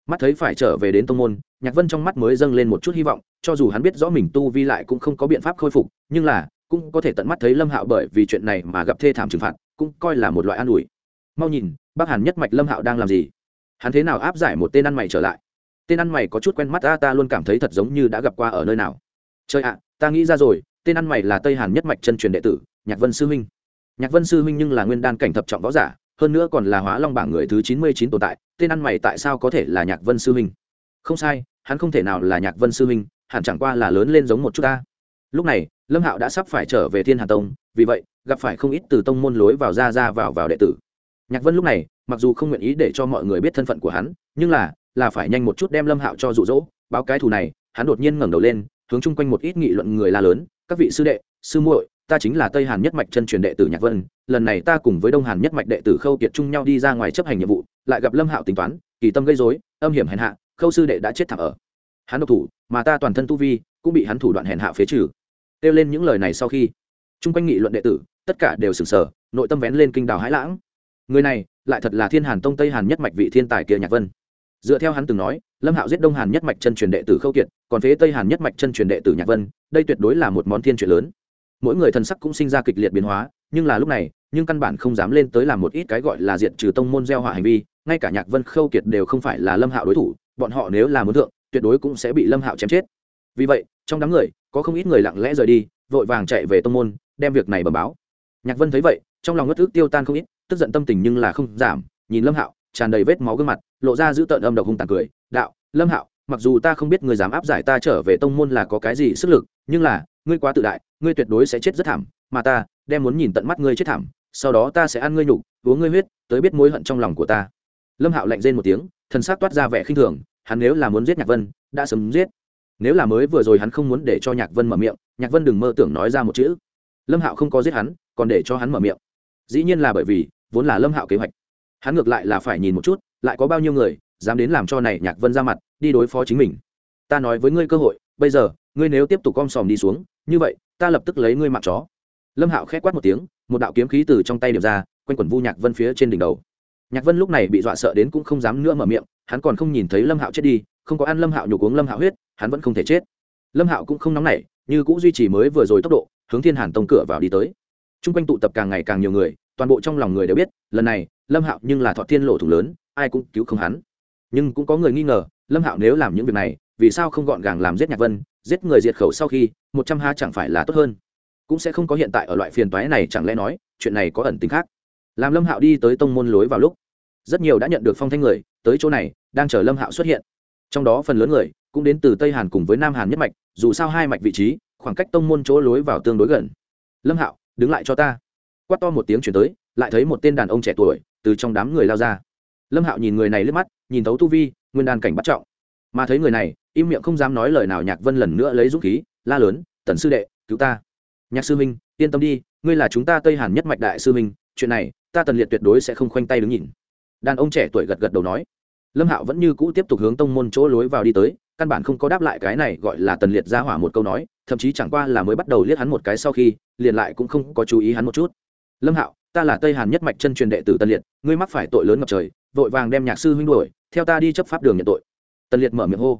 mắt thấy phải trở về đến tông môn, nhạc vân trong mắt mới dâng lên một chút hy vọng, cho dù hắn biết rõ mình tu vi lại cũng không có biện pháp khôi phục, nhưng là, cũng có thể tận mắt thấy lâm hạo bởi vì chuyện này mà gặp thê thảm trừng phạt, cũng coi là một loại an ủi. Mau nhìn bác hàn nhất mạch lâm hạo đang làm gì? Hắn thế nào áp giải một tên ăn mày trở lại? Tên ăn mày có chút quen mắt ta ta luôn cảm thấy thật giống như đã gặp qua ở nơi nào. Trời ạ, ta nghĩ ra rồi, tên ăn mày là tây hàn nhất mạch chân truyền đệ tử, nhạc vân sư huynh. Nhạc vân sư huynh nhưng là nguyên đan cảnh thập trọng võ giả hơn nữa còn là hóa long bảng người thứ chín mươi chín tồn tại, tên ăn mày tại sao có thể là nhạc vân sư huynh không sai, hắn không thể nào là nhạc vân sư huynh hẳn chẳng qua là lớn lên giống một chút ta. Lúc này, lâm hạo đã sắp phải trở về thiên hà tông, vì vậy, gặp phải không ít từ tông môn lối vào ra ra vào vào đệ tử. Nhạc vân lúc này, mặc dù không nguyện ý để cho mọi người biết thân phận của hắn, nhưng là là phải nhanh một chút đem lâm hạo cho rụ rỗ báo cái thù này, hắn đột nhiên ngẩng đầu lên, hướng chung quanh một ít nghị luận người la lớn, các vị sư đệ, sư muội ta chính là tây hàn nhất mạch chân truyền đệ tử nhạc vân, lần này ta cùng với đông hàn nhất mạch đệ tử khâu kiệt chung nhau đi ra ngoài chấp hành nhiệm vụ, lại gặp lâm hạo tính toán, kỳ tâm gây dối âm hiểm hèn hạ, khâu sư đệ đã chết thẳng ở. Hắn độc thủ, mà ta toàn thân tu vi, cũng bị hắn thủ đoạn hèn hạ phế trừ. Kêu lên những lời này sau khi, chung quanh nghị luận đệ tử, tất cả đều sừng sờ, nội tâm vén lên kinh đào hãi lãng. Người này, lại thật là thiên hàn tông tây hàn nhất mạch vị thiên tài kia nhạc vân. Dựa theo hắn từng nói, lâm hạo giết đông hàn nhất mạch chân truyền đệ tử khâu kiệt, còn phế tây hàn nhất mạch chân truyền đệ tử nhạc vân, đây tuyệt đối là một món thiên chuyện lớn mỗi người thần sắc cũng sinh ra kịch liệt biến hóa, nhưng là lúc này, nhưng căn bản không dám lên tới làm một ít cái gọi là diệt trừ tông môn gieo hỏa hành vi, ngay cả nhạc vân, khâu kiệt đều không phải là lâm hạo đối thủ, bọn họ nếu là muốn thượng, tuyệt đối cũng sẽ bị lâm hạo chém chết. Vì vậy, trong đám người, có không ít người lặng lẽ rời đi, vội vàng chạy về tông môn, đem việc này bẩm báo. Nhạc vân thấy vậy, trong lòng ngất ước tiêu tan không ít, tức giận tâm tình nhưng là không giảm, nhìn lâm hạo, tràn đầy vết máu gương mặt, lộ ra giữ tợn âm độc hung tàn cười, đạo, lâm hạo, mặc dù ta không biết người dám áp giải ta trở về tông môn là có cái gì sức lực, nhưng là, ngươi quá tự đại ngươi tuyệt đối sẽ chết rất thảm, mà ta đem muốn nhìn tận mắt ngươi chết thảm, sau đó ta sẽ ăn ngươi nhục, uống ngươi huyết, tới biết mối hận trong lòng của ta. Lâm hạo lạnh rên một tiếng, thần xác toát ra vẻ khinh thường, hắn nếu là muốn giết nhạc vân, đã sớm giết. Nếu là mới vừa rồi hắn không muốn để cho nhạc vân mở miệng, nhạc vân đừng mơ tưởng nói ra một chữ. Lâm hạo không có giết hắn, còn để cho hắn mở miệng. Dĩ nhiên là bởi vì, vốn là lâm hạo kế hoạch. Hắn ngược lại là phải nhìn một chút, lại có bao nhiêu người dám đến làm cho này nhạc vân ra mặt, đi đối phó chính mình. Ta nói với ngươi cơ hội, bây giờ, ngươi nếu tiếp tục com sòm đi xuống như vậy, ta lập tức lấy ngươi mạng chó. Lâm hạo khét quát một tiếng, một đạo kiếm khí từ trong tay điểm ra, quanh quẩn vu nhạc vân phía trên đỉnh đầu. Nhạc vân lúc này bị dọa sợ đến cũng không dám nữa mở miệng, hắn còn không nhìn thấy lâm hạo chết đi, không có ăn lâm hạo nhục uống lâm hạo huyết, hắn vẫn không thể chết. Lâm hạo cũng không nóng nảy, như cũng duy trì mới vừa rồi tốc độ, hướng thiên hàn tông cửa vào đi tới. T r u n g quanh tụ tập càng ngày càng nhiều người, toàn bộ trong lòng người đều biết, lần này, lâm hạo nhưng là thọ thiên lộ thủ lớn, ai cũng cứu không hắn. Nhưng cũng có người nghi ngờ, lâm hạo nếu làm những việc này, vì sao không gọn gàng làm giết nhạc vân giết người diệt khẩu sau khi, một trăm ha chẳng phải là tốt hơn. Cũng sẽ không có hiện tại ở loại phiền toái này, chẳng lẽ nói, chuyện này có ẩn tính khác? Làm lâm hạo đi tới tông môn lối vào lúc, rất nhiều đã nhận được phong thanh người, tới chỗ này, đang chờ lâm hạo xuất hiện. Trong đó phần lớn người cũng đến từ tây hàn cùng với nam hàn nhất mạch, dù sao hai mạch vị trí, khoảng cách tông môn chỗ lối vào tương đối gần. Lâm hạo, đứng lại cho ta. Quát to một tiếng chuyển tới, lại thấy một tên đàn ông trẻ tuổi từ trong đám người lao ra. Lâm hạo nhìn người này lướt mắt, nhìn thấu tu vi, nguyên đàn cảnh bắt trọng. Mà thấy người này im miệng không dám nói lời nào, nhạc vân lần nữa lấy dũng khí, la lớn, tần sư đệ, cứu ta. Nhạc sư minh yên tâm đi, ngươi là chúng ta tây hàn nhất mạch đại sư minh chuyện này, ta tần liệt tuyệt đối sẽ không khoanh tay đứng nhìn. Đàn ông trẻ tuổi gật gật đầu nói. Lâm hạo vẫn như cũ tiếp tục hướng tông môn chỗ lối vào đi tới, căn bản không có đáp lại cái này gọi là tần liệt ra hỏa một câu nói, thậm chí chẳng qua là mới bắt đầu liếc hắn một cái sau khi, liền lại cũng không có chú ý hắn một chút. Lâm hạo, ta là tây hàn nhất mạch chân truyền đệ tử tần liệt, ngươi mắc phải tội lớn ngập trời, vội vàng đem nhạc sư huynh đuổi, theo ta đi chấp pháp đường nhận tội. Tần liệt mở miệng hô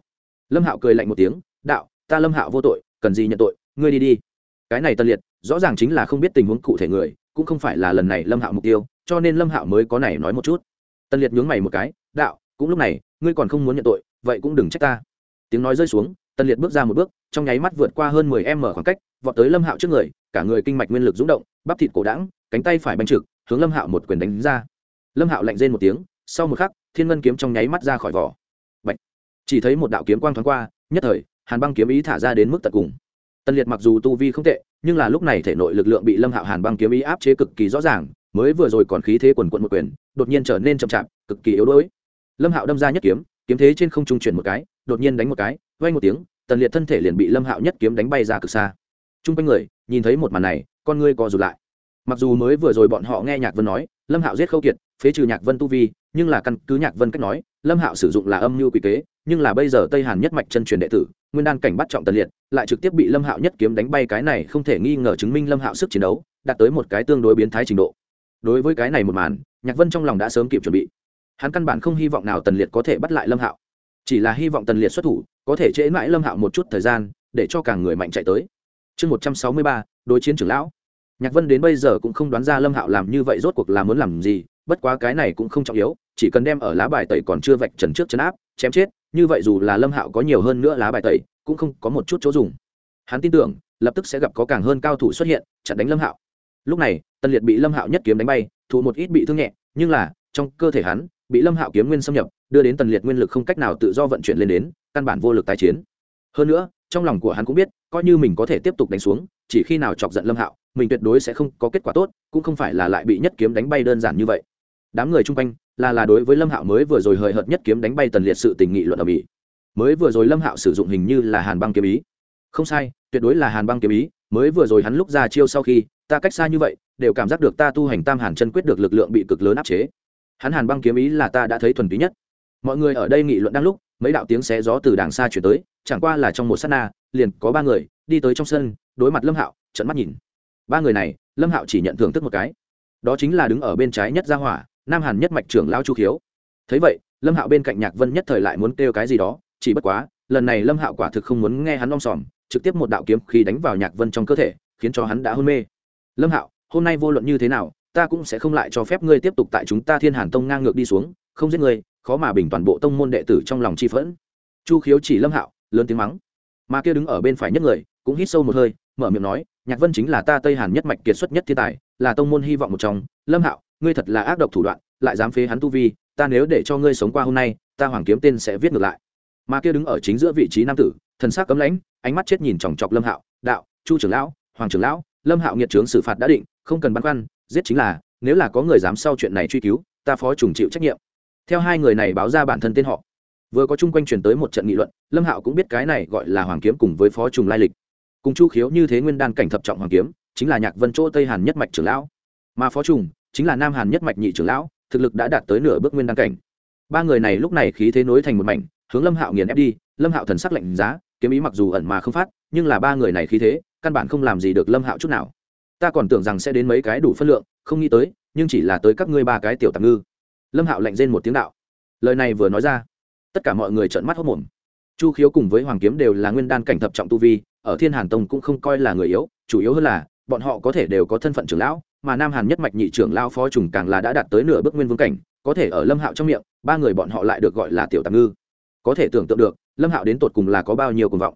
lâm hạo cười lạnh một tiếng, đạo, ta lâm hạo vô tội, cần gì nhận tội? Ngươi đi đi. Cái này tần liệt, rõ ràng chính là không biết tình huống cụ thể người, cũng không phải là lần này lâm hạo mục tiêu, cho nên lâm hạo mới có này nói một chút. Tần liệt nhướng mày một cái, đạo, cũng lúc này, ngươi còn không muốn nhận tội, vậy cũng đừng trách ta. Tiếng nói rơi xuống, tần liệt bước ra một bước, trong nháy mắt vượt qua hơn mười m khoảng cách, vọt tới lâm hạo trước người, cả người kinh mạch nguyên lực rúng động, bắp thịt cổ đãng, cánh tay phải banh trực, hướng lâm hạo một quyền đánh ra. Lâm hạo lạnh rên một tiếng, sau một khắc, thiên ngân kiếm trong nháy mắt ra khỏi vỏ chỉ thấy một đạo kiếm quang thoáng qua, nhất thời, hàn băng kiếm ý thả ra đến mức tận cùng. Tân liệt mặc dù tu vi không tệ, nhưng là lúc này thể nội lực lượng bị lâm hạo hàn băng kiếm ý áp chế cực kỳ rõ ràng, mới vừa rồi còn khí thế quần quận một quyền, đột nhiên trở nên chậm chạp, cực kỳ yếu đuối. Lâm hạo đâm ra nhất kiếm kiếm thế trên không trung chuyển một cái, đột nhiên đánh một cái vay một tiếng, tần liệt thân thể liền bị lâm hạo nhất kiếm đánh bay ra cực xa. T r u n g quanh người, nhìn thấy một màn này, con ngươi co rụt lại. Mặc dù mới vừa rồi bọn họ nghe nhạc vân nói, lâm hạo giết khâu kiệt, phế trừ nhạc vân tu vi nhưng là căn cứ nhạc vân cách nói, lâm hạo sử dụng là âm mưu quy kế, nhưng là bây giờ tây hàn nhất mạch chân truyền đệ tử, nguyên đan cảnh bắt trọng tần liệt, lại trực tiếp bị lâm hạo nhất kiếm đánh bay cái này không thể nghi ngờ chứng minh lâm hạo sức chiến đấu, đạt tới một cái tương đối biến thái trình độ. Đối với cái này một màn, nhạc vân trong lòng đã sớm kịp chuẩn bị. Hắn căn bản không hy vọng nào tần liệt có thể bắt lại lâm hạo. Chỉ là hy vọng tần liệt xuất thủ, có thể trễ mãi lâm hạo một chút thời gian, để cho càng người mạnh chạy tới. Chương một trăm sáu mươi ba, đối chiến trưởng lão. Nhạc vân đến bây giờ cũng không đoán ra lâm hạo làm như vậy rốt cuộc là muốn làm gì bất quá cái này cũng không trọng yếu, chỉ cần đem ở lá bài tẩy còn chưa vạch trần trước chấn áp, chém chết, như vậy dù là lâm hạo có nhiều hơn nữa lá bài tẩy, cũng không có một chút chỗ dùng. Hắn tin tưởng, lập tức sẽ gặp có càng hơn cao thủ xuất hiện, chặn đánh lâm hạo. Lúc này, tân liệt bị lâm hạo nhất kiếm đánh bay, thụ một ít bị thương nhẹ, nhưng là, trong cơ thể hắn, bị lâm hạo kiếm nguyên xâm nhập, đưa đến tần liệt nguyên lực không cách nào tự do vận chuyển lên đến, căn bản vô lực tái chiến. Hơn nữa, trong lòng của hắn cũng biết, coi như mình có thể tiếp tục đánh xuống, chỉ khi nào chọc giận lâm hạo, mình tuyệt đối sẽ không có kết quả tốt, cũng không phải là lại bị nhất kiếm đánh bay đơn giản như vậy đám người chung quanh, là là đối với lâm hạo mới vừa rồi hời hợt nhất kiếm đánh bay tần liệt sự tình nghị luận ở mỹ. Mới vừa rồi lâm hạo sử dụng hình như là hàn băng kiếm ý. Không sai, tuyệt đối là hàn băng kiếm ý, mới vừa rồi hắn lúc ra chiêu sau khi, ta cách xa như vậy, đều cảm giác được ta tu hành tam hàn chân quyết được lực lượng bị cực lớn áp chế. Hắn hàn băng kiếm ý là ta đã thấy thuần túy nhất. Mọi người ở đây nghị luận đang lúc, mấy đạo tiếng xé gió từ đàng xa chuyển tới, chẳng qua là trong một s á t na, liền có ba người, đi tới trong sân, đối mặt lâm hạo trận mắt nhìn. Ba người này, lâm hạo chỉ nhận thưởng thức một cái. Đó chính là đứng ở bên trái nhất gia hỏa nam hàn nhất mạch trưởng lao chu khiếu. Thấy vậy, lâm hạo bên cạnh nhạc vân nhất thời lại muốn kêu cái gì đó, chỉ bất quá, lần này lâm hạo quả thực không muốn nghe hắn om sòm, trực tiếp một đạo kiếm khi đánh vào nhạc vân trong cơ thể, khiến cho hắn đã hôn mê. Lâm hạo, hôm nay vô luận như thế nào, ta cũng sẽ không lại cho phép ngươi tiếp tục tại chúng ta thiên hàn tông ngang ngược đi xuống, không giết ngươi, khó mà bình toàn bộ tông môn đệ tử trong lòng chi phẫn. Chu khiếu chỉ lâm hạo, lớn tiếng mắng. Mà kia đứng ở bên phải nhất người, cũng hít sâu một hơi, mở miệng nói, nhạc vân chính là ta tây hàn nhất mạch kiệt xuất nhất thiên tài, là tông môn hy vọng một trong. Lâm hạo ngươi thật là ác độc thủ đoạn, lại dám phế hắn tu vi, ta nếu để cho ngươi sống qua hôm nay, ta hoàng kiếm tên sẽ viết ngược lại. Mà kia đứng ở chính giữa vị trí nam tử, thần sắc cấm lãnh, ánh mắt chết nhìn chòng chọc lâm hạo, đạo, chu trưởng lão, hoàng trưởng lão, lâm hạo nghiệt trướng xử phạt đã định, không cần băn khoăn, giết chính là, nếu là có người dám sau chuyện này truy cứu, ta phó trùng chịu trách nhiệm. Theo hai người này báo ra bản thân tên họ, vừa có chung quanh truyền tới một trận nghị luận, lâm hạo cũng biết cái này gọi là hoàng kiếm cùng với phó trùng lai lịch. Cùng chu khiếu như thế nguyên đan cảnh thập trọng hoàng kiếm, chính là nhạc vân chỗ tây hàn nhất mạch trưởng lão. Mà phó trùng chính là nam hàn nhất mạch nhị trưởng lão, thực lực đã đạt tới nửa bước nguyên đan cảnh. Ba người này lúc này khí thế nối thành một mảnh, hướng lâm hạo nghiền ép đi, lâm hạo thần sắc lạnh giá, kiếm ý mặc dù ẩn mà không phát, nhưng là ba người này khí thế, căn bản không làm gì được lâm hạo chút nào. Ta còn tưởng rằng sẽ đến mấy cái đủ phân lượng, không nghĩ tới, nhưng chỉ là tới các ngươi ba cái tiểu tạm ngư. Lâm hạo lạnh rên một tiếng đạo. Lời này vừa nói ra, tất cả mọi người trợn mắt hốc mồm chu khiếu cùng với hoàng kiếm đều là nguyên đan cảnh thập trọng tu vi, ở thiên hàn tông cũng không coi là người yếu, chủ yếu hơn là, bọn họ có thể đều có thân phận trưởng lão mà nam hàn nhất mạch nhị trưởng lao phó trùng càng là đã đạt tới nửa bước nguyên vương cảnh, có thể ở lâm hạo trong miệng, ba người bọn họ lại được gọi là tiểu tạm ngư. Có thể tưởng tượng được, lâm hạo đến tột cùng là có bao nhiêu cuồng vọng.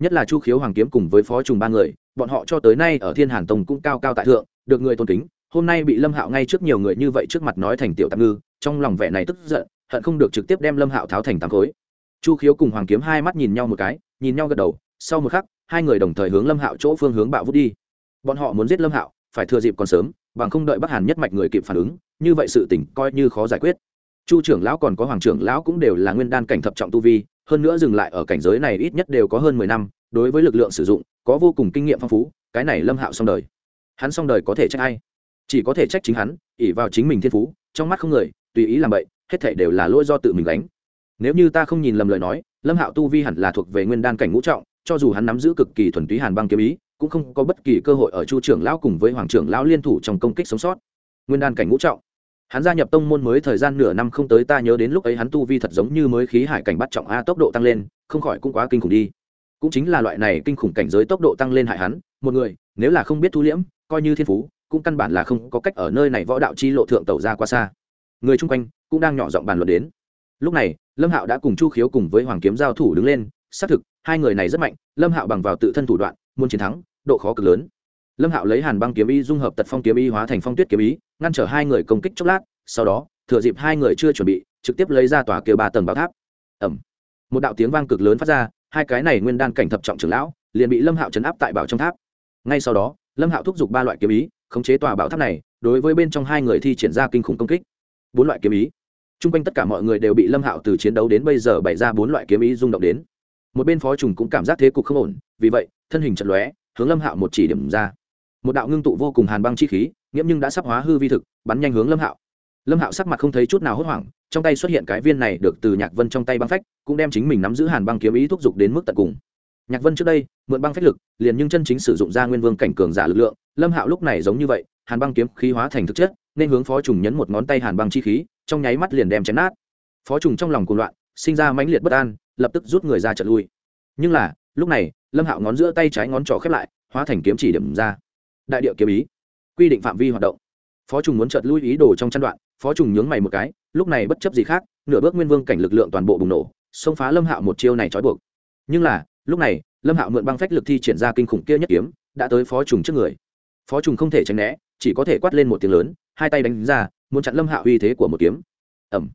Nhất là chu khiếu hoàng kiếm cùng với phó trùng ba người, bọn họ cho tới nay ở thiên hàn tông cũng cao cao tại thượng, được người tôn kính. Hôm nay bị lâm hạo ngay trước nhiều người như vậy trước mặt nói thành tiểu tạm ngư, trong lòng vẻ này tức giận, hận không được trực tiếp đem lâm hạo tháo thành tám khối. Chu khiếu cùng hoàng kiếm hai mắt nhìn nhau một cái, nhìn nhau gật đầu, sau một khắc, hai người đồng thời hướng lâm hạo chỗ phương hướng bạo vút đi. Bọn họ muốn giết lâm hạo phải thừa dịp còn sớm, bằng không đợi bắc hàn nhất mạch người kịp phản ứng, như vậy sự tỉnh coi như khó giải quyết. Chu trưởng lão còn có hoàng trưởng lão cũng đều là nguyên đan cảnh thập trọng tu vi, hơn nữa dừng lại ở cảnh giới này ít nhất đều có hơn mười năm, đối với lực lượng sử dụng, có vô cùng kinh nghiệm phong phú, cái này lâm hạo xong đời. Hắn xong đời có thể trách ai? Chỉ có thể trách chính hắn ỉ vào chính mình thiên phú, trong mắt không người, tùy ý làm vậy hết thể đều là lỗi do tự mình đánh nếu như ta không nhìn lầm lời nói, lâm hạo tu vi hẳn là thuộc về nguyên đan cảnh ngũ trọng, cho dù hắn nắm giữ cực kỳ thuần túy hàn băng kiếm ý cũng không có bất kỳ cơ hội ở chu trưởng lão cùng với hoàng trưởng lão liên thủ trong công kích sống sót. Nguyên đan cảnh ngũ trọng. Hắn gia nhập tông môn mới thời gian nửa năm không tới, ta nhớ đến lúc ấy hắn tu vi thật giống như mới khí hải cảnh bắt trọng a, tốc độ tăng lên, không khỏi cũng quá kinh khủng đi. Cũng chính là loại này kinh khủng cảnh giới tốc độ tăng lên hại hắn, một người, nếu là không biết thu liễm, coi như thiên phú, cũng căn bản là không có cách ở nơi này võ đạo chi lộ thượng tẩu ra quá xa. Người chung quanh cũng đang nhỏ giọng bàn luận đến. Lúc này, lâm hạo đã cùng chu khiếu cùng với hoàng kiếm giao thủ đứng lên, xác thực, hai người này rất mạnh, lâm hạo bằng vào tự thân thủ đoạn muốn chiến thắng, độ khó cực lớn. Lâm hạo lấy hàn băng kiếm y dung hợp tật phong kiếm y hóa thành phong tuyết kiếm y ngăn trở hai người công kích chốc lát, sau đó, thừa dịp hai người chưa chuẩn bị, trực tiếp lấy ra tòa kêu ba tầng bảo tháp. Ẩm một đạo tiếng vang cực lớn phát ra, hai cái này nguyên đan cảnh thập trọng trưởng lão liền bị lâm hạo chấn áp tại bảo trong tháp. Ngay sau đó, lâm hạo thúc giục ba loại kiếm ý, khống chế tòa bảo tháp này, đối với bên trong hai người thi triển ra kinh khủng công kích. Bốn loại kiếm ý. T r u n g quanh tất cả mọi người đều bị lâm hạo từ chiến đấu đến bây giờ bày ra bốn loại kiếm ý rung động đến một bên phó trùng cũng cảm giác thế cục không ổn, vì vậy, thân hình trận lóe, hướng lâm hạo một chỉ điểm ra. Một đạo ngưng tụ vô cùng hàn băng chi khí, nghiễm nhưng đã sắp hóa hư vi thực, bắn nhanh hướng lâm hạo. Lâm hạo sắc mặt không thấy chút nào hốt hoảng, trong tay xuất hiện cái viên này được từ nhạc vân trong tay băng phách, cũng đem chính mình nắm giữ hàn băng kiếm ý thúc giục đến mức tận cùng. Nhạc vân trước đây, mượn băng phách lực, liền nhưng chân chính sử dụng ra nguyên vương cảnh cường giả lực lượng, lâm hạo lúc này giống như vậy, hàn băng kiếm khí hóa thành thực chất, nên hướng phó trùng nhấn một ngón tay hàn băng chi khí, trong nháy mắt liền đem chém nát. Phó trùng trong lòng cuồng loạn, sinh ra mãnh liệt bất an lập tức rút người ra trận lui. Nhưng là, lúc này, lâm hạo ngón giữa tay trái ngón trỏ khép lại, hóa thành kiếm chỉ điểm ra. Đại địa kiếm ý. Quy định phạm vi hoạt động. Phó trùng muốn chợt lui ý đồ trong chăn đoạn, phó trùng nhướng mày một cái, lúc này bất chấp gì khác, nửa bước nguyên vương cảnh lực lượng toàn bộ bùng nổ, xông phá lâm hạo một chiêu này trói buộc. Nhưng là, lúc này, lâm hạo mượn băng phách lực thi triển ra kinh khủng kia nhất kiếm, đã tới phó trùng trước người. Phó trùng không thể tránh né, chỉ có thể quát lên một tiếng lớn, hai tay đánh ra, muốn chặn lâm hạo uy thế của một kiếm. Ẩm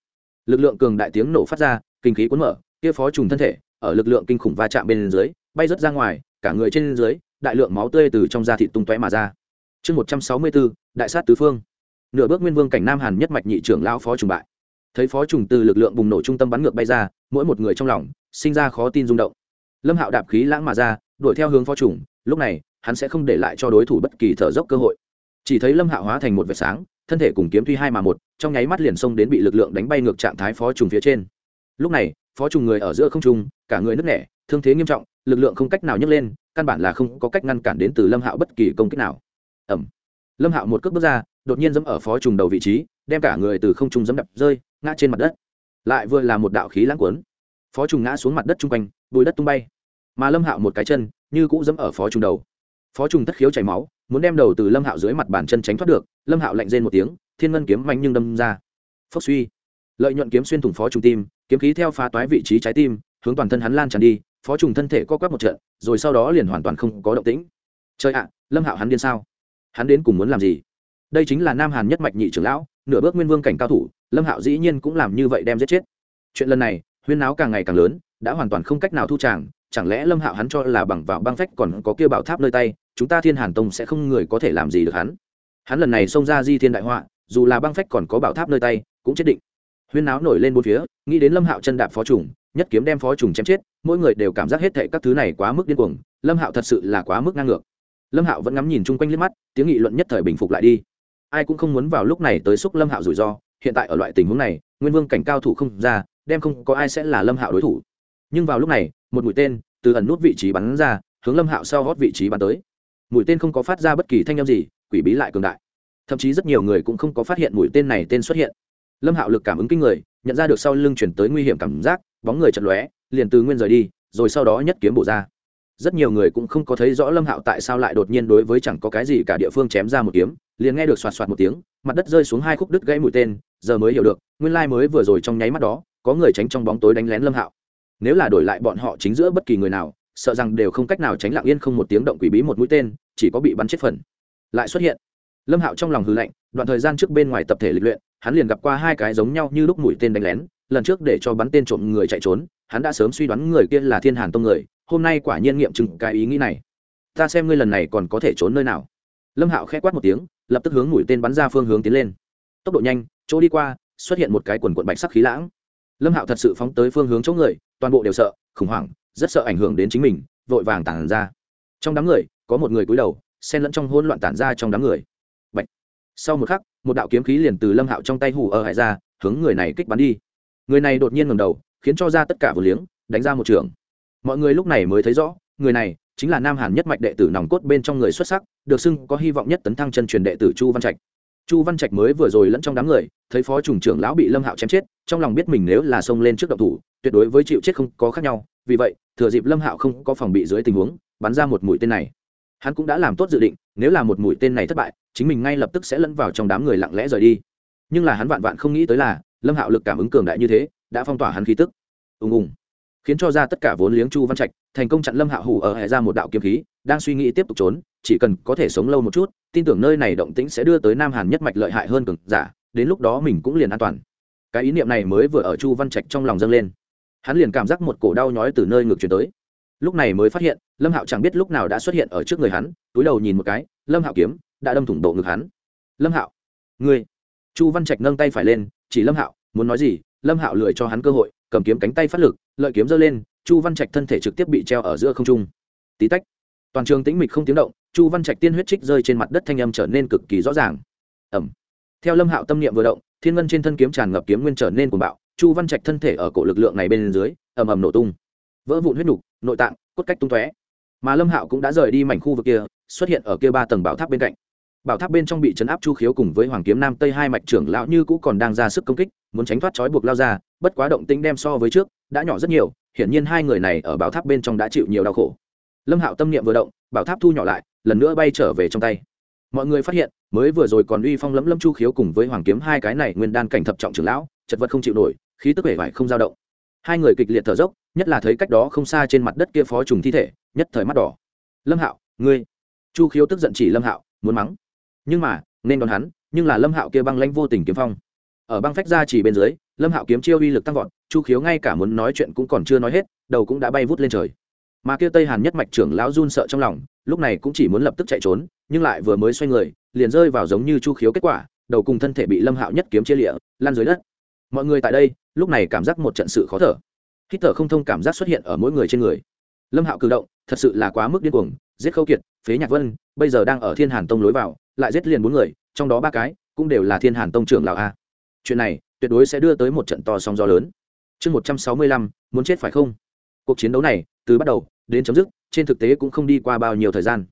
lực lượng cường đại tiếng nổ phát ra, kinh khí cuốn mở kia phó trùng thân thể, ở lực lượng kinh khủng va chạm bên dưới, bay rớt ra ngoài, cả người trên dưới, đại lượng máu tươi từ trong da thịt tung tóe mà ra. Chương một trăm sáu mươi bốn đại sát tứ phương. Nửa bước nguyên vương cảnh nam hàn nhất mạch nhị trưởng lão phó trùng bại. Thấy phó trùng từ lực lượng bùng nổ trung tâm bắn ngược bay ra, mỗi một người trong lòng, sinh ra khó tin rung động. Lâm hạo đạp khí lãng mà ra, đuổi theo hướng phó trùng, lúc này, hắn sẽ không để lại cho đối thủ bất kỳ thở dốc cơ hội. Chỉ thấy lâm hạo hóa thành một vệt sáng, thân thể cùng kiếm thuy hai mà một, trong nháy mắt liền xông đến bị lực lượng đánh bay ngược trạng thái phó trùng phía trên. Lúc này phó trùng người ở giữa không trung, cả người nứt nẻ, thương thế nghiêm trọng, lực lượng không cách nào nhấc lên, căn bản là không có cách ngăn cản đến từ lâm hạo bất kỳ công kích nào. Ẩm lâm hạo một cước bước ra, đột nhiên dẫm ở phó trùng đầu vị trí, đem cả người từ không trung dẫm đập rơi, ngã trên mặt đất. Lại vừa là một đạo khí lãng cuốn. Phó trùng ngã xuống mặt đất chung quanh, bùi đất tung bay. Mà lâm hạo một cái chân, như cũ dẫm ở phó trùng đầu. Phó trùng tất khiếu chảy máu, muốn đem đầu từ lâm hạo dưới mặt bàn chân tránh thoát được, lâm hạo lạnh rên một tiếng, thiên ngân kiếm mạnh nhưng đâm ra. Phốc suy lợi nhuận kiếm xuyên thủng phó trùng tim, kiếm khí theo phá toái vị trí trái tim, hướng toàn thân hắn lan tràn đi, phó trùng thân thể co quắp một trận, rồi sau đó liền hoàn toàn không có động tĩnh. Chơi ạ, lâm hạo hắn điên sao? Hắn đến cùng muốn làm gì? Đây chính là nam hàn nhất mạch nhị trưởng lão, nửa bước nguyên vương cảnh cao thủ, lâm hạo dĩ nhiên cũng làm như vậy đem giết chết. Chuyện lần này, huyên náo càng ngày càng lớn, đã hoàn toàn không cách nào thu tràng, chẳng lẽ lâm hạo hắn cho là bằng vào băng phách còn có kia bảo tháp nơi tay, chúng ta thiên hàn tông sẽ không người có thể làm gì được hắn? Hắn lần này xông ra di thiên đại họa, dù là băng phách còn có bảo tháp nơi tay, cũng chết định huyên náo nổi lên bốn phía, nghĩ đến lâm hạo chân đạp phó trùng, nhất kiếm đem phó trùng chém chết, mỗi người đều cảm giác hết thệ các thứ này quá mức điên cuồng, lâm hạo thật sự là quá mức ngang ngược. Lâm hạo vẫn ngắm nhìn chung quanh liếc mắt, tiếng nghị luận nhất thời bình phục lại đi. Ai cũng không muốn vào lúc này tới xúc lâm hạo rủi ro, hiện tại ở loại tình huống này, nguyên vương cảnh cao thủ không ra, đem không có ai sẽ là lâm hạo đối thủ. Nhưng vào lúc này, một mũi tên từ ẩn nút vị trí bắn ra, hướng lâm hạo sau gót vị trí bắn tới. Mũi tên không có phát ra bất kỳ thanh â m gì, quỷ bí lại cường đại. Thậm chí rất nhiều người cũng không có phát hiện mũi tên này tên xuất hiện lâm hạo lực cảm ứng kinh người, nhận ra được sau lưng chuyển tới nguy hiểm cảm giác, bóng người chật lóe, liền từ nguyên rời đi, rồi sau đó nhất kiếm bổ ra. Rất nhiều người cũng không có thấy rõ lâm hạo tại sao lại đột nhiên đối với chẳng có cái gì cả địa phương chém ra một kiếm, liền nghe được soạt soạt một tiếng, mặt đất rơi xuống hai khúc đứt gãy mũi tên, giờ mới hiểu được, nguyên lai mới vừa rồi trong nháy mắt đó, có người tránh trong bóng tối đánh lén lâm hạo. Nếu là đổi lại bọn họ chính giữa bất kỳ người nào, sợ rằng đều không cách nào tránh lặng yên không một tiếng động quỷ bí một mũi tên, chỉ có bị bắn chết phần. Lại xuất hiện. Lâm hạo trong lòng hư lạnh, đoạn thời gian trước bên ngoài tập thể lịch luyện hắn liền gặp qua hai cái giống nhau như lúc mũi tên đánh lén, lần trước để cho bắn tên trộm người chạy trốn, hắn đã sớm suy đoán người kia là thiên hàn tông người, hôm nay quả nhiên nghiệm chứng cái ý nghĩ này. Ta xem ngươi lần này còn có thể trốn nơi nào. Lâm hạo k h ẽ quát một tiếng, lập tức hướng mũi tên bắn ra phương hướng tiến lên. Tốc độ nhanh, chỗ đi qua, xuất hiện một cái quần quận bạch sắc khí lãng. Lâm hạo thật sự phóng tới phương hướng chỗ người, toàn bộ đều sợ, khủng hoảng, rất sợ ảnh hưởng đến chính mình, vội vàng tản ra. Trong đám người, có một người cúi đầu, xen lẫn trong hỗn loạn tản ra trong đám người. Bạch. sau một khắc một đạo kiếm khí liền từ lâm hạo trong tay hủ ở hải ra, hướng người này kích bắn đi. Người này đột nhiên ngầm đầu, khiến cho ra tất cả vừa liếng, đánh ra một trường. Mọi người lúc này mới thấy rõ, người này chính là nam hàn nhất mạch đệ tử nòng cốt bên trong người xuất sắc, được xưng có hy vọng nhất tấn thăng chân truyền đệ tử chu văn trạch. Chu văn trạch mới vừa rồi lẫn trong đám người, thấy phó trùng trưởng lão bị lâm hạo chém chết, trong lòng biết mình nếu là xông lên trước động thủ, tuyệt đối với chịu chết không có khác nhau, vì vậy, thừa dịp lâm hạo không có phòng bị dưới tình huống, bắn ra một mũi tên này. Hắn cũng đã làm tốt dự định, nếu là một mũi tên này thất bại chính mình ngay lập tức sẽ lẫn vào trong đám người lặng lẽ rời đi. Nhưng là hắn vạn vạn không nghĩ tới là lâm hạo lực cảm ứng cường đại như thế đã phong tỏa hắn khí tức. Ùng ùng. Khiến cho ra tất cả vốn liếng chu văn trạch thành công chặn lâm hạo hủ ở hệ ra một đạo kiếm khí đang suy nghĩ tiếp tục trốn chỉ cần có thể sống lâu một chút tin tưởng nơi này động tĩnh sẽ đưa tới nam hàn nhất mạch lợi hại hơn cường, giả đến lúc đó mình cũng liền an toàn. Cái ý niệm này mới vừa ở chu văn trạch trong lòng dâng lên. Hắn liền cảm giác một cổ đau nhói từ nơi ngược chuyển tới. Lúc này mới phát hiện lâm hạo chẳng biết lúc nào đã xuất hiện ở trước người hắn túi đầu nhìn một cái lâm hạo kiếm đã đâm thủng độ ngực hắn. Lâm hạo, ngươi. Chu văn trạch nâng tay phải lên, chỉ lâm hạo, muốn nói gì, lâm hạo lười cho hắn cơ hội, cầm kiếm cánh tay phát lực, lợi kiếm giơ lên, chu văn trạch thân thể trực tiếp bị treo ở giữa không trung. Tí tách, toàn trường tĩnh mịch không tiếng động, chu văn trạch tiên huyết trích rơi trên mặt đất thanh âm trở nên cực kỳ rõ ràng. Ẩm. Theo lâm hạo tâm niệm vừa động, thiên ngân trên thân kiếm tràn ngập kiếm nguyên trở nên cuồng bạo, chu văn trạch thân thể ở cổ lực lượng này bên dưới, ầm ầm nổ tung. Vỡ vụn huyết nục, nội tạng, cốt cách tung tóe. Mà lâm hạo cũng đã rời đi mảnh khu vực kia, xuất hiện ở kia ba tầng bảo tháp bên cạnh bảo tháp bên trong bị chấn áp chu khiếu cùng với hoàng kiếm nam tây hai mạch trưởng lão như cũ còn đang ra sức công kích, muốn tránh thoát trói buộc lao ra, bất quá động tĩnh đem so với trước, đã nhỏ rất nhiều, hiển nhiên hai người này ở bảo tháp bên trong đã chịu nhiều đau khổ. Lâm hạo tâm niệm vừa động, bảo tháp thu nhỏ lại, lần nữa bay trở về trong tay. Mọi người phát hiện, mới vừa rồi còn uy phong lẫm lâm chu khiếu cùng với hoàng kiếm hai cái này nguyên đan cảnh thập trọng trưởng lão, chật vật không chịu nổi, khí tức vẻ vải không dao động. Hai người kịch liệt thở dốc, nhất là thấy cách đó không xa trên mặt đất kia phó trùng thi thể, nhất thời mắt đỏ. Lâm hạo, ngươi. Chu khiếu tức giận chỉ lâm hạo, muốn mắng nhưng mà, nên đón hắn, nhưng là lâm hạo kia băng lãnh vô tình kiếm phong. Ở băng phách ra chỉ bên dưới, lâm hạo kiếm chiêu uy lực tăng vọt, chu khiếu ngay cả muốn nói chuyện cũng còn chưa nói hết, đầu cũng đã bay vút lên trời. Mà kia tây hàn nhất mạch trưởng lão run sợ trong lòng, lúc này cũng chỉ muốn lập tức chạy trốn, nhưng lại vừa mới xoay người, liền rơi vào giống như chu khiếu kết quả, đầu cùng thân thể bị lâm hạo nhất kiếm chia lịa lan dưới đất. Mọi người tại đây, lúc này cảm giác một trận sự khó thở. Hít thở không thông cảm giác xuất hiện ở mỗi người trên người. Lâm hạo cử động, thật sự là quá mức điên cuồng, giết khâu kiệt, phế nhạc vân, bây giờ đang ở thiên hàn tông lối vào lại giết liền bốn người, trong đó ba cái cũng đều là thiên hàn tông trưởng lão a. Chuyện này tuyệt đối sẽ đưa tới một trận to sóng gió lớn. Chương một trăm sáu mươi lăm, muốn chết phải không? Cuộc chiến đấu này, từ bắt đầu đến chấm dứt, trên thực tế cũng không đi qua bao nhiêu thời gian.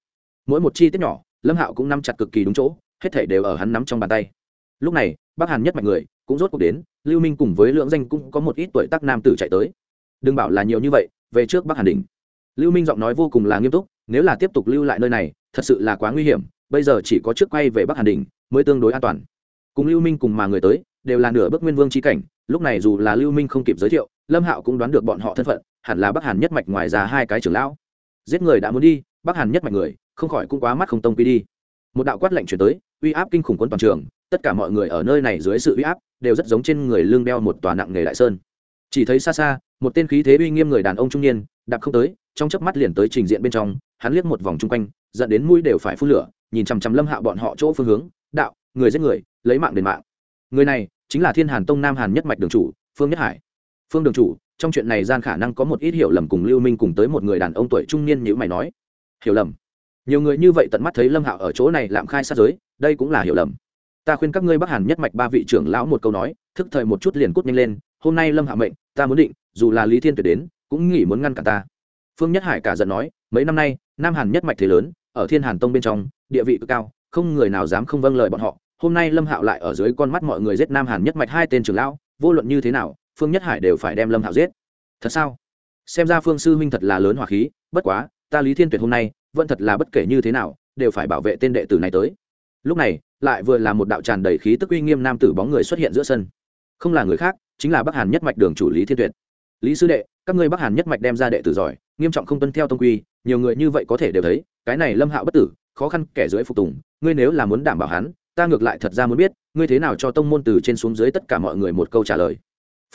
Mỗi một chi tiết nhỏ, lâm hạo cũng nắm chặt cực kỳ đúng chỗ, hết thể đều ở hắn nắm trong bàn tay. Lúc này, bắc hàn nhất mạnh người cũng rốt cuộc đến, lưu minh cùng với lượng danh cũng có một ít tuổi tác nam tử chạy tới. Đừng bảo là nhiều như vậy, về trước bắc hàn đỉnh. Lưu minh giọng nói vô cùng là nghiêm túc, nếu là tiếp tục lưu lại nơi này, thật sự là quá nguy hiểm bây giờ chỉ có trước quay về bắc hàn đình mới tương đối an toàn. Cùng lưu minh cùng mà người tới, đều là nửa bước nguyên vương chi cảnh, lúc này dù là lưu minh không kịp giới thiệu, lâm hạo cũng đoán được bọn họ thân phận, hẳn là bắc hàn nhất mạch ngoài ra hai cái trưởng lão. Giết người đã muốn đi, bắc hàn nhất mạch người, không khỏi cũng quá mắt không tông quy đi. Một đạo quát lệnh chuyển tới, uy áp kinh khủng quân toàn trường, tất cả mọi người ở nơi này dưới sự uy áp, đều rất giống trên người lưng đeo một tòa nặng nghề đại sơn. Chỉ thấy xa xa, một tên khí thế uy nghiêm người đàn ông trung niên, đạp không tới, trong chớp mắt liền tới trình diện bên trong hắn liếc một vòng chung quanh, dẫn đến mũi đều phải phun lửa, nhìn chằm chằm lâm hạo bọn họ chỗ phương hướng, đạo, người giết người, lấy mạng đền mạng. Người này chính là thiên hàn tông nam hàn nhất mạch đường chủ, phương nhất hải. Phương đường chủ, trong chuyện này gian khả năng có một ít hiểu lầm cùng lưu minh cùng tới một người đàn ông tuổi trung niên như mày nói. Hiểu lầm? Nhiều người như vậy tận mắt thấy lâm hạo ở chỗ này làm khai sát giới, đây cũng là hiểu lầm. Ta khuyên các ngươi bắc hàn nhất mạch ba vị trưởng lão một câu nói, thức thời một chút liền cút nhanh lên, hôm nay lâm hạ mệnh, ta muốn định, dù là lý thiên tuyệt đến, cũng nghĩ muốn ngăn cả ta. Phương nhất hải cả giận nói, mấy năm nay nam hàn nhất mạch thế lớn, ở thiên hàn tông bên trong, địa vị cực cao, không người nào dám không vâng lời bọn họ. Hôm nay lâm hạo lại ở dưới con mắt mọi người giết nam hàn nhất mạch hai tên trưởng lão, vô luận như thế nào, phương nhất hải đều phải đem lâm hạo giết. Thật sao? Xem ra phương sư huynh thật là lớn hỏa khí, bất quá, ta lý thiên tuyệt hôm nay, vẫn thật là bất kể như thế nào, đều phải bảo vệ tên đệ tử này tới. Lúc này, lại vừa là một đạo tràn đầy khí tức uy nghiêm nam tử bóng người xuất hiện giữa sân. Không là người khác, chính là bắc hàn nhất mạch đường chủ lý thiên tuyệt. Lý sư đệ, các ngươi bắc hàn nhất mạch đem ra đệ tử giỏi nghiêm trọng không tuân theo tông quy, nhiều người như vậy có thể đều thấy, cái này lâm hạo bất tử, khó khăn kẻ dưới phục tùng, ngươi nếu là muốn đảm bảo hắn, ta ngược lại thật ra muốn biết, ngươi thế nào cho tông môn từ trên xuống dưới tất cả mọi người một câu trả lời.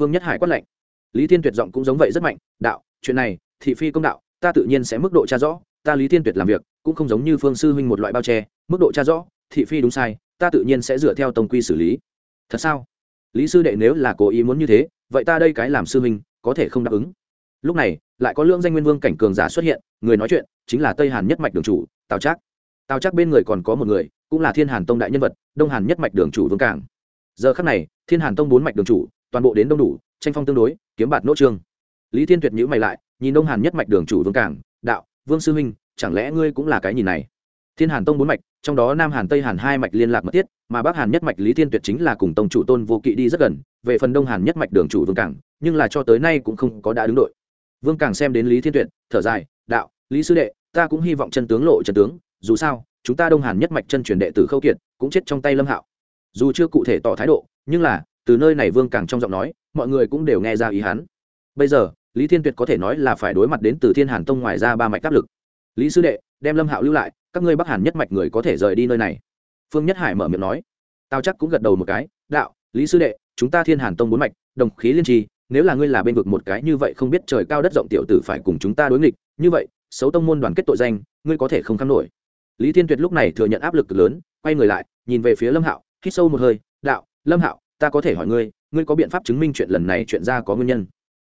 Phương nhất hải quát lệnh lý thiên tuyệt giọng cũng giống vậy rất mạnh, đạo, chuyện này, thị phi công đạo, ta tự nhiên sẽ mức độ tra rõ, ta lý thiên tuyệt làm việc, cũng không giống như phương sư huynh một loại bao che, mức độ tra rõ, thị phi đúng sai, ta tự nhiên sẽ dựa theo tông quy xử lý. Thật sao? Lý sư đệ nếu là cố ý muốn như thế, vậy ta đây cái làm sư huynh, có thể không đáp ứng? Lúc này, lại có lương danh nguyên vương cảnh cường giả xuất hiện, người nói chuyện chính là tây hàn nhất mạch đường chủ, tào trác. Tào trác bên người còn có một người, cũng là thiên hàn tông đại nhân vật, đông hàn nhất mạch đường chủ vương cảng. Giờ khắc này, thiên hàn tông bốn mạch đường chủ, toàn bộ đến đông đủ, tranh phong tương đối, kiếm bạt nỗ trương. Lý thiên tuyệt nhữ mày lại, nhìn đông hàn nhất mạch đường chủ vương cảng, đạo, vương sư huynh chẳng lẽ ngươi cũng là cái nhìn này? Thiên hàn tông bốn mạch, trong đó nam hàn tây hàn hai mạch liên lạc mật thiết, mà bắc hàn nhất mạch lý thiên tuyệt chính là cùng tông chủ tôn vô kỵ đi rất gần, về phần đông hàn nhất mạch đường chủ vương cảng, nhưng là cho tới nay cũng không có đã đứng đội vương càng xem đến lý thiên tuyệt, thở dài, đạo, lý sư đệ, ta cũng hy vọng chân tướng lộ chân tướng, dù sao, chúng ta đông hàn nhất mạch chân truyền đệ tử khâu kiệt, cũng chết trong tay lâm hạo. Dù chưa cụ thể tỏ thái độ, nhưng là, từ nơi này vương càng trong giọng nói, mọi người cũng đều nghe ra ý hắn. Bây giờ, lý thiên tuyệt có thể nói là phải đối mặt đến từ thiên hàn tông ngoài ra ba mạch áp lực. Lý sư đệ, đem lâm hạo lưu lại, các ngươi bắc hàn nhất mạch người có thể rời đi nơi này. Phương nhất hải mở miệng nói. Tao chắc cũng gật đầu một cái, đạo, lý sư đệ, chúng ta thiên hàn tông bốn mạch, đồng khí liên trì nếu là ngươi là bên vực một cái như vậy không biết trời cao đất rộng tiểu tử phải cùng chúng ta đối nghịch, như vậy, xấu tông môn đoàn kết tội danh, ngươi có thể không kham nổi. Lý thiên tuyệt lúc này thừa nhận áp lực lớn, quay người lại, nhìn về phía lâm hạo, hít sâu một hơi, đạo, lâm hạo, ta có thể hỏi ngươi ngươi có biện pháp chứng minh chuyện lần này chuyện ra có nguyên nhân?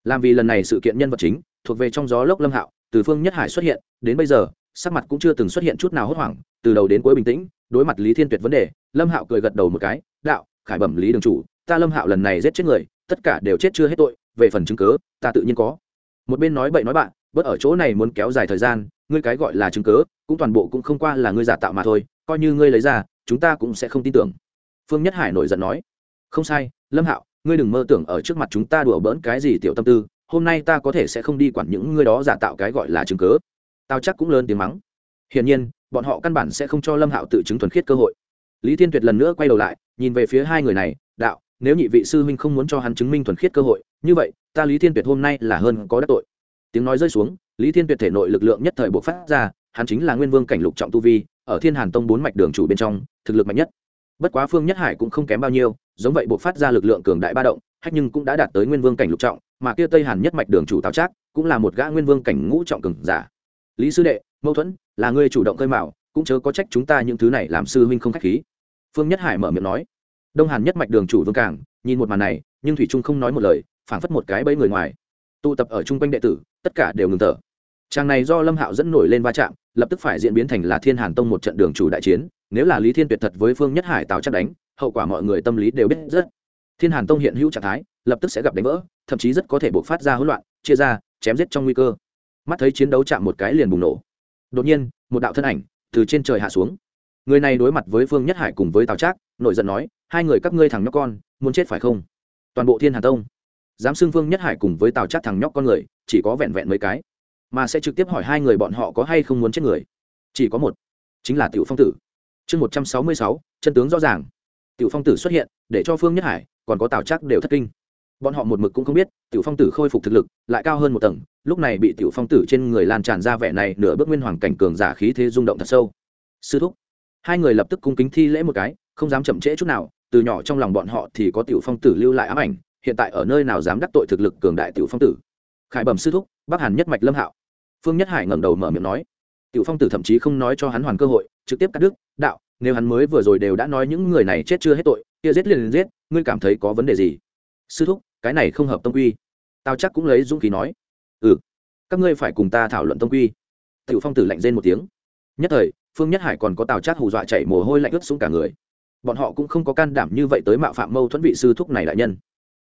Làm vì lần này sự kiện nhân vật chính, thuộc về trong gió lốc lâm hạo, từ phương nhất hải xuất hiện, đến bây giờ, sắc mặt cũng chưa từng xuất hiện chút nào hốt hoảng, từ đầu đến cuối bình tĩnh, đối mặt lý thiên tuyệt vấn đề, lâm hạo cười gật đầu một cái, đạo, khải bẩm lý đường chủ ta lâm hạo lần này giết chết người, tất cả đều chết chưa hết tội, về phần chứng cớ, ta tự nhiên có. Một bên nói bậy nói bạn, bớt ở chỗ này muốn kéo dài thời gian, ngươi cái gọi là chứng cớ, cũng toàn bộ cũng không qua là ngươi giả tạo mà thôi, coi như ngươi lấy ra, chúng ta cũng sẽ không tin tưởng. Phương nhất hải nổi giận nói, không sai, lâm hạo, ngươi đừng mơ tưởng ở trước mặt chúng ta đùa bỡn cái gì tiểu tâm tư, hôm nay ta có thể sẽ không đi quản những ngươi đó giả tạo cái gọi là chứng cớ. Tao chắc cũng lớn tiếng mắng, hiển nhiên, bọn họ căn bản sẽ không cho lâm hạo tự chứng thuần khiết cơ hội. Lý thiên tuyệt lần nữa quay đầu lại, nhìn về phía hai người này, đạo nếu nhị vị sư huynh không muốn cho hắn chứng minh thuần khiết cơ hội, như vậy, ta lý thiên tuyệt hôm nay là hơn có đắc tội. Tiếng nói rơi xuống, lý thiên tuyệt thể nội lực lượng nhất thời buộc phát ra, hắn chính là nguyên vương cảnh lục trọng tu vi, ở thiên hàn tông bốn mạch đường chủ bên trong, thực lực mạnh nhất. Bất quá phương nhất hải cũng không kém bao nhiêu, giống vậy buộc phát ra lực lượng cường đại ba động, hách nhưng cũng đã đạt tới nguyên vương cảnh lục trọng, mà kia tây hàn nhất mạch đường chủ Tào trác cũng là một gã nguyên vương cảnh ngũ trọng cường giả. Lý sư đệ, mâu thuẫn, là ngươi chủ động khơi mạo cũng chớ có trách chúng ta những thứ này làm sư huynh không khách khí. Phương nhất hải mở miệng nói đông hàn nhất mạch đường chủ vương cảng, nhìn một màn này, nhưng thủy trung không nói một lời, phảng phất một cái bẫy người ngoài. Tụ tập ở chung quanh đệ tử, tất cả đều ngừng thở. Tràng này do lâm hạo dẫn nổi lên va chạm, lập tức phải diễn biến thành là thiên hàn tông một trận đường chủ đại chiến, nếu là lý thiên tuyệt thật với phương nhất hải tào chắc đánh, hậu quả mọi người tâm lý đều biết rất. Thiên hàn tông hiện hữu trạng thái, lập tức sẽ gặp đánh vỡ, thậm chí rất có thể buộc phát ra hỗn loạn, chia ra, chém giết trong nguy cơ. Mắt thấy chiến đấu chạm một cái liền bùng nổ. Đột nhiên, một đạo thân ảnh từ trên trời hạ xuống. Người này đối mặt với phương nhất hải cùng với tào trác, nổi giận nói hai người các ngươi thằng nhóc con, muốn chết phải không? Toàn bộ thiên hà tông. Dám xưng vương nhất hải cùng với tào trác thằng nhóc con người, chỉ có vẹn vẹn mấy cái. Mà sẽ trực tiếp hỏi hai người bọn họ có hay không muốn chết người. Chỉ có một, chính là tiểu phong tử. Chương một trăm sáu mươi sáu, chân tướng rõ ràng. Tiểu phong tử xuất hiện, để cho phương nhất hải, còn có tào trác đều thất kinh. Bọn họ một mực cũng không biết, tiểu phong tử khôi phục thực lực, lại cao hơn một tầng, lúc này bị tiểu phong tử trên người lan tràn ra vẻ này nửa bước nguyên hoàng cảnh cường giả khí thế rung động thật sâu. Sư thúc. Hai người lập tức cung kính thi lễ một cái, không dám chậm trễ chút nào từ nhỏ trong lòng bọn họ thì có tiểu phong tử lưu lại ám ảnh, hiện tại ở nơi nào dám đắc tội thực lực cường đại tiểu phong tử? Khải bẩm sư thúc, bắc hàn nhất mạch lâm hạo. Phương nhất hải ngẩng đầu mở miệng nói. Tiểu phong tử thậm chí không nói cho hắn hoàn cơ hội, trực tiếp cắt đứt, đạo, nếu hắn mới vừa rồi đều đã nói những người này chết chưa hết tội, kia giết liền liền giết, ngươi cảm thấy có vấn đề gì? Sư thúc, cái này không hợp tông quy. Tao chắc cũng lấy dũng khí nói. Ừ các ngươi phải cùng ta thảo luận tông quy. Tiểu phong tử lạnh rên một tiếng. Nhất thời, phương nhất hải còn có tào trát hù dọa chạy mồ hôi lạnh ướt xuống cả người bọn họ cũng không có can đảm như vậy tới mạo phạm mâu thuẫn vị sư thúc này đại nhân.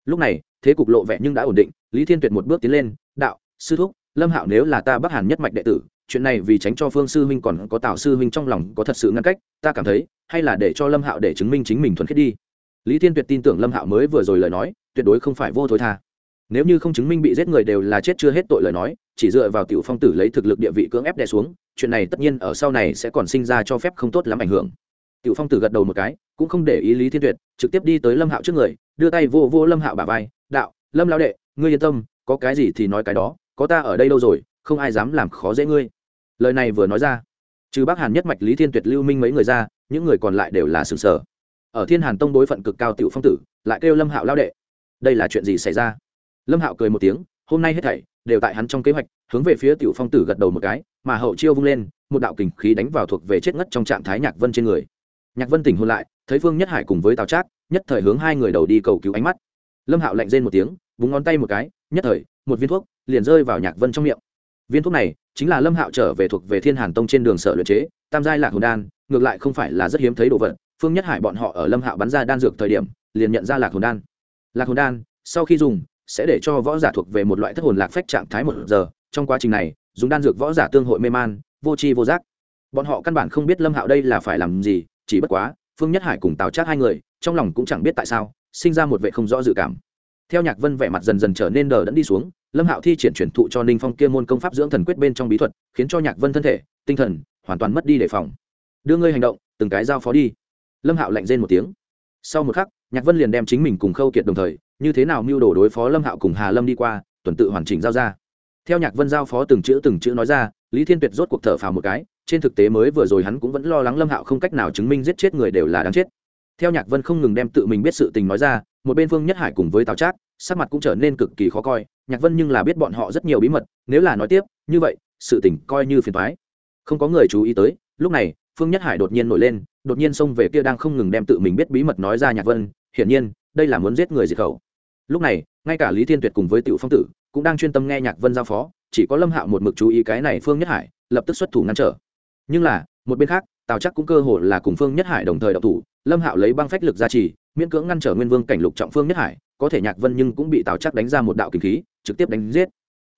Lúc này, thế cục lộ vẻ nhưng đã ổn định, lý thiên tuyệt một bước tiến lên, đạo, sư thúc, lâm hạo nếu là ta bắc hàn nhất mạch đệ tử, chuyện này vì tránh cho phương sư huynh còn có tào sư huynh trong lòng có thật sự ngăn cách, ta cảm thấy, hay là để cho lâm hạo để chứng minh chính mình thuần khiết đi. Lý thiên tuyệt tin tưởng lâm hạo mới vừa rồi lời nói, tuyệt đối không phải vô thối tha. Nếu như không chứng minh bị giết người đều là chết chưa hết tội lời nói, chỉ dựa vào tiểu phong tử lấy thực lực địa vị cưỡng ép đè xuống, chuyện này tất nhiên ở sau này sẽ còn sinh ra cho phép không tốt lắm ảnh hưởng. Tiểu phong tử gật đầu một cái cũng không để ý lý thiên tuyệt, trực tiếp đi tới lâm hạo trước người, đưa tay vô vô lâm hạo bà vai, đạo, lâm lao đệ, ngươi yên tâm, có cái gì thì nói cái đó, có ta ở đây lâu rồi, không ai dám làm khó dễ ngươi. Lời này vừa nói ra, trừ bác hàn nhất mạch lý thiên tuyệt lưu minh mấy người ra, những người còn lại đều là sừng sờ. Ở thiên hàn tông đối phận cực cao tiểu phong tử, lại kêu lâm hạo lao đệ, đây là chuyện gì xảy ra? Lâm hạo cười một tiếng, hôm nay hết thảy đều tại hắn trong kế hoạch, hướng về phía tiểu phong tử gật đầu một cái, mà hậu chiêu vung lên, một đạo kình khí đánh vào thuộc về chết ngất trong trạng thái nhạc vân trên người. Nhạc vân tỉnh hôn lại thấy phương nhất hải cùng với tào trác, nhất thời hướng hai người đầu đi cầu cứu ánh mắt. Lâm hạo lạnh rên một tiếng, búng ngón tay một cái, nhất thời, một viên thuốc, liền rơi vào nhạc vân trong miệng. Viên thuốc này chính là lâm hạo trở về thuộc về thiên hàn tông trên đường sở luyện chế, tam giai lạc hồn đan, ngược lại không phải là rất hiếm thấy đồ vật. Phương nhất hải bọn họ ở lâm hạo bắn ra đan dược thời điểm, liền nhận ra lạc hồn đan. Lạc hồn đan, sau khi dùng, sẽ để cho võ giả thuộc về một loại thất hồn lạc phách trạng thái một giờ. Trong quá trình này, dùng đan dược võ giả tương hội mê man, vô tri vô giác. Bọn họ căn bản không biết lâm hạo đây là phải làm gì, chỉ bất quá phương nhất hải cùng tào trác hai người, trong lòng cũng chẳng biết tại sao, sinh ra một vệ không rõ dự cảm. Theo nhạc vân vẻ mặt dần dần trở nên đờ đẫn đi xuống, lâm hạo thi triển chuyển thụ cho ninh phong kia môn công pháp dưỡng thần quyết bên trong bí thuật, khiến cho nhạc vân thân thể, tinh thần, hoàn toàn mất đi đề phòng. Đưa ngươi hành động, từng cái giao phó đi. Lâm hạo lạnh rên một tiếng. Sau một khắc, nhạc vân liền đem chính mình cùng khâu kiệt đồng thời, như thế nào mưu đồ đối phó lâm hạo cùng hà lâm đi qua, tuần tự hoàn chỉnh giao ra. Theo nhạc vân giao phó từng chữ từng chữ nói ra, lý thiên tuyệt rốt cuộc thở phào một cái trên thực tế mới vừa rồi hắn cũng vẫn lo lắng lâm hạo không cách nào chứng minh giết chết người đều là đáng chết. Theo nhạc vân không ngừng đem tự mình biết sự tình nói ra, một bên phương nhất hải cùng với tào trác, sắc mặt cũng trở nên cực kỳ khó coi, nhạc vân nhưng là biết bọn họ rất nhiều bí mật, nếu là nói tiếp, như vậy, sự tình coi như phiền thoái không có người chú ý tới, lúc này phương nhất hải đột nhiên nổi lên, đột nhiên xông về kia đang không ngừng đem tự mình biết bí mật nói ra nhạc vân, hiển nhiên, đây là muốn giết người diệt khẩu. Lúc này, ngay cả lý thiên tuyệt cùng với tiểu phong tử cũng đang chuyên tâm nghe nhạc vân giao phó, chỉ có lâm hạo một mực chú ý cái này phương nhất hải, lập tức xuất thủ ngăn trở nhưng là, một bên khác, tào chắc cũng cơ hội là cùng phương nhất hải đồng thời đậu thủ, lâm hạo lấy băng phách lực gia trì, miễn cưỡng ngăn trở nguyên vương cảnh lục trọng phương nhất hải, có thể nhạc vân nhưng cũng bị tào chắc đánh ra một đạo kinh khí, trực tiếp đánh giết.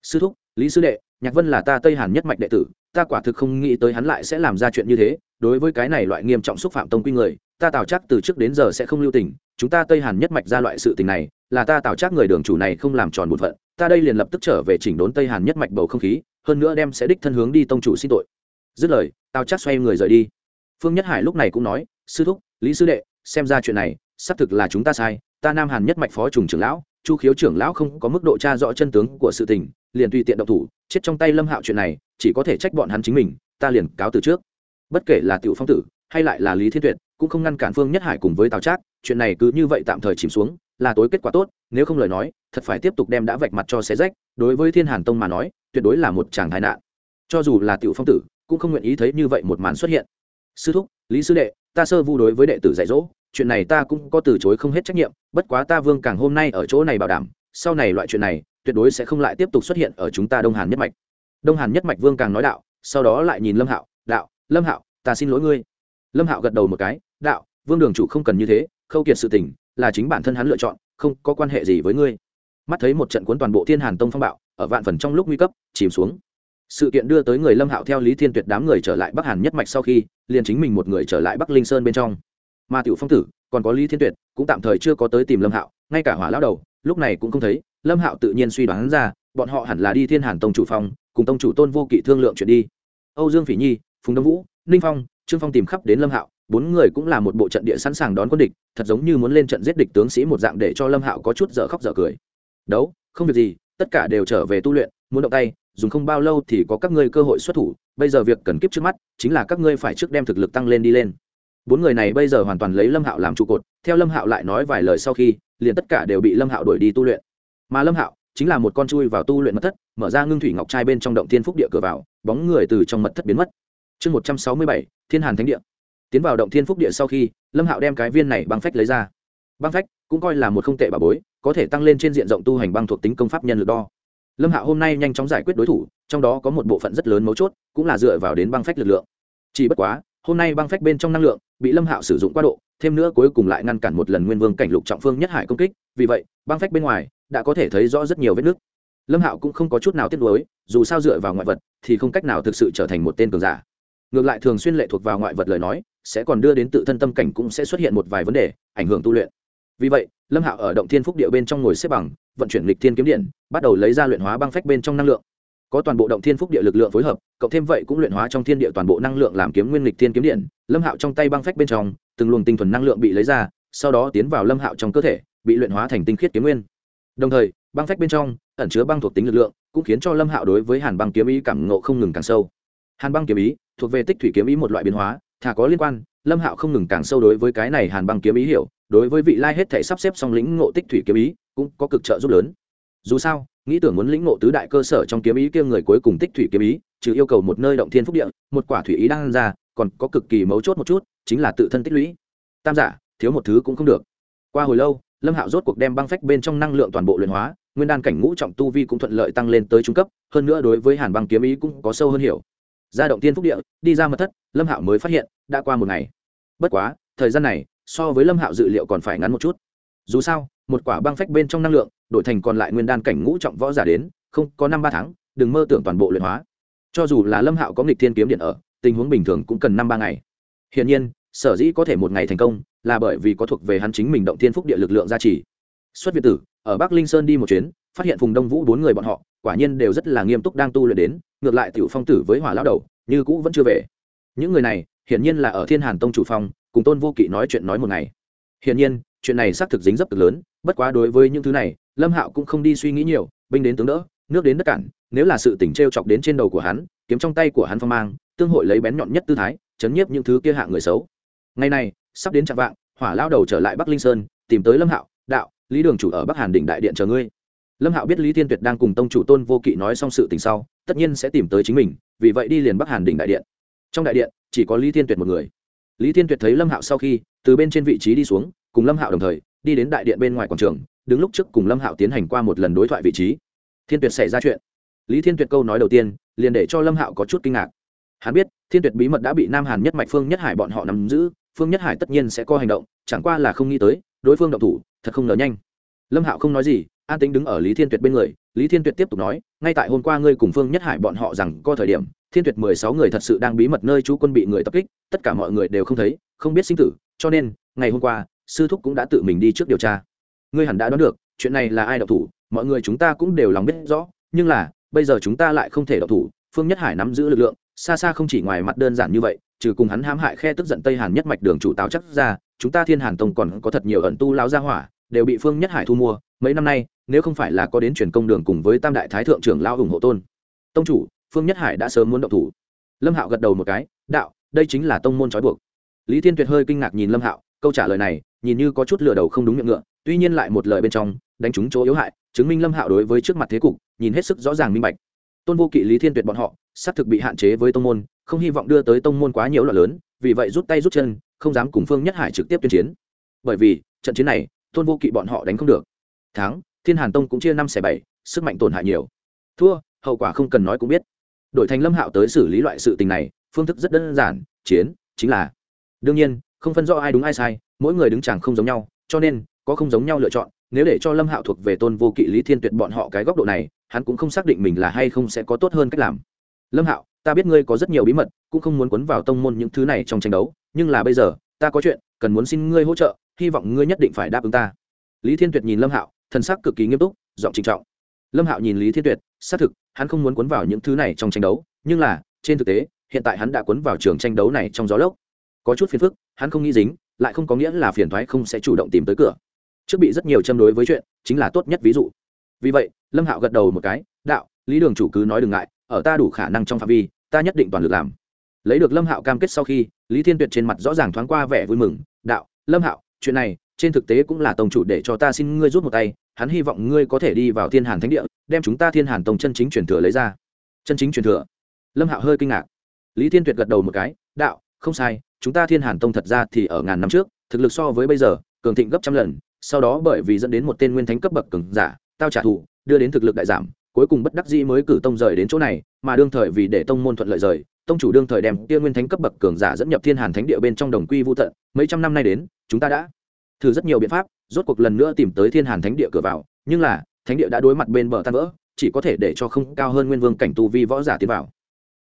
Sư thúc, lý sư đệ, nhạc vân là ta tây hàn nhất mạch đệ tử, ta quả thực không nghĩ tới hắn lại sẽ làm ra chuyện như thế, đối với cái này loại nghiêm trọng xúc phạm tông quy người, ta tào chắc từ trước đến giờ sẽ không lưu tình, chúng ta tây hàn nhất mạch ra loại sự tình này, là ta tào chắc người đường chủ này không làm tròn một phận, ta đây liền lập tức trở về chỉnh đốn tây hàn nhất mạch bầu không khí, hơn nữa đem sẽ đích thân hướng đi tông chủ xin tội dứt lời, tao chắc xoay người rời đi. Phương nhất hải lúc này cũng nói, sư thúc, lý sư đệ, xem ra chuyện này, xác thực là chúng ta sai. Ta nam hàn nhất mạch phó trùng trưởng lão, chu khiếu trưởng lão không có mức độ tra rõ chân tướng của sự tình, liền tùy tiện động thủ, chết trong tay lâm hạo chuyện này, chỉ có thể trách bọn hắn chính mình, ta liền cáo từ trước. Bất kể là tiểu phong tử, hay lại là lý thiên tuyệt, cũng không ngăn cản phương nhất hải cùng với tào trác chuyện này cứ như vậy tạm thời chìm xuống, là tối kết quả tốt, nếu không lời nói, thật phải tiếp tục đem đã vạch mặt cho xé rách. Đối với thiên hàn tông mà nói, tuyệt đối là một chàng tai nạn. Cho dù là tiểu phong tử cũng không nguyện ý thấy như vậy một màn xuất hiện. Sư thúc, lý sư đệ, ta sơ vu đối với đệ tử dạy dỗ, chuyện này ta cũng có từ chối không hết trách nhiệm, bất quá ta vương càng hôm nay ở chỗ này bảo đảm, sau này loại chuyện này, tuyệt đối sẽ không lại tiếp tục xuất hiện ở chúng ta đông hàn nhất mạch. Đông hàn nhất mạch vương càng nói đạo, sau đó lại nhìn lâm hạo, đạo, lâm hạo, ta xin lỗi ngươi. Lâm hạo gật đầu một cái, đạo, vương đường chủ không cần như thế, khâu kiệt sự tình, là chính bản thân hắn lựa chọn, không có quan hệ gì với ngươi. Mắt thấy một trận cuốn toàn bộ thiên hàn tông phong bạo, ở vạn phần trong lúc nguy cấp, chìm xuống sự kiện đưa tới người lâm hạo theo lý thiên tuyệt đám người trở lại bắc hàn nhất mạch sau khi, liền chính mình một người trở lại bắc linh sơn bên trong. Mà tiểu phong tử, còn có lý thiên tuyệt, cũng tạm thời chưa có tới tìm lâm hạo, ngay cả hỏa lão đầu, lúc này cũng không thấy, lâm hạo tự nhiên suy đoán ra, bọn họ hẳn là đi thiên hàn tông chủ phong cùng tông chủ tôn vô kỵ thương lượng chuyện đi. Âu dương phỉ nhi, phùng đông vũ, ninh phong, trương phong tìm khắp đến lâm hạo, bốn người cũng là một bộ trận địa sẵn sàng đón quân địch, thật giống như muốn lên trận giết địch tướng sĩ một dạng để cho lâm hạo có chút dở khóc dở cười. Đấu, không việc gì, tất cả đều trở về tu luyện, muốn động tay dùng không bao lâu thì có các ngươi cơ hội xuất thủ, bây giờ việc cần kiếp trước mắt chính là các ngươi phải trước đem thực lực tăng lên đi lên. Bốn người này bây giờ hoàn toàn lấy lâm hạo làm trụ cột, theo lâm hạo lại nói vài lời sau khi, liền tất cả đều bị lâm hạo đuổi đi tu luyện. Mà lâm hạo chính là một con chui vào tu luyện mật thất, mở ra ngưng thủy ngọc trai bên trong động thiên phúc địa cửa vào, bóng người từ trong mật thất biến mất. Chương một trăm sáu mươi bảy, thiên hàn thánh địa. Tiến vào động thiên phúc địa sau khi, lâm hạo đem cái viên này băng phách lấy ra. Băng phách cũng coi là một không tệ bà bối, có thể tăng lên trên diện rộng tu hành băng thuộc tính công pháp nhân lực đo lâm hạo hôm nay nhanh chóng giải quyết đối thủ, trong đó có một bộ phận rất lớn mấu chốt, cũng là dựa vào đến băng phách lực lượng. Chỉ bất quá, hôm nay băng phách bên trong năng lượng bị lâm hạo sử dụng quá độ, thêm nữa cuối cùng lại ngăn cản một lần nguyên vương cảnh lục trọng phương nhất hải công kích, vì vậy, băng phách bên ngoài đã có thể thấy rõ rất nhiều vết nứt. Lâm hạo cũng không có chút nào tiếc nuối, dù sao dựa vào ngoại vật thì không cách nào thực sự trở thành một tên cường giả. Ngược lại thường xuyên lệ thuộc vào ngoại vật lời nói, sẽ còn đưa đến tự thân tâm cảnh cũng sẽ xuất hiện một vài vấn đề, ảnh hưởng tu luyện. Vì vậy lâm hạo ở động thiên phúc địa bên trong ngồi xếp bằng, vận chuyển lịch thiên kiếm điện, bắt đầu lấy ra luyện hóa băng phách bên trong năng lượng. Có toàn bộ động thiên phúc địa lực lượng phối hợp, cộng thêm vậy cũng luyện hóa trong thiên địa toàn bộ năng lượng làm kiếm nguyên lịch thiên kiếm điện. Lâm hạo trong tay băng phách bên trong, từng luồng tinh thuần năng lượng bị lấy ra, sau đó tiến vào lâm hạo trong cơ thể, bị luyện hóa thành tinh khiết kiếm nguyên. Đồng thời, băng phách bên trong ẩn chứa băng thuộc tính lực lượng, cũng khiến cho lâm hạo đối với hàn băng kiếm ý cảm ngộ không ngừng càng sâu. Hàn băng kiếm ý thuộc về tích thủy kiếm ý một loại biến hóa, thà có liên quan, lâm hạo không ngừng càng sâu đối với cái này hàn băng kiếm ý hiểu đối với vị lai hết thể sắp xếp song lĩnh ngộ tích thủy kiếm ý, cũng có cực trợ giúp lớn. Dù sao, nghĩ tưởng muốn lĩnh ngộ tứ đại cơ sở trong kiếm ý kia người cuối cùng tích thủy kiếm ý, trừ yêu cầu một nơi động thiên phúc địa, một quả thủy ý đang ra, còn có cực kỳ mấu chốt một chút, chính là tự thân tích lũy. Tam giả, thiếu một thứ cũng không được. Qua hồi lâu, lâm hạo rốt cuộc đem băng phách bên trong năng lượng toàn bộ luyện hóa, nguyên đan cảnh ngũ trọng tu vi cũng thuận lợi tăng lên tới trung cấp, hơn nữa đối với hàn băng kiếm ý cũng có sâu hơn hiểu. Ra động tiên phúc địa, đi ra mật thất, lâm hạo mới phát hiện, đã qua một ngày. Bất quá, thời gian này so với lâm hạo dự liệu còn phải ngắn một chút. Dù sao, một quả băng phách bên trong năng lượng, đổi thành còn lại nguyên đan cảnh ngũ trọng võ giả đến, không, có năm ba tháng, đừng mơ tưởng toàn bộ luyện hóa. Cho dù là lâm hạo có nghịch thiên kiếm điện ở, tình huống bình thường cũng cần năm ba ngày. Hiển nhiên, sở dĩ có thể một ngày thành công, là bởi vì có thuộc về hắn chính mình động thiên phúc địa lực lượng gia trì. Xuất việt tử, ở bắc linh sơn đi một chuyến, phát hiện phùng đông vũ bốn người bọn họ, quả nhiên đều rất là nghiêm túc đang tu luyện đến, ngược lại tiểu phong tử với hỏa lão đầu, như cũ vẫn chưa về. Những người này, hiển nhiên là ở thiên hàn tông chủ phong cùng tôn vô kỵ nói chuyện nói một ngày. Hiển nhiên, chuyện này xác thực dính dấp cực lớn, bất quá đối với những thứ này, lâm hạo cũng không đi suy nghĩ nhiều, binh đến tướng đỡ, nước đến đất cản, nếu là sự tỉnh t r e o chọc đến trên đầu của hắn, kiếm trong tay của hắn phong mang, tương hội lấy bén nhọn nhất tư thái, chấn nhiếp những thứ kia hạ người xấu. Ngày này, sắp đến chạm vạng, hỏa lao đầu trở lại bắc linh sơn, tìm tới lâm hạo, đạo, lý đường chủ ở bắc hàn đỉnh đại điện chờ ngươi. Lâm hạo biết lý thiên tuyệt đang cùng tông chủ tôn vô kỵ nói xong sự tình sau, tất nhiên sẽ tìm tới chính mình, vì vậy đi liền bắc hàn đỉnh đại điện. Trong đại điện, chỉ có lý thiên tuyệt một người lý thiên tuyệt thấy lâm hạo sau khi, từ bên trên vị trí đi xuống, cùng lâm hạo đồng thời, đi đến đại điện bên ngoài quảng trường, đứng lúc trước cùng lâm hạo tiến hành qua một lần đối thoại vị trí. Thiên tuyệt xảy ra chuyện. Lý thiên tuyệt câu nói đầu tiên, liền để cho lâm hạo có chút kinh ngạc. Hắn biết, thiên tuyệt bí mật đã bị nam hàn nhất mạch phương nhất hải bọn họ nắm giữ, phương nhất hải tất nhiên sẽ có hành động, chẳng qua là không nghĩ tới, đối phương động thủ, thật không ngờ nhanh. Lâm hạo không nói gì, an tính đứng ở lý thiên tuyệt bên người, lý thiên tuyệt tiếp tục nói, ngay tại hôm qua ngươi cùng phương nhất hải bọn họ rằng có thời điểm thiên tuyệt mười sáu người thật sự đang bí mật nơi chú quân bị người tập kích, tất cả mọi người đều không thấy, không biết sinh tử, cho nên, ngày hôm qua, sư thúc cũng đã tự mình đi trước điều tra. Ngươi hẳn đã đoán được, chuyện này là ai đậu thủ, mọi người chúng ta cũng đều lòng biết rõ, nhưng là, bây giờ chúng ta lại không thể đậu thủ, phương nhất hải nắm giữ lực lượng, xa xa không chỉ ngoài mặt đơn giản như vậy, trừ cùng hắn hãm hại khe tức giận tây hàn nhất mạch đường chủ táo chắc ra, chúng ta thiên hàn tông còn có thật nhiều ẩn tu lao gia hỏa, đều bị phương nhất hải thu mua, mấy năm nay, nếu không phải là có đến truyền công đường cùng với tam đại thái thượng trưởng lao ủng hộ tôn. Tông chủ phương nhất hải đã sớm muốn động thủ. Lâm hạo gật đầu một cái, đạo, đây chính là tông môn trói buộc. Lý thiên tuyệt hơi kinh ngạc nhìn lâm hạo, câu trả lời này, nhìn như có chút lừa đầu không đúng miệng ngựa, tuy nhiên lại một lời bên trong, đánh trúng chỗ yếu hại, chứng minh lâm hạo đối với trước mặt thế cục, nhìn hết sức rõ ràng minh bạch. Tôn vô kỵ, lý thiên tuyệt bọn họ, xác thực bị hạn chế với tông môn, không hy vọng đưa tới tông môn quá nhiều loại lớn, vì vậy rút tay rút chân, không dám cùng phương nhất hải trực tiếp tuyên chiến. Bởi vì, trận chiến này, tôn vô kỵ bọn họ đánh không được. Thắng, thiên hàn tông cũng chia năm xẻ bảy, sức mạnh tổn hại nhiều. Thua, hậu quả không cần nói cũng biết đổi thành lâm hạo tới xử lý loại sự tình này, phương thức rất đơn giản, chiến, chính là. Đương nhiên, không phân rõ ai đúng ai sai, mỗi người đứng chẳng không giống nhau, cho nên, có không giống nhau lựa chọn, nếu để cho lâm hạo thuộc về tôn vô kỵ lý thiên tuyệt bọn họ cái góc độ này, hắn cũng không xác định mình là hay không sẽ có tốt hơn cách làm. Lâm hạo, ta biết ngươi có rất nhiều bí mật, cũng không muốn cuốn vào tông môn những thứ này trong tranh đấu, nhưng là bây giờ, ta có chuyện, cần muốn xin ngươi hỗ trợ, hy vọng ngươi nhất định phải đáp ứng ta. Lý thiên tuyệt nhìn lâm hạo thân xác cực kỳ nghiêm túc, giọng trịnh trọng lâm hạo nhìn lý thiên tuyệt, xác thực, hắn không muốn cuốn vào những thứ này trong tranh đấu, nhưng là, trên thực tế, hiện tại hắn đã cuốn vào trường tranh đấu này trong gió lốc. Có chút phiền phức, hắn không nghĩ dính, lại không có nghĩa là phiền thoái không sẽ chủ động tìm tới cửa. Trước bị rất nhiều châm đối với chuyện, chính là tốt nhất ví dụ. Vì vậy, lâm hạo gật đầu một cái, đạo, lý đường chủ cứ nói đừng ngại, ở ta đủ khả năng trong phạm vi, ta nhất định toàn lực làm. Lấy được lâm hạo cam kết sau khi, lý thiên tuyệt trên mặt rõ ràng thoáng qua vẻ vui mừng, đạo, lâm hạo, chuyện này trên thực tế cũng là tổng chủ để cho ta xin ngươi rút một tay, hắn hy vọng ngươi có thể đi vào thiên hàn thánh địa, đem chúng ta thiên hàn tông chân chính truyền thừa lấy ra. Chân chính truyền thừa? Lâm hạo hơi kinh ngạc. Lý thiên tuyệt gật đầu một cái, đạo, không sai, chúng ta thiên hàn tông thật ra thì ở ngàn năm trước, thực lực so với bây giờ, cường thịnh gấp trăm lần, sau đó bởi vì dẫn đến một tên nguyên thánh cấp bậc cường giả, tao trả thù, đưa đến thực lực đại giảm, cuối cùng bất đắc dĩ mới cử tông rời đến chỗ này, mà đương thời vì để tông môn thuận lợi rời, tông chủ đương thời đem kia nguyên thánh cấp bậc cường giả dẫn nhập thiên hàn thánh địa bên trong đồng quy vô tận, mấy trăm năm nay đến, chúng ta đã thử rất nhiều biện pháp, rốt cuộc lần nữa tìm tới thiên hàn thánh địa cửa vào. Nhưng là, thánh địa đã đối mặt bên bờ tan vỡ, chỉ có thể để cho không cao hơn nguyên vương cảnh tu vi võ giả tiến vào.